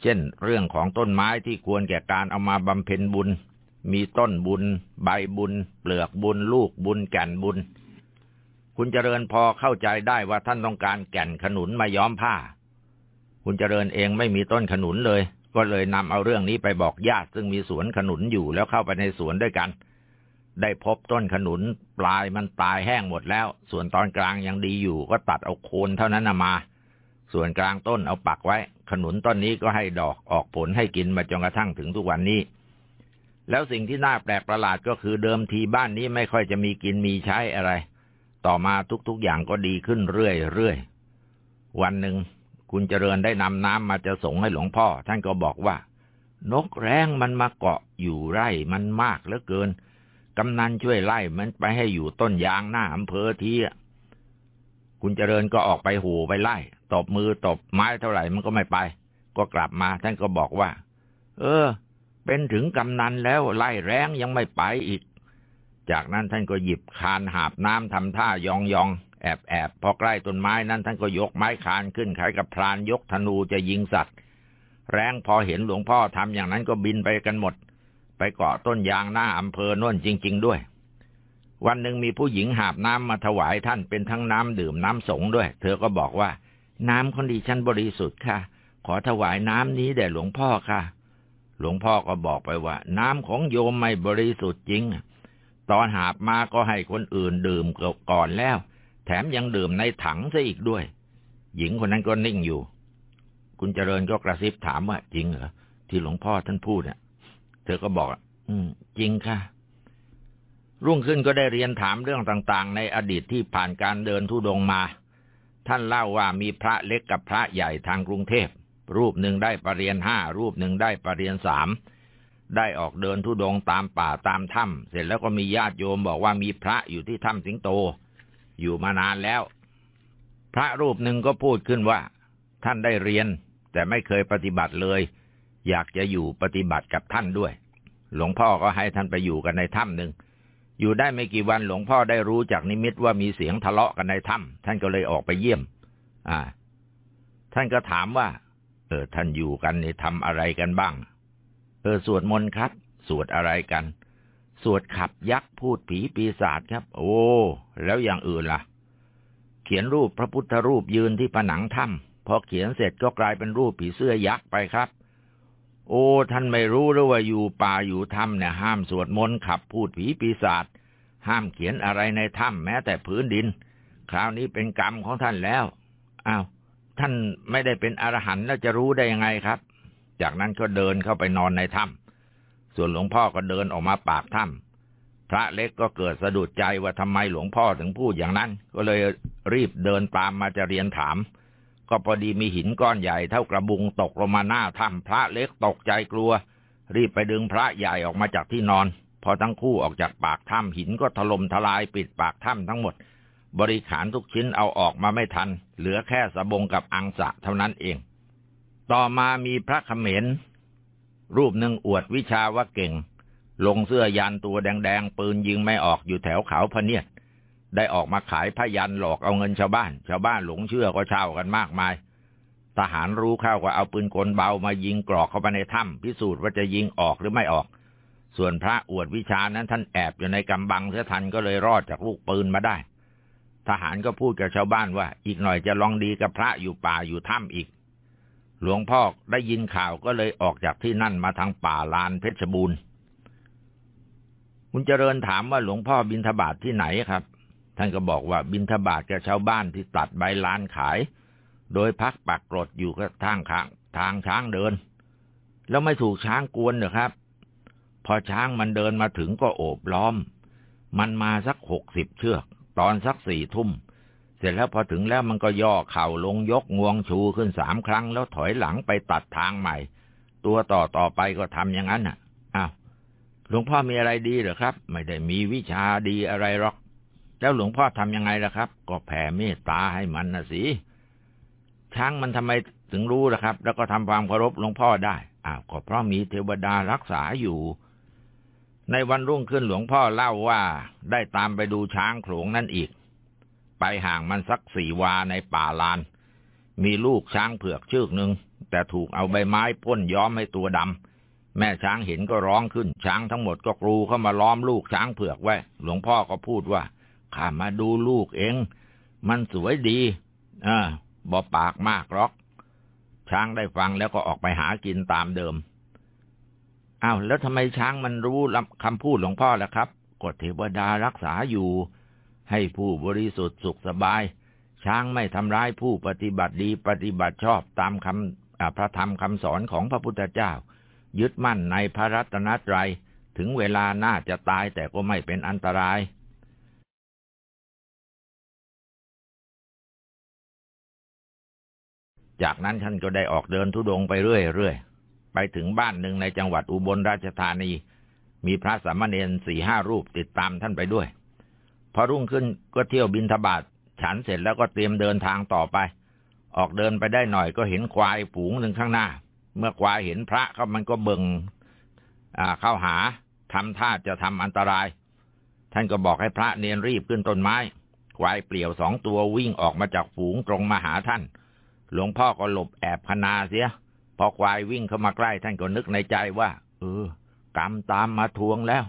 เช่น เรื่องของต้นไม้ที่ควรแก่การเอามาบำเพ็ญบุญ มีต้นบุญ ใบบุญ เปลือกบุญ ลูกบุญแก่นบุญ คุณเจริญพอเข้าใจได้ว่าท่านต้องการแก่นขนุนมาย้อมผ้า คุณเจริญเองไม่มีต้นขนุนเลย ก็เลยนำเอาเรื่องนี้ไปบอกญาติซึ่งมีสวนขนุนอยู่แล้วเข้าไปในสวนด้วยกัน ได้พบต้นขนุนปลายมันตายแห้งหมดแล้ว ส่วนตอนกลางยังดีอยู่ ก็ตัดเอาโคนเท่านั้นมา ส่วนกลางต้นเอาปักไว้ ขนุนต้นนี้ก็ให้ดอกออกผลให้กินมาจนกระทั่งถึงทุกวันนี้ แล้วสิ่งที่น่าแปลกประหลาดก็คือเดิมทีบ้านนี้ไม่ค่อยจะมีกินมีใช้อะไร ต่อมาทุกๆอย่างก็ดีขึ้นเรื่อยๆวันหนึ่ง คุณเจริญได้นำน้ำมาจะส่งให้หลวงพ่อ ท่านก็บอกว่า นกแร้งมันมาเกาะอยู่ไร่มันมากเหลือเกิน กำนันช่วยไล่มันไปให้อยู่ต้นยางหน้าอำเภอทีคุณเจริญก็ออกไปหูไปไล่ ตบมือตบไม้เท่าไหร่มันก็ไม่ไป ก็กลับมาท่านก็บอกว่า เออ เป็นถึงกำนันแล้วไล่แร้งยังไม่ไปอีก จากนั้นท่านก็หยิบคานหาบน้ำทำท่ายองยองแอบแอบพอใกล้ต้นไม้นั้นท่านก็ยกไม้คานขึ้นคล้ายกับพรานยกธนูจะยิงสัตว์ แรงพอเห็นหลวงพ่อทำอย่างนั้นก็บินไปกันหมด ไปเกาะต้นยางหน้าอำเภอน่นจริง ๆ ด้วย วันหนึ่งมีผู้หญิงหาบน้ำมาถวายท่านเป็นทั้งน้ำดื่มน้ำสงด้วย เธอก็บอกว่า น้ำคนดีฉันบริสุทธิ์ค่ะ ขอถวายน้ำนี้แด่หลวงพ่อค่ะ หลวงพ่อก็บอกไปว่า น้ำของโยมไม่บริสุทธิ์จริง ตอนหาบมาก็ให้คนอื่นดื่มก่อนแล้ว แถมยังดื่มในถังซะอีกด้วย หญิงคนนั้นก็นิ่งอยู่ คุณเจริญก็กระซิบถามว่าจริงเหรอที่หลวงพ่อท่านพูดเนี่ยเธอก็บอกอืม จริงค่ะ รุ่งขึ้นก็ได้เรียนถามเรื่องต่างๆ ในอดีตที่ผ่านการเดินทุดงมา ท่านเล่าว่ามีพระเล็กกับพระใหญ่ทางกรุงเทพ รูปหนึ่งได้ปรริญญาห้ารูปหนึ่งได้ปรริญญาสามได้ออกเดินทุดงตามป่าตามถ้ำเสร็จแล้วก็มีญาติโยมบอกว่ามีพระอยู่ที่ถ้ำสิงโต อยู่มานานแล้ว พระรูปหนึ่งก็พูดขึ้นว่า ท่านได้เรียน แต่ไม่เคยปฏิบัติเลย อยากจะอยู่ปฏิบัติกับท่านด้วย หลวงพ่อก็ให้ท่านไปอยู่กันในถ้ำหนึ่งอยู่ได้ไม่กี่วันหลวงพ่อได้รู้จากนิมิตว่ามีเสียงทะเลาะกันในถ้ำท่านก็เลยออกไปเยี่ยม อ่า ท่านก็ถามว่า เออ ท่านอยู่กันนี่ทำอะไรกันบ้าง เออสวดมนต์ครับสสวดอะไรกัน สวดขับยักษ์พูดผีปีศาจครับ โอ้ แล้วอย่างอื่นล่ะ เขียนรูปพระพุทธรูปยืนที่ผนังถ้ำพอเขียนเสร็จก็กลายเป็นรูปผีเสื้อยักษ์ไปครับ โอ้ท่านไม่รู้หรือว่าอยู่ป่าอยู่ถ้ำเนี่ยห้ามสวดมนต์ขับพูดผีปีศาจห้ามเขียนอะไรในถ้ำแม้แต่พื้นดิน คราวนี้เป็นกรรมของท่านแล้วอ้าวท่านไม่ได้เป็นอรหันต์แล้วจะรู้ได้ยังไงครับ จากนั้นก็เดินเข้าไปนอนในถ้ำ ส่วนหลวงพ่อก็เดินออกมาปากถ้ำพระเล็กก็เกิดสะดุดใจว่าทำไมหลวงพ่อถึงพูดอย่างนั้น ก็เลยรีบเดินตามมาจะเรียนถาม ก็พอดีมีหินก้อนใหญ่เท่ากระบุงตกลงมาหน้าถ้ำพระเล็กตกใจกลัว รีบไปดึงพระใหญ่ออกมาจากที่นอน พอทั้งคู่ออกจากปากถ้ำหินก็ถล่มทลายปิดปากถ้ำทั้งหมด บริขารทุกชิ้นเอาออกมาไม่ทัน เหลือแค่สะบงกับอังสะเท่านั้นเองต่อมามีพระเขมร รูปหนึ่งอวดวิชาว่าเก่ง ลงเสื้อยันตัวแดงๆ ปืนยิงไม่ออกอยู่แถวเขาพเนียด ได้ออกมาขายพยันหลอกเอาเงินชาวบ้าน ชาวบ้านหลงเชื่อก็เช่ากันมากมาย ทหารรู้เข้าก็เอาปืนกลเบามายิงกรอกเข้าไปในถ้ำพิสูจน์ว่าจะยิงออกหรือไม่ออก ส่วนพระอวดวิชานั้นท่านแอบอยู่ในกำบังเสียทันก็เลยรอดจากลูกปืนมาได้ ทหารก็พูดกับชาวบ้านว่า อีกหน่อยจะลองดีกับพระอยู่ป่าอยู่ถ้ำอีก หลวงพ่อได้ยินข่าวก็เลยออกจากที่นั่นมาทางป่าลานเพชรบูรณ์ คุณเจริญถามว่าหลวงพ่อบินทบาทที่ไหนครับ ท่านก็บอกว่าบินทบาทกับชาวบ้านที่ตัดใบลานขาย โดยพักปักกรดอยู่กับทางข้างทางช้างเดิน แล้วไม่ถูกช้างกวนเหรอครับ พอช้างมันเดินมาถึงก็โอบล้อม มันมาสักหกสิบเชือก ตอนสักสี่ทุ่ม ร็จแล้วพอถึงแล้วมันก็ย่อเข่าลงยกงวงชูขึ้นสามครั้ง แล้วถอยหลังไปตัดทางใหม่ ตัวต่อต่อไปก็ทำอย่างนั้นอะอ้าวหลวงพ่อมีอะไรดีหรือครับ ไม่ได้มีวิชาดีอะไรหรอก แล้วหลวงพ่อทำยังไงล่ะครับ ก็แผ่เมตตาให้มันนะสิช้างมันทำไมถึงรู้ล่ะครับ แล้วก็ทำความเคารพหลวงพ่อได้อ้าวก็เพราะมีเทวดารักษาอยู่ในวันรุ่งขึ้นหลวงพ่อเล่าว่าได้ตามไปดูช้างโขลงนั่นอีก ไปห่างมันสักสี่วาในป่าลาน มีลูกช้างเผือกชืกหนึ่งแต่ถูกเอาใบไม้พ่นย้อมให้ตัวดำแม่ช้างเห็นก็ร้องขึ้น ช้างทั้งหมดก็กรูเข้ามาล้อมลูกช้างเผือกไว้ หลวงพ่อก็พูดว่าข้ามาดูลูกเอง มันสวยดีอ่าบอปากมากหรอก ช้างได้ฟังแล้วก็ออกไปหากินตามเดิมอ้าวแล้วทำไมช้างมันรู้คำพูดหลวงพ่อล่ะครับกฎเทวดารักษาอยู่ ให้ผู้บริสุทธิ์สุขสบาย ช้างไม่ทำร้ายผู้ปฏิบัติดีปฏิบัติชอบตามคำพระธรรมคำสอนของพระพุทธเจ้า ยึดมั่นในพระรัตนตรัยถึงเวลาน่าจะตายแต่ก็ไม่เป็นอันตรายจากนั้นท่านก็ได้ออกเดินทุดงไปเรื่อยๆ ไปถึงบ้านหนึ่งในจังหวัดอุบลราชธานี มีพระสามเณรสี่ห้ารูปติดตามท่านไปด้วย พอรุ่งขึ้นก็เที่ยวบินทบาทฉันเสร็จแล้วก็เตรียมเดินทางต่อไป ออกเดินไปได้หน่อยก็เห็นควายผูงหนึ่งข้างหน้า เมื่อควายเห็นพระเขามันก็เบิ่งเข้าหาทำท่าจะทำอันตราย ท่านก็บอกให้พระเนียนรีบขึ้นต้นไม้ ควายเปลี่ยวสองตัววิ่งออกมาจากฝูงตรงมาหาท่าน หลวงพ่อก็หลบแอบพนาเสีย พอควายวิ่งเข้ามาใกล้ ท่านก็นึกในใจว่า เออ กรรมตามมาทวงแล้ว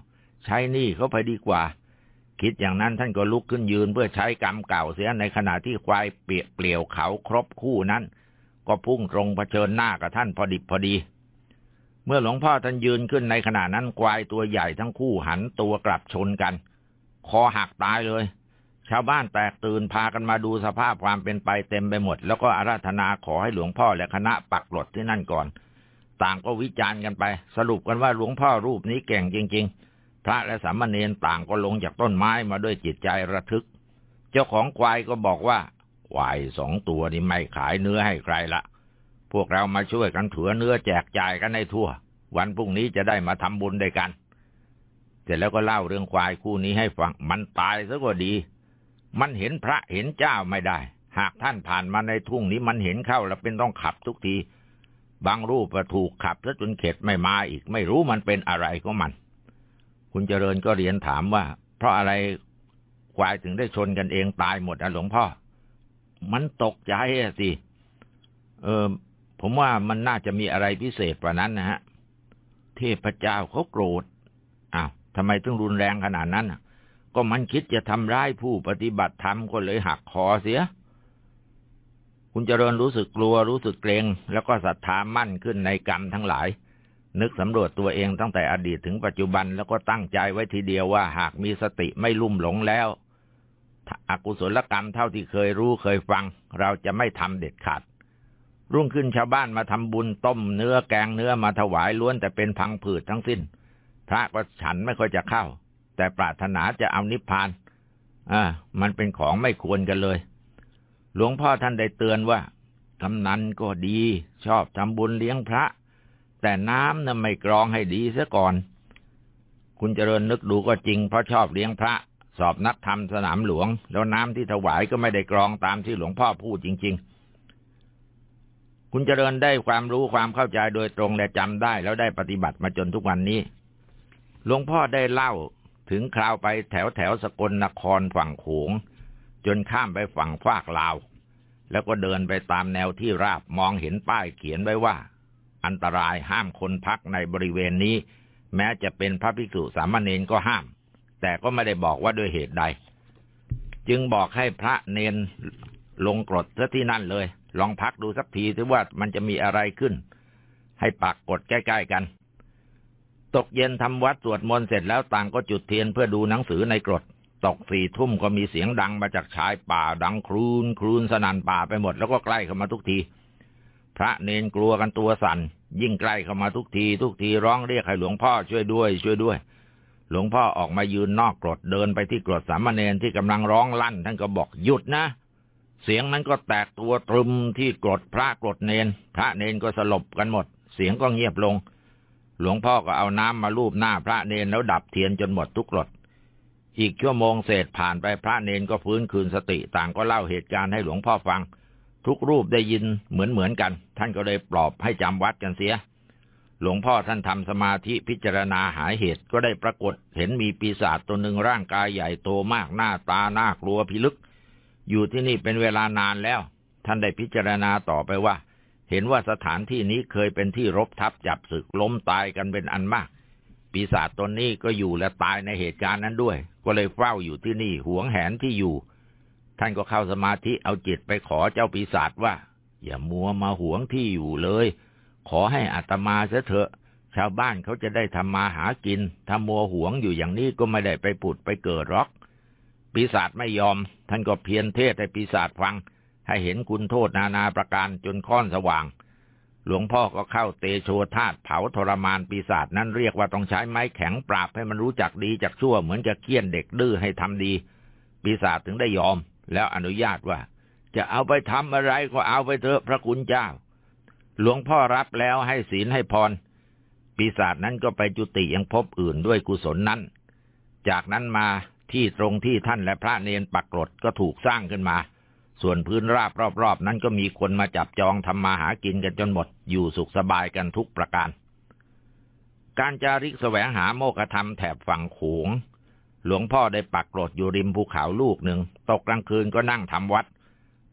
ใช้นี้เขาไปดีกว่า คิดอย่างนั้นท่านก็ลุกขึ้นยืนเพื่อใช้กรรมเก่าเสียในขณะที่ควายเปียกเปลี่ยวเขาครบคู่นั้น ก็พุ่งตรงเผชิญหน้ากับท่านพอดิบพอดี เมื่อหลวงพ่อท่านยืนขึ้นในขณะนั้นควายตัวใหญ่ทั้งคู่หันตัวกลับชนกัน คอหักตายเลย ชาวบ้านแตกตื่นพากันมาดูสภาพความเป็นไปเต็มไปหมด แล้วก็อาราธนาขอให้หลวงพ่อและคณะปักหลดที่นั่นก่อน ต่างก็วิจารณ์กันไป สรุปกันว่าหลวงพ่อรูปนี้เก่งจริง ๆ พระและสามเณรต่างก็ลงจากต้นไม้มาด้วยจิตใจระทึก เจ้าของควายก็บอกว่าควายสองตัวนี้ไม่ขายเนื้อให้ใครละ พวกเรามาช่วยกันถือเนื้อแจกจ่ายกันในทั่ว วันพรุ่งนี้จะได้มาทำบุญด้วยกัน เสร็จแล้วก็เล่าเรื่องควายคู่นี้ให้ฟัง มันตายซะก็ดี มันเห็นพระเห็นเจ้าไม่ได้ หากท่านผ่านมาในทุ่งนี้มันเห็นเข้าแล้วเป็นต้องขับทุกที บางรูปถูกขับซะจนเข็ดไม่มาอีก ไม่รู้มันเป็นอะไรก็มัน คุณเจริญก็เรียนถามว่า เพราะอะไรควายถึงได้ชนกันเองตายหมดอะหลวงพ่อ มันตกใจสิ เออ ผมว่ามันน่าจะมีอะไรพิเศษกว่านั้นนะฮะ เทพเจ้าเขาโกรธ อ้าวทำไมถึงรุนแรงขนาดนั้นก็มันคิดจะทำร้ายผู้ปฏิบัติธรรมก็เลยหักคอเสีย คุณเจริญรู้สึกกลัวรู้สึกเกรง แล้วก็ศรัทธามั่นขึ้นในกรรมทั้งหลาย นึกสำรวจตัวเองตั้งแต่อดีตถึงปัจจุบันแล้วก็ตั้งใจไว้ทีเดียวว่าหากมีสติไม่ลุ่มหลงแล้วอกุศลกรรมเท่าที่เคยรู้เคยฟัง เราจะไม่ทำเด็ดขาด รุ่งขึ้นชาวบ้านมาทำบุญต้มเนื้อแกงเนื้อมาถวายล้วนแต่เป็นพังผืดทั้งสิ้น พระก็ฉันไม่ค่อยจะเข้า แต่ปรารถนาจะเอานิพพาน อ่า มันเป็นของไม่ควรกันเลย หลวงพ่อท่านได้เตือนว่ากำนันก็ดี ชอบทำบุญเลี้ยงพระ แต่น้ำน่ะไม่กรองให้ดีซะก่อน คุณเจริญนึกดูก็จริงเพราะชอบเลี้ยงพระ สอบนักธรรมสนามหลวง แล้วน้ำที่ถวายก็ไม่ได้กรองตามที่หลวงพ่อพูดจริง ๆ คุณเจริญได้ความรู้ความเข้าใจโดยตรงและจำได้ แล้วได้ปฏิบัติมาจนทุกวันนี้ หลวงพ่อได้เล่าถึงคราวไปแถวแถวสกลนครฝั่งโขง จนข้ามไปฝั่งฟากลาว แล้วก็เดินไปตามแนวที่ราบมองเห็นป้ายเขียนไว้ว่า อันตรายห้ามคนพักในบริเวณนี้ แม้จะเป็นพระภิกษุสามเณรก็ห้าม แต่ก็ไม่ได้บอกว่าด้วยเหตุใด จึงบอกให้พระเนนลงกรดซะที่นั่นเลย ลองพักดูสักทีถือว่ามันจะมีอะไรขึ้น ให้ปักกดใกล้ๆกัน ตกเย็นทำวัดสวดมนต์เสร็จแล้วต่างก็จุดเทียนเพื่อดูหนังสือในกรดตกสี่ทุ่มก็มีเสียงดังมาจากชายป่าดังครูนครูนสนั่นป่าไปหมดแล้วก็ใกล้เข้ามาทุกที พระเนนกลัวกันตัวสัน่นยิ่งใกล้เข้ามาทุกที ทุกทีร้องเรียกให้หลวงพ่อช่วยด้วย ช่วยด้วย หลวงพ่อออกมายืนนอกกรดเดินไปที่กรดสามเณรที่กำลังร้องลั่น ท่านก็บอกหยุดนะ เสียงนั้นก็แตกตัวตรึมที่กรดพระกรดเนน พระเนนก็สลบกันหมด เสียงก็เงียบลง หลวงพ่อก็เอาน้ำมาลูบหน้าพระเนนแล้วดับเทียนจนหมดทุกกรดอีกชั่วโมงเศษผ่านไปพระเนนก็ฟื้นคืนสติต่างก็เล่าเหตุการณ์ให้หลวงพ่อฟัง ทุกรูปได้ยินเหมือนเหมือนกัน ท่านก็เลยปลอบให้จำวัดกันเสีย หลวงพ่อท่านทำสมาธิพิจารณาหาเหตุก็ได้ปรากฏเห็นมีปีศาจตัวหนึ่งร่างกายใหญ่โตมากหน้าตาน่ากลัวพิลึก อยู่ที่นี่เป็นเวลานานแล้ว ท่านได้พิจารณาต่อไปว่า เห็นว่าสถานที่นี้เคยเป็นที่รบทับจับศึกล้มตายกันเป็นอันมาก ปีศาจตนนี้ก็อยู่และตายในเหตุการณ์นั้นด้วย ก็เลยเฝ้าอยู่ที่นี่หวงแหนที่อยู่ ท่านก็เข้าสมาธิเอาจิตไปขอเจ้าปีศาจว่า อย่ามัวมาหวงที่อยู่เลย ขอให้อัตมาเสเถอะ ชาวบ้านเขาจะได้ทำมาหากินถ้ามัวหวงอยู่อย่างนี้ก็ไม่ได้ไปปุดไปเกิดหรอก ปีศาจไม่ยอม ท่านก็เพียรเทศให้ปีศาจฟัง ให้เห็นคุณโทษนานาประการจนค่อนสว่าง หลวงพ่อก็เข้าเตโชธาตเผาทรมานปีศาจนั้นเรียกว่าต้องใช้ไม้แข็งปราบให้มันรู้จักดีจักชั่วเหมือนจะเคี่ยนเด็กดื้อให้ทำดี ปีศาจถึงได้ยอม แล้วอนุญาตว่า จะเอาไปทำอะไรก็เอาไปเถอะพระคุณเจ้า หลวงพ่อรับแล้วให้ศีลให้พร ปีศาจนั้นก็ไปจุติยังพบอื่นด้วยกุศลนั้น จากนั้นมาที่ตรงที่ท่านและพระเนนปักกรดก็ถูกสร้างขึ้นมา ส่วนพื้นราบรอบๆนั้นก็มีคนมาจับจองทำมาหากินกันจนหมด อยู่สุขสบายกันทุกประการ การจาริกแสวงหาโมกธรรมแถบฝั่งโขง หลวงพ่อได้ปักกรดอยู่ริมภูเขาลูกหนึ่ง ตกกลางคืนก็นั่งทำวัด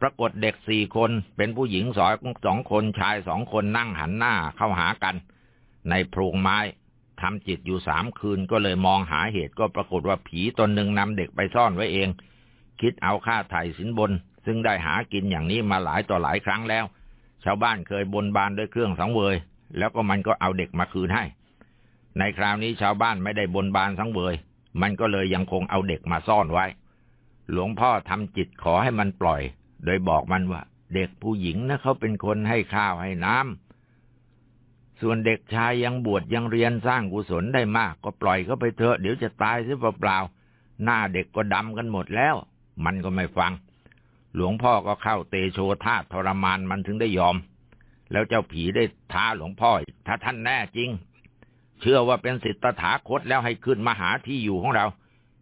ปรากฏเด็กสี่คนเป็นผู้หญิงสองสองคนชายสองคนนั่งหันหน้าเข้าหากัน ในโพรงไม้ทำจิตอยู่สามคืนก็เลยมองหาเหตุก็ปรากฏว่าผีตนหนึ่งนำเด็กไปซ่อนไว้เอง คิดเอาค่าไถ่สินบน ซึ่งได้หากินอย่างนี้มาหลายต่อหลายครั้งแล้ว ชาวบ้านเคยบนบานด้วยเครื่องสังเวย แล้วก็มันก็เอาเด็กมาคืนให้ ในคราวนี้ชาวบ้านไม่ได้บนบานสังเวย มันก็เลยยังคงเอาเด็กมาซ่อนไว้ หลวงพ่อทำจิตขอให้มันปล่อย โดยบอกมันว่า เด็กผู้หญิงนะเขาเป็นคนให้ข้าวให้น้ำส่วนเด็กชายยังบวชยังเรียนสร้างกุศลได้มาก ก็ปล่อยเขาไปเถอะเดี๋ยวจะตายเสียเปล่าๆหน้าเด็กก็ดำกันหมดแล้ว มันก็ไม่ฟัง หลวงพ่อก็เข้าเตโชธาทรมานมันถึงได้ยอม แล้วเจ้าผีได้ท้าหลวงพ่อถ้าท่านแน่จริง เชื่อว่าเป็นสิทธถาคตแล้วให้ขึ้นมาหาที่อยู่ของเรา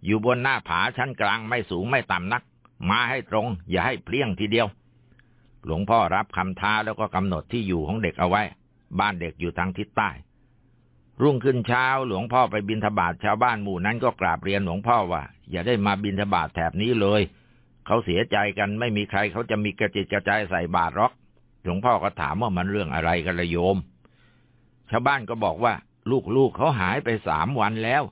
อยู่บนหน้าผาชั้นกลางไม่สูงไม่ต่ำนัก มาให้ตรง อย่าให้เพลี้ยงทีเดียว หลวงพ่อรับคำท้าแล้วก็กำหนดที่อยู่ของเด็กเอาไว้ บ้านเด็กอยู่ทางทิศใต้ รุ่งขึ้นเช้าหลวงพ่อไปบินทบาทชาวบ้านหมู่นั้นก็กราบเรียนหลวงพ่อว่า อย่าได้มาบินทบาทแถบนี้เลย เขาเสียใจกันไม่มีใครเขาจะมีกระจิตกระใจใส่บาตรหรอกหลวงพ่อก็ถามว่ามันเรื่องอะไรกันละโยม ชาวบ้านก็บอกว่า ลูกๆเขาหายไปสามวันแล้ว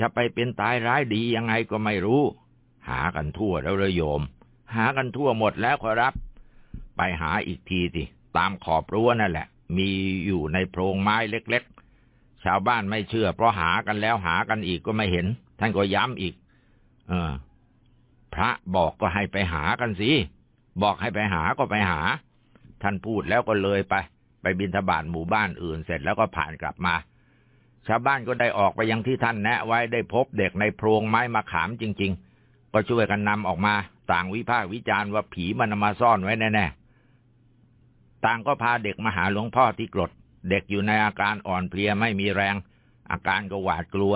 จะไปเป็นตายร้ายดียังไงก็ไม่รู้ หากันทั่วแล้วระโยม หากันทั่วหมดแล้วขอรับ ไปหาอีกทีสิตามขอบรั้วนั่นแหละ มีอยู่ในโพรงไม้เล็กๆ ชาวบ้านไม่เชื่อ เพราะหากันแล้วหากันอีกก็ไม่เห็น ท่านก็ย้ำอีก เออ พระบอกก็ให้ไปหากันสิ บอกให้ไปหาก็ไปหา ท่านพูดแล้วก็เลยไป ไปบินทบาทหมู่บ้านอื่นเสร็จแล้วก็ผ่านกลับมา ชาวบ้านก็ได้ออกไปยังที่ท่านแนะไว้ได้พบเด็กในโพรงไม้มาขามจริง ๆ ก็ช่วยกันนำออกมาต่างวิพากษ์วิจารณ์ว่าผีมันมาซ่อนไว้แน่ๆ ต่างก็พาเด็กมาหาหลวงพ่อที่กรด เด็กอยู่ในอาการอ่อนเพลียไม่มีแรง อาการก็หวาดกลัว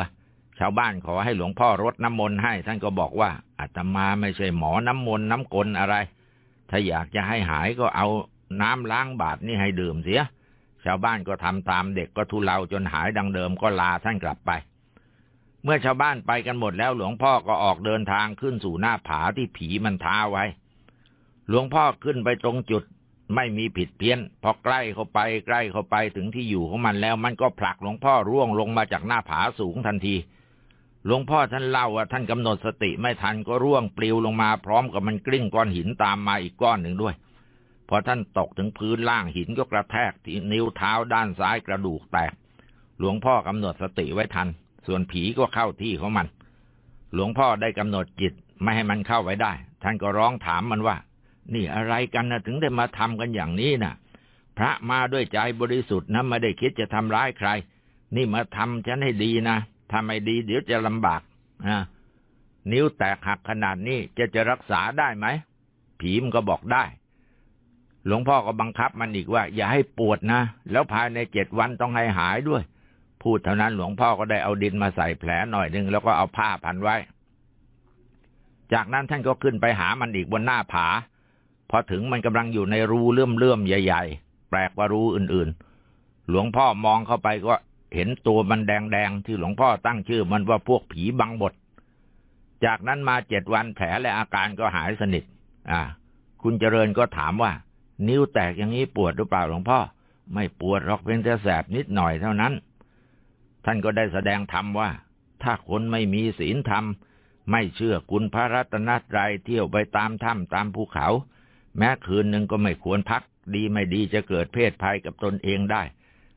ชาวบ้านขอให้หลวงพ่อรดน้ำมนต์ให้ ท่านก็บอกว่าอาตมาไม่ใช่หมอน้ำมนต์น้ำกลอะไร ถ้าอยากจะให้หายก็เอาน้ำล้างบาทนี่ให้ดื่มเสีย ชาวบ้านก็ทำตามเด็กก็ทุเลาจนหายดังเดิมก็ลาท่านกลับไป เมื่อชาวบ้านไปกันหมดแล้วหลวงพ่อก็ออกเดินทางขึ้นสู่หน้าผาที่ผีมันท้าไว้ หลวงพ่อขึ้นไปตรงจุดไม่มีผิดเพี้ยน พอใกล้เข้าไปใกล้เข้าไปถึงที่อยู่ของมันแล้ว มันก็ผลักหลวงพ่อร่วงลงมาจากหน้าผาสูงทันที หลวงพ่อท่านเล่าว่าท่านกำหนดสติไม่ทันก็ร่วงปลิวลงมาพร้อมกับมันกลิ้งก้อนหินตามมาอีกก้อนหนึ่งด้วย พอท่านตกถึงพื้นล่างหินก็กระแทกที่นิ้วเท้าด้านซ้ายกระดูกแตก หลวงพ่อกำหนดสติไว้ทัน ส่วนผีก็เข้าที่ของมัน หลวงพ่อได้กำหนดจิตไม่ให้มันเข้าไว้ได้ ท่านก็ร้องถามมันว่า นี่อะไรกันนะถึงได้มาทำกันอย่างนี้นะพระมาด้วยใจบริสุทธิ์นะไม่ได้คิดจะทำร้ายใคร นี่มาทำฉันให้ดีนะถ้าไม่ดีเดี๋ยวจะลำบากนะนิ้วแตกหักขนาดนี้จะจะรักษาได้ไหมผีมันก็บอกได้ หลวงพ่อก็บังคับมันอีกว่า อย่าให้ปวดนะ แล้วภายในเจ็ดวันต้องให้หายด้วย พูดเท่านั้นหลวงพ่อก็ได้เอาดินมาใส่แผลหน่อยหนึ่งแล้วก็เอาผ้าพันไว้ จากนั้นท่านก็ขึ้นไปหามันอีกบนหน้าผา พอถึงมันกำลังอยู่ในรูเลื่อมเลื่อมใหญ่ ๆ แปลกกว่ารูอื่นๆ หลวงพ่อมองเข้าไปก็เห็นตัวมันแดงๆที่หลวงพ่อตั้งชื่อมันว่าพวกผีบังบดจากนั้นมาเจ็ดวันแผลและอาการก็หายสนิท อ่า คุณเจริญก็ถามว่า นิ้วแตกอย่างนี้ปวดหรือเปล่าหลวงพ่อ ไม่ปวดหรอกเป็นแต่แสบนิดหน่อยเท่านั้น ท่านก็ได้แสดงธรรมว่า ถ้าคนไม่มีศีลธรรม ไม่เชื่อคุณพระรัตนตรัยเที่ยวไปตามถ้ำตามภูเขา แม้คืนหนึ่งก็ไม่ควรพัก ดีไม่ดีจะเกิดเพศภัยกับตนเองได้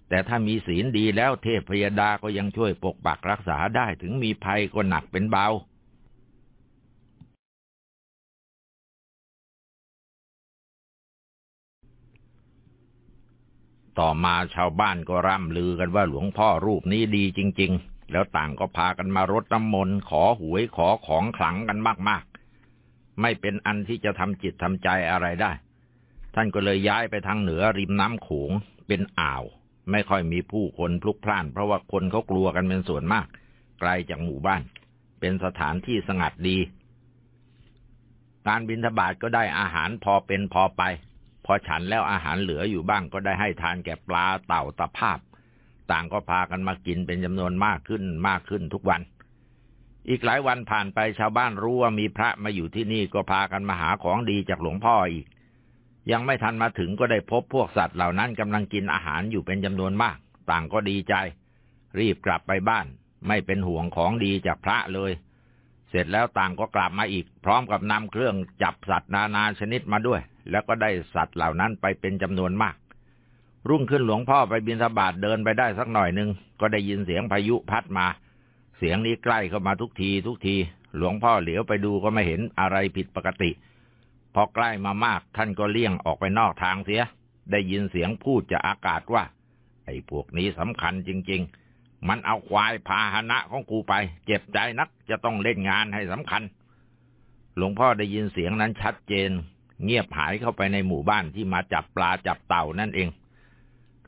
แต่ถ้ามีศีลดีแล้วเทพพยดาก็ยังช่วยปกปักรักษาได้ถึงมีภัยก็หนักเป็นเบา ต่อมาชาวบ้านก็ร่ำลือกันว่าหลวงพ่อรูปนี้ดีจริง ๆ แล้วต่างก็พากันมารดน้ำมนต์ขอหวยขอของขลังกันมากๆ ไม่เป็นอันที่จะทำจิตทำใจอะไรได้ ท่านก็เลยย้ายไปทางเหนือริมน้ำโขงเป็นอ่าว ไม่ค่อยมีผู้คนพลุกพล่าน เพราะว่าคนเขากลัวกันเป็นส่วนมาก ไกลจากหมู่บ้าน เป็นสถานที่สงัดดี การบินทบาทก็ได้อาหารพอเป็นพอไป พอฉันแล้วอาหารเหลืออยู่บ้างก็ได้ให้ทานแก่ปลาเต่าตะภาพ ต่างก็พากันมากินเป็นจำนวนมากขึ้นมากขึ้นทุกวัน อีกหลายวันผ่านไปชาวบ้านรู้ว่ามีพระมาอยู่ที่นี่ก็พากันมาหาของดีจากหลวงพ่ออีก ยังไม่ทันมาถึงก็ได้พบพวกสัตว์เหล่านั้นกำลังกินอาหารอยู่เป็นจำนวนมาก ต่างก็ดีใจ รีบกลับไปบ้าน ไม่เป็นห่วงของดีจากพระเลยเสร็จแล้วต่างก็กลับมาอีก พร้อมกับนำเครื่องจับสัตว์นานาชนิดมาด้วย แล้วก็ได้สัตว์เหล่านั้นไปเป็นจำนวนมาก รุ่งขึ้นหลวงพ่อไปบินทบาทเดินไปได้สักหน่อยหนึ่งก็ได้ยินเสียงพายุพัดมา เสียงนี้ใกล้เข้ามาทุกที ทุกที หลวงพ่อเหลียวไปดูก็ไม่เห็นอะไรผิดปกติ พอใกล้มามากท่านก็เลี่ยงออกไปนอกทางเสีย ได้ยินเสียงพูดจากอากาศว่า ไอ้พวกนี้สำคัญจริง ๆ มันเอาควายพาหนะของกูไป เจ็บใจนักจะต้องเล่นงานให้สำคัญหลวงพ่อได้ยินเสียงนั้นชัดเจน เงียบหายเข้าไปในหมู่บ้านที่มาจับปลาจับเต่านั่นเอง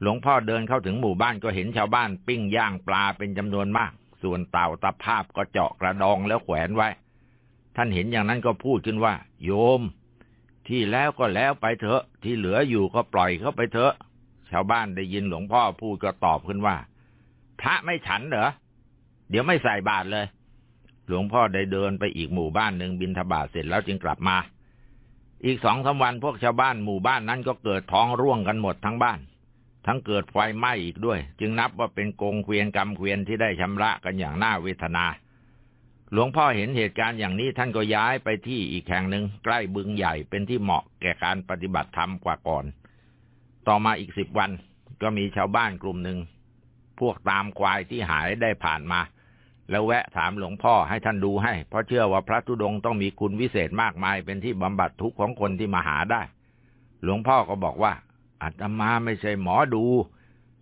หลวงพ่อเดินเข้าถึงหมู่บ้านก็เห็นชาวบ้านปิ้งย่างปลาเป็นจำนวนมาก ส่วนเต่าตะภาพก็เจาะกระดองแล้วแขวนไว้ ท่านเห็นอย่างนั้นก็พูดขึ้นว่า โยม ที่แล้วก็แล้วไปเถอะ ที่เหลืออยู่ก็ปล่อยเขาไปเถอะ ชาวบ้านได้ยินหลวงพ่อพูดก็ตอบขึ้นว่า พระไม่ฉันเหรอ เดี๋ยวไม่ใส่บาตรเลย หลวงพ่อได้เดินไปอีกหมู่บ้านหนึ่งบินทบาทเสร็จแล้วจึงกลับมา อีกสองสาวันพวกชาวบ้านหมู่บ้านนั้นก็เกิดท้องร่วงกันหมดทั้งบ้าน ทั้งเกิดไฟไหม้อีกด้วย จึงนับว่าเป็นกงเกวียนกรรมเกวียนที่ได้ชำระกันอย่างน่าเวทนา หลวงพ่อเห็นเหตุการณ์อย่างนี้ท่านก็ย้ายไปที่อีกแห่งหนึ่งใกล้บึงใหญ่เป็นที่เหมาะแก่การปฏิบัติธรรมกว่าก่อน ต่อมาอีกสิบวันก็มีชาวบ้านกลุ่มหนึ่งพวกตามควายที่หายได้ผ่านมา แล้วแวะถามหลวงพ่อให้ท่านดูให้ เพราะเชื่อว่าพระธุดงต้องมีคุณวิเศษมากมายเป็นที่บำบัดทุกข์ของคนที่มาหาได้ หลวงพ่อก็บอกว่าอาตมาไม่ใช่หมอดู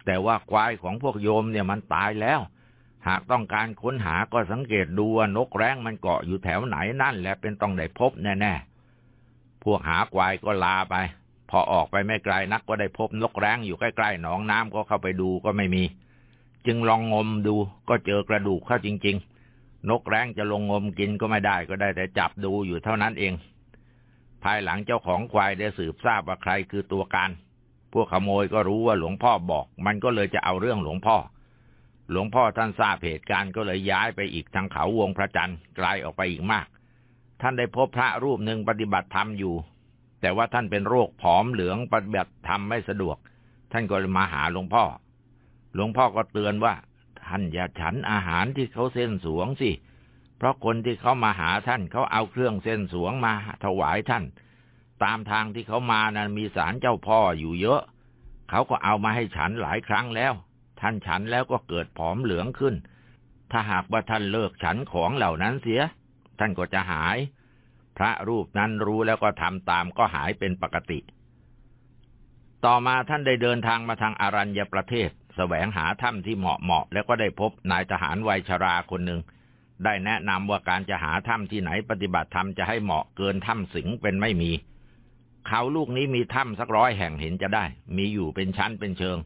แต่ว่าควายของพวกโยมเนี่ยมันตายแล้ว หากต้องการค้นหาก็สังเกตดูว่านกแร้งมันเกาะอยู่แถวไหนนั่นแหละเป็นต้องได้พบแน่ๆ พวกหาควายก็ลาไป พอออกไปไม่ไกลนักก็ได้พบนกแร้งอยู่ใกล้ๆหนองน้ำก็เข้าไปดูก็ไม่มี จึงลองงมดูก็เจอกระดูกเข้าจริง ๆ นกแร้งจะลงงมกินก็ไม่ได้ก็ได้แต่จับดูอยู่เท่านั้นเอง ภายหลังเจ้าของควายได้สืบทราบว่าใครคือตัวการ พวกขโมยก็รู้ว่าหลวงพ่อบอก มันก็เลยจะเอาเรื่องหลวงพ่อ หลวงพ่อท่านทราบเหตุการณ์ก็เลยย้ายไปอีกทางเขาวงพระจันทร์ไกลออกไปอีกมาก ท่านได้พบพระรูปหนึ่งปฏิบัติธรรมอยู่ แต่ว่าท่านเป็นโรคผอมเหลืองปฏิบัติธรรมไม่สะดวก ท่านก็เลยมาหาหลวงพ่อ หลวงพ่อก็เตือนว่า ท่านอย่าฉันอาหารที่เขาเส้นสวงสิ เพราะคนที่เขามาหาท่านเขาเอาเครื่องเส้นสวงมาถวายท่าน ตามทางที่เขามานะั้นมีสารเจ้าพ่ออยู่เยอะ เขาก็เอามาให้ฉันหลายครั้งแล้ว ท่านฉันแล้วก็เกิดผอมเหลืองขึ้น ถ้าหากว่าท่านเลิกฉันของเหล่านั้นเสีย ท่านก็จะหาย พระรูปนั้นรู้แล้วก็ทำตามก็หายเป็นปกติ ต่อมาท่านได้เดินทางมาทางอารัญญประเทศ แสวงหาถ้ำที่เหมาะเหมาะแล้วก็ได้พบนายทหารวัยชราคนหนึ่ง ได้แนะนำว่าการจะหาถ้ำที่ไหนปฏิบัติธรรมจะให้เหมาะเกินถ้ำสิงเป็นไม่มี เขาลูกนี้มีถ้ำสักร้อยแห่งเห็นจะได้ มีอยู่เป็นชั้นเป็นเชิง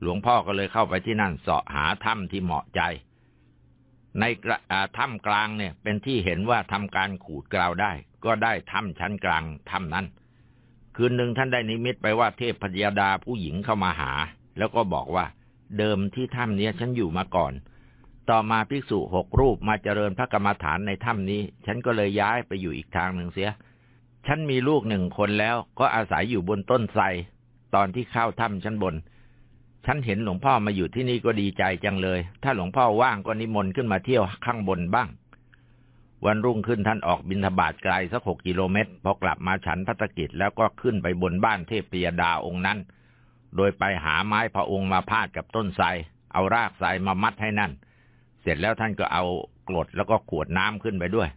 หลวงพ่อก็เลยเข้าไปที่นั่นเสาะหาถ้ำที่เหมาะใจ ในถ้ำกลางเนี่ยเป็นที่เห็นว่าทำการขูดกราวได้ ก็ได้ถ้ำชั้นกลางถ้ำนั้น คืนหนึ่งท่านได้นิมิตไปว่าเทพพยดาผู้หญิงเข้ามาหา แล้วก็บอกว่า เดิมที่ถ้ำนี้ฉันอยู่มาก่อน ต่อมาภิกษุหกรูปมาเจริญพระกรรมฐานในถ้ำนี้ ฉันก็เลยย้ายไปอยู่อีกทางหนึ่งเสีย ฉันมีลูกหนึ่งคนแล้วก็อาศัยอยู่บนต้นไทรตอนที่เข้าถ้ำชั้นบน ฉันเห็นหลวงพ่อมาอยู่ที่นี่ก็ดีใจจังเลย ถ้าหลวงพ่อว่างก็นิมนต์ขึ้นมาเที่ยวข้างบนบ้าง วันรุ่งขึ้นท่านออกบินทบาทไกลสักหกกิโลเมตร พอกลับมาฉันพัฒกิจแล้วก็ขึ้นไปบนบ้านเทพปยดาองค์นั้น โดยไปหาไม้พระองค์มาพาดกับต้นไทรเอารากไทรมามัดให้นั่น เสร็จแล้วท่านก็เอากรดแล้วก็ขวดน้ำขึ้นไปด้วย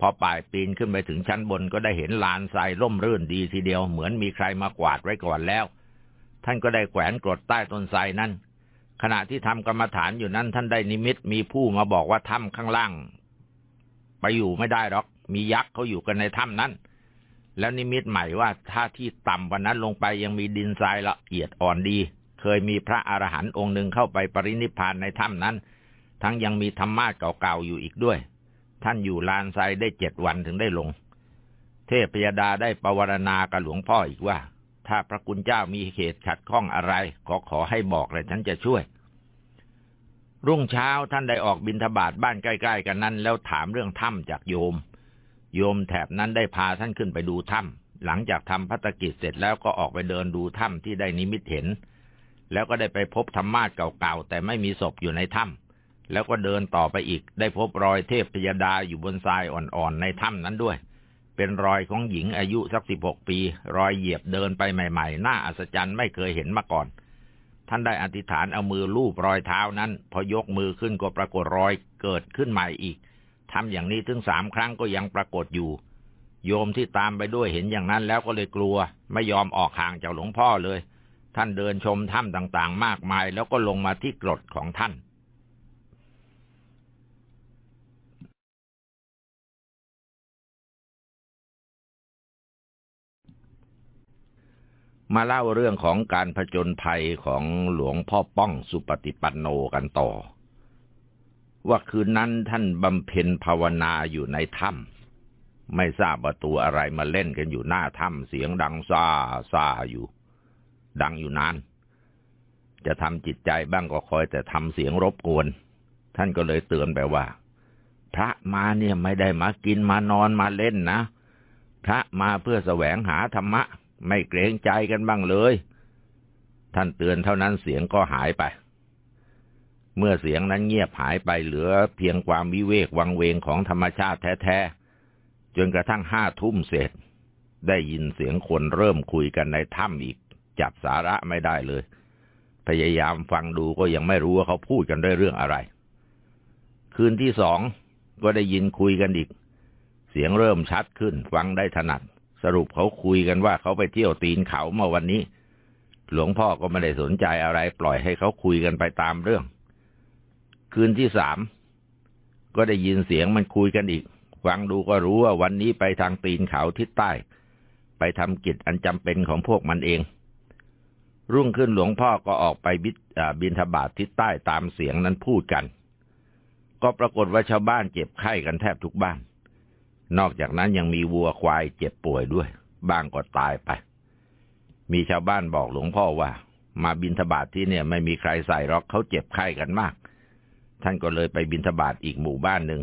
พอป่ายปีนขึ้นไปถึงชั้นบนก็ได้เห็นลานทรายร่มรื่นดีทีเดียวเหมือนมีใครมากวาดไว้ก่อนแล้ว ท่านก็ได้แขวนกรดใต้ต้นไทรนั้นขณะที่ทำกรรมฐานอยู่นั้นท่านได้นิมิตมีผู้มาบอกว่าถ้ำข้างล่าง ไปอยู่ไม่ได้หรอก มียักษ์เขาอยู่กันในถ้ำนั้น แล้วนิมิตใหม่ว่าถ้าที่ต่ำวันนั้นลงไปยังมีดินทรายละเอียดอ่อนดี เคยมีพระอรหันต์องค์หนึ่งเข้าไปปรินิพานในถ้ำนั้น ทั้งยังมีธรรมะเก่าๆอยู่อีกด้วย ท่านอยู่ลานไซได้เจ็ดวันถึงได้ลง เทพยดาได้ประวรณากับหลวงพ่ออีกว่า ถ้าพระคุณเจ้ามีเหตุขัดข้องอะไรขอขอให้บอกเลยฉันจะช่วย รุ่งเช้าท่านได้ออกบินทบาทบ้านใกล้ ๆ กันนั้น แล้วถามเรื่องถ้ำจากโยม โยมแถบนั้นได้พาท่านขึ้นไปดูถ้ำหลังจากทำพัฒกิจเสร็จแล้วก็ออกไปเดินดูถ้ำที่ได้นิมิตเห็น แล้วก็ได้ไปพบธรรมาสเก่าๆแต่ไม่มีศพอยู่ในถ้ำแล้วก็เดินต่อไปอีก ได้พบรอยเทพพยดาอยู่บนทรายอ่อนๆในถ้ำนั้นด้วย เป็นรอยของหญิงอายุสักสิบหกปี รอยเหยียบเดินไปใหม่ๆ น่าอัศจรรย์ไม่เคยเห็นมาก่อน ท่านได้อธิษฐานเอามือลูบรอยเท้านั้น พอยกมือขึ้นก็ปรากฏรอยเกิดขึ้นใหม่อีก ทำอย่างนี้ถึงสามครั้งก็ยังปรากฏอยู่ โยมที่ตามไปด้วยเห็นอย่างนั้นแล้วก็เลยกลัว ไม่ยอมออกห่างจากหลวงพ่อเลย ท่านเดินชมถ้ำต่างๆ มากมาย แล้วก็ลงมาที่กรดของท่านมาเล่าเรื่องของการผจญภัยของหลวงพ่อป้องสุปฏิปันโนกันต่อ ว่าคืนนั้นท่านบำเพ็ญภาวนาอยู่ในถ้ำไม่ทราบว่าตัวอะไรมาเล่นกันอยู่หน้าถ้ำเสียงดังซาซาอยู่ ดังอยู่นาน จะทำจิตใจบ้างก็คอยแต่ทำเสียงรบกวน ท่านก็เลยเตือนไปว่า พระมาเนี่ยไม่ได้มากินมานอนมาเล่นนะ พระมาเพื่อแสวงหาธรรมะ ไม่เกรงใจกันบ้างเลย ท่านเตือนเท่านั้นเสียงก็หายไป เมื่อเสียงนั้นเงียบหายไปเหลือเพียงความวิเวกวังเวงของธรรมชาติแท้ๆ จนกระทั่งห้าทุ่มเสร็จ ได้ยินเสียงคนเริ่มคุยกันในถ้ำอีก จับสาระไม่ได้เลย พยายามฟังดูก็ยังไม่รู้ว่าเขาพูดกันด้วยเรื่องอะไร คืนที่สองก็ได้ยินคุยกันอีก เสียงเริ่มชัดขึ้น ฟังได้ถนัด สรุปเขาคุยกันว่าเขาไปเที่ยวตีนเขาเมื่อวันนี้ หลวงพ่อก็ไม่ได้สนใจอะไร ปล่อยให้เขาคุยกันไปตามเรื่อง คืนที่สามก็ได้ยินเสียงมันคุยกันอีก ฟังดูก็รู้ว่าวันนี้ไปทางตีนเขาทิศใต้ ไปทำกิจอันจำเป็นของพวกมันเอง รุ่งขึ้นหลวงพ่อก็ออกไปบิบนทบาททิศใต้ตามเสียงนั้นพูดกัน ก็ปรากฏว่าชาวบ้านเจ็บไข้กันแทบทุกบ้าน นอกจากนั้นยังมีวัวควายเจ็บป่วยด้วยบ้างก็ตายไป มีชาวบ้านบอกหลวงพ่อว่า มาบินทบาทที่เนี่ยไม่มีใครใส่หรอกเขาเจ็บไข้กันมาก ท่านก็เลยไปบินทบาทอีกหมู่บ้านหนึ่ง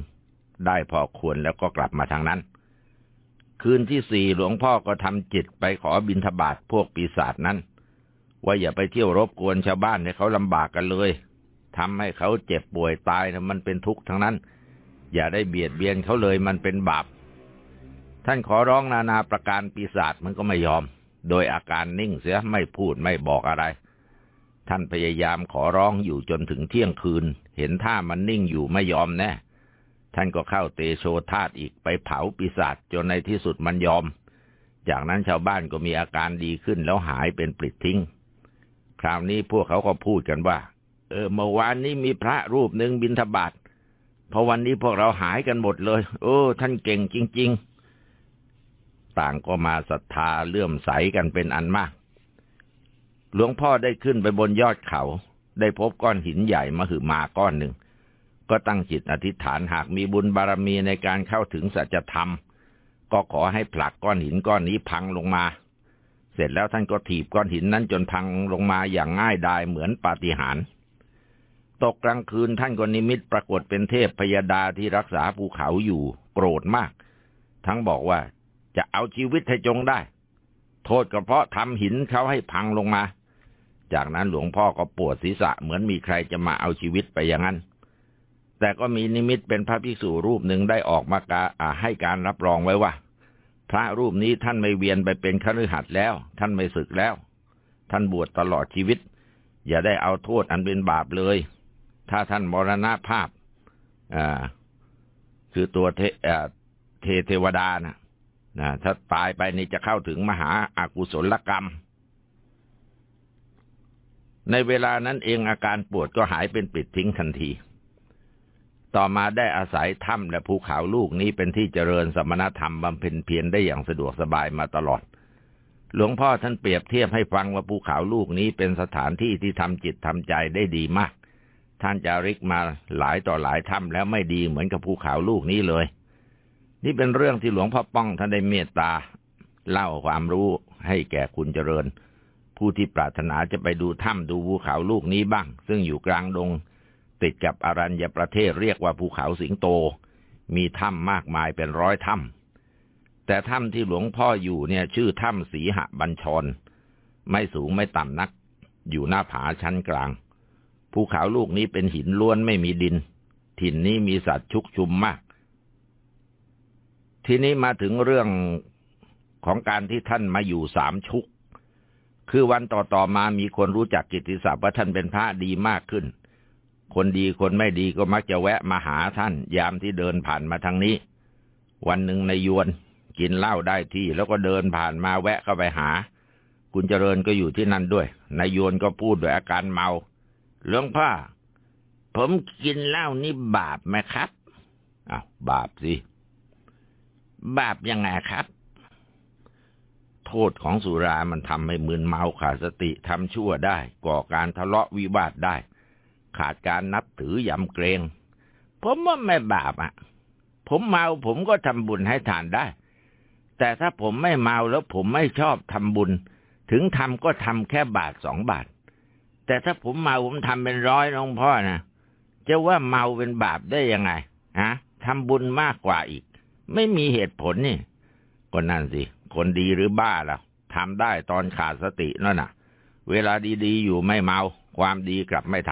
ได้พอควรแล้วก็กลับมาทางนั้น คืนที่สี่หลวงพ่อก็ทำจิตไปขอบินทบาทพวกปีศาจนั้น ว่าอย่าไปเที่ยวรบกวนชาวบ้านให้เขาลำบากกันเลยทำให้เขาเจ็บป่วยตายนะมันเป็นทุกข์ทั้งนั้น อย่าได้เบียดเบียนเขาเลยมันเป็นบาป ท่านขอร้องนานาประการปีศาจมันก็ไม่ยอม โดยอาการนิ่งเสียไม่พูดไม่บอกอะไร ท่านพยายามขอร้องอยู่จนถึงเที่ยงคืน เห็นท่ามันนิ่งอยู่ไม่ยอมแน่ท่านก็เข้าเตโชธาตอีกไปเผาปีศาจจนในที่สุดมันยอม จากนั้นชาวบ้านก็มีอาการดีขึ้นแล้วหายเป็นปลิดทิ้ง คราวนี้พวกเขาก็พูดกันว่า เออเมื่อวานนี้มีพระรูปหนึ่งบินทบาทพอวันนี้พวกเราหายกันหมดเลย โอ้ ท่านเก่งจริง ๆ ต่างก็มาศรัทธาเลื่อมใสกันเป็นอันมาก หลวงพ่อได้ขึ้นไปบนยอดเขา ได้พบก้อนหินใหญ่มาหือมาก้อนหนึ่ง ก็ตั้งจิตอธิษฐานหากมีบุญบารมีในการเข้าถึงสัจธรรม ก็ขอให้ผลักก้อนหินก้อนนี้พังลงมา เสร็จแล้วท่านก็ถีบก้อนหินนั้นจนพังลงมาอย่างง่ายดายเหมือนปาฏิหาริย์ตกกลางคืนท่านก็นิมิตปรากฏเป็นเทพพยาดาที่รักษาภูเขาอยู่โกรธมาก ทั้งบอกว่าจะเอาชีวิตให้จงได้ โทษก็เพราะทำหินเขาให้พังลงมา จากนั้นหลวงพ่อก็ปวดศีรษะเหมือนมีใครจะมาเอาชีวิตไปอย่างนั้น แต่ก็มีนิมิตเป็นพระภิกษุรูปหนึ่งได้ออกมากาให้การรับรองไว้ว่า พระรูปนี้ท่านไม่เวียนไปเป็นคฤหัสถ์แล้ว ท่านไม่ศึกแล้ว ท่านบวชตลอดชีวิต อย่าได้เอาโทษอันเป็นบาปเลย ถ้าท่านมรณภาพอ่าคือตัวเทเทเทวดานะนะถ้าตายไปนี่จะเข้าถึงมหาอากุศลกรรม ในเวลานั้นเองอาการปวดก็หายเป็นปิดทิ้งทันที ต่อมาได้อาศัยถ้ำและภูเขาลูกนี้เป็นที่เจริญสมณธรรมบำเพ็ญเพียรได้อย่างสะดวกสบายมาตลอด หลวงพ่อท่านเปรียบเทียบให้ฟังว่าภูเขาลูกนี้เป็นสถานที่ที่ทำจิตทำใจได้ดีมาก ท่านจาริกมาหลายต่อหลายถ้ำแล้วไม่ดีเหมือนกับภูเขาลูกนี้เลย นี่เป็นเรื่องที่หลวงพ่อป้องท่านได้เมตตาเล่าความรู้ให้แก่คุณเจริญ ผู้ที่ปรารถนาจะไปดูถ้ำดูภูเขาลูกนี้บ้าง ซึ่งอยู่กลางดง ติดกับอรัญญประเทศเรียกว่าภูเขาสิงโต มีถ้ำมากมายเป็นร้อยถ้ำแต่ถ้ำที่หลวงพ่ออยู่เนี่ยชื่อถ้ำสีหบัญชร ไม่สูงไม่ต่ำนัก อยู่หน้าผาชั้นกลาง ภูเขาลูกนี้เป็นหินล้วนไม่มีดิน ถิ่นนี้มีสัตว์ชุกชุมมาก ทีนี้มาถึงเรื่องของการที่ท่านมาอยู่สามชุก คือวันต่อๆมามีคนรู้จักกิตติศัพท์ว่าท่านเป็นพระดีมากขึ้น คนดีคนไม่ดีก็มักจะแวะมาหาท่าน ยามที่เดินผ่านมาทางนี้ วันหนึ่งในยวนกินเหล้าได้ที่แล้วก็เดินผ่านมาแวะเข้าไปหา คุณเจริญก็อยู่ที่นั่นด้วยนายยวนก็พูดด้วยอาการเมาหลวงพ่อผมกินเหล้านี่บาปไหมครับอ้าวบาปสิ บาปยังไงครับ โทษของสุรามันทำให้มึนเมาขาดสติทำชั่วได้ ก่อการทะเลาะวิวาทได้ ขาดการนับถือยำเกรง ผมว่าไม่บาปอะ ผมเมาผมก็ทำบุญให้ทานได้ แต่ถ้าผมไม่เมาแล้วผมไม่ชอบทำบุญ ถึงทำก็ทำแค่บาทสองบาท แต่ถ้าผมเมาผมทำเป็นร้อยน้องพ่อนะจะว่าเมาเป็นบาปได้ยังไงฮะทำบุญมากกว่าอีก ไม่มีเหตุผลนี่ก็นั่นสิ คนดีหรือบ้าล่ะทำได้ตอนขาดสตินั่นน่ะ เวลาดีๆอยู่ไม่เมา ความดีกลับไม่ท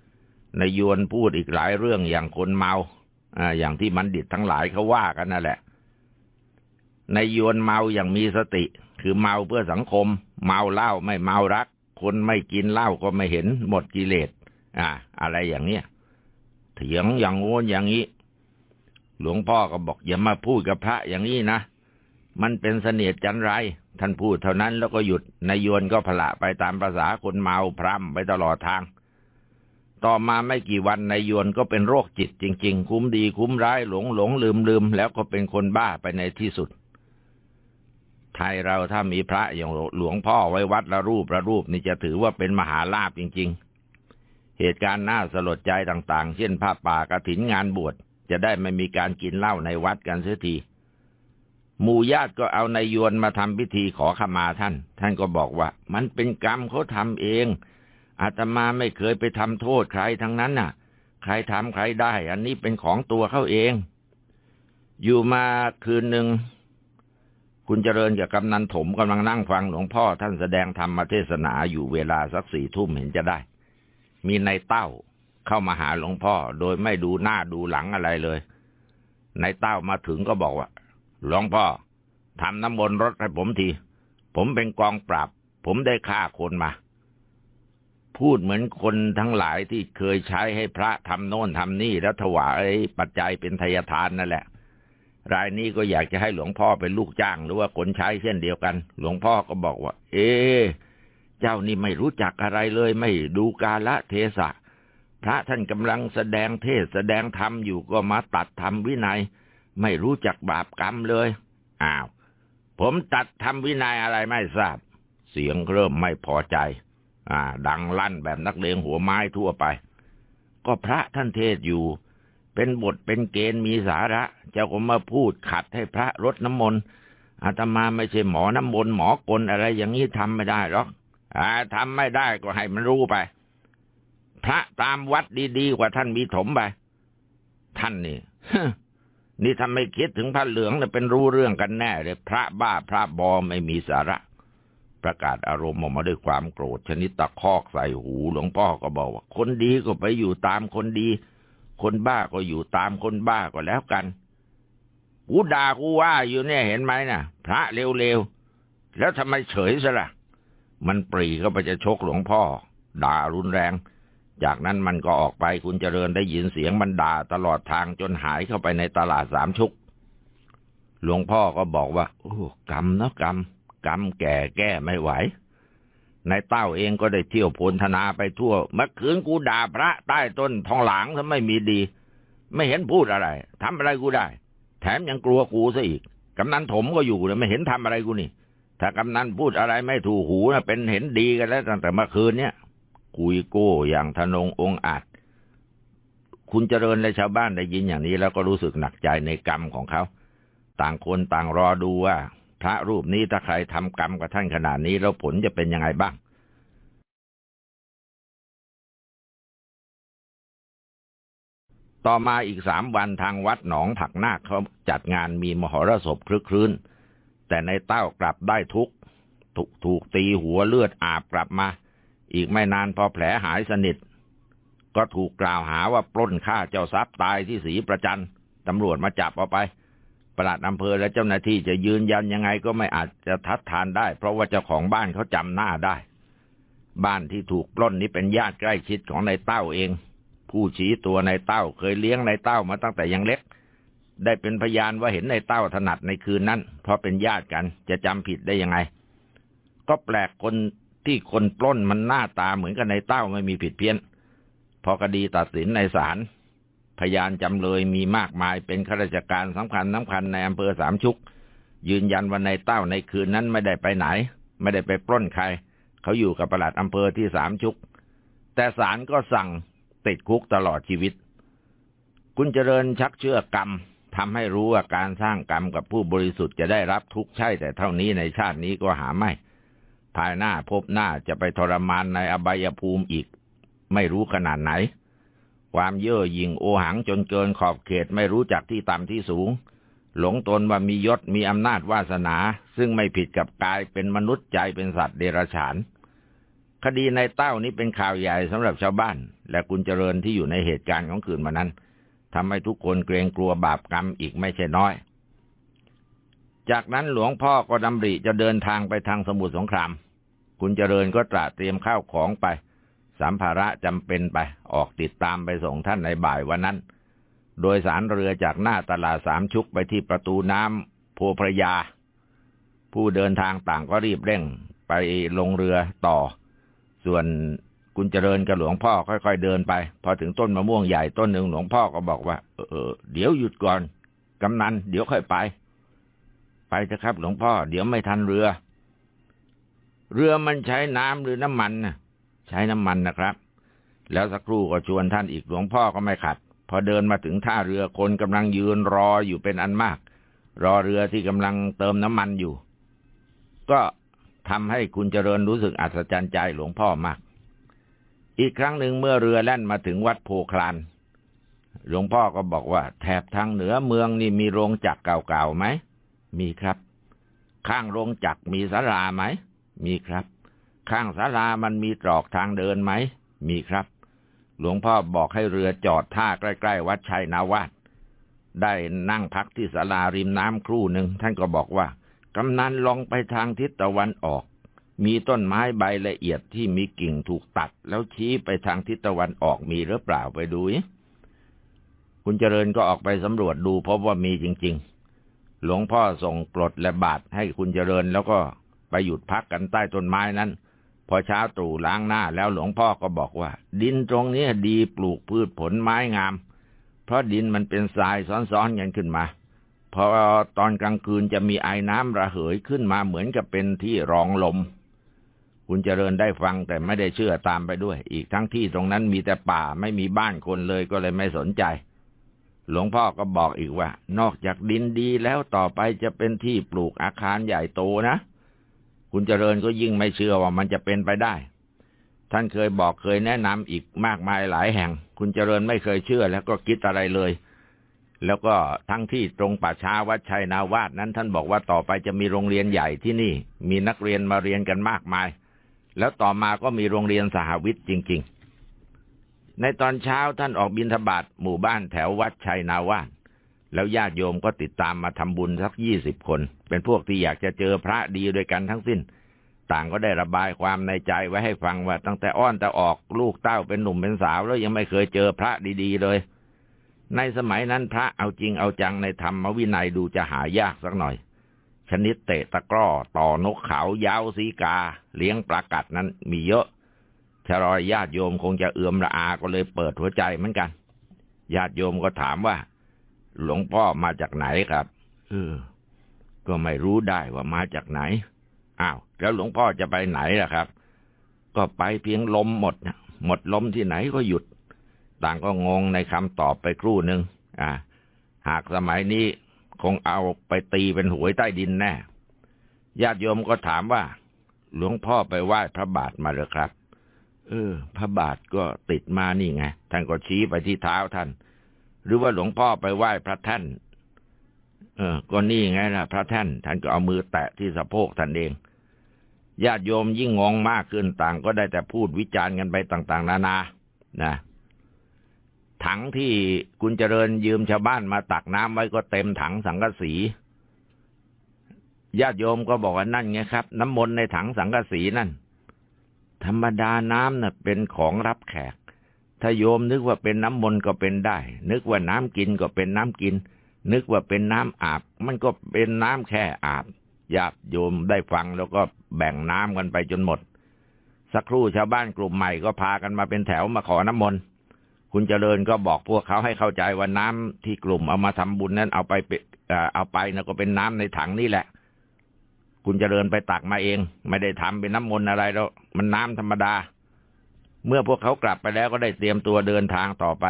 ำนายยวนพูดอีกหลายเรื่องอย่างคนเมาอ่าอย่างที่มันดิตทั้งหลายเขาว่ากันนั่นแหละนายยวนเมาอย่างมีสติ คือเมาเพื่อสังคม เมาเหล้าไม่เมารัก คนไม่กินเหล้าก็ไม่เห็นหมดกิเลสอ่า อะไรอย่างเนี้ยเถียงอย่างโน้นอย่างนี้ หลวงพ่อก็บอกอย่ามาพูดกับพระอย่างนี้นะ มันเป็นเสนียดจันไร ท่านพูดเท่านั้นแล้วก็หยุดนายยวนก็พละไปตามภาษาคนเมาพร่ำไปตลอดทาง ต่อมาไม่กี่วันนายยวนก็เป็นโรคจิตจริง ๆ คุ้มดีคุ้มร้ายหลงหลงลืมลืมแล้วก็เป็นคนบ้าไปในที่สุด ไทยเราถ้ามีพระอย่างหลวงพ่อไว้วัดละรูปละรูปนี่จะถือว่าเป็นมหาลาภจริง ๆ เหตุการณ์น่าสลดใจต่างๆ เช่นผ้าป่ากระถินงานบวชจะได้ไม่มีการกินเหล้าในวัดกันเสียที หมู่ญาติก็เอานายยวนมาทำพิธีขอขมาท่าน ท่านก็บอกว่า มันเป็นกรรมเขาทำเอง อาตมาไม่เคยไปทำโทษใครทั้งนั้นน่ะ ใครทำใครได้ อันนี้เป็นของตัวเขาเอง อยู่มาคืนหนึ่ง คุณเจริญกับกำนันถมกำลังนั่งฟังหลวงพ่อท่านแสดงธรรมเทศนาอยู่เวลาสักสี่ทุ่มเห็นจะได้ มีในเต้าเข้ามาหาหลวงพ่อ โดยไม่ดูหน้าดูหลังอะไรเลยในเต้ามาถึงก็บอกว่า หลวงพ่อทำน้ำมนต์รถให้ผมที ผมเป็นกองปราบ ผมได้ฆ่าคนมา พูดเหมือนคนทั้งหลายที่เคยใช้ให้พระทำโน่นทำนี่แล้วถวายปัจจัยเป็นทายทานนั่นแหละ รายนี้ก็อยากจะให้หลวงพ่อเป็นลูกจ้าง หรือว่าคนใช้เช่นเดียวกัน หลวงพ่อก็บอกว่า เอ๊เจ้านี่ไม่รู้จักอะไรเลย ไม่ดูกาละเทศะพระท่านกำลังแสดงเทศแสดงธรรมอยู่ก็มาตัดธรรมวินัย ไม่รู้จักบาปกรรมเลย อ้าว ผมตัดธรรมวินัยอะไรไม่ทราบ เสียงเริ่มไม่พอใจ อ่า ดังลั่นแบบนักเลงหัวไม้ทั่วไป ก็พระท่านเทศอยู่ เป็นบทเป็นเกณฑ์มีสาระ เจ้าก็มาพูดขัดให้พระรดน้ำมนต์อาตมาไม่ใช่หมอน้ำมนต์หมอกลอะไรอย่างนี้ทำไม่ได้หรอกอ่าทำไม่ได้ก็ให้มันรู้ไป พระตามวัดดีๆกว่าท่านมีถมไป ท่านนี่ นี่ทำไมคิดถึงพระเหลืองเนี่ยเป็นรู้เรื่องกันแน่เลย พระบ้าพระบอไม่มีสาระ ประกาศอารมณ์ออกมาด้วยความโกรธชนิดตะคอกใส่หูหลวงพ่อก็บอกว่า คนดีก็ไปอยู่ตามคนดี คนบ้าก็อยู่ตามคนบ้าก็แล้วกันกูด่ากูว่าอยู่เนี่ยเห็นไหมน่ะ พระเร็วๆ แล้วทำไมเฉยซะละ่ะ มันปรีเข้าไปจะชกหลวงพ่อ ด่ารุนแรง จากนั้นมันก็ออกไปคุณเจริญได้ยินเสียงมันด่าตลอดทางจนหายเข้าไปในตลาดสามชุก หลวงพ่อก็บอกว่า โอ้กรรมนะกรรม กรรมแก่แก้ไม่ไหวในเต้าเองก็ได้เที่ยวพลธนาไปทั่วเมื่อคืนกูด่าพระใต้ต้นทองหลางถ้าไม่มีดี ไม่เห็นพูดอะไรทำอะไรกูได้ แถมยังกลัวกูซะอีกกำนันถมก็อยู่เลยไม่เห็นทำอะไรกูนี่ ถ้ากำนันพูดอะไรไม่ถูกหูนะเป็นเห็นดีกันแล้วตั้งแต่เมื่อคืนเนี้ย คุยโก้อย่างทนงองอาจคุณเจริญและชาวบ้านได้ยินอย่างนี้ แล้วก็รู้สึกหนักใจในกรรมของเขา ต่างคนต่างรอดูว่า พระรูปนี้ถ้าใครทำกรรมกับท่านขนาดนี้แล้วผลจะเป็นยังไงบ้าง ต่อมาอีกสามวันทางวัดหนองผักนาคเขาจัดงานมีมหรสพคลึกครื้น แต่ในเต้ากลับได้ทุกถูกถูกตีหัวเลือดอาบกลับมา อีกไม่นานพอแผลหายสนิท ก็ถูกกล่าวหาว่าปล้นฆ่าเจ้าทรัพย์ตายที่ศรีประจันตำรวจมาจับเอาไปประหลัดอำเภอและเจ้าหน้าที่จะยืนยันยังไงก็ไม่อาจจะทัดทานได้ เพราะว่าเจ้าของบ้านเขาจำหน้าได้ บ้านที่ถูกปล้นนี้เป็นญาติใกล้ชิดของนายเต้าเอง ผู้ชี้ตัวนายเต้าเคยเลี้ยงนายเต้ามาตั้งแต่ยังเล็ก ได้เป็นพยานว่าเห็นนายเต้าถนัดในคืนนั้น เพราะเป็นญาติกันจะจำผิดได้ยังไง ก็แปลกคน ที่คนปล้นมันหน้าตาเหมือนกับนายเต้าไม่มีผิดเพี้ยน พอคดีตัดสินในศาลพยานจำเลยมีมากมายเป็นข้าราชการสำคัญสำคัญในอำเภอสามชุก ยืนยันว่าในเต้าในคืนนั้นไม่ได้ไปไหน ไม่ได้ไปปล้นใคร เขาอยู่กับประหลัดอำเภอที่สามชุก แต่ศาลก็สั่งติดคุกตลอดชีวิต คุณเจริญชักเชื่อกรรมทำให้รู้ว่าการสร้างกรรมกับผู้บริสุทธิ์จะได้รับทุกข์ใช่แต่เท่านี้ในชาตินี้ก็หาไม่ ภายหน้าพบหน้าจะไปทรมานในอบายภูมิอีก ไม่รู้ขนาดไหน ความเย่อหยิ่งโอหังจนเกินขอบเขตไม่รู้จักที่ต่ำที่สูง หลงตนว่ามียศมีอำนาจวาสนา ซึ่งไม่ผิดกับกายเป็นมนุษย์ใจเป็นสัตว์เดรัจฉาน คดีในเต้านี้เป็นข่าวใหญ่สำหรับชาวบ้าน และคุณเจริญที่อยู่ในเหตุการณ์ของคืนมานั้นทำให้ทุกคนเกรงกลัวบาปกรรมอีกไม่ใช่น้อย จากนั้นหลวงพ่อก็ดำริจะเดินทางไปทางสมุทรสงคราม คุณเจริญก็ตระเตรียมข้าวของไป สัมภาระจำเป็นไปออกติดตามไปส่งท่านในบ่ายวันนั้น โดยสารเรือจากหน้าตลาดสามชุกไปที่ประตูน้ำโพพระยา ผู้เดินทางต่างก็รีบเร่งไปลงเรือต่อ ส่วนคุณเจริญกับหลวงพ่อค่อยๆเดินไป พอถึงต้นมะม่วงใหญ่ต้นหนึ่งหลวงพ่อก็บอกว่า เออเดี๋ยวหยุดก่อนกำนันเดี๋ยวค่อยไป ไปเถอะครับ หลวงพ่อ เดี๋ยวไม่ทันเรือ เรือมันใช้น้ำหรือน้ำมันนะใช้น้ำมันนะครับ แล้วสักครู่ก็ชวนท่านอีกหลวงพ่อก็ไม่ขัด พอเดินมาถึงท่าเรือคนกำลังยืนรออยู่เป็นอันมาก รอเรือที่กำลังเติมน้ำมันอยู่ ก็ทำให้คุณเจริญรู้สึกอัศจรรย์ใจหลวงพ่อมาก อีกครั้งหนึ่งเมื่อเรือแล่นมาถึงวัดโพคลานหลวงพ่อก็บอกว่า แถบทางเหนือเมืองนี่มีโรงจักรเก่าๆไหม มีครับ ข้างโรงจักรมีสาราไหม มีครับ ข้างศาลามันมีตรอกทางเดินไหม มีครับ หลวงพ่อบอกให้เรือจอดท่าใกล้ ๆ วัดชัยนาวาสได้นั่งพักที่ศาลาริมน้ำครู่หนึ่งท่านก็บอกว่ากำนันลองไปทางทิศตะวันออก มีต้นไม้ใบละเอียดที่มีกิ่งถูกตัด แล้วชี้ไปทางทิศตะวันออกมีหรือเปล่าไปดูคุณเจริญก็ออกไปสำรวจดูพบว่ามีจริง ๆ หลวงพ่อส่งกรดและบาทให้คุณเจริญแล้วก็ไปหยุดพักกันใต้ต้นไม้นั้น พอเช้าตรู่ล้างหน้าแล้วหลวงพ่อก็บอกว่า ดินตรงนี้ดีปลูกพืชผลไม้งาม เพราะดินมันเป็นทรายซ้อนๆกันขึ้นมา พอตอนกลางคืนจะมีไอ้น้ำระเหยขึ้นมาเหมือนกับเป็นที่รองลม คุณเจริญได้ฟังแต่ไม่ได้เชื่อตามไปด้วย อีกทั้งที่ตรงนั้นมีแต่ป่าไม่มีบ้านคนเลยก็เลยไม่สนใจ หลวงพ่อก็บอกอีกว่า นอกจากดินดีแล้วต่อไปจะเป็นที่ปลูกอาคารใหญ่โตนะ คุณเจริญก็ยิ่งไม่เชื่อว่ามันจะเป็นไปได้ ท่านเคยบอกเคยแนะนำอีกมากมายหลายแห่ง คุณเจริญไม่เคยเชื่อแล้วก็คิดอะไรเลย แล้วก็ทั้งที่ตรงป่าช้าวัดชัยนาวาสนั้น ท่านบอกว่าต่อไปจะมีโรงเรียนใหญ่ที่นี่ มีนักเรียนมาเรียนกันมากมาย แล้วต่อมาก็มีโรงเรียนสหวิทย์จริง ๆ ในตอนเช้าท่านออกบินทบาทหมู่บ้านแถววัดชัยนาวาสแล้วญาติโยมก็ติดตามมาทำบุญสักยี่สิบคน เป็นพวกที่อยากจะเจอพระดีด้วยกันทั้งสิ้น ต่างก็ได้ระบายความในใจไว้ให้ฟังว่าตั้งแต่อ้อนแต่ออกลูกเต้าเป็นหนุ่มเป็นสาวแล้วยังไม่เคยเจอพระดีๆเลย ในสมัยนั้นพระเอาจริงเอาจังในธรรมวินัยดูจะหายากสักหน่อย ชนิดเตะตะกร้อต่อนกเขายาวสีกา เลี้ยงปลากัดนั้นมีเยอะ ชรอยญาติโยมคงจะเอื่อมระอาก็เลยเปิดหัวใจเหมือนกัน ญาติโยมก็ถามว่า หลวงพ่อมาจากไหนครับ เออ ก็ไม่รู้ได้ว่ามาจากไหน อ้าว แล้วหลวงพ่อจะไปไหนล่ะครับ ก็ไปเพียงลมหมดหมดลมที่ไหนก็หยุด ต่างก็งงในคำตอบไปครู่หนึ่งอ่า หากสมัยนี้คงเอาไปตีเป็นหวยใต้ดินแน่ ญาติโยมก็ถามว่า หลวงพ่อไปไหว้พระบาทมาหรือครับ เออ พระบาทก็ติดมานี่ไง ท่านก็ชี้ไปที่เท้าท่าน หรือว่าหลวงพ่อไปไหว้พระท่าน เออ ก็นี่ไงล่ะ พระท่าน ท่านก็เอามือแตะที่สะโพกท่านเอง ญาติโยมยิ่งงงมากขึ้นต่าง ก็ได้แต่พูดวิจารณ์กันไปต่าง ๆ นานา นะถังที่คุณเจริญยืมชาวบ้านมาตักน้ำไว้ก็เต็มถังสังกะสี ญาติโยมก็บอกว่านั่นไงครับ น้ำมนต์ในถังสังกะสีนั่น ธรรมดาน้ำน่ะเป็นของรับแขก ถ้าโยมนึกว่าเป็นน้ำมนต์ก็เป็นได้ นึกว่าน้ำกินก็เป็นน้ำกิน นึกว่าเป็นน้ำอาบ มันก็เป็นน้ำแค่อาบญาติโยมได้ฟังแล้วก็แบ่งน้ำกันไปจนหมด สักครู่ชาวบ้านกลุ่มใหม่ก็พากันมาเป็นแถวมาขอน้ำมนต์คุณเจริญก็บอกพวกเขาให้เข้าใจว่าน้ำที่กลุ่มเอามาทำบุญนั้นเอาไปเอาไปนะก็เป็นน้ำในถังนี่แหละ คุณเจริญไปตักมาเอง ไม่ได้ทำเป็นน้ำมนต์อะไรแล้ว มันน้ำธรรมดา เมื่อพวกเขากลับไปแล้วก็ได้เตรียมตัวเดินทางต่อไป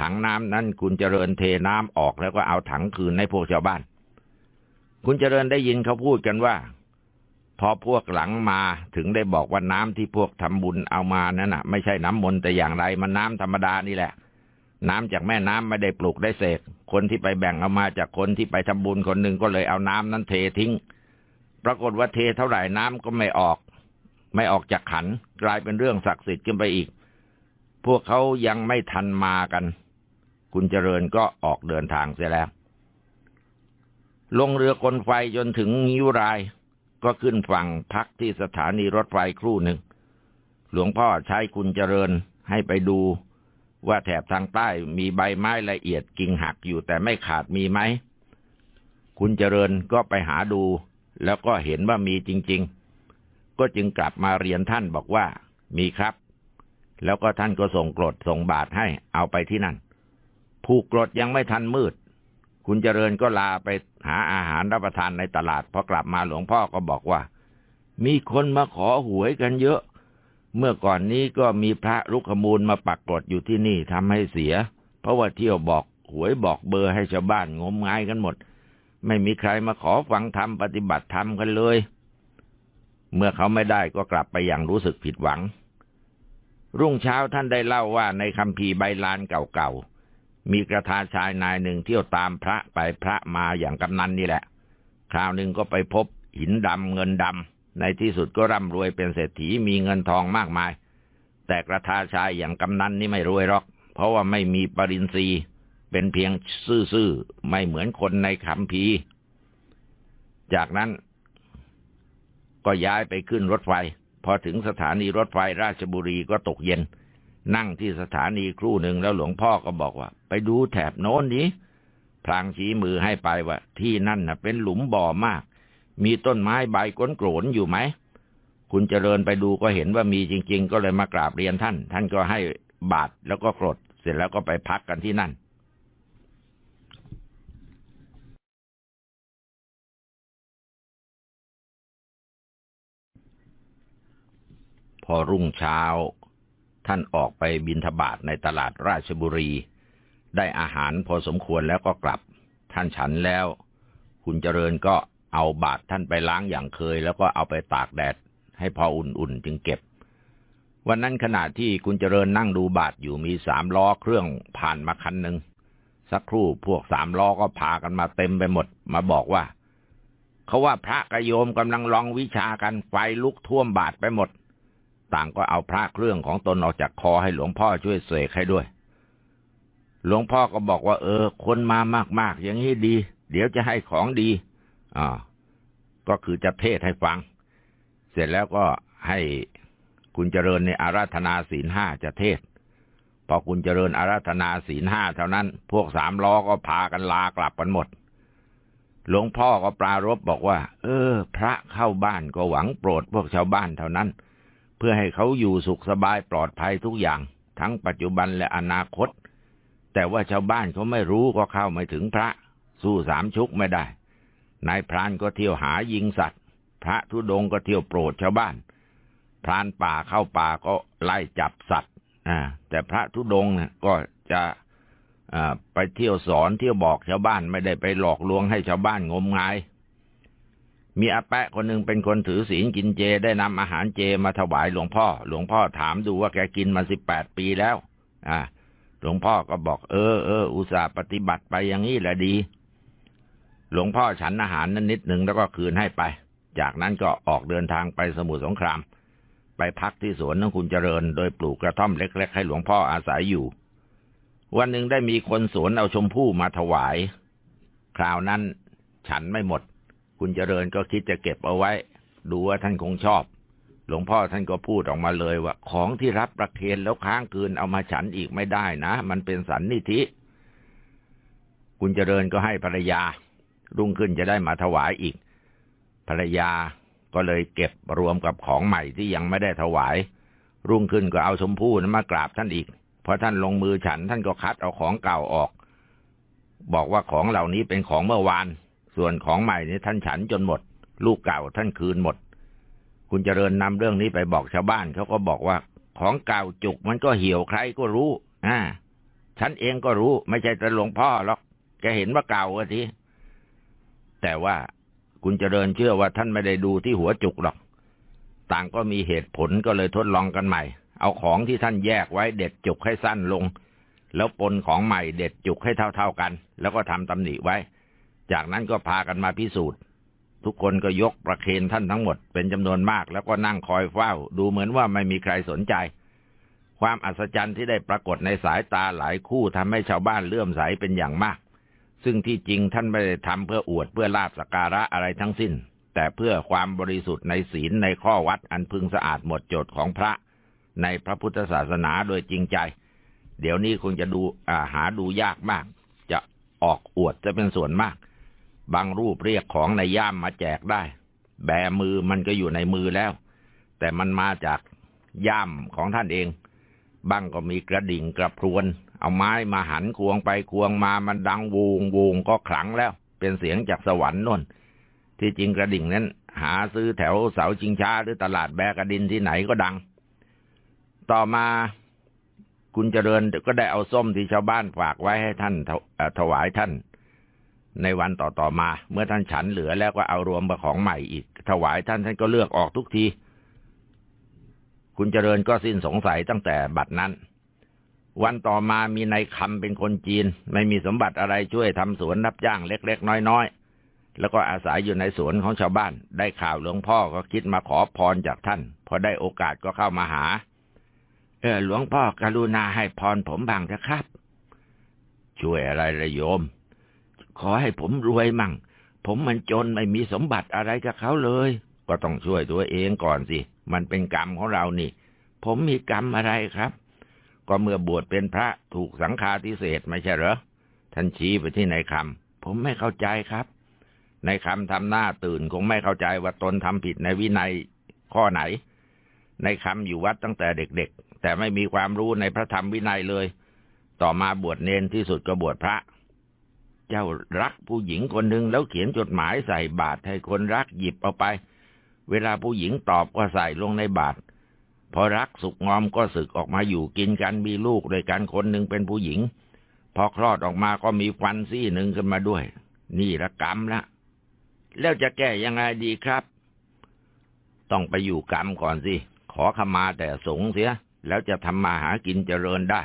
ถังน้ำนั้นคุณเจริญเทน้ำออกแล้วก็เอาถังคืนให้พวกชาวบ้าน คุณเจริญได้ยินเขาพูดกันว่า พอพวกหลังมาถึงได้บอกว่าน้ำที่พวกทำบุญเอามานั้นน่ะ ไม่ใช่น้ำมนต์แต่อย่างไรมันน้ำธรรมดานี่แหละน้ำจากแม่น้ำไม่ได้ปลูกได้เสก คนที่ไปแบ่งเอามาจากคนที่ไปทำบุญคนหนึ่งก็เลยเอาน้ำนั้นเททิ้ง ปรากฏว่าเทเท่าไหร่น้ำก็ไม่ออก ไม่ออกจากขัน กลายเป็นเรื่องศักดิ์สิทธิ์ขึ้นไปอีก พวกเขายังไม่ทันมากัน คุณเจริญก็ออกเดินทางเสียแล้ว ลงเรือกลไฟจนถึงงิ้วราย ก็ขึ้นฝั่งพักที่สถานีรถไฟครู่หนึ่ง หลวงพ่อใช้คุณเจริญให้ไปดูว่าแถบทางใต้มีใบไม้ละเอียดกิ่งหักอยู่แต่ไม่ขาดมีไหม คุณเจริญก็ไปหาดู แล้วก็เห็นว่ามีจริง ๆ ก็จึงกลับมาเรียนท่านบอกว่า มีครับ แล้วก็ท่านก็ส่งกรดส่งบาทให้เอาไปที่นั่น ผูกกรดยังไม่ทันมืด คุณเจริญก็ลาไปหาอาหารรับประทานในตลาดพอกลับมาหลวงพ่อก็บอกว่า มีคนมาขอหวยกันเยอะ เมื่อก่อนนี้ก็มีพระลุกขมูลมาปักกรดอยู่ที่นี่ทำให้เสีย เพราะว่าเที่ยวบอกหวยบอกเบอร์ให้ชาวบ้านงมงายกันหมด ไม่มีใครมาขอฟังธรรมปฏิบัติธรรมกันเลย เมื่อเขาไม่ได้ก็กลับไปอย่างรู้สึกผิดหวัง รุ่งเช้าท่านได้เล่าว่าในคำพีร์ใบลานเก่าๆ มีกระทาชายนายหนึ่งเที่ยวตามพระไปพระมาอย่างกำนันนี่แหละ คราวหนึ่งก็ไปพบหินดำเงินดำในที่สุดก็ร่ำรวยเป็นเศรษฐีมีเงินทองมากมาย แต่กระทาชายอย่างกำนันนี่ไม่รวยหรอก เพราะว่าไม่มีปริญญา เป็นเพียงซื่อๆ ไม่เหมือนคนในคำพีจากนั้นก็ย้ายไปขึ้นรถไฟ พอถึงสถานีรถไฟราชบุรีก็ตกเย็น นั่งที่สถานีครู่หนึ่งแล้วหลวงพ่อก็บอกว่า ไปดูแถบโน้นนี้พลางชี้มือให้ไปว่า ที่นั่นน่ะ เป็นหลุมบ่อมาก มีต้นไม้ใบก้นโกรนอยู่ไหม คุณเจริญไปดูก็เห็นว่ามีจริง ๆ ก็เลยมากราบเรียนท่าน ท่านก็ให้บาทแล้วก็กรดเสร็จแล้วก็ไปพักกันที่นั่น พอรุ่งเช้า ท่านออกไปบินทบาทในตลาดราชบุรี ได้อาหารพอสมควรแล้วก็กลับ ท่านฉันแล้ว คุณเจริญก็เอาบาทท่านไปล้างอย่างเคย แล้วก็เอาไปตากแดด ให้พออุ่นๆจึงเก็บ วันนั้นขณะที่คุณเจริญนั่งดูบาทอยู่มีสามล้อเครื่องผ่านมาคันหนึ่งสักครู่พวกสามล้อก็พากันมาเต็มไปหมด มาบอกว่าเขาว่าพระกระโยมกำลังลองวิชากันไฟลุกท่วมบาทไปหมด ต่างก็เอาพระเครื่องของตนออกจากคอให้หลวงพ่อช่วยเสกให้ด้วย หลวงพ่อก็บอกว่า เออ คนมามากๆอย่างนี้ดี เดี๋ยวจะให้ของดีอ่าก็คือจะเทศให้ฟัง เสร็จแล้วก็ให้คุณเจริญในอาราธนาศีลห้าจะเทศ พอคุณเจริญอาราธนาศีลห้าเท่านั้น พวกสามล้อก็พากันลากลับกันหมด หลวงพ่อก็ปรารบบอกว่า เออ พระเข้าบ้านก็หวังโปรดพวกชาวบ้านเท่านั้น พื่อให้เขาอยู่สุขสบายปลอดภัยทุกอย่าง ทั้งปัจจุบันและอนาคต แต่ว่าชาวบ้านเขาไม่รู้ก็เข้าไม่ถึงพระ สู้สามชุกไม่ได้นายพรานก็เที่ยวหายิงสัตว์ พระธุดงค์ก็เที่ยวโปรดชาวบ้าน พรานป่าเข้าป่าก็ไล่จับสัตว์อ่าแต่พระธุดงค์เนี่ยก็จะไปเที่ยวสอนเที่ยวบอกชาวบ้านไม่ได้ไปหลอกลวงให้ชาวบ้านงมงาย มีอาแปะคนหนึ่งเป็นคนถือศีลกินเจได้นำอาหารเจมาถวายหลวงพ่อ หลวงพ่อถามดูว่าแกกินมาสิบแปดปีแล้ว อ่า หลวงพ่อก็บอกเออเอออุตส่าห์ปฏิบัติไปอย่างนี้แหละดี หลวงพ่อฉันอาหารนั้นนิดหนึ่งแล้วก็คืนให้ไป จากนั้นก็ออกเดินทางไปสมุทรสงคราม ไปพักที่สวนของคุณเจริญ โดยปลูกกระท่อมเล็กๆให้หลวงพ่ออาศัยอยู่ วันหนึ่งได้มีคนสวนเอาชมพู่มาถวาย คราวนั้นฉันไม่หมด คุณเจริญก็คิดจะเก็บเอาไว้ ดูว่าท่านคงชอบ หลวงพ่อท่านก็พูดออกมาเลยว่า ของที่รับประเคนแล้วค้างคืนเอามาฉันอีกไม่ได้นะ มันเป็นสันนิธิ คุณเจริญก็ให้ภรรยา รุ่งขึ้นจะได้มาถวายอีก ภรรยาก็เลยเก็บรวมกับของใหม่ที่ยังไม่ได้ถวาย รุ่งขึ้นก็เอาชมพู่นั้นมากราบท่านอีกพอท่านลงมือฉันท่านก็คัดเอาของเก่าออก บอกว่าของเหล่านี้เป็นของเมื่อวาน ส่วนของใหม่นี้ท่านฉันจนหมด ลูกเก่าท่านคืนหมด คุณเจริญนำเรื่องนี้ไปบอกชาวบ้านเขาก็บอกว่า ของเก่าจุกมันก็เหี่ยวใครก็รู้ อ่า ฉันเองก็รู้ไม่ใช่แต่หลวงพ่อหรอกแกเห็นว่าเก่าอะทีแต่ว่าคุณเจริญเชื่อว่าท่านไม่ได้ดูที่หัวจุกหรอก ต่างก็มีเหตุผลก็เลยทดลองกันใหม่ เอาของที่ท่านแยกไว้เด็ดจุกให้สั้นลง แล้วปนของใหม่เด็ดจุกให้เท่าๆกัน แล้วก็ทำตำหนิไว้ จากนั้นก็พากันมาพิสูจน์ ทุกคนก็ยกประเคนท่านทั้งหมดเป็นจำนวนมาก แล้วก็นั่งคอยเฝ้า ดูเหมือนว่าไม่มีใครสนใจ ความอัศจรรย์ที่ได้ปรากฏในสายตาหลายคู่ทำให้ชาวบ้านเลื่อมใสเป็นอย่างมาก ซึ่งที่จริงท่านไม่ได้ทำเพื่ออวดเพื่อลาบสการะอะไรทั้งสิ้น แต่เพื่อความบริสุทธิ์ในศีลในข้อวัดอันพึงสะอาดหมดจดของพระ ในพระพุทธศาสนาโดยจริงใจ เดี๋ยวนี้คงจะดูาหาดูยากมาก จะออกอวดจะเป็นส่วนมาก บางรูปเรียกของในย่ามมาแจกได้ แบมือมันก็อยู่ในมือแล้ว แต่มันมาจากย่ามของท่านเอง บางก็มีกระดิ่งกระพรวน เอาไม้มาหันควงไปควงมามันดังวูงวูงก็ขลังแล้ว เป็นเสียงจากสวรรค์นนที่จริงกระดิ่งนั้น หาซื้อแถวเสาชิงช้าหรือตลาดแบกระดินที่ไหนก็ดัง ต่อมาคุณเจริญก็ได้เอาส้มที่ชาวบ้านฝากไว้ให้ท่านถวายท่าน ในวันต่อๆมา เมื่อท่านฉันเหลือแล้วก็เอารวมกับของใหม่อีก ถวายท่านท่านก็เลือกออกทุกที คุณเจริญก็สิ้นสงสัยตั้งแต่บัดนั้น วันต่อมามีนายคำเป็นคนจีน ไม่มีสมบัติอะไรช่วยทำสวนรับจ้างเล็ก ๆ น้อยๆ แล้วก็อาศัยอยู่ในสวนของชาวบ้าน ได้ข่าวหลวงพ่อก็คิดมาขอพรจากท่าน พอได้โอกาสก็เข้ามาหา เออหลวงพ่อกรุณาให้พรผมบ้างนะครับ ช่วยอะไรระโยม ขอให้ผมรวยมั่ง ผมมันจนไม่มีสมบัติอะไรกับเขาเลย ก็ต้องช่วยตัวเองก่อนสิ มันเป็นกรรมของเรานี่ ผมมีกรรมอะไรครับ ก็เมื่อบวชเป็นพระถูกสังฆาทิเศษไม่ใช่เหรอ ท่านชี้ไปที่นายคำผมไม่เข้าใจครับนายคำทำหน้าตื่นคงไม่เข้าใจว่าตนทำผิดในวินัยข้อไหนนายคำอยู่วัดตั้งแต่เด็กๆ แต่ไม่มีความรู้ในพระธรรมวินัยเลย ต่อมาบวชเนนที่สุดก็บวชพระ เจ้ารักผู้หญิงคนหนึ่งแล้วเขียนจดหมายใส่บาตรให้คนรักหยิบเอาไป เวลาผู้หญิงตอบก็ใส่ลงในบาตรพอรักสุกงอมก็สึกออกมาอยู่กินกันมีลูกด้วยกันคนหนึ่งเป็นผู้หญิง พอคลอดออกมาก็มีฟันซี่หนึ่งขึ้นมาด้วย นี่ละกรรมละแล้วจะแก้ยังไงดีครับ ต้องไปอยู่กรรมก่อนสิขอขมาแต่สงเสีย แล้วจะทำมาหากินเจริญได้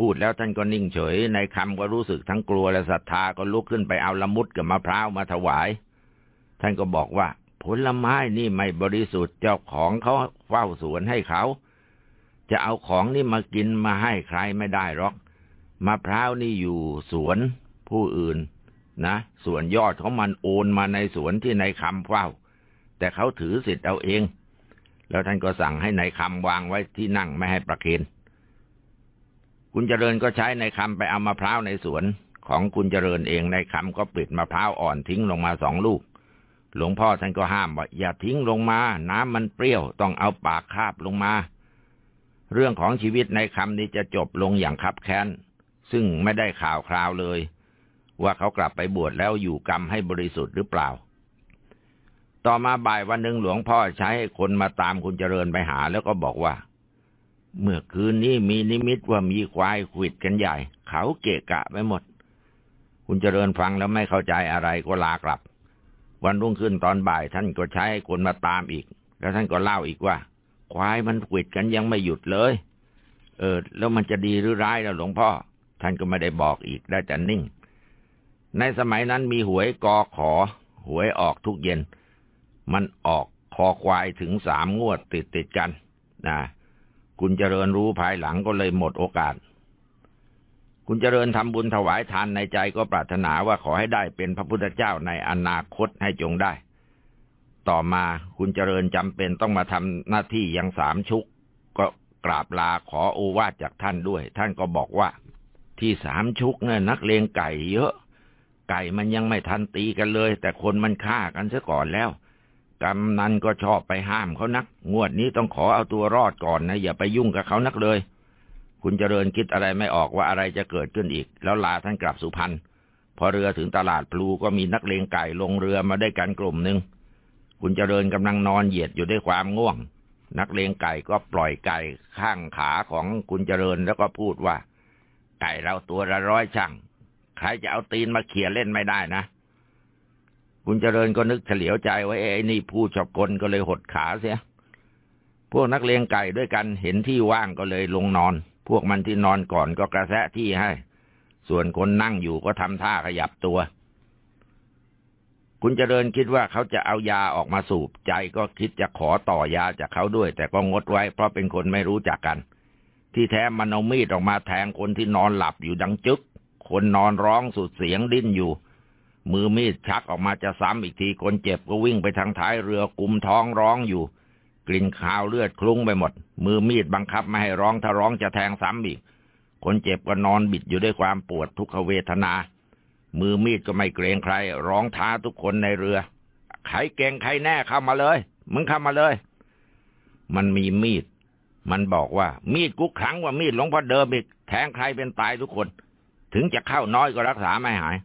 พูดแล้วท่านก็นิ่งเฉย ในคำก็รู้สึกทั้งกลัวและศรัทธาก็ลุกขึ้นไปเอาละมุดกับมะพร้าวมาถวาย ท่านก็บอกว่า ผลไม้นี่ไม่บริสุทธิ์เจ้าของเขาเฝ้าสวนให้เขา จะเอาของนี่มากินมาให้ใครไม่ได้หรอกมะพร้าวนี่อยู่สวนผู้อื่นนะ ส่วนยอดของมันโอนมาในสวนที่ในคำเฝ้า แต่เขาถือสิทธิ์เอาเอง แล้วท่านก็สั่งให้ในายคำวางไว้ที่นั่งไม่ให้ประเคน คุณเจริญก็ใช้ในคำไปเอามะพร้าวในสวน ของคุณเจริญเองในคำก็ปิดมะพร้าวอ่อนทิ้งลงมาสองลูก หลวงพ่อท่านก็ห้ามว่าอย่าทิ้งลงมา น้ำมันเปรี้ยวต้องเอาปากคาบลงมา เรื่องของชีวิตในคำนี้จะจบลงอย่างคับแค้น ซึ่งไม่ได้ข่าวคราวเลย ว่าเขากลับไปบวชแล้วอยู่กรรมให้บริสุทธิ์หรือเปล่า ต่อมาบ่ายวันหนึ่งหลวงพ่อใช้คนมาตามคุณเจริญไปหาแล้วก็บอกว่า เมื่อคืนนี้มีนิมิตว่ามีควายขิดกันใหญ่ เขาเกะกะไปหมด คุณเจริญฟังแล้วไม่เข้าใจอะไรก็ลากลับ วันรุ่งขึ้นตอนบ่ายท่านก็ใช้คนมาตามอีก แล้วท่านก็เล่าอีกว่า ควายมันขิดกันยังไม่หยุดเลย เออ แล้วมันจะดีหรือร้ายแล้วหลวงพ่อ ท่านก็ไม่ได้บอกอีกได้แต่นิ่ง ในสมัยนั้นมีหวยกอขอ หวยออกทุกเย็น มันออกคอควายถึงสามงวดติดติดกันนะ คุณเจริญรู้ภายหลังก็เลยหมดโอกาส คุณเจริญทำบุญถวายทานในใจก็ปรารถนาว่าขอให้ได้เป็นพระพุทธเจ้าในอนาคตให้จงได้ ต่อมาคุณเจริญจำเป็นต้องมาทำหน้าที่ยังสามชุก ก็กราบลาขอโอวาทจากท่านด้วย ท่านก็บอกว่า ที่สามชุกเนี่ยนักเลงไก่เยอะ ไก่มันยังไม่ทันตีกันเลย แต่คนมันฆ่ากันซะก่อนแล้ว กำนันก็ชอบไปห้ามเขานัก งวดนี้ต้องขอเอาตัวรอดก่อนนะ อย่าไปยุ่งกับเขานักเลย คุณเจริญคิดอะไรไม่ออกว่าอะไรจะเกิดขึ้นอีก แล้วลาท่านกลับสุพรรณพอเรือถึงตลาดพลูก็มีนักเลงไก่ลงเรือมาได้กันกลุ่มหนึ่งคุณเจริญกำลังนอนเหยียดอยู่ด้วยความง่วง นักเลงไก่ก็ปล่อยไก่ข้างขาของคุณเจริญแล้วก็พูดว่า ไก่เราตัวละร้อยช่างใครจะเอาตีนมาเขี่ยเล่นไม่ได้นะ คุณเจริญก็นึกเฉลียวใจไว้ไอ้นี่ผู้ชอบกลก็เลยหดขาเสีย พวกนักเลงไก่ด้วยกันเห็นที่ว่างก็เลยลงนอน พวกมันที่นอนก่อนก็กระแทะที่ให้ ส่วนคนนั่งอยู่ก็ทำท่าขยับตัว คุณเจริญคิดว่าเขาจะเอายาออกมาสูบใจก็คิดจะขอต่อยาจากเขาด้วย แต่ก็งดไว้เพราะเป็นคนไม่รู้จักกัน ที่แท้มันเอามีดออกมาแทงคนที่นอนหลับอยู่ดังจึก คนนอนร้องสุดเสียงดิ้นอยู่ มือมีดชักออกมาจะซ้ำอีกทีคนเจ็บก็วิ่งไปทางท้ายเรือกุมท้องร้องอยู่ กลิ่นคาวเลือดคลุ้งไปหมด มือมีดบังคับไม่ให้ร้องถ้าร้องจะแทงซ้ำอีก คนเจ็บก็นอนบิดอยู่ด้วยความปวดทุกขเวทนา มือมีดก็ไม่เกรงใคร ร้องท้าทุกคนในเรือ ใครเก่งใครแน่เข้ามาเลย มึงเข้ามาเลย มันมีมีด มันบอกว่า มีดกุ๊กขังว่ามีดหลวงพ่อเดิมอีกแทงใครเป็นตายทุกคน ถึงจะเข้าน้อยก็รักษาไม่หาย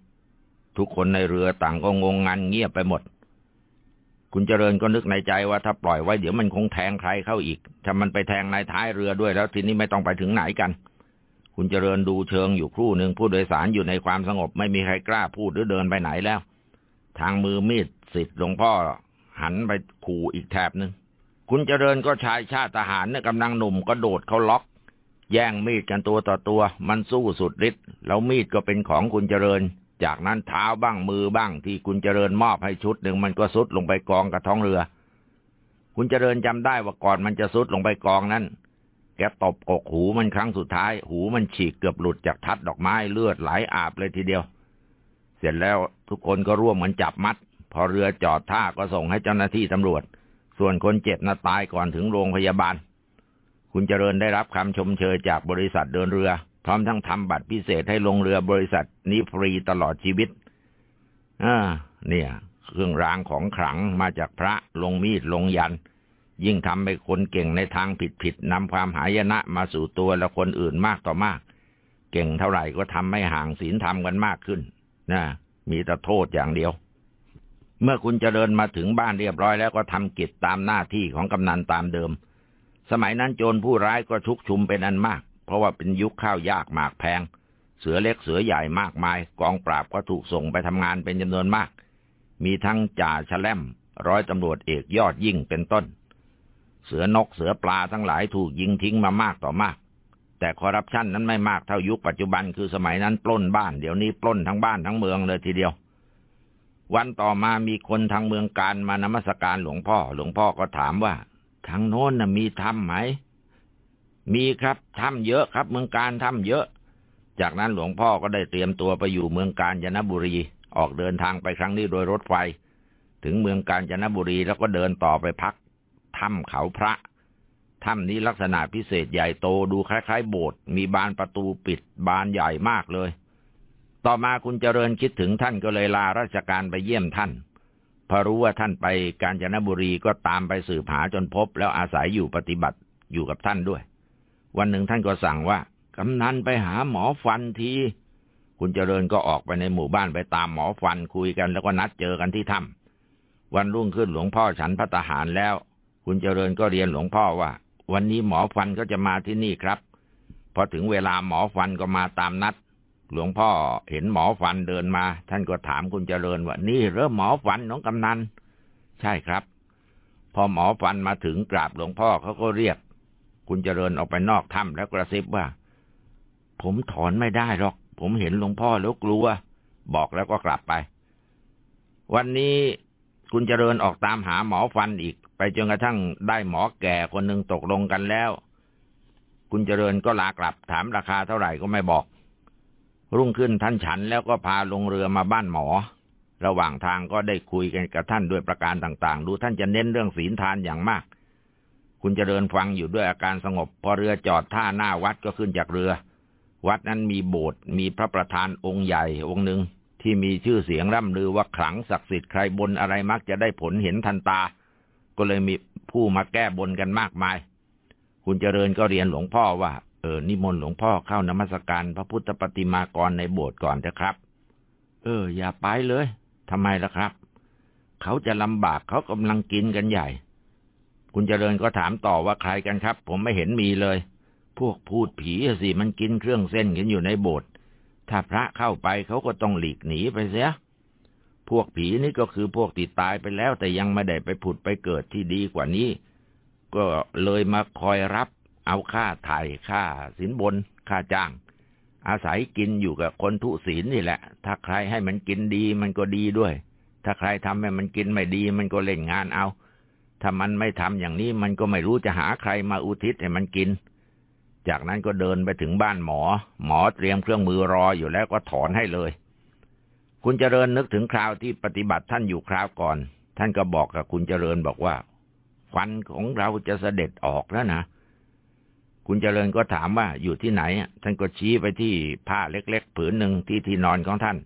ทุกคนในเรือต่างก็งงงันเงียบไปหมด คุณเจริญก็นึกในใจว่าถ้าปล่อยไว้เดี๋ยวมันคงแทงใครเข้าอีก ถ้ามันไปแทงในท้ายเรือด้วยแล้วทีนี้ไม่ต้องไปถึงไหนกัน คุณเจริญดูเชิงอยู่ครู่หนึ่งผู้โดยสารอยู่ในความสงบไม่มีใครกล้าพูดหรือเดินไปไหนแล้ว ทางมือมีดสิทธิ์หลวงพ่อ หันไปขู่อีกแถบหนึ่งคุณเจริญก็ชายชาติทหารเนี่ยกำลังหนุ่มก็โดดเขาล็อก แย่งมีดกันตัวต่อตัว มันสู้สุดฤทธิ์แล้วมีดก็เป็นของคุณเจริญ จากนั้นเท้าบ้างมือบ้างที่คุณเจริญมอบให้ชุดหนึ่งมันก็ซุดลงไปกองกับท้องเรือ คุณเจริญจำได้ว่าก่อนมันจะซุดลงไปกองนั้น แกตบกกหูมันครั้งสุดท้าย หูมันฉีกเกือบหลุดจากทัดดอกไม้เลือดไหลอาบเลยทีเดียว เสร็จแล้วทุกคนก็ร่วมกันจับมัด พอเรือจอดท่าก็ส่งให้เจ้าหน้าที่ตำรวจ ส่วนคนเจ็บน่ะตายก่อนถึงโรงพยาบาล คุณเจริญได้รับคำชมเชยจากบริษัทเดินเรือ พร้อมทั้งทำบัตรพิเศษให้ลงเรือบริษัทนี้ฟรีตลอดชีวิตอ่าเนี่ย เครื่องรางของขลังมาจากพระลงมีดลงยัน ยิ่งทำให้คนเก่งในทางผิดผิดนำความหายนะมาสู่ตัวและคนอื่นมากต่อมาก เก่งเท่าไหร่ก็ทำให้ห่างศีลธรรมกันมากขึ้นนะมีแต่โทษอย่างเดียว เมื่อคุณเจริญมาถึงบ้านเรียบร้อยแล้วก็ทำกิจตามหน้าที่ของกำนันตามเดิม สมัยนั้นโจรผู้ร้ายก็ชุกชุมเป็นอันมาก เพราะว่าเป็นยุคข้าวยากหมากแพง เสือเล็กเสือใหญ่มากมาย กองปราบก็ถูกส่งไปทำงานเป็นจำนวนมาก มีทั้งจ่าชะแลมร้อยตำรวจเอกยอดยิ่งเป็นต้น เสือนกเสือปลาทั้งหลายถูกยิงทิ้งมามากต่อมาก แต่คอรัปชันนั้นไม่มากเท่ายุคปัจจุบันคือสมัยนั้นปล้นบ้านเดี๋ยวนี้ปล้นทั้งบ้านทั้งเมืองเลยทีเดียววันต่อมามีคนทางเมืองการมานมัสการหลวงพ่อ หลวงพ่อก็ถามว่า ทางโน้นนะมีถ้ำไหม มีครับถ้ำเยอะครับ เมืองการถ้ำเยอะ จากนั้นหลวงพ่อก็ได้เตรียมตัวไปอยู่เมืองกาญจนบุรี ออกเดินทางไปครั้งนี้โดยรถไฟ ถึงเมืองกาญจนบุรีแล้วก็เดินต่อไปพักถ้ำเขาพระถ้ำนี้ลักษณะพิเศษใหญ่โตดูคล้ายๆ โบสถ์มีบานประตูปิดบานใหญ่มากเลย ต่อมาคุณเจริญคิดถึงท่านก็เลยลาราชการไปเยี่ยมท่านพอรู้ว่าท่านไปกาญจนบุรีก็ตามไปสืบหาจนพบ แล้วอาศัยอยู่ปฏิบัติอยู่กับท่านด้วย วันหนึ่งท่านก็สั่งว่ากำนันไปหาหมอฟันทีคุณเจริญก็ออกไปในหมู่บ้านไปตามหมอฟันคุยกันแล้วก็นัดเจอกันที่ถ้ำวันรุ่งขึ้นหลวงพ่อฉันพัตหารแล้ว คุณเจริญก็เรียนหลวงพ่อว่า วันนี้หมอฟันก็จะมาที่นี่ครับพอถึงเวลาหมอฟันก็มาตามนัด หลวงพ่อเห็นหมอฟันเดินมา ท่านก็ถามคุณเจริญว่านี่เริ่มหมอฟันน้องกำนันใช่ครับ พอหมอฟันมาถึงกราบหลวงพ่อเขาก็เรียก คุณเจริญออกไปนอกถ้ำแล้วกระซิบว่า ผมถอนไม่ได้หรอก ผมเห็นหลวงพ่อแล้วกลัว บอกแล้วก็กลับไป วันนี้คุณเจริญออกตามหาหมอฟันอีก ไปจนกระทั่งได้หมอแก่คนหนึ่งตกลงกันแล้ว คุณเจริญก็ลากลับถามราคาเท่าไหร่ก็ไม่บอก รุ่งขึ้นท่านฉันแล้วก็พาลงเรือมาบ้านหมอ ระหว่างทางก็ได้คุยกันกับท่านด้วยประการต่างๆ ดูท่านจะเน้นเรื่องศีลทานอย่างมาก คุณเจริญฟังอยู่ด้วยอาการสงบ พอเรือจอดท่าหน้าวัดก็ขึ้นจากเรือ วัดนั้นมีโบสถ์มีพระประธานองค์ใหญ่องค์หนึ่งที่มีชื่อเสียงร่ำลือว่าขลังศักดิ์สิทธิ์ใครบนอะไรมักจะได้ผลเห็นทันตา ก็เลยมีผู้มาแก้บนกันมากมาย คุณเจริญก็เรียนหลวงพ่อว่า เออ นิมนต์หลวงพ่อเข้านมัสการพระพุทธปฏิมากรในโบสถ์ก่อนเถอะครับ เออ อย่าไปเลยทำไมล่ะครับ เขาจะลำบากเขากำลังกินกันใหญ่ คุณเจริญก็ถามต่อว่าใครกันครับ ผมไม่เห็นมีเลย พวกพูดผีสิมันกินเครื่องเส้นกันอยู่ในโบสถ์ถ้าพระเข้าไปเขาก็ต้องหลีกหนีไปเสีย พวกผีนี่ก็คือพวกที่ตายไปแล้ว แต่ยังไม่ได้ไปผุดไปเกิดที่ดีกว่านี้ ก็เลยมาคอยรับเอาค่าไถ่ค่าสินบน ค่าจ้าง อาศัยกินอยู่กับคนทุศีลนี่แหละ ถ้าใครให้มันกินดีมันก็ดีด้วย ถ้าใครทำให้มันกินไม่ดีมันก็เล่นงานเอา ถ้ามันไม่ทำอย่างนี้มันก็ไม่รู้จะหาใครมาอุทิศให้มันกิน จากนั้นก็เดินไปถึงบ้านหมอ หมอเตรียมเครื่องมือรออยู่แล้วก็ถอนให้เลย คุณเจริญนึกถึงคราวที่ปฏิบัติท่านอยู่คราวก่อน ท่านก็บอกกับคุณเจริญบอกว่าฟันของเราจะเสด็จออกแล้วนะ คุณเจริญก็ถามว่าอยู่ที่ไหน ท่านก็ชี้ไปที่ผ้าเล็กๆ ผืนหนึ่งที่ที่นอนของท่าน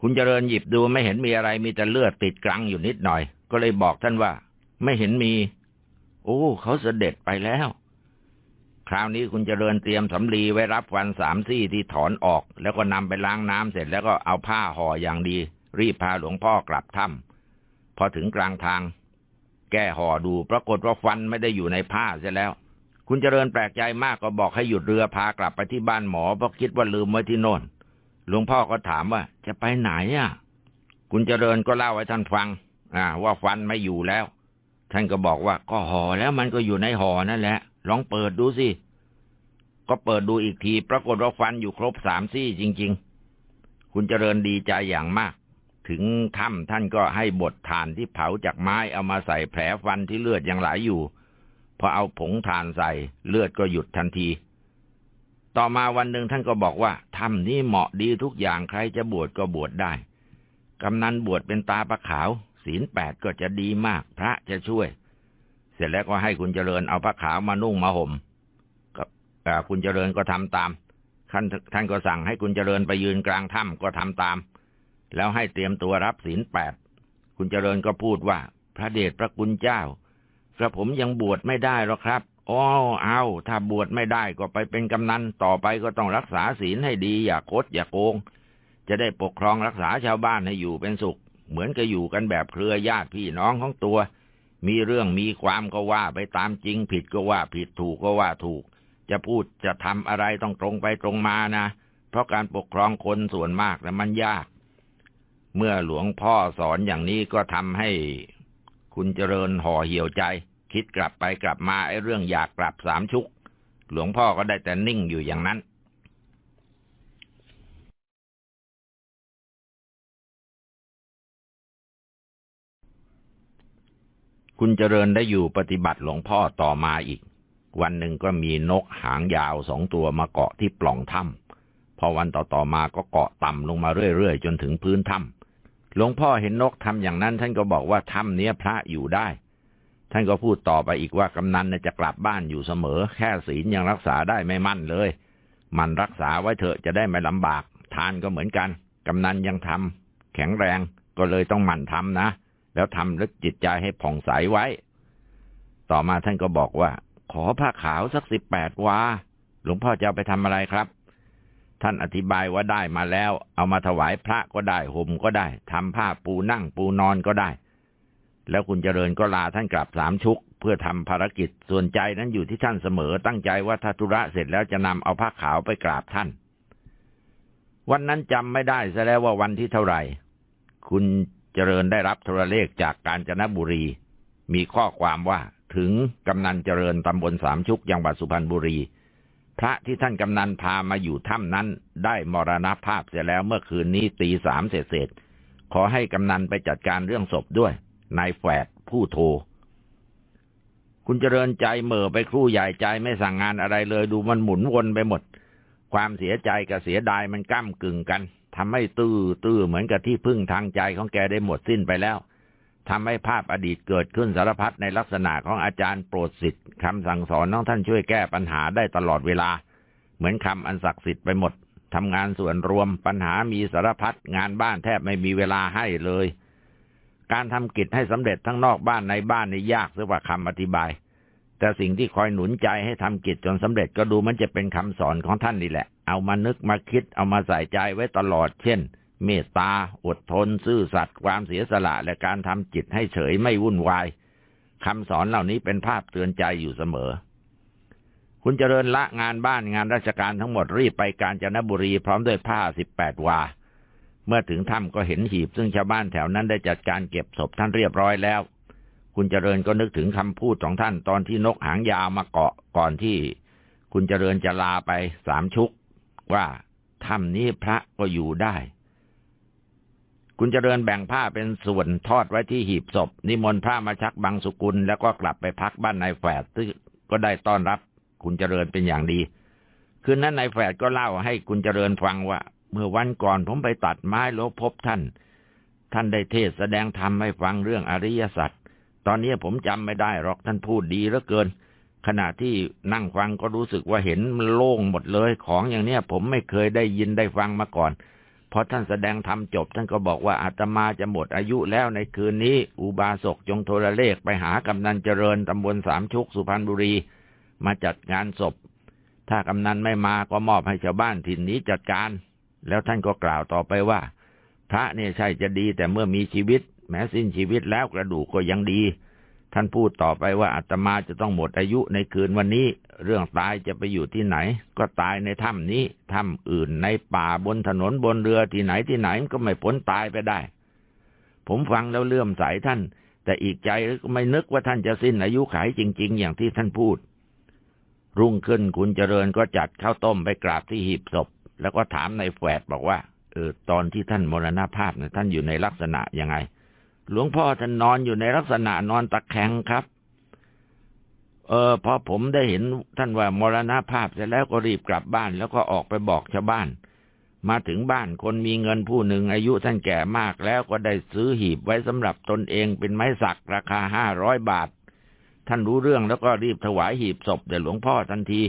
คุณเจริญหยิบดูไม่เห็นมีอะไรมีแต่เลือดติดกลังอยู่นิดหน่อย ก็เลยบอกท่านว่า ไม่เห็นมี โอ้เขาเสด็จไปแล้ว คราวนี้คุณเจริญเตรียมสำลีไว้รับฟันสามซี่ที่ถอนออก แล้วก็นำไปล้างน้ำเสร็จแล้วก็เอาผ้าห่ออย่างดี รีบพาหลวงพ่อกลับถ้ำพอถึงกลางทาง แก้ห่อดูปรากฏว่าฟันไม่ได้อยู่ในผ้าเสียแล้ว คุณเจริญแปลกใจมากก็บอกให้หยุดเรือพากลับไปที่บ้านหมอเพราะคิดว่าลืมไว้ที่โน่นหลวงพ่อก็ถามว่า จะไปไหนอะ คุณเจริญก็เล่าให้ท่านฟัง อ่า ว่าฟันไม่อยู่แล้ว ท่านก็บอกว่าก็ห่อแล้วมันก็อยู่ในห่อนั่นแหละ ลองเปิดดูสิ ก็เปิดดูอีกที ปรากฏว่าฟันอยู่ครบสามซี่จริง ๆ คุณเจริญดีใจอย่างมาก ถึงถ้ำท่านก็ให้บดถ่านที่เผาจากไม้เอามาใส่แผลฟันที่เลือดยังไหลอยู่ พอเอาผงทานใส่เลือดก็หยุดทันที ต่อมาวันหนึ่งท่านก็บอกว่าถ้ำนี้เหมาะดีทุกอย่างใครจะบวชก็บวชได้ กำนันบวชเป็นตาประขาว ศีลแปดก็จะดีมาก พระจะช่วย เสร็จแล้วก็ให้คุณเจริญเอาพระขาวมานุ่งมาห่มก็คุณเจริญก็ทำตามท่านท่านก็สั่งให้คุณเจริญไปยืนกลางถ้ำก็ทำตาม แล้วให้เตรียมตัวรับศีลแปดคุณเจริญก็พูดว่า พระเดชพระคุณเจ้ากระผมยังบวชไม่ได้หรอกครับอ๋อเอาถ้าบวชไม่ได้ก็ไปเป็นกำนันต่อไปก็ต้องรักษาศีลให้ดีอย่าโคดอย่าโกง จะได้ปกครองรักษาชาวบ้านให้อยู่เป็นสุข เหมือนกับอยู่กันแบบเครือญาติพี่น้องของตัว มีเรื่องมีความก็ว่าไปตามจริง ผิดก็ว่าผิดถูกก็ว่าถูก จะพูดจะทำอะไรต้องตรงไปตรงมานะ เพราะการปกครองคนส่วนมากนะมันยาก เมื่อหลวงพ่อสอนอย่างนี้ก็ทำให้คุณเจริญห่อเหี่ยวใจ คิดกลับไปกลับมาไอ้เรื่องอยากกลับสามชุก หลวงพ่อก็ได้แต่นิ่งอยู่อย่างนั้น คุณเจริญได้อยู่ปฏิบัติหลวงพ่อต่อมาอีก วันหนึ่งก็มีนกหางยาวสองตัวมาเกาะที่ปล่องถ้ำพอวันต่อๆมาก็เกาะต่ำลงมาเรื่อยๆ จนถึงพื้นถ้ำหลวงพ่อเห็นนกทำอย่างนั้น ท่านก็บอกว่าถ้ำนี้พระอยู่ได้ ท่านก็พูดต่อไปอีกว่ากำนันจะกลับบ้านอยู่เสมอ แค่ศีลยังรักษาได้ไม่มั่นเลย มันรักษาไว้เถอะจะได้ไม่ลำบาก ทานก็เหมือนกันกำนันยังทำแข็งแรงก็เลยต้องหมั่นทำนะ แล้วทำลึกจิตใจให้ผ่องใสไว้ ต่อมาท่านก็บอกว่า ขอผ้าขาวสักสิบแปดวาหลวงพ่อจะเอาไปทำอะไรครับ ท่านอธิบายว่าได้มาแล้ว เอามาถวายพระก็ได้ห่มก็ได้ทำผ้าปูนั่งปูนอนก็ได้ แล้วคุณเจริญก็ลาท่านกลับสามชุก เพื่อทำภารกิจส่วนใจนั้นอยู่ที่ท่านเสมอตั้งใจว่าถ้าธุระเสร็จแล้วจะนำเอาผ้าขาวไปกราบท่าน วันนั้นจำไม่ได้ซะแล้วว่าวันที่เท่าไหร่ คุณ เจริญได้รับโทรเลขจากกาญจนบุรี มีข้อความว่าถึงกำนันเจริญตำบลสามชุกยังหวัดสุพรรณบุรี พระที่ท่านกำนันพามาอยู่ถ้ำนั้น ได้มรณภาพเสียแล้วเมื่อคืนนี้ตีสามเศษขอให้กำนันไปจัดการเรื่องศพด้วยนายแฝดผู้โทร คุณเจริญใจเหม่อไปครู่ใหญ่ใจไม่สั่งงานอะไรเลยดูมันหมุนวนไปหมด ความเสียใจกับเสียดายมันก้ากึ่งกัน ทำให้ตื้อตื้อเหมือนกับที่พึ่งทางใจของแกได้หมดสิ้นไปแล้วทำให้ภาพอดีตเกิดขึ้นสารพัดในลักษณะของอาจารย์โปรดสิทธิ์คำสั่งสอนน้องท่านช่วยแก้ปัญหาได้ตลอดเวลา เหมือนคำอันศักดิ์สิทธิ์ไปหมดทำงานส่วนรวมปัญหามีสารพัดงานบ้านแทบไม่มีเวลาให้เลย การทำกิจให้สำเร็จทั้งนอกบ้านในบ้านนี่ยากเสียกว่าคำอธิบาย แต่สิ่งที่คอยหนุนใจให้ทำกิจจนสำเร็จก็ดูมันจะเป็นคำสอนของท่านนี่แหละ เอามานึกมาคิดเอามาใส่ใจไว้ตลอด เช่น เมตตา อดทน ซื่อสัตย์ ความเสียสละ และการทำจิตให้เฉยไม่วุ่นวายคำสอนเหล่านี้เป็นภาพเตือนใจอยู่เสมอ คุณเจริญละงานบ้านงานราชการทั้งหมดรีบไปกาญจนบุรีพร้อมด้วยผ้าสิบแปดวา เมื่อถึงถ้ำก็เห็นหีบ ซึ่งชาวบ้านแถวนั้นได้จัดการเก็บศพท่านเรียบร้อยแล้ว คุณเจริญก็นึกถึงคำพูดของท่านตอนที่นกหางยาวมาเกาะก่อนที่ คุณเจริญจะลาไปสามชุก ว่าถ้ำนี้พระก็อยู่ได้ คุณเจริญแบ่งผ้าเป็นส่วนทอดไว้ที่หีบศพ นิมนต์พระมาชักบังสุกุล แล้วก็กลับไปพักบ้านนายแฝดซึ่งก็ได้ต้อนรับ คุณเจริญเป็นอย่างดี คืนนั้นนายแฝดก็เล่าให้คุณเจริญฟังว่า เมื่อวันก่อนผมไปตัดไม้แล้วพบท่าน ท่านได้เทศแสดงธรรมให้ฟังเรื่องอริยสัจตอนนี้ผมจำไม่ได้หรอกท่านพูดดีเหลือเกิน ขณะที่นั่งฟังก็รู้สึกว่าเห็นมันโล่งหมดเลย ของอย่างเนี้ยผมไม่เคยได้ยินได้ฟังมาก่อนพอท่านแสดงธรรมจบ ท่านก็บอกว่าอาตมาจะหมดอายุแล้วในคืนนี้ อุบาสกจงโทรเลขไปหากำนันเจริญตำบลสามชุกสุพรรณบุรี มาจัดงานศพ ถ้ากำนันไม่มาก็มอบให้ชาวบ้านถิ่นนี้จัดการ แล้วท่านก็กล่าวต่อไปว่า พระเนี่ยใช่จะดีแต่เมื่อมีชีวิต แม้สิ้นชีวิตแล้วกระดูกก็ยังดี ท่านพูดต่อไปว่าอาตมาจะต้องหมดอายุในคืนวันนี้ เรื่องตายจะไปอยู่ที่ไหน ก็ตายในถ้ำนี้ถ้ำอื่นในป่าบนถนนบนเรือที่ไหนที่ไหนก็ไม่พ้นตายไปได้ ผมฟังแล้วเลื่อมใสท่าน แต่อีกใจก็ไม่นึกว่าท่านจะสิ้นอายุขัยจริง ๆ อย่างที่ท่านพูด รุ่งขึ้นคุณเจริญก็จัดข้าวต้มไปกราบที่หีบศพ แล้วก็ถามในแฝดบอกว่าเออตอนที่ท่านมรณภาพเนี่ยท่านอยู่ในลักษณะยังไง หลวงพ่อท่านนอนอยู่ในลักษณะนอนตะแคงครับ เออพอผมได้เห็นท่านว่ามรณภาพเสร็จแล้วก็รีบกลับบ้าน แล้วก็ออกไปบอกชาวบ้าน มาถึงบ้านคนมีเงินผู้หนึ่งอายุท่านแก่มากแล้วก็ได้ซื้อหีบไว้สำหรับตนเองเป็นไม้สักราคาห้าร้อยบาท ท่านรู้เรื่องแล้วก็รีบถวายหีบศพแด่หลวงพ่อทันที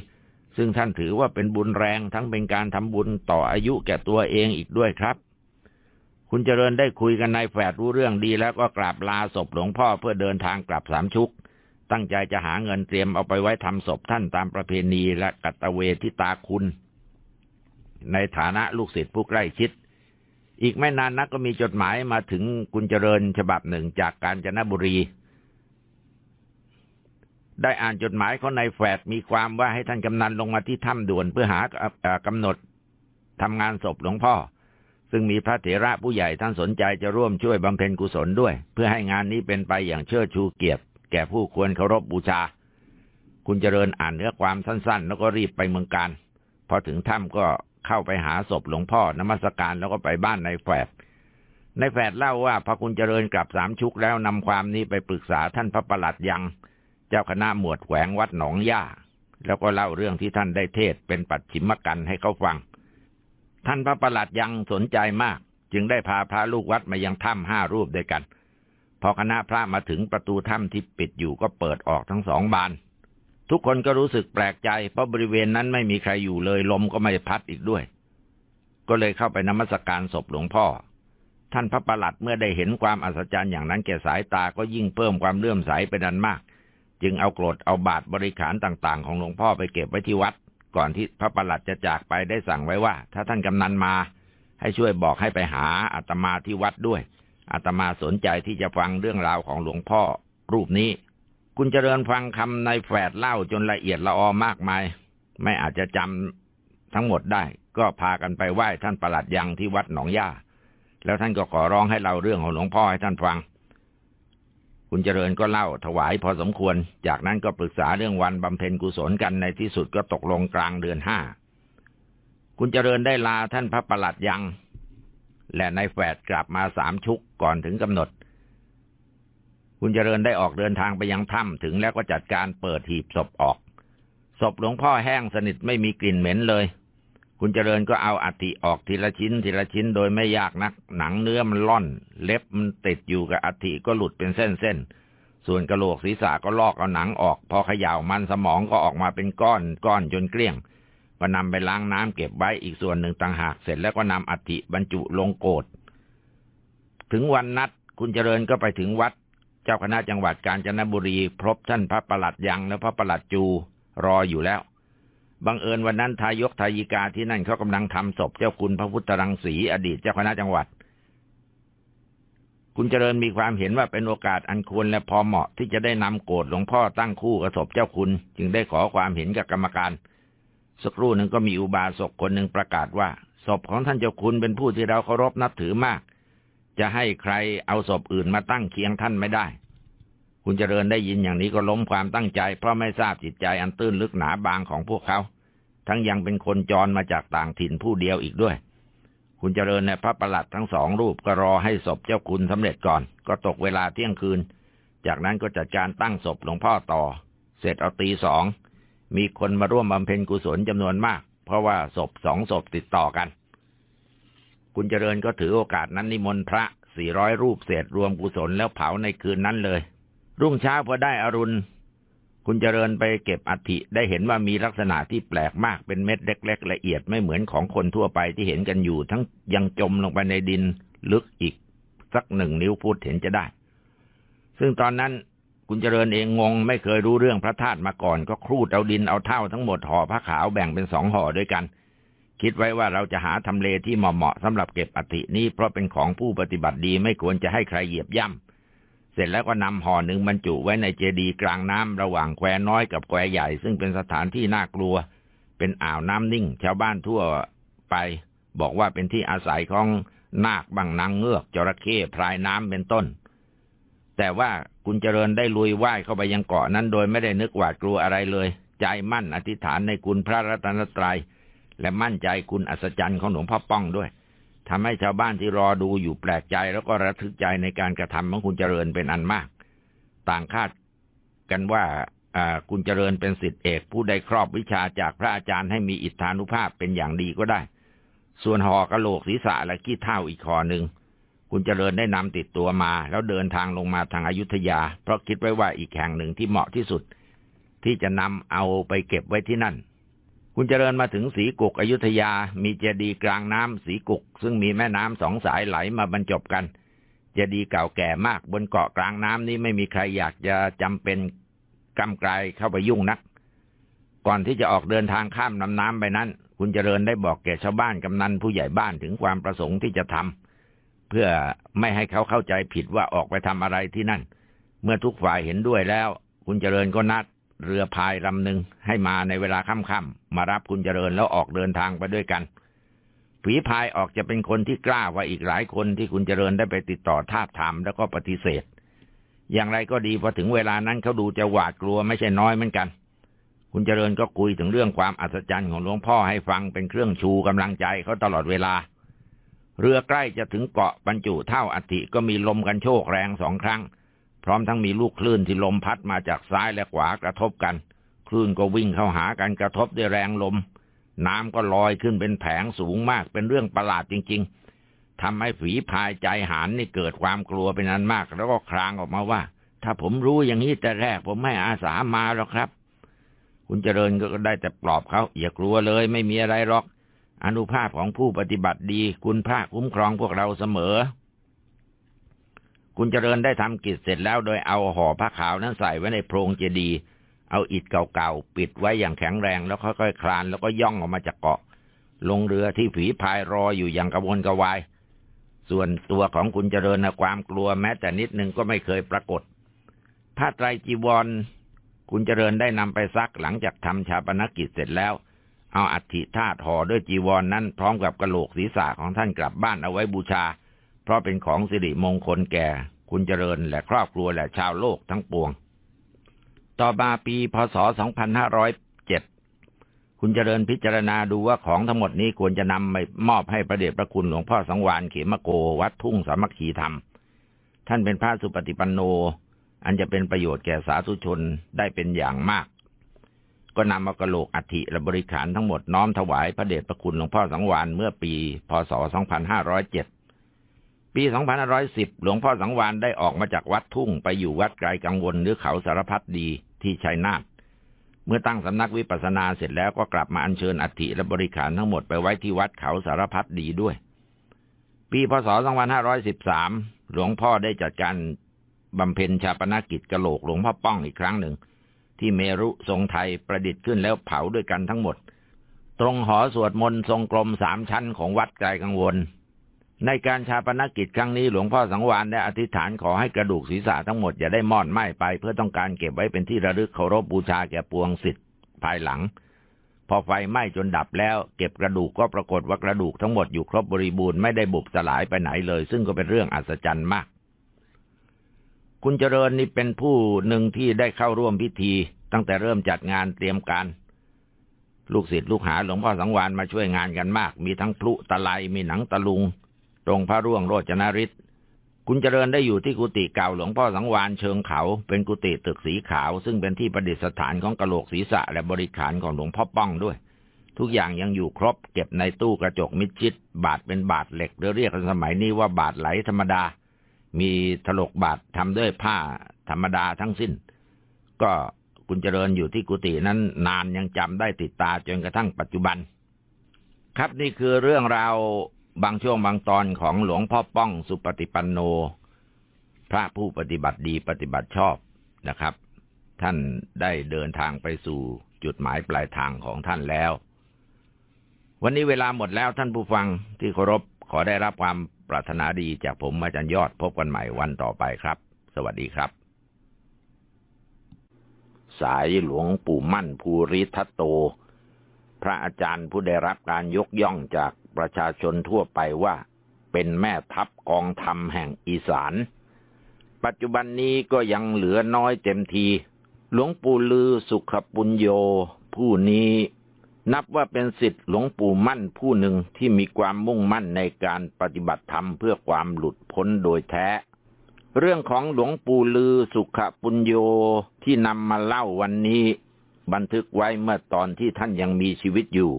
ซึ่งท่านถือว่าเป็นบุญแรงทั้งเป็นการทำบุญต่ออายุแก่ตัวเองอีกด้วยครับ คุณเจริญได้คุยกันนายแฝดรู้เรื่องดีแล้วก็กราบลาศพหลวงพ่อเพื่อเดินทางกลับสามชุก ตั้งใจจะหาเงินเตรียมเอาไปไว้ทำศพท่านตามประเพณีและกัตเวทิตาคุณ ในฐานะลูกศิษย์ผู้ใกล้ชิด อีกไม่นานนักก็มีจดหมายมาถึงกุญเจริญฉบับหนึ่งจากกาญจนบุรี ได้อ่านจดหมายขาในายแฟดมีความว่าให้ท่านกำนันลงมาที่ถ้ำด่วนเพื่อหากำหนดทำงานศพหลวงพ่อ ซึ่งมีพระเถระผู้ใหญ่ท่านสนใจจะร่วมช่วยบำเพ็ญกุศลด้วย เพื่อให้งานนี้เป็นไปอย่างเชิดชูเกียรติ แก่ผู้ควรเคารพบบูชา คุณเจริญอ่านเนื้อความสั้นๆ แล้วก็รีบไปเมืองการ พอถึงถ้ำก็เข้าไปหาศพหลวงพ่อนมัสการแล้วก็ไปบ้านในแฝดในแฝดเล่าว่าพระคุณเจริญกลับสามชุกแล้วนำความนี้ไปปรึกษาท่านพระประหลัดยัง เจ้าคณะหมวดแขวงวัดหนองย่าแล้วก็เล่าเรื่องที่ท่านได้เทศเป็นปัจฉิมกันให้เขาฟัง ท่านพระประหลัดยังสนใจมาก จึงได้พาพระลูกวัดมายังถ้ำห้ารูปด้วยกัน พอคณะพระมาถึงประตูถ้ำที่ปิดอยู่ก็เปิดออกทั้งสองบาน ทุกคนก็รู้สึกแปลกใจ เพราะบริเวณนั้นไม่มีใครอยู่เลยลมก็ไม่พัดอีกด้วย ก็เลยเข้าไปนมัสการศพหลวงพ่อ ท่านพระประหลัดเมื่อได้เห็นความอัศจรรย์อย่างนั้นแก่สายตาก็ยิ่งเพิ่มความเลื่อมใสไปดันมาก จึงเอากรดเอาบาตรบริขารต่าง ๆ ของหลวงพ่อไปเก็บไว้ที่วัด ก่อนที่พระประหลัดจะจากไปได้สั่งไว้ว่า ถ้าท่านกำนันมา ให้ช่วยบอกให้ไปหาอาตมาที่วัดด้วยอาตมาสนใจที่จะฟังเรื่องราวของหลวงพ่อรูปนี้ คุณเจริญฟังคำในแฝดเล่าจนละเอียดละออมากมาย ไม่อาจจะจำทั้งหมดได้ ก็พากันไปไหว้ท่านประหลัดยังที่วัดหนองย่าแล้วท่านก็ขอร้องให้เล่าเรื่องของหลวงพ่อให้ท่านฟัง คุณเจริญก็เล่าถวายพอสมควร จากนั้นก็ปรึกษาเรื่องวันบำเพ็ญกุศลกันในที่สุดก็ตกลงกลางเดือนห้า คุณเจริญได้ลาท่านพระประหลัดยัง และนายแฝดกลับมาสามชุกก่อนถึงกำหนด คุณเจริญได้ออกเดินทางไปยังถ้ำถึงแล้วก็จัดการเปิดหีบศพออก ศพหลวงพ่อแห้งสนิทไม่มีกลิ่นเหม็นเลย คุณเจริญก็เอาอัฐิออกทีละชิ้น ทีละชิ้นโดยไม่ยากนัก หนังเนื้อมันล่อน เล็บมันติดอยู่กับอัฐิก็หลุดเป็นเส้นๆส่วนกระโหลกศีรษะก็ลอกเอาหนังออก พอเขย่ามันสมองก็ออกมาเป็นก้อนก้อนจนเกลี้ยง ก็นำไปล้างน้ำเก็บไว้อีกส่วนหนึ่งต่างหากเสร็จแล้วก็นำอัฐิบรรจุลงโกดถึงวันนัดคุณเจริญก็ไปถึงวัด เจ้าคณะจังหวัดกาญจนบุรี พบท่านพระประหลัดยังและพระประหลัดจูรออยู่แล้ว บังเอิญวันนั้นทายกทายิกาที่นั่นเขากำลังทำศพเจ้าคุณพระพุทธรังสีอดีตเจ้าคณะจังหวัด คุณเจริญมีความเห็นว่าเป็นโอกาสอันควรและพอเหมาะที่จะได้นำโกดหลวงพ่อตั้งคู่กับศพเจ้าคุณ จึงได้ขอความเห็นกับกรรมการ สักครู่หนึ่งก็มีอุบาสกคนหนึ่งประกาศว่าศพของท่านเจ้าคุณเป็นผู้ที่เราเคารพนับถือมาก จะให้ใครเอาศพอื่นมาตั้งเคียงท่านไม่ได้ คุณเจริญได้ยินอย่างนี้ก็ล้มความตั้งใจ เพราะไม่ทราบจิตใจอันตื้นลึกหนาบางของพวกเขา ทั้งยังเป็นคนจรมาจากต่างถิ่นผู้เดียวอีกด้วย คุณเจริญเนี่ยพระประหลัดทั้งสองรูปก็รอให้ศพเจ้าคุณสำเร็จก่อน ก็ตกเวลาเที่ยงคืน จากนั้นก็จัดการตั้งศพหลวงพ่อต่อ เสร็จเอาตีสอง มีคนมาร่วมบำเพ็ญกุศลจำนวนมาก เพราะว่าศพสองศพติดต่อกัน คุณเจริญก็ถือโอกาสนั้นนิมนต์พระสี่ร้อยรูปเศษรวมกุศลแล้วเผาในคืนนั้นเลย รุ่งเช้าพอได้อรุณ คุณเจริญไปเก็บอัฐิได้เห็นว่ามีลักษณะที่แปลกมากเป็นเม็ดเล็ก ๆ ละเอียดไม่เหมือนของคนทั่วไปที่เห็นกันอยู่ ทั้งยังจมลงไปในดินลึกอีก สักหนึ่งนิ้วพุทธเห็นจะได้ ซึ่งตอนนั้นคุณเจริญเองงงไม่เคยรู้เรื่องพระธาตุมาก่อน ก็ครูดเอาดินเอาเท่าทั้งหมดห่อผ้าขาวแบ่งเป็นสองห่อด้วยกัน คิดไว้ว่าเราจะหาทำเลที่เหมาะๆสำหรับเก็บอัฐินี้เพราะเป็นของผู้ปฏิบัติดีไม่ควรจะให้ใครเหยียบย่ำ เสร็จแล้วก็นำห่อหนึ่งบรรจุไว้ในเจดีย์กลางน้ำระหว่างแควน้อยกับแควใหญ่ ซึ่งเป็นสถานที่น่ากลัว เป็นอ่าวน้ำนิ่ง ชาวบ้านทั่วไป บอกว่าเป็นที่อาศัยของนาคบังนางเงือก จระเข้พรายน้ำเป็นต้น แต่ว่าคุณเจริญได้ลุยว่ายเข้าไปยังเกาะนั้นโดยไม่ได้นึกหวาดกลัวอะไรเลย ใจมั่นอธิษฐานในคุณพระรัตนตรัยและมั่นใจคุณอัศจรรย์ของหลวงพ่อป้องด้วย ทำให้ชาวบ้านที่รอดูอยู่แปลกใจแล้วก็ระทึกใจในการกระทำของคุณเจริญเป็นอันมาก ต่างคาดกันว่าคุณเจริญเป็นสิทธิเอก ผู้ได้ครอบวิชาจากพระอาจารย์ให้มีอิทธานุภาพเป็นอย่างดีก็ได้ ส่วนหอกระโหลกศีรษะและขี้เท่าอีกคอหนึ่งคุณเจริญได้นำติดตัวมา แล้วเดินทางลงมาทางอายุทยา เพราะคิดไว้ว่าอีกแห่งหนึ่งที่เหมาะที่สุด ที่จะนำเอาไปเก็บไว้ที่นั่น คุณเจริญมาถึงสีกุกอยุธยา มีเจดีย์กลางน้ำสีกุก ซึ่งมีแม่น้ำสองสายไหลมาบรรจบกัน เจดีย์เก่าแก่มากบนเกาะกลางน้ำนี้ไม่มีใครอยากจะจำเป็นกำไกลเข้าไปยุ่งนัก ก่อนที่จะออกเดินทางข้ามลำน้ำไปนั้น คุณเจริญได้บอกแก่ชาวบ้านกำนันผู้ใหญ่บ้านถึงความประสงค์ที่จะทำเพื่อไม่ให้เขาเข้าใจผิดว่าออกไปทำอะไรที่นั่น เมื่อทุกฝ่ายเห็นด้วยแล้ว คุณเจริญก็นัด เรือพายลำหนึ่งให้มาในเวลาค่ำๆมารับคุณเจริญแล้วออกเดินทางไปด้วยกันผีพายออกจะเป็นคนที่กล้าว่าอีกหลายคนที่คุณเจริญได้ไปติดต่อทาบทามแล้วก็ปฏิเสธ อย่างไรก็ดีพอถึงเวลานั้นเขาดูจะหวาดกลัวไม่ใช่น้อยเหมือนกัน คุณเจริญก็คุยถึงเรื่องความอัศจรรย์ของหลวงพ่อให้ฟังเป็นเครื่องชูกำลังใจเขาตลอดเวลา เรือใกล้จะถึงเกาะบรรจุเท่าอัฐิก็มีลมกันโชกแรงสองครั้ง พร้อมทั้งมีลูกคลื่นที่ลมพัดมาจากซ้ายและขวากระทบกัน คลื่นก็วิ่งเข้าหากันกระทบด้วยแรงลม น้ำก็ลอยขึ้นเป็นแผงสูงมากเป็นเรื่องประหลาดจริง ๆทำให้ฝีพายใจหานนี่เกิดความกลัวเป็นอันมาก แล้วก็ครางออกมาว่า ถ้าผมรู้อย่างนี้แต่แรกผมไม่อาสามาหรอกครับ คุณเจริญก็ได้แต่ปลอบเขาอย่ากลัวเลยไม่มีอะไรหรอก อนุภาพของผู้ปฏิบัติดี คุณพระคุ้มครองพวกเราเสมอ คุณเจริญได้ทำกิจเสร็จแล้วโดยเอาห่อผ้าขาวนั้นใส่ไว้ในโพรงเจดีย์เอาอิฐเก่าๆ ปิดไว้อย่างแข็งแรงแล้วค่อยๆคลานแล้วก็ย่องออกมาจากเกาะ ลงเรือที่ผีพายรออยู่อย่างกระวนกระวาย ส่วนตัวของคุณเจริญนะความกลัวแม้แต่นิดนึงก็ไม่เคยปรากฏผ้าไตรจีวร คุณเจริญได้นำไปซักหลังจากทำชาปนกิจเสร็จแล้ว เอาอัฐิธาตุห่อด้วยจีวรนนั้นพร้อมกับกระโหลกศีรษะของท่านกลับบ้านเอาไว้บูชา เพราะเป็นของสิริมงคลแก่ คุณเจริญและครอบครัวและชาวโลกทั้งปวง ต่อมาปีพศ 2507 คุณเจริญพิจารณาดูว่าของทั้งหมดนี้ควรจะนำไปมอบให้ประเดชพระคุณหลวงพ่อสังวานเขมโกวัดทุ่งสามัคคีธรรม ท่านเป็นพระสุปฏิปันโน อันจะเป็นประโยชน์แก่สาธุชนได้เป็นอย่างมากก็นำเอากระโหลกอัฐิและบริขารทั้งหมดน้อมถวายพระเดชพระคุณหลวงพ่อสังวานเมื่อปี พศ 2507 ปี 2510 หลวงพ่อสังวานได้ออกมาจากวัดทุ่งไปอยู่วัดไกลกังวลหรือเขาสารพัดดีที่ชัยนาท เมื่อตั้งสำนักวิปัสสนาเสร็จแล้วก็กลับมาอัญเชิญอัฐิและบริขารทั้งหมดไปไว้ที่วัดเขาสารพัดดีด้วย ปีพศ 2513 หลวงพ่อได้จัดการบำเพ็ญชาปนกิจกระโหลกหลวงพ่อป้องอีกครั้งหนึ่ง ที่เมรุทรงไทยประดิษฐ์ขึ้นแล้วเผาด้วยกันทั้งหมด ตรงหอสวดมนต์ทรงกลมสามชั้นของวัดไกลกังวล ในการชาปนกิจครั้งนี้หลวงพ่อสังวานได้อธิษฐานขอให้กระดูกศีรษะทั้งหมดอย่าได้มอดไหม้ไป เพื่อต้องการเก็บไว้เป็นที่ระลึกเคารพบูชาแก่ปวงสิทธิ์ภายหลัง พอไฟไหม้จนดับแล้ว เก็บกระดูกก็ปรากฏว่ากระดูกทั้งหมดอยู่ครบบริบูรณ์ไม่ได้บุบสลายไปไหนเลย ซึ่งก็เป็นเรื่องอัศจรรย์มาก คุณเจริญนี่เป็นผู้หนึ่งที่ได้เข้าร่วมพิธี ตั้งแต่เริ่มจัดงานเตรียมการลูกศิษย์ลูกหาหลวงพ่อสังวานมาช่วยงานกันมาก มีทั้งพลุตะไลมีหนังตะลุง ตรงพระร่วงโรจนฤทธิ์คุณเจริญได้อยู่ที่กุฏิเก่าหลวงพ่อสังวานเชิงเขา เป็นกุฏิตึกสีขาว ซึ่งเป็นที่ประดิษฐานของกระโหลกศีรษะและบริขารของหลวงพ่อป้องด้วย ทุกอย่างยังอยู่ครบเก็บในตู้กระจกมิดชิด บาทเป็นบาทเหล็กหรือเรียกกันสมัยนี้ว่าบาทไหลธรรมดา มีถลกบาททำด้วยผ้าธรรมดาทั้งสิ้น ก็คุณเจริญอยู่ที่กุฏินั้นนานยังจำได้ติดตาจนกระทั่งปัจจุบัน ครับนี่คือเรื่องราว บางช่วงบางตอนของหลวงพ่อป้องสุปฏิปันโน พระผู้ปฏิบัติดีปฏิบัติชอบนะครับ ท่านได้เดินทางไปสู่จุดหมายปลายทางของท่านแล้ว วันนี้เวลาหมดแล้วท่านผู้ฟังที่เคารพขอได้รับความปรารถนาดีจากผมอาจารย์ยอดพบกันใหม่วันต่อไปครับ สวัสดีครับ สายหลวงปู่มั่นภูริทัตโต พระอาจารย์ผู้ได้รับการยกย่องจาก ประชาชนทั่วไปว่าเป็นแม่ทัพกองธรรมแห่งอีสาน ปัจจุบันนี้ก็ยังเหลือน้อยเต็มที หลวงปู่ลือสุขปุญโย ผู้นี้นับว่าเป็นสิทธิหลวงปู่มั่นผู้หนึ่งที่มีความมุ่งมั่นในการปฏิบัติธรรมเพื่อความหลุดพ้นโดยแท้ เรื่องของหลวงปู่ลือสุขปุญโยที่นำมาเล่าวันนี้ บันทึกไว้เมื่อตอนที่ท่านยังมีชีวิตอยู่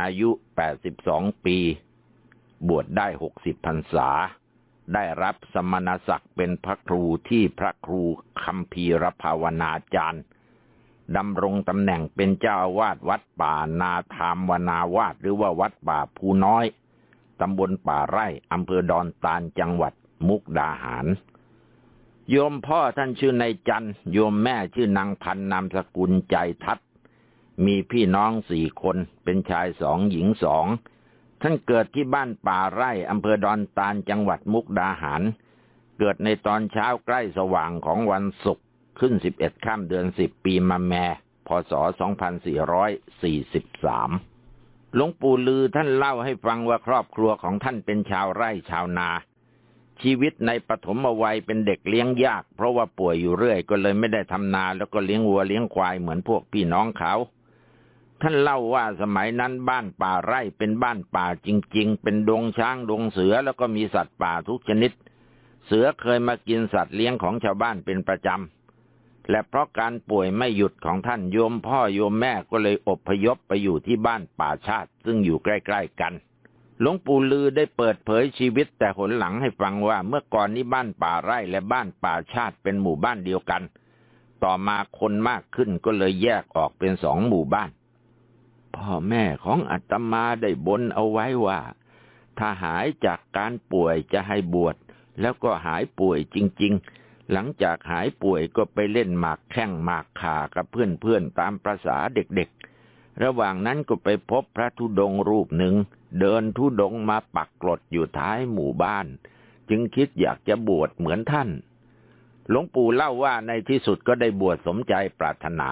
อายุ 82 ปี บวชได้ 60พรรษา ได้รับสมณศักดิ์เป็นพระครูที่พระครูคัมภีรภาวนาจารย์ดำรงตำแหน่งเป็นเจ้าวาสวัดป่านาธรรมวนาวาสหรือว่าวัดป่าภูน้อยตำบลป่าไร่อำเภอดอนตาลจังหวัดมุกดาหาร โยมพ่อท่านชื่อนายจันโยมแม่ชื่อนางพันนามสกุลใจทัศ มีพี่น้องสี่คนเป็นชายสองหญิงสอง ท่านเกิดที่บ้านป่าไร่อำเภอดอนตาลจังหวัดมุกดาหาร เกิดในตอนเช้าใกล้สว่างของวันศุกร์ขึ้นสิบเอ็ดข้ามเดือนสิบปีมาแม่พศสองพันสี่ร้อยสี่สิบสามหลวงปู่ลือท่านเล่าให้ฟังว่าครอบครัวของท่านเป็นชาวไร่ชาวนา ชีวิตในปฐมวัยเป็นเด็กเลี้ยงยาก เพราะว่าป่วยอยู่เรื่อยก็เลยไม่ได้ทำนาแล้วก็เลี้ยงวัวเลี้ยงควายเหมือนพวกพี่น้องเขา ท่านเล่าว่าสมัยนั้นบ้านป่าไร่เป็นบ้านป่าจริง ๆ เป็นดงช้างดงเสือแล้วก็มีสัตว์ป่าทุกชนิด เสือเคยมากินสัตว์เลี้ยงของชาวบ้านเป็นประจำ และเพราะการป่วยไม่หยุดของท่านโยมพ่อโยมแม่ก็เลยอบพยพไปอยู่ที่บ้านป่าชาติ ซึ่งอยู่ใกล้ๆกัน หลวงปู่ลือได้เปิดเผยชีวิตแต่หนหลังให้ฟังว่าเมื่อก่อนนี้บ้านป่าไร่และบ้านป่าชาติเป็นหมู่บ้านเดียวกัน ต่อมาคนมากขึ้นก็เลยแยกออกเป็นสองหมู่บ้าน พ่อแม่ของอาตมาได้บนเอาไว้ว่า ถ้าหายจากการป่วยจะให้บวชแล้วก็หายป่วยจริง ๆ หลังจากหายป่วยก็ไปเล่นหมากแข้งหมากขากับเพื่อนๆตามประษาเด็กๆ ระหว่างนั้นก็ไปพบพระธุดงรูปหนึ่ง เดินธุดงมาปักกรดอยู่ท้ายหมู่บ้าน จึงคิดอยากจะบวชเหมือนท่าน หลวงปู่เล่าว่าในที่สุดก็ได้บวชสมใจปรารถนา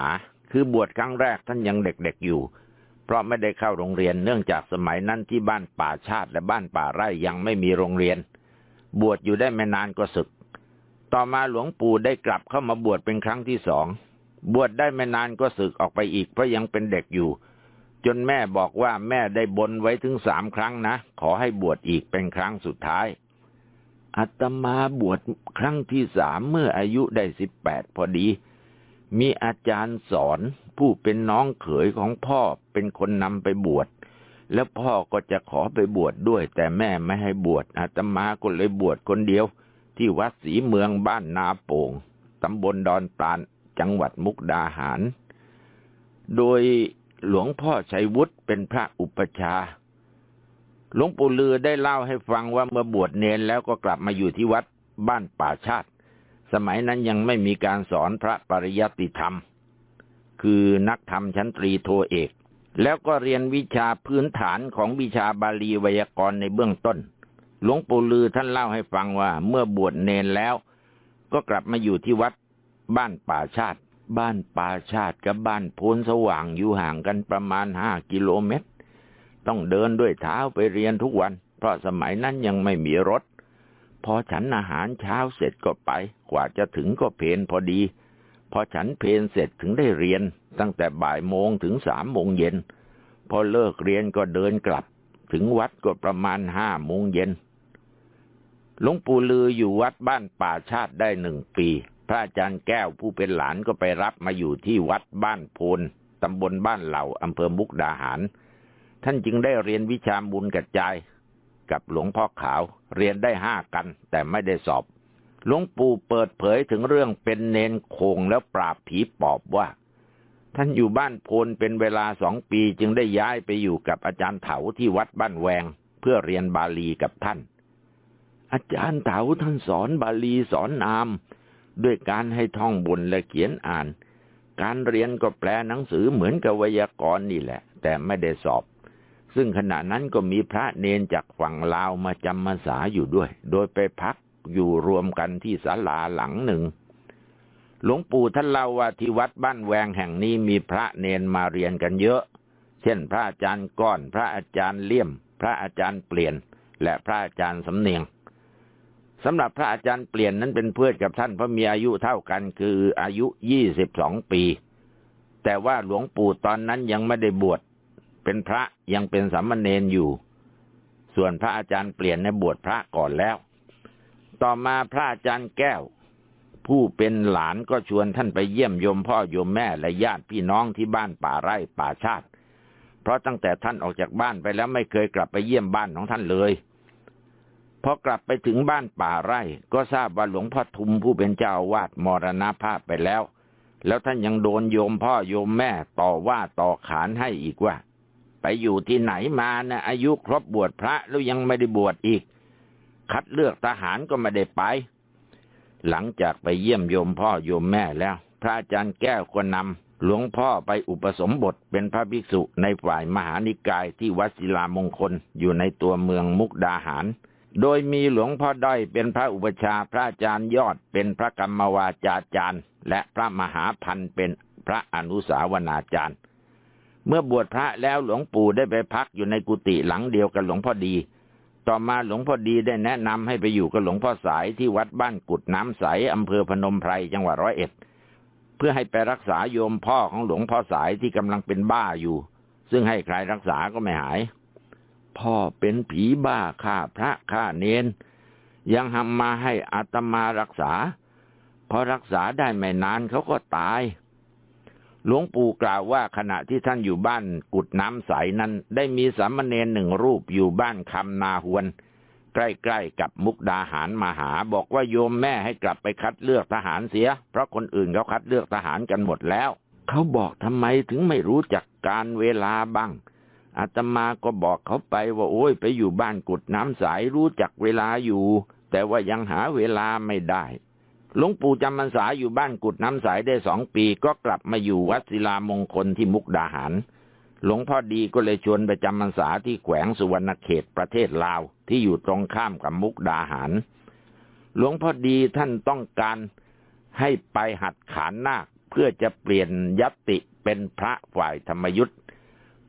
คือบวชครั้งแรกท่านยังเด็กๆอยู่ เพราะไม่ได้เข้าโรงเรียนเนื่องจากสมัยนั้นที่บ้านป่าชาติและบ้านป่าไร่ยังไม่มีโรงเรียน บวชอยู่ได้ไม่นานก็ศึก ต่อมาหลวงปู่ได้กลับเข้ามาบวชเป็นครั้งที่สองบวชได้ไม่นานก็ศึกออกไปอีกเพราะยังเป็นเด็กอยู่ จนแม่บอกว่าแม่ได้บนไว้ถึงสามครั้งนะ ขอให้บวชอีกเป็นครั้งสุดท้ายอาตมาบวชครั้งที่สามเมื่ออายุได้สิบแปดพอดี มีอาจารย์สอนผู้เป็นน้องเขยของพ่อเป็นคนนำไปบวช แล้วพ่อก็จะขอไปบวชดด้วย แต่แม่ไม่ให้บวชอาตมาก็เลยบวชคนเดียว ที่วัดศรีเมืองบ้านนาโป่งตำบลดอนตาลจังหวัดมุกดาหาร โดยหลวงพ่อชัยวุฒิเป็นพระอุปชาหลวงปู่ลือได้เล่าให้ฟังว่าเมื่อบวชเนนแล้วก็กลับมาอยู่ที่วัดบ้านป่าชาติ สมัยนั้นยังไม่มีการสอนพระปริยัติธรรม คือนักธรรมชั้นตรีโทเอก แล้วก็เรียนวิชาพื้นฐานของวิชาบาลีไวยากรณ์ในเบื้องต้น หลวงปู่ลือท่านเล่าให้ฟังว่าเมื่อบวชเนนแล้ว ก็กลับมาอยู่ที่วัดบ้านป่าชาติ บ้านป่าชาติกับบ้านโพนสว่างอยู่ห่างกันประมาณห้ากิโลเมตร ต้องเดินด้วยเท้าไปเรียนทุกวัน เพราะสมัยนั้นยังไม่มีรถ พอฉันอาหารเช้าเสร็จก็ไป กว่าจะถึงก็เพนพอดี พอฉันเพนเสร็จถึงได้เรียน ตั้งแต่บ่ายโมงถึงสามโมงเย็น พอเลิกเรียนก็เดินกลับ ถึงวัดก็ประมาณห้าโมงเย็นหลวงปู่ลืออยู่วัดบ้านป่าชาติได้หนึ่งปี พระอาจารย์แก้วผู้เป็นหลานก็ไปรับมาอยู่ที่วัดบ้านโพนตำบลบ้านเหล่าอำเภอมุกดาหาร ท่านจึงได้เรียนวิชาบุญกระจาย กับหลวงพ่อขาว เรียนได้ห้ากัน แต่ไม่ได้สอบ หลวงปู่เปิดเผยถึงเรื่องเป็นเนนโคงแล้วปราบผีปอบว่า ท่านอยู่บ้านโพนเป็นเวลาสองปีจึงได้ย้ายไปอยู่กับอาจารย์เถาที่วัดบ้านแวง เพื่อเรียนบาลีกับท่าน อาจารย์เถาท่านสอนบาลีสอนนาม ด้วยการให้ท่องบนและเขียนอ่าน การเรียนก็แปลหนังสือเหมือนกับไวยากรณ์นี่แหละ แต่ไม่ได้สอบ ซึ่งขณะนั้นก็มีพระเนนจากฝั่งลาวมาจำมาสาอยู่ด้วย โดยไปพักอยู่รวมกันที่ศาลาหลังหนึ่ง หลวงปู่ท่านเล่าว่าที่วัดบ้านแวงแห่งนี้มีพระเนนมาเรียนกันเยอะ เช่น พระอาจารย์ก้อน พระอาจารย์เลี่ยม พระอาจารย์เปลี่ยน และพระอาจารย์สำเนียงสำหรับพระอาจารย์เปลี่ยนนั้นเป็นเพื่อนกับท่านเพราะมีอายุเท่ากันคืออายุยี่สิบสองปี แต่ว่าหลวงปู่ตอนนั้นยังไม่ได้บวช เป็นพระยังเป็นสามเณรอยู่ ส่วนพระอาจารย์เปลี่ยนในบวชพระก่อนแล้ว ต่อมาพระอาจารย์แก้ว ผู้เป็นหลานก็ชวนท่านไปเยี่ยมโยมพ่อโยมแม่และญาติพี่น้องที่บ้านป่าไร่ป่าชาติ เพราะตั้งแต่ท่านออกจากบ้านไปแล้วไม่เคยกลับไปเยี่ยมบ้านของท่านเลยพอกลับไปถึงบ้านป่าไร่ ก็ทราบว่าหลวงพ่อทุมผู้เป็นเจ้าวาดมรณภาพไปแล้ว แล้วท่านยังโดนโยมพ่อโยมแม่ต่อว่าต่อขานให้อีกว่า ไปอยู่ที่ไหนมานะอายุครบบวชพระแล้วยังไม่ได้บวชอีก คัดเลือกทหารก็ไม่ได้ไป หลังจากไปเยี่ยมโยมพ่อโยมแม่แล้ว พระอาจารย์แก้วก็นำหลวงพ่อไปอุปสมบทเป็นพระภิกษุในฝ่ายมหานิกายที่วัดศิลามงคลอยู่ในตัวเมืองมุกดาหาร โดยมีหลวงพ่อด้อยเป็นพระอุปชาพระอาจารย์ยอดเป็นพระกรรมวาจาจารย์ และพระมหาพันเป็นพระอนุสาวนาจารย์ เมื่อบวชพระแล้วหลวงปู่ได้ไปพักอยู่ในกุฏิหลังเดียวกับหลวงพ่อดี ต่อมาหลวงพ่อดีได้แนะนำให้ไปอยู่กับหลวงพ่อสายที่วัดบ้านกุดน้ำใสอำเภอพนมไพรจังหวัดร้อยเอ็ด เพื่อให้ไปรักษาโยมพ่อของหลวงพ่อสายที่กำลังเป็นบ้าอยู่ ซึ่งให้ใครรักษาก็ไม่หาย พ่อเป็นผีบ้าฆ่าพระฆ่าเนนยังทำมาให้อาตมารักษาพอรักษาได้ไม่นานเขาก็ตาย หลวงปู่กล่าวว่าขณะที่ท่านอยู่บ้านกุดน้ำใสนั้น ได้มีสามเณรหนึ่งรูปอยู่บ้านคำนาหวน ใกล้ๆกับมุกดาหารมาหา บอกว่าโยมแม่ให้กลับไปคัดเลือกทหารเสีย เพราะคนอื่นเขาคัดเลือกทหารกันหมดแล้ว เขาบอกทำไมถึงไม่รู้จักการเวลาบ้างอาตมาก็บอกเขาไปว่าโอ้ยไปอยู่บ้านกุดน้ำใสรู้จักเวลาอยู่ แต่ว่ายังหาเวลาไม่ได้ หลวงปู่จำพรรษาอยู่บ้านกุดน้ำใสได้สองปีก็กลับมาอยู่วัดศิลามงคลที่มุกดาหาร หลวงพ่อดีก็เลยชวนไปจำพรรษาที่แขวงสุวรรณเขตประเทศลาวที่อยู่ตรงข้ามกับมุกดาหาร หลวงพ่อดีท่านต้องการให้ไปหัดขานนาคเพื่อจะเปลี่ยนยติเป็นพระฝ่ายธรรมยุทธ์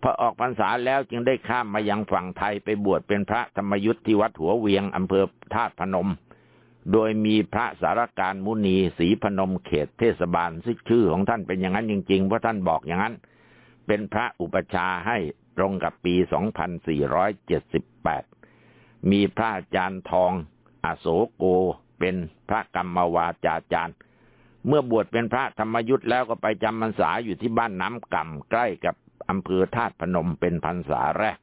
พอออกพรรษาแล้วจึงได้ข้ามมายังฝั่งไทยไปบวชเป็นพระธรรมยุทธ์ที่วัดหัวเวียงอำเภอธาตุพนม โดยมีพระสารการมุนีศรีพนมเขตเทศบาลซึ่งชื่อของท่านเป็นอย่างนั้นจริงๆ เพราะท่านบอกอย่างนั้น เป็นพระอุปชาให้ตรงกับปี 2478 มีพระอาจารย์ทองอโศโกเป็นพระกรรมวาจาจารย์ เมื่อบวชเป็นพระธรรมยุทธ์แล้วก็ไปจำพรรษาอยู่ที่บ้านน้ำก่ำใกล้กับอำเภอธาตุพนมเป็นพรรษาแรก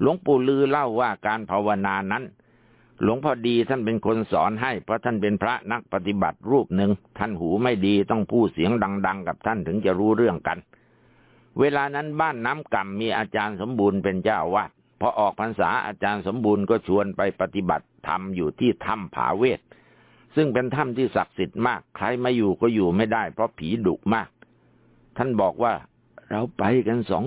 หลวงปู่ลือเล่าว่าการภาวนานั้น หลวงพ่อดีท่านเป็นคนสอนให้ เพราะท่านเป็นพระนักปฏิบัติรูปหนึ่งท่านหูไม่ดีต้องพูดเสียงดัง ๆ กับท่านถึงจะรู้เรื่องกัน เวลานั้นบ้านน้ำกำมีอาจารย์สมบูรณ์เป็นเจ้าวาดพอออกพรรษาอาจารย์สมบูรณ์ก็ชวนไปปฏิบัติธรรมอยู่ที่ถ้ำผาเวทซึ่งเป็นถ้ำที่ศักดิ์สิทธิ์มาก ใครมาอยู่ก็อยู่ไม่ได้ เพราะผีดุมาก ท่านบอกว่าเราไปกันสอง